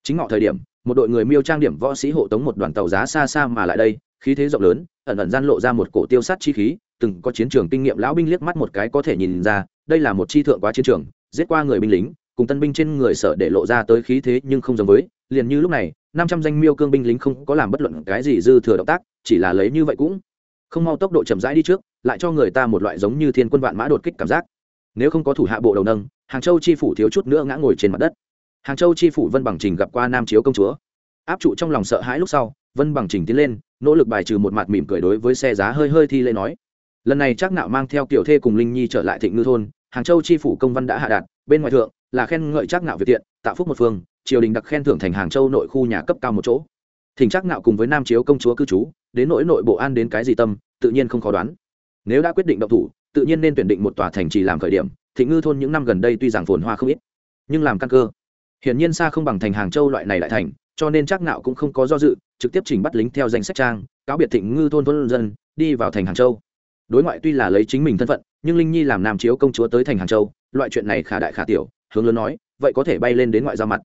Chính ngọ thời điểm, một đội người miêu trang điểm võ sĩ hộ tống một đoàn tàu giá xa xa mà lại đây, khí thế rộng lớn, ẩn ẩn gian lộ ra một cổ tiêu sát chi khí, từng có chiến trường kinh nghiệm lão binh liếc mắt một cái có thể nhìn ra, đây là một chi thượng quá chiến trường, giết qua người binh lính, cùng tân binh trên người sở để lộ ra tới khí thế nhưng không giống với, liền như lúc này, năm trăm danh miêu cương binh lính không có làm bất luận cái gì dư thừa động tác, chỉ là lấy như vậy cũng không mau tốc độ chậm rãi đi trước, lại cho người ta một loại giống như thiên quân vạn mã đột kích cảm giác nếu không có thủ hạ bộ đầu nâng, hàng châu chi phủ thiếu chút nữa ngã ngồi trên mặt đất. Hàng châu chi phủ vân bằng trình gặp qua nam chiếu công chúa. Áp trụ trong lòng sợ hãi lúc sau, vân bằng trình tiến lên, nỗ lực bài trừ một mặt mỉm cười đối với xe giá hơi hơi thi lễ nói. Lần này chắc nạo mang theo kiểu thê cùng linh nhi trở lại thịnh ngư thôn, hàng châu chi phủ công văn đã hạ đạt, bên ngoài thượng là khen ngợi chắc nạo việt tiện, tạo phúc một phương, triều đình đặc khen thưởng thành hàng châu nội khu nhà cấp cao một chỗ. Thỉnh chắc nạo cùng với nam chiếu công chúa cư trú, đến nỗi nội bộ an đến cái gì tâm, tự nhiên không khó đoán. Nếu đã quyết định động thủ tự nhiên nên tuyển định một tòa thành trì làm khởi điểm thịnh ngư thôn những năm gần đây tuy rằng phồn hoa không ít, nhưng làm căn cơ. Hiển nhiên xa không bằng thành hàng châu loại này lại thành, cho nên chắc nạo cũng không có do dự, trực tiếp trình bắt lính theo danh sách trang, cáo biệt thịnh ngư thôn thôn dân, đi vào thành hàng châu. Đối ngoại tuy là lấy chính mình thân phận, nhưng linh nhi làm nam chiếu công chúa tới thành hàng châu, loại chuyện này khả đại khả tiểu, hướng lớn nói, vậy có thể bay lên đến ngoại giao mặt.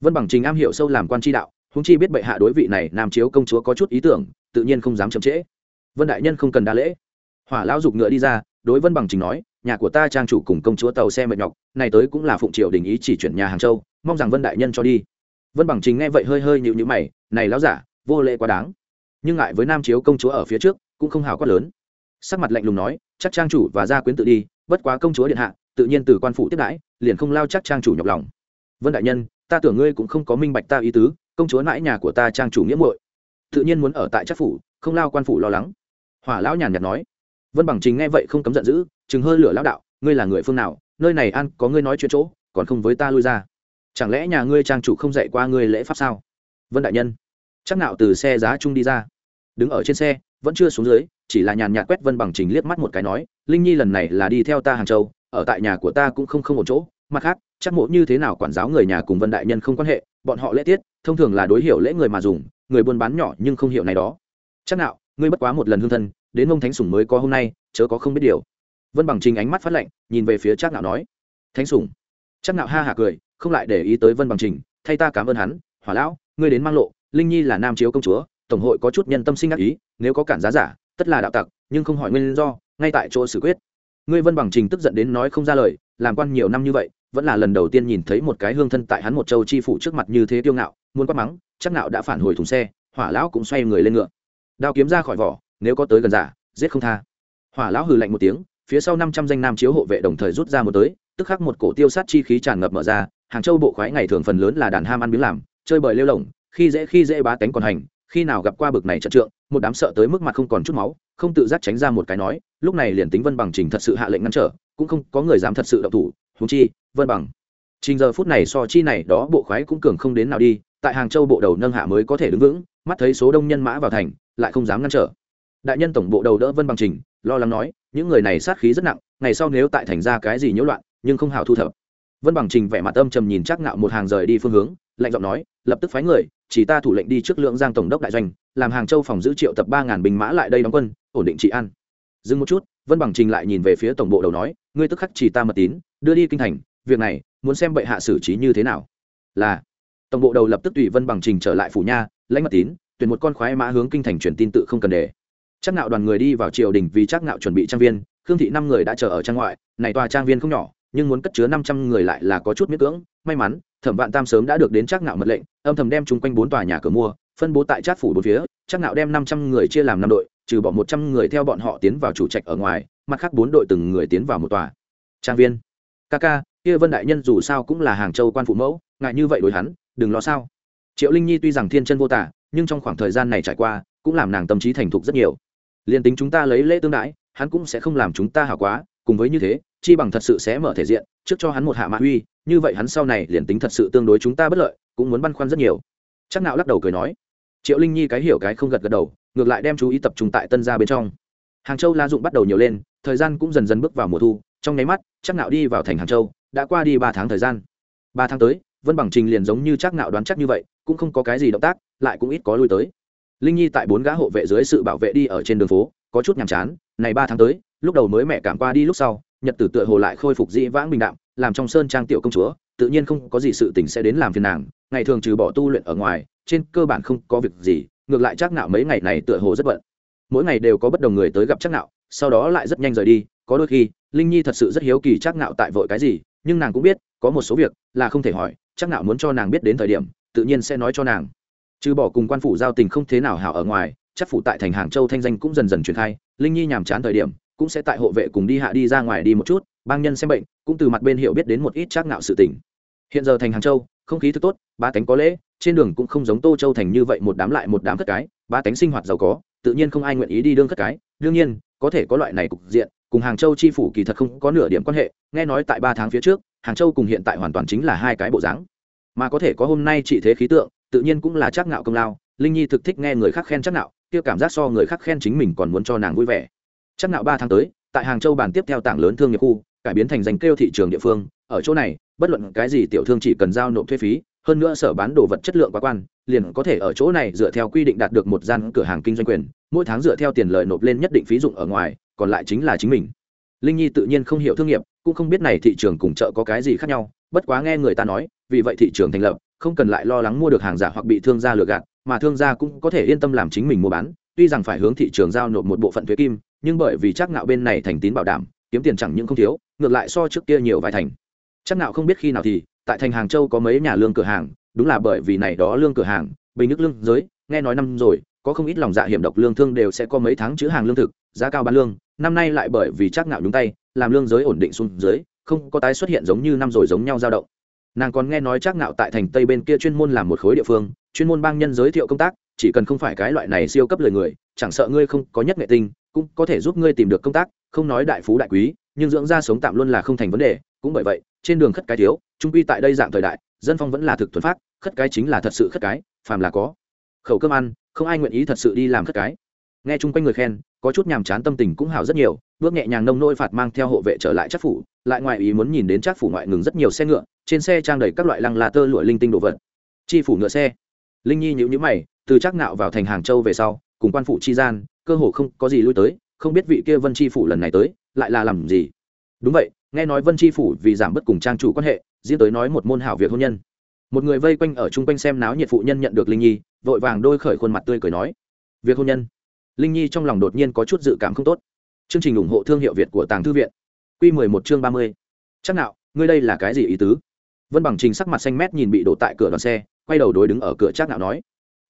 Vân bằng trình am hiểu sâu làm quan tri đạo húng chi biết bệ hạ đối vị này nam chiếu công chúa có chút ý tưởng, tự nhiên không dám chậm trễ. Vân đại nhân không cần đa lễ. Hỏa lão giục ngựa đi ra đối vân bằng trình nói, nhà của ta trang chủ cùng công chúa tàu xe mệt nhọc, này tới cũng là phụng triều đình ý chỉ chuyển nhà hàng châu, mong rằng vân đại nhân cho đi. Vân bằng trình nghe vậy hơi hơi nhịu nhữ mày, này láo giả, vô lễ quá đáng. Nhưng ngại với nam chiếu công chúa ở phía trước, cũng không hào quát lớn. Sắc mặt lạnh lùng nói, chắc trang chủ và gia quyến tự đi, bất quá công chúa điện hạ, tự nhiên từ quan phủ tiếp đãi, liền không lao chắc trang chủ nhọc lòng. Vân đại nhân, ta tưởng ngươi cũng không có minh bạch ta ý tứ, công chúa mãi nhà của ta trang chủ nghĩa muội, tự nhiên muốn ở tại chắc phủ, không lao quan phủ lo lắng. Hỏa lão nhàn nhạt nói vân bằng chính nghe vậy không cấm giận dữ chừng hơi lửa lão đạo, ngươi là người phương nào? Nơi này ăn có ngươi nói chuyện chỗ, còn không với ta lui ra. Chẳng lẽ nhà ngươi trang chủ không dạy qua ngươi lễ pháp sao? Vân đại nhân, chắc nạo từ xe giá trung đi ra. Đứng ở trên xe, vẫn chưa xuống dưới, chỉ là nhàn nhạt quét vân bằng trình liếc mắt một cái nói, linh nhi lần này là đi theo ta hàng châu, ở tại nhà của ta cũng không không một chỗ. Mặt khác, chắc mộ như thế nào quản giáo người nhà cùng vân đại nhân không quan hệ, bọn họ lễ tiết, thông thường là đối hiểu lễ người mà dùng, người buôn bán nhỏ nhưng không hiểu này đó. Chắc nào ngươi bất quá một lần hương thân đến mông thánh sủng mới có hôm nay, chớ có không biết điều. Vân bằng trình ánh mắt phát lạnh, nhìn về phía chắc nạo nói, thánh sủng. Chắc nạo ha hả cười, không lại để ý tới vân bằng trình, thay ta cảm ơn hắn, hỏa lão, ngươi đến mang lộ, linh nhi là nam chiếu công chúa, tổng hội có chút nhân tâm sinh ác ý, nếu có cản giá giả, tất là đạo tặc, nhưng không hỏi nguyên do, ngay tại chỗ xử quyết. Ngươi vân bằng trình tức giận đến nói không ra lời, làm quan nhiều năm như vậy, vẫn là lần đầu tiên nhìn thấy một cái hương thân tại hắn một châu chi phủ trước mặt như thế tiêu ngạo, muốn quát mắng chắc nạo đã phản hồi thùng xe, hỏa lão cũng xoay người lên ngựa. Đao kiếm ra khỏi vỏ nếu có tới gần giả, giết không tha. Hỏa lão hừ lạnh một tiếng, phía sau năm trăm danh nam chiếu hộ vệ đồng thời rút ra một tới, tức khắc một cổ tiêu sát chi khí tràn ngập mở ra, hàng châu bộ khoái ngày thường phần lớn là đàn ham ăn miếng làm, chơi bời lêu lỏng, khi dễ khi dễ bá tánh còn hành, khi nào gặp qua bực này trận trượng, một đám sợ tới mức mặt không còn chút máu, không tự giác tránh ra một cái nói, lúc này liền tính vân bằng trình thật sự hạ lệnh ngăn trở, cũng không có người dám thật sự động thủ húng chi, vân bằng. Trình giờ phút này so chi này đó bộ khoái cũng cường không đến nào đi, tại hàng châu bộ đầu nâng hạ mới có thể đứng vững, mắt thấy số đông nhân mã vào thành, lại không dám ngăn trở đại nhân tổng bộ đầu đỡ vân bằng trình, lo lắng nói, những người này sát khí rất nặng, ngày sau nếu tại thành ra cái gì nhiễu loạn, nhưng không hào thu thập. Vân bằng trình vẻ mặt âm trầm nhìn chắc ngạo một hàng rời đi phương hướng, lạnh giọng nói, lập tức phái người, chỉ ta thủ lệnh đi trước lượng giang tổng đốc đại doanh, làm hàng châu phòng giữ triệu tập ba ngàn binh mã lại đây đóng quân, ổn định trị an. Dừng một chút, vân bằng trình lại nhìn về phía tổng bộ đầu nói, ngươi tức khắc chỉ ta mật tín, đưa đi kinh thành, việc này, muốn xem bệ hạ xử trí như thế nào. Là, tổng bộ đầu lập tức tùy vân bằng trình trở lại phủ nha, lãnh mật tín, tuyển một con khoái mã hướng kinh thành truyền tin tự không cần để chắc nạo đoàn người đi vào triều đình vì chắc nạo chuẩn bị trang viên, khương thị năm người đã chờ ở trang ngoại, này tòa trang viên không nhỏ, nhưng muốn cất chứa năm trăm người lại là có chút miễn cưỡng. May mắn, thẩm vạn tam sớm đã được đến chắc nạo mật lệnh, âm thầm đem chung quanh bốn tòa nhà cửa mua, phân bố tại trát phủ bốn phía. Chắc nạo đem năm trăm người chia làm năm đội, trừ bỏ một trăm người theo bọn họ tiến vào chủ trạch ở ngoài, mặt khác bốn đội từng người tiến vào một tòa. Trang viên. Ca, kia vân đại nhân dù sao cũng là hàng châu quan phụ mẫu, ngại như vậy đối hắn, đừng lo sao. Triệu linh nhi tuy rằng thiên chân vô tả, nhưng trong khoảng thời gian này trải qua, cũng làm nàng tâm trí thành thục rất nhiều liền tính chúng ta lấy lễ tương đãi, hắn cũng sẽ không làm chúng ta hảo quá, cùng với như thế, chi bằng thật sự sẽ mở thể diện, trước cho hắn một hạ mạ uy, như vậy hắn sau này liền tính thật sự tương đối chúng ta bất lợi, cũng muốn băn khoăn rất nhiều. Chắc nạo lắc đầu cười nói. Triệu linh nhi cái hiểu cái không gật gật đầu, ngược lại đem chú ý tập trung tại tân gia bên trong. Hàng châu la dụng bắt đầu nhiều lên, thời gian cũng dần dần bước vào mùa thu, trong nháy mắt, chắc nạo đi vào thành hàng châu, đã qua đi ba tháng thời gian. Ba tháng tới, vân bằng trình liền giống như chắc nạo đoán chắc như vậy, cũng không có cái gì động tác, lại cũng ít có lui tới linh nhi tại bốn gã hộ vệ dưới sự bảo vệ đi ở trên đường phố, có chút nhàm chán, này ba tháng tới, lúc đầu mới mẹ cảm qua đi lúc sau, nhật tử tựa hồ lại khôi phục dĩ vãng bình đạm, làm trong sơn trang tiểu công chúa, tự nhiên không có gì sự tình sẽ đến làm phiền nàng, ngày thường trừ bỏ tu luyện ở ngoài, trên cơ bản không có việc gì, ngược lại chắc nạo mấy ngày này tựa hồ rất bận. Mỗi ngày đều có bất đồng người tới gặp chắc nạo, sau đó lại rất nhanh rời đi, có đôi khi, linh nhi thật sự rất hiếu kỳ chắc nạo tại vội cái gì, nhưng nàng cũng biết, có một số việc là không thể hỏi, chắc nạo muốn cho nàng biết đến thời điểm, tự nhiên sẽ nói cho nàng trừ bỏ cùng quan phủ giao tình không thế nào hảo ở ngoài, chắc phủ tại thành hàng châu thanh danh cũng dần dần truyền khai, linh nhi nhàm chán thời điểm, cũng sẽ tại hộ vệ cùng đi hạ đi ra ngoài đi một chút, bang nhân xem bệnh, cũng từ mặt bên hiểu biết đến một ít trác ngạo sự tình. Hiện giờ thành hàng châu, không khí thức tốt, ba tánh có lễ, trên đường cũng không giống tô châu thành như vậy một đám lại một đám cất cái, ba tánh sinh hoạt giàu có, tự nhiên không ai nguyện ý đi đương cất cái. Đương nhiên, có thể có loại này cục diện, cùng hàng châu chi phủ kỳ thật không có nửa điểm quan hệ, nghe nói tại ba tháng phía trước, hàng châu cùng hiện tại hoàn toàn chính là hai cái bộ dáng. Mà có thể có hôm nay trị thế khí tượng tự nhiên cũng là chắc ngạo công lao, linh nhi thực thích nghe người khác khen chắc ngạo, kia cảm giác so người khác khen chính mình còn muốn cho nàng vui vẻ. Chắc ngạo ba tháng tới, tại hàng châu bàn tiếp theo tảng lớn thương nghiệp khu, cải biến thành dành kêu thị trường địa phương, ở chỗ này, bất luận cái gì tiểu thương chỉ cần giao nộp thuế phí, hơn nữa sở bán đồ vật chất lượng quá quan, liền có thể ở chỗ này dựa theo quy định đạt được một gian cửa hàng kinh doanh quyền, mỗi tháng dựa theo tiền lợi nộp lên nhất định phí dụng ở ngoài, còn lại chính là chính mình. Linh nhi tự nhiên không hiểu thương nghiệp, cũng không biết này thị trường cùng chợ có cái gì khác nhau, bất quá nghe người ta nói, vì vậy thị trường thành lập không cần lại lo lắng mua được hàng giả hoặc bị thương gia lừa gạt, mà thương gia cũng có thể yên tâm làm chính mình mua bán. Tuy rằng phải hướng thị trường giao nộp một bộ phận thuế kim, nhưng bởi vì chắc nạo bên này thành tín bảo đảm, kiếm tiền chẳng những không thiếu, ngược lại so trước kia nhiều vài thành. Chắc nạo không biết khi nào thì, tại thành hàng châu có mấy nhà lương cửa hàng, đúng là bởi vì này đó lương cửa hàng, bình nước lương giới, nghe nói năm rồi, có không ít lòng dạ hiểm độc lương thương đều sẽ có mấy tháng chữ hàng lương thực, giá cao bán lương, năm nay lại bởi vì chắc nạo nhúng tay, làm lương giới ổn định xuống dưới, không có tái xuất hiện giống như năm rồi giống nhau dao động nàng còn nghe nói chắc nạo tại thành tây bên kia chuyên môn làm một khối địa phương, chuyên môn bang nhân giới thiệu công tác, chỉ cần không phải cái loại này siêu cấp lời người, chẳng sợ ngươi không có nhất nghệ tinh, cũng có thể giúp ngươi tìm được công tác, không nói đại phú đại quý, nhưng dưỡng ra sống tạm luôn là không thành vấn đề. Cũng bởi vậy, trên đường khất cái thiếu, trung quy tại đây dạng thời đại, dân phong vẫn là thực thuần phát, khất cái chính là thật sự khất cái, phàm là có khẩu cơm ăn, không ai nguyện ý thật sự đi làm khất cái nghe chung quanh người khen, có chút nhàm chán tâm tình cũng hảo rất nhiều, bước nhẹ nhàng nông nỗi phạt mang theo hộ vệ trở lại chắc phủ, lại ngoài ý muốn nhìn đến chắc phủ ngoại ngừng rất nhiều xe ngựa, trên xe trang đầy các loại lăng là tơ lụa linh tinh đồ vật. Chi phủ ngựa xe. Linh nhi nhữ nhữ mày, từ chắc nạo vào thành hàng châu về sau, cùng quan phủ chi gian, cơ hồ không có gì lui tới, không biết vị kia vân chi phủ lần này tới, lại là làm gì. Đúng vậy, nghe nói vân chi phủ vì giảm bớt cùng trang chủ quan hệ riêng tới nói một môn hảo việc hôn nhân. Một người vây quanh ở chung quanh xem náo nhiệt phụ nhân nhận được linh nhi, vội vàng đôi khởi khuôn mặt tươi cười nói, việc hôn nhân? Linh nhi trong lòng đột nhiên có chút dự cảm không tốt. Chương trình ủng hộ thương hiệu việt của tàng thư viện. Q mười một chương ba mươi. Chắc nào, ngươi đây là cái gì ý tứ? Vân bằng trình sắc mặt xanh mét nhìn bị đổ tại cửa đoàn xe, quay đầu đối đứng ở cửa Trác Nạo nói.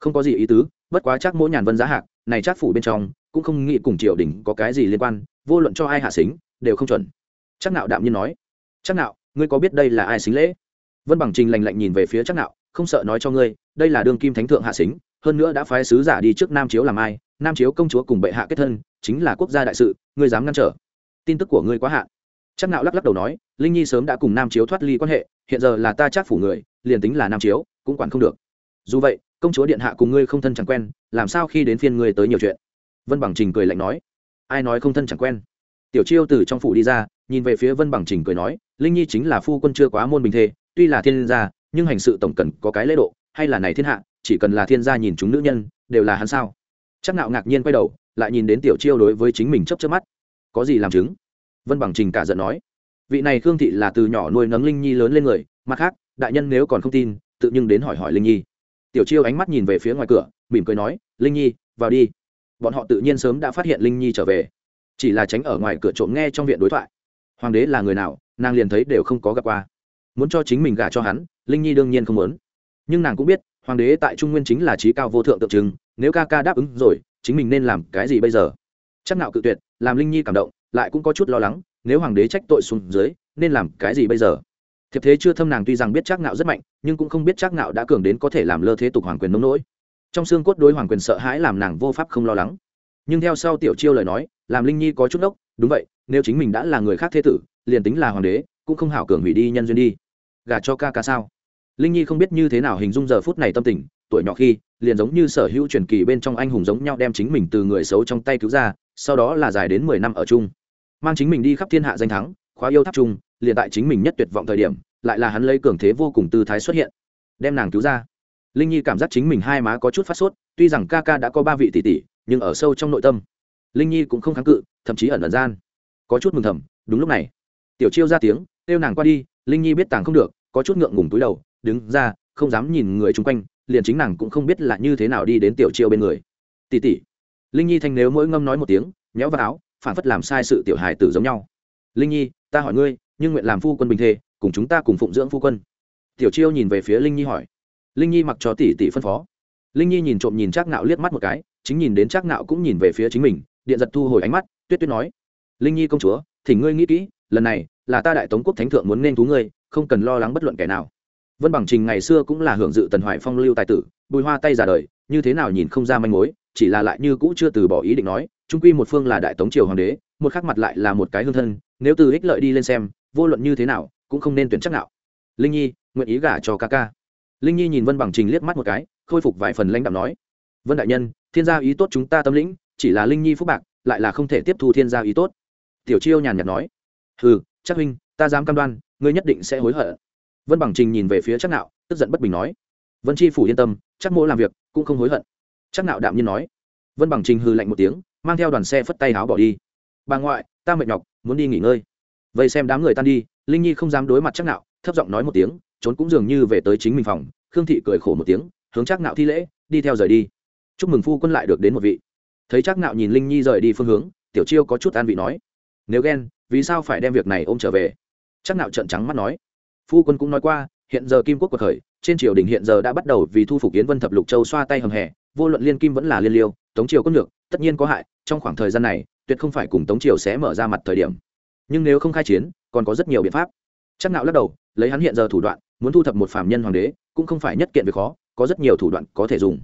Không có gì ý tứ, bất quá Trác mỗi nhàn vân giá hạc, này Trác phủ bên trong, cũng không nghĩ cùng triều đình có cái gì liên quan, vô luận cho ai hạ xính, đều không chuẩn. Trác nạo đạm nhiên nói. Trác nạo, ngươi có biết đây là ai xính lễ? Vân bằng trình lành lạnh nhìn về phía Trác nạo, không sợ nói cho ngươi, đây là đương kim thánh thượng hạ xính hơn nữa đã phái sứ giả đi trước nam chiếu làm ai? Nam chiếu công chúa cùng bệ hạ kết thân, chính là quốc gia đại sự, ngươi dám ngăn trở. Tin tức của ngươi quá hạn. Chắc nạo lắc lắc đầu nói, linh nhi sớm đã cùng nam chiếu thoát ly quan hệ, hiện giờ là ta chắc phủ người, liền tính là nam chiếu, cũng quản không được. Dù vậy, công chúa điện hạ cùng ngươi không thân chẳng quen, làm sao khi đến phiên ngươi tới nhiều chuyện? Vân bằng trình cười lạnh nói. Ai nói không thân chẳng quen? Tiểu chiêu từ trong phủ đi ra, nhìn về phía vân bằng trình cười nói, linh nhi chính là phu quân chưa quá môn bình thê tuy là thiên gia, nhưng hành sự tổng cần có cái lễ độ, hay là này thiên hạ chỉ cần là thiên gia nhìn chúng nữ nhân, đều là hắn sao? Chắc nạo ngạc nhiên quay đầu, lại nhìn đến tiểu chiêu đối với chính mình chấp chớp mắt. Có gì làm chứng? Vân bằng trình cả giận nói. Vị này khương thị là từ nhỏ nuôi nấng linh nhi lớn lên người, mặt khác, đại nhân nếu còn không tin, tự nhưng đến hỏi hỏi linh nhi. Tiểu chiêu ánh mắt nhìn về phía ngoài cửa, mỉm cười nói, linh nhi, vào đi. Bọn họ tự nhiên sớm đã phát hiện linh nhi trở về. Chỉ là tránh ở ngoài cửa trộm nghe trong viện đối thoại. Hoàng đế là người nào, nàng liền thấy đều không có gặp qua. Muốn cho chính mình gả cho hắn, linh nhi đương nhiên không muốn. Nhưng nàng cũng biết hoàng đế tại trung nguyên chính là trí cao vô thượng tượng trưng, nếu ca ca đáp ứng rồi, chính mình nên làm cái gì bây giờ? Chắc nạo cự tuyệt, làm linh nhi cảm động, lại cũng có chút lo lắng, nếu hoàng đế trách tội xuống dưới, nên làm cái gì bây giờ? Thiệp thế chưa thâm nàng tuy rằng biết chắc nạo rất mạnh, nhưng cũng không biết chắc nạo đã cường đến có thể làm lơ thế tục hoàng quyền nông nỗi. Trong xương cốt đối hoàng quyền sợ hãi làm nàng vô pháp không lo lắng. Nhưng theo sau tiểu chiêu lời nói, làm linh nhi có chút ốc đúng vậy, nếu chính mình đã là người khác thế tử, liền tính là hoàng đế, cũng không hảo cường hủy đi nhân duyên đi. Gả cho ca ca sao? Linh nhi không biết như thế nào hình dung giờ phút này tâm tình, tuổi nhỏ khi, liền giống như sở hữu truyền kỳ bên trong anh hùng giống nhau đem chính mình từ người xấu trong tay cứu ra, sau đó là dài đến mười năm ở chung. Mang chính mình đi khắp thiên hạ danh thắng, khóa yêu tháp chung, liền tại chính mình nhất tuyệt vọng thời điểm, lại là hắn lấy cường thế vô cùng tư thái xuất hiện, đem nàng cứu ra. Linh nhi cảm giác chính mình hai má có chút phát sốt, tuy rằng ca ca đã có ba vị tỷ tỷ, nhưng ở sâu trong nội tâm, linh nhi cũng không kháng cự, thậm chí ẩn ẩn gian. Có chút mừng thầm, đúng lúc này, tiểu chiêu ra tiếng kêu nàng qua đi, linh nhi biết tàng không được, có chút ngượng ngùng túi đầu đứng ra, không dám nhìn người chung quanh, liền chính nàng cũng không biết là như thế nào đi đến tiểu chiêu bên người. Tỷ tỷ. Linh nhi thanh nếu mỗi ngâm nói một tiếng, nhéo vào áo, phản phất làm sai sự tiểu hài tử giống nhau. Linh nhi, ta hỏi ngươi, nhưng nguyện làm phu quân bình thê cùng chúng ta cùng phụng dưỡng phu quân. Tiểu chiêu nhìn về phía linh nhi hỏi. Linh nhi mặc cho tỷ tỷ phân phó. Linh nhi nhìn trộm nhìn trác ngạo liếc mắt một cái, chính nhìn đến trác ngạo cũng nhìn về phía chính mình, điện giật thu hồi ánh mắt, tuyết tuyết nói. Linh nhi công chúa, thỉnh ngươi nghĩ kỹ, lần này là ta đại tống quốc thánh thượng muốn nên thú ngươi, không cần lo lắng bất luận kẻ nào vân bằng trình ngày xưa cũng là hưởng dự tần hoài phong lưu tài tử, bùi hoa tay già đời, như thế nào nhìn không ra manh mối, chỉ là lại như cũ chưa từ bỏ ý định nói, trung quy một phương là đại tống triều hoàng đế, một khác mặt lại là một cái hương thân, nếu từ ích lợi đi lên xem, vô luận như thế nào, cũng không nên tuyển chắc nào linh nhi, nguyện ý gả cho ca ca. Linh nhi nhìn vân bằng trình liếc mắt một cái, khôi phục vài phần lãnh đạo nói, vân đại nhân, thiên gia ý tốt chúng ta tâm lĩnh, chỉ là linh nhi phúc bạc, lại là không thể tiếp thu thiên gia ý tốt. Tiểu chiêu nhàn nhạt nói ừ chắc huynh, ta dám cam đoan, ngươi nhất định sẽ hối hận vân bằng trình nhìn về phía chắc nạo, tức giận bất bình nói, vân chi phủ yên tâm chắc Mỗ làm việc cũng không hối hận. Chắc nạo đạm nhiên nói. Vân bằng trình hừ lạnh một tiếng, mang theo đoàn xe phất tay áo bỏ đi. Bà ngoại, ta mệt nhọc, muốn đi nghỉ ngơi. Vậy xem đám người tan đi. Linh nhi không dám đối mặt chắc nạo, thấp giọng nói một tiếng, trốn cũng dường như về tới chính mình phòng. Khương thị cười khổ một tiếng, hướng chắc nạo thi lễ, đi theo rời đi. Chúc mừng phu quân lại được đến một vị. Thấy chắc nạo nhìn linh nhi rời đi phương hướng, tiểu chiêu có chút an vị nói, nếu ghen, vì sao phải đem việc này ôm trở về? Chắc nạo trợn trắng mắt nói phu quân cũng nói qua, hiện giờ kim quốc cuộc khởi trên triều đình hiện giờ đã bắt đầu vì thu phục yến vân thập lục châu xoa tay hầm hè, vô luận liên kim vẫn là liên liêu, tống triều có nhược, tất nhiên có hại, trong khoảng thời gian này, tuyệt không phải cùng tống triều sẽ mở ra mặt thời điểm. Nhưng nếu không khai chiến, còn có rất nhiều biện pháp. Chắc nạo lắc đầu, lấy hắn hiện giờ thủ đoạn, muốn thu thập một phàm nhân hoàng đế, cũng không phải nhất kiện việc khó, có rất nhiều thủ đoạn có thể dùng.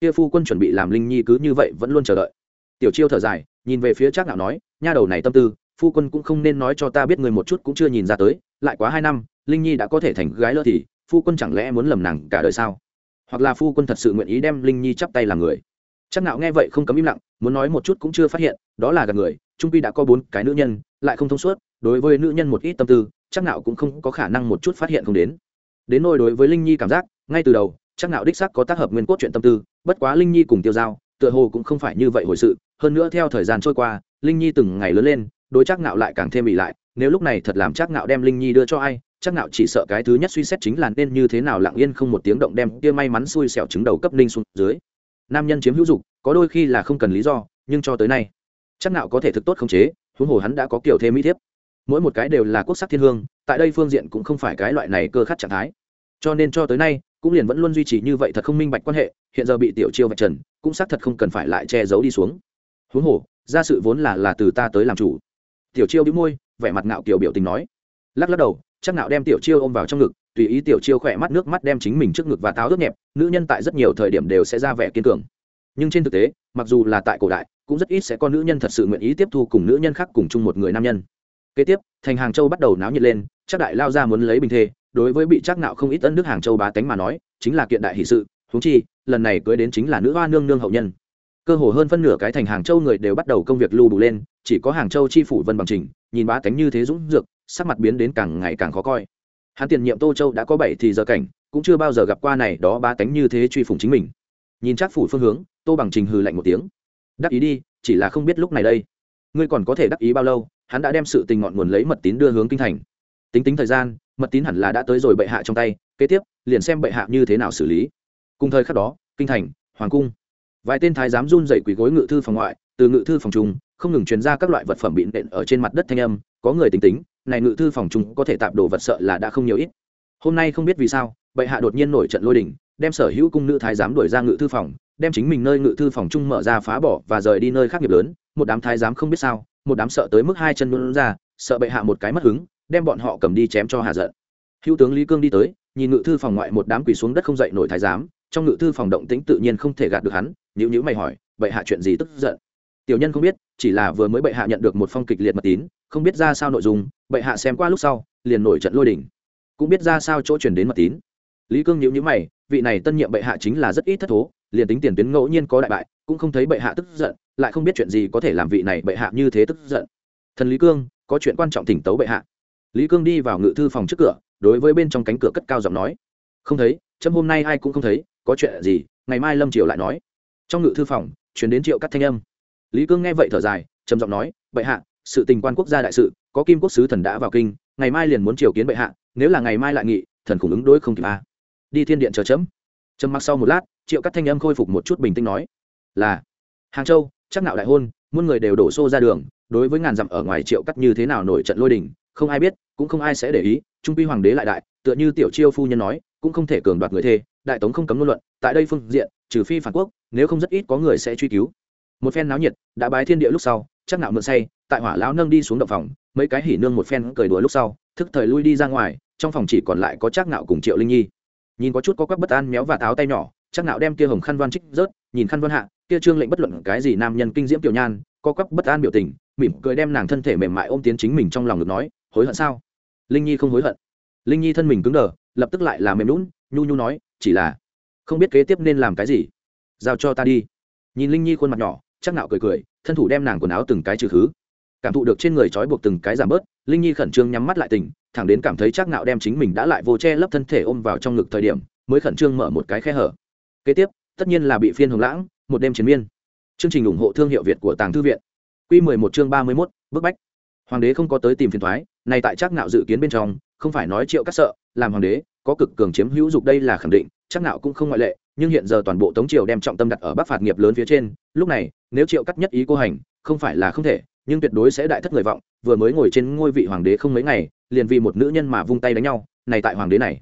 Kia phu quân chuẩn bị làm linh nhi cứ như vậy vẫn luôn chờ đợi. Tiểu chiêu thở dài, nhìn về phía chắc nạo nói, nha đầu này tâm tư, phu quân cũng không nên nói cho ta biết người một chút cũng chưa nhìn ra tới, lại quá hai năm linh nhi đã có thể thành gái lỡ thì phu quân chẳng lẽ muốn lầm nàng cả đời sao? Hoặc là phu quân thật sự nguyện ý đem linh nhi chắp tay làm người? Chắc nạo nghe vậy không cấm im lặng, muốn nói một chút cũng chưa phát hiện, đó là gạt người, trung quy đã có bốn cái nữ nhân, lại không thông suốt, đối với nữ nhân một ít tâm tư, chắc nạo cũng không có khả năng một chút phát hiện không đến. Đến nỗi đối với linh nhi cảm giác, ngay từ đầu, chắc nạo đích xác có tác hợp nguyên cốt chuyện tâm tư, bất quá linh nhi cùng tiêu giao, tựa hồ cũng không phải như vậy hồi sự. Hơn nữa theo thời gian trôi qua, linh nhi từng ngày lớn lên, đối chắc nạo lại càng thêm bị lại, nếu lúc này thật làm chắc nạo đem linh nhi đưa cho ai chắc nạo chỉ sợ cái thứ nhất suy xét chính là nên như thế nào lặng yên không một tiếng động đem kia may mắn xui xẻo trứng đầu cấp ninh xuống dưới. Nam nhân chiếm hữu dục, có đôi khi là không cần lý do, nhưng cho tới nay, chắc nạo có thể thực tốt không chế, huống hồ hắn đã có kiểu thêm mỹ thiếp. Mỗi một cái đều là quốc sắc thiên hương, tại đây phương diện cũng không phải cái loại này cơ khát trạng thái. Cho nên cho tới nay, cũng liền vẫn luôn duy trì như vậy thật không minh bạch quan hệ, hiện giờ bị tiểu chiêu vạch trần, cũng xác thật không cần phải lại che giấu đi xuống. Huống hồ, ra sự vốn là là từ ta tới làm chủ. Tiểu chiêu đĩu môi, vẻ mặt ngạo kiểu biểu tình nói. Lắc lắc đầu chắc nạo đem tiểu chiêu ôm vào trong ngực, tùy ý tiểu chiêu khỏe mắt nước mắt đem chính mình trước ngực và táo ướt nhẹp, nữ nhân tại rất nhiều thời điểm đều sẽ ra vẻ kiên cường. Nhưng trên thực tế, mặc dù là tại cổ đại, cũng rất ít sẽ có nữ nhân thật sự nguyện ý tiếp thu cùng nữ nhân khác cùng chung một người nam nhân. Kế tiếp, thành hàng châu bắt đầu náo nhiệt lên, chắc đại lao ra muốn lấy bình thê, đối với bị chắc nạo không ít ân nước hàng châu bá tánh mà nói, chính là kiện đại hỷ sự, huống chi, lần này cưới đến chính là nữ hoa nương nương hậu nhân. Cơ hồ hơn phân nửa cái thành hàng châu người đều bắt đầu công việc lưu đủ lên, chỉ có hàng châu chi phủ vân bằng trình, nhìn bá tánh như thế dũng dược sắc mặt biến đến càng ngày càng khó coi. Hắn tiền nhiệm tô châu đã có bảy thì giờ cảnh, cũng chưa bao giờ gặp qua này đó ba tánh như thế truy phủng chính mình. Nhìn chắc phủ phương hướng, tô bằng trình hừ lạnh một tiếng. Đắc ý đi, chỉ là không biết lúc này đây. Ngươi còn có thể đắc ý bao lâu, hắn đã đem sự tình ngọn nguồn lấy mật tín đưa hướng kinh thành. Tính tính thời gian, mật tín hẳn là đã tới rồi bệ hạ trong tay, kế tiếp, liền xem bệ hạ như thế nào xử lý. Cùng thời khắc đó, kinh thành, hoàng cung. Vài tên thái giám run dậy quỳ gối ngự thư phòng ngoại, từ ngự thư phòng trung, không ngừng truyền ra các loại vật phẩm bị nện ở trên mặt đất thanh âm, có người tính tính này ngự thư phòng trung có thể tạp đồ vật sợ là đã không nhiều ít. Hôm nay không biết vì sao, bệ hạ đột nhiên nổi trận lôi đình, đem sở hữu cung nữ thái giám đuổi ra ngự thư phòng, đem chính mình nơi ngự thư phòng chung mở ra phá bỏ và rời đi nơi khác nghiệp lớn. Một đám thái giám không biết sao, một đám sợ tới mức hai chân luôn ra, sợ bệ hạ một cái mất hứng, đem bọn họ cầm đi chém cho hạ giận. Hữu tướng lý cương đi tới, nhìn ngự thư phòng ngoại một đám quỳ xuống đất không dậy nổi thái giám, trong ngự thư phòng động tĩnh tự nhiên không thể gạt được hắn nhữ nhữ mày hỏi, bệ hạ chuyện gì tức giận? Tiểu nhân không biết, chỉ là vừa mới bệ hạ nhận được một phong kịch liệt mật tín, không biết ra sao nội dung, bệ hạ xem qua lúc sau, liền nổi trận lôi đình. cũng biết ra sao chỗ truyền đến mật tín. Lý cương nhữ nhữ mày, vị này tân nhiệm bệ hạ chính là rất ít thất thố, liền tính tiền tuyến ngẫu nhiên có đại bại, cũng không thấy bệ hạ tức giận, lại không biết chuyện gì có thể làm vị này bệ hạ như thế tức giận. Thần lý cương, có chuyện quan trọng thỉnh tấu bệ hạ. Lý cương đi vào ngự thư phòng trước cửa, đối với bên trong cánh cửa cất cao giọng nói. Không thấy, chấm hôm nay ai cũng không thấy, có chuyện gì, ngày mai lâm triều lại nói. Trong ngự thư phòng chuyển đến triệu cắt thanh âm lý cương nghe vậy thở dài, trầm giọng nói, bệ hạ, sự tình quan quốc gia đại sự, có kim quốc sứ thần đã vào kinh, ngày mai liền muốn triều kiến bệ hạ, nếu là ngày mai lại nghị, thần khủng ứng đối không kịp a à. đi thiên điện chờ chấm trầm mặc sau một lát, triệu các thanh âm khôi phục một chút bình tĩnh nói, là, hàng châu, chắc nạo đại hôn, muôn người đều đổ xô ra đường, đối với ngàn dặm ở ngoài triệu cắt như thế nào nổi trận lôi đình, không ai biết, cũng không ai sẽ để ý, trung quy hoàng đế lại đại, tựa như tiểu chiêu phu nhân nói, cũng không thể cường đoạt người thê, đại tống không cấm ngôn luận, tại đây phương diện, trừ phi phản quốc, nếu không rất ít có người sẽ truy cứu một phen náo nhiệt, đã bái thiên địa lúc sau, chắc nạo mượn say, tại hỏa lão nâng đi xuống động phòng, mấy cái hỉ nương một phen cười đùa lúc sau, thức thời lui đi ra ngoài, trong phòng chỉ còn lại có chắc nạo cùng triệu linh nhi. Nhìn có chút có quắc bất an méo và táo tay nhỏ, chắc nạo đem kia hồng khăn văn trích rớt, nhìn khăn văn hạ, kia trương lệnh bất luận cái gì nam nhân kinh diễm tiểu nhan, có quắc bất an biểu tình, mỉm cười đem nàng thân thể mềm mại ôm tiến chính mình trong lòng được nói, hối hận sao? Linh nhi không hối hận. Linh nhi thân mình cứng đờ, lập tức lại là mềm lún nhu nhu nói, chỉ là không biết kế tiếp nên làm cái gì. Giao cho ta đi. Nhìn linh nhi khuôn mặt nhỏ chắc nạo cười cười thân thủ đem nàng quần áo từng cái trừ khứ. Cảm thụ được trên người trói buộc từng cái giảm bớt linh nhi khẩn trương nhắm mắt lại tỉnh thẳng đến cảm thấy chắc nạo đem chính mình đã lại vô che lấp thân thể ôm vào trong ngực thời điểm mới khẩn trương mở một cái khe hở. Kế tiếp tất nhiên là bị phiên hồng lãng một đêm chiến miên. Chương trình ủng hộ thương hiệu việt của tàng thư viện. Quy 11 chương 31, bức bách. Hoàng đế không có tới tìm phiền toái này tại chắc nạo dự kiến bên trong không phải nói triệu cắt sợ làm hoàng đế có cực cường chiếm hữu dục đây là khẳng định chắc nạo cũng không ngoại lệ nhưng hiện giờ toàn bộ tống triều đem trọng tâm đặt ở bắc phạt nghiệp lớn phía trên lúc này nếu triệu cắt nhất ý cô hành, không phải là không thể, nhưng tuyệt đối sẽ đại thất người vọng, vừa mới ngồi trên ngôi vị hoàng đế không mấy ngày, liền vì một nữ nhân mà vung tay đánh nhau, này tại hoàng đế này.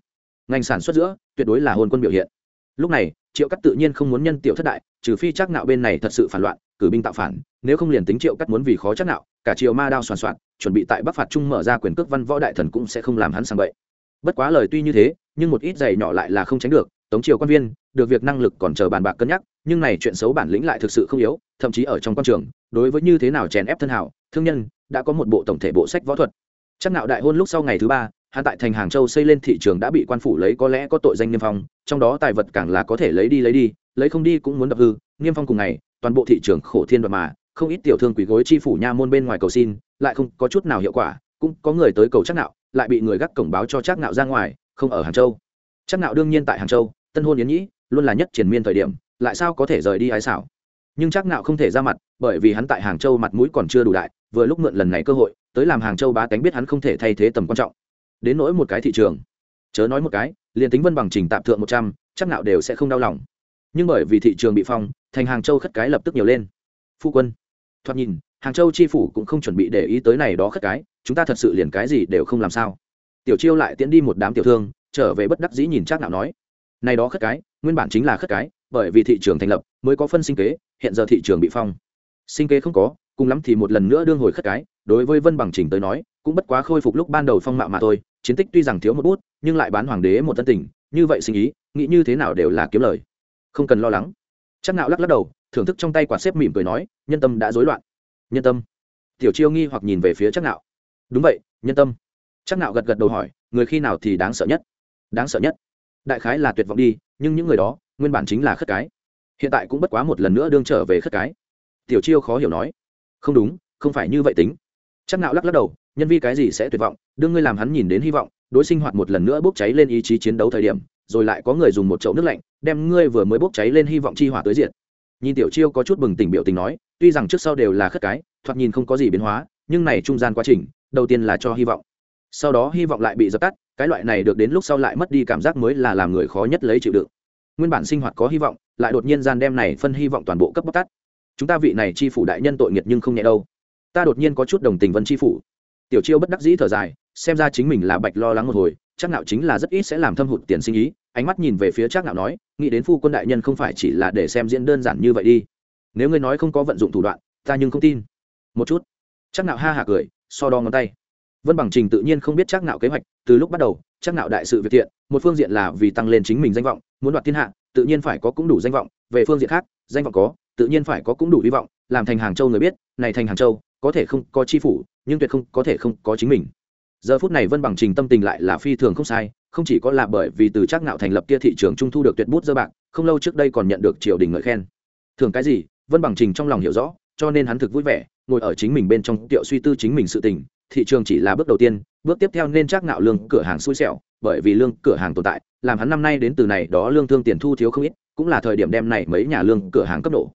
Ngành sản xuất giữa, tuyệt đối là hôn quân biểu hiện. Lúc này, triệu cắt tự nhiên không muốn nhân tiểu thất đại, trừ phi chắc nạo bên này thật sự phản loạn, cử binh tạo phản, nếu không liền tính triệu cắt muốn vì khó chắc nạo, cả triều ma đao soàn soạn, chuẩn bị tại bắc phạt trung mở ra quyền cước văn võ đại thần cũng sẽ không làm hắn sang vậy bất quá lời tuy như thế, nhưng một ít giày nhỏ lại là không tránh được tống triều quan viên, được việc năng lực còn chờ bàn bạc cân nhắc, nhưng này chuyện xấu bản lĩnh lại thực sự không yếu, thậm chí ở trong quan trường, đối với như thế nào chèn ép thân hảo, thương nhân, đã có một bộ tổng thể bộ sách võ thuật. Chắc nạo đại hôn lúc sau ngày thứ ba, hắn tại thành hàng châu xây lên thị trường đã bị quan phủ lấy có lẽ có tội danh niêm phong, trong đó tài vật càng là có thể lấy đi lấy đi, lấy không đi cũng muốn đập hư, niêm phong cùng ngày, toàn bộ thị trường khổ thiên đoạt mà, không ít tiểu thương quỷ gối chi phủ nha môn bên ngoài cầu xin, lại không có chút nào hiệu quả, cũng có người tới cầu chắc nạo lại bị người gác cổng báo cho chắc nạo ra ngoài, không ở hàng châu. Chắc nạo đương nhiên tại hàng châu tân hôn yến nhĩ, luôn là nhất triển miên thời điểm, lại sao có thể rời đi ái xảo? Nhưng chắc nạo không thể ra mặt, bởi vì hắn tại hàng châu mặt mũi còn chưa đủ đại, vừa lúc mượn lần này cơ hội, tới làm hàng châu bá tánh biết hắn không thể thay thế tầm quan trọng. Đến nỗi một cái thị trường, chớ nói một cái, liền tính vân bằng trình tạm thượng một trăm, chắc nạo đều sẽ không đau lòng. Nhưng bởi vì thị trường bị phong, thành hàng châu khất cái lập tức nhiều lên. Phu quân, thoạt nhìn, hàng châu chi phủ cũng không chuẩn bị để ý tới này đó khất cái, chúng ta thật sự liền cái gì đều không làm sao. Tiểu chiêu lại tiến đi một đám tiểu thương, trở về bất đắc dĩ nhìn chắc nạo nói này đó khất cái, nguyên bản chính là khất cái, bởi vì thị trường thành lập mới có phân sinh kế, hiện giờ thị trường bị phong. Sinh kế không có, cùng lắm thì một lần nữa đương hồi khất cái, đối với vân bằng trình tới nói, cũng bất quá khôi phục lúc ban đầu phong mạo mà thôi, chiến tích tuy rằng thiếu một bút, nhưng lại bán hoàng đế một tân tình, như vậy sinh ý, nghĩ như thế nào đều là kiếm lời. Không cần lo lắng. Chắc nạo lắc lắc đầu, thưởng thức trong tay quả xếp mỉm cười nói, nhân tâm đã rối loạn. Nhân tâm? Tiểu chiêu nghi hoặc nhìn về phía chắc nạo. Đúng vậy, nhân tâm. Chắc nạo gật gật đầu hỏi, người khi nào thì đáng sợ nhất? Đáng sợ nhất? Đại khái là tuyệt vọng đi, nhưng những người đó, nguyên bản chính là khất cái. Hiện tại cũng bất quá một lần nữa đương trở về khất cái. Tiểu chiêu khó hiểu nói. Không đúng, không phải như vậy tính. Chắc nạo lắc lắc đầu, nhân vi cái gì sẽ tuyệt vọng, đương ngươi làm hắn nhìn đến hy vọng, đối sinh hoạt một lần nữa bốc cháy lên ý chí chiến đấu thời điểm, rồi lại có người dùng một chậu nước lạnh, đem ngươi vừa mới bốc cháy lên hy vọng chi hỏa tới diện nhìn tiểu chiêu có chút bừng tỉnh biểu tình nói, tuy rằng trước sau đều là khất cái, thoạt nhìn không có gì biến hóa, nhưng này trung gian quá trình, đầu tiên là cho hy vọng. Sau đó hy vọng lại bị dập tắt cái loại này được đến lúc sau lại mất đi cảm giác mới là làm người khó nhất lấy chịu đựng. Nguyên bản sinh hoạt có hy vọng, lại đột nhiên gian đem này phân hy vọng toàn bộ cấp bóc tắt. Chúng ta vị này chi phủ đại nhân tội nghiệt nhưng không nhẹ đâu. Ta đột nhiên có chút đồng tình vân chi phủ. Tiểu chiêu bất đắc dĩ thở dài, xem ra chính mình là bạch lo lắng một hồi, chắc nạo chính là rất ít sẽ làm thâm hụt tiền sinh ý, ánh mắt nhìn về phía chắc nạo nói, nghĩ đến phu quân đại nhân không phải chỉ là để xem diễn đơn giản như vậy đi. Nếu ngươi nói không có vận dụng thủ đoạn, ta nhưng không tin. Một chút. Chắc nạo ha hạ cười, so đo ngón tay vân bằng trình tự nhiên không biết chắc nạo kế hoạch, từ lúc bắt đầu chắc nạo đại sự việc thiện, một phương diện là vì tăng lên chính mình danh vọng, muốn đoạt thiên hạ, tự nhiên phải có cũng đủ danh vọng, về phương diện khác, danh vọng có, tự nhiên phải có cũng đủ hy vọng, làm thành hàng châu người biết, này thành hàng châu, có thể không có chi phủ, nhưng tuyệt không có thể không có chính mình. Giờ phút này vân bằng trình tâm tình lại là phi thường không sai, không chỉ có là bởi vì từ chắc nạo thành lập kia thị trường trung thu được tuyệt bút dơ bạc, không lâu trước đây còn nhận được triều đình ngợi khen. Thường cái gì, vân bằng trình trong lòng hiểu rõ, cho nên hắn thực vui vẻ, ngồi ở chính mình bên trong tiệu suy tư chính mình sự tình thị trường chỉ là bước đầu tiên, bước tiếp theo nên chắc nạo lương cửa hàng xui xẻo, bởi vì lương cửa hàng tồn tại, làm hắn năm nay đến từ này đó lương thương tiền thu thiếu không ít, cũng là thời điểm đem này mấy nhà lương cửa hàng cấp độ.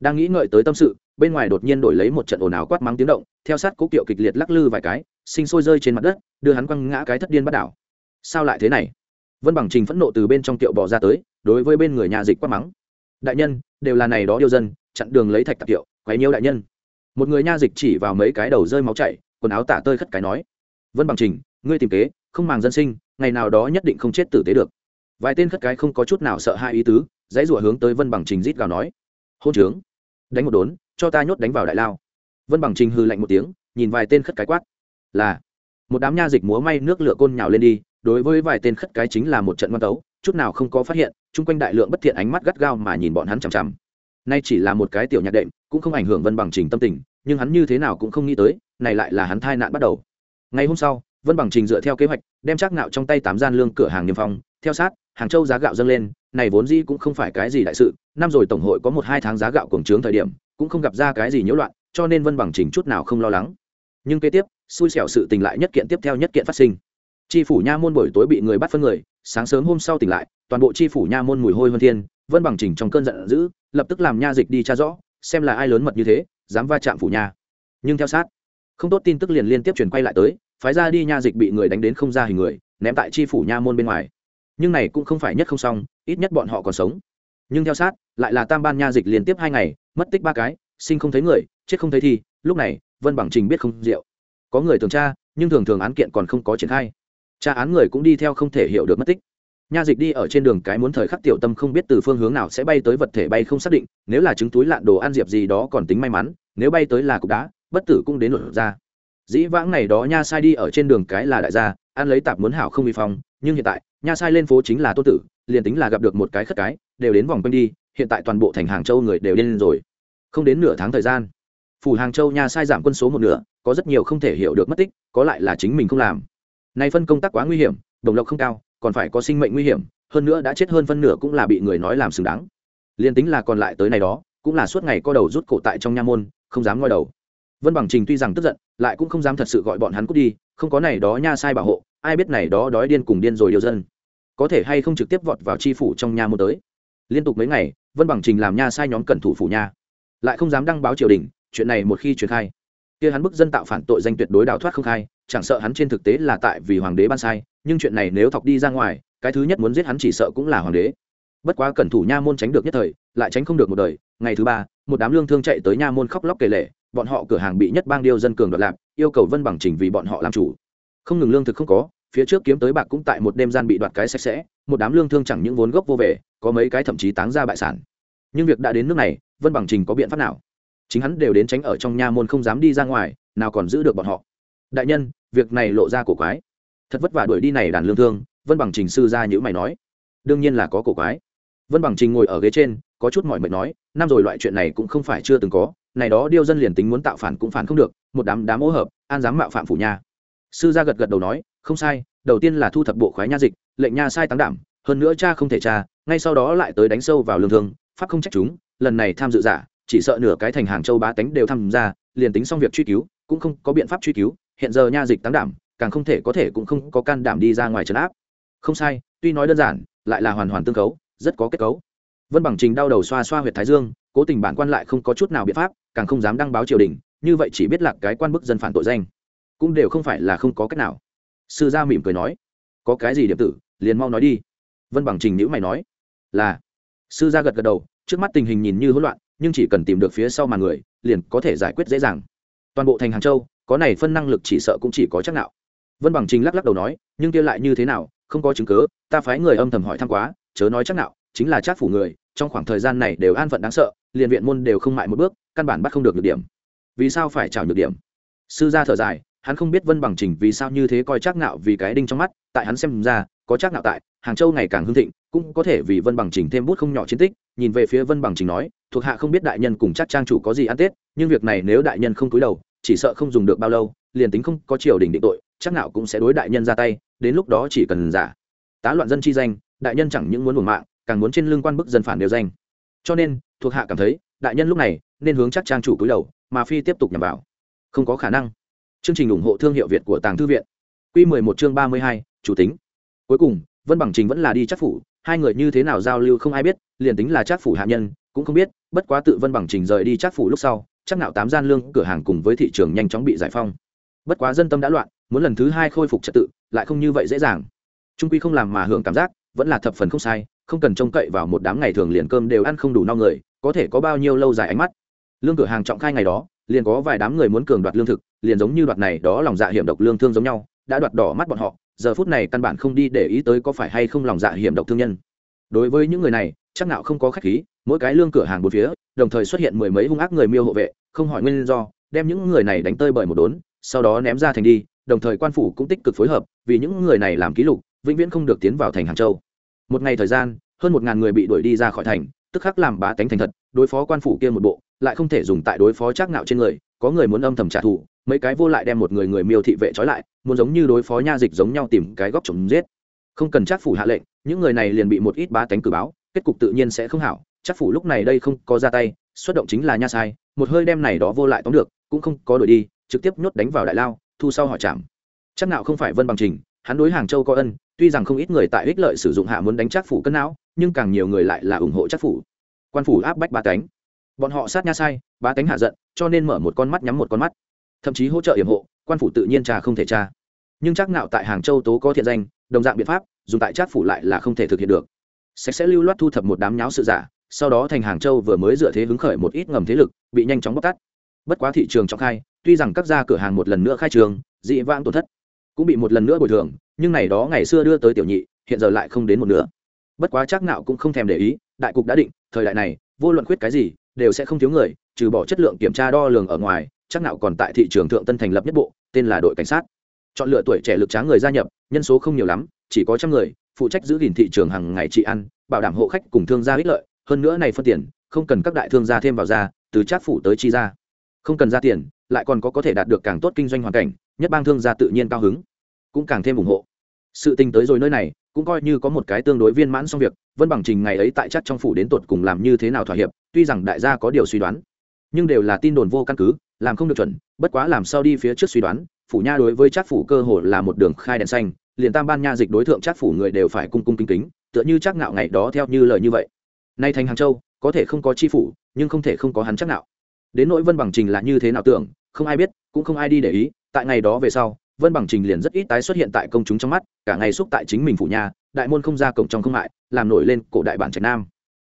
Đang nghĩ ngợi tới tâm sự, bên ngoài đột nhiên đổi lấy một trận ồn ào quát mắng tiếng động, theo sát cố kiệu kịch liệt lắc lư vài cái, sinh sôi rơi trên mặt đất, đưa hắn quăng ngã cái thất điên bắt đảo. Sao lại thế này? Vân bằng trình phẫn nộ từ bên trong kiệu bỏ ra tới, đối với bên người nhà dịch quát mắng. Đại nhân, đều là này đó điêu dân, chặn đường lấy thạch tạp kiệu, quấy nhiêu đại nhân. Một người nha dịch chỉ vào mấy cái đầu rơi máu chảy quần áo tả tơi khất cái nói, vân bằng trình, ngươi tìm kế, không màng dân sinh, ngày nào đó nhất định không chết tử tế được. Vài tên khất cái không có chút nào sợ hai ý tứ, dãy rủa hướng tới vân bằng trình rít gào nói, hôn trướng, đánh một đốn, cho ta nhốt đánh vào đại lao. Vân bằng trình hư lạnh một tiếng, nhìn vài tên khất cái quát, là, một đám nha dịch múa may nước lửa côn nhào lên đi, đối với vài tên khất cái chính là một trận ngoan tấu, chút nào không có phát hiện, chung quanh đại lượng bất thiện ánh mắt gắt gao mà nhìn bọn hắn chằm chằm. Nay chỉ là một cái tiểu nhạc đệm, cũng không ảnh hưởng vân bằng trình tâm tình, nhưng hắn như thế nào cũng không nghĩ tới này lại là hắn thai nạn bắt đầu. Ngày hôm sau, vân bằng trình dựa theo kế hoạch, đem chắc nạo trong tay tám gian lương cửa hàng niêm phong, theo sát, hàng châu giá gạo dâng lên, này vốn dĩ cũng không phải cái gì đại sự, năm rồi tổng hội có một hai tháng giá gạo cuồng trướng thời điểm, cũng không gặp ra cái gì nhiễu loạn, cho nên vân bằng trình chút nào không lo lắng. Nhưng kế tiếp, xui xẻo sự tình lại nhất kiện tiếp theo nhất kiện phát sinh. Tri phủ nha môn buổi tối bị người bắt phân người, sáng sớm hôm sau tỉnh lại, toàn bộ tri phủ nha môn mùi hôi hơn thiên, vân bằng trình trong cơn giận dữ, lập tức làm nha dịch đi tra rõ, xem là ai lớn mật như thế, dám va chạm phủ nha. Nhưng theo sát không tốt tin tức liền liên tiếp truyền quay lại tới, phái ra đi nha dịch bị người đánh đến không ra hình người, ném tại tri phủ nha môn bên ngoài. Nhưng này cũng không phải nhất không xong, ít nhất bọn họ còn sống. Nhưng theo sát, lại là tam ban nha dịch liên tiếp hai ngày, mất tích ba cái, sinh không thấy người, chết không thấy thi, lúc này, vân bằng trình biết không rượu. Có người thường tra, nhưng thường thường án kiện còn không có triển khai. Tra án người cũng đi theo không thể hiểu được mất tích. Nha dịch đi ở trên đường cái muốn thời khắc tiểu tâm không biết từ phương hướng nào sẽ bay tới vật thể bay không xác định, nếu là trứng túi lạn đồ ăn diệp gì đó còn tính may mắn, nếu bay tới là cục đá bất tử cũng đến lột ra. Dĩ vãng này đó nha sai đi ở trên đường cái là đại gia, ăn lấy tạp muốn hảo không bị phong, nhưng hiện tại, nha sai lên phố chính là tô tử, liền tính là gặp được một cái khất cái, đều đến vòng quanh đi, hiện tại toàn bộ thành hàng châu người đều lên rồi. Không đến nửa tháng thời gian, phủ hàng châu nha sai giảm quân số một nửa, có rất nhiều không thể hiểu được mất tích, có lại là chính mình không làm. Nay phân công tác quá nguy hiểm, đồng lộc không cao, còn phải có sinh mệnh nguy hiểm, hơn nữa đã chết hơn phân nửa cũng là bị người nói làm xứng đáng. Liền tính là còn lại tới này đó, cũng là suốt ngày co đầu rút cổ tại trong nha môn, không dám ngoi đầu vân bằng trình tuy rằng tức giận, lại cũng không dám thật sự gọi bọn hắn cút đi, không có này đó nha sai bảo hộ, ai biết này đó đói điên cùng điên rồi điều dân. Có thể hay không trực tiếp vọt vào chi phủ trong nha môn tới. Liên tục mấy ngày, vân bằng trình làm nha sai nhóm cẩn thủ phủ nha. Lại không dám đăng báo triều đình, chuyện này một khi truyền khai, kia hắn bức dân tạo phản tội danh tuyệt đối đào thoát không khai, chẳng sợ hắn trên thực tế là tại vì hoàng đế ban sai, nhưng chuyện này nếu thọc đi ra ngoài, cái thứ nhất muốn giết hắn chỉ sợ cũng là hoàng đế bất quá cẩn thủ nha môn tránh được nhất thời, lại tránh không được một đời. Ngày thứ ba, một đám lương thương chạy tới nha môn khóc lóc kể lệ bọn họ cửa hàng bị nhất bang điêu dân cường đoạt lạp yêu cầu vân bằng trình vì bọn họ làm chủ. Không ngừng lương thực không có, phía trước kiếm tới bạc cũng tại một đêm gian bị đoạt cái sạch sẽ. Một đám lương thương chẳng những vốn gốc vô về có mấy cái thậm chí táng ra bại sản. Nhưng việc đã đến nước này, vân bằng trình có biện pháp nào? Chính hắn đều đến tránh ở trong nha môn không dám đi ra ngoài, nào còn giữ được bọn họ. Đại nhân, việc này lộ ra cổ quái. Thật vất vả đuổi đi này đàn lương thương, vân bằng trình sư ra như mày nói. Đương nhiên là có cổ quái vân bằng trình ngồi ở ghế trên, có chút mỏi mệt nói, năm rồi loại chuyện này cũng không phải chưa từng có, này đó điêu dân liền tính muốn tạo phản cũng phản không được, một đám đám ô hợp, an dám mạo phạm phủ nha. Sư gia gật gật đầu nói, không sai, đầu tiên là thu thập bộ khoái nha dịch, lệnh nha sai tăng đảm, hơn nữa cha không thể cha ngay sau đó lại tới đánh sâu vào lương thương, pháp không trách chúng, lần này tham dự giả, chỉ sợ nửa cái thành hàng châu bá tánh đều tham gia, liền tính xong việc truy cứu, cũng không có biện pháp truy cứu, hiện giờ nha dịch tăng đảm, càng không thể có thể cũng không có can đảm đi ra ngoài trấn áp. Không sai, tuy nói đơn giản, lại là hoàn hoàn tương cấu rất có kết cấu. Vân bằng trình đau đầu xoa xoa huyệt thái dương, cố tình bản quan lại không có chút nào biện pháp, càng không dám đăng báo triều đình, như vậy chỉ biết là cái quan bức dân phản tội danh. Cũng đều không phải là không có cách nào. Sư gia mỉm cười nói, có cái gì điểm tử, liền mau nói đi. Vân bằng trình nhữ mày nói, là. Sư gia gật gật đầu, trước mắt tình hình nhìn như hỗn loạn, nhưng chỉ cần tìm được phía sau màn người, liền có thể giải quyết dễ dàng. Toàn bộ thành hàng châu, có này phân năng lực chỉ sợ cũng chỉ có chắc nào vân bằng trình lắc lắc đầu nói, nhưng kia lại như thế nào, không có chứng cớ ta phái người âm thầm hỏi thăm quá chớ nói chắc nào chính là chắc phủ người, trong khoảng thời gian này đều an phận đáng sợ, liền viện môn đều không mại một bước, căn bản bắt không được nhược điểm. Vì sao phải trào nhược điểm? Sư gia thở dài, hắn không biết vân bằng trình vì sao như thế coi chắc nạo vì cái đinh trong mắt, tại hắn xem ra, có chắc nạo tại, hàng châu ngày càng hưng thịnh, cũng có thể vì vân bằng trình thêm bút không nhỏ chiến tích, nhìn về phía vân bằng trình nói, thuộc hạ không biết đại nhân cùng chắc trang chủ có gì ăn tết, nhưng việc này nếu đại nhân không cúi đầu, chỉ sợ không dùng được bao lâu, liền tính không có triều đình định tội, chắc nạo cũng sẽ đối đại nhân ra tay, đến lúc đó chỉ cần giả. Tá loạn dân chi danh đại nhân chẳng những muốn buồn mạng càng muốn trên lưng quan bức dân phản đều danh. Cho nên thuộc hạ cảm thấy đại nhân lúc này nên hướng chắc trang chủ cúi đầu mà phi tiếp tục nhằm vào. Không có khả năng. Chương trình ủng hộ thương hiệu việt của tàng thư viện. Q 11 chương 32, chủ tính. Cuối cùng vân bằng trình vẫn là đi chắc phủ hai người như thế nào giao lưu không ai biết liền tính là chắc phủ hạ nhân cũng không biết bất quá tự vân bằng trình rời đi chắc phủ lúc sau chắc nạo tám gian lương cửa hàng cùng với thị trường nhanh chóng bị giải phong bất quá dân tâm đã loạn muốn lần thứ hai khôi phục trật tự lại không như vậy dễ dàng. Trung quy không làm mà hưởng cảm giác vẫn là thập phần không sai, không cần trông cậy vào một đám ngày thường liền cơm đều ăn không đủ no người, có thể có bao nhiêu lâu dài ánh mắt. Lương cửa hàng trọng khai ngày đó, liền có vài đám người muốn cường đoạt lương thực, liền giống như đoạt này đó lòng dạ hiểm độc lương thương giống nhau, đã đoạt đỏ mắt bọn họ, giờ phút này căn bản không đi để ý tới có phải hay không lòng dạ hiểm độc thương nhân. Đối với những người này, chắc nào không có khách khí, mỗi cái lương cửa hàng một phía, đồng thời xuất hiện mười mấy hung ác người miêu hộ vệ, không hỏi nguyên do, đem những người này đánh tơi bởi một đốn, sau đó ném ra thành đi, đồng thời quan phủ cũng tích cực phối hợp, vì những người này làm ký lục, vĩnh viễn không được tiến vào thành hàng châu một ngày thời gian, hơn một ngàn người bị đuổi đi ra khỏi thành, tức khắc làm bá tánh thành thật, đối phó quan phủ kia một bộ, lại không thể dùng tại đối phó trác ngạo trên người, có người muốn âm thầm trả thù, mấy cái vô lại đem một người người miêu thị vệ trói lại, muốn giống như đối phó nha dịch giống nhau tìm cái góc chống giết. Không cần trác phủ hạ lệnh, những người này liền bị một ít bá tánh cử báo, kết cục tự nhiên sẽ không hảo, trác phủ lúc này đây không có ra tay, xuất động chính là nha sai, một hơi đem này đó vô lại tóm được, cũng không có đuổi đi, trực tiếp nhốt đánh vào đại lao, thu sau hỏi chạm. Chắc nào không phải vân bằng trình hắn đối hàng châu có ân, tuy rằng không ít người tại ích lợi sử dụng hạ muốn đánh trác phủ cân não, nhưng càng nhiều người lại là ủng hộ trác phủ. Quan phủ áp bách ba cánh bọn họ sát nha sai ba cánh hạ giận, cho nên mở một con mắt nhắm một con mắt. Thậm chí hỗ trợ yểm hộ, quan phủ tự nhiên trà không thể tra nhưng chắc nạo tại hàng châu tố có thiện danh, đồng dạng biện pháp, dùng tại trác phủ lại là không thể thực hiện được. Sẽ sẽ lưu loát thu thập một đám nháo sự giả, sau đó thành hàng châu vừa mới dựa thế hứng khởi một ít ngầm thế lực, bị nhanh chóng bóc tát. Bất quá thị trường trọng khai, tuy rằng các gia cửa hàng một lần nữa khai trường, dị vãng tổn thất cũng bị một lần nữa bồi thường, nhưng này đó ngày xưa đưa tới tiểu nhị, hiện giờ lại không đến một nửa. Bất quá chắc nạo cũng không thèm để ý, đại cục đã định, thời đại này, vô luận khuyết cái gì, đều sẽ không thiếu người, trừ bỏ chất lượng kiểm tra đo lường ở ngoài, chắc nạo còn tại thị trường thượng tân thành lập nhất bộ, tên là đội cảnh sát. Chọn lựa tuổi trẻ lực tráng người gia nhập, nhân số không nhiều lắm, chỉ có trăm người, phụ trách giữ gìn thị trường hàng ngày trị ăn, bảo đảm hộ khách cùng thương gia ích lợi, hơn nữa này phân tiền, không cần các đại thương gia thêm vào ra, từ trác phủ tới chi ra. Không cần ra tiền, lại còn có có thể đạt được càng tốt kinh doanh hoàn cảnh nhất bang thương gia tự nhiên cao hứng, cũng càng thêm ủng hộ. Sự tình tới rồi nơi này, cũng coi như có một cái tương đối viên mãn xong việc, vân bằng trình ngày ấy tại chắc trong phủ đến tột cùng làm như thế nào thỏa hiệp, tuy rằng đại gia có điều suy đoán, nhưng đều là tin đồn vô căn cứ, làm không được chuẩn, bất quá làm sao đi phía trước suy đoán, phủ nha đối với chắc phủ cơ hồ là một đường khai đèn xanh, liền tam ban nha dịch đối tượng chắc phủ người đều phải cung cung kính kính, tựa như chắc nạo ngày đó theo như lời như vậy. Nay thành hàng châu, có thể không có chi phủ, nhưng không thể không có hắn chắc nạo đến nỗi vân bằng trình là như thế nào tưởng, không ai biết, cũng không ai đi để ý tại ngày đó về sau, vân bằng trình liền rất ít tái xuất hiện tại công chúng trong mắt, cả ngày xúc tại chính mình phủ nhà, đại môn không ra cổng trong không mại, làm nổi lên cổ đại bản trạch nam.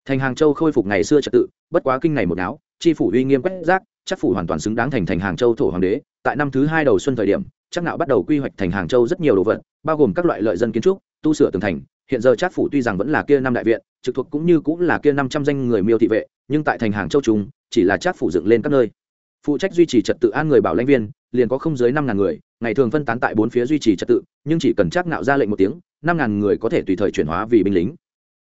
Thành hàng châu khôi phục ngày xưa trật tự, bất quá kinh này một áo chi phủ uy nghiêm quét rác, chắc phủ hoàn toàn xứng đáng thành thành hàng châu thổ hoàng đế. Tại năm thứ hai đầu xuân thời điểm, chắc nạo bắt đầu quy hoạch thành hàng châu rất nhiều đồ vật, bao gồm các loại lợi dân kiến trúc, tu sửa tường thành. Hiện giờ chắc phủ tuy rằng vẫn là kia năm đại viện, trực thuộc cũng như cũng là kia năm trăm danh người miêu thị vệ, nhưng tại thành hàng châu trung chỉ là chắc phủ dựng lên các nơi phụ trách duy trì trật tự an người bảo lãnh viên, liền có không dưới năm ngàn người, ngày thường phân tán tại bốn phía duy trì trật tự, nhưng chỉ cần chắc nạo ra lệnh một tiếng, năm ngàn người có thể tùy thời chuyển hóa vì binh lính.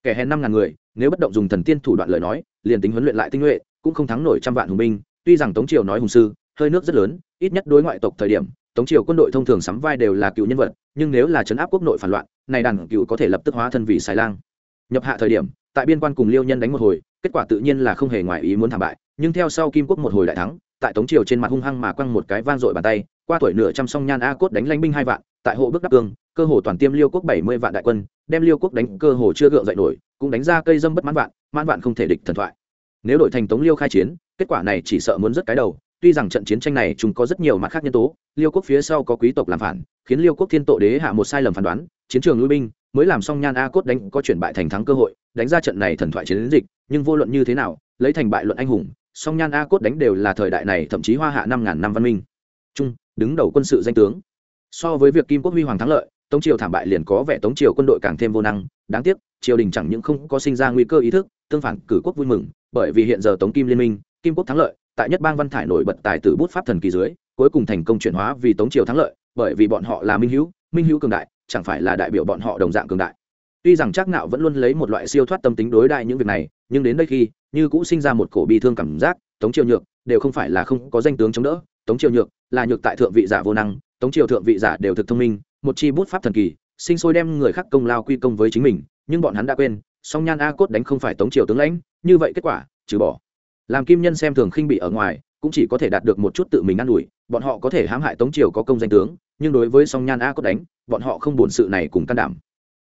Kẻ hèn năm ngàn người, nếu bất động dùng thần tiên thủ đoạn lời nói, liền tính huấn luyện lại tinh nhuệ, cũng không thắng nổi trăm vạn hùng binh. Tuy rằng tống triều nói hùng sư, hơi nước rất lớn, ít nhất đối ngoại tộc thời điểm, tống triều quân đội thông thường sắm vai đều là cựu nhân vật, nhưng nếu là chấn áp quốc nội phản loạn, này đàn cựu có thể lập tức hóa thân vì xài lang. Nhập hạ thời điểm, tại biên quan cùng liêu nhân đánh một hồi, kết quả tự nhiên là không hề ngoài ý muốn thảm bại, nhưng theo sau kim quốc một hồi đại thắng tại tống triều trên mặt hung hăng mà quăng một cái vang dội bàn tay, qua tuổi nửa trăm song nhan a cốt đánh lãnh binh hai vạn, tại hộ bước đắp cương, cơ hồ toàn tiêm liêu quốc bảy mươi vạn đại quân, đem liêu quốc đánh cơ hồ chưa gượng dậy nổi, cũng đánh ra cây dâm bất mãn vạn mãn vạn không thể địch thần thoại. Nếu đổi thành tống liêu khai chiến, kết quả này chỉ sợ muốn rất cái đầu, tuy rằng trận chiến tranh này chúng có rất nhiều mặt khác nhân tố, liêu quốc phía sau có quý tộc làm phản, khiến liêu quốc thiên tổ đế hạ một sai lầm phán đoán, chiến trường lui binh, mới làm xong nhan a cốt đánh có chuyển bại thành thắng cơ hội, đánh ra trận này thần thoại chiến dịch, nhưng vô luận như thế nào, lấy thành bại luận anh hùng song nhan a cốt đánh đều là thời đại này, thậm chí hoa hạ năm ngàn năm văn minh. Trung, đứng đầu quân sự danh tướng. So với việc kim quốc huy hoàng thắng lợi, tống triều thảm bại liền có vẻ tống triều quân đội càng thêm vô năng. Đáng tiếc, triều đình chẳng những không có sinh ra nguy cơ ý thức, tương phản, cử quốc vui mừng, bởi vì hiện giờ tống kim liên minh, kim quốc thắng lợi, tại nhất bang văn thải nổi bật tài tử bút pháp thần kỳ dưới, cuối cùng thành công chuyển hóa vì tống triều thắng lợi, bởi vì bọn họ là minh hữu minh hữu cường đại, chẳng phải là đại biểu bọn họ đồng dạng cường đại. Tuy rằng chắc nạo vẫn luôn lấy một loại siêu thoát tâm tính đối đại những việc này nhưng đến đây khi, như cũng sinh ra một cổ bi thương cảm giác, tống triều nhược đều không phải là không có danh tướng chống đỡ, tống triều nhược là nhược tại thượng vị giả vô năng, tống triều thượng vị giả đều thực thông minh, một chi bút pháp thần kỳ, sinh sôi đem người khác công lao quy công với chính mình, nhưng bọn hắn đã quên, song nhan a cốt đánh không phải tống triều tướng lãnh, như vậy kết quả, trừ bỏ. Làm kim nhân xem thường khinh bị ở ngoài, cũng chỉ có thể đạt được một chút tự mình ă n ủi, bọn họ có thể hãm hại tống triều có công danh tướng, nhưng đối với song nhan a cốt đánh, bọn họ không buồn sự này cùng can đảm.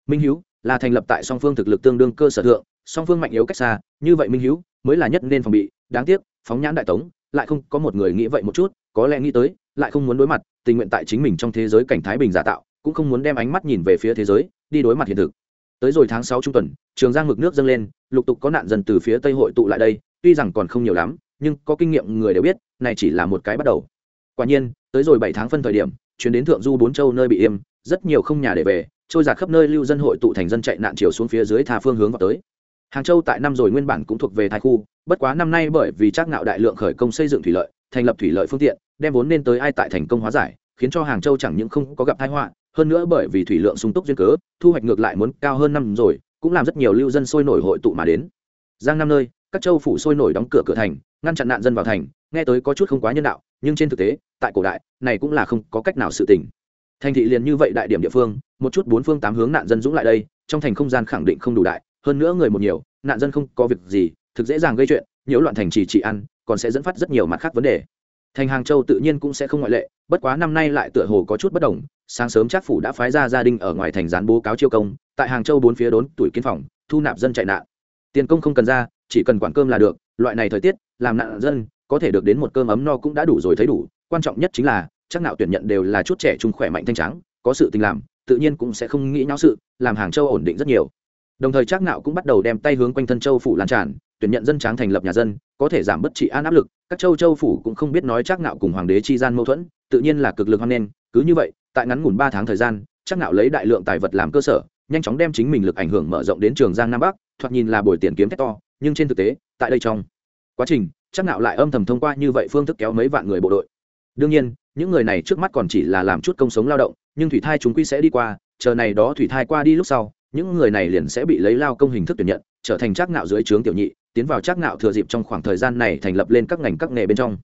Minh hữu là thành lập tại song phương thực lực tương đương cơ sở thượng song phương mạnh yếu cách xa, như vậy minh hữu mới là nhất nên phòng bị. Đáng tiếc, phóng nhãn đại tống, lại không có một người nghĩ vậy một chút, có lẽ nghĩ tới, lại không muốn đối mặt tình nguyện tại chính mình trong thế giới cảnh thái bình giả tạo, cũng không muốn đem ánh mắt nhìn về phía thế giới, đi đối mặt hiện thực. Tới rồi tháng sáu trung tuần, trường giang mực nước dâng lên, lục tục có nạn dân từ phía tây hội tụ lại đây, tuy rằng còn không nhiều lắm, nhưng có kinh nghiệm người đều biết, này chỉ là một cái bắt đầu. Quả nhiên, tới rồi bảy tháng phân thời điểm, chuyến đến thượng du bốn châu nơi bị im rất nhiều không nhà để về, trôi giạt khắp nơi lưu dân hội tụ thành dân chạy nạn chiều xuống phía dưới tha phương hướng vào tới hàng châu tại năm rồi nguyên bản cũng thuộc về thái khu, bất quá năm nay bởi vì trác ngạo đại lượng khởi công xây dựng thủy lợi, thành lập thủy lợi phương tiện, đem vốn nên tới ai tại thành công hóa giải, khiến cho hàng châu chẳng những không có gặp tai họa, hơn nữa bởi vì thủy lượng sung túc duyên cớ, thu hoạch ngược lại muốn cao hơn năm rồi, cũng làm rất nhiều lưu dân sôi nổi hội tụ mà đến. Giang năm nơi, các châu phủ sôi nổi đóng cửa cửa thành, ngăn chặn nạn dân vào thành, nghe tới có chút không quá nhân đạo, nhưng trên thực tế, tại cổ đại, này cũng là không có cách nào sự tình. Thành thị liền như vậy đại điểm địa phương, một chút bốn phương tám hướng nạn dân dũng lại đây, trong thành không gian khẳng định không đủ đại hơn nữa người một nhiều, nạn dân không có việc gì, thực dễ dàng gây chuyện, nhiễu loạn thành trì trị ăn, còn sẽ dẫn phát rất nhiều mặt khác vấn đề. Thành hàng châu tự nhiên cũng sẽ không ngoại lệ, bất quá năm nay lại tựa hồ có chút bất đồng, sáng sớm trác phủ đã phái ra gia đình ở ngoài thành gián bố cáo chiêu công, tại hàng châu bốn phía đốn tuổi kiến phòng, thu nạp dân chạy nạn. Tiền công không cần ra, chỉ cần quản cơm là được, loại này thời tiết, làm nạn dân, có thể được đến một cơm ấm no cũng đã đủ rồi thấy đủ, quan trọng nhất chính là, chắc nạo tuyển nhận đều là chút trẻ trung khỏe mạnh thanh trắng, có sự tình làm, tự nhiên cũng sẽ không nghĩ nháo sự, làm hàng châu ổn định rất nhiều đồng thời Trác nạo cũng bắt đầu đem tay hướng quanh thân châu phủ lan tràn, tuyển nhận dân tráng thành lập nhà dân, có thể giảm bất trị an áp lực. Các châu châu phủ cũng không biết nói Trác nạo cùng hoàng đế chi gian mâu thuẫn, tự nhiên là cực lực hoan nghênh. Cứ như vậy, tại ngắn ngủn ba tháng thời gian, Trác nạo lấy đại lượng tài vật làm cơ sở, nhanh chóng đem chính mình lực ảnh hưởng mở rộng đến trường giang nam bắc, thoạt nhìn là buổi tiền kiếm thét to, nhưng trên thực tế, tại đây trong quá trình, Trác nạo lại âm thầm thông qua như vậy phương thức kéo mấy vạn người bộ đội. Đương nhiên, những người này trước mắt còn chỉ là làm chút công sống lao động, nhưng thủy thai chúng quy sẽ đi qua, chờ này đó thủy thai qua đi lúc sau những người này liền sẽ bị lấy lao công hình thức tuyển nhận, trở thành trác ngạo dưới trướng tiểu nhị, tiến vào trác ngạo thừa dịp trong khoảng thời gian này thành lập lên các ngành các nghề bên trong.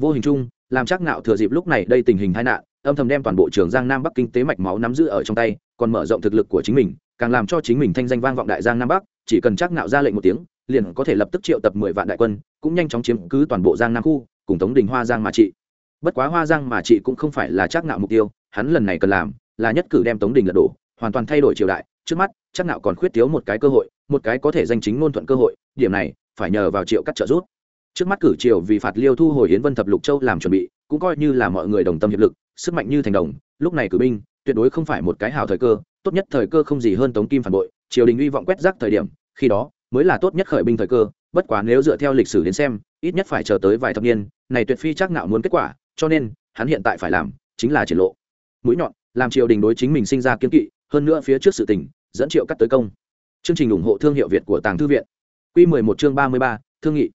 Vô hình chung, làm trác ngạo thừa dịp lúc này đây tình hình hai nạn, âm thầm đem toàn bộ trường giang nam bắc kinh tế mạch máu nắm giữ ở trong tay, còn mở rộng thực lực của chính mình, càng làm cho chính mình thanh danh vang vọng đại giang nam bắc, chỉ cần trác nạo ra lệnh một tiếng, liền có thể lập tức triệu tập mười vạn đại quân, cũng nhanh chóng chiếm cứ toàn bộ giang nam khu, cùng tống đình hoa giang mà trị. Bất quá hoa giang mà trị cũng không phải là trác nạo mục tiêu, hắn lần này cần làm là nhất cử đem tống đình lật đổ hoàn toàn thay đổi triều đại, trước mắt, chắc nạo còn khuyết thiếu một cái cơ hội, một cái có thể danh chính ngôn thuận cơ hội, điểm này, phải nhờ vào triệu cắt trợ giúp. Trước mắt cử triều vì phạt liêu thu hồi hiến vân thập lục châu làm chuẩn bị, cũng coi như là mọi người đồng tâm hiệp lực, sức mạnh như thành đồng, lúc này cử binh, tuyệt đối không phải một cái hào thời cơ, tốt nhất thời cơ không gì hơn tống kim phản bội, triều đình uy vọng quét rác thời điểm, khi đó, mới là tốt nhất khởi binh thời cơ, bất quá nếu dựa theo lịch sử đến xem, ít nhất phải chờ tới vài thập niên, này tuyệt phi chắc nạo muốn kết quả, cho nên, hắn hiện tại phải làm, chính là triển lộ. Mũi nhọn, làm triều đình đối chính mình sinh ra kiên kỵ hơn nữa phía trước sự tình dẫn triệu cắt tới công. Chương trình ủng hộ thương hiệu việt của tàng thư viện. Quy 11 chương 33, thương nghị.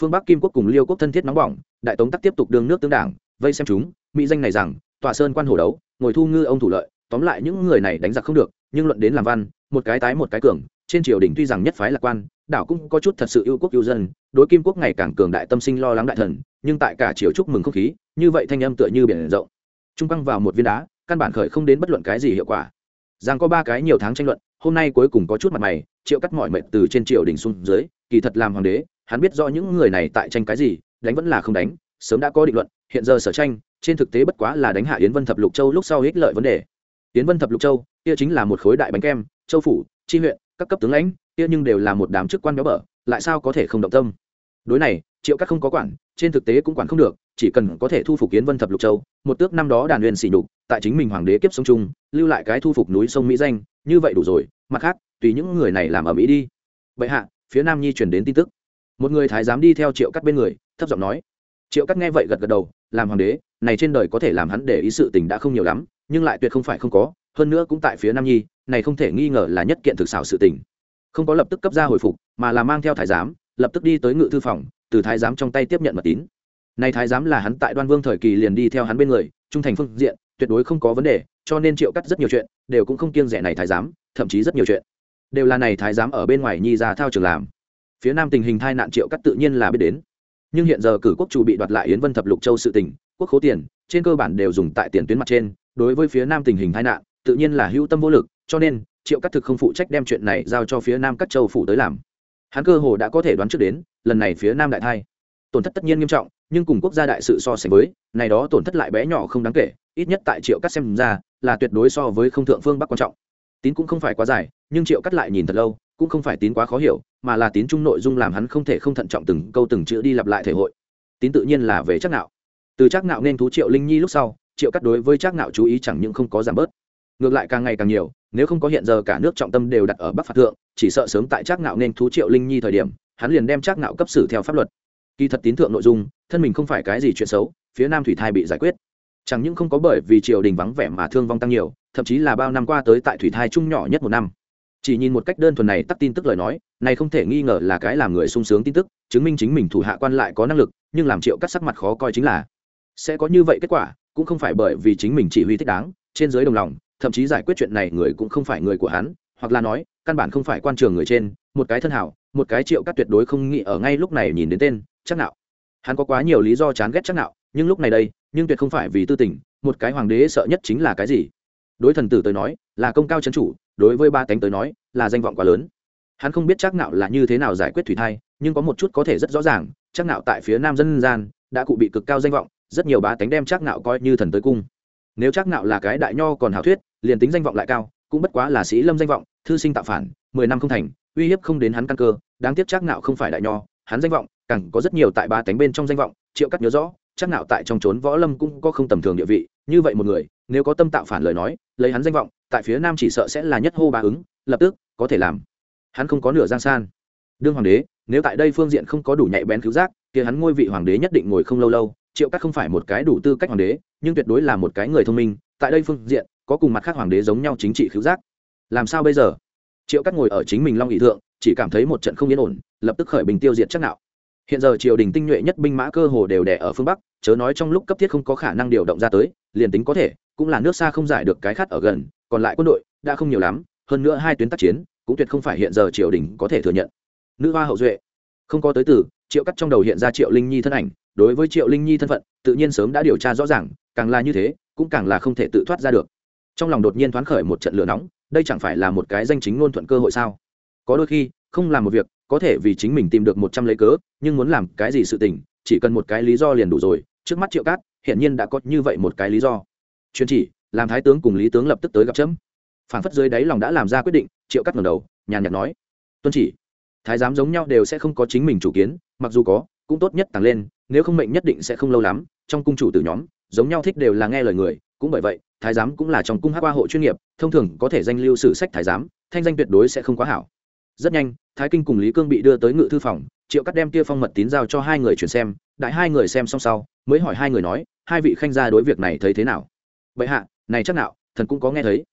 Phương bắc kim quốc cùng liêu quốc thân thiết nóng bỏng đại tống tắc tiếp tục đường nước tương đảng vây xem chúng mỹ danh này rằng tòa sơn quan hồ đấu ngồi thu ngư ông thủ lợi tóm lại những người này đánh giặc không được nhưng luận đến làm văn một cái tái một cái cường trên triều đình tuy rằng nhất phái lạc quan đảo cũng có chút thật sự yêu quốc yêu dân đối kim quốc ngày càng cường đại tâm sinh lo lắng đại thần nhưng tại cả triều chúc mừng không khí như vậy thanh âm tựa như biển rộng. Trung băng vào một viên đá căn bản khởi không đến bất luận cái gì hiệu quả rằng có ba cái nhiều tháng tranh luận, hôm nay cuối cùng có chút mặt mày, triệu cắt mọi mệnh từ trên triều đình xuống dưới, kỳ thật làm hoàng đế, hắn biết rõ những người này tại tranh cái gì, đánh vẫn là không đánh, sớm đã có định luận, hiện giờ sở tranh, trên thực tế bất quá là đánh hạ yến vân thập lục châu lúc sau ích lợi vấn đề. Yến vân thập lục châu, kia chính là một khối đại bánh kem, châu phủ tri huyện, các cấp tướng lãnh, kia nhưng đều là một đám chức quan béo bở, lại sao có thể không động tâm? Đối này triệu các không có quản, trên thực tế cũng quản không được, chỉ cần có thể thu phục kiến vân thập lục châu, một tước năm đó đàn huyền xỉ nhục, tại chính mình hoàng đế kiếp sông trung lưu lại cái thu phục núi sông mỹ danh, như vậy đủ rồi, mặt khác, tùy những người này làm ở mỹ đi. Vậy hạ, phía nam nhi truyền đến tin tức. Một người thái giám đi theo triệu cắt bên người, thấp giọng nói. Triệu cắt nghe vậy gật gật đầu, làm hoàng đế, này trên đời có thể làm hắn để ý sự tình đã không nhiều lắm, nhưng lại tuyệt không phải không có, hơn nữa cũng tại phía nam nhi, này không thể nghi ngờ là nhất kiện thực xảo sự tình. Không có lập tức cấp ra hồi phục, mà là mang theo thái giám, lập tức đi tới ngự thư phòng từ thái giám trong tay tiếp nhận mật tín. Này thái giám là hắn tại đoan vương thời kỳ liền đi theo hắn bên người, trung thành phương diện, tuyệt đối không có vấn đề, cho nên triệu cắt rất nhiều chuyện, đều cũng không kiêng rẻ này thái giám, thậm chí rất nhiều chuyện. Đều là này thái giám ở bên ngoài nhi ra thao trường làm. Phía nam tình hình thai nạn triệu cắt tự nhiên là biết đến. Nhưng hiện giờ cử quốc chủ bị đoạt lại yến vân thập lục châu sự tình, quốc khố tiền, trên cơ bản đều dùng tại tiền tuyến mặt trên, đối với phía nam tình hình tai nạn, tự nhiên là hữu tâm vô lực, cho nên, triệu cắt thực không phụ trách đem chuyện này giao cho phía nam các châu phủ tới làm hắn cơ hồ đã có thể đoán trước đến, lần này phía nam đại thai. Tổn thất tất nhiên nghiêm trọng, nhưng cùng quốc gia đại sự so sánh với, này đó tổn thất lại bé nhỏ không đáng kể, ít nhất tại triệu cắt xem ra, là tuyệt đối so với không thượng phương bắc quan trọng. Tín cũng không phải quá dài, nhưng triệu cắt lại nhìn thật lâu, cũng không phải tín quá khó hiểu, mà là tín chung nội dung làm hắn không thể không thận trọng từng câu từng chữ đi lặp lại thể hội. Tín tự nhiên là về chắc nạo từ chắc nạo nên thú triệu linh nhi lúc sau, triệu cắt đối với chắc nạo chú ý chẳng những không có giảm bớt ngược lại càng ngày càng nhiều, nếu không có hiện giờ cả nước trọng tâm đều đặt ở bắc phạt thượng, chỉ sợ sớm tại Trác nạo nên thú triệu linh nhi thời điểm, hắn liền đem Trác nạo cấp xử theo pháp luật. Kỳ thật tín thượng nội dung, thân mình không phải cái gì chuyện xấu, phía nam thủy thai bị giải quyết. Chẳng những không có bởi vì triều đình vắng vẻ mà thương vong tăng nhiều, thậm chí là bao năm qua tới tại thủy thai trung nhỏ nhất một năm. Chỉ nhìn một cách đơn thuần này tắt tin tức lời nói, này không thể nghi ngờ là cái làm người sung sướng tin tức, chứng minh chính mình thủ hạ quan lại có năng lực, nhưng làm triệu cắt sắc mặt khó coi chính là sẽ có như vậy kết quả, cũng không phải bởi vì chính mình chỉ huy thích đáng, trên giới đồng lòng thậm chí giải quyết chuyện này người cũng không phải người của hắn, hoặc là nói, căn bản không phải quan trường người trên, một cái thân hảo, một cái triệu cắt tuyệt đối không nghĩ ở ngay lúc này nhìn đến tên, chắc nào hắn có quá nhiều lý do chán ghét chắc nào nhưng lúc này đây, nhưng tuyệt không phải vì tư tình, một cái hoàng đế sợ nhất chính là cái gì? Đối thần tử tới nói, là công cao chấn chủ, đối với ba cánh tới nói, là danh vọng quá lớn. Hắn không biết chắc nạo là như thế nào giải quyết thủy thai, nhưng có một chút có thể rất rõ ràng, chắc nạo tại phía nam dân gian, đã cụ bị cực cao danh vọng, rất nhiều bá tánh đem chắc nạo coi như thần tới cung. Nếu chắc nạo là cái đại nho còn hảo thuyết liền tính danh vọng lại cao, cũng bất quá là sĩ lâm danh vọng, thư sinh tạo phản, mười năm không thành, uy hiếp không đến hắn căn cơ, đáng tiếc chắc nạo không phải đại nho, hắn danh vọng, càng có rất nhiều tại ba tánh bên trong danh vọng, triệu cắt nhớ rõ, chắc nạo tại trong trốn võ lâm cũng có không tầm thường địa vị, như vậy một người, nếu có tâm tạo phản lời nói, lấy hắn danh vọng, tại phía nam chỉ sợ sẽ là nhất hô ba ứng, lập tức, có thể làm. Hắn không có nửa giang san. Đương hoàng đế, nếu tại đây phương diện không có đủ nhạy bén cứu giác thì hắn ngôi vị hoàng đế nhất định ngồi không lâu lâu, triệu cắt không phải một cái đủ tư cách hoàng đế, nhưng tuyệt đối là một cái người thông minh, tại đây phương diện có cùng mặt khác hoàng đế giống nhau chính trị khứu giác. Làm sao bây giờ? Triệu cắt ngồi ở chính mình long nghị thượng, chỉ cảm thấy một trận không yên ổn, lập tức khởi bình tiêu diệt chắc nạo. Hiện giờ triều đình tinh nhuệ nhất binh mã cơ hồ đều đẻ ở phương bắc, chớ nói trong lúc cấp thiết không có khả năng điều động ra tới, liền tính có thể, cũng là nước xa không giải được cái khát ở gần, còn lại quân đội đã không nhiều lắm, hơn nữa hai tuyến tác chiến, cũng tuyệt không phải hiện giờ triều đình có thể thừa nhận. Nữ hoa hậu duệ, không có tới từ, triệu cắt trong đầu hiện ra triệu linh nhi thân ảnh, đối với triệu linh nhi thân phận, tự nhiên sớm đã điều tra rõ ràng, càng là như thế, cũng càng là không thể tự thoát ra được trong lòng đột nhiên thoáng khởi một trận lửa nóng, đây chẳng phải là một cái danh chính ngôn thuận cơ hội sao? Có đôi khi, không làm một việc, có thể vì chính mình tìm được một trăm lấy cớ, nhưng muốn làm cái gì sự tình, chỉ cần một cái lý do liền đủ rồi, trước mắt triệu cát hiện nhiên đã có như vậy một cái lý do. Chuyên chỉ, làm thái tướng cùng lý tướng lập tức tới gặp chấm. Phản phất dưới đáy lòng đã làm ra quyết định, triệu cắt ngầm đầu, nhàn nhạt nói, tuân chỉ, thái giám giống nhau đều sẽ không có chính mình chủ kiến, mặc dù có, cũng tốt nhất tăng lên, nếu không mệnh nhất định sẽ không lâu lắm, trong cung chủ từ nhóm, giống nhau thích đều là nghe lời người, cũng bởi vậy thái giám cũng là trong cung hát qua hộ chuyên nghiệp, thông thường có thể danh lưu sử sách thái giám, thanh danh tuyệt đối sẽ không quá hảo. Rất nhanh, thái kinh cùng lý cương bị đưa tới ngự thư phòng, triệu cắt đem kia phong mật tín giao cho hai người chuyển xem, đại hai người xem xong sau, mới hỏi hai người nói, hai vị khanh gia đối việc này thấy thế nào? Vậy hạ, này chắc nào, thần cũng có nghe thấy.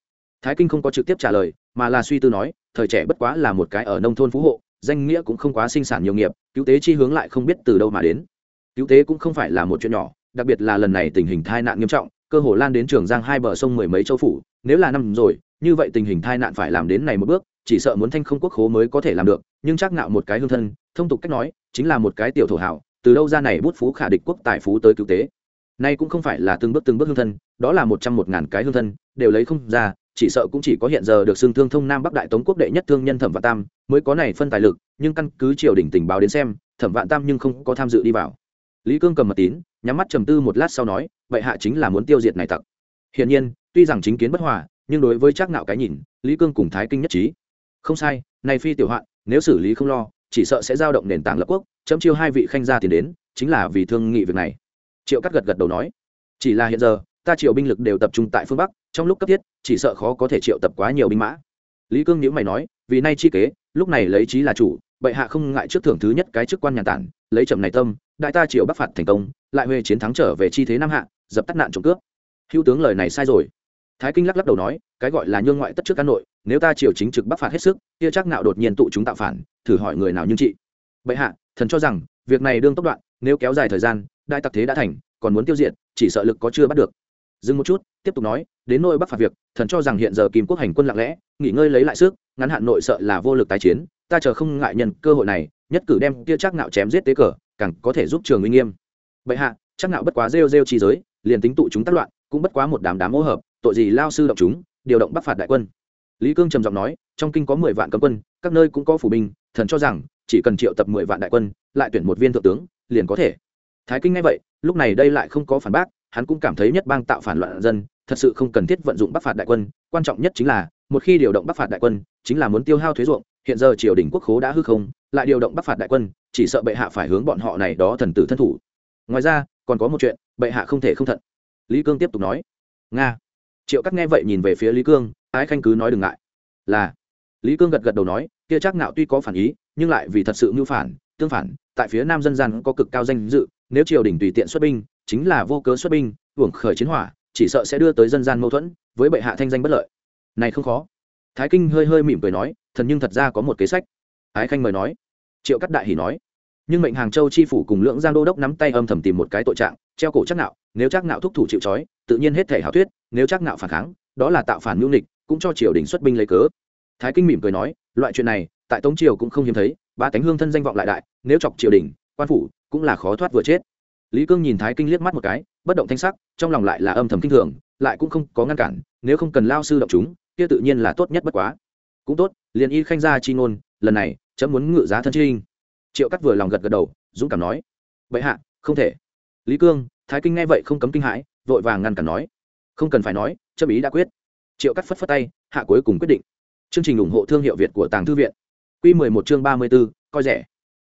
Thái kinh không có trực tiếp trả lời, mà là suy tư nói, thời trẻ bất quá là một cái ở nông thôn phú hộ, danh nghĩa cũng không quá sinh sản nhiều nghiệp, cứu tế chi hướng lại không biết từ đâu mà đến. Cứu tế cũng không phải là một chuyện nhỏ, đặc biệt là lần này tình hình tai nạn nghiêm trọng cơ hồ lan đến trường giang hai bờ sông mười mấy châu phủ, nếu là năm rồi, như vậy tình hình tai nạn phải làm đến này một bước, chỉ sợ muốn thanh không quốc khố mới có thể làm được, nhưng chắc nạo một cái hương thân, thông tục cách nói, chính là một cái tiểu thổ hảo, từ đâu ra này bút phú khả địch quốc tài phú tới cứu tế. Nay cũng không phải là từng bước từng bước hương thân, đó là một trăm một ngàn cái hương thân, đều lấy không ra, chỉ sợ cũng chỉ có hiện giờ được xưng thương thông nam bắc đại tống quốc đệ nhất thương nhân thẩm vạn tam mới có này phân tài lực, nhưng căn cứ triều đình tình báo đến xem, thẩm vạn tam nhưng không có tham dự đi vào lý cương cầm mật tín, nhắm mắt trầm tư một lát sau nói vậy hạ chính là muốn tiêu diệt này tặc. Hiển nhiên, tuy rằng chính kiến bất hòa, nhưng đối với trác nạo cái nhìn, lý cương cùng thái kinh nhất trí. Không sai, này phi tiểu hoạn, nếu xử lý không lo, chỉ sợ sẽ giao động nền tảng lập quốc, chấm chiêu hai vị khanh gia tiền đến, chính là vì thương nghị việc này. Triệu cắt gật gật đầu nói, chỉ là hiện giờ, ta triệu binh lực đều tập trung tại phương bắc, trong lúc cấp thiết, chỉ sợ khó có thể triệu tập quá nhiều binh mã. Lý cương nhữ mày nói, vì nay chi kế, lúc này lấy trí là chủ, bệ hạ không ngại trước thưởng thứ nhất cái chức quan nhà tản, lấy trầm này tâm đại ta triều bắc phạt thành công, lại huê chiến thắng trở về chi thế nam hạ, dập tắt nạn trộm cướp. Hữu tướng lời này sai rồi. Thái kinh lắc lắc đầu nói, cái gọi là nhương ngoại tất trước cán nội, nếu ta triều chính trực bắc phạt hết sức, kia chắc nạo đột nhiên tụ chúng tạo phản, thử hỏi người nào nhưng trị. Bệ hạ, thần cho rằng, việc này đương tốc đoạn, nếu kéo dài thời gian, đại tặc thế đã thành, còn muốn tiêu diệt, chỉ sợ lực có chưa bắt được. Dừng một chút, tiếp tục nói, đến nội bắc phạt việc, thần cho rằng hiện giờ kim quốc hành quân lặng lẽ, nghỉ ngơi lấy lại sức, ngắn hạn nội sợ là vô lực tái chiến, ta chờ không ngại nhân cơ hội này, nhất cử đem kia chắc nạo chém giết tế cờ càng có thể giúp trường uy nghiêm. Bệ hạ, chắc nạo bất quá rêu rêu chi giới, liền tính tụ chúng tác loạn, cũng bất quá một đám đám ô hợp, tội gì lao sư động chúng, điều động bắc phạt đại quân. Lý cương trầm giọng nói, trong kinh có mười vạn cấm quân, các nơi cũng có phủ binh, thần cho rằng, chỉ cần triệu tập mười vạn đại quân, lại tuyển một viên thượng tướng, liền có thể. Thái kinh nghe vậy, lúc này đây lại không có phản bác, hắn cũng cảm thấy nhất bang tạo phản loạn dân, thật sự không cần thiết vận dụng bắc phạt đại quân, quan trọng nhất chính là, một khi điều động bắc phạt đại quân, chính là muốn tiêu hao thuế ruộng, hiện giờ triều đình quốc khố đã hư không, lại điều động bắc phạt đại quân chỉ sợ bệ hạ phải hướng bọn họ này đó thần tử thân thủ. Ngoài ra, còn có một chuyện, bệ hạ không thể không thận. Lý cương tiếp tục nói. Nga. Triệu cắt nghe vậy nhìn về phía lý cương, ái khanh cứ nói đừng ngại. Là. Lý cương gật gật đầu nói, kia chắc nạo tuy có phản ý, nhưng lại vì thật sự mưu phản, tương phản, tại phía nam dân gian có cực cao danh dự, nếu triều đình tùy tiện xuất binh, chính là vô cớ xuất binh, hưởng khởi chiến hỏa, chỉ sợ sẽ đưa tới dân gian mâu thuẫn, với bệ hạ thanh danh bất lợi. Này không khó. Thái kinh hơi hơi mỉm cười nói, thần nhưng thật ra có một kế sách. Ái khanh mời nói triệu cắt đại hỉ nói. Nhưng mệnh hàng châu chi phủ cùng lưỡng giang đô đốc nắm tay âm thầm tìm một cái tội trạng, treo cổ chắc nạo, nếu chắc nạo thúc thủ chịu trói, tự nhiên hết thể hảo thuyết, nếu chắc nạo phản kháng, đó là tạo phản mưu nịch cũng cho triều đình xuất binh lấy cớ. Thái kinh mỉm cười nói, loại chuyện này, tại tống triều cũng không hiếm thấy, ba cánh hương thân danh vọng lại đại, nếu chọc triều đình, quan phủ cũng là khó thoát vừa chết. Lý cương nhìn thái kinh liếc mắt một cái, bất động thanh sắc, trong lòng lại là âm thầm kinh thường, lại cũng không có ngăn cản, nếu không cần lao sư động chúng, kia tự nhiên là tốt nhất bất quá. Cũng tốt, liền y khanh gia chi ngôn, lần này chấm muốn ngự giá thân trinh triệu cắt vừa lòng gật gật đầu, dũng cảm nói vậy hạ, không thể. Lý cương, thái kinh nghe vậy không cấm kinh hãi, vội vàng ngăn cản nói, không cần phải nói, chấm ý đã quyết. Triệu cắt phất phất tay, hạ cuối cùng quyết định. Chương trình ủng hộ thương hiệu việt của tàng thư viện. Q mười một chương ba mươi b ố coi rẻ.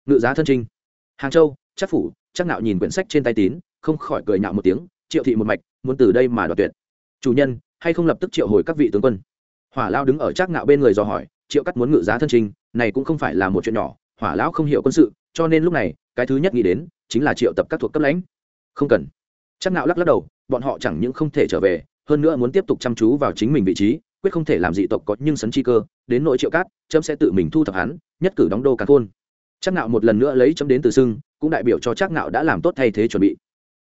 Ngự giá thân trinh. Hàng châu, chắc phủ, chắc nạo nhìn quyển sách trên tay tín, không khỏi cười nhạo một tiếng, triệu thị một mạch, muốn từ đây mà đoạt tuyệt. Chủ nhân, hay không lập tức triệu hồi các vị tướng quân? Hỏa lao đứng ở chắc nạo bên người dò hỏi triệu cắt muốn ngự giá thân trình, này cũng không phải là một chuyện nhỏ hỏa lão không hiểu quân sự cho nên lúc này cái thứ nhất nghĩ đến chính là triệu tập các thuộc cấp lãnh. Không cần. Chắc nạo lắc lắc đầu bọn họ chẳng những không thể trở về hơn nữa muốn tiếp tục chăm chú vào chính mình vị trí quyết không thể làm dị tộc có nhưng sấn chi cơ đến nội triệu cát trâm sẽ tự mình thu thập hắn nhất cử đóng đô cả khôn chắc nạo một lần nữa lấy chấm đến từ sưng cũng đại biểu cho chắc nạo đã làm tốt thay thế chuẩn bị.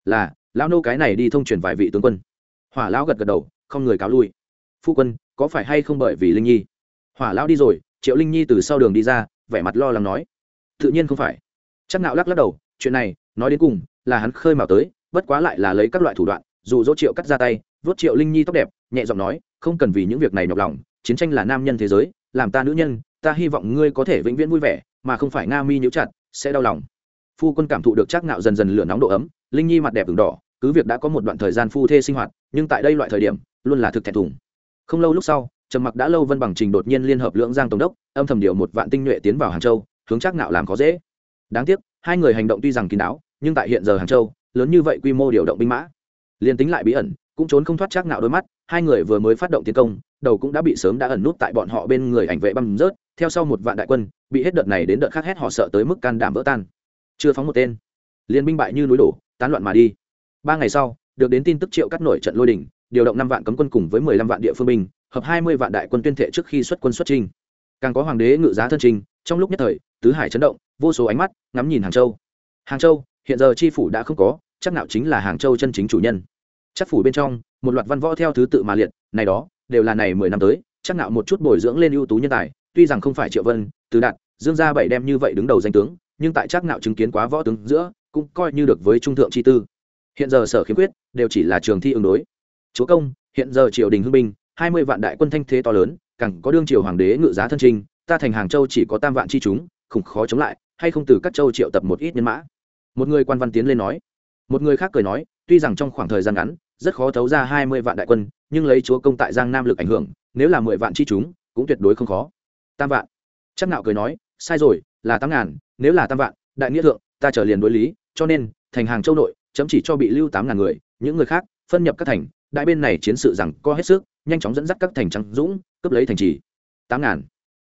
Là lão nô cái này đi thông truyền vài vị tướng quân. Hỏa lão gật gật đầu không người cáo lui. Phu quân có phải hay không bởi vì linh nhi? Hỏa lão đi rồi, triệu linh nhi từ sau đường đi ra, vẻ mặt lo lắng nói. Tự nhiên không phải. Chắc nạo lắc lắc đầu, chuyện này, nói đến cùng, là hắn khơi mào tới, bất quá lại là lấy các loại thủ đoạn dù dỗ triệu cắt ra tay vớt triệu linh nhi tóc đẹp, nhẹ giọng nói, không cần vì những việc này nhọc lòng, chiến tranh là nam nhân thế giới, làm ta nữ nhân, ta hy vọng ngươi có thể vĩnh viễn vui vẻ, mà không phải nga mi nhíu chặt, sẽ đau lòng. Phu quân cảm thụ được chắc nạo dần dần lửa nóng độ ấm, linh nhi mặt đẹp ửng đỏ, cứ việc đã có một đoạn thời gian phu thê sinh hoạt, nhưng tại đây loại thời điểm, luôn là thực thẹn thùng. Không lâu lúc sau trầm mặc đã lâu vân bằng trình đột nhiên liên hợp lưỡng giang tổng đốc, âm thầm điều một vạn tinh nhuệ tiến vào hàng châu, hướng chắc nạo làm khó dễ. Đáng tiếc, hai người hành động tuy rằng kín đáo, nhưng tại hiện giờ hàng châu, lớn như vậy quy mô điều động binh mã. Liên tính lại bí ẩn, cũng trốn không thoát chắc nạo đôi mắt, hai người vừa mới phát động tiến công, đầu cũng đã bị sớm đã ẩn nút tại bọn họ bên người ảnh vệ băm rớt, theo sau một vạn đại quân, bị hết đợt này đến đợt khác hét họ sợ tới mức can đảm vỡ tan. Chưa phóng một tên. Liên binh bại như núi đổ, tán loạn mà đi. Ba ngày sau, được đến tin tức triệu cắt nổi trận lôi đỉnh điều động năm vạn cấm quân cùng với mười lăm vạn địa phương binh hợp hai mươi vạn đại quân tuyên thệ trước khi xuất quân xuất trình càng có hoàng đế ngự giá thân trình, trong lúc nhất thời, tứ hải chấn động, vô số ánh mắt, ngắm nhìn hàng châu. Hàng châu, hiện giờ chi phủ đã không có, chắc nào chính là hàng châu chân chính chủ nhân. Chắc phủ bên trong, một loạt văn võ theo thứ tự mà liệt, này đó, đều là này mười năm tới, chắc nào một chút bồi dưỡng lên ưu tú nhân tài, tuy rằng không phải triệu vân, từ đạt, dương gia bảy đem như vậy đứng đầu danh tướng, nhưng tại chắc nào chứng kiến quá võ tướng giữa, cũng coi như được với trung thượng chi tư. Hiện giờ sở khiếm quyết, đều chỉ là trường thi ứng đối. Chúa công, hiện giờ triều đình hưng binh hai mươi vạn đại quân thanh thế to lớn, càng có đương triều hoàng đế ngự giá thân trình, ta thành hàng châu chỉ có tam vạn chi chúng, khủng khó chống lại, hay không từ các châu triệu tập một ít nhân mã. Một người quan văn tiến lên nói. Một người khác cười nói, tuy rằng trong khoảng thời gian ngắn, rất khó thấu ra hai mươi vạn đại quân, nhưng lấy chúa công tại giang nam lực ảnh hưởng, nếu là mười vạn chi chúng, cũng tuyệt đối không khó. Tam vạn. Chắc nạo cười nói, sai rồi, là tám ngàn, nếu là tam vạn, đại nghĩa thượng, ta trở liền đối lý, cho nên, thành hàng châu nội, chấm chỉ cho bị lưu tám ngàn người, những người khác, phân nhập các thành, đại bên này chiến sự rằng co hết sức nhanh chóng dẫn dắt các thành trắng dũng, cướp lấy thành trì. Tám ngàn.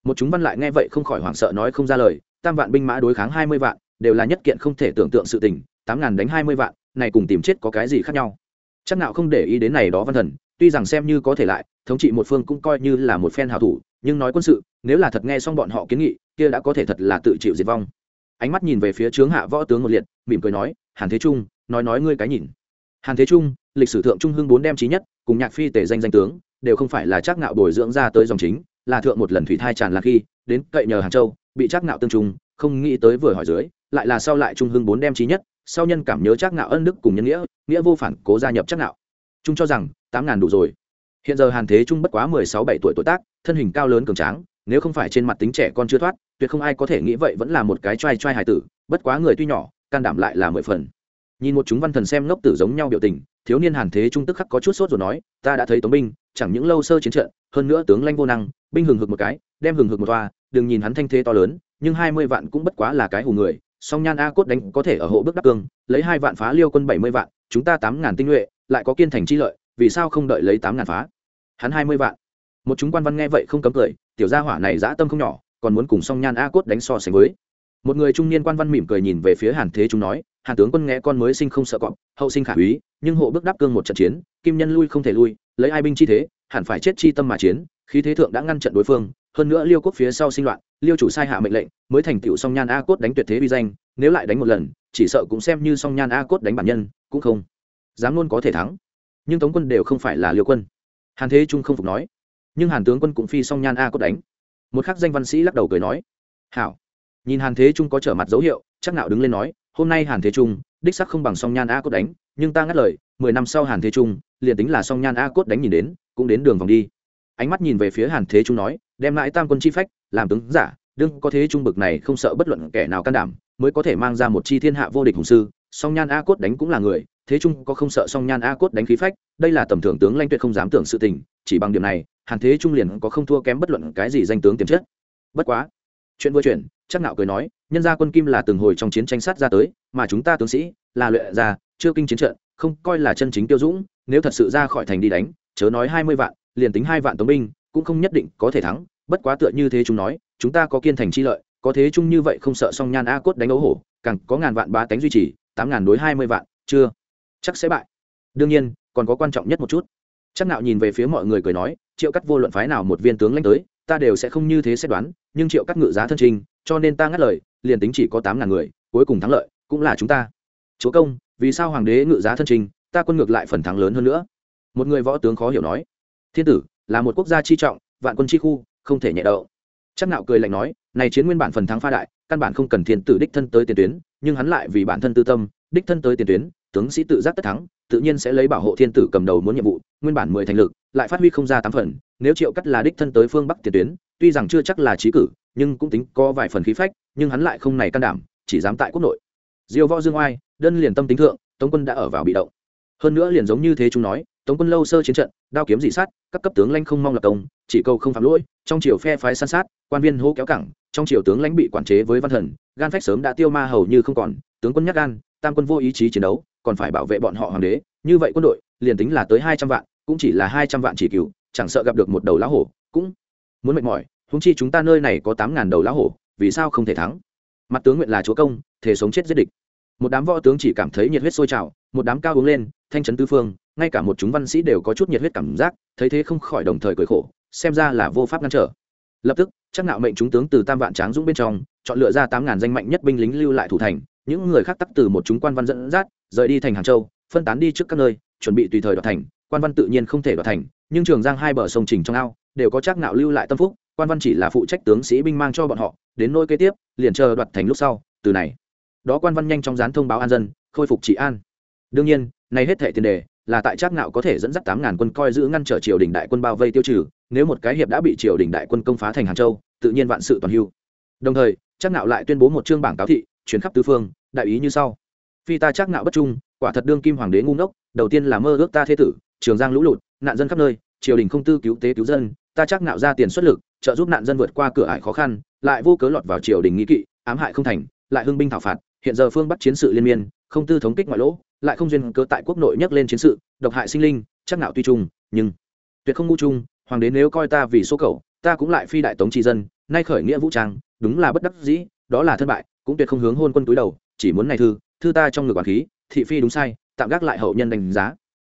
Một chúng văn lại nghe vậy không khỏi hoảng sợ nói không ra lời, tam vạn binh mã đối kháng hai mươi vạn, đều là nhất kiện không thể tưởng tượng sự tình, tám ngàn đánh hai mươi vạn, này cùng tìm chết có cái gì khác nhau? Chắc nào không để ý đến này đó văn thần, tuy rằng xem như có thể lại, thống trị một phương cũng coi như là một phen hào thủ, nhưng nói quân sự, nếu là thật nghe xong bọn họ kiến nghị, kia đã có thể thật là tự chịu diệt vong. Ánh mắt nhìn về phía trướng hạ võ tướng một liệt, mỉm cười nói, hàn thế trung, nói nói ngươi cái nhìn. Hàn thế trung, lịch sử thượng trung hưng bốn đem trí nhất, cùng nhạc phi tể danh danh tướng đều không phải là chắc nạo bồi dưỡng ra tới dòng chính, là thượng một lần thủy thai tràn là khi, đến cậy nhờ hàng châu, bị chắc nạo tương trung, không nghĩ tới vừa hỏi dưới, lại là sau lại trung hưng bốn đem trí nhất, sau nhân cảm nhớ chắc nạo ân đức cùng nhân nghĩa nghĩa vô phản cố gia nhập chắc nạo trung cho rằng, tám ngàn đủ rồi. Hiện giờ hàn thế trung bất quá mười sáu bảy tuổi tuổi tác, thân hình cao lớn cường tráng, nếu không phải trên mặt tính trẻ con chưa thoát, tuyệt không ai có thể nghĩ vậy vẫn là một cái trai trai hài tử, bất quá người tuy nhỏ, can đảm lại là mười phần. Nhìn một chúng văn thần xem ngốc tử giống nhau biểu tình thiếu niên hàn thế trung tức khắc có chút sốt rồi nói, ta đã thấy tống binh, chẳng những lâu sơ chiến trận, hơn nữa tướng lanh vô năng, binh hừng hực một cái, đem hừng hực một toa đừng nhìn hắn thanh thế to lớn, nhưng hai mươi vạn cũng bất quá là cái hù người, song nhan a cốt đánh có thể ở hộ bước đắc cương, lấy hai vạn phá liêu quân bảy mươi vạn, chúng ta tám ngàn tinh nhuệ, lại có kiên thành chi lợi, vì sao không đợi lấy tám ngàn phá? Hắn hai mươi vạn. Một chúng quan văn nghe vậy không cấm cười, tiểu gia hỏa này dã tâm không nhỏ, còn muốn cùng song nhan a cốt đánh so sánh với một người trung niên quan văn mỉm cười nhìn về phía hàn thế chúng nói, hàn tướng quân nghe con mới sinh không sợ cọp, hậu sinh khả úy, nhưng hộ bước đáp cương một trận chiến, kim nhân lui không thể lui, lấy ai binh chi thế, hẳn phải chết chi tâm mà chiến, khí thế thượng đã ngăn trận đối phương, hơn nữa liêu quốc phía sau sinh loạn, liêu chủ sai hạ mệnh lệnh, mới thành tựu song nhan a cốt đánh tuyệt thế vi danh, nếu lại đánh một lần, chỉ sợ cũng xem như song nhan a cốt đánh bản nhân, cũng không dám luôn có thể thắng. Nhưng tống quân đều không phải là liêu quân. Hàn thế trung không phục nói. Nhưng hàn tướng quân cũng phi song nhan a cốt đánh. Một khắc danh văn sĩ lắc đầu cười nói, hảo nhìn hàn thế trung có trở mặt dấu hiệu, chắc nào đứng lên nói, hôm nay hàn thế trung, đích sắc không bằng song nhan a cốt đánh, nhưng ta ngắt lời, mười năm sau hàn thế trung, liền tính là song nhan a cốt đánh nhìn đến, cũng đến đường vòng đi. Ánh mắt nhìn về phía hàn thế trung nói, đem lại tam quân chi phách, làm tướng giả đương có thế trung bực này không sợ bất luận kẻ nào can đảm, mới có thể mang ra một chi thiên hạ vô địch hùng sư, song nhan a cốt đánh cũng là người, thế trung có không sợ song nhan a cốt đánh khí phách, đây là tầm thưởng tướng lanh tuyệt không dám tưởng sự tình, chỉ bằng điểm này, hàn thế trung liền có không thua kém bất luận cái gì danh tướng tiềm chất. Bất quá chuyện vừa chuyện chắc nạo cười nói, nhân gia quân kim là từng hồi trong chiến tranh sát ra tới, mà chúng ta tướng sĩ là luyện ra chưa kinh chiến trận, không coi là chân chính tiêu dũng, nếu thật sự ra khỏi thành đi đánh, chớ nói hai mươi vạn, liền tính hai vạn tống binh, cũng không nhất định có thể thắng, bất quá tựa như thế chúng nói, chúng ta có kiên thành chi lợi, có thế chung như vậy không sợ song nhan a cốt đánh ấu hổ, càng có ngàn vạn ba tánh duy trì, tám ngàn đối hai mươi vạn, chưa? Chắc sẽ bại. Đương nhiên, còn có quan trọng nhất một chút. Chắc nạo nhìn về phía mọi người cười nói, triệu cắt vô luận phái nào một viên tướng lãnh tới ta đều sẽ không như thế xét đoán, nhưng triệu cắt ngự giá thân trình, cho nên ta ngắt lời, liền tính chỉ có tám ngàn người, cuối cùng thắng lợi, cũng là chúng ta. Chúa công, vì sao hoàng đế ngự giá thân trình, ta quân ngược lại phần thắng lớn hơn nữa? Một người võ tướng khó hiểu nói. Thiên tử, là một quốc gia chi trọng, vạn quân chi khu, không thể nhẹ đậu. Chắc nạo cười lạnh nói, này chiến nguyên bản phần thắng pha đại, căn bản không cần thiên tử đích thân tới tiền tuyến, nhưng hắn lại vì bản thân tư tâm, đích thân tới tiền tuyến, tướng sĩ tự giác tất thắng, tự nhiên sẽ lấy bảo hộ thiên tử cầm đầu muốn nhiệm vụ, nguyên bản mười thành lực, lại phát huy không ra tám phần nếu triệu cắt là đích thân tới phương bắc tiền tuyến, tuy rằng chưa chắc là trí cử, nhưng cũng tính có vài phần khí phách, nhưng hắn lại không này can đảm, chỉ dám tại quốc nội diêu võ dương oai, đơn liền tâm tính thượng, tống quân đã ở vào bị động hơn nữa liền giống như thế chúng nói, tống quân lâu sơ chiến trận, đao kiếm dị sát, các cấp tướng lãnh không mong lập công, chỉ câu không phạm lỗi, trong triều phe phái san sát, quan viên hô kéo cẳng, trong triều tướng lãnh bị quản chế với văn thần, gan phách sớm đã tiêu ma hầu như không còn, tướng quân nhắc gan, tam quân vô ý chí chiến đấu, còn phải bảo vệ bọn họ hoàng đế, như vậy quân đội, liền tính là tới hai trăm vạn, cũng chỉ là hai trăm vạn chỉ cứu chẳng sợ gặp được một đầu lá hổ, cũng muốn mệt mỏi húng chi chúng ta nơi này có tám ngàn đầu lá hổ, vì sao không thể thắng? Mặt tướng nguyện là chúa công thể sống chết giết địch. Một đám võ tướng chỉ cảm thấy nhiệt huyết sôi trào, một đám cao uống lên, thanh trấn tư phương, ngay cả một chúng văn sĩ đều có chút nhiệt huyết cảm giác, thấy thế không khỏi đồng thời cười khổ, xem ra là vô pháp ngăn trở. Lập tức, chắc nạo mệnh chúng tướng từ tam vạn tráng dũng bên trong, chọn lựa ra tám ngàn danh mạnh nhất binh lính lưu lại thủ thành, những người khác tắc từ một chúng quan văn dẫn dắt, rời đi thành hàng châu, phân tán đi trước các nơi, chuẩn bị tùy thời đoạt thành, quan văn tự nhiên không thể đoạt thành nhưng trường giang hai bờ sông trình trong ao đều có chắc nạo lưu lại tâm phúc, quan văn chỉ là phụ trách tướng sĩ binh mang cho bọn họ, đến nơi kế tiếp, liền chờ đoạt thành lúc sau, từ này, đó quan văn nhanh chóng dán thông báo an dân, khôi phục trị an. Đương nhiên, này hết thệ tiền đề là tại chắc nạo có thể dẫn dắt tám ngàn quân coi giữ ngăn trở triều đình đại quân bao vây tiêu trừ, nếu một cái hiệp đã bị triều đình đại quân công phá thành hàng châu, tự nhiên vạn sự toàn hưu. Đồng thời, chắc nạo lại tuyên bố một chương bảng cáo thị, chuyển khắp tứ phương, đại ý như sau. Phi ta chắc nạo bất trung, quả thật đương kim hoàng đế ngu ngốc, đầu tiên là mơ ước ta thế tử, trường giang lũ lụt nạn dân khắp nơi, triều đình không tư cứu tế cứu dân, ta chắc nạo ra tiền xuất lực, trợ giúp nạn dân vượt qua cửa ải khó khăn, lại vô cớ lọt vào triều đình nghĩ kỵ, ám hại không thành, lại hưng binh thảo phạt, hiện giờ phương bắt chiến sự liên miên, không tư thống kích ngoại lỗ, lại không duyên cớ tại quốc nội nhắc lên chiến sự, độc hại sinh linh, chắc nạo tuy trung, nhưng tuyệt không ngu trung, hoàng đế nếu coi ta vì số cầu ta cũng lại phi đại tống tri dân, nay khởi nghĩa vũ trang, đúng là bất đắc dĩ, đó là thất bại, cũng tuyệt không hướng hôn quân túi đầu, chỉ muốn này thư thư ta trong ngực quản khí, thị phi đúng sai, tạm gác lại hậu nhân đánh giá.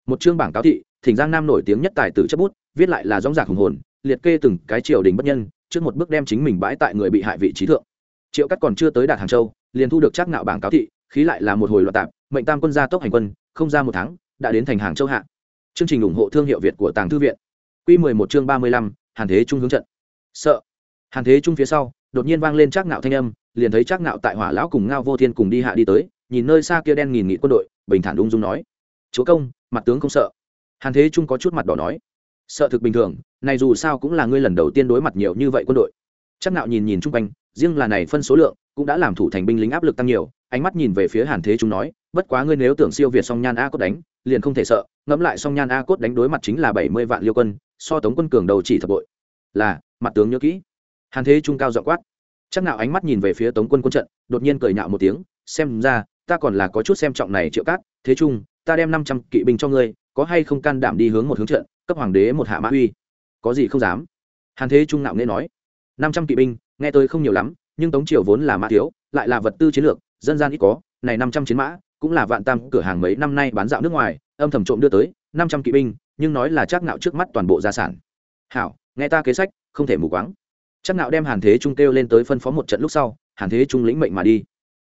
Một chương bảng cáo thị thỉnh giang nam nổi tiếng nhất tài tử chấp bút, viết lại là dóng giả hùng hồn, liệt kê từng cái triều đình bất nhân, trước một bước đem chính mình bãi tại người bị hại vị trí thượng. Triệu cắt còn chưa tới đạt hàng châu, liền thu được chắc nạo bảng cáo thị, khí lại là một hồi loạn tạp, mệnh tam quân gia tốc hành quân, không ra một tháng, đã đến thành hàng châu hạ. Chương trình ủng hộ thương hiệu việt của tàng thư viện. Quy mười một chương ba mươi lăm, hàn thế trung hướng trận. Sợ. Hàn thế trung phía sau, đột nhiên vang lên chắc nạo thanh âm, liền thấy chắc nạo tại hỏa lão cùng ngao vô thiên cùng đi hạ đi tới, nhìn nơi xa kia đen nghìn nghị quân đội, bình thản ung dung nói, chúa công, mặt tướng không sợ hàn thế trung có chút mặt đỏ nói, sợ thực bình thường, này dù sao cũng là ngươi lần đầu tiên đối mặt nhiều như vậy quân đội. Chắc nạo nhìn nhìn chung quanh, riêng là này phân số lượng, cũng đã làm thủ thành binh lính áp lực tăng nhiều, ánh mắt nhìn về phía hàn thế trung nói, bất quá ngươi nếu tưởng siêu việt song nhan a cốt đánh, liền không thể sợ, ngẫm lại song nhan a cốt đánh đối mặt chính là bảy mươi vạn liêu quân, so tống quân cường đầu chỉ thập bội. Là, mặt tướng nhớ kỹ. Hàn thế trung cao dọ quát. Chắc Nạo ánh mắt nhìn về phía tống quân quân trận, đột nhiên cười nhạo một tiếng, xem ra, ta còn là có chút xem trọng này triệu cát, thế trung, ta đem năm trăm kỵ binh cho ngươi có hay không can đảm đi hướng một hướng trận, cấp hoàng đế một hạ mã uy? Có gì không dám? Hàn thế trung nạo nghe nói. Năm trăm kỵ binh, nghe tôi không nhiều lắm, nhưng tống triều vốn là mã thiếu, lại là vật tư chiến lược, dân gian ít có, này năm trăm chiến mã, cũng là vạn tam cửa hàng mấy năm nay bán dạo nước ngoài, âm thầm trộm đưa tới, năm trăm kỵ binh, nhưng nói là chắc nạo trước mắt toàn bộ gia sản. Hảo, nghe ta kế sách, không thể mù quáng. Chắc nạo đem hàn thế trung kêu lên tới phân phó một trận lúc sau, hàn thế trung lĩnh mệnh mà đi.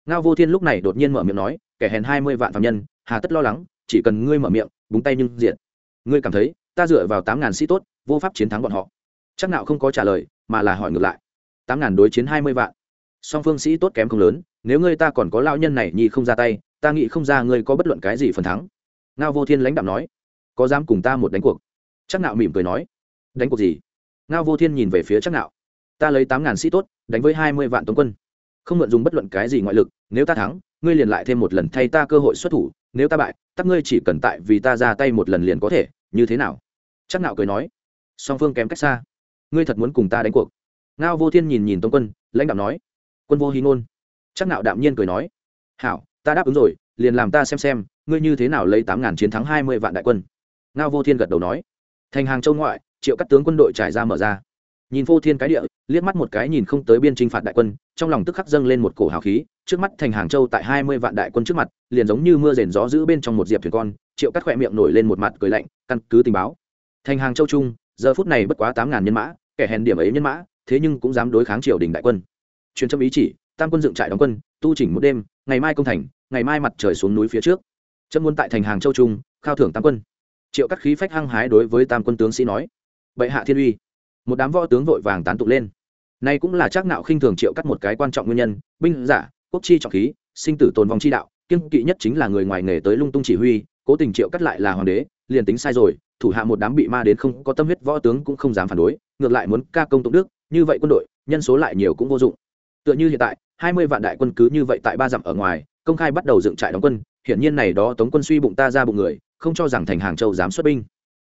Ngao vô thiên lúc này đột nhiên mở miệng nói, kẻ hèn hai mươi vạn phạm nhân, hà tất lo lắng chỉ cần ngươi mở miệng, búng tay nhưng diện ngươi cảm thấy, ta dựa vào tám ngàn sĩ tốt, vô pháp chiến thắng bọn họ. Chắc nạo không có trả lời, mà là hỏi ngược lại. Tám ngàn đối chiến hai mươi vạn. Song phương sĩ tốt kém không lớn, nếu ngươi ta còn có lao nhân này nhi không ra tay, ta nghĩ không ra ngươi có bất luận cái gì phần thắng. Ngao vô thiên lãnh đạo nói, có dám cùng ta một đánh cuộc? Chắc nạo mỉm cười nói, đánh cuộc gì? Ngao vô thiên nhìn về phía chắc nạo, ta lấy tám ngàn sĩ tốt, đánh với hai mươi vạn tống quân. Không mượn dùng bất luận cái gì ngoại lực, nếu ta thắng ngươi liền lại thêm một lần thay ta cơ hội xuất thủ, nếu ta bại, tắc ngươi chỉ cần tại vì ta ra tay một lần liền có thể, như thế nào? Chắc nạo cười nói. Song phương kém cách xa. Ngươi thật muốn cùng ta đánh cuộc? Ngao vô thiên nhìn nhìn tống quân, lãnh đạo nói. Quân vô hy ngôn. Chắc nạo đạm nhiên cười nói. Hảo, ta đáp ứng rồi, liền làm ta xem xem, ngươi như thế nào lấy tám ngàn chiến thắng hai mươi vạn đại quân. Ngao vô thiên gật đầu nói. Thành hàng châu ngoại, triệu các tướng quân đội trải ra mở ra. Nhìn vô thiên cái địa, liếc mắt một cái nhìn không tới biên trinh phạt đại quân, trong lòng tức khắc dâng lên một cổ hào khí trước mắt thành hàng châu tại hai mươi vạn đại quân trước mặt, liền giống như mưa rền gió giữ bên trong một diệp thuyền con, triệu cắt khỏe miệng nổi lên một mặt cười lạnh, căn cứ tình báo. Thành hàng châu trung giờ phút này bất quá tám ngàn nhân mã, kẻ hèn điểm ấy nhân mã, thế nhưng cũng dám đối kháng triều đình đại quân. Truyền châm ý chỉ, tam quân dựng trại đóng quân, tu chỉnh một đêm, ngày mai công thành, ngày mai mặt trời xuống núi phía trước. Trâm muốn tại thành hàng châu trung khao thưởng tam quân. Triệu cắt khí phách hăng hái đối với tam quân tướng sĩ nói. Bệ hạ thiên uy. Một đám võ tướng vội vàng tán tụ lên. Nay cũng là chắc nạo khinh thường triệu cắt một cái quan trọng nguyên nhân, binh giả quốc chi trọng khí, sinh tử tồn vong chi đạo kiên kỵ nhất chính là người ngoài nghề tới lung tung chỉ huy, cố tình triệu cắt lại là hoàng đế, liền tính sai rồi, thủ hạ một đám bị ma đến không có tâm huyết võ tướng cũng không dám phản đối, ngược lại muốn ca công tụng đức, như vậy quân đội, nhân số lại nhiều cũng vô dụng. Tựa như hiện tại, hai mươi vạn đại quân cứ như vậy tại ba dặm ở ngoài, công khai bắt đầu dựng trại đóng quân, hiển nhiên này đó tống quân suy bụng ta ra bụng người, không cho rằng thành hàng châu dám xuất binh.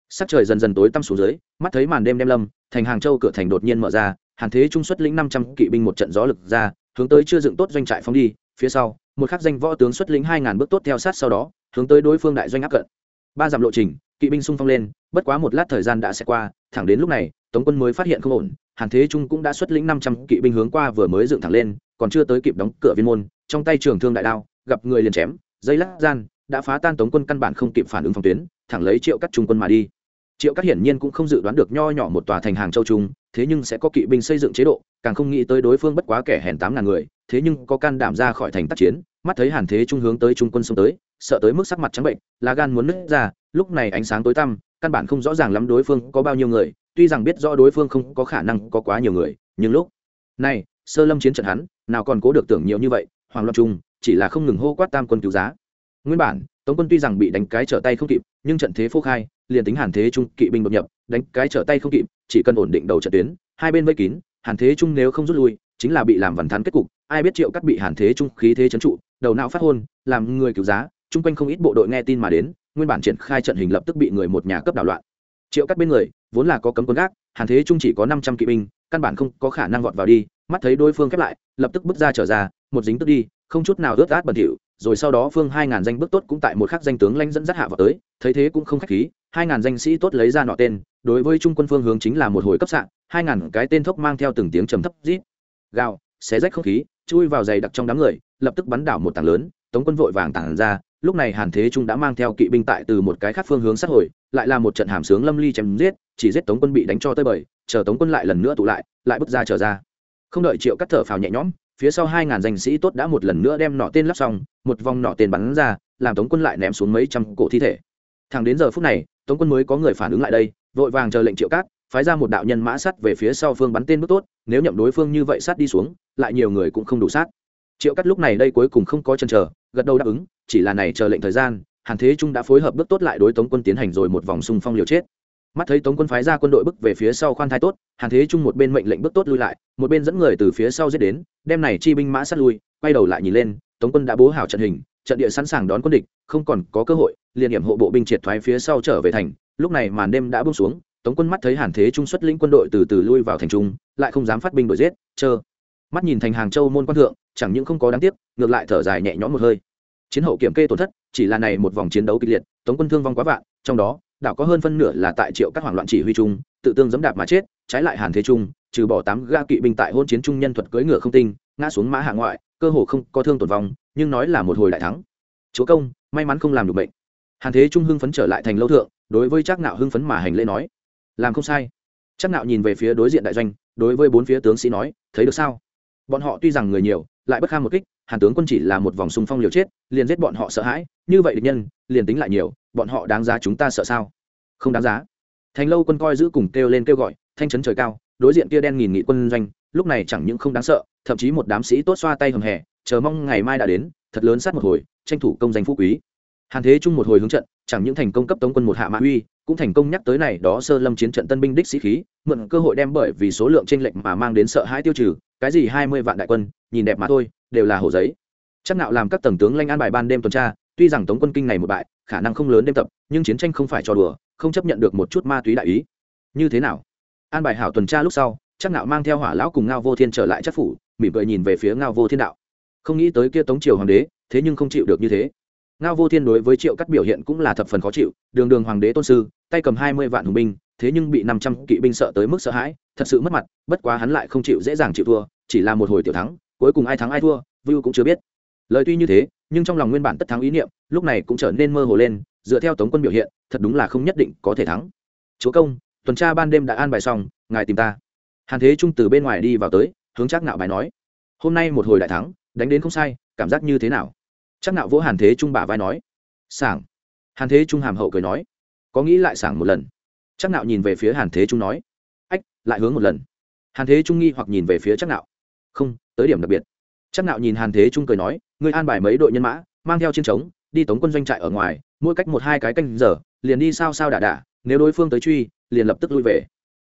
Sắc trời dần dần tối tăm xuống dưới, mắt thấy màn đêm đêm lâm, thành hàng châu cửa thành đột nhiên mở ra, hàn thế trung xuất lĩnh năm trăm kỵ binh một trận gió lực ra hướng tới chưa dựng tốt doanh trại phóng đi, phía sau, một khắc danh võ tướng xuất lĩnh hai ngàn bước tốt theo sát sau đó, hướng tới đối phương đại doanh áp cận. Ba dặm lộ trình, kỵ binh xung phong lên, bất quá một lát thời gian đã sẽ qua, thẳng đến lúc này, tống quân mới phát hiện không ổn, hàn thế trung cũng đã xuất lĩnh năm trăm kỵ binh hướng qua vừa mới dựng thẳng lên, còn chưa tới kịp đóng cửa viên môn, trong tay trường thương đại đao, gặp người liền chém, dây lát gian, đã phá tan tống quân căn bản không kịp phản ứng phòng tuyến, thẳng lấy triệu cắt trung quân mà đi triệu các hiển nhiên cũng không dự đoán được nho nhỏ một tòa thành hàng châu trung thế nhưng sẽ có kỵ binh xây dựng chế độ, càng không nghĩ tới đối phương bất quá kẻ hèn tám ngàn người, thế nhưng có can đảm ra khỏi thành tác chiến, mắt thấy hàn thế trung hướng tới trung quân xông tới, sợ tới mức sắc mặt trắng bệnh, lá gan muốn nứt ra, lúc này ánh sáng tối tăm, căn bản không rõ ràng lắm đối phương có bao nhiêu người, tuy rằng biết rõ đối phương không có khả năng có quá nhiều người, nhưng lúc này, sơ lâm chiến trận hắn, nào còn cố được tưởng nhiều như vậy, hoàng loạn trung, chỉ là không ngừng hô quát tam quân cứu giá. Nguyên bản, tống quân tuy rằng bị đánh cái trở tay không kịp, nhưng trận thế phô khai liền tính hàn thế trung kỵ binh đột nhập, đánh cái trở tay không kịp, chỉ cần ổn định đầu trận tuyến, hai bên vây kín, hàn thế trung nếu không rút lui, chính là bị làm vằn thắn kết cục, ai biết triệu cắt bị hàn thế trung khí thế trấn trụ, đầu não phát hôn, làm người cứu giá, chung quanh không ít bộ đội nghe tin mà đến, nguyên bản triển khai trận hình lập tức bị người một nhà cấp đảo loạn. Triệu cắt bên người, vốn là có cấm quân gác, hàn thế trung chỉ có năm trăm kỵ binh, căn bản không có khả năng vọt vào đi, mắt thấy đối phương khép lại, lập tức bước ra trở ra, một dính tức đi, không chút nào ướt át bẩn thỉu, rồi sau đó phương hai ngàn danh bước tốt cũng tại một khắc danh tướng lãnh dẫn dắt hạ vào tới, thấy thế cũng không khách khí hai ngàn danh sĩ tốt lấy ra nọ tên, đối với trung quân phương hướng chính là một hồi cấp sạn, hai ngàn cái tên thốc mang theo từng tiếng trầm thấp rít. Gào, xé rách không khí, chui vào dày đặc trong đám người, lập tức bắn đảo một tảng lớn, tống quân vội vàng tản ra, lúc này hàn thế trung đã mang theo kỵ binh tại từ một cái khác phương hướng sát hồi, lại là một trận hàm sướng lâm ly chém giết, chỉ giết tống quân bị đánh cho tới bời, chờ tống quân lại lần nữa tụ lại lại bước ra trở ra. Không đợi triệu cắt thở phào nhẹ nhõm, phía sau hai ngàn danh sĩ tốt đã một lần nữa đem nọ tên lắp xong, một vòng nọ tên bắn ra, làm tống quân lại ném xuống mấy trăm cổ thi thể. Thẳng đến giờ phút này tống quân mới có người phản ứng lại đây, vội vàng chờ lệnh triệu cát, phái ra một đạo nhân mã sắt về phía sau phương bắn tên bước tốt, nếu nhậm đối phương như vậy sát đi xuống, lại nhiều người cũng không đủ sát. Triệu cát lúc này đây cuối cùng không có chân chờ, gật đầu đáp ứng, chỉ là này chờ lệnh thời gian, hàn thế trung đã phối hợp bước tốt lại đối tống quân tiến hành rồi một vòng xung phong liều chết. Mắt thấy tống quân phái ra quân đội bước về phía sau khoan thai tốt, hàn thế trung một bên mệnh lệnh bước tốt lui lại, một bên dẫn người từ phía sau giết đến, đem này chi binh mã sát lui, quay đầu lại nhìn lên, tống quân đã bố hảo trận hình trận địa sẵn sàng đón quân địch, không còn có cơ hội, liền điểm hộ bộ binh triệt thoái phía sau trở về thành. Lúc này màn đêm đã buông xuống, tống quân mắt thấy hàn thế trung xuất lĩnh quân đội từ từ lui vào thành trung, lại không dám phát binh đội giết chờ mắt nhìn thành hàng châu môn quan thượng, chẳng những không có đáng tiếc, ngược lại thở dài nhẹ nhõm một hơi. Chiến hậu kiểm kê tổn thất, chỉ là này một vòng chiến đấu kịch liệt, tống quân thương vong quá vạn, trong đó, đảo có hơn phân nửa là tại triệu các hoảng loạn chỉ huy trung, tự tương dẫm đạp mà chết, trái lại hàn thế trung, trừ bỏ tám ga kỵ binh tại hôn chiến trung nhân thuật cưỡi ngựa không tinh, ngã xuống mã hạ ngoại, cơ hồ không có thương tổn vong nhưng nói là một hồi đại thắng. Chúa công, may mắn không làm được bệnh hàn thế trung hưng phấn trở lại thành lâu thượng, đối với trác nạo hưng phấn mà hành lễ nói, làm không sai. Trác nạo nhìn về phía đối diện đại doanh, đối với bốn phía tướng sĩ nói, thấy được sao? Bọn họ tuy rằng người nhiều, lại bất kham một kích, hàn tướng quân chỉ là một vòng xung phong liều chết, liền giết bọn họ sợ hãi, như vậy địch nhân, liền tính lại nhiều, bọn họ đáng giá chúng ta sợ sao? Không đáng giá. Thành lâu quân coi giữ cùng kêu lên kêu gọi, thanh chấn trời cao, đối diện kia đen nghìn nghị quân doanh, lúc này chẳng những không đáng sợ, thậm chí một đám sĩ tốt xoa tay hầm hè chờ mong ngày mai đã đến, thật lớn sát một hồi, tranh thủ công danh phú quý. Hàn thế chung một hồi hướng trận, chẳng những thành công cấp tống quân một hạ mã uy, cũng thành công nhắc tới này đó sơ lâm chiến trận tân binh đích sĩ khí, mượn cơ hội đem bởi vì số lượng tranh lệch mà mang đến sợ hãi tiêu trừ, cái gì hai mươi vạn đại quân, nhìn đẹp mà thôi, đều là hồ giấy. Chắc nạo làm các tầng tướng lanh an bài ban đêm tuần tra, tuy rằng tống quân kinh này một bại, khả năng không lớn đêm tập, nhưng chiến tranh không phải trò đùa, không chấp nhận được một chút ma túy đại ý. Như thế nào? An bài hảo tuần tra lúc sau, chắc nạo mang theo hỏa lão cùng ngao vô thiên trở lại chắc phủ, mỉm cười nhìn về phía ngao vô thiên đạo không nghĩ tới kia tống triều hoàng đế, thế nhưng không chịu được như thế. Ngao vô thiên đối với triệu cắt biểu hiện cũng là thập phần khó chịu, đường đường hoàng đế tôn sư, tay cầm hai mươi vạn hùng binh, thế nhưng bị năm trăm kỵ binh sợ tới mức sợ hãi, thật sự mất mặt, bất quá hắn lại không chịu dễ dàng chịu thua, chỉ là một hồi tiểu thắng, cuối cùng ai thắng ai thua, vưu cũng chưa biết. Lời tuy như thế, nhưng trong lòng nguyên bản tất thắng ý niệm, lúc này cũng trở nên mơ hồ lên, dựa theo tống quân biểu hiện, thật đúng là không nhất định có thể thắng. Chúa công, tuần tra ban đêm đã an bài xong, ngài tìm ta. Hàn thế trung từ bên ngoài đi vào tới, hướng trác nạo bài nói, hôm nay một hồi đại thắng đánh đến không sai, cảm giác như thế nào? Chắc nạo vỗ hàn thế trung bả vai nói. Sảng. Hàn thế trung hàm hậu cười nói. Có nghĩ lại sảng một lần? Chắc nạo nhìn về phía hàn thế trung nói. Ách, lại hướng một lần. Hàn thế trung nghi hoặc nhìn về phía chắc nạo. Không, tới điểm đặc biệt. Chắc nạo nhìn hàn thế trung cười nói, ngươi an bài mấy đội nhân mã, mang theo chiến trống, đi tống quân doanh trại ở ngoài, mỗi cách một hai cái canh giờ, liền đi sao sao đả đả, nếu đối phương tới truy, liền lập tức lui về.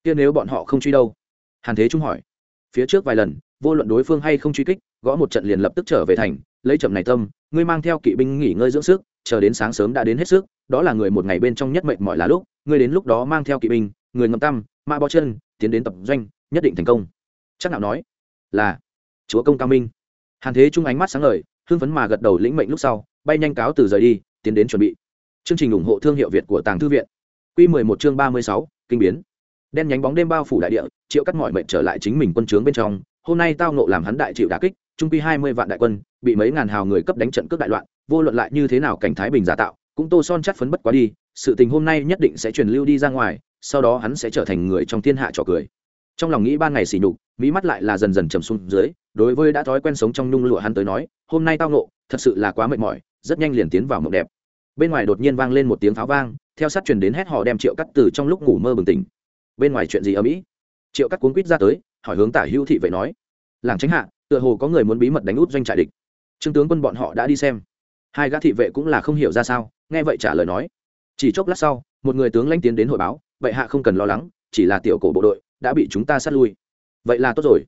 Kia nếu bọn họ không truy đâu? Hàn thế trung hỏi. Phía trước vài lần, vô luận đối phương hay không truy kích gõ một trận liền lập tức trở về thành lấy chậm này tâm ngươi mang theo kỵ binh nghỉ ngơi dưỡng sức chờ đến sáng sớm đã đến hết sức đó là người một ngày bên trong nhất mệnh mọi là lúc ngươi đến lúc đó mang theo kỵ binh người ngầm tâm, mã bó chân tiến đến tập doanh nhất định thành công. Chắc nào nói là chúa công cao minh. Hàn thế trung ánh mắt sáng ngời hưng phấn mà gật đầu lĩnh mệnh lúc sau bay nhanh cáo từ rời đi tiến đến chuẩn bị. Chương trình ủng hộ thương hiệu việt của tàng thư viện. Q 11 chương 36, kinh biến. Đen nhánh bóng đêm bao phủ đại địa triệu cắt mọi mệnh trở lại chính mình quân trướng bên trong hôm nay tao nộ làm hắn đại chịu đà kích trung quy hai mươi vạn đại quân, bị mấy ngàn hào người cấp đánh trận cướp đại loạn, vô luận lại như thế nào cảnh thái bình giả tạo, cũng tô son chắc phấn bất quá đi, sự tình hôm nay nhất định sẽ truyền lưu đi ra ngoài, sau đó hắn sẽ trở thành người trong thiên hạ trò cười. Trong lòng nghĩ ban ngày xỉ nhục mỹ mắt lại là dần dần trầm xuống dưới, đối với đã thói quen sống trong nhung lụa hắn tới nói, hôm nay tao nộ thật sự là quá mệt mỏi, rất nhanh liền tiến vào mộng đẹp. Bên ngoài đột nhiên vang lên một tiếng pháo vang, theo sát truyền đến hét họ đem triệu cắt từ trong lúc ngủ mơ bừng tỉnh. Bên ngoài chuyện gì ở mỹ? Triệu cắt cuốn quýt ra tới, hỏi hướng tả hữu thị vậy nói. Làng tránh hạ tựa hồ có người muốn bí mật đánh út doanh trại địch. Trương tướng quân bọn họ đã đi xem. Hai gã thị vệ cũng là không hiểu ra sao, nghe vậy trả lời nói. Chỉ chốc lát sau, một người tướng lãnh tiến đến hội báo, vậy hạ không cần lo lắng, chỉ là tiểu cổ bộ đội đã bị chúng ta sát lui. Vậy là tốt rồi.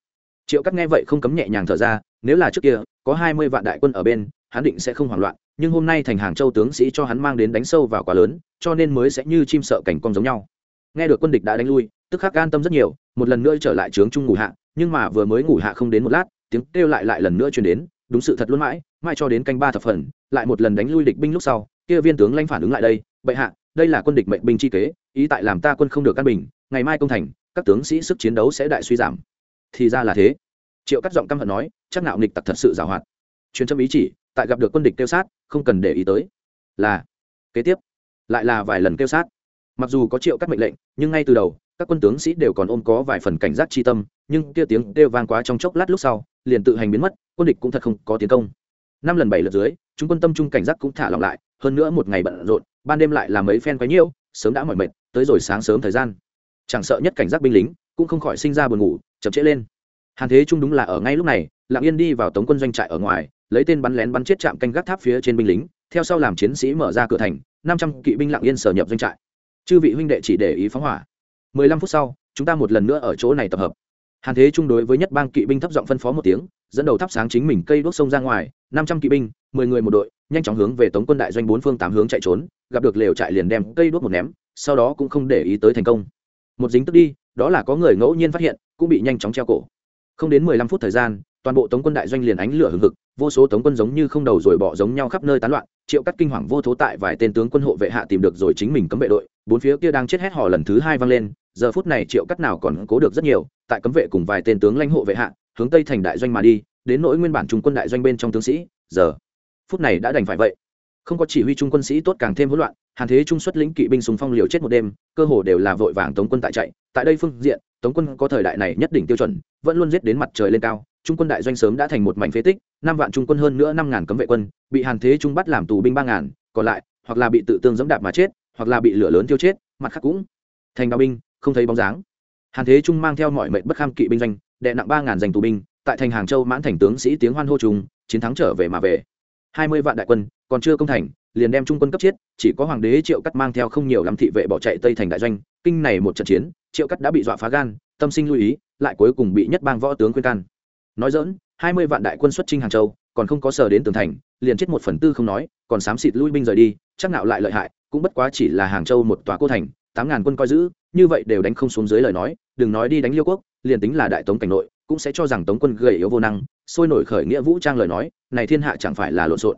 Triệu cắt nghe vậy không cấm nhẹ nhàng thở ra, nếu là trước kia, có hai mươi vạn đại quân ở bên, hắn định sẽ không hoảng loạn, nhưng hôm nay thành hàng châu tướng sĩ cho hắn mang đến đánh sâu vào quá lớn, cho nên mới sẽ như chim sợ cảnh con giống nhau. Nghe được quân địch đã đánh lui, tức khắc an tâm rất nhiều, một lần nữa trở lại trướng trung ngủ hạ, nhưng mà vừa mới ngủ hạ không đến một lát tiếng kêu lại lại lần nữa truyền đến, đúng sự thật luôn mãi mãi cho đến canh ba thập phần, lại một lần đánh lui địch binh lúc sau, kia viên tướng lanh phản ứng lại đây, bệ hạ, đây là quân địch mệnh binh chi kế, ý tại làm ta quân không được căn bình, ngày mai công thành, các tướng sĩ sức chiến đấu sẽ đại suy giảm. Thì ra là thế. Triệu cắt giọng căm hận nói, chắc nạo nịch tặc thật sự giàu hoạt. Truyền châm ý chỉ, tại gặp được quân địch kêu sát, không cần để ý tới. Là, kế tiếp, lại là vài lần kêu sát. Mặc dù có triệu cắt mệnh lệnh, nhưng ngay từ đầu, các quân tướng sĩ đều còn ôm có vài phần cảnh giác chi tâm, nhưng kia tiếng kêu vang quá trong chốc lát lúc sau liền tự hành biến mất, quân địch cũng thật không có tiến công. Năm lần bảy lượt dưới, chúng quân tâm trung cảnh giác cũng thả lỏng lại, hơn nữa một ngày bận rộn, ban đêm lại làm mấy phen quấy nhiễu, sớm đã mỏi mệt, tới rồi sáng sớm thời gian. Chẳng sợ nhất cảnh giác binh lính, cũng không khỏi sinh ra buồn ngủ, chậm trễ lên. Hàn thế trung đúng là ở ngay lúc này, lặng yên đi vào tống quân doanh trại ở ngoài, lấy tên bắn lén bắn chết chạm canh gác tháp phía trên binh lính, theo sau làm chiến sĩ mở ra cửa thành, năm trăm kỵ binh lặng yên sở nhập doanh trại. Chư vị huynh đệ chỉ để ý phóng hỏa. Mười lăm phút sau, chúng ta một lần nữa ở chỗ này tập hợp hàn thế trung đối với nhất bang kỵ binh thấp giọng phân phó một tiếng, dẫn đầu thắp sáng chính mình cây đuốc sông ra ngoài, năm trăm kỵ binh, mười người một đội, nhanh chóng hướng về tống quân đại doanh bốn phương tám hướng chạy trốn, gặp được lều trại liền đem cây đuốc một ném, sau đó cũng không để ý tới thành công. Một dính tức đi, đó là có người ngẫu nhiên phát hiện, cũng bị nhanh chóng treo cổ. Không đến mười lăm phút thời gian, toàn bộ tống quân đại doanh liền ánh lửa hừng hực, vô số tống quân giống như không đầu rồi bỏ giống nhau khắp nơi tán loạn, triệu cắt kinh hoàng vô thố tại vài tên tướng quân hộ vệ hạ tìm được rồi chính mình cấm vệ đội, bốn phía kia đang chết hét hò lần thứ hai vang lên giờ phút này triệu cắt nào còn cố được rất nhiều, tại cấm vệ cùng vài tên tướng lãnh hộ vệ hạ, hướng tây thành đại doanh mà đi, đến nỗi nguyên bản trung quân đại doanh bên trong tướng sĩ, giờ phút này đã đành phải vậy. Không có chỉ huy trung quân sĩ tốt càng thêm hỗn loạn, hàn thế trung xuất lĩnh kỵ binh súng phong liều chết một đêm, cơ hồ đều là vội vàng tống quân tại chạy, tại đây phương diện, tống quân có thời đại này nhất định tiêu chuẩn, vẫn luôn giết đến mặt trời lên cao, trung quân đại doanh sớm đã thành một mảnh phế tích, năm vạn trung quân hơn nữa năm ngàn cấm vệ quân, bị hàn thế trung bắt làm tù binh ba ngàn, còn lại, hoặc là bị tự tương dẫm đạp mà chết, hoặc là bị lửa lớn tiêu chết, mặt khác cũng thành đạo binh không thấy bóng dáng. Hàn thế trung mang theo mọi mệnh bất kham kỵ binh doanh, đệ nặng ba ngàn giành tù binh, tại thành hàng châu mãn thành tướng sĩ tiếng hoan hô trùng, chiến thắng trở về mà về. Hai mươi vạn đại quân, còn chưa công thành, liền đem trung quân cấp chết chỉ có hoàng đế triệu cắt mang theo không nhiều lắm thị vệ bỏ chạy tây thành đại doanh. Kinh này một trận chiến, triệu cắt đã bị dọa phá gan, tâm sinh lưu ý, lại cuối cùng bị nhất bang võ tướng khuyên can. Nói dỡn hai mươi vạn đại quân xuất trinh hàng châu, còn không có sở đến tường thành, liền chết một phần tư không nói, còn xám xịt lui binh rời đi, chắc nạo lại lợi hại, cũng bất quá chỉ là hàng châu một tòa cô thành tám ngàn quân coi giữ, như vậy đều đánh không xuống dưới lời nói, đừng nói đi đánh liêu quốc, liền tính là đại tống cảnh nội, cũng sẽ cho rằng tống quân gầy yếu vô năng, sôi nổi khởi nghĩa vũ trang lời nói, này thiên hạ chẳng phải là lộn xộn.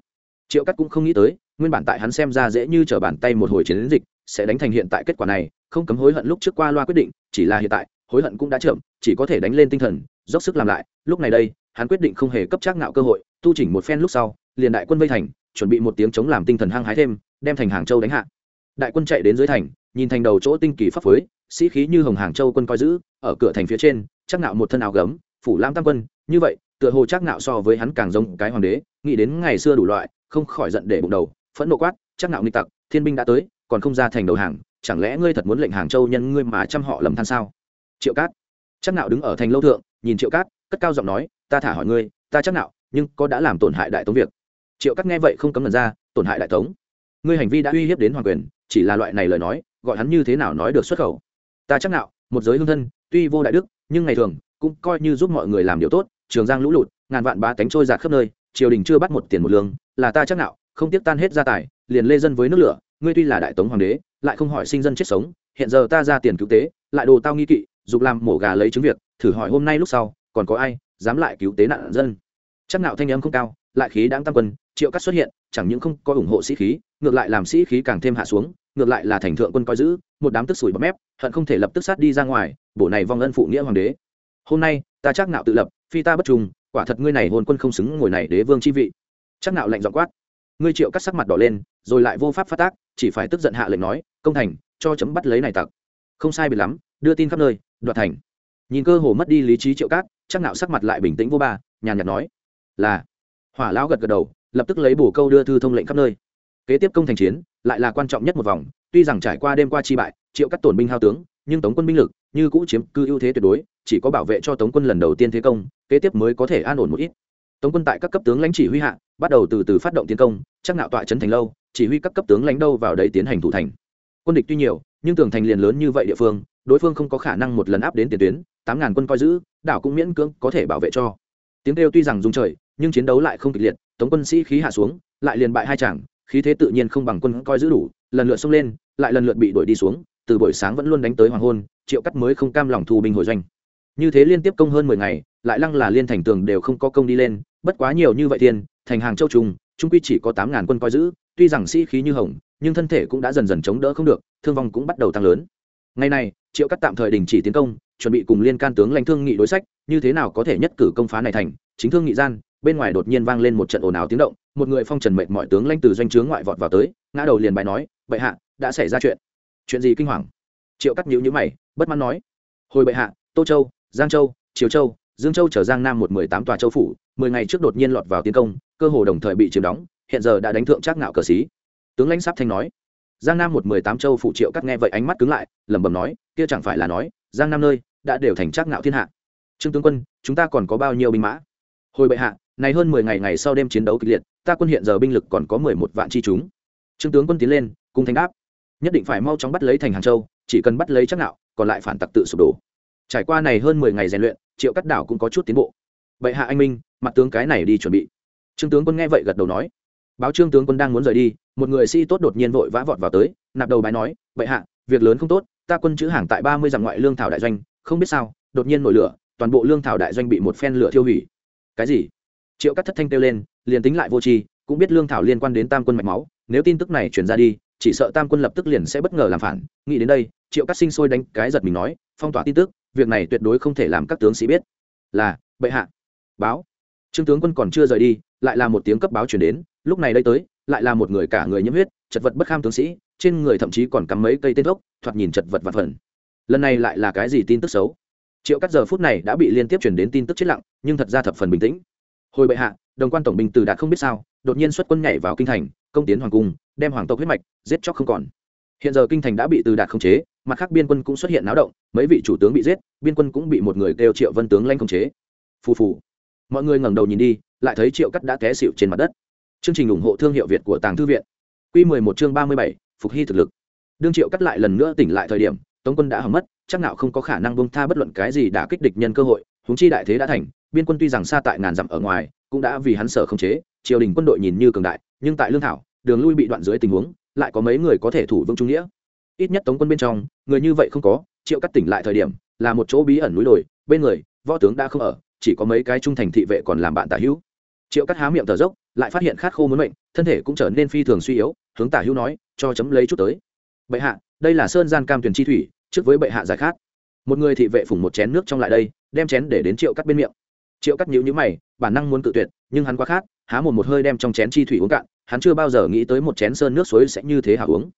Triệu cắt cũng không nghĩ tới, nguyên bản tại hắn xem ra dễ như trở bàn tay một hồi chiến dịch, sẽ đánh thành hiện tại kết quả này, không cấm hối hận lúc trước qua loa quyết định, chỉ là hiện tại, hối hận cũng đã chậm, chỉ có thể đánh lên tinh thần, dốc sức làm lại, lúc này đây, hắn quyết định không hề cấp trác ngạo cơ hội, tu chỉnh một phen lúc sau, liền đại quân vây thành, chuẩn bị một tiếng chống làm tinh thần hăng hái thêm, đem thành hàng châu đánh hạ. Đại quân chạy đến dưới thành nhìn thành đầu chỗ tinh kỳ pháp phối, sĩ khí như hồng hàng châu quân coi giữ, ở cửa thành phía trên, chắc nạo một thân áo gấm, phủ lam tam quân, như vậy, tựa hồ chắc nạo so với hắn càng giống cái hoàng đế, nghĩ đến ngày xưa đủ loại, không khỏi giận để bụng đầu, phẫn nộ quát, chắc nạo nghịch tặc, thiên binh đã tới, còn không ra thành đầu hàng, chẳng lẽ ngươi thật muốn lệnh hàng châu nhân ngươi mà chăm họ lầm than sao? Triệu cát. Chắc nạo đứng ở thành lâu thượng, nhìn triệu cát, cất cao giọng nói, ta thả hỏi ngươi, ta chắc nạo nhưng có đã làm tổn hại đại tống việc? Triệu cát nghe vậy không cấm lần ra, tổn hại đại tống? Ngươi hành vi đã uy hiếp đến hoàng quyền, chỉ là loại này lời nói gọi hắn như thế nào nói được xuất khẩu. Ta chắc nào một giới hương thân, tuy vô đại đức, nhưng ngày thường, cũng coi như giúp mọi người làm điều tốt, trường giang lũ lụt, ngàn vạn ba tánh trôi giạt khắp nơi, triều đình chưa bắt một tiền một lương, là ta chắc nào không tiếc tan hết gia tài, liền lê dân với nước lửa, ngươi tuy là đại tống hoàng đế, lại không hỏi sinh dân chết sống, hiện giờ ta ra tiền cứu tế, lại đồ tao nghi kỵ, dục làm mổ gà lấy chứng việc, thử hỏi hôm nay lúc sau, còn có ai dám lại cứu tế nạn dân? Chắc nào thanh âm không cao, lại khí đáng tăng quân, triệu cắt xuất hiện, chẳng những không có ủng hộ sĩ khí, ngược lại làm sĩ khí càng thêm hạ xuống ngược lại là thành thượng quân coi giữ, một đám tức sủi bọt mép, hận không thể lập tức sát đi ra ngoài, bổ này vong ân phụ nghĩa hoàng đế. Hôm nay, ta chắc nạo tự lập, phi ta bất trùng, quả thật ngươi này hồn quân không xứng ngồi này đế vương chi vị. Chắc nạo lạnh giọng quát. Ngươi triệu cắt sắc mặt đỏ lên, rồi lại vô pháp phát tác, chỉ phải tức giận hạ lệnh nói, công thành, cho chấm bắt lấy này tặc. Không sai biệt lắm, đưa tin khắp nơi, đoạt thành. Nhìn cơ hồ mất đi lý trí triệu cát chắc nạo sắc mặt lại bình tĩnh vô ba, nhàn nhạt nói, là. Hỏa lão gật gật đầu, lập tức lấy bổ câu đưa thư thông lệnh khắp nơi kế tiếp công thành chiến, lại là quan trọng nhất một vòng, tuy rằng trải qua đêm qua chi bại, triệu cắt tổn binh hao tướng, nhưng tống quân binh lực, như cũ chiếm cư ưu thế tuyệt đối, chỉ có bảo vệ cho tống quân lần đầu tiên thế công, kế tiếp mới có thể an ổn một ít. Tống quân tại các cấp tướng lãnh chỉ huy hạ, bắt đầu từ từ phát động tiến công, chắc nạo tọa trấn thành lâu, chỉ huy các cấp tướng lãnh đâu vào đấy tiến hành thủ thành. Quân địch tuy nhiều, nhưng tường thành liền lớn như vậy địa phương, đối phương không có khả năng một lần áp đến tiền tuyến, tám ngàn quân coi giữ, đảo cũng miễn cưỡng có thể bảo vệ cho. Tiếng kêu tuy rằng rung trời, nhưng chiến đấu lại không kịch liệt, tống quân sĩ khí hạ xuống, lại liền bại hai chàng khí thế tự nhiên không bằng quân coi giữ đủ, lần lượt xông lên, lại lần lượt bị đuổi đi xuống, từ buổi sáng vẫn luôn đánh tới hoàng hôn, triệu cắt mới không cam lòng thu binh hồi doanh. Như thế liên tiếp công hơn mười ngày, lại lăng là liên thành tường đều không có công đi lên, bất quá nhiều như vậy thiên thành hàng châu trùng, trung quy chỉ có tám ngàn quân coi giữ, tuy rằng sĩ khí như hồng, nhưng thân thể cũng đã dần dần chống đỡ không được, thương vong cũng bắt đầu tăng lớn. Ngày này, triệu cắt tạm thời đình chỉ tiến công, chuẩn bị cùng liên can tướng lãnh thương nghị đối sách, như thế nào có thể nhất cử công phá này thành, chính thương nghị gian bên ngoài đột nhiên vang lên một trận ồn ào tiếng động, một người phong trần mệnh mọi tướng lãnh từ doanh trướng ngoại vọt vào tới, ngã đầu liền bài nói, bệ hạ, đã xảy ra chuyện. Chuyện gì kinh hoàng? Triệu cắt nhữ nhữ mày, bất mãn nói, hồi bệ hạ, tô châu, giang châu, triều châu, dương châu chở giang nam một mười tám tòa châu phủ, mười ngày trước đột nhiên lọt vào tiến công, cơ hồ đồng thời bị chiếm đóng, hiện giờ đã đánh thượng trác ngạo cờ xí tướng lãnh sắp thanh nói. Giang nam một mười tám châu phụ triệu cắt nghe vậy ánh mắt cứng lại, lẩm bẩm nói, kia chẳng phải là nói, giang nam nơi đã đều thành trác ngạo thiên hạ. Trương tướng quân, chúng ta còn có bao nhiêu binh mã? Hồi bệ hạ này hơn mười ngày ngày sau đêm chiến đấu kịch liệt, ta quân hiện giờ binh lực còn có mười một vạn chi chúng. Trương tướng quân tiến lên, cung thành đáp. Nhất định phải mau chóng bắt lấy thành hàng châu, chỉ cần bắt lấy chắc nạo, còn lại phản tặc tự sụp đổ. Trải qua này hơn mười ngày rèn luyện, triệu cắt đảo cũng có chút tiến bộ. Bệ hạ anh minh, mặt tướng cái này đi chuẩn bị. Trương tướng quân nghe vậy gật đầu nói. Báo trương tướng quân đang muốn rời đi, một người sĩ tốt đột nhiên vội vã vọt vào tới, nạp đầu bái nói, bệ hạ, việc lớn không tốt, ta quân chữ hàng tại ba mươi dặm ngoại lương thảo đại doanh, không biết sao, đột nhiên nổi lửa, toàn bộ lương thảo đại doanh bị một phen lửa thiêu hủy. Cái gì? Triệu cắt thất thanh kêu lên, liền tính lại vô tri, cũng biết lương thảo liên quan đến tam quân mạch máu, nếu tin tức này truyền ra đi, chỉ sợ tam quân lập tức liền sẽ bất ngờ làm phản. Nghĩ đến đây, triệu cắt sinh sôi đánh cái giật mình nói, phong tỏa tin tức, việc này tuyệt đối không thể làm các tướng sĩ biết. Là, bệ hạ. Báo. Trương tướng quân còn chưa rời đi, lại là một tiếng cấp báo chuyển đến, lúc này đây tới, lại là một người cả người nhiễm huyết, chật vật bất kham tướng sĩ, trên người thậm chí còn cắm mấy cây tên gốc, thoạt nhìn chật vật vật vẩn lần này lại là cái gì tin tức xấu? Triệu cắt giờ phút này đã bị liên tiếp chuyển đến tin tức chết lặng, nhưng thật ra thập phần bình tĩnh hồi bệ hạ đồng quan tổng binh từ đạt không biết sao đột nhiên xuất quân nhảy vào kinh thành công tiến hoàng cung đem hoàng tộc huyết mạch giết chóc không còn. Hiện giờ kinh thành đã bị từ đạt khống chế mặt khác biên quân cũng xuất hiện náo động mấy vị chủ tướng bị giết biên quân cũng bị một người kêu triệu vân tướng lanh khống chế. Phù phù. Mọi người ngẩng đầu nhìn đi lại thấy triệu cắt đã té xịu trên mặt đất. Chương trình ủng hộ thương hiệu việt của tàng thư viện. Q 11 chương 37, phục hy thực lực. Đương triệu cắt lại lần nữa tỉnh lại thời điểm tống quân đã hầm mất chắc nào không có khả năng bông tha bất luận cái gì đã kích địch nhân cơ hội huống chi đại thế đã thành, biên quân tuy rằng xa tại ngàn dặm ở ngoài, cũng đã vì hắn sở không chế, triều đình quân đội nhìn như cường đại, nhưng tại lương thảo, đường lui bị đoạn dưới tình huống, lại có mấy người có thể thủ vững trung nghĩa. Ít nhất tống quân bên trong, người như vậy không có, triệu cắt tỉnh lại thời điểm, là một chỗ bí ẩn núi đồi, bên người, võ tướng đã không ở, chỉ có mấy cái trung thành thị vệ còn làm bạn tả hữu. Triệu cắt há miệng thở dốc, lại phát hiện khát khô muốn mệnh, thân thể cũng trở nên phi thường suy yếu, hướng tả hữu nói, cho chấm lấy chút tới. Bệ hạ, đây là sơn gian cam tuyền chi thủy, trước với bệ hạ giải khát. Một người thị vệ phủng một chén nước trong lại đây đem chén để đến triệu cắt bên miệng. Triệu cắt nhữ nhữ mày, bản năng muốn cự tuyệt, nhưng hắn quá khát, há một một hơi đem trong chén chi thủy uống cạn, hắn chưa bao giờ nghĩ tới một chén sơn nước suối sẽ như thế hả uống.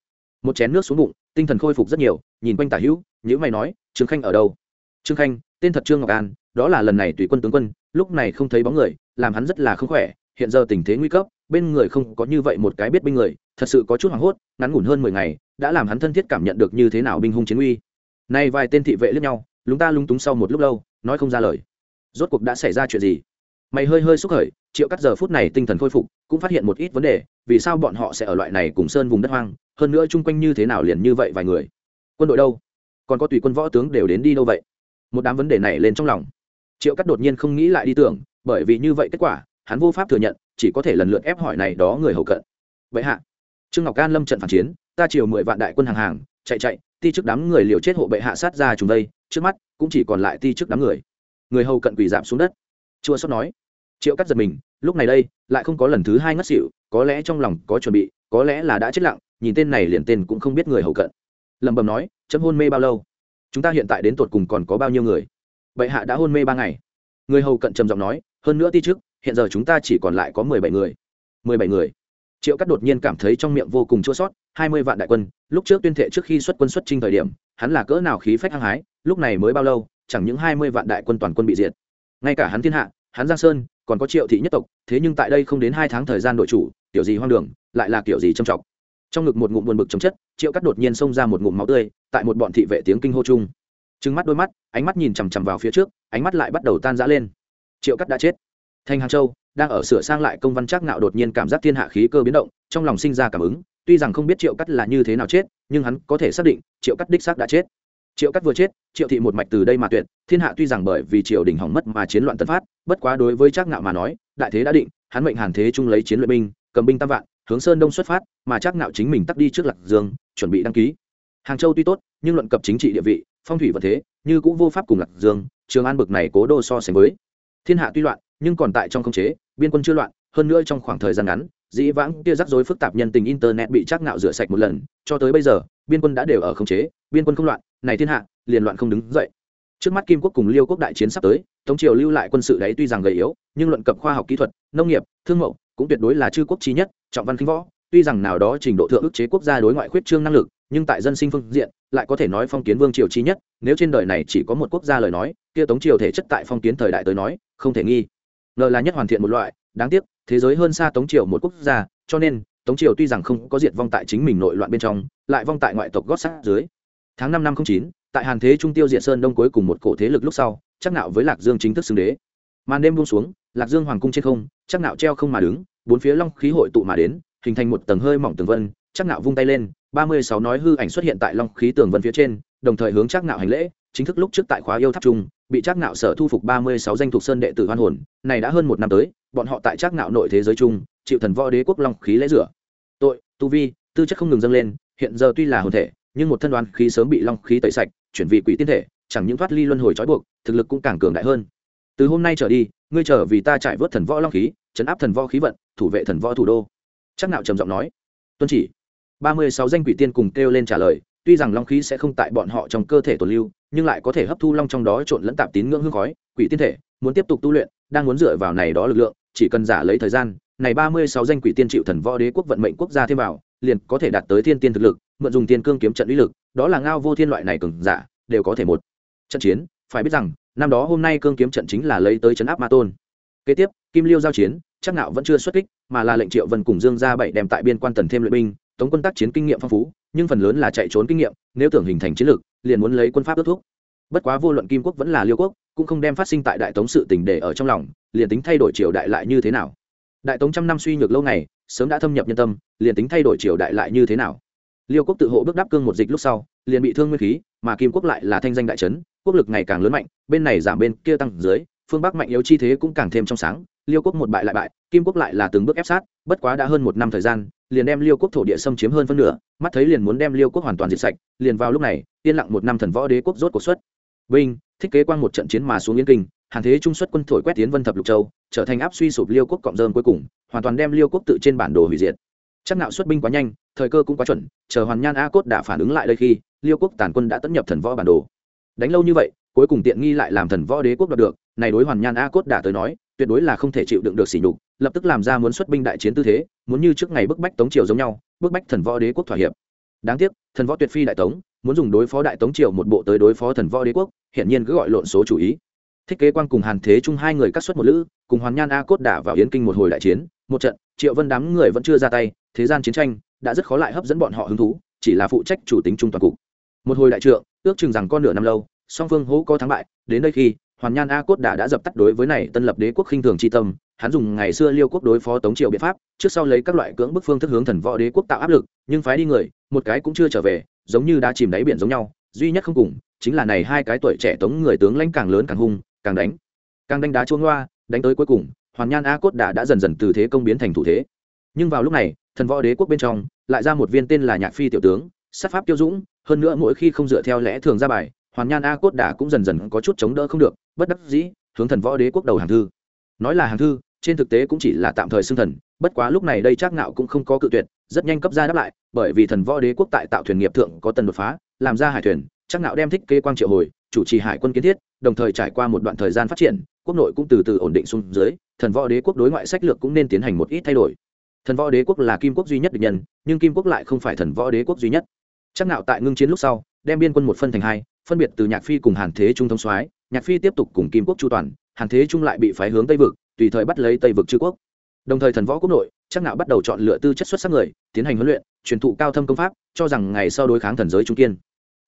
Một chén nước xuống bụng, tinh thần khôi phục rất nhiều, nhìn quanh tả hữu nhữ mày nói trương khanh ở đâu? Trương khanh, tên thật trương ngọc an, đó là lần này tùy quân tướng quân, lúc này không thấy bóng người, làm hắn rất là không khỏe, hiện giờ tình thế nguy cấp, bên người không có như vậy một cái biết binh người, thật sự có chút hoảng hốt, ngắn ngủn hơn mười ngày, đã làm hắn thân thiết cảm nhận được như thế nào binh hung chiến uy. Nay vài tên thị vệ lướt nhau, lúng ta lúng túng sau một lúc lâu nói không ra lời. Rốt cuộc đã xảy ra chuyện gì? Mày hơi hơi xúc khởi, triệu cắt giờ phút này tinh thần khôi phục, cũng phát hiện một ít vấn đề, vì sao bọn họ sẽ ở loại này cùng sơn vùng đất hoang, hơn nữa chung quanh như thế nào liền như vậy vài người? Quân đội đâu? Còn có tùy quân võ tướng đều đến đi đâu vậy? Một đám vấn đề này lên trong lòng. Triệu cắt đột nhiên không nghĩ lại đi tưởng, bởi vì như vậy kết quả, hắn vô pháp thừa nhận, chỉ có thể lần lượt ép hỏi này đó người hầu cận. Vậy hạ, trương ngọc can lâm trận phản chiến, ta chiều mười vạn đại quân hàng hàng, chạy chạy, ti trước đám người liều chết hộ bệ hạ sát ra chúng đây, trước mắt cũng chỉ còn lại ti trước đám người. Người hầu cận quỳ giảm xuống đất. Chua sót nói, triệu cắt giật mình, lúc này đây, lại không có lần thứ hai ngất xỉu, có lẽ trong lòng có chuẩn bị, có lẽ là đã chết lặng, nhìn tên này liền tên cũng không biết người hầu cận. Lẩm bẩm nói, chấm hôn mê bao lâu? Chúng ta hiện tại đến tột cùng còn có bao nhiêu người? Bệ hạ đã hôn mê ba ngày. Người hầu cận trầm giọng nói, hơn nữa ti trước, hiện giờ chúng ta chỉ còn lại có mười bảy người. Mười bảy người. Triệu cắt đột nhiên cảm thấy trong miệng vô cùng chua sót hai mươi vạn đại quân, lúc trước tuyên thệ trước khi xuất quân xuất trinh thời điểm, hắn là cỡ nào khí phách hăng hái lúc này mới bao lâu, chẳng những hai mươi vạn đại quân toàn quân bị diệt. Ngay cả hắn thiên hạ, hắn giang sơn, còn có triệu thị nhất tộc, thế nhưng tại đây không đến hai tháng thời gian đội chủ, kiểu gì hoang đường, lại là kiểu gì trầm trọng trong ngực một ngụm buồn bực chống chất, triệu cắt đột nhiên xông ra một ngụm máu tươi, tại một bọn thị vệ tiếng kinh hô chung. Trừng mắt đôi mắt, ánh mắt nhìn chằm chằm vào phía trước, ánh mắt lại bắt đầu tan rã lên. Triệu cắt đã chết. Thanh hàng châu, đang ở sửa sang lại công văn chắc nạo đột nhiên cảm giác thiên hạ khí cơ biến động, trong lòng sinh ra cảm ứng, tuy rằng không biết triệu cắt là như thế nào chết, nhưng hắn có thể xác định, triệu cắt đích xác đã chết triệu cắt vừa chết, triệu thị một mạch từ đây mà tuyệt, thiên hạ tuy rằng bởi vì triều đình hỏng mất mà chiến loạn tân phát, bất quá đối với trác ngạo mà nói, đại thế đã định, hắn mệnh hàn thế trung lấy chiến luyện binh, cầm binh tam vạn, hướng sơn đông xuất phát, mà trác ngạo chính mình tắt đi trước lạc dương, chuẩn bị đăng ký. Hàng châu tuy tốt, nhưng luận cập chính trị địa vị, phong thủy và thế, như cũng vô pháp cùng lạc dương, trường an bực này cố đô so sánh với. Thiên hạ tuy loạn, nhưng còn tại trong không chế, biên quân chưa loạn, hơn nữa trong khoảng thời gian ngắn, dĩ vãng kia rắc rối phức tạp nhân tình internet bị Trác Ngạo rửa sạch một lần, cho tới bây giờ, biên quân đã đều ở không chế, biên quân không loạn này thiên hạ, liền loạn không đứng dậy. Trước mắt kim quốc cùng liêu quốc đại chiến sắp tới, tống triều lưu lại quân sự đấy tuy rằng gầy yếu, nhưng luận cập khoa học kỹ thuật, nông nghiệp, thương mẫu cũng tuyệt đối là chư quốc trí nhất, trọng văn kinh võ. Tuy rằng nào đó trình độ thượng ức chế quốc gia đối ngoại khuyết trương năng lực, nhưng tại dân sinh phương diện, lại có thể nói phong kiến vương triều trí nhất, nếu trên đời này chỉ có một quốc gia lời nói, kia tống triều thể chất tại phong kiến thời đại tới nói, không thể nghi. Ngờ là nhất hoàn thiện một loại, đáng tiếc, thế giới hơn xa tống triều một quốc gia, cho nên, tống triều tuy rằng không có diệt vong tại chính mình nội loạn bên trong, lại vong tại ngoại tộc gót sát dưới tháng năm năm không chín, tại hàn thế trung tiêu diệt sơn đông cuối cùng một cổ thế lực lúc sau, chắc nạo với lạc dương chính thức xưng đế. Màn đêm buông xuống, lạc dương hoàng cung trên không, chắc nạo treo không mà đứng, bốn phía long khí hội tụ mà đến, hình thành một tầng hơi mỏng tường vân, chắc nạo vung tay lên, ba mươi sáu nói hư ảnh xuất hiện tại long khí tường vân phía trên, đồng thời hướng chắc nạo hành lễ, chính thức lúc trước tại khóa yêu tháp trung, bị chắc nạo sở thu phục ba mươi sáu danh thuộc sơn đệ tử hoan hồn, này đã hơn một năm tới, bọn họ tại chắc nạo nội thế giới trung, chịu thần võ đế quốc long khí lễ rửa. Tội, tu vi, tư chất không ngừng dâng lên, hiện giờ tuy là hồn thể nhưng một thân đoán khí sớm bị long khí tẩy sạch, chuyển vị quỷ tiên thể, chẳng những thoát ly luân hồi trói buộc, thực lực cũng càng cường đại hơn. Từ hôm nay trở đi, ngươi trở vì ta trải vớt thần võ long khí, chấn áp thần võ khí vận, thủ vệ thần võ thủ đô. Chắc nạo trầm giọng nói. Tuân chỉ. Ba mươi sáu danh quỷ tiên cùng kêu lên trả lời, tuy rằng long khí sẽ không tại bọn họ trong cơ thể tồn lưu, nhưng lại có thể hấp thu long trong đó trộn lẫn tạp tín ngưỡng hương khói, quỷ tiên thể, muốn tiếp tục tu luyện, đang muốn dựa vào này đó lực lượng, chỉ cần giả lấy thời gian, này ba mươi sáu danh quỷ tiên chịu thần võ đế quốc vận mệnh quốc gia thêm vào, liền có thể đạt tới thiên tiên thực lực mượn dùng tiên cương kiếm trận uy lực, đó là ngao vô thiên loại này cường giả, đều có thể một. Trận chiến, phải biết rằng, năm đó hôm nay cương kiếm trận chính là lấy tới chấn áp ma tôn. Kế tiếp, kim liêu giao chiến, chắc nạo vẫn chưa xuất kích, mà là lệnh triệu vân cùng dương gia bảy đem tại biên quan tần thêm luyện binh, tống quân tác chiến kinh nghiệm phong phú, nhưng phần lớn là chạy trốn kinh nghiệm, nếu tưởng hình thành chiến lược, liền muốn lấy quân pháp ước thuốc. bất quá vô luận kim quốc vẫn là liêu quốc, cũng không đem phát sinh tại đại tống sự tình để ở trong lòng, liền tính thay đổi triều đại lại như thế nào? Đại tống trăm năm suy nhược lâu ngày, sớm đã thâm nhập nhân tâm, liền tính thay đổi triều đại lại như thế nào? Liêu quốc tự hộ bước đáp cương một dịch lúc sau, liền bị thương nguyên khí, mà kim quốc lại là thanh danh đại trấn, quốc lực ngày càng lớn mạnh, bên này giảm bên kia tăng dưới, phương bắc mạnh yếu chi thế cũng càng thêm trong sáng, liêu quốc một bại lại bại, kim quốc lại là từng bước ép sát, bất quá đã hơn một năm thời gian, liền đem liêu quốc thổ địa xâm chiếm hơn phân nửa, mắt thấy liền muốn đem liêu quốc hoàn toàn diệt sạch, liền vào lúc này, yên lặng một năm thần võ đế quốc rốt cuộc xuất. Binh thiết kế quang một trận chiến mà xuống yên kinh hàng thế trung xuất quân thổi quét tiến vân thập lục châu, trở thành áp suy sụp liêu quốc cọng rơm cuối cùng, hoàn toàn đem liêu quốc tự trên bản đồ hủy diệt. Chắc nạo xuất binh quá nhanh thời cơ cũng quá chuẩn, chờ hoàn nhan a cốt đã phản ứng lại đây khi, liêu quốc tàn quân đã tấn nhập thần võ bản đồ. Đánh lâu như vậy, cuối cùng tiện nghi lại làm thần võ đế quốc đoạt được, này đối hoàn nhan a cốt đã tới nói, tuyệt đối là không thể chịu đựng được sỉ nhục, lập tức làm ra muốn xuất binh đại chiến tư thế, muốn như trước ngày bức bách tống triều giống nhau, bức bách thần võ đế quốc thỏa hiệp. Đáng tiếc, thần võ tuyệt phi đại tống, muốn dùng đối phó đại tống triều một bộ tới đối phó thần võ đế quốc hiện nhiên cứ gọi lộn số chủ ý. Thích kế quan cùng hàn thế chung hai người cắt xuất một lữ, cùng hoàn nhan a cốt đả vào yến kinh một hồi đại chiến, một trận, triệu vân đám người vẫn chưa ra tay, thế gian chiến tranh đã rất khó lại hấp dẫn bọn họ hứng thú, chỉ là phụ trách chủ tính trung toàn cục. Một hồi đại trượng, ước chừng rằng con nửa năm lâu, song phương hố có thắng bại, đến đây khi, hoàn nhan a cốt đã đã dập tắt đối với này tân lập đế quốc khinh thường tri tâm, hắn dùng ngày xưa liêu quốc đối phó tống triệu biện pháp, trước sau lấy các loại cưỡng bức phương thức hướng thần võ đế quốc tạo áp lực, nhưng phái đi người, một cái cũng chưa trở về, giống như đã chìm đáy biển giống nhau, duy nhất không cùng, chính là này hai cái tuổi trẻ tống người tướng lãnh càng lớn càng hung, càng đánh. Càng đánh đá chuông loa, đánh tới cuối cùng, hoàn nhan a cốt đã đã dần dần từ thế công biến thành thủ thế nhưng vào lúc này, thần võ đế quốc bên trong, lại ra một viên tên là nhạc phi tiểu tướng, sát pháp tiêu dũng, hơn nữa mỗi khi không dựa theo lẽ thường ra bài, hoàn nhan a cốt đã cũng dần dần có chút chống đỡ không được, bất đắc dĩ, hướng thần võ đế quốc đầu hàng thư. Nói là hàng thư, trên thực tế cũng chỉ là tạm thời xưng thần, bất quá lúc này đây chắc nạo cũng không có cự tuyệt, rất nhanh cấp ra đáp lại, bởi vì thần võ đế quốc tại tạo thuyền nghiệp thượng có tần đột phá, làm ra hải thuyền, chắc nạo đem thích kế quang triệu hồi, chủ trì hải quân kiến thiết, đồng thời trải qua một đoạn thời gian phát triển, quốc nội cũng từ từ ổn định xuống dưới, thần võ đế quốc đối ngoại sách lược cũng nên tiến hành một ít thay đổi thần võ đế quốc là kim quốc duy nhất địch nhân, nhưng kim quốc lại không phải thần võ đế quốc duy nhất. Chắc nạo tại ngưng chiến lúc sau, đem biên quân một phân thành hai, phân biệt từ nhạc phi cùng hàn thế trung thống soái, nhạc phi tiếp tục cùng kim quốc chu toàn, hàn thế trung lại bị phái hướng tây vực, tùy thời bắt lấy tây vực chư quốc. Đồng thời thần võ quốc nội, chắc nạo bắt đầu chọn lựa tư chất xuất sắc người, tiến hành huấn luyện, truyền thụ cao thâm công pháp, cho rằng ngày sau đối kháng thần giới trung kiên.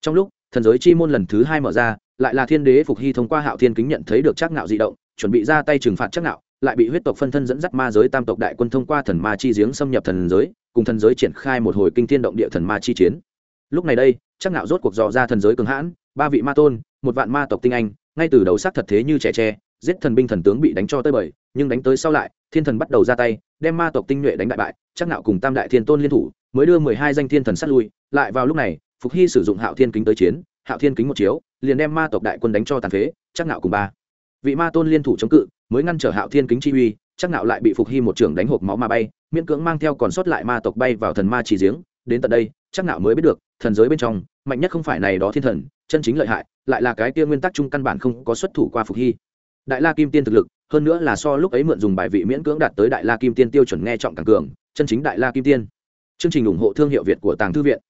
Trong lúc, thần giới chi môn lần thứ hai mở ra, lại là thiên đế phục hy thông qua hạo thiên kính nhận thấy được chắc nạo dị động, chuẩn bị ra tay trừng phạt chắc nạo lại bị huyết tộc phân thân dẫn dắt ma giới tam tộc đại quân thông qua thần ma chi giếng xâm nhập thần giới, cùng thần giới triển khai một hồi kinh thiên động địa thần ma chi chiến. Lúc này đây, chắc nạo rốt cuộc dò ra thần giới cường hãn, ba vị ma tôn, một vạn ma tộc tinh anh, ngay từ đầu sát thật thế như trẻ tre, giết thần binh thần tướng bị đánh cho tới bời, nhưng đánh tới sau lại, thiên thần bắt đầu ra tay, đem ma tộc tinh nhuệ đánh đại bại, chắc nạo cùng tam đại thiên tôn liên thủ, mới đưa mười hai danh thiên thần sát lui, lại vào lúc này, phục hy sử dụng hạo thiên kính tới chiến, hạo thiên kính một chiếu, liền đem ma tộc đại quân đánh cho tàn phế, chắc nạo cùng ba vị ma tôn liên thủ chống cự, mới ngăn trở hạo thiên kính chi uy, chắc nạo lại bị phục hy một trưởng đánh hộp máu ma bay, miễn cưỡng mang theo còn sót lại ma tộc bay vào thần ma chỉ giếng. Đến tận đây, chắc nạo mới biết được, thần giới bên trong, mạnh nhất không phải này đó thiên thần, chân chính lợi hại, lại là cái kia nguyên tắc chung căn bản không có xuất thủ qua phục hy. Đại la kim tiên thực lực, hơn nữa là so lúc ấy mượn dùng bài vị miễn cưỡng đạt tới đại la kim tiên tiêu chuẩn nghe trọng càng cường, chân chính đại la kim tiên. Chương trình ủng hộ thương hiệu việt của tàng thư viện.